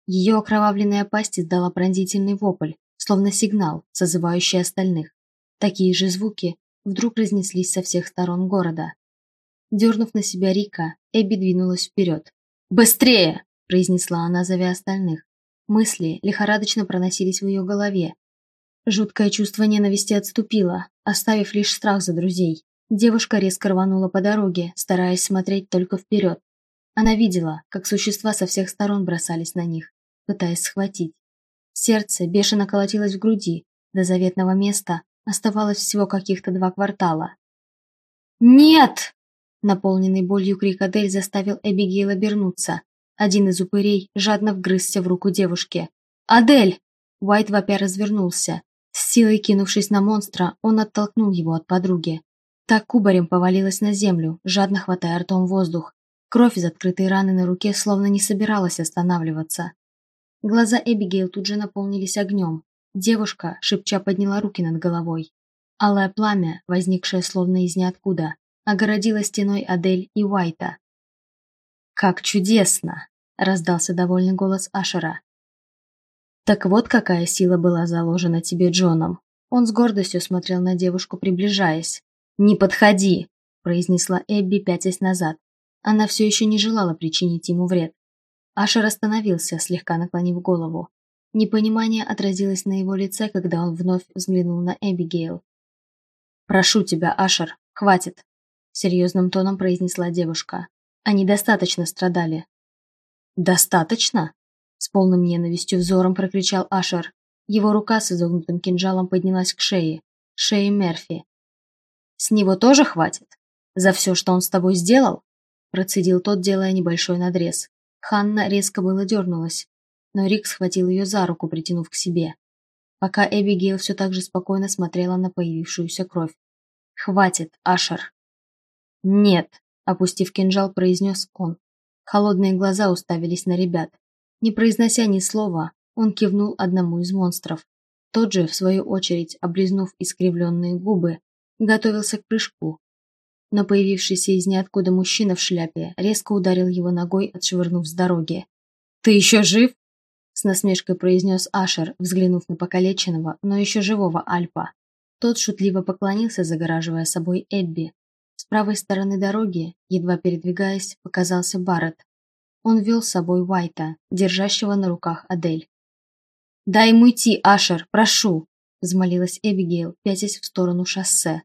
Ее окровавленная пасть издала пронзительный вопль, словно сигнал, созывающий остальных. Такие же звуки вдруг разнеслись со всех сторон города. Дернув на себя Рика, Эбби двинулась вперед. «Быстрее!» – произнесла она, зовя остальных. Мысли лихорадочно проносились в ее голове. Жуткое чувство ненависти отступило, оставив лишь страх за друзей. Девушка резко рванула по дороге, стараясь смотреть только вперед. Она видела, как существа со всех сторон бросались на них, пытаясь схватить. Сердце бешено колотилось в груди, до заветного места оставалось всего каких-то два квартала. «Нет!» Наполненный болью крик Адель заставил Эбигейл обернуться. Один из упырей жадно вгрызся в руку девушки. «Адель!» Уайт вопя развернулся. С силой кинувшись на монстра, он оттолкнул его от подруги. Так кубарем повалилась на землю, жадно хватая ртом воздух. Кровь из открытой раны на руке словно не собиралась останавливаться. Глаза Эбигейл тут же наполнились огнем. Девушка, шепча, подняла руки над головой. Алое пламя, возникшее словно из ниоткуда, огородило стеной Адель и Уайта. «Как чудесно!» – раздался довольный голос Ашера. «Так вот какая сила была заложена тебе Джоном!» Он с гордостью смотрел на девушку, приближаясь. «Не подходи!» – произнесла Эбби, пятясь назад. Она все еще не желала причинить ему вред. Ашер остановился, слегка наклонив голову. Непонимание отразилось на его лице, когда он вновь взглянул на Эбигейл. «Прошу тебя, Ашер, хватит!» – серьезным тоном произнесла девушка. Они достаточно страдали. «Достаточно?» С полным ненавистью взором прокричал Ашер. Его рука с изогнутым кинжалом поднялась к шее. Шее Мерфи. «С него тоже хватит? За все, что он с тобой сделал?» Процедил тот, делая небольшой надрез. Ханна резко было дернулась, но Рик схватил ее за руку, притянув к себе. Пока Эбигейл все так же спокойно смотрела на появившуюся кровь. «Хватит, Ашер!» «Нет!» Опустив кинжал, произнес он. Холодные глаза уставились на ребят. Не произнося ни слова, он кивнул одному из монстров. Тот же, в свою очередь, облизнув искривленные губы, готовился к прыжку. Но появившийся из ниоткуда мужчина в шляпе резко ударил его ногой, отшвырнув с дороги. «Ты еще жив?» С насмешкой произнес Ашер, взглянув на покалеченного, но еще живого Альпа. Тот шутливо поклонился, загораживая собой Эбби, с правой стороны дороги, едва передвигаясь, показался Барретт. Он вел с собой Уайта, держащего на руках Адель. «Дай ему идти, Ашер, прошу!» – взмолилась Эбигейл, пятясь в сторону шоссе.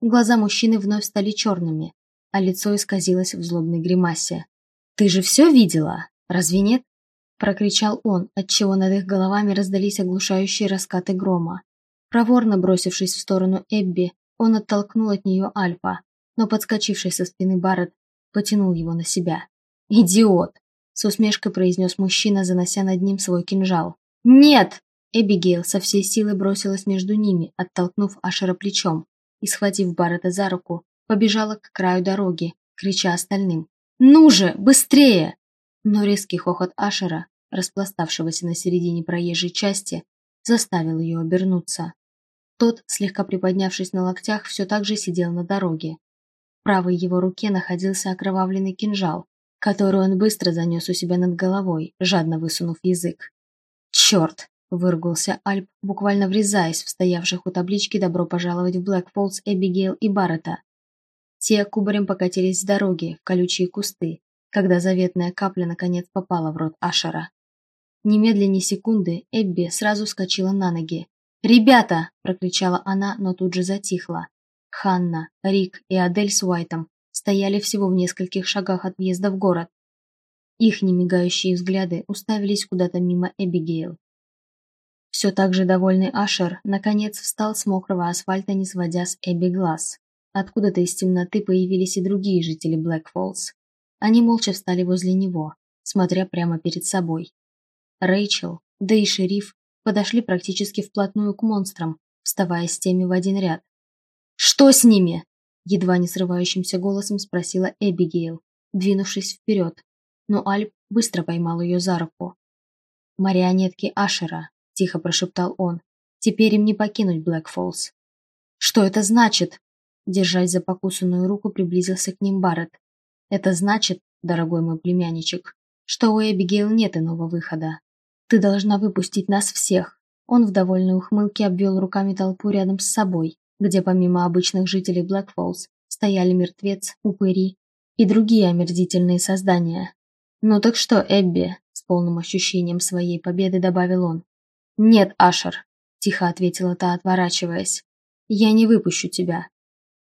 Глаза мужчины вновь стали черными, а лицо исказилось в злобной гримасе. «Ты же все видела? Разве нет?» – прокричал он, отчего над их головами раздались оглушающие раскаты грома. Проворно бросившись в сторону Эбби, он оттолкнул от нее Альпа, но подскочивший со спины Барретт потянул его на себя. «Идиот!» – с усмешкой произнес мужчина, занося над ним свой кинжал. «Нет!» Эбигейл со всей силы бросилась между ними, оттолкнув Ашера плечом, и, схватив Баррета за руку, побежала к краю дороги, крича остальным. «Ну же, быстрее!» Но резкий хохот Ашера, распластавшегося на середине проезжей части, заставил ее обернуться. Тот, слегка приподнявшись на локтях, все так же сидел на дороге, правой его руке находился окровавленный кинжал, который он быстро занес у себя над головой, жадно высунув язык. «Черт!» – выругался Альп, буквально врезаясь в стоявших у таблички «Добро пожаловать в Блэкфоллс» Эбигейл и Баррета. Те кубарем покатились с дороги в колючие кусты, когда заветная капля наконец попала в рот Ашера. Немедленно секунды Эбби сразу вскочила на ноги. «Ребята!» – прокричала она, но тут же затихла. Ханна, Рик и Адель с Уайтом стояли всего в нескольких шагах от въезда в город. Их немигающие взгляды уставились куда-то мимо Эбигейл. Все так же довольный Ашер наконец встал с мокрого асфальта, не сводя с Эбби глаз. Откуда-то из темноты появились и другие жители Блэкфоллс. Они молча встали возле него, смотря прямо перед собой. Рэйчел, да и шериф подошли практически вплотную к монстрам, вставая с теми в один ряд. «Что с ними?» Едва не срывающимся голосом спросила Эбигейл, двинувшись вперед. Но Альп быстро поймал ее за руку. «Марионетки Ашера», – тихо прошептал он. Теперь им не покинуть Блэк Фоллс. «Что это значит?» Держась за покусанную руку, приблизился к ним Барретт. «Это значит, дорогой мой племянничек, что у Эбигейл нет иного выхода. Ты должна выпустить нас всех». Он в довольной ухмылке обвел руками толпу рядом с собой, где помимо обычных жителей Блэк Фоллс стояли мертвец, упыри и другие омерзительные создания. «Ну так что, Эбби?» – с полным ощущением своей победы добавил он. «Нет, Ашер», – тихо ответила та, отворачиваясь. «Я не выпущу тебя».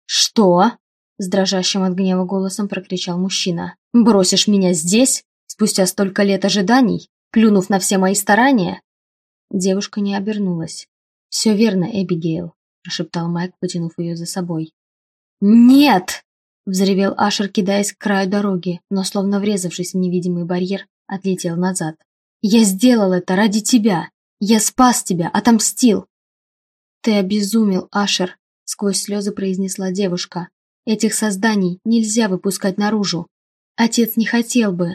«Что?» – с дрожащим от гнева голосом прокричал мужчина. «Бросишь меня здесь? Спустя столько лет ожиданий? Плюнув на все мои старания?» Девушка не обернулась. «Все верно, Эбигейл», – прошептал Майк, потянув ее за собой. «Нет!» – взревел Ашер, кидаясь к краю дороги, но, словно врезавшись в невидимый барьер, отлетел назад. «Я сделал это ради тебя! Я спас тебя, отомстил!» «Ты обезумел, Ашер!» – сквозь слезы произнесла девушка. «Этих созданий нельзя выпускать наружу. Отец не хотел бы».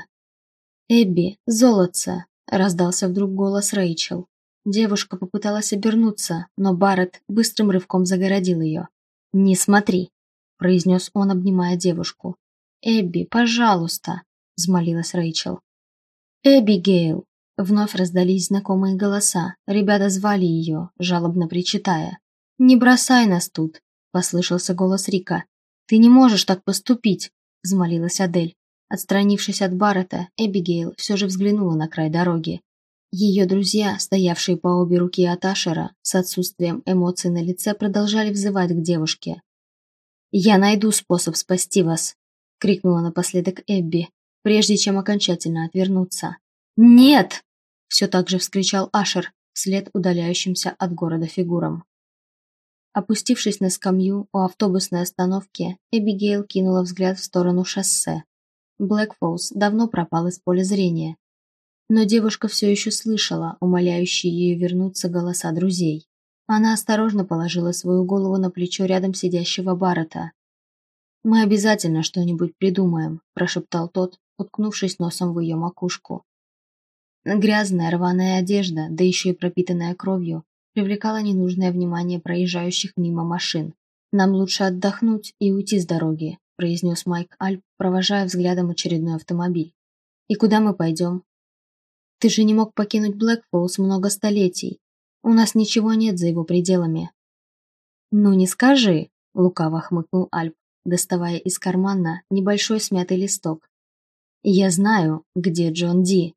«Эбби, золотце!» – раздался вдруг голос Рэйчел. Девушка попыталась обернуться, но Барретт быстрым рывком загородил ее. «Не смотри!» произнес он, обнимая девушку. «Эбби, пожалуйста!» – взмолилась Рэйчел. «Эбигейл!» – вновь раздались знакомые голоса. Ребята звали ее, жалобно причитая. «Не бросай нас тут!» – послышался голос Рика. «Ты не можешь так поступить!» – взмолилась Адель. Отстранившись от Баррета, Эбигейл все же взглянула на край дороги. Ее друзья, стоявшие по обе руки от Ашера, с отсутствием эмоций на лице, продолжали взывать к девушке. «Я найду способ спасти вас!» — крикнула напоследок Эбби, прежде чем окончательно отвернуться. «Нет!» — все так же вскричал Ашер, вслед удаляющимся от города фигурам. Опустившись на скамью у автобусной остановки, Эбигейл кинула взгляд в сторону шоссе. Блэкфолс давно пропал из поля зрения, но девушка все еще слышала умоляющие ее вернуться голоса друзей. Она осторожно положила свою голову на плечо рядом сидящего Баррета. «Мы обязательно что-нибудь придумаем», – прошептал тот, уткнувшись носом в ее макушку. Грязная рваная одежда, да еще и пропитанная кровью, привлекала ненужное внимание проезжающих мимо машин. «Нам лучше отдохнуть и уйти с дороги», – произнес Майк Альп, провожая взглядом очередной автомобиль. «И куда мы пойдем?» «Ты же не мог покинуть Блэкфоллс много столетий. У нас ничего нет за его пределами». «Ну не скажи», — лукаво хмыкнул Альп, доставая из кармана небольшой смятый листок. «Я знаю, где Джон Ди».